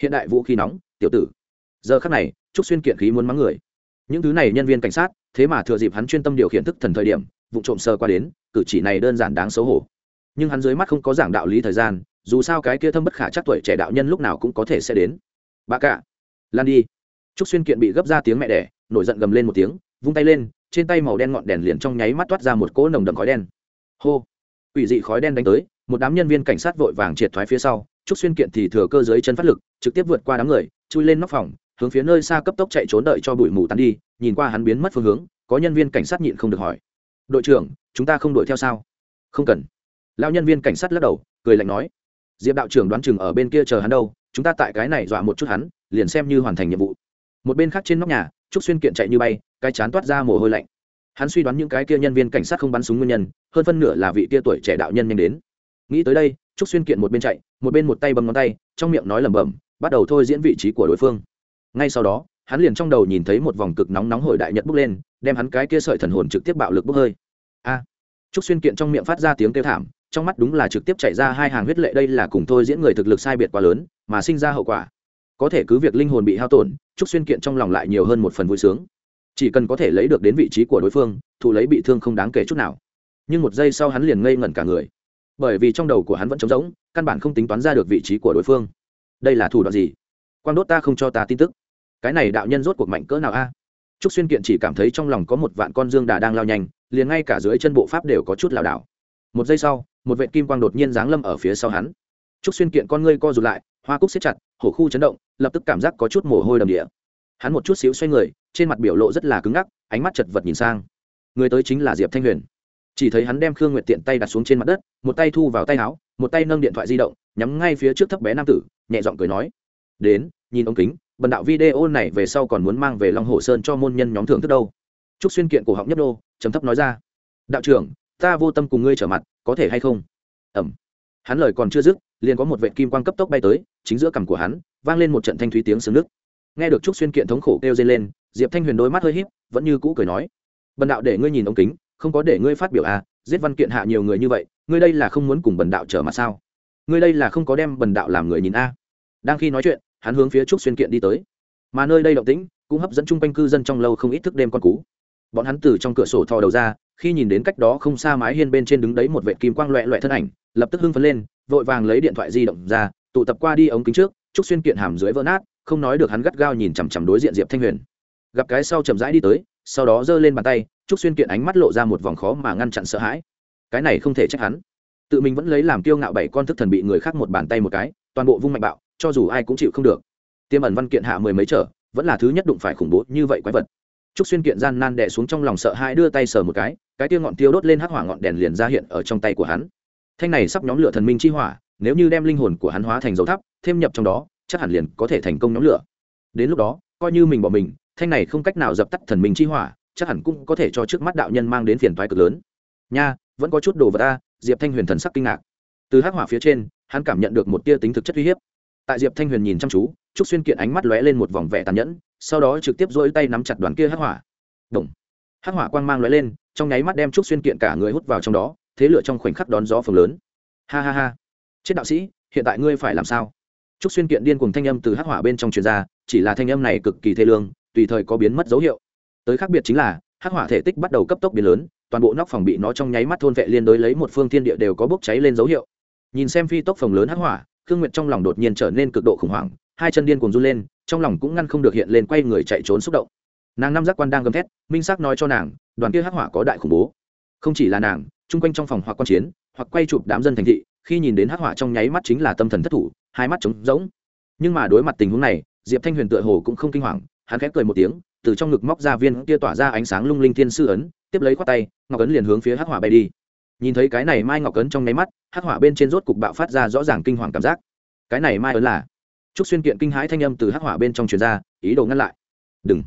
Hiện đại vũ khí nóng, tiểu tử. Giờ khắc này, trúc xuyên kiện khí muốn mắng người. Những thứ này nhân viên cảnh sát, thế mà thừa dịp hắn chuyên tâm điều khiển thức thần thời điểm vụ trộm sơ qua đến, cử chỉ này đơn giản đáng xấu hổ nhưng hắn dưới mắt không có giảng đạo lý thời gian, dù sao cái kia thâm bất khả chắc tuổi trẻ đạo nhân lúc nào cũng có thể sẽ đến. Bà cả, lan đi. Trúc xuyên kiện bị gấp ra tiếng mẹ đẻ, nổi giận gầm lên một tiếng, vung tay lên, trên tay màu đen ngọn đèn liền trong nháy mắt toát ra một cỗ nồng đậm khói đen. Hô! Ủy dị khói đen đánh tới, một đám nhân viên cảnh sát vội vàng triệt thoái phía sau, trúc xuyên kiện thì thừa cơ dưới chân phát lực, trực tiếp vượt qua đám người, chui lên nóc phòng, hướng phía nơi xa cấp tốc chạy trốn đợi cho bụi mù tan đi, nhìn qua hắn biến mất phương hướng, có nhân viên cảnh sát nhịn không được hỏi. Đội trưởng, chúng ta không đuổi theo sao? Không cần lão nhân viên cảnh sát lắc đầu, cười lạnh nói, diệp đạo trưởng đoán chừng ở bên kia chờ hắn đâu, chúng ta tại cái này dọa một chút hắn, liền xem như hoàn thành nhiệm vụ. Một bên khác trên nóc nhà, trúc xuyên kiện chạy như bay, cái chán toát ra mồ hôi lạnh. Hắn suy đoán những cái kia nhân viên cảnh sát không bắn súng nguyên nhân, hơn phân nửa là vị kia tuổi trẻ đạo nhân nhanh đến. Nghĩ tới đây, trúc xuyên kiện một bên chạy, một bên một tay bấm ngón tay, trong miệng nói lẩm bẩm, bắt đầu thôi diễn vị trí của đối phương. Ngay sau đó, hắn liền trong đầu nhìn thấy một vòng cực nóng nóng hồi đại nhật bốc lên, đem hắn cái kia sợi thần hồn trực tiếp bạo lực bốc hơi. A! Trúc xuyên kiện trong miệng phát ra tiếng kêu thảm trong mắt đúng là trực tiếp chạy ra hai hàng huyết lệ, đây là cùng thôi diễn người thực lực sai biệt quá lớn, mà sinh ra hậu quả. Có thể cứ việc linh hồn bị hao tổn, trúc xuyên kiện trong lòng lại nhiều hơn một phần vui sướng. Chỉ cần có thể lấy được đến vị trí của đối phương, thụ lấy bị thương không đáng kể chút nào. Nhưng một giây sau hắn liền ngây ngẩn cả người. Bởi vì trong đầu của hắn vẫn trống rỗng, căn bản không tính toán ra được vị trí của đối phương. Đây là thủ đoạn gì? Quan đốt ta không cho ta tin tức. Cái này đạo nhân rốt cuộc mạnh cỡ nào a? Trúc xuyên kiện chỉ cảm thấy trong lòng có một vạn con dương đà đang lao nhanh, liền ngay cả dưới chân bộ pháp đều có chút lảo đảo. Một giây sau một vệ kim quang đột nhiên giáng lâm ở phía sau hắn. Trúc xuyên kiện con ngươi co rụt lại, hoa cúc xếp chặt, hổ khu chấn động, lập tức cảm giác có chút mồ hôi đầm địa. Hắn một chút xíu xoay người, trên mặt biểu lộ rất là cứng ngắc, ánh mắt chật vật nhìn sang. Người tới chính là diệp thanh huyền. Chỉ thấy hắn đem khương nguyệt tiện tay đặt xuống trên mặt đất, một tay thu vào tay áo, một tay nâng điện thoại di động, nhắm ngay phía trước thấp bé nam tử, nhẹ giọng cười nói. Đến, nhìn ống kính, bần đạo video này về sau còn muốn mang về long hồ sơn cho môn nhân nhóm thưởng thức đâu. Trúc xuyên kiện cổ họng nhấp đô chấm thấp nói ra. Đạo trưởng, ta vô tâm cùng ngươi trở mặt có thể hay không? Ẩm. Hắn lời còn chưa dứt, liền có một vệ kim quang cấp tốc bay tới, chính giữa cằm của hắn, vang lên một trận thanh thúy tiếng sướng nước. Nghe được trúc xuyên kiện thống khổ kêu dây lên, diệp thanh huyền đôi mắt hơi híp, vẫn như cũ cười nói, bần đạo để ngươi nhìn ống kính, không có để ngươi phát biểu à giết văn kiện hạ nhiều người như vậy, ngươi đây là không muốn cùng bần đạo trở mặt sao? Ngươi đây là không có đem bần đạo làm người nhìn a. À. đang khi nói chuyện, hắn hướng phía trúc xuyên kiện đi tới. Mà nơi đây động tĩnh, cũng hấp dẫn chung quanh cư dân trong lâu không ít thức đêm con cú. Bọn hắn từ trong cửa sổ thò đầu ra khi nhìn đến cách đó không xa mái hiên bên trên đứng đấy một vệ kim quang loẹ loẹ thân ảnh, lập tức hưng phấn lên, vội vàng lấy điện thoại di động ra, tụ tập qua đi ống kính trước trúc xuyên kiện hàm dưới vỡ nát, không nói được hắn gắt gao nhìn chằm chằm đối diện diệp thanh huyền. Gặp cái sau chậm rãi đi tới, sau đó giơ lên bàn tay trúc xuyên kiện ánh mắt lộ ra một vòng khó mà ngăn chặn sợ hãi. Cái này không thể trách hắn. Tự mình vẫn lấy làm kiêu ngạo bảy con thức thần bị người khác một bàn tay một cái, toàn bộ vung mạnh bạo, cho dù ai cũng chịu không được. Tiêm ẩn văn kiện hạ mười mấy trở, vẫn là thứ nhất đụng phải khủng bố như vậy quái vật. Trúc xuyên kiện gian nan đẻ xuống trong lòng sợ hãi đưa tay sờ một cái cái tia ngọn tiêu đốt lên hắc hỏa ngọn đèn liền ra hiện ở trong tay của hắn. Thanh này sắp nhóm lửa thần minh chi hỏa, nếu như đem linh hồn của hắn hóa thành dầu thắp, thêm nhập trong đó, chắc hẳn liền có thể thành công nhóm lửa. Đến lúc đó, coi như mình bỏ mình, thanh này không cách nào dập tắt thần minh chi hỏa, chắc hẳn cũng có thể cho trước mắt đạo nhân mang đến phiền toái cực lớn. Nha, vẫn có chút đồ vật ta diệp thanh huyền thần sắc kinh ngạc. Từ hắc hỏa phía trên, hắn cảm nhận được một tia tính thực chất uy hiếp. Tại diệp thanh huyền nhìn chăm chú, trúc xuyên kiện ánh mắt lóe lên một vòng vẻ tàn nhẫn, sau đó trực tiếp dỗi tay nắm chặt đoàn kia hắc hỏa. Đồng. Hắc hỏa quang mang lóe lên trong nháy mắt đem trúc xuyên kiện cả người hút vào trong đó, thế lửa trong khoảnh khắc đón gió phường lớn. Ha ha ha. Chết đạo sĩ, hiện tại ngươi phải làm sao? Trúc xuyên kiện điên cùng thanh âm từ hắc hỏa bên trong truyền ra, chỉ là thanh âm này cực kỳ thê lương, tùy thời có biến mất dấu hiệu. Tới khác biệt chính là, hắc hỏa thể tích bắt đầu cấp tốc biến lớn, toàn bộ nóc phòng bị nó trong nháy mắt thôn vệ liên đối lấy một phương thiên địa đều có bốc cháy lên dấu hiệu. Nhìn xem phi tốc phòng lớn hắc hỏa, khương nguyệt trong lòng đột nhiên trở nên cực độ khủng hoảng, hai chân điên cuồng run lên, trong lòng cũng ngăn không được hiện lên quay người chạy trốn xúc động nàng năm giác quan đang gầm thét, minh xác nói cho nàng, đoàn kia hắc hỏa có đại khủng bố. Không chỉ là nàng, chung quanh trong phòng hoặc quan chiến, hoặc quay chụp đám dân thành thị, khi nhìn đến hắc hỏa trong nháy mắt chính là tâm thần thất thủ, hai mắt trống rỗng. Nhưng mà đối mặt tình huống này, diệp thanh huyền tựa hồ cũng không kinh hoàng, hắn khẽ cười một tiếng, từ trong ngực móc ra viên kia tỏa ra ánh sáng lung linh thiên sư ấn, tiếp lấy khoát tay, ngọc ấn liền hướng phía hắc hỏa bay đi. Nhìn thấy cái này mai ngọc ấn trong nháy mắt, hắc hỏa bên trên rốt cục bạo phát ra rõ ràng kinh hoàng cảm giác. Cái này mai ấn là? Trúc xuyên kiện kinh hãi thanh âm từ hắc hỏa bên trong truyền ra, ý đồ ngăn lại. Đừng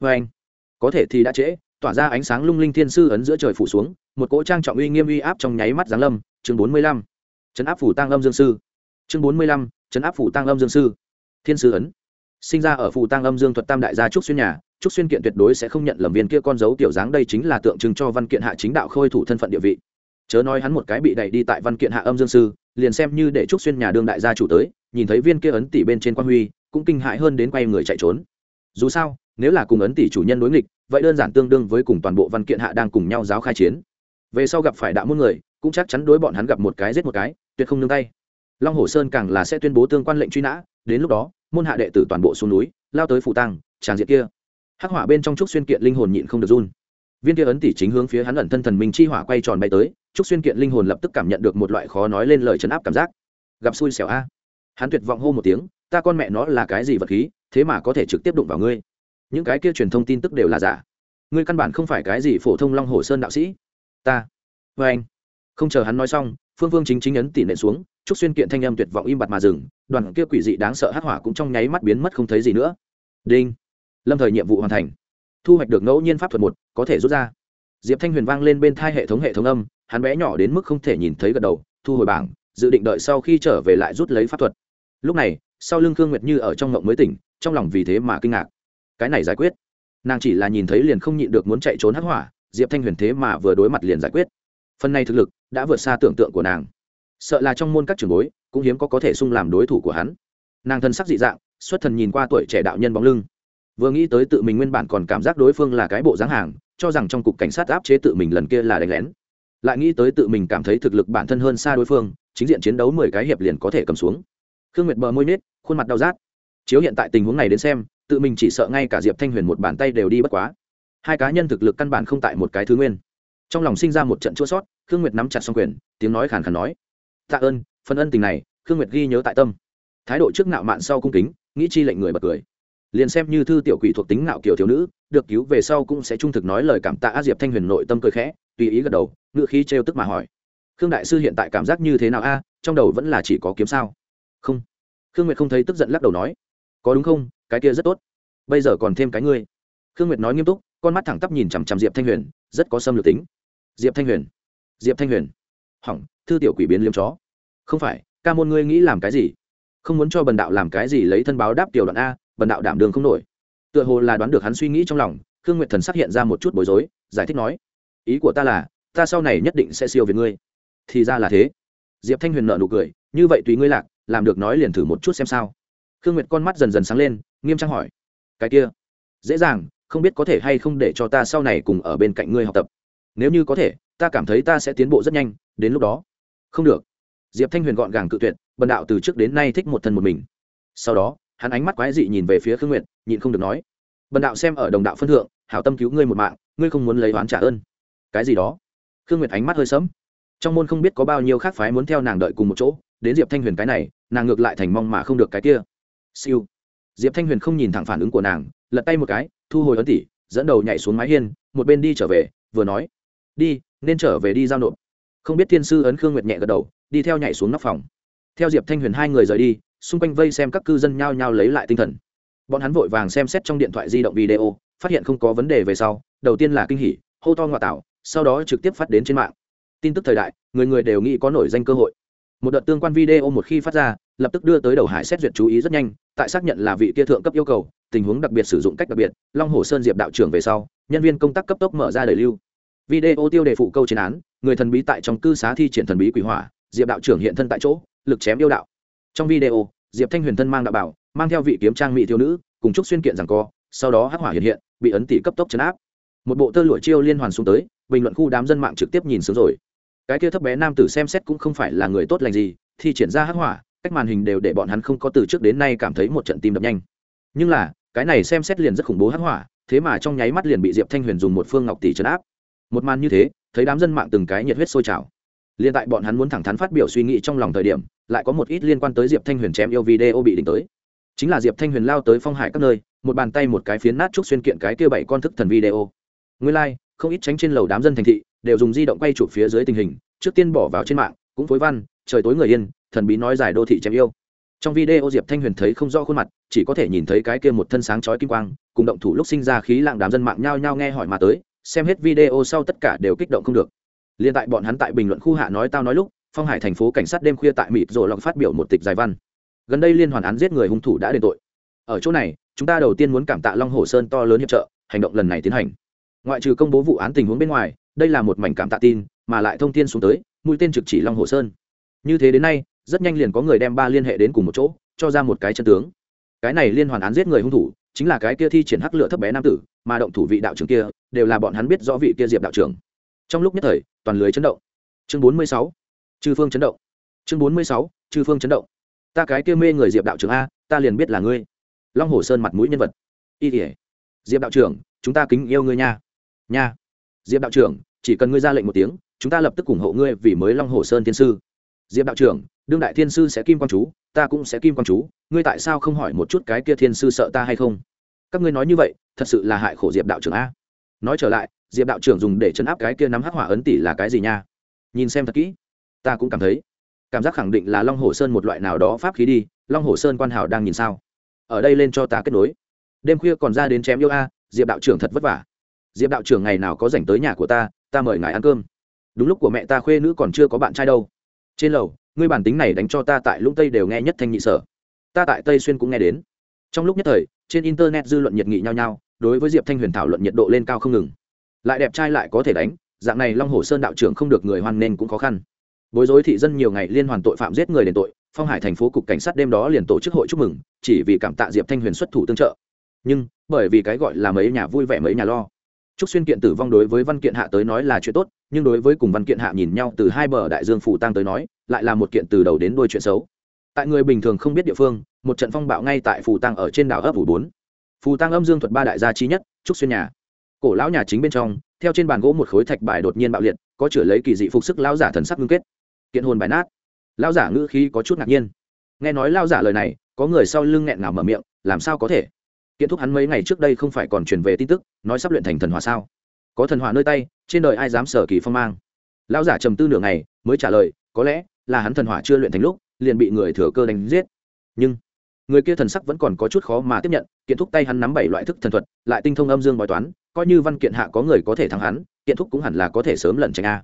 vê anh. Có thể thì đã trễ, tỏa ra ánh sáng lung linh thiên sư ấn giữa trời phủ xuống, một cỗ trang trọng uy nghiêm uy áp trong nháy mắt giáng lâm. Chương bốn mươi lăm. Chấn áp phủ tăng âm dương sư. Chương bốn mươi lăm. Chấn áp phủ tăng âm dương sư. Thiên sư ấn. Sinh ra ở phủ tăng âm dương thuật tam đại gia trúc xuyên nhà, trúc xuyên kiện tuyệt đối sẽ không nhận lầm viên kia con dấu tiểu dáng đây chính là tượng trưng cho văn kiện hạ chính đạo khôi thủ thân phận địa vị. Chớ nói hắn một cái bị đẩy đi tại văn kiện hạ âm dương sư, liền xem như để trúc xuyên nhà đương đại gia chủ tới, nhìn thấy viên kia ấn tỷ bên trên quan huy, cũng kinh hại hơn đến quay người chạy trốn. Dù sao nếu là cùng ấn tỷ chủ nhân đối nghịch, vậy đơn giản tương đương với cùng toàn bộ văn kiện hạ đang cùng nhau giáo khai chiến. Về sau gặp phải đạo môn người, cũng chắc chắn đối bọn hắn gặp một cái giết một cái, tuyệt không nương tay. Long hồ sơn càng là sẽ tuyên bố tương quan lệnh truy nã, đến lúc đó, môn hạ đệ tử toàn bộ xuống núi, lao tới phủ tăng tràng diện kia. Hắc hỏa bên trong trúc xuyên kiện linh hồn nhịn không được run. Viên kia ấn tỷ chính hướng phía hắn ẩn thân thần minh chi hỏa quay tròn bay tới, trúc xuyên kiện linh hồn lập tức cảm nhận được một loại khó nói lên lời chấn áp cảm giác. Gặp xui xẻo a. Hắn tuyệt vọng hô một tiếng, ta con mẹ nó là cái gì vật khí, thế mà có thể trực tiếp đụng vào ngươi? Những cái kia truyền thông tin tức đều là giả. Ngươi căn bản không phải cái gì phổ thông long hồ sơn đạo sĩ. Ta. Vê anh. Không chờ hắn nói xong, phương Vương chính chính ấn tỉ nện xuống trúc xuyên kiện thanh âm tuyệt vọng im bặt mà dừng, đoàn kia quỷ dị đáng sợ hắc hỏa cũng trong nháy mắt biến mất không thấy gì nữa. Đinh. Lâm thời nhiệm vụ hoàn thành. Thu hoạch được ngẫu nhiên pháp thuật một, có thể rút ra. Diệp thanh huyền vang lên bên thai hệ thống hệ thống âm, hắn bé nhỏ đến mức không thể nhìn thấy gật đầu, thu hồi bảng, dự định đợi sau khi trở về lại rút lấy pháp thuật. Lúc này, sau lưng khương nguyệt như ở trong ngộng mới tỉnh, trong lòng vì thế mà kinh ngạc cái này giải quyết. Nàng chỉ là nhìn thấy liền không nhịn được muốn chạy trốn hắc hỏa, diệp thanh huyền thế mà vừa đối mặt liền giải quyết. Phần này thực lực đã vượt xa tưởng tượng của nàng. Sợ là trong môn các trường bối cũng hiếm có có thể sung làm đối thủ của hắn. Nàng thân sắc dị dạng, xuất thần nhìn qua tuổi trẻ đạo nhân bóng lưng. Vừa nghĩ tới tự mình nguyên bản còn cảm giác đối phương là cái bộ dáng hàng, cho rằng trong cục cảnh sát áp chế tự mình lần kia là đánh lén. Lại nghĩ tới tự mình cảm thấy thực lực bản thân hơn xa đối phương, chính diện chiến đấu mười cái hiệp liền có thể cầm xuống. Khương nguyệt bờ môi nết khuôn mặt đau rát. Chiếu hiện tại tình huống này đến xem tự mình chỉ sợ ngay cả diệp thanh huyền một bàn tay đều đi bất quá. Hai cá nhân thực lực căn bản không tại một cái thứ nguyên. Trong lòng sinh ra một trận chua sót, khương nguyệt nắm chặt xong quyền, tiếng nói khàn khàn nói. Tạ ơn, phần ân tình này, khương nguyệt ghi nhớ tại tâm. Thái độ trước ngạo mạn sau cung kính, nghĩ chi lệnh người bật cười. Liền xem như thư tiểu quỷ thuộc tính ngạo kiểu thiếu nữ, được cứu về sau cũng sẽ trung thực nói lời cảm tạ diệp thanh huyền nội tâm cười khẽ, tùy ý gật đầu, ngựa khí trêu tức mà hỏi. Khương đại sư hiện tại cảm giác như thế nào a? Trong đầu vẫn là chỉ có kiếm sao. Không. Khương nguyệt không thấy tức giận lắc đầu nói. Có đúng không? Cái kia rất tốt. Bây giờ còn thêm cái ngươi. Khương nguyệt nói nghiêm túc, con mắt thẳng tắp nhìn chằm chằm diệp thanh huyền, rất có xâm lược tính. Diệp thanh huyền, diệp thanh huyền. Hỏng, thư tiểu quỷ biến liếm chó. Không phải, ca môn ngươi nghĩ làm cái gì? Không muốn cho bần đạo làm cái gì lấy thân báo đáp tiểu đoạn a, bần đạo đảm đường không nổi. Tựa hồ là đoán được hắn suy nghĩ trong lòng, khương nguyệt thần sắc hiện ra một chút bối rối, giải thích nói, ý của ta là, ta sau này nhất định sẽ siêu về ngươi. Thì ra là thế. Diệp thanh huyền nợ nụ cười, như vậy tùy ngươi lạc, làm được nói liền thử một chút xem sao. Khương nguyệt con mắt dần dần sáng lên nghiêm trang hỏi. Cái kia, dễ dàng, không biết có thể hay không để cho ta sau này cùng ở bên cạnh ngươi học tập. Nếu như có thể, ta cảm thấy ta sẽ tiến bộ rất nhanh, đến lúc đó. Không được. Diệp thanh huyền gọn gàng cự tuyệt, bần đạo từ trước đến nay thích một thân một mình. Sau đó, hắn ánh mắt quái dị nhìn về phía khương nguyệt, nhịn không được nói. Bần đạo xem ở đồng đạo phân thượng, hảo tâm cứu ngươi một mạng, ngươi không muốn lấy oán trả ơn. Cái gì đó? Khương nguyệt ánh mắt hơi sẫm. Trong môn không biết có bao nhiêu khác phái muốn theo nàng đợi cùng một chỗ, đến diệp thanh huyền cái này, nàng ngược lại thành mong mà không được cái kia. Siêu diệp thanh huyền không nhìn thẳng phản ứng của nàng, lật tay một cái, thu hồi ấn tỷ dẫn đầu nhảy xuống mái hiên, một bên đi trở về, vừa nói, đi, nên trở về đi giao nộp. Không biết thiên sư ấn khương nguyệt nhẹ gật đầu, đi theo nhảy xuống nóc phòng. Theo diệp thanh huyền hai người rời đi, xung quanh vây xem các cư dân nhao nhao lấy lại tinh thần. Bọn hắn vội vàng xem xét trong điện thoại di động video, phát hiện không có vấn đề về sau, đầu tiên là kinh hỉ, hô to ngoại tạo sau đó trực tiếp phát đến trên mạng. Tin tức thời đại, người người đều nghĩ có nổi danh cơ hội một đợt tương quan video một khi phát ra, lập tức đưa tới đầu hải xét duyệt chú ý rất nhanh, tại xác nhận là vị kia thượng cấp yêu cầu, tình huống đặc biệt sử dụng cách đặc biệt, long hồ sơn diệp đạo trưởng về sau, nhân viên công tác cấp tốc mở ra đời lưu. Video tiêu đề phụ câu chiến án, người thần bí tại trong cư xá thi triển thần bí quỷ hỏa, diệp đạo trưởng hiện thân tại chỗ, lực chém yêu đạo. Trong video, diệp thanh huyền thân mang đạo bảo, mang theo vị kiếm trang mỹ thiếu nữ, cùng chúc xuyên kiện rằng co, sau đó hắc hỏa hiện hiện, bị ấn tỷ cấp tốc chấn áp. Một bộ tơ lụa chiêu liên hoàn xuống tới, bình luận khu đám dân mạng trực tiếp nhìn xuống rồi cái kia thấp bé nam tử xem xét cũng không phải là người tốt lành gì thì triển ra hắc hỏa cách màn hình đều để bọn hắn không có từ trước đến nay cảm thấy một trận tim đập nhanh. Nhưng là cái này xem xét liền rất khủng bố hắc hỏa thế mà trong nháy mắt liền bị diệp thanh huyền dùng một phương ngọc tỷ chấn áp. Một màn như thế thấy đám dân mạng từng cái nhiệt huyết sôi trào. Liền tại bọn hắn muốn thẳng thắn phát biểu suy nghĩ trong lòng thời điểm lại có một ít liên quan tới diệp thanh huyền chém yêu video bị đỉnh tới. Chính là diệp thanh huyền lao tới phong hải các nơi một bàn tay một cái phiến nát trúc xuyên kiện cái kia bảy con thức thần video. Nguyên lai、like, không ít tránh trên lầu đám dân thành thị đều dùng di động quay chụp phía dưới tình hình, trước tiên bỏ vào trên mạng, cũng phối văn, trời tối người yên, thần bí nói giải đô thị chém yêu. Trong video diệp thanh huyền thấy không rõ khuôn mặt, chỉ có thể nhìn thấy cái kia một thân sáng chói kim quang, cùng động thủ lúc sinh ra khí lạng đám dân mạng nhao nhao nghe hỏi mà tới, xem hết video sau tất cả đều kích động không được. Liên tại bọn hắn tại bình luận khu hạ nói tao nói lúc, phong hải thành phố cảnh sát đêm khuya tại mịt rồi lọc phát biểu một tịch dài văn. Gần đây liên hoàn án giết người hung thủ đã đền tội. Ở chỗ này, chúng ta đầu tiên muốn cảm tạ long hồ sơn to lớn hiệp trợ, hành động lần này tiến hành ngoại trừ công bố vụ án tình huống bên ngoài, đây là một mảnh cảm tạ tin, mà lại thông tin xuống tới, mũi tên trực chỉ long hồ sơn. Như thế đến nay, rất nhanh liền có người đem ba liên hệ đến cùng một chỗ, cho ra một cái chân tướng. Cái này liên hoàn án giết người hung thủ, chính là cái kia thi triển hắc lửa thấp bé nam tử, mà động thủ vị đạo trưởng kia, đều là bọn hắn biết rõ vị kia diệp đạo trưởng. Trong lúc nhất thời, toàn lưới chấn động. Chương bốn mươi sáu, chư phương chấn động. Chương bốn mươi sáu, chư phương chấn động. Ta cái kia mê người diệp đạo trưởng a, ta liền biết là ngươi. Long hồ sơn mặt mũi nhân vật. Y tỉa diệp đạo trưởng, chúng ta kính yêu ngươi nha nha. Diệp đạo trưởng, chỉ cần ngươi ra lệnh một tiếng, chúng ta lập tức ủng hộ ngươi vì mới long hồ sơn thiên sư. Diệp đạo trưởng, đương đại thiên sư sẽ kim quang chú, ta cũng sẽ kim quang chú, ngươi tại sao không hỏi một chút cái kia thiên sư sợ ta hay không? Các ngươi nói như vậy, thật sự là hại khổ diệp đạo trưởng a. Nói trở lại, diệp đạo trưởng dùng để chấn áp cái kia nắm hắc hỏa ấn tỷ là cái gì nha? Nhìn xem thật kỹ, ta cũng cảm thấy, cảm giác khẳng định là long hồ sơn một loại nào đó pháp khí đi, long hồ sơn quan hảo đang nhìn sao. Ở đây lên cho ta kết nối. Đêm khuya còn ra đến chém yêu a, diệp đạo trưởng thật vất vả diệp đạo trưởng ngày nào có dành tới nhà của ta ta mời ngài ăn cơm. Đúng lúc của mẹ ta khuê nữ còn chưa có bạn trai đâu. Trên lầu, ngươi bản tính này đánh cho ta tại lũng tây đều nghe nhất thanh nhị sở. Ta tại tây xuyên cũng nghe đến. Trong lúc nhất thời, trên internet dư luận nhiệt nghị nhau nhau, đối với diệp thanh huyền thảo luận nhiệt độ lên cao không ngừng. Lại đẹp trai lại có thể đánh, dạng này long hồ sơn đạo trưởng không được người hoan nên cũng khó khăn. Bối rối thị dân nhiều ngày liên hoàn tội phạm giết người đền tội, phong hải thành phố cục cảnh sát đêm đó liền tổ chức hội chúc mừng, chỉ vì cảm tạ diệp thanh huyền xuất thủ tương trợ. Nhưng, bởi vì cái gọi là mấy nhà vui vẻ mấy nhà lo trúc xuyên kiện tử vong đối với văn kiện hạ tới nói là chuyện tốt, nhưng đối với cùng văn kiện hạ nhìn nhau từ hai bờ đại dương phủ tăng tới nói, lại là một kiện từ đầu đến đuôi chuyện xấu. Tại người bình thường không biết địa phương, một trận phong bạo ngay tại phủ tăng ở trên đảo ấp ủ bốn. Phù tăng âm dương thuật ba đại gia trí nhất, trúc xuyên nhà. Cổ lão nhà chính bên trong, theo trên bàn gỗ một khối thạch bài đột nhiên bạo liệt, có chửa lấy kỳ dị phục sức lão giả thần sắc ngưng kết. Kiện hồn bài nát. Lão giả ngữ khí có chút ngạc nhiên. Nghe nói lão giả lời này, có người sau lưng nghẹn ngào mở miệng, làm sao có thể? Kiện thúc hắn mấy ngày trước đây không phải còn truyền về tin tức, nói sắp luyện thành thần hòa sao? Có thần hòa nơi tay, trên đời ai dám sở kỳ phong mang? Lão giả trầm tư nửa ngày, mới trả lời, có lẽ là hắn thần hỏa chưa luyện thành lúc, liền bị người thừa cơ đánh giết. Nhưng, người kia thần sắc vẫn còn có chút khó mà tiếp nhận, kiện thúc tay hắn nắm bảy loại thức thần thuật, lại tinh thông âm dương bói toán, coi như văn kiện hạ có người có thể thắng hắn, kiện thúc cũng hẳn là có thể sớm lẩn tránh a.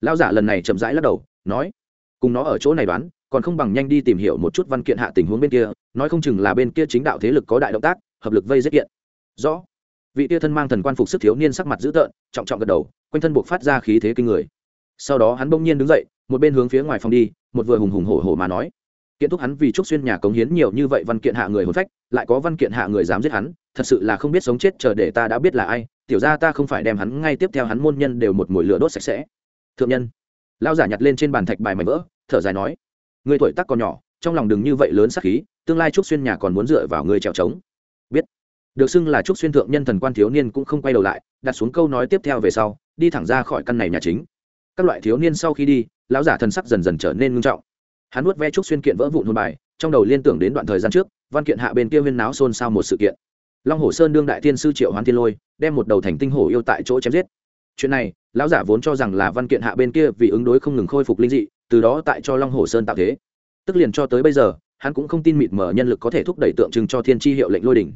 Lão giả lần này chậm rãi lắc đầu, nói, cùng nó ở chỗ này đoán, còn không bằng nhanh đi tìm hiểu một chút văn kiện hạ tình huống bên kia, nói không chừng là bên kia chính đạo thế lực có đại động tác hợp lực vây giết kiện rõ. Vị tia thân mang thần quan phục sức thiếu niên sắc mặt dữ tợn, trọng trọng gật đầu, quanh thân buộc phát ra khí thế kinh người. Sau đó hắn bỗng nhiên đứng dậy, một bên hướng phía ngoài phòng đi, một vừa hùng hùng hổ hổ mà nói. Kiện thúc hắn vì trúc xuyên nhà cống hiến nhiều như vậy văn kiện hạ người hồn phách, lại có văn kiện hạ người dám giết hắn, thật sự là không biết sống chết chờ để ta đã biết là ai, tiểu ra ta không phải đem hắn ngay tiếp theo hắn môn nhân đều một mồi lửa đốt sạch sẽ. Thượng nhân lao giả nhặt lên trên bàn thạch bài mảnh vỡ, thở dài nói người tuổi tác còn nhỏ, trong lòng đừng như vậy lớn sắc khí, tương lai trúc xuyên nhà còn muốn dựa vào người trèo trống biết. Được xưng là trúc xuyên thượng nhân thần quan thiếu niên cũng không quay đầu lại, đặt xuống câu nói tiếp theo về sau, đi thẳng ra khỏi căn này nhà chính. Các loại thiếu niên sau khi đi, lão giả thần sắc dần dần trở nên ngưng trọng. Hắn nuốt ve trúc xuyên kiện vỡ vụn hôn bài, trong đầu liên tưởng đến đoạn thời gian trước, văn kiện hạ bên kia huyên náo xôn xao một sự kiện. Long hồ sơn đương đại thiên sư triệu hoán thiên lôi, đem một đầu thành tinh hổ yêu tại chỗ chém giết. Chuyện này, lão giả vốn cho rằng là văn kiện hạ bên kia vì ứng đối không ngừng khôi phục linh dị, từ đó tại cho long hồ sơn tạo thế. Tức liền cho tới bây giờ hắn cũng không tin mịt mở nhân lực có thể thúc đẩy tượng trưng cho thiên tri hiệu lệnh lôi đỉnh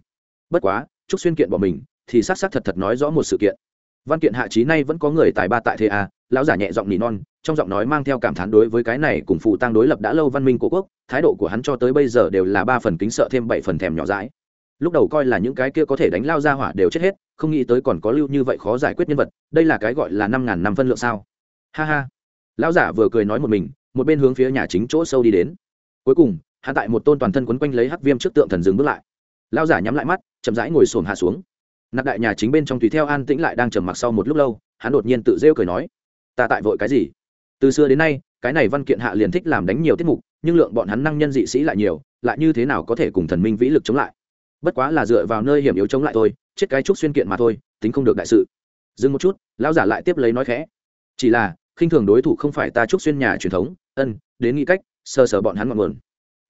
bất quá, trúc xuyên kiện bỏ mình, thì xác xác thật thật nói rõ một sự kiện. Văn kiện hạ trí nay vẫn có người tài ba tại thế a, lão giả nhẹ giọng nỉ non, trong giọng nói mang theo cảm thán đối với cái này cùng phụ tăng đối lập đã lâu văn minh của quốc, thái độ của hắn cho tới bây giờ đều là ba phần kính sợ thêm bảy phần thèm nhỏ dãi. Lúc đầu coi là những cái kia có thể đánh lao ra hỏa đều chết hết, không nghĩ tới còn có lưu như vậy khó giải quyết nhân vật, đây là cái gọi là năm ngàn năm phân lượng sao. Ha ha. Lão giả vừa cười nói một mình, một bên hướng phía nhà chính chỗ sâu đi đến. Cuối cùng hạ tại một tôn toàn thân quấn quanh lấy hắc viêm trước tượng thần dừng bước lại. Lão giả nhắm lại mắt, chậm rãi ngồi xổm hạ xuống. Nạp đại nhà chính bên trong tùy theo an tĩnh lại đang trầm mặc sau một lúc lâu, hắn đột nhiên tự rêu cười nói, ta tại vội cái gì? Từ xưa đến nay, cái này văn kiện hạ liền thích làm đánh nhiều tiết mục, nhưng lượng bọn hắn năng nhân dị sĩ lại nhiều, lại như thế nào có thể cùng thần minh vĩ lực chống lại? Bất quá là dựa vào nơi hiểm yếu chống lại thôi, chết cái trúc xuyên kiện mà thôi, tính không được đại sự. Dừng một chút, lão giả lại tiếp lấy nói khẽ, chỉ là, khinh thường đối thủ không phải ta trúc xuyên nhà truyền thống, ân, đến nghĩ cách sơ sở bọn hắn ngọn nguồn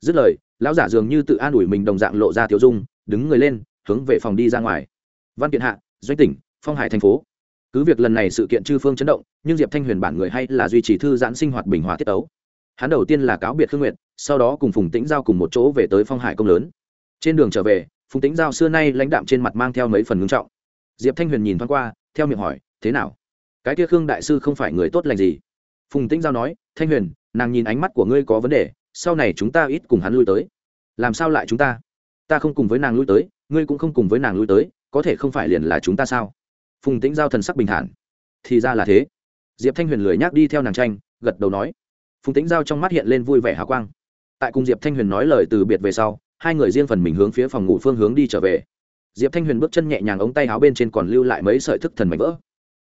dứt lời, lão giả dường như tự an ủi mình đồng dạng lộ ra thiếu dung, đứng người lên, hướng về phòng đi ra ngoài. Văn kiện hạ, doanh tỉnh, phong hải thành phố. Cứ việc lần này sự kiện chư phương chấn động, nhưng diệp thanh huyền bản người hay là duy trì thư giãn sinh hoạt bình hòa tiết tấu. Hắn đầu tiên là cáo biệt khương nguyệt, sau đó cùng phùng tĩnh giao cùng một chỗ về tới phong hải công lớn. Trên đường trở về, phùng tĩnh giao xưa nay lãnh đạm trên mặt mang theo mấy phần ngưng trọng. Diệp thanh huyền nhìn thoáng qua, theo miệng hỏi, thế nào? Cái kia khương đại sư không phải người tốt lành gì? Phùng tĩnh giao nói, thanh huyền, nàng nhìn ánh mắt của ngươi có vấn đề sau này chúng ta ít cùng hắn lui tới. Làm sao lại chúng ta? Ta không cùng với nàng lui tới, ngươi cũng không cùng với nàng lui tới, có thể không phải liền là chúng ta sao? Phùng tĩnh giao thần sắc bình thản. Thì ra là thế. Diệp thanh huyền lười nhác đi theo nàng tranh, gật đầu nói. Phùng tĩnh giao trong mắt hiện lên vui vẻ hào quang. Tại cùng diệp thanh huyền nói lời từ biệt về sau, hai người riêng phần mình hướng phía phòng ngủ phương hướng đi trở về. Diệp thanh huyền bước chân nhẹ nhàng ống tay áo bên trên còn lưu lại mấy sợi thức thần mảnh vỡ.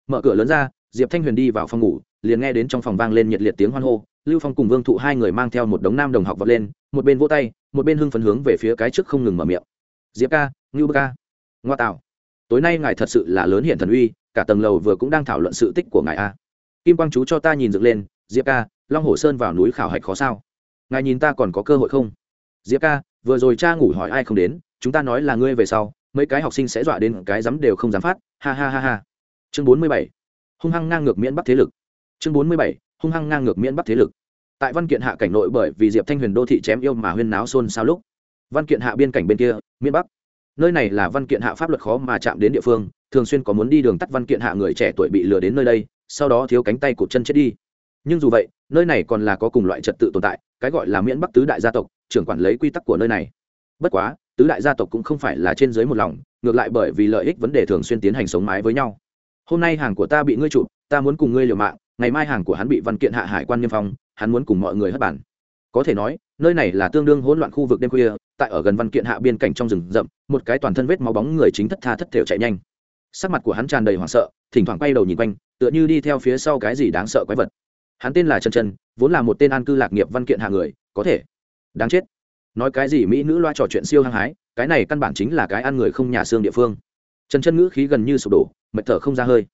Mở cửa lớn ra diệp thanh huyền đi vào phòng ngủ, liền nghe đến trong phòng vang lên nhiệt liệt tiếng hoan hô. Lưu phong cùng vương thụ hai người mang theo một đống nam đồng học vọt lên, một bên vỗ tay, một bên hưng phấn hướng về phía cái trước không ngừng mở miệng. Diệp ca, ngưu bơ ca. Ngoa tạo. Tối nay ngài thật sự là lớn hiện thần uy, cả tầng lầu vừa cũng đang thảo luận sự tích của ngài a. Kim quang chú cho ta nhìn dựng lên, diệp ca, long hồ sơn vào núi khảo hạch khó sao? Ngài nhìn ta còn có cơ hội không? Diệp ca, vừa rồi cha ngủ hỏi ai không đến, chúng ta nói là ngươi về sau, mấy cái học sinh sẽ dọa đến cái dám đều không dám phát. Ha ha ha ha. Chương bốn mươi bảy hung hăng ngang ngược miễn bắc thế lực. Chương bốn mươi bảy, hung hăng ngang ngược miễn bắc thế lực. Tại văn kiện hạ cảnh nội bởi vì diệp thanh huyền đô thị chém yêu mà huyên náo xôn xao lúc, văn kiện hạ biên cảnh bên kia, miễn bắc. Nơi này là văn kiện hạ pháp luật khó mà chạm đến địa phương, thường xuyên có muốn đi đường tắt văn kiện hạ người trẻ tuổi bị lừa đến nơi đây, sau đó thiếu cánh tay cụt chân chết đi. Nhưng dù vậy, nơi này còn là có cùng loại trật tự tồn tại, cái gọi là miễn bắc tứ đại gia tộc, trưởng quản lấy quy tắc của nơi này. Bất quá, tứ đại gia tộc cũng không phải là trên dưới một lòng, ngược lại bởi vì lợi ích vấn đề thường xuyên tiến hành sống mái với nhau hôm nay hàng của ta bị ngươi chụp, ta muốn cùng ngươi liều mạng, ngày mai hàng của hắn bị văn kiện hạ hải quan niêm phong, hắn muốn cùng mọi người hất bản có thể nói, nơi này là tương đương hỗn loạn khu vực đêm khuya, tại ở gần văn kiện hạ biên cảnh trong rừng rậm, một cái toàn thân vết máu bóng người chính thất tha thất thểu chạy nhanh. Sắc mặt của hắn tràn đầy hoảng sợ, thỉnh thoảng quay đầu nhìn quanh, tựa như đi theo phía sau cái gì đáng sợ quái vật. Hắn tên là trần trần, vốn là một tên an cư lạc nghiệp văn kiện hạ người, có thể. Đáng chết. Nói cái gì mỹ nữ loa trò chuyện siêu hăng hái, cái này căn bản chính là cái ăn người không nhà xương địa phương. Trần chân ngữ khí gần như sụp đổ mệt thở không ra hơi.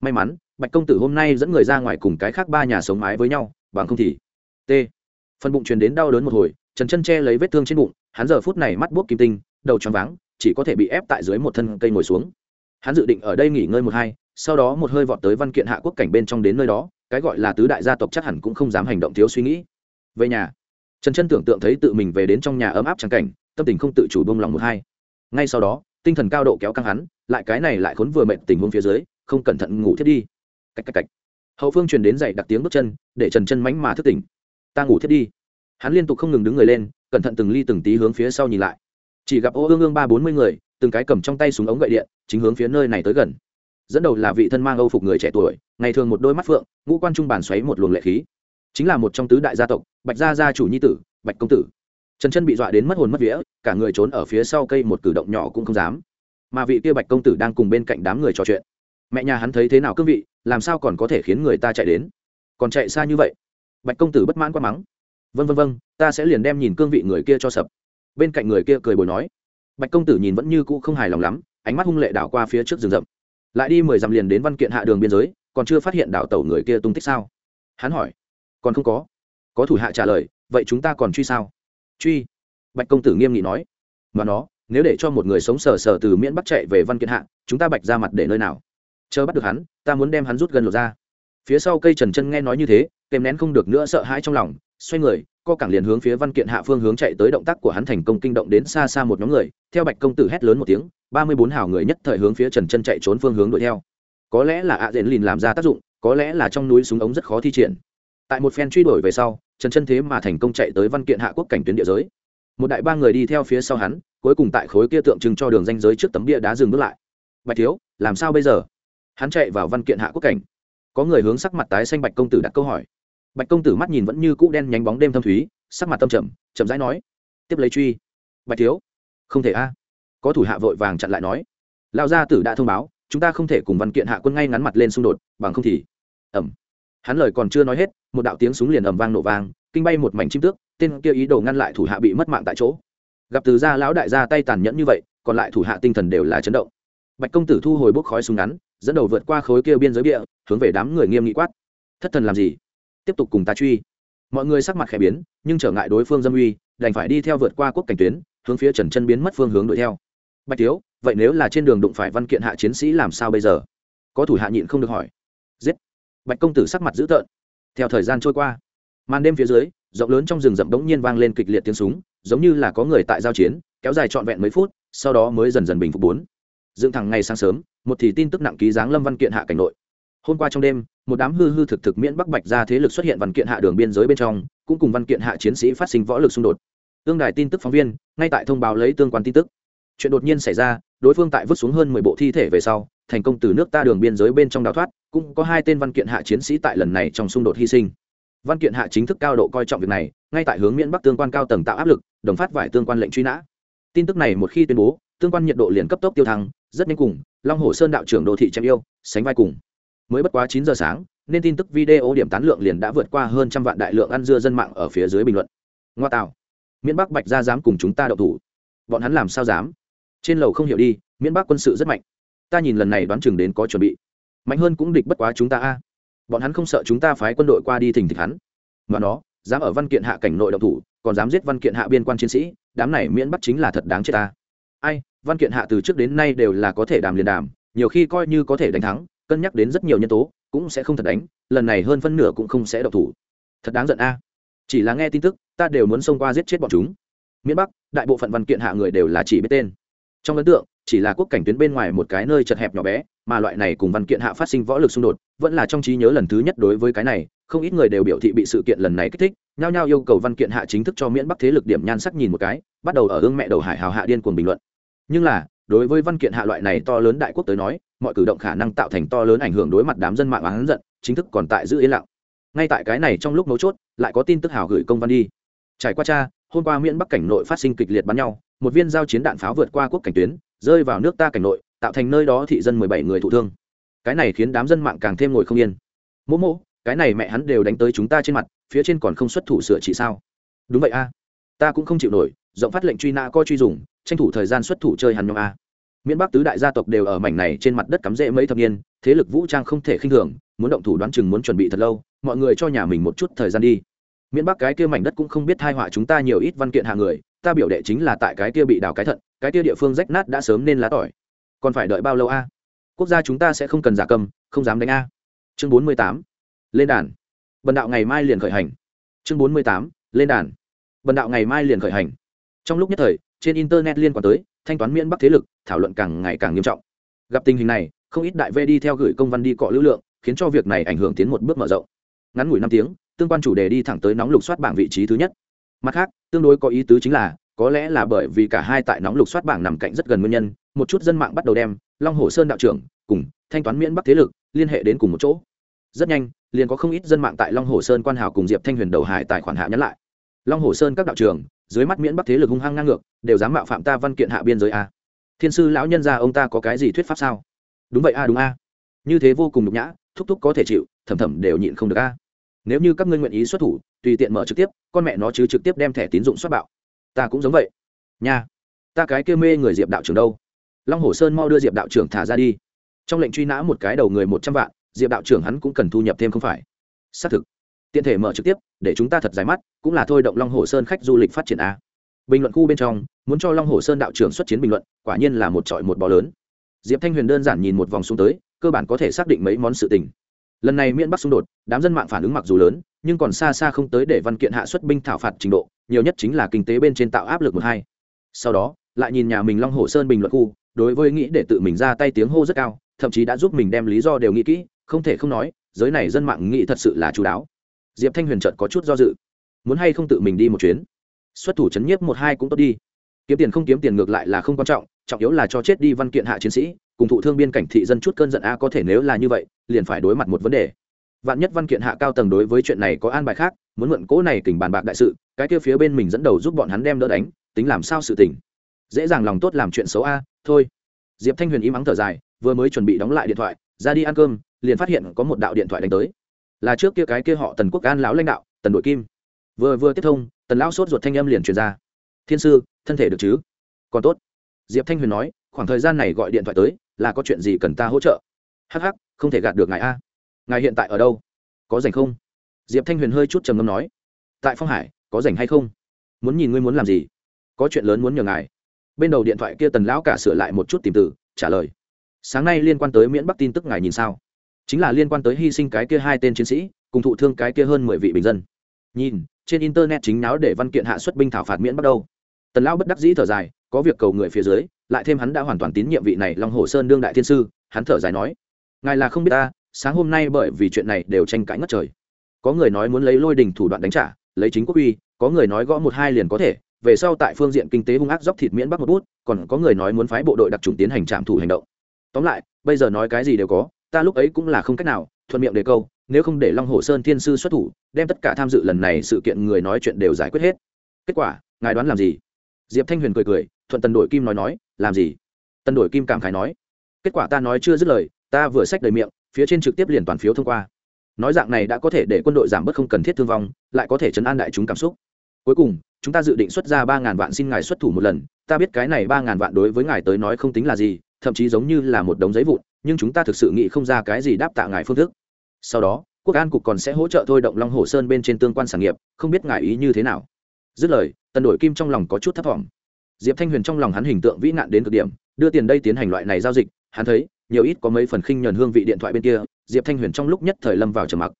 May mắn, bạch công tử hôm nay dẫn người ra ngoài cùng cái khác ba nhà sống mái với nhau, bằng không thì t. Phần bụng truyền đến đau đớn một hồi, trần chân che lấy vết thương trên bụng, hắn giờ phút này mắt buốc kim tinh, đầu tròn váng, chỉ có thể bị ép tại dưới một thân cây ngồi xuống. Hắn dự định ở đây nghỉ ngơi một hai, sau đó một hơi vọt tới văn kiện hạ quốc cảnh bên trong đến nơi đó, cái gọi là tứ đại gia tộc chắc hẳn cũng không dám hành động thiếu suy nghĩ. Về nhà, trần chân tưởng tượng thấy tự mình về đến trong nhà ấm áp trắng cảnh, tâm tình không tự chủ bông lòng một hai. Ngay sau đó tinh thần cao độ kéo căng hắn, lại cái này lại khốn vừa mệt tình huống phía dưới, không cẩn thận ngủ thiết đi. Cách cách cách. Hậu phương truyền đến dậy đặc tiếng bước chân, để trần chân mánh mà thức tỉnh. Ta ngủ thiết đi. Hắn liên tục không ngừng đứng người lên, cẩn thận từng ly từng tí hướng phía sau nhìn lại. Chỉ gặp ô ương ương ba bốn mươi người, từng cái cầm trong tay súng ống gậy điện, chính hướng phía nơi này tới gần. Dẫn đầu là vị thân mang âu phục người trẻ tuổi, ngày thường một đôi mắt phượng, ngũ quan trung bản xoáy một luồng lệ khí. Chính là một trong tứ đại gia tộc, bạch gia gia chủ nhi tử, bạch công tử trần chân bị dọa đến mất hồn mất vía, cả người trốn ở phía sau cây một cử động nhỏ cũng không dám. Mà vị kia bạch công tử đang cùng bên cạnh đám người trò chuyện. Mẹ nhà hắn thấy thế nào cương vị, làm sao còn có thể khiến người ta chạy đến? Còn chạy xa như vậy? Bạch công tử bất mãn quá mắng. Vân vân vân ta sẽ liền đem nhìn cương vị người kia cho sập. Bên cạnh người kia cười bồi nói. Bạch công tử nhìn vẫn như cũ không hài lòng lắm, ánh mắt hung lệ đảo qua phía trước rừng rậm. Lại đi mười dặm liền đến văn kiện hạ đường biên giới, còn chưa phát hiện đảo tàu người kia tung tích sao? Hắn hỏi. Còn không có. Có thủ hạ trả lời, vậy chúng ta còn truy sao? Truy. Bạch công tử nghiêm nghị nói. Mà nó, nếu để cho một người sống sờ sờ từ miễn bắt chạy về văn kiện hạ, chúng ta bạch ra mặt để nơi nào? Chờ bắt được hắn, ta muốn đem hắn rút gần lột ra. Phía sau cây trần chân nghe nói như thế, kèm nén không được nữa sợ hãi trong lòng, xoay người, co cẳng liền hướng phía văn kiện hạ phương hướng chạy tới động tác của hắn thành công kinh động đến xa xa một nhóm người. Theo bạch công tử hét lớn một tiếng, ba mươi bốn hào người nhất thời hướng phía trần chân chạy trốn phương hướng đuổi theo. Có lẽ là ạ à lìn làm ra tác dụng, có lẽ là trong núi súng ống rất khó thi triển. Tại một phen truy đuổi về sau trần chân thế mà thành công chạy tới văn kiện hạ quốc cảnh tuyến địa giới. Một đại ba người đi theo phía sau hắn, cuối cùng tại khối kia tượng trưng cho đường danh giới trước tấm bia đá dừng bước lại. Bạch thiếu, làm sao bây giờ? Hắn chạy vào văn kiện hạ quốc cảnh. Có người hướng sắc mặt tái xanh bạch công tử đặt câu hỏi. Bạch công tử mắt nhìn vẫn như cũ đen nhánh bóng đêm thâm thúy, sắc mặt tâm trầm, chậm rãi nói. Tiếp lấy truy. Bạch thiếu. Không thể a. Có thủ hạ vội vàng chặn lại nói. Lao gia tử đã thông báo, chúng ta không thể cùng văn kiện hạ quân ngay ngắn mặt lên xung đột, bằng không thì. Ẩm hắn lời còn chưa nói hết, một đạo tiếng súng liền ầm vang nổ vang, kinh bay một mảnh chim tước, tên kia ý đồ ngăn lại thủ hạ bị mất mạng tại chỗ. Gặp từ gia lão đại gia tay tàn nhẫn như vậy, còn lại thủ hạ tinh thần đều là chấn động. Bạch công tử thu hồi bốc khói súng ngắn, dẫn đầu vượt qua khối kia biên giới địa hướng về đám người nghiêm nghị quát. Thất thần làm gì? Tiếp tục cùng ta truy. Mọi người sắc mặt khẽ biến, nhưng trở ngại đối phương dâm uy, đành phải đi theo vượt qua quốc cảnh tuyến, hướng phía trần chân biến mất phương hướng đuổi theo. Bạch thiếu, vậy nếu là trên đường đụng phải văn kiện hạ chiến sĩ làm sao bây giờ? Có thủ hạ nhịn không được hỏi. Giết bạch công tử sắc mặt dữ tợn. Theo thời gian trôi qua, màn đêm phía dưới, rộng lớn trong rừng rậm đống nhiên vang lên kịch liệt tiếng súng, giống như là có người tại giao chiến, kéo dài trọn vẹn mấy phút, sau đó mới dần dần bình phục bốn. Dựng thẳng ngày sáng sớm, một thì tin tức nặng ký giáng lâm văn kiện hạ cảnh nội. Hôm qua trong đêm, một đám hư hư thực thực miễn bắc bạch ra thế lực xuất hiện văn kiện hạ đường biên giới bên trong, cũng cùng văn kiện hạ chiến sĩ phát sinh võ lực xung đột. Tương đài tin tức phóng viên, ngay tại thông báo lấy tương quan tin tức. Chuyện đột nhiên xảy ra, đối phương tại vứt xuống hơn mười bộ thi thể về sau, thành công từ nước ta đường biên giới bên trong đào thoát cũng có hai tên văn kiện hạ chiến sĩ tại lần này trong xung đột hy sinh. Văn kiện hạ chính thức cao độ coi trọng việc này, ngay tại hướng miễn bắc tương quan cao tầng tạo áp lực, đồng phát vải tương quan lệnh truy nã. Tin tức này một khi tuyên bố, tương quan nhiệt độ liền cấp tốc tiêu thăng, rất nhanh cùng, long hồ sơn đạo trưởng đô thị chém yêu, sánh vai cùng. Mới bất quá chín giờ sáng, nên tin tức video điểm tán lượng liền đã vượt qua hơn trăm vạn đại lượng ăn dưa dân mạng ở phía dưới bình luận. Ngoa tạo. Miễn bắc bạch ra dám cùng chúng ta đậu thủ. Bọn hắn làm sao dám? Trên lầu không hiểu đi, miễn bắc quân sự rất mạnh. Ta nhìn lần này đoán chừng đến có chuẩn bị mạnh hơn cũng địch bất quá chúng ta a. Bọn hắn không sợ chúng ta phái quân đội qua đi thỉnh thịch hắn. Mà nó, dám ở văn kiện hạ cảnh nội động thủ, còn dám giết văn kiện hạ biên quan chiến sĩ, đám này miễn bắt chính là thật đáng chết ta. Ai, văn kiện hạ từ trước đến nay đều là có thể đàm liền đàm, nhiều khi coi như có thể đánh thắng, cân nhắc đến rất nhiều nhân tố, cũng sẽ không thật đánh, lần này hơn phân nửa cũng không sẽ động thủ. Thật đáng giận a. Chỉ là nghe tin tức, ta đều muốn xông qua giết chết bọn chúng. Miễn bắc, đại bộ phận văn kiện hạ người đều là chỉ biết tên trong ấn tượng, chỉ là quốc cảnh tuyến bên ngoài một cái nơi chật hẹp nhỏ bé, mà loại này cùng văn kiện hạ phát sinh võ lực xung đột, vẫn là trong trí nhớ lần thứ nhất đối với cái này, không ít người đều biểu thị bị sự kiện lần này kích thích, nhao nhao yêu cầu văn kiện hạ chính thức cho miễn bắc thế lực điểm nhan sắc nhìn một cái, bắt đầu ở ương mẹ đầu hải hào hạ điên cuồng bình luận. Nhưng là, đối với văn kiện hạ loại này to lớn đại quốc tới nói, mọi cử động khả năng tạo thành to lớn ảnh hưởng đối mặt đám dân mạng oán giận, chính thức còn tại giữ yên lặng. Ngay tại cái này trong lúc mấu chốt, lại có tin tức hào gửi công văn đi. Trải qua cha, hôm qua miễn bắc cảnh nội phát sinh kịch liệt bắn nhau một viên giao chiến đạn pháo vượt qua quốc cảnh tuyến, rơi vào nước ta cảnh nội, tạo thành nơi đó thị dân mười bảy người thụ thương. Cái này khiến đám dân mạng càng thêm ngồi không yên. Mỗ mỗ, cái này mẹ hắn đều đánh tới chúng ta trên mặt, phía trên còn không xuất thủ sửa trị sao? Đúng vậy a. Ta cũng không chịu nổi, rộng phát lệnh truy nã coi truy dùng, tranh thủ thời gian xuất thủ chơi hắn nhóm a. Miễn bắc tứ đại gia tộc đều ở mảnh này trên mặt đất cắm rễ mấy thập niên, thế lực vũ trang không thể khinh thường, muốn động thủ đoán chừng muốn chuẩn bị thật lâu, mọi người cho nhà mình một chút thời gian đi. Miễn bắc cái kia mảnh đất cũng không biết thai họa chúng ta nhiều ít văn kiện hạ người ta biểu đệ chính là tại cái kia bị đào cái thận, cái kia địa phương rách nát đã sớm nên lá tỏi. Còn phải đợi bao lâu a? Quốc gia chúng ta sẽ không cần giả cầm, không dám đánh a. Chương bốn mươi tám, lên đàn. Bần đạo ngày mai liền khởi hành. Chương bốn mươi tám, lên đàn. Bần đạo ngày mai liền khởi hành. Trong lúc nhất thời, trên internet liên quan tới, thanh toán miễn bắc thế lực, thảo luận càng ngày càng nghiêm trọng. Gặp tình hình này, không ít đại v đi theo gửi công văn đi cọ lưu lượng, khiến cho việc này ảnh hưởng tiến một bước mở rộng. Ngắn ngủi năm tiếng, tương quan chủ đề đi thẳng tới nóng lục soát bảng vị trí thứ nhất mặt khác tương đối có ý tứ chính là có lẽ là bởi vì cả hai tại nóng lục soát bảng nằm cạnh rất gần nguyên nhân một chút dân mạng bắt đầu đem long hồ sơn đạo trưởng cùng thanh toán miễn bắc thế lực liên hệ đến cùng một chỗ. Rất nhanh liền có không ít dân mạng tại long hồ sơn quan hào cùng diệp thanh huyền đầu hải tài khoản hạ nhắn lại. Long hồ sơn các đạo trưởng, dưới mắt miễn bắc thế lực hung hăng ngang ngược đều dám mạo phạm ta văn kiện hạ biên giới a. Thiên sư lão nhân gia ông ta có cái gì thuyết pháp sao? Đúng vậy a đúng a. Như thế vô cùng nhục nhã thúc thúc có thể chịu thầm thầm đều nhịn không được a. Nếu như các ngươi nguyện ý xuất thủ tùy tiện mở trực tiếp, con mẹ nó chứ trực tiếp đem thẻ tín dụng xuất bạo. Ta cũng giống vậy. Nha, ta cái kêu mê người diệp đạo trưởng đâu? Long hồ sơn mau đưa diệp đạo trưởng thả ra đi. Trong lệnh truy nã một cái đầu người một trăm vạn, diệp đạo trưởng hắn cũng cần thu nhập thêm không phải. Xác thực. Tiện thể mở trực tiếp, để chúng ta thật dài mắt, cũng là thôi động long hồ sơn khách du lịch phát triển a. Bình luận khu bên trong, muốn cho long hồ sơn đạo trưởng xuất chiến bình luận, quả nhiên là một trọi một bò lớn. Diệp thanh huyền đơn giản nhìn một vòng xuống tới, cơ bản có thể xác định mấy món sự tình. Lần này miễn bắc xung đột, đám dân mạng phản ứng mặc dù lớn nhưng còn xa xa không tới để văn kiện hạ xuất binh thảo phạt trình độ, nhiều nhất chính là kinh tế bên trên tạo áp lực một hai. Sau đó, lại nhìn nhà mình long hồ sơn bình luận khu, đối với nghĩ để tự mình ra tay tiếng hô rất cao, thậm chí đã giúp mình đem lý do đều nghĩ kỹ, không thể không nói, giới này dân mạng nghĩ thật sự là chú đáo. Diệp thanh huyền trợt có chút do dự. Muốn hay không tự mình đi một chuyến? Xuất thủ chấn nhiếp một hai cũng tốt đi. Kiếm tiền không kiếm tiền ngược lại là không quan trọng trọng yếu là cho chết đi văn kiện hạ chiến sĩ, cùng thụ thương biên cảnh thị dân chút cơn giận a có thể nếu là như vậy, liền phải đối mặt một vấn đề vạn nhất văn kiện hạ cao tầng đối với chuyện này có an bài khác muốn mượn cỗ này kình bàn bạc đại sự cái kia phía bên mình dẫn đầu giúp bọn hắn đem đỡ đánh tính làm sao sự tỉnh dễ dàng lòng tốt làm chuyện xấu a thôi. Diệp thanh huyền im ắng thở dài vừa mới chuẩn bị đóng lại điện thoại ra đi ăn cơm liền phát hiện có một đạo điện thoại đánh tới. Là trước kia cái kia họ tần quốc an lão lãnh đạo tần đội kim. Vừa vừa tiếp thông tần lão sốt ruột thanh âm liền truyền ra. Thiên sư thân thể được chứ? Còn tốt. Diệp thanh huyền nói khoảng thời gian này gọi điện thoại tới là có chuyện gì cần ta hỗ trợ? Hắc hắc, không thể gạt được ngài a ngài hiện tại ở đâu? Có rảnh không? Diệp thanh huyền hơi chút trầm ngâm nói. Tại phong hải, có rảnh hay không? Muốn nhìn ngươi muốn làm gì? Có chuyện lớn muốn nhờ ngài. Bên đầu điện thoại kia tần lão cả sửa lại một chút tìm từ, trả lời. Sáng nay liên quan tới miễn bắc tin tức ngài nhìn sao? Chính là liên quan tới hy sinh cái kia hai tên chiến sĩ, cùng thụ thương cái kia hơn mười vị bình dân. Nhìn, trên internet chính náo để văn kiện hạ xuất binh thảo phạt miễn bắt đầu tần lão bất đắc dĩ thở dài, có việc cầu người phía dưới, lại thêm hắn đã hoàn toàn tín nhiệm vị này long hồ sơn đương đại thiên sư, hắn thở dài nói. Ngài là không biết ta sáng hôm nay bởi vì chuyện này đều tranh cãi ngất trời. Có người nói muốn lấy lôi đình thủ đoạn đánh trả, lấy chính quốc uy, có người nói gõ một hai liền có thể, về sau tại phương diện kinh tế hung ác dốc thịt miễn bắc một bút, còn có người nói muốn phái bộ đội đặc trùng tiến hành trạm thủ hành động. Tóm lại, bây giờ nói cái gì đều có, ta lúc ấy cũng là không cách nào, thuận miệng đề câu, nếu không để long hồ sơn thiên sư xuất thủ, đem tất cả tham dự lần này sự kiện người nói chuyện đều giải quyết hết. Kết quả, ngài đoán làm gì? Diệp thanh huyền cười cười, thuận tần đổi kim nói nói, làm gì? Tần đổi kim cảm khái nói, kết quả ta nói chưa dứt lời, ta vừa xách đầy miệng phía trên trực tiếp liền toàn phiếu thông qua. Nói dạng này đã có thể để quân đội giảm bớt không cần thiết thương vong, lại có thể chấn an đại chúng cảm xúc. Cuối cùng, chúng ta dự định xuất ra ba ngàn vạn xin ngài xuất thủ một lần, ta biết cái này ba ngàn vạn đối với ngài tới nói không tính là gì, thậm chí giống như là một đống giấy vụn, nhưng chúng ta thực sự nghĩ không ra cái gì đáp tạ ngài phương thức. Sau đó, quốc an cục còn sẽ hỗ trợ thôi động long hồ sơn bên trên tương quan sản nghiệp, không biết ngài ý như thế nào. Dứt lời, tần đổi kim trong lòng có chút thấp t diệp thanh huyền trong lòng hắn hình tượng vĩ nạn đến cực điểm, đưa tiền đây tiến hành loại này giao dịch, hắn thấy nhiều ít có mấy phần khinh nhờn hương vị điện thoại bên kia, diệp thanh huyền trong lúc nhất thời lâm vào trầm mặc.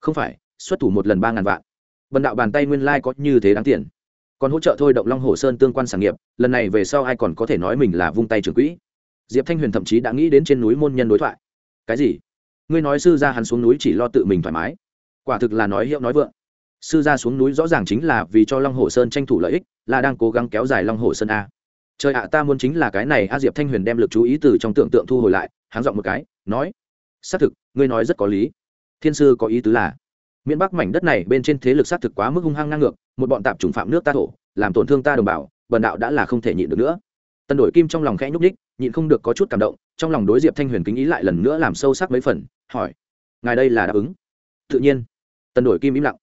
Không phải, xuất thủ một lần ba ngàn vạn. Bần đạo bàn tay nguyên lai、like、có như thế đáng tiền. Còn hỗ trợ thôi động long hồ sơn tương quan sản nghiệp, lần này về sau ai còn có thể nói mình là vung tay trưởng quỹ. Diệp thanh huyền thậm chí đã nghĩ đến trên núi môn nhân đối thoại. Cái gì? Ngươi nói sư gia hắn xuống núi chỉ lo tự mình thoải mái. Quả thực là nói hiệu nói vượng. Sư gia xuống núi rõ ràng chính là vì cho long hồ sơn tranh thủ lợi ích, là đang cố gắng kéo dài long hồ sơn a trời ạ, ta muốn chính là cái này a diệp thanh huyền đem lực chú ý từ trong tưởng tượng thu hồi lại háng dọn một cái, nói, xác thực, ngươi nói rất có lý. Thiên sư có ý tứ là, miễn bắc mảnh đất này bên trên thế lực xác thực quá mức hung hăng ngang ngược, một bọn tạp chủng phạm nước ta thổ, làm tổn thương ta đồng bào, bần đạo đã là không thể nhịn được nữa. Tần đổi kim trong lòng khẽ nhúc ních nhịn không được có chút cảm động, trong lòng đối diệp thanh huyền kính ý lại lần nữa làm sâu sắc mấy phần, hỏi, ngài đây là đáp ứng? Tự nhiên. Tần đổi kim im lặng.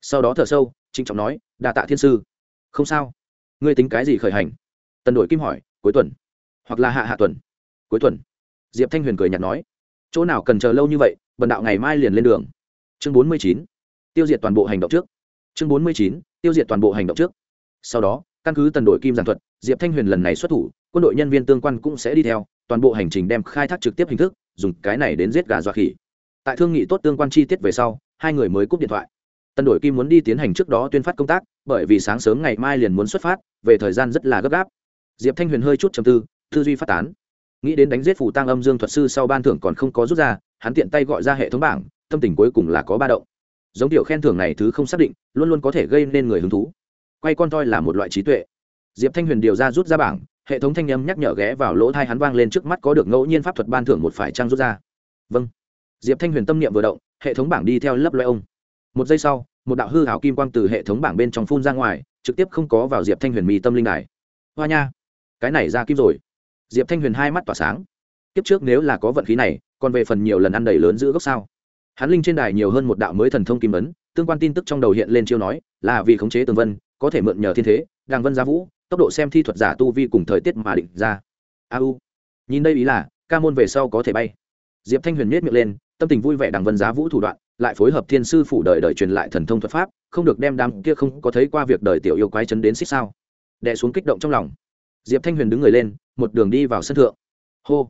Sau đó thở sâu, trịnh trọng nói đà tạ thiên sư. Không sao. Ngươi tính cái gì khởi hành? Tần đội kim hỏi, cuối tuần? Hoặc là hạ hạ tuần. Cuối tuần? Diệp thanh huyền cười nhạt nói, chỗ nào cần chờ lâu như vậy, bần đạo ngày mai liền lên đường. Chương bốn mươi chín, tiêu diệt toàn bộ hành động trước. Chương bốn mươi chín, tiêu diệt toàn bộ hành động trước. Sau đó, căn cứ tần đội kim giảng thuật, diệp thanh huyền lần này xuất thủ, quân đội nhân viên tương quan cũng sẽ đi theo, toàn bộ hành trình đem khai thác trực tiếp hình thức, dùng cái này đến giết gà dọa khỉ. Tại thương nghị tốt tương quan chi tiết về sau, hai người mới cúp điện thoại. Tần đội kim muốn đi tiến hành trước đó tuyên phát công tác, bởi vì sáng sớm ngày mai liền muốn xuất phát, về thời gian rất là gấp gáp diệp thanh huyền hơi chút chầm tư tư duy phát tán. Nghĩ đến đánh giết phủ tăng âm dương thuật sư sau ban thưởng còn không có rút ra, hắn tiện tay gọi ra hệ thống bảng, tâm tình cuối cùng là có ba động. Giống tiểu khen thưởng này thứ không xác định, luôn luôn có thể gây nên người hứng thú. Quay con toi là một loại trí tuệ. Diệp thanh huyền điều ra rút ra bảng, hệ thống thanh âm nhắc nhở ghé vào lỗ thai hắn vang lên trước mắt có được ngẫu nhiên pháp thuật ban thưởng một phải trang rút ra. Vâng. Diệp thanh huyền tâm niệm vừa động, hệ thống bảng đi theo lấp loe ông. Một giây sau, một đạo hư hảo kim quang từ hệ thống bảng bên trong phun ra ngoài, trực tiếp không có vào diệp thanh huyền mì tâm linh đài. Hoa nha cái này ra kim rồi. Diệp thanh huyền hai mắt tỏa sáng. Kiếp trước nếu là có vận khí này, còn về phần nhiều lần ăn đầy lớn giữ gốc sao? Hắn linh trên đài nhiều hơn một đạo mới thần thông kim ấn, tương quan tin tức trong đầu hiện lên chiêu nói, là vì khống chế tường vân, có thể mượn nhờ thiên thế, đàng vân gia vũ, tốc độ xem thi thuật giả tu vi cùng thời tiết mà định ra. A u. Nhìn đây ý là, ca môn về sau có thể bay. Diệp thanh huyền miết miệng lên, tâm tình vui vẻ đàng vân giá vũ thủ đoạn, lại phối hợp thiên sư phủ đời đời truyền lại thần thông thuật pháp, không được đem đám kia không có thấy qua việc đời tiểu yêu quái chấn đến xích sao. Đè xuống kích động trong lòng diệp thanh huyền đứng người lên, một đường đi vào sân thượng. Hô.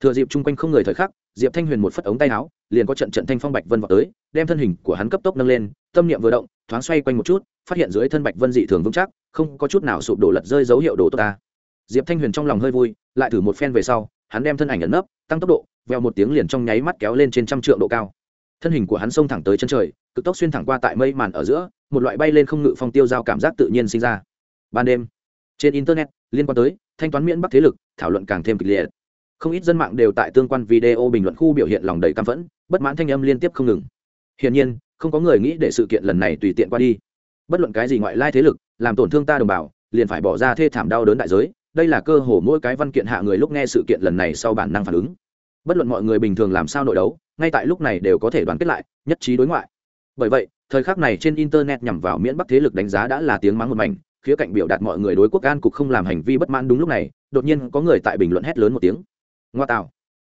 Thừa dịp chung quanh không người thời khắc, diệp thanh huyền một phất ống tay áo, liền có trận trận thanh phong bạch vân vào tới, đem thân hình của hắn cấp tốc nâng lên, tâm niệm vừa động, thoáng xoay quanh một chút, phát hiện dưới thân bạch vân dị thường vững chắc, không có chút nào sụp đổ lật rơi dấu hiệu đồ tốt ta. Diệp thanh huyền trong lòng hơi vui, lại thử một phen về sau, hắn đem thân ảnh ẩn nấp, tăng tốc độ veo một tiếng liền trong nháy mắt kéo lên trên trăm trượng độ cao. Thân hình của hắn xông thẳng tới chân trời, cực tốc xuyên thẳng qua tại mây màn ở giữa, một loại bay lên không ngự phong tiêu giao cảm giác tự nhiên sinh ra. Ban đêm, trên internet liên quan tới, thanh toán miễn bắc thế lực, thảo luận càng thêm kịch liệt. Không ít dân mạng đều tại tương quan video bình luận khu biểu hiện lòng đầy căm phẫn, bất mãn thanh âm liên tiếp không ngừng. Hiển nhiên, không có người nghĩ để sự kiện lần này tùy tiện qua đi. Bất luận cái gì ngoại lai thế lực, làm tổn thương ta đồng bào, liền phải bỏ ra thê thảm đau đớn đại giới. Đây là cơ hồ mỗi cái văn kiện hạ người lúc nghe sự kiện lần này sau bản năng phản ứng. Bất luận mọi người bình thường làm sao nội đấu, ngay tại lúc này đều có thể đoàn kết lại, nhất trí đối ngoại. Bởi vậy, thời khắc này trên internet nhằm vào miễn bắc thế lực đánh giá đã là tiếng mắng một mảnh khía cạnh biểu đạt mọi người đối quốc an cục không làm hành vi bất mãn đúng lúc này, đột nhiên có người tại bình luận hét lớn một tiếng. Ngoa tạo.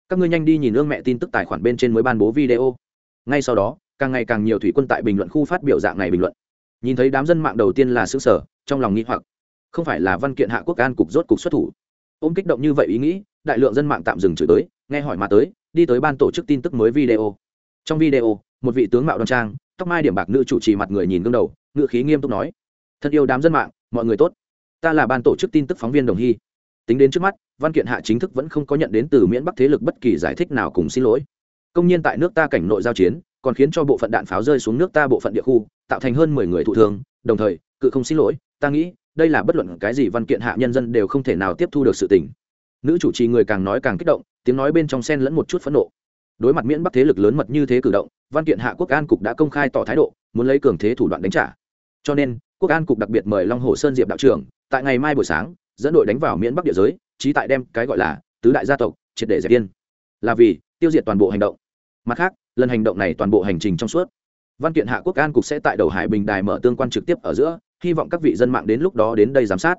Các ngươi nhanh đi nhìn ương mẹ tin tức tài khoản bên trên mới ban bố video. Ngay sau đó, càng ngày càng nhiều thủy quân tại bình luận khu phát biểu dạng này bình luận. Nhìn thấy đám dân mạng đầu tiên là xứ sở trong lòng nghĩ hoặc. Không phải là văn kiện hạ quốc an cục rốt cục xuất thủ. Ôm kích động như vậy ý nghĩ, đại lượng dân mạng tạm dừng chửi tới nghe hỏi mà tới, đi tới ban tổ chức tin tức mới video. Trong video, một vị tướng mạo đoan trang, tóc mai điểm bạc nữ chủ trì mặt người nhìn gương đầu ngự khí nghiêm túc nói. Thân yêu đám dân mạng mọi người tốt. Ta là ban tổ chức tin tức phóng viên đồng hy. Tính đến trước mắt, văn kiện hạ chính thức vẫn không có nhận đến từ miễn bắc thế lực bất kỳ giải thích nào cùng xin lỗi. Công nhiên tại nước ta cảnh nội giao chiến, còn khiến cho bộ phận đạn pháo rơi xuống nước ta bộ phận địa khu, tạo thành hơn mười người thụ thương. Đồng thời, cự không xin lỗi, ta nghĩ, đây là bất luận cái gì văn kiện hạ nhân dân đều không thể nào tiếp thu được sự tình. Nữ chủ trì người càng nói càng kích động, tiếng nói bên trong sen lẫn một chút phẫn nộ. Đối mặt miễn bắc thế lực lớn mật như thế cử động, văn kiện hạ quốc an cục đã công khai tỏ thái độ, muốn lấy cường thế thủ đoạn đánh trả. Cho nên quốc an cục đặc biệt mời long hồ sơn diệp đạo trưởng, tại ngày mai buổi sáng, dẫn đội đánh vào miễn bắc địa giới trí tại đem cái gọi là tứ đại gia tộc triệt để dẹp yên. Là vì tiêu diệt toàn bộ hành động. Mặt khác, lần hành động này toàn bộ hành trình trong suốt. Văn kiện hạ quốc an cục sẽ tại đầu hải bình đài mở tương quan trực tiếp ở giữa, hy vọng các vị dân mạng đến lúc đó đến đây giám sát.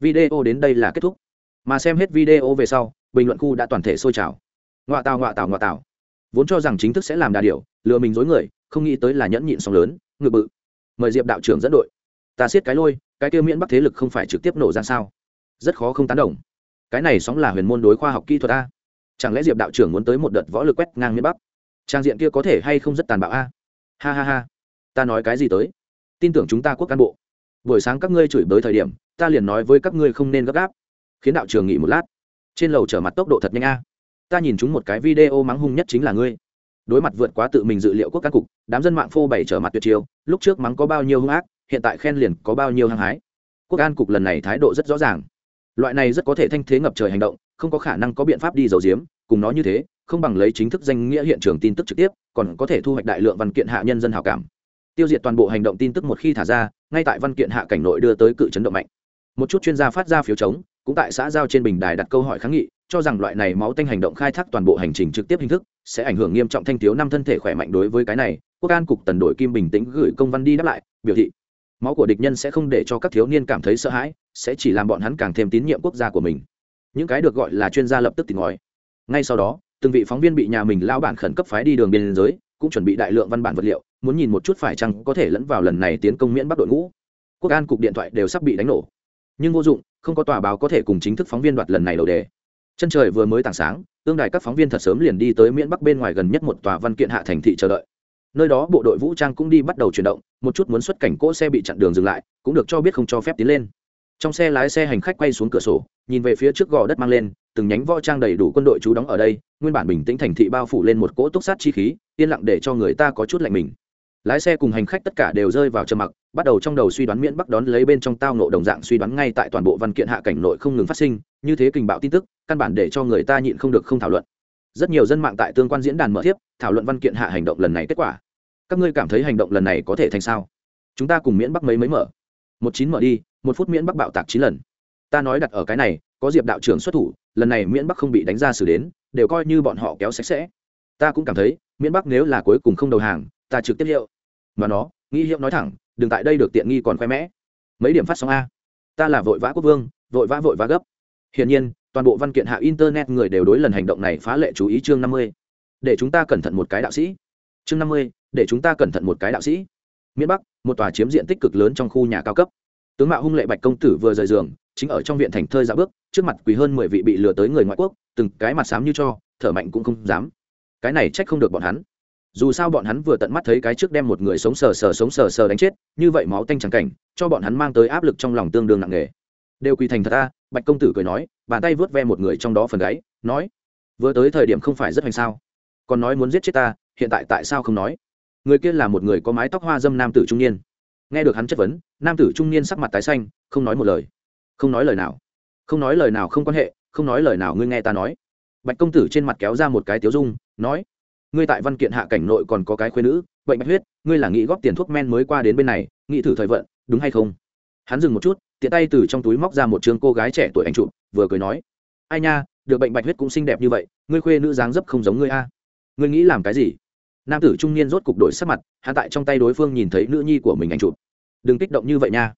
Video đến đây là kết thúc. Mà xem hết video về sau, bình luận khu đã toàn thể sôi trào. Ngoạ tào ngoạ tào ngoạ tào. Vốn cho rằng chính thức sẽ làm đà điều lừa mình dối người, không nghĩ tới là nhẫn nhịn sóng lớn, ngự bự. Mời diệp đạo trưởng dẫn đội ta siết cái lôi, cái kia miễn bắc thế lực không phải trực tiếp nổ ra sao? Rất khó không tán đồng. Cái này sóng là huyền môn đối khoa học kỹ thuật a. Chẳng lẽ diệp đạo trưởng muốn tới một đợt võ lực quét ngang miễn bắc? Trang diện kia có thể hay không rất tàn bạo a? Ha ha ha. Ta nói cái gì tới? Tin tưởng chúng ta quốc cán bộ. Buổi sáng các ngươi chửi bới thời điểm, ta liền nói với các ngươi không nên gấp gáp. Khiến đạo trường nghỉ một lát. Trên lầu trở mặt tốc độ thật nhanh a. Ta nhìn chúng một cái video mắng hung nhất chính là ngươi. Đối mặt vượt quá tự mình dự liệu quốc các cục, đám dân mạng phô bày trở mặt tuyệt chiêu, lúc trước mắng có bao nhiêu hung ác hiện tại khen liền có bao nhiêu hăng hái. Quốc an cục lần này thái độ rất rõ ràng. Loại này rất có thể thanh thế ngập trời hành động, không có khả năng có biện pháp đi dầu diếm cùng nó như thế, không bằng lấy chính thức danh nghĩa hiện trường tin tức trực tiếp, còn có thể thu hoạch đại lượng văn kiện hạ nhân dân hào cảm. Tiêu diệt toàn bộ hành động tin tức một khi thả ra, ngay tại văn kiện hạ cảnh nội đưa tới cự chấn động mạnh. Một chút chuyên gia phát ra phiếu chống, cũng tại xã giao trên bình đài đặt câu hỏi kháng nghị, cho rằng loại này máu tanh hành động khai thác toàn bộ hành trình trực tiếp hình thức, sẽ ảnh hưởng nghiêm trọng thanh thiếu năm thân thể khỏe mạnh đối với cái này. Quốc an cục tần đội kim bình tĩnh gửi công văn đi đáp lại, biểu thị máu của địch nhân sẽ không để cho các thiếu niên cảm thấy sợ hãi, sẽ chỉ làm bọn hắn càng thêm tín nhiệm quốc gia của mình. Những cái được gọi là chuyên gia lập tức tìm ngòi ngay sau đó, từng vị phóng viên bị nhà mình lao bản khẩn cấp phái đi đường biên giới, cũng chuẩn bị đại lượng văn bản vật liệu, muốn nhìn một chút phải chăng có thể lẫn vào lần này tiến công miễn bắc đội ngũ. Quốc an cục điện thoại đều sắp bị đánh nổ. Nhưng vô dụng, không có tòa báo có thể cùng chính thức phóng viên đoạt lần này đầu đề. Chân trời vừa mới tảng sáng, tương đài các phóng viên thật sớm liền đi tới miễn bắc bên ngoài gần nhất một tòa văn kiện hạ thành thị chờ đợi nơi đó bộ đội vũ trang cũng đi bắt đầu chuyển động, một chút muốn xuất cảnh cỗ xe bị chặn đường dừng lại, cũng được cho biết không cho phép tiến lên. Trong xe lái xe hành khách quay xuống cửa sổ, nhìn về phía trước gò đất mang lên, từng nhánh võ trang đầy đủ quân đội trú đóng ở đây, nguyên bản bình tĩnh thành thị bao phủ lên một cỗ túc sát chi khí, yên lặng để cho người ta có chút lạnh mình. Lái xe cùng hành khách tất cả đều rơi vào trầm mặc, bắt đầu trong đầu suy đoán miễn bắc đón lấy bên trong tao nộ đồng dạng suy đoán ngay tại toàn bộ văn kiện hạ cảnh nội không ngừng phát sinh, như thế kình bạo tin tức, căn bản để cho người ta nhịn không được không thảo luận. Rất nhiều dân mạng tại tương quan diễn đàn mở tiếp thảo luận văn kiện hạ hành động lần này kết quả các ngươi cảm thấy hành động lần này có thể thành sao? Chúng ta cùng miễn bắc mấy mấy mở. Một chín mở đi, một phút miễn bắc bạo tạc chín lần. Ta nói đặt ở cái này, có diệp đạo trưởng xuất thủ, lần này miễn bắc không bị đánh ra xử đến, đều coi như bọn họ kéo sạch sẽ. Ta cũng cảm thấy, miễn bắc nếu là cuối cùng không đầu hàng, ta trực tiếp hiệu mà nó nghĩ hiệu nói thẳng, đừng tại đây được tiện nghi còn khoe mẽ. Mấy điểm phát sóng a. Ta là vội vã quốc vương, vội vã vội vã gấp. Hiển nhiên, toàn bộ văn kiện hạ internet người đều đối lần hành động này phá lệ chú ý chương năm mươi. Để chúng ta cẩn thận một cái đạo sĩ. Chương năm mươi để chúng ta cẩn thận một cái đạo sĩ. Miền bắc, một tòa chiếm diện tích cực lớn trong khu nhà cao cấp. Tướng mạo hung lệ bạch công tử vừa rời giường, chính ở trong viện thành thơi ra bước, trước mặt quỳ hơn mười vị bị lừa tới người ngoại quốc, từng cái mặt xám như cho, thở mạnh cũng không dám. Cái này trách không được bọn hắn. Dù sao bọn hắn vừa tận mắt thấy cái trước đem một người sống sờ sờ sống sờ sờ đánh chết, như vậy máu tanh chẳng cảnh, cho bọn hắn mang tới áp lực trong lòng tương đương nặng nề. Đều quỳ thành thật ta bạch công tử cười nói, bàn tay vớt ve một người trong đó phần gáy, nói, vừa tới thời điểm không phải rất hoành sao? Còn nói muốn giết chết ta, hiện tại tại sao không nói? Người kia là một người có mái tóc hoa dâm nam tử trung niên. Nghe được hắn chất vấn, nam tử trung niên sắc mặt tái xanh, không nói một lời. Không nói lời nào. Không nói lời nào không quan hệ, không nói lời nào ngươi nghe ta nói. Bạch công tử trên mặt kéo ra một cái tiếu dung, nói, ngươi tại văn kiện hạ cảnh nội còn có cái khuyên nữ, bệnh bạch huyết, ngươi là nghĩ góp tiền thuốc men mới qua đến bên này, nghĩ thử thời vận, đúng hay không? Hắn dừng một chút, tiện tay từ trong túi móc ra một chương cô gái trẻ tuổi anh chụp, vừa cười nói, ai nha, được bệnh bạch huyết cũng xinh đẹp như vậy, ngươi khuê nữ dáng dấp không giống ngươi a. Ngươi nghĩ làm cái gì? Nam tử trung niên rốt cục đổi sắc mặt hạ tại trong tay đối phương nhìn thấy nữ nhi của mình anh chụp. Đừng kích động như vậy nha.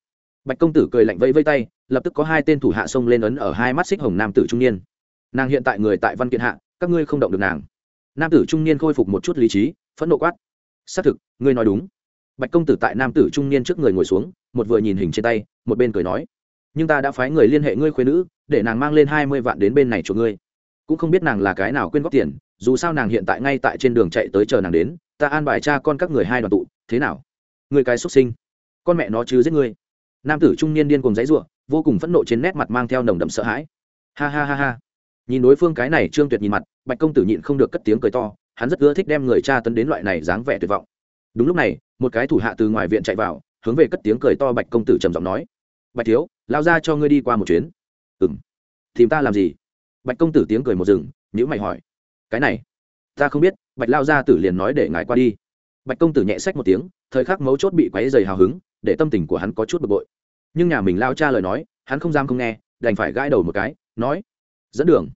Bạch công tử cười lạnh vẫy vây tay, lập tức có hai tên thủ hạ xông lên ấn ở hai mắt xích hồng nam tử trung niên. Nàng hiện tại người tại văn kiện hạ, các ngươi không động được nàng. Nam tử trung niên khôi phục một chút lý trí, phẫn nộ quát. Xác thực, ngươi nói đúng. Bạch công tử tại nam tử trung niên trước người ngồi xuống, một vừa nhìn hình trên tay, một bên cười nói. Nhưng ta đã phái người liên hệ ngươi khuyên nữ, để nàng mang lên hai mươi vạn đến bên này cho ngươi. Cũng không biết nàng là cái nào quyên góp tiền dù sao nàng hiện tại ngay tại trên đường chạy tới chờ nàng đến, ta an bài cha con các người hai đoàn tụ, thế nào? Người cái xuất sinh, con mẹ nó chứ giết ngươi nam tử trung niên điên cùng giấy ruộng vô cùng phẫn nộ trên nét mặt mang theo nồng đậm sợ hãi. Ha ha ha ha. Nhìn đối phương cái này, trương tuyệt nhìn mặt, bạch công tử nhịn không được cất tiếng cười to, hắn rất ưa thích đem người cha tấn đến loại này dáng vẻ tuyệt vọng. Đúng lúc này, một cái thủ hạ từ ngoài viện chạy vào, hướng về cất tiếng cười to bạch công tử trầm giọng nói, bạch thiếu, lao ra cho ngươi đi qua một chuyến. Ừ m tìm ta làm gì? Bạch công tử tiếng cười một rừng nhữ mày hỏi cái này, ta không biết, bạch lao ra tử liền nói để ngài qua đi. Bạch công tử nhẹ sách một tiếng, thời khắc mấu chốt bị quáy dày hào hứng, để tâm tình của hắn có chút bực bội. Nhưng nhà mình lao cha lời nói, hắn không dám không nghe, đành phải gãi đầu một cái, nói, dẫn đường.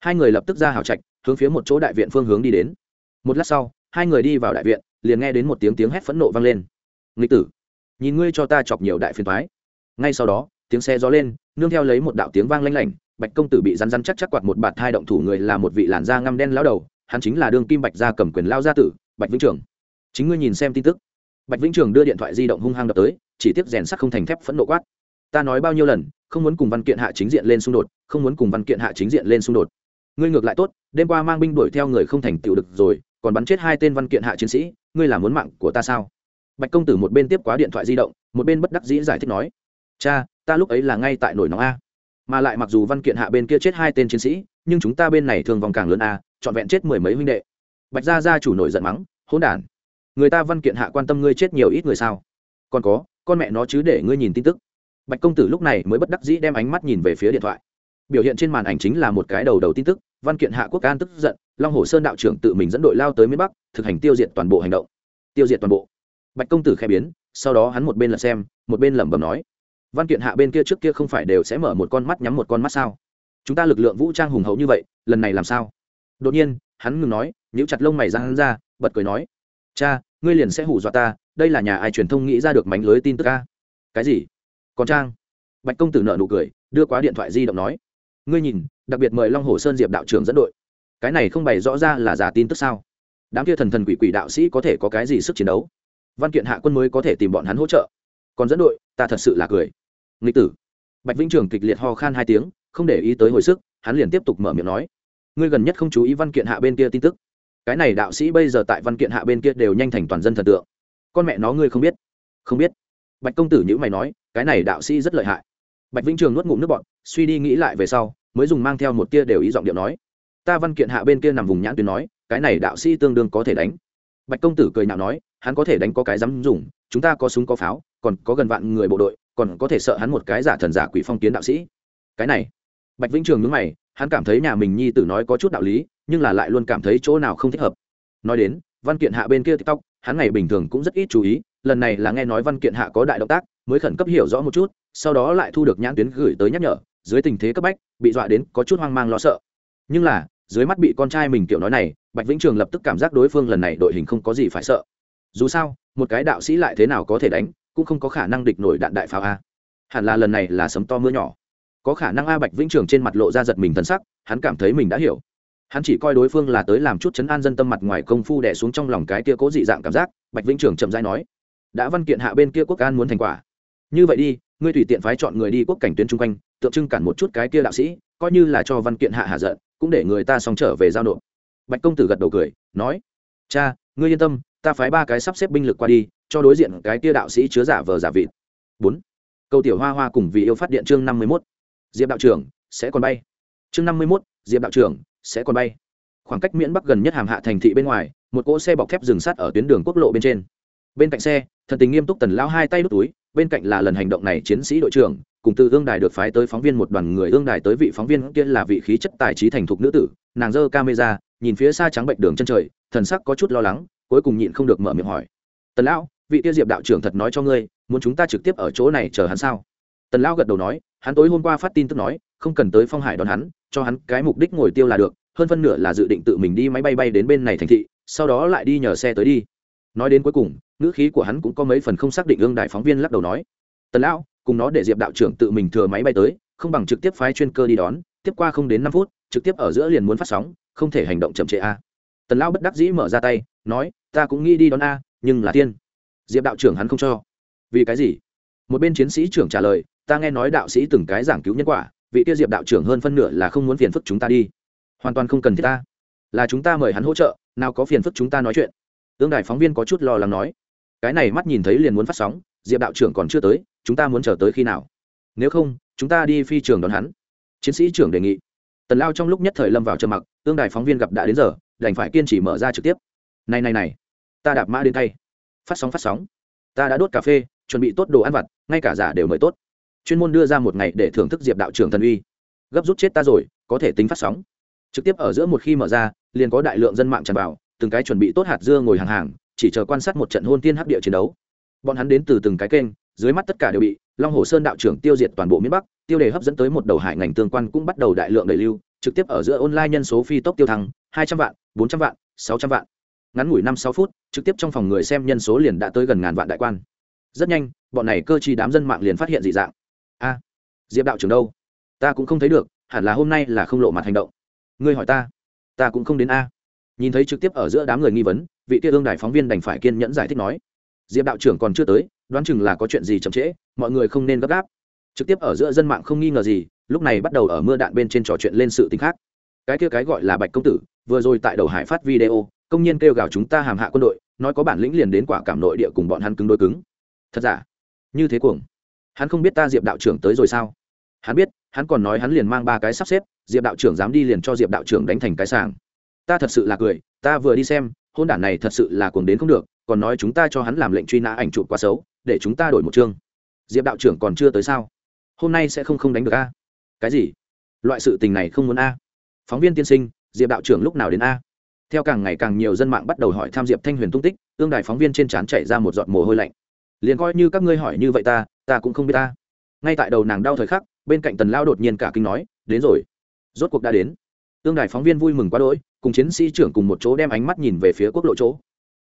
Hai người lập tức ra hào trạch, hướng phía một chỗ đại viện phương hướng đi đến. Một lát sau, hai người đi vào đại viện, liền nghe đến một tiếng tiếng hét phẫn nộ vang lên. Nghịch tử, nhìn ngươi cho ta chọc nhiều đại phiền thoái ngay sau đó, tiếng xe gió lên, nương theo lấy một đạo tiếng vang lanh lảnh bạch công tử bị rắn rắn chắc chắc quạt một bạt thai động thủ người là một vị làn da ngăm đen lao đầu, hắn chính là đương kim bạch gia cầm quyền lao gia tử, bạch vĩnh trường. Chính ngươi nhìn xem tin tức. Bạch vĩnh trường đưa điện thoại di động hung hăng đập tới, chỉ tiếc rèn sắt không thành thép phẫn nộ quát. Ta nói bao nhiêu lần, không muốn cùng văn kiện hạ chính diện lên xung đột, không muốn cùng văn kiện hạ chính diện lên xung đột. Ngươi ngược lại tốt, đêm qua mang binh đuổi theo người không thành tựu được rồi, còn bắn chết hai tên văn kiện hạ chiến sĩ, ngươi là muốn mạng của ta sao? Bạch công tử một bên tiếp quá điện thoại di động, một bên bất đắc dĩ giải thích nói. Cha, ta lúc ấy là ngay tại nổi nóng a mà lại mặc dù văn kiện hạ bên kia chết hai tên chiến sĩ, nhưng chúng ta bên này thường vòng càng lớn a, trọn vẹn chết mười mấy huynh đệ. Bạch gia gia chủ nổi giận mắng, hỗn đản, người ta văn kiện hạ quan tâm ngươi chết nhiều ít người sao? Còn có, con mẹ nó chứ để ngươi nhìn tin tức. Bạch công tử lúc này mới bất đắc dĩ đem ánh mắt nhìn về phía điện thoại. Biểu hiện trên màn ảnh chính là một cái đầu đầu tin tức, văn kiện hạ quốc an tức giận, long hồ sơn đạo trưởng tự mình dẫn đội lao tới miền bắc, thực hành tiêu diệt toàn bộ hành động. Tiêu diệt toàn bộ. Bạch công tử khẽ biến, sau đó hắn một bên là xem, một bên lẩm bẩm nói văn kiện hạ bên kia trước kia không phải đều sẽ mở một con mắt nhắm một con mắt sao? Chúng ta lực lượng vũ trang hùng hậu như vậy, lần này làm sao? Đột nhiên, hắn ngừng nói, nhíu chặt lông mày ra hắn ra, bật cười nói, cha, ngươi liền sẽ hù dọa ta, đây là nhà ai truyền thông nghĩ ra được mánh lưới tin tức ca cái gì? Còn trang. Bạch công tử nợ nụ cười, đưa qua điện thoại di động nói, ngươi nhìn, đặc biệt mời long hồ sơn diệp đạo trưởng dẫn đội. Cái này không bày rõ ra là giả tin tức sao? Đám kia thần thần quỷ quỷ đạo sĩ có thể có cái gì sức chiến đấu? Văn kiện hạ quân mới có thể tìm bọn hắn hỗ trợ còn dẫn đội, ta thật sự là cười. Nghịch tử. Bạch vĩnh trường kịch liệt ho khan hai tiếng, không để ý tới hồi sức, hắn liền tiếp tục mở miệng nói. Ngươi gần nhất không chú ý văn kiện hạ bên kia tin tức. Cái này đạo sĩ bây giờ tại văn kiện hạ bên kia đều nhanh thành toàn dân thần tượng. Con mẹ nó ngươi không biết. Không biết. Bạch công tử nhữ mày nói, cái này đạo sĩ rất lợi hại. Bạch vĩnh trường nuốt ngụm nước bọn suy đi nghĩ lại về sau, mới dùng mang theo một tia đều ý giọng điệu nói. Ta văn kiện hạ bên kia nằm vùng nhãn tuyến nói, cái này đạo sĩ tương đương có thể đánh. Bạch công tử cười nhạo nói hắn có thể đánh có cái dám dùng, chúng ta có súng có pháo, còn có gần vạn người bộ đội, còn có thể sợ hắn một cái giả thần giả quỷ phong kiến đạo sĩ. Cái này, bạch vĩnh trường nhớ mày, hắn cảm thấy nhà mình nhi tử nói có chút đạo lý, nhưng là lại luôn cảm thấy chỗ nào không thích hợp. Nói đến, văn kiện hạ bên kia tiktok, hắn ngày bình thường cũng rất ít chú ý, lần này là nghe nói văn kiện hạ có đại động tác, mới khẩn cấp hiểu rõ một chút, sau đó lại thu được nhãn tuyến gửi tới nhắc nhở, dưới tình thế cấp bách, bị dọa đến có chút hoang mang lo sợ. Nhưng là, dưới mắt bị con trai mình kiểu nói này, bạch vĩnh trường lập tức cảm giác đối phương lần này đội hình không có gì phải sợ dù sao, một cái đạo sĩ lại thế nào có thể đánh, cũng không có khả năng địch nổi đạn đại pháo a. Hẳn là lần này là sấm to mưa nhỏ. Có khả năng a bạch vĩnh trường trên mặt lộ ra giật mình thân sắc, hắn cảm thấy mình đã hiểu. Hắn chỉ coi đối phương là tới làm chút chấn an dân tâm mặt ngoài công phu đẻ xuống trong lòng cái kia cố dị dạng cảm giác, bạch vĩnh trường chậm dai nói, đã văn kiện hạ bên kia quốc an muốn thành quả. Như vậy đi, ngươi tùy tiện phái chọn người đi quốc cảnh tuyến chung quanh, tượng trưng cản một chút cái kia đạo sĩ, coi như là cho văn kiện hạ hạ giận, cũng để người ta xong trở về giao nộp. Bạch công tử gật đầu cười, nói, cha, ngươi yên tâm ta phái ba cái sắp xếp binh lực qua đi, cho đối diện cái tia đạo sĩ chứa giả vờ giả vịt. Bốn. Câu tiểu hoa hoa cùng vì yêu phát điện chương năm mươi mốt. Diệp đạo trưởng, sẽ còn bay. Chương năm mươi mốt, diệp đạo trưởng, sẽ còn bay. Khoảng cách miễn bắc gần nhất hàm hạ thành thị bên ngoài, một cỗ xe bọc thép dừng sát ở tuyến đường quốc lộ bên trên. Bên cạnh xe, thần tình nghiêm túc tần lao hai tay đút túi, bên cạnh là lần hành động này chiến sĩ đội trưởng, cùng từ ương đài được phái tới phóng viên một đoàn người, ương đài tới vị phóng viên kia là vị khí chất tài trí thành thục nữ tử, nàng giơ camera, nhìn phía xa trắng bệnh đường chân trời, thần sắc có chút lo lắng cuối cùng nhịn không được mở miệng hỏi. Tần lão, vị tiêu diệp đạo trưởng thật nói cho ngươi, muốn chúng ta trực tiếp ở chỗ này chờ hắn sao? Tần lão gật đầu nói, hắn tối hôm qua phát tin tức nói, không cần tới phong hải đón hắn, cho hắn cái mục đích ngồi tiêu là được, hơn phân nửa là dự định tự mình đi máy bay bay đến bên này thành thị, sau đó lại đi nhờ xe tới đi. Nói đến cuối cùng, ngữ khí của hắn cũng có mấy phần không xác định ương đại phóng viên lắc đầu nói, tần lão, cùng nó để diệp đạo trưởng tự mình thừa máy bay tới, không bằng trực tiếp phái chuyên cơ đi đón, tiếp qua không đến năm phút, trực tiếp ở giữa liền muốn phát sóng, không thể hành động chậm trễ a. Tần lão bất đắc dĩ mở ra tay, nói ta cũng nghĩ đi đón a, nhưng là tiên. Diệp đạo trưởng hắn không cho. Vì cái gì? Một bên chiến sĩ trưởng trả lời, ta nghe nói đạo sĩ từng cái giảng cứu nhân quả, vị tiêu diệp đạo trưởng hơn phân nửa là không muốn phiền phức chúng ta đi. Hoàn toàn không cần thiết ta. Là chúng ta mời hắn hỗ trợ, nào có phiền phức chúng ta nói chuyện. Tương đài phóng viên có chút lo lắng nói. Cái này mắt nhìn thấy liền muốn phát sóng, diệp đạo trưởng còn chưa tới, chúng ta muốn chờ tới khi nào? Nếu không, chúng ta đi phi trường đón hắn. Chiến sĩ trưởng đề nghị. Tần lao trong lúc nhất thời lâm vào trầm mặc, tương đài phóng viên gặp đã đến giờ, đành phải kiên trì mở ra trực tiếp này này này, ta đạp mã đến tay. Phát sóng phát sóng. Ta đã đốt cà phê, chuẩn bị tốt đồ ăn vặt, ngay cả giả đều mời tốt. Chuyên môn đưa ra một ngày để thưởng thức diệp đạo trưởng thần uy. Gấp rút chết ta rồi, có thể tính phát sóng. Trực tiếp ở giữa một khi mở ra, liền có đại lượng dân mạng tràn vào, từng cái chuẩn bị tốt hạt dưa ngồi hàng hàng, chỉ chờ quan sát một trận hôn tiên hấp địa chiến đấu. Bọn hắn đến từ từng cái kênh, dưới mắt tất cả đều bị long hồ sơn đạo trưởng tiêu diệt toàn bộ miền bắc, tiêu đề hấp dẫn tới một đầu hải ngành tương quan cũng bắt đầu đại lượng đẩy lưu, trực tiếp ở giữa online nhân số phi tốc tiêu thăng, hai trăm vạn, bốn trăm vạn, sáu trăm vạn ngắn ngủi năm sáu phút, trực tiếp trong phòng người xem nhân số liền đã tới gần ngàn vạn đại quan. Rất nhanh, bọn này cơ chi đám dân mạng liền phát hiện dị dạng. A à, diệp đạo trưởng đâu? Ta cũng không thấy được, hẳn là hôm nay là không lộ mặt hành động. Ngươi hỏi ta ta cũng không đến a. Nhìn thấy trực tiếp ở giữa đám người nghi vấn, vị kia ương đài phóng viên đành phải kiên nhẫn giải thích nói. Diệp đạo trưởng còn chưa tới, đoán chừng là có chuyện gì chậm trễ, mọi người không nên gấp gáp. Trực tiếp ở giữa dân mạng không nghi ngờ gì, lúc này bắt đầu ở mưa đạn bên trên trò chuyện lên sự t khác. Cái kia cái gọi là bạch công tử, vừa rồi tại đầu hải phát video công nhân kêu gào chúng ta hàm hạ quân đội, nói có bản lĩnh liền đến quả cảm nội địa cùng bọn hắn cứng đôi cứng. Thật giả? Như thế cuồng. Hắn không biết ta diệp đạo trưởng tới rồi sao? Hắn biết, hắn còn nói hắn liền mang ba cái sắp xếp, diệp đạo trưởng dám đi liền cho diệp đạo trưởng đánh thành cái sàng ta thật sự là cười, ta vừa đi xem, hôn đản này thật sự là cuồng đến không được, còn nói chúng ta cho hắn làm lệnh truy nã ảnh chụp quá xấu, để chúng ta đổi một chương. Diệp đạo trưởng còn chưa tới sao? Hôm nay sẽ không không đánh được a? Cái gì? Loại sự tình này không muốn a? Phóng viên tiên sinh, diệp đạo trưởng lúc nào đến a? Theo càng ngày càng nhiều dân mạng bắt đầu hỏi tham diệp thanh huyền tung tích, tương đài phóng viên trên trán chạy ra một giọt mồ hôi lạnh. Liền coi như các ngươi hỏi như vậy ta ta cũng không biết ta. Ngay tại đầu nàng đau thời khắc, bên cạnh tần lao đột nhiên cả kinh nói, đến rồi. Rốt cuộc đã đến. Tương đài phóng viên vui mừng quá đỗi, cùng chiến sĩ trưởng cùng một chỗ đem ánh mắt nhìn về phía quốc lộ chỗ.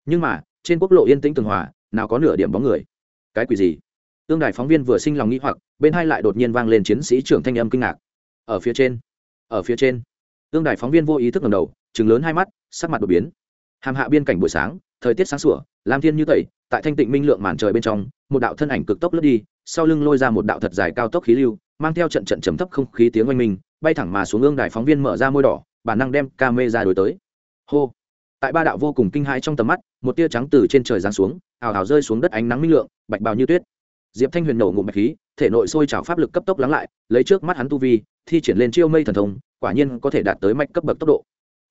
Nhưng mà, trên quốc lộ yên tĩnh tường hòa, nào có nửa điểm bóng người. Cái quỷ gì? Tương đài phóng viên vừa sinh lòng nghĩ hoặc, bên hai lại đột nhiên vang lên chiến sĩ trưởng thanh âm kinh ngạc. Ở phía trên, ở phía trên. Tương đài phóng viên vô ý thức ngầm đầu chừng lớn hai mắt sắc mặt đột biến. Hàm hạ biên cảnh buổi sáng, thời tiết sáng sủa, lam thiên như tẩy, tại thanh tịnh minh lượng màn trời bên trong, một đạo thân ảnh cực tốc lướt đi, sau lưng lôi ra một đạo thật dài cao tốc khí lưu, mang theo trận trận trầm thấp không khí tiếng oanh minh, bay thẳng mà xuống ương đài phóng viên mở ra môi đỏ, bản năng đem ca mê ra đổi tới. Hô! Tại ba đạo vô cùng kinh hãi trong tầm mắt, một tia trắng từ trên trời giáng xuống ào ào rơi xuống đất ánh nắng minh lượng, bạch bào như tuyết. Diệp thanh huyền nổ ngụm bạch khí, thể nội sôi trào pháp lực cấp tốc lắng lại, lấy trước mắt hắn tu vi, thi triển lên chiêu mây thần thông, quả nhiên có thể đạt tới mạch cấp bậc tốc độ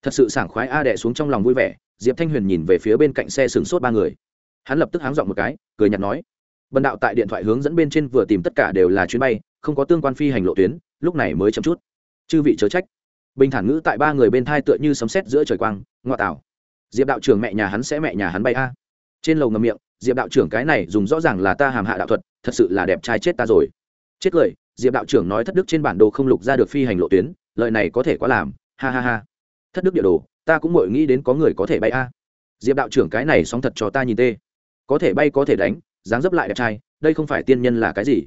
thật sự sảng khoái a đẻ xuống trong lòng vui vẻ, diệp thanh huyền nhìn về phía bên cạnh xe sửng sốt ba người. Hắn lập tức háng dọn một cái, cười nhạt nói, bần đạo tại điện thoại hướng dẫn bên trên vừa tìm tất cả đều là chuyến bay, không có tương quan phi hành lộ tuyến, lúc này mới chậm chút. Chư vị chớ trách. Bình thản ngữ tại ba người bên thai tựa như sấm sét giữa trời quang ngoại tảo diệp đạo trưởng mẹ nhà hắn sẽ mẹ nhà hắn bay a. Trên lầu ngầm miệng, diệp đạo trưởng cái này dùng rõ ràng là ta hàm hạ đạo thuật, thật sự là đẹp trai chết ta rồi. Chết cười, diệp đạo trưởng nói thất đức trên bản đồ không lục ra được phi hành lộ tuyến lợi này có thể quá làm, ha ha ha thất đức địa đồ, ta cũng ngồi nghĩ đến có người có thể bay a. Diệp đạo trưởng cái này sóng thật cho ta nhìn tê. Có thể bay có thể đánh, dáng dấp lại đẹp trai, đây không phải tiên nhân là cái gì?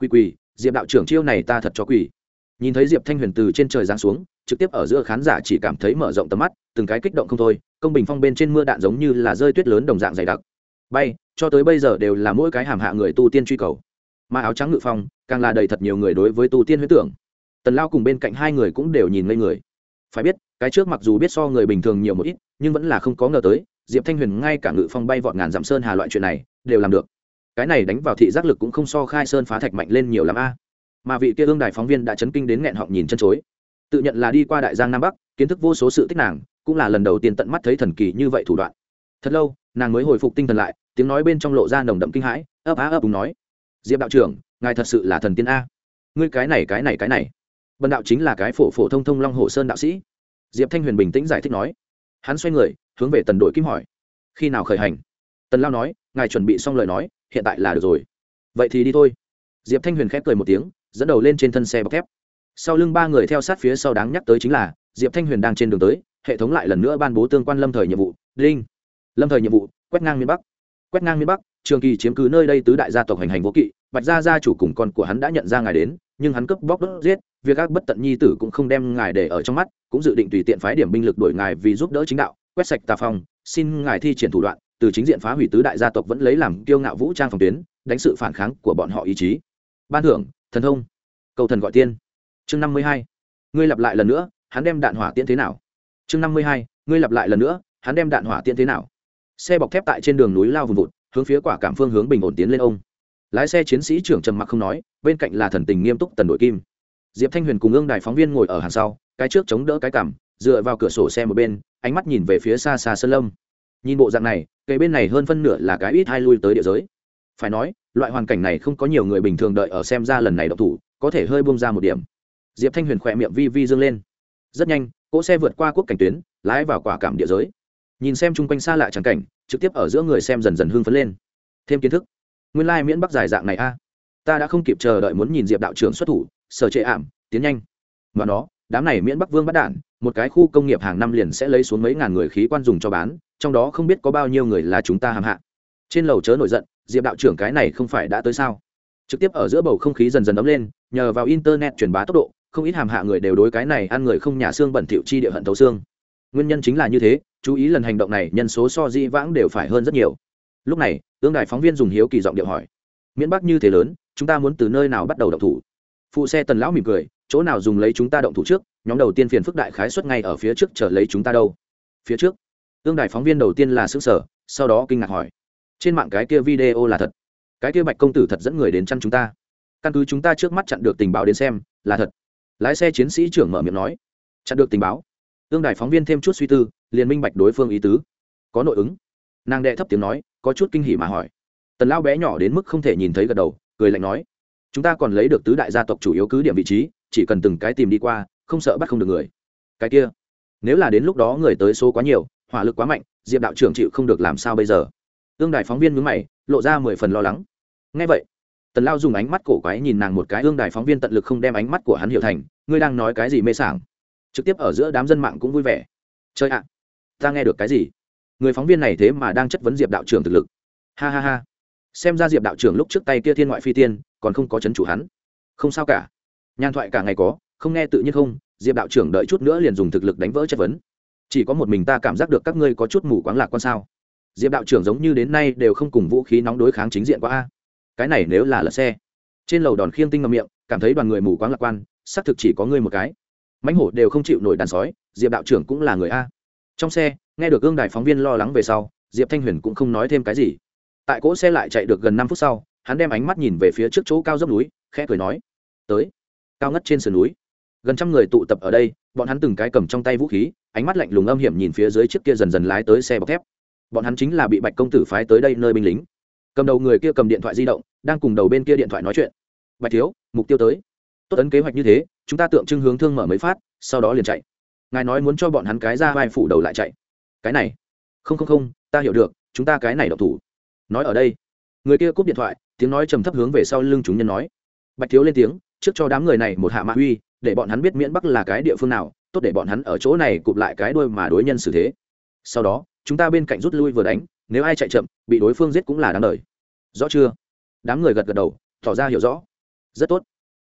Quỳ quỳ diệp đạo trưởng chiêu này ta thật cho quỳ nhìn thấy diệp thanh huyền từ trên trời giáng xuống, trực tiếp ở giữa khán giả chỉ cảm thấy mở rộng tầm mắt, từng cái kích động không thôi, công bình phong bên trên mưa đạn giống như là rơi tuyết lớn đồng dạng dày đặc. Bay, cho tới bây giờ đều là mỗi cái hàm hạ người tu tiên truy cầu. Mà áo trắng ngự phong, càng là đầy thật nhiều người đối với tu tiên huyết tưởng. Tần lao cùng bên cạnh hai người cũng đều nhìn ngây người. Phải biết cái trước mặc dù biết so người bình thường nhiều một ít, nhưng vẫn là không có ngờ tới, diệp thanh huyền ngay cả ngự phong bay vọt ngàn dặm sơn hà loại chuyện này, đều làm được. Cái này đánh vào thị giác lực cũng không so khai sơn phá thạch mạnh lên nhiều lắm a. Mà vị kia ương đài phóng viên đã chấn kinh đến nghẹn họng nhìn chân chối. Tự nhận là đi qua đại giang nam bắc, kiến thức vô số sự tích nàng, cũng là lần đầu tiên tận mắt thấy thần kỳ như vậy thủ đoạn. Thật lâu, nàng mới hồi phục tinh thần lại, tiếng nói bên trong lộ ra nồng đậm kinh hãi, ấp á ấp đúng nói, diệp đạo trưởng, ngài thật sự là thần tiên a. Ngươi cái này cái này cái này. Bần đạo chính là cái phổ phổ thông thông long hồ sơn đạo sĩ diệp thanh huyền bình tĩnh giải thích nói. Hắn xoay người, hướng về tần đội kim hỏi. Khi nào khởi hành? Tần lao nói, ngài chuẩn bị xong lời nói, hiện tại là được rồi. Vậy thì đi thôi. Diệp thanh huyền khép cười một tiếng, dẫn đầu lên trên thân xe bọc thép. Sau lưng ba người theo sát phía sau đáng nhắc tới chính là, diệp thanh huyền đang trên đường tới, hệ thống lại lần nữa ban bố tương quan lâm thời nhiệm vụ, đinh. Lâm thời nhiệm vụ, quét ngang miền bắc. Quét ngang miền bắc, trường kỳ chiếm cứ nơi đây tứ đại gia tộc hành hành vô kỵ bạch gia gia chủ cùng con của hắn đã nhận ra ngài đến, nhưng hắn cướp bóc đốt giết, việc ác bất tận nhi tử cũng không đem ngài để ở trong mắt, cũng dự định tùy tiện phái điểm binh lực đổi ngài vì giúp đỡ chính đạo, quét sạch tà phong, xin ngài thi triển thủ đoạn, từ chính diện phá hủy tứ đại gia tộc vẫn lấy làm kiêu ngạo vũ trang phòng tuyến, đánh sự phản kháng của bọn họ ý chí. Ban thưởng, thần thông. Cầu thần gọi tiên. Chương năm mươi hai. Ngươi lặp lại lần nữa, hắn đem đạn hỏa tiễn thế nào? Chương năm mươi hai. Ngươi lặp lại lần nữa, hắn đem đạn hỏa tiễn thế nào? Xe bọc thép tại trên đường núi lao vùng vụt, hướng phía quả cảm phương hướng bình ổn tiến lên ông lái xe chiến sĩ trưởng trầm mặc không nói, bên cạnh là thần tình nghiêm túc tần đội kim. Diệp thanh huyền cùng ương đài phóng viên ngồi ở hàng sau, cái trước chống đỡ cái cảm dựa vào cửa sổ xe một bên, ánh mắt nhìn về phía xa xa sơn lâm. Nhìn bộ dạng này cây bên này hơn phân nửa là cái ít hai lui tới địa giới. Phải nói, loại hoàn cảnh này không có nhiều người bình thường đợi ở xem ra lần này độc thủ, có thể hơi bung ra một điểm. Diệp thanh huyền khỏe miệng vi vi dâng lên. Rất nhanh, cỗ xe vượt qua quốc cảnh tuyến, lái vào quả cảm địa giới. Nhìn xem chung quanh xa lạ trắng cảnh, trực tiếp ở giữa người xem dần dần hưng phấn lên. Thêm kiến thức nguyên lai Miễn bắc dài dạng này a. Ta đã không kịp chờ đợi muốn nhìn diệp đạo trưởng xuất thủ, sở trệ ảm, tiến nhanh. Và nó, đám này miễn bắc vương bắt đản một cái khu công nghiệp hàng năm liền sẽ lấy xuống mấy ngàn người khí quan dùng cho bán, trong đó không biết có bao nhiêu người là chúng ta hàm hạ. Trên lầu chớ nổi giận, diệp đạo trưởng cái này không phải đã tới sao? Trực tiếp ở giữa bầu không khí dần dần ấm lên, nhờ vào internet truyền bá tốc độ, không ít hàm hạ người đều đối cái này ăn người không nhà xương bẩn thỉu chi địa hận thấu xương. Nguyên nhân chính là như thế, chú ý lần hành động này, nhân số so di vãng đều phải hơn rất nhiều lúc này tương đài phóng viên dùng hiếu kỳ giọng điệu hỏi, miễn bắc như thế lớn, chúng ta muốn từ nơi nào bắt đầu động thủ? Phụ xe tần lão mỉm cười, chỗ nào dùng lấy chúng ta động thủ trước, nhóm đầu tiên phiền phức đại khái xuất ngay ở phía trước chờ lấy chúng ta đâu. Phía trước tương đài phóng viên đầu tiên là xứ sở sau đó kinh ngạc hỏi, trên mạng cái kia video là thật? Cái kia bạch công tử thật dẫn người đến chăn chúng ta? Căn cứ chúng ta trước mắt chặn được tình báo đến xem, là thật. Lái xe chiến sĩ trưởng mở miệng nói, chặn được tình báo. Tương đài phóng viên thêm chút suy tư, liền minh bạch đối phương ý tứ. Có nội ứng. Nàng đệ thấp tiếng nói có chút kinh hỉ mà hỏi. Tần lao bé nhỏ đến mức không thể nhìn thấy gật đầu, cười lạnh nói, chúng ta còn lấy được tứ đại gia tộc chủ yếu cứ điểm vị trí, chỉ cần từng cái tìm đi qua, không sợ bắt không được người. Cái kia, nếu là đến lúc đó người tới số quá nhiều, hỏa lực quá mạnh, diệp đạo trưởng chịu không được làm sao bây giờ? Ương đài phóng viên mướn mày, lộ ra mười phần lo lắng. Ngay vậy, tần lao dùng ánh mắt cổ quái nhìn nàng một cái ương đài phóng viên tận lực không đem ánh mắt của hắn hiểu thành, ngươi đang nói cái gì mê sảng? Trực tiếp ở giữa đám dân mạng cũng vui vẻ. Chơi ạ, ta nghe được cái gì? Người phóng viên này thế mà đang chất vấn diệp đạo trưởng thực lực. Ha ha ha. Xem ra diệp đạo trưởng lúc trước tay kia thiên ngoại phi tiên, còn không có c h ấ n chủ hắn. Không sao cả. Nhàn thoại cả ngày có, không nghe tự nhiên không, diệp đạo trưởng đợi chút nữa liền dùng thực lực đánh vỡ chất vấn. Chỉ có một mình ta cảm giác được các ngươi có chút mù quáng lạc quan sao. Diệp đạo trưởng giống như đến nay đều không cùng vũ khí nóng đối kháng chính diện qua a. Cái này nếu là lật xe. Trên lầu đòn khiêng tinh ngầm miệng, cảm thấy đoàn người mù quáng lạc quan, xác thực chỉ có ngươi một cái. Mãnh hổ đều không chịu nổi đàn sói, diệp đạo trưởng cũng là người a. Trong xe nghe được gương đài phóng viên lo lắng về sau, diệp thanh huyền cũng không nói thêm cái gì. Tại cỗ xe lại chạy được gần năm phút sau, hắn đem ánh mắt nhìn về phía trước chỗ cao dốc núi, khẽ cười nói, tới, cao ngất trên sườn núi. Gần trăm người tụ tập ở đây, bọn hắn từng cái cầm trong tay vũ khí, ánh mắt lạnh lùng âm hiểm nhìn phía dưới chiếc kia dần dần lái tới xe bọc thép. Bọn hắn chính là bị bạch công tử phái tới đây nơi binh lính. Cầm đầu người kia cầm điện thoại di động, đang cùng đầu bên kia điện thoại nói chuyện. Bạch thiếu, mục tiêu tới. Tốt ấn kế hoạch như thế, chúng ta tượng trưng hướng thương mở mấy phát, sau đó liền chạy. Ngài nói muốn cho bọn hắn cái ra vai phủ đầu lại chạy cái này. Không không không, ta hiểu được, chúng ta cái này độc thủ. Nói ở đây. Người kia cúp điện thoại, tiếng nói trầm thấp hướng về sau lưng chúng nhân nói. Bạch thiếu lên tiếng, trước cho đám người này một hạ mạ uy, để bọn hắn biết miễn bắc là cái địa phương nào, tốt để bọn hắn ở chỗ này cụp lại cái đuôi mà đối nhân xử thế. Sau đó, chúng ta bên cạnh rút lui vừa đánh, nếu ai chạy chậm, bị đối phương giết cũng là đáng đời. Rõ chưa? Đám người gật gật đầu, tỏ ra hiểu rõ. Rất tốt.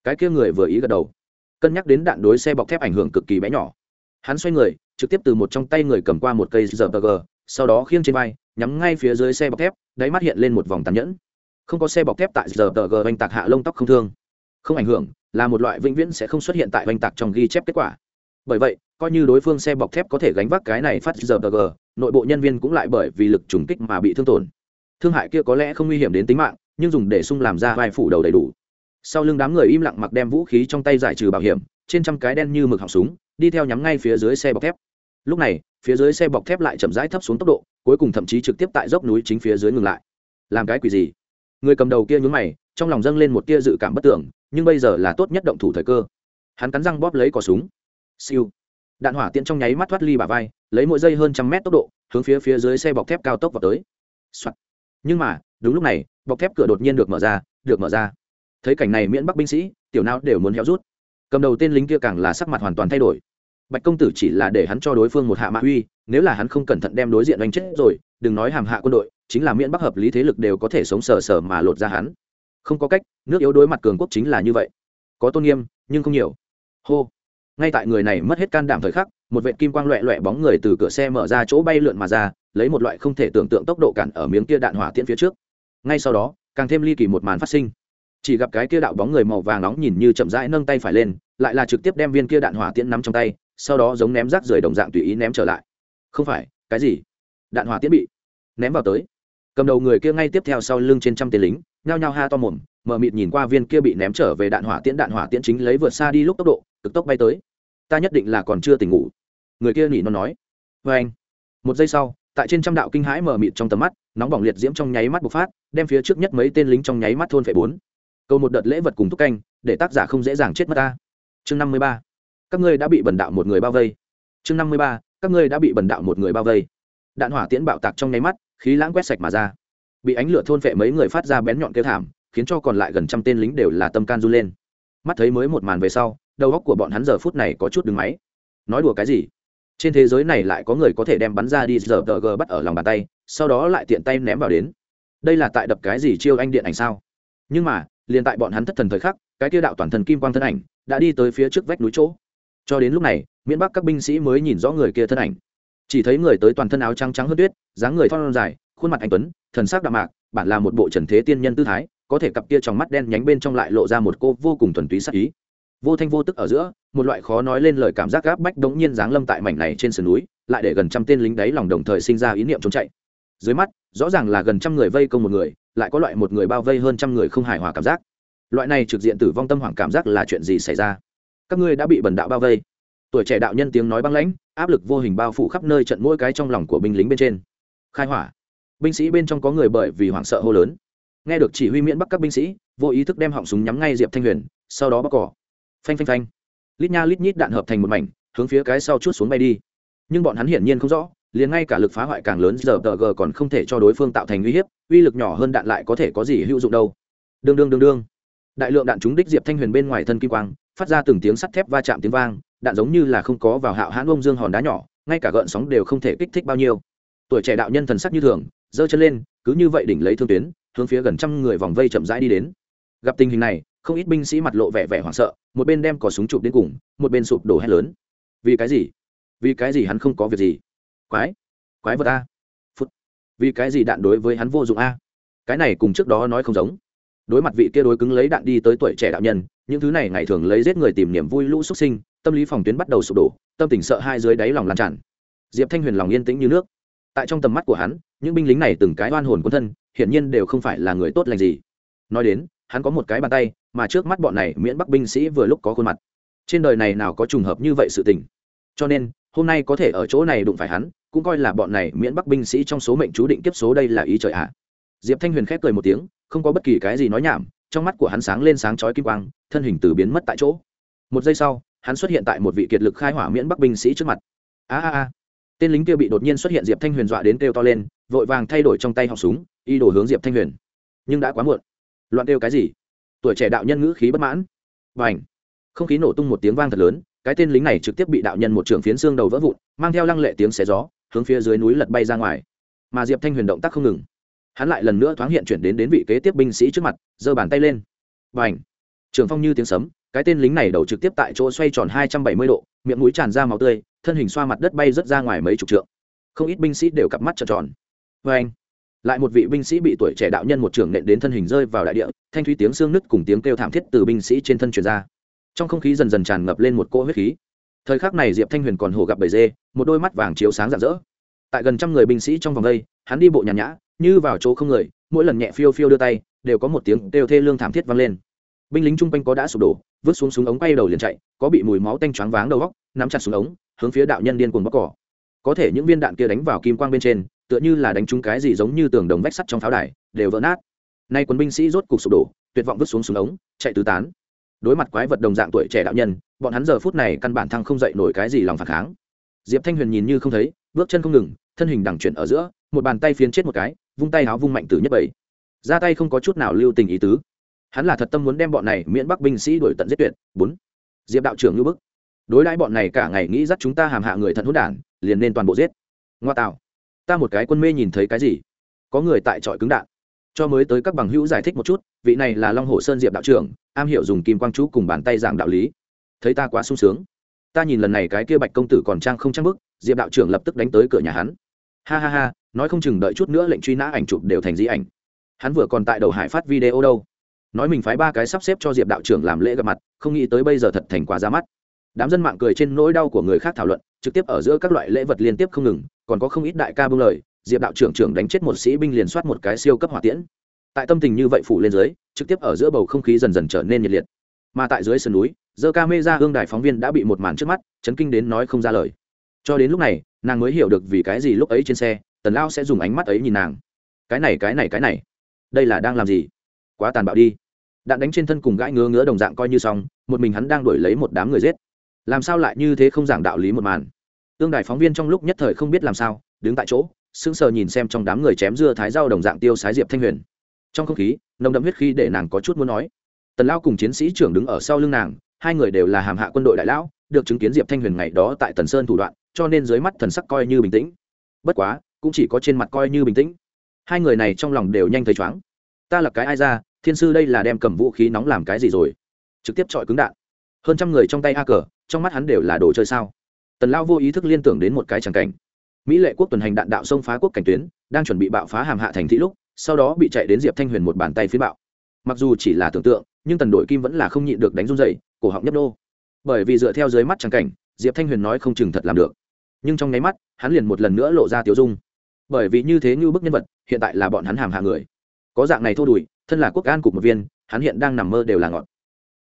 Cái kia người vừa ý gật đầu. Cân nhắc đến đạn đối xe bọc thép ảnh hưởng cực kỳ bé nhỏ. Hắn xoay người trực tiếp từ một trong tay người cầm qua một cây rpg sau đó khiêng trên vai, nhắm ngay phía dưới xe bọc thép, đáy mắt hiện lên một vòng tàn nhẫn. Không có xe bọc thép tại rpg oanh tạc hạ lông tóc không thương. Không ảnh hưởng, là một loại vĩnh viễn sẽ không xuất hiện tại oanh tạc trong ghi chép kết quả. Bởi vậy, coi như đối phương xe bọc thép có thể gánh vác cái này phát rpg nội bộ nhân viên cũng lại bởi vì lực trùng kích mà bị thương tổn. Thương hại kia có lẽ không nguy hiểm đến tính mạng, nhưng dùng để sung làm ra vai phủ đầu đầy đủ. Sau lưng đám người im lặng mặc đem vũ khí trong tay giải trừ bảo hiểm, trên trăm cái đen như mực họng súng, đi theo nhắm ngay phía dưới xe bọc thép lúc này, phía dưới xe bọc thép lại chậm rãi thấp xuống tốc độ, cuối cùng thậm chí trực tiếp tại dốc núi chính phía dưới ngừng lại. Làm cái quỷ gì? Người cầm đầu kia nhún mày, trong lòng dâng lên một tia dự cảm bất tưởng, nhưng bây giờ là tốt nhất động thủ thời cơ. Hắn cắn răng bóp lấy cò súng. Siêu. Đạn hỏa tiễn trong nháy mắt thoát ly bà vai, lấy mỗi giây hơn trăm mét tốc độ, hướng phía phía dưới xe bọc thép cao tốc vào tới、Soạn. nhưng mà, đúng lúc này, bọc thép cửa đột nhiên được mở ra, được mở ra. Thấy cảnh này miễn bắc binh sĩ, tiểu não đều muốn héo rút. Cầm đầu tên lính kia càng là sắc mặt hoàn toàn thay đổi bạch công tử chỉ là để hắn cho đối phương một hạ mạ uy, nếu là hắn không cẩn thận đem đối diện đánh chết rồi, đừng nói hàm hạ quân đội, chính là miễn bắc hợp lý thế lực đều có thể sống sờ sờ mà lột ra hắn. Không có cách, nước yếu đối mặt cường quốc chính là như vậy. Có tôn nghiêm, nhưng không nhiều. Hô. Ngay tại người này mất hết can đảm thời khắc, một vệ kim quang loẹ loẹ bóng người từ cửa xe mở ra chỗ bay lượn mà ra, lấy một loại không thể tưởng tượng tốc độ cản ở miếng kia đạn hỏa tiễn phía trước. Ngay sau đó, càng thêm ly kỳ một màn phát sinh. Chỉ gặp cái kia đạo bóng người màu vàng nóng nhìn như chậm rãi nâng tay phải lên, lại là trực tiếp đem viên kia đạn hỏa tiễn nắm trong tay sau đó giống ném rác rưởi đồng dạng tùy ý ném trở lại. Không phải, cái gì? Đạn hỏa tiễn bị ném vào tới. Cầm đầu người kia ngay tiếp theo sau lưng trên trăm tên lính, nhao nhao ha to mồm, mờ mịt nhìn qua viên kia bị ném trở về đạn hỏa tiễn, đạn hỏa tiễn chính lấy vượt xa đi lúc tốc độ, cực tốc bay tới. Ta nhất định là còn chưa tỉnh ngủ. Người kia nỉ nó nói. Vê anh, một giây sau, tại trên trăm đạo kinh hãi mở mịt trong tầm mắt, nóng bỏng liệt diễm trong nháy mắt bộc phát, đem phía trước nhất mấy tên lính trong nháy mắt thôn phệ bốn. Câu một đợt lễ vật cùng thúc canh, để tác giả không dễ dàng chết mất ta. Chương năm mươi ba các ngươi đã bị bần đạo một người bao vây. Chương năm mươi ba, các ngươi đã bị bần đạo một người bao vây. Đạn hỏa tiễn bạo tạc trong nháy mắt, khí lãng quét sạch mà ra. Bị ánh lửa thôn phệ mấy người phát ra bén nhọn kêu thảm, khiến cho còn lại gần trăm tên lính đều là tâm can run lên. Mắt thấy mới một màn về sau, đầu óc của bọn hắn giờ phút này có chút đứng máy. Nói đùa cái gì? Trên thế giới này lại có người có thể đem bắn ra đi giờ tờ g bắt ở lòng bàn tay, sau đó lại tiện tay ném vào đến. Đây là tại đập cái gì chiêu anh điện ảnh sao? Nhưng mà, liền tại bọn hắn thất thần thời khắc, cái kia đạo toàn thần kim quang thân ảnh, đã đi tới phía trước vách núi chỗ cho đến lúc này, miễn bắc các binh sĩ mới nhìn rõ người kia thân ảnh. Chỉ thấy người tới toàn thân áo trắng trắng hơn tuyết, dáng người thon dài, khuôn mặt anh tuấn, thần sắc đạm mạc, bản là một bộ trần thế tiên nhân tư thái, có thể cặp kia trong mắt đen nhánh bên trong lại lộ ra một cô vô cùng thuần túy sắc ý. Vô thanh vô tức ở giữa, một loại khó nói lên lời cảm giác gáp bách đống nhiên giáng lâm tại mảnh này trên sườn núi, lại để gần trăm tên lính đáy lòng đồng thời sinh ra ý niệm trốn chạy. Dưới mắt, rõ ràng là gần trăm người vây công một người, lại có loại một người bao vây hơn trăm người không hài hòa cảm giác. Loại này trực diện tử vong tâm hoảng cảm giác là chuyện gì xảy ra? Các ngươi đã bị bần đạo bao vây. Tuổi trẻ đạo nhân tiếng nói băng lãnh, áp lực vô hình bao phủ khắp nơi trận mỗi cái trong lòng của binh lính bên trên. Khai hỏa. Binh sĩ bên trong có người bởi vì hoảng sợ hô lớn. Nghe được chỉ huy miễn bắc các binh sĩ, vô ý thức đem họng súng nhắm ngay diệp thanh huyền, sau đó bắc cỏ. Phanh phanh phanh. Lít nha lít nhít đạn hợp thành một mảnh, hướng phía cái sau chút xuống bay đi. Nhưng bọn hắn hiển nhiên không rõ, liền ngay cả lực phá hoại càng lớn giờ tờ g còn không thể cho đối phương tạo thành uy hiếp, uy lực nhỏ hơn đạn lại có thể có gì hữu dụng đâu. Đương đương đương đương. Đại lượng đạn trúng đích diệp thanh huyền bên ngoài thân kim quang phát ra từng tiếng sắt thép va chạm tiếng vang, đạn giống như là không có vào hạo hãn ông dương hòn đá nhỏ, ngay cả gợn sóng đều không thể kích thích bao nhiêu. Tuổi trẻ đạo nhân thần sắc như thường, giơ chân lên, cứ như vậy đỉnh lấy thương tuyến, hướng phía gần trăm người vòng vây chậm rãi đi đến. Gặp tình hình này, không ít binh sĩ mặt lộ vẻ vẻ hoảng sợ, một bên đem cỏ súng chụp đến cùng, một bên sụp đổ hét lớn. Vì cái gì? Vì cái gì hắn không có việc gì? Quái! Quái vật a! Phút! Vì cái gì đạn đối với hắn vô dụng a? Cái này cùng trước đó nói không giống. Đối mặt vị kia đối cứng lấy đạn đi tới tuổi trẻ đạo nhân những thứ này ngày thường lấy giết người tìm niềm vui lũ xuất sinh, tâm lý phòng tuyến bắt đầu sụp đổ, tâm tình sợ hai dưới đáy lòng lan tràn. Diệp thanh huyền lòng yên tĩnh như nước. Tại trong tầm mắt của hắn, những binh lính này từng cái oan hồn quân thân, hiển nhiên đều không phải là người tốt lành gì. Nói đến, hắn có một cái bàn tay, mà trước mắt bọn này miễn bắc binh sĩ vừa lúc có khuôn mặt. Trên đời này nào có trùng hợp như vậy sự tình? Cho nên, hôm nay có thể ở chỗ này đụng phải hắn, cũng coi là bọn này miễn bắc binh sĩ trong số mệnh chú định kiếp số đây là ý trời ạ. Diệp thanh huyền khép cười một tiếng, không có bất kỳ cái gì nói nhảm trong mắt của hắn sáng lên sáng chói kim quang, thân hình từ biến mất tại chỗ. Một giây sau, hắn xuất hiện tại một vị kiệt lực khai hỏa miễn bắc binh sĩ trước mặt. A a a. Tên lính kia bị đột nhiên xuất hiện diệp thanh huyền dọa đến kêu to lên, vội vàng thay đổi trong tay họng súng, y đổ hướng diệp thanh huyền. Nhưng đã quá muộn. Loạn kêu cái gì? Tuổi trẻ đạo nhân ngữ khí bất mãn. Và ảnh không khí nổ tung một tiếng vang thật lớn, cái tên lính này trực tiếp bị đạo nhân một trường phiến xương đầu vỡ vụn, mang theo lăng lệ tiếng xé gió, hướng phía dưới núi lật bay ra ngoài. Mà diệp thanh huyền động tác không ngừng hắn lại lần nữa thoáng hiện chuyển đến đến vị kế tiếp binh sĩ trước mặt, giơ bàn tay lên. Và ảnh trường phong như tiếng sấm, cái tên lính này đầu trực tiếp tại chỗ xoay tròn hai trăm bảy mươi độ, miệng mũi tràn ra máu tươi, thân hình xoa mặt đất bay rớt ra ngoài mấy chục trượng. Không ít binh sĩ đều cặp mắt trợn tròn. Vê anh lại một vị binh sĩ bị tuổi trẻ đạo nhân một trưởng nện đến thân hình rơi vào đại địa, thanh thúy tiếng xương nứt cùng tiếng kêu thảm thiết từ binh sĩ trên thân truyền ra. Trong không khí dần dần tràn ngập lên một cỗ huyết khí. Thời khắc này diệp thanh huyền còn hồ gặp bầy dê, một đôi mắt vàng chiếu sáng rạng rỡ. Tại gần trăm người binh sĩ trong vòng đây, hắn đi bộ nhàn nhã như vào chỗ không người, mỗi lần nhẹ phiêu phiêu đưa tay, đều có một tiếng kêu thê lương thảm thiết vang lên. Binh lính chung quanh có đã sụp đổ, vứt xuống súng ống quay đầu liền chạy, có bị mùi máu tanh choáng váng đầu góc, nắm chặt súng ống, hướng phía đạo nhân điên cuồng bóc cỏ. Có thể những viên đạn kia đánh vào kim quang bên trên, tựa như là đánh trúng cái gì giống như tường đồng vách sắt trong pháo đài, đều vỡ nát. Nay quân binh sĩ rốt cục sụp đổ, tuyệt vọng vứt xuống súng ống, chạy tứ tán. Đối mặt quái vật đồng dạng tuổi trẻ đạo nhân, bọn hắn giờ phút này căn bản thăng không dậy nổi cái gì lòng phản kháng. Diệp thanh huyền nhìn như không thấy, bước chân không ngừng, thân hình đằng chuyển ở giữa, một bàn tay phiến chết một cái vung tay áo vung mạnh tử nhất bảy. Ra tay không có chút nào lưu tình ý tứ. Hắn là thật tâm muốn đem bọn này miễn bắc binh sĩ đuổi tận giết tuyệt. Bốn. Diệp đạo trưởng như bức. Đối đãi bọn này cả ngày nghĩ dắt chúng ta hàm hạ người thận hốt đản, liền nên toàn bộ giết. Ngoa tạo. Ta một cái quân mê nhìn thấy cái gì? Có người tại trọi cứng đạn. Cho mới tới các bằng hữu giải thích một chút, vị này là long hồ sơn diệp đạo trưởng, am hiểu dùng kim quang chú cùng bàn tay giảng đạo lý. Thấy ta quá sung sướng. Ta nhìn lần này cái kia bạch công tử còn trang không trang bức, diệp đạo trưởng lập tức đánh tới cửa nhà hắn ha ha ha, nói không chừng đợi chút nữa lệnh truy nã ảnh chụp đều thành di ảnh. Hắn vừa còn tại đầu hải phát video đâu. Nói mình phái ba cái sắp xếp cho diệp đạo trưởng làm lễ gặp mặt, không nghĩ tới bây giờ thật thành quá ra mắt. Đám dân mạng cười trên nỗi đau của người khác thảo luận, trực tiếp ở giữa các loại lễ vật liên tiếp không ngừng, còn có không ít đại ca bưng lời, diệp đạo trưởng trưởng đánh chết một sĩ binh liền soát một cái siêu cấp hỏa tiễn. Tại tâm tình như vậy phủ lên dưới, trực tiếp ở giữa bầu không khí dần dần trở nên nhiệt liệt. Mà tại dưới sườn núi dơ ca mê ra hương đài phóng viên đã bị một màn trước mắt, chấn kinh đến nói không ra lời. Cho đến lúc này nàng mới hiểu được vì cái gì lúc ấy trên xe, tần lao sẽ dùng ánh mắt ấy nhìn nàng. Cái này cái này cái này. Đây là đang làm gì? Quá tàn bạo đi. Đạn đánh trên thân cùng gãi ngứa ngứa đồng dạng coi như xong, một mình hắn đang đuổi lấy một đám người giết. Làm sao lại như thế không giảng đạo lý một màn? Tương đài phóng viên trong lúc nhất thời không biết làm sao, đứng tại chỗ, sững sờ nhìn xem trong đám người chém dưa thái rau đồng dạng tiêu sái diệp thanh huyền. Trong không khí, nồng đậm huyết khi để nàng có chút muốn nói. Tần lao cùng chiến sĩ trưởng đứng ở sau lưng nàng, hai người đều là hàm hạ quân đội đại lão, được chứng kiến diệp thanh huyền ngày đó tại tần sơn thủ đoạn cho nên dưới mắt thần sắc coi như bình tĩnh. Bất quá, cũng chỉ có trên mặt coi như bình tĩnh. Hai người này trong lòng đều nhanh thấy chóng ta là cái ai ra, thiên sư đây là đem cầm vũ khí nóng làm cái gì rồi? Trực tiếp chọi cứng đạn. Hơn trăm người trong tay a cờ, trong mắt hắn đều là đồ chơi sao? Tần lao vô ý thức liên tưởng đến một cái tràng cảnh. Mỹ lệ quốc tuần hành đạn đạo sông phá quốc cảnh tuyến, đang chuẩn bị bạo phá hàm hạ thành thị lúc, sau đó bị chạy đến diệp thanh huyền một bàn tay phiến bạo. Mặc dù chỉ là tưởng tượng, nhưng tần đội kim vẫn là không nhịn được đánh run dậy cổ họng nhấp đô bởi vì dựa theo dưới mắt tràng cảnh, diệp thanh huyền nói không chừng thật làm được nhưng trong nháy mắt, hắn liền một lần nữa lộ ra tiểu dung. Bởi vì như thế như bức nhân vật, hiện tại là bọn hắn hàm hạ người. Có dạng này thô đùi, thân là quốc an cục một viên, hắn hiện đang nằm mơ đều là ngọn.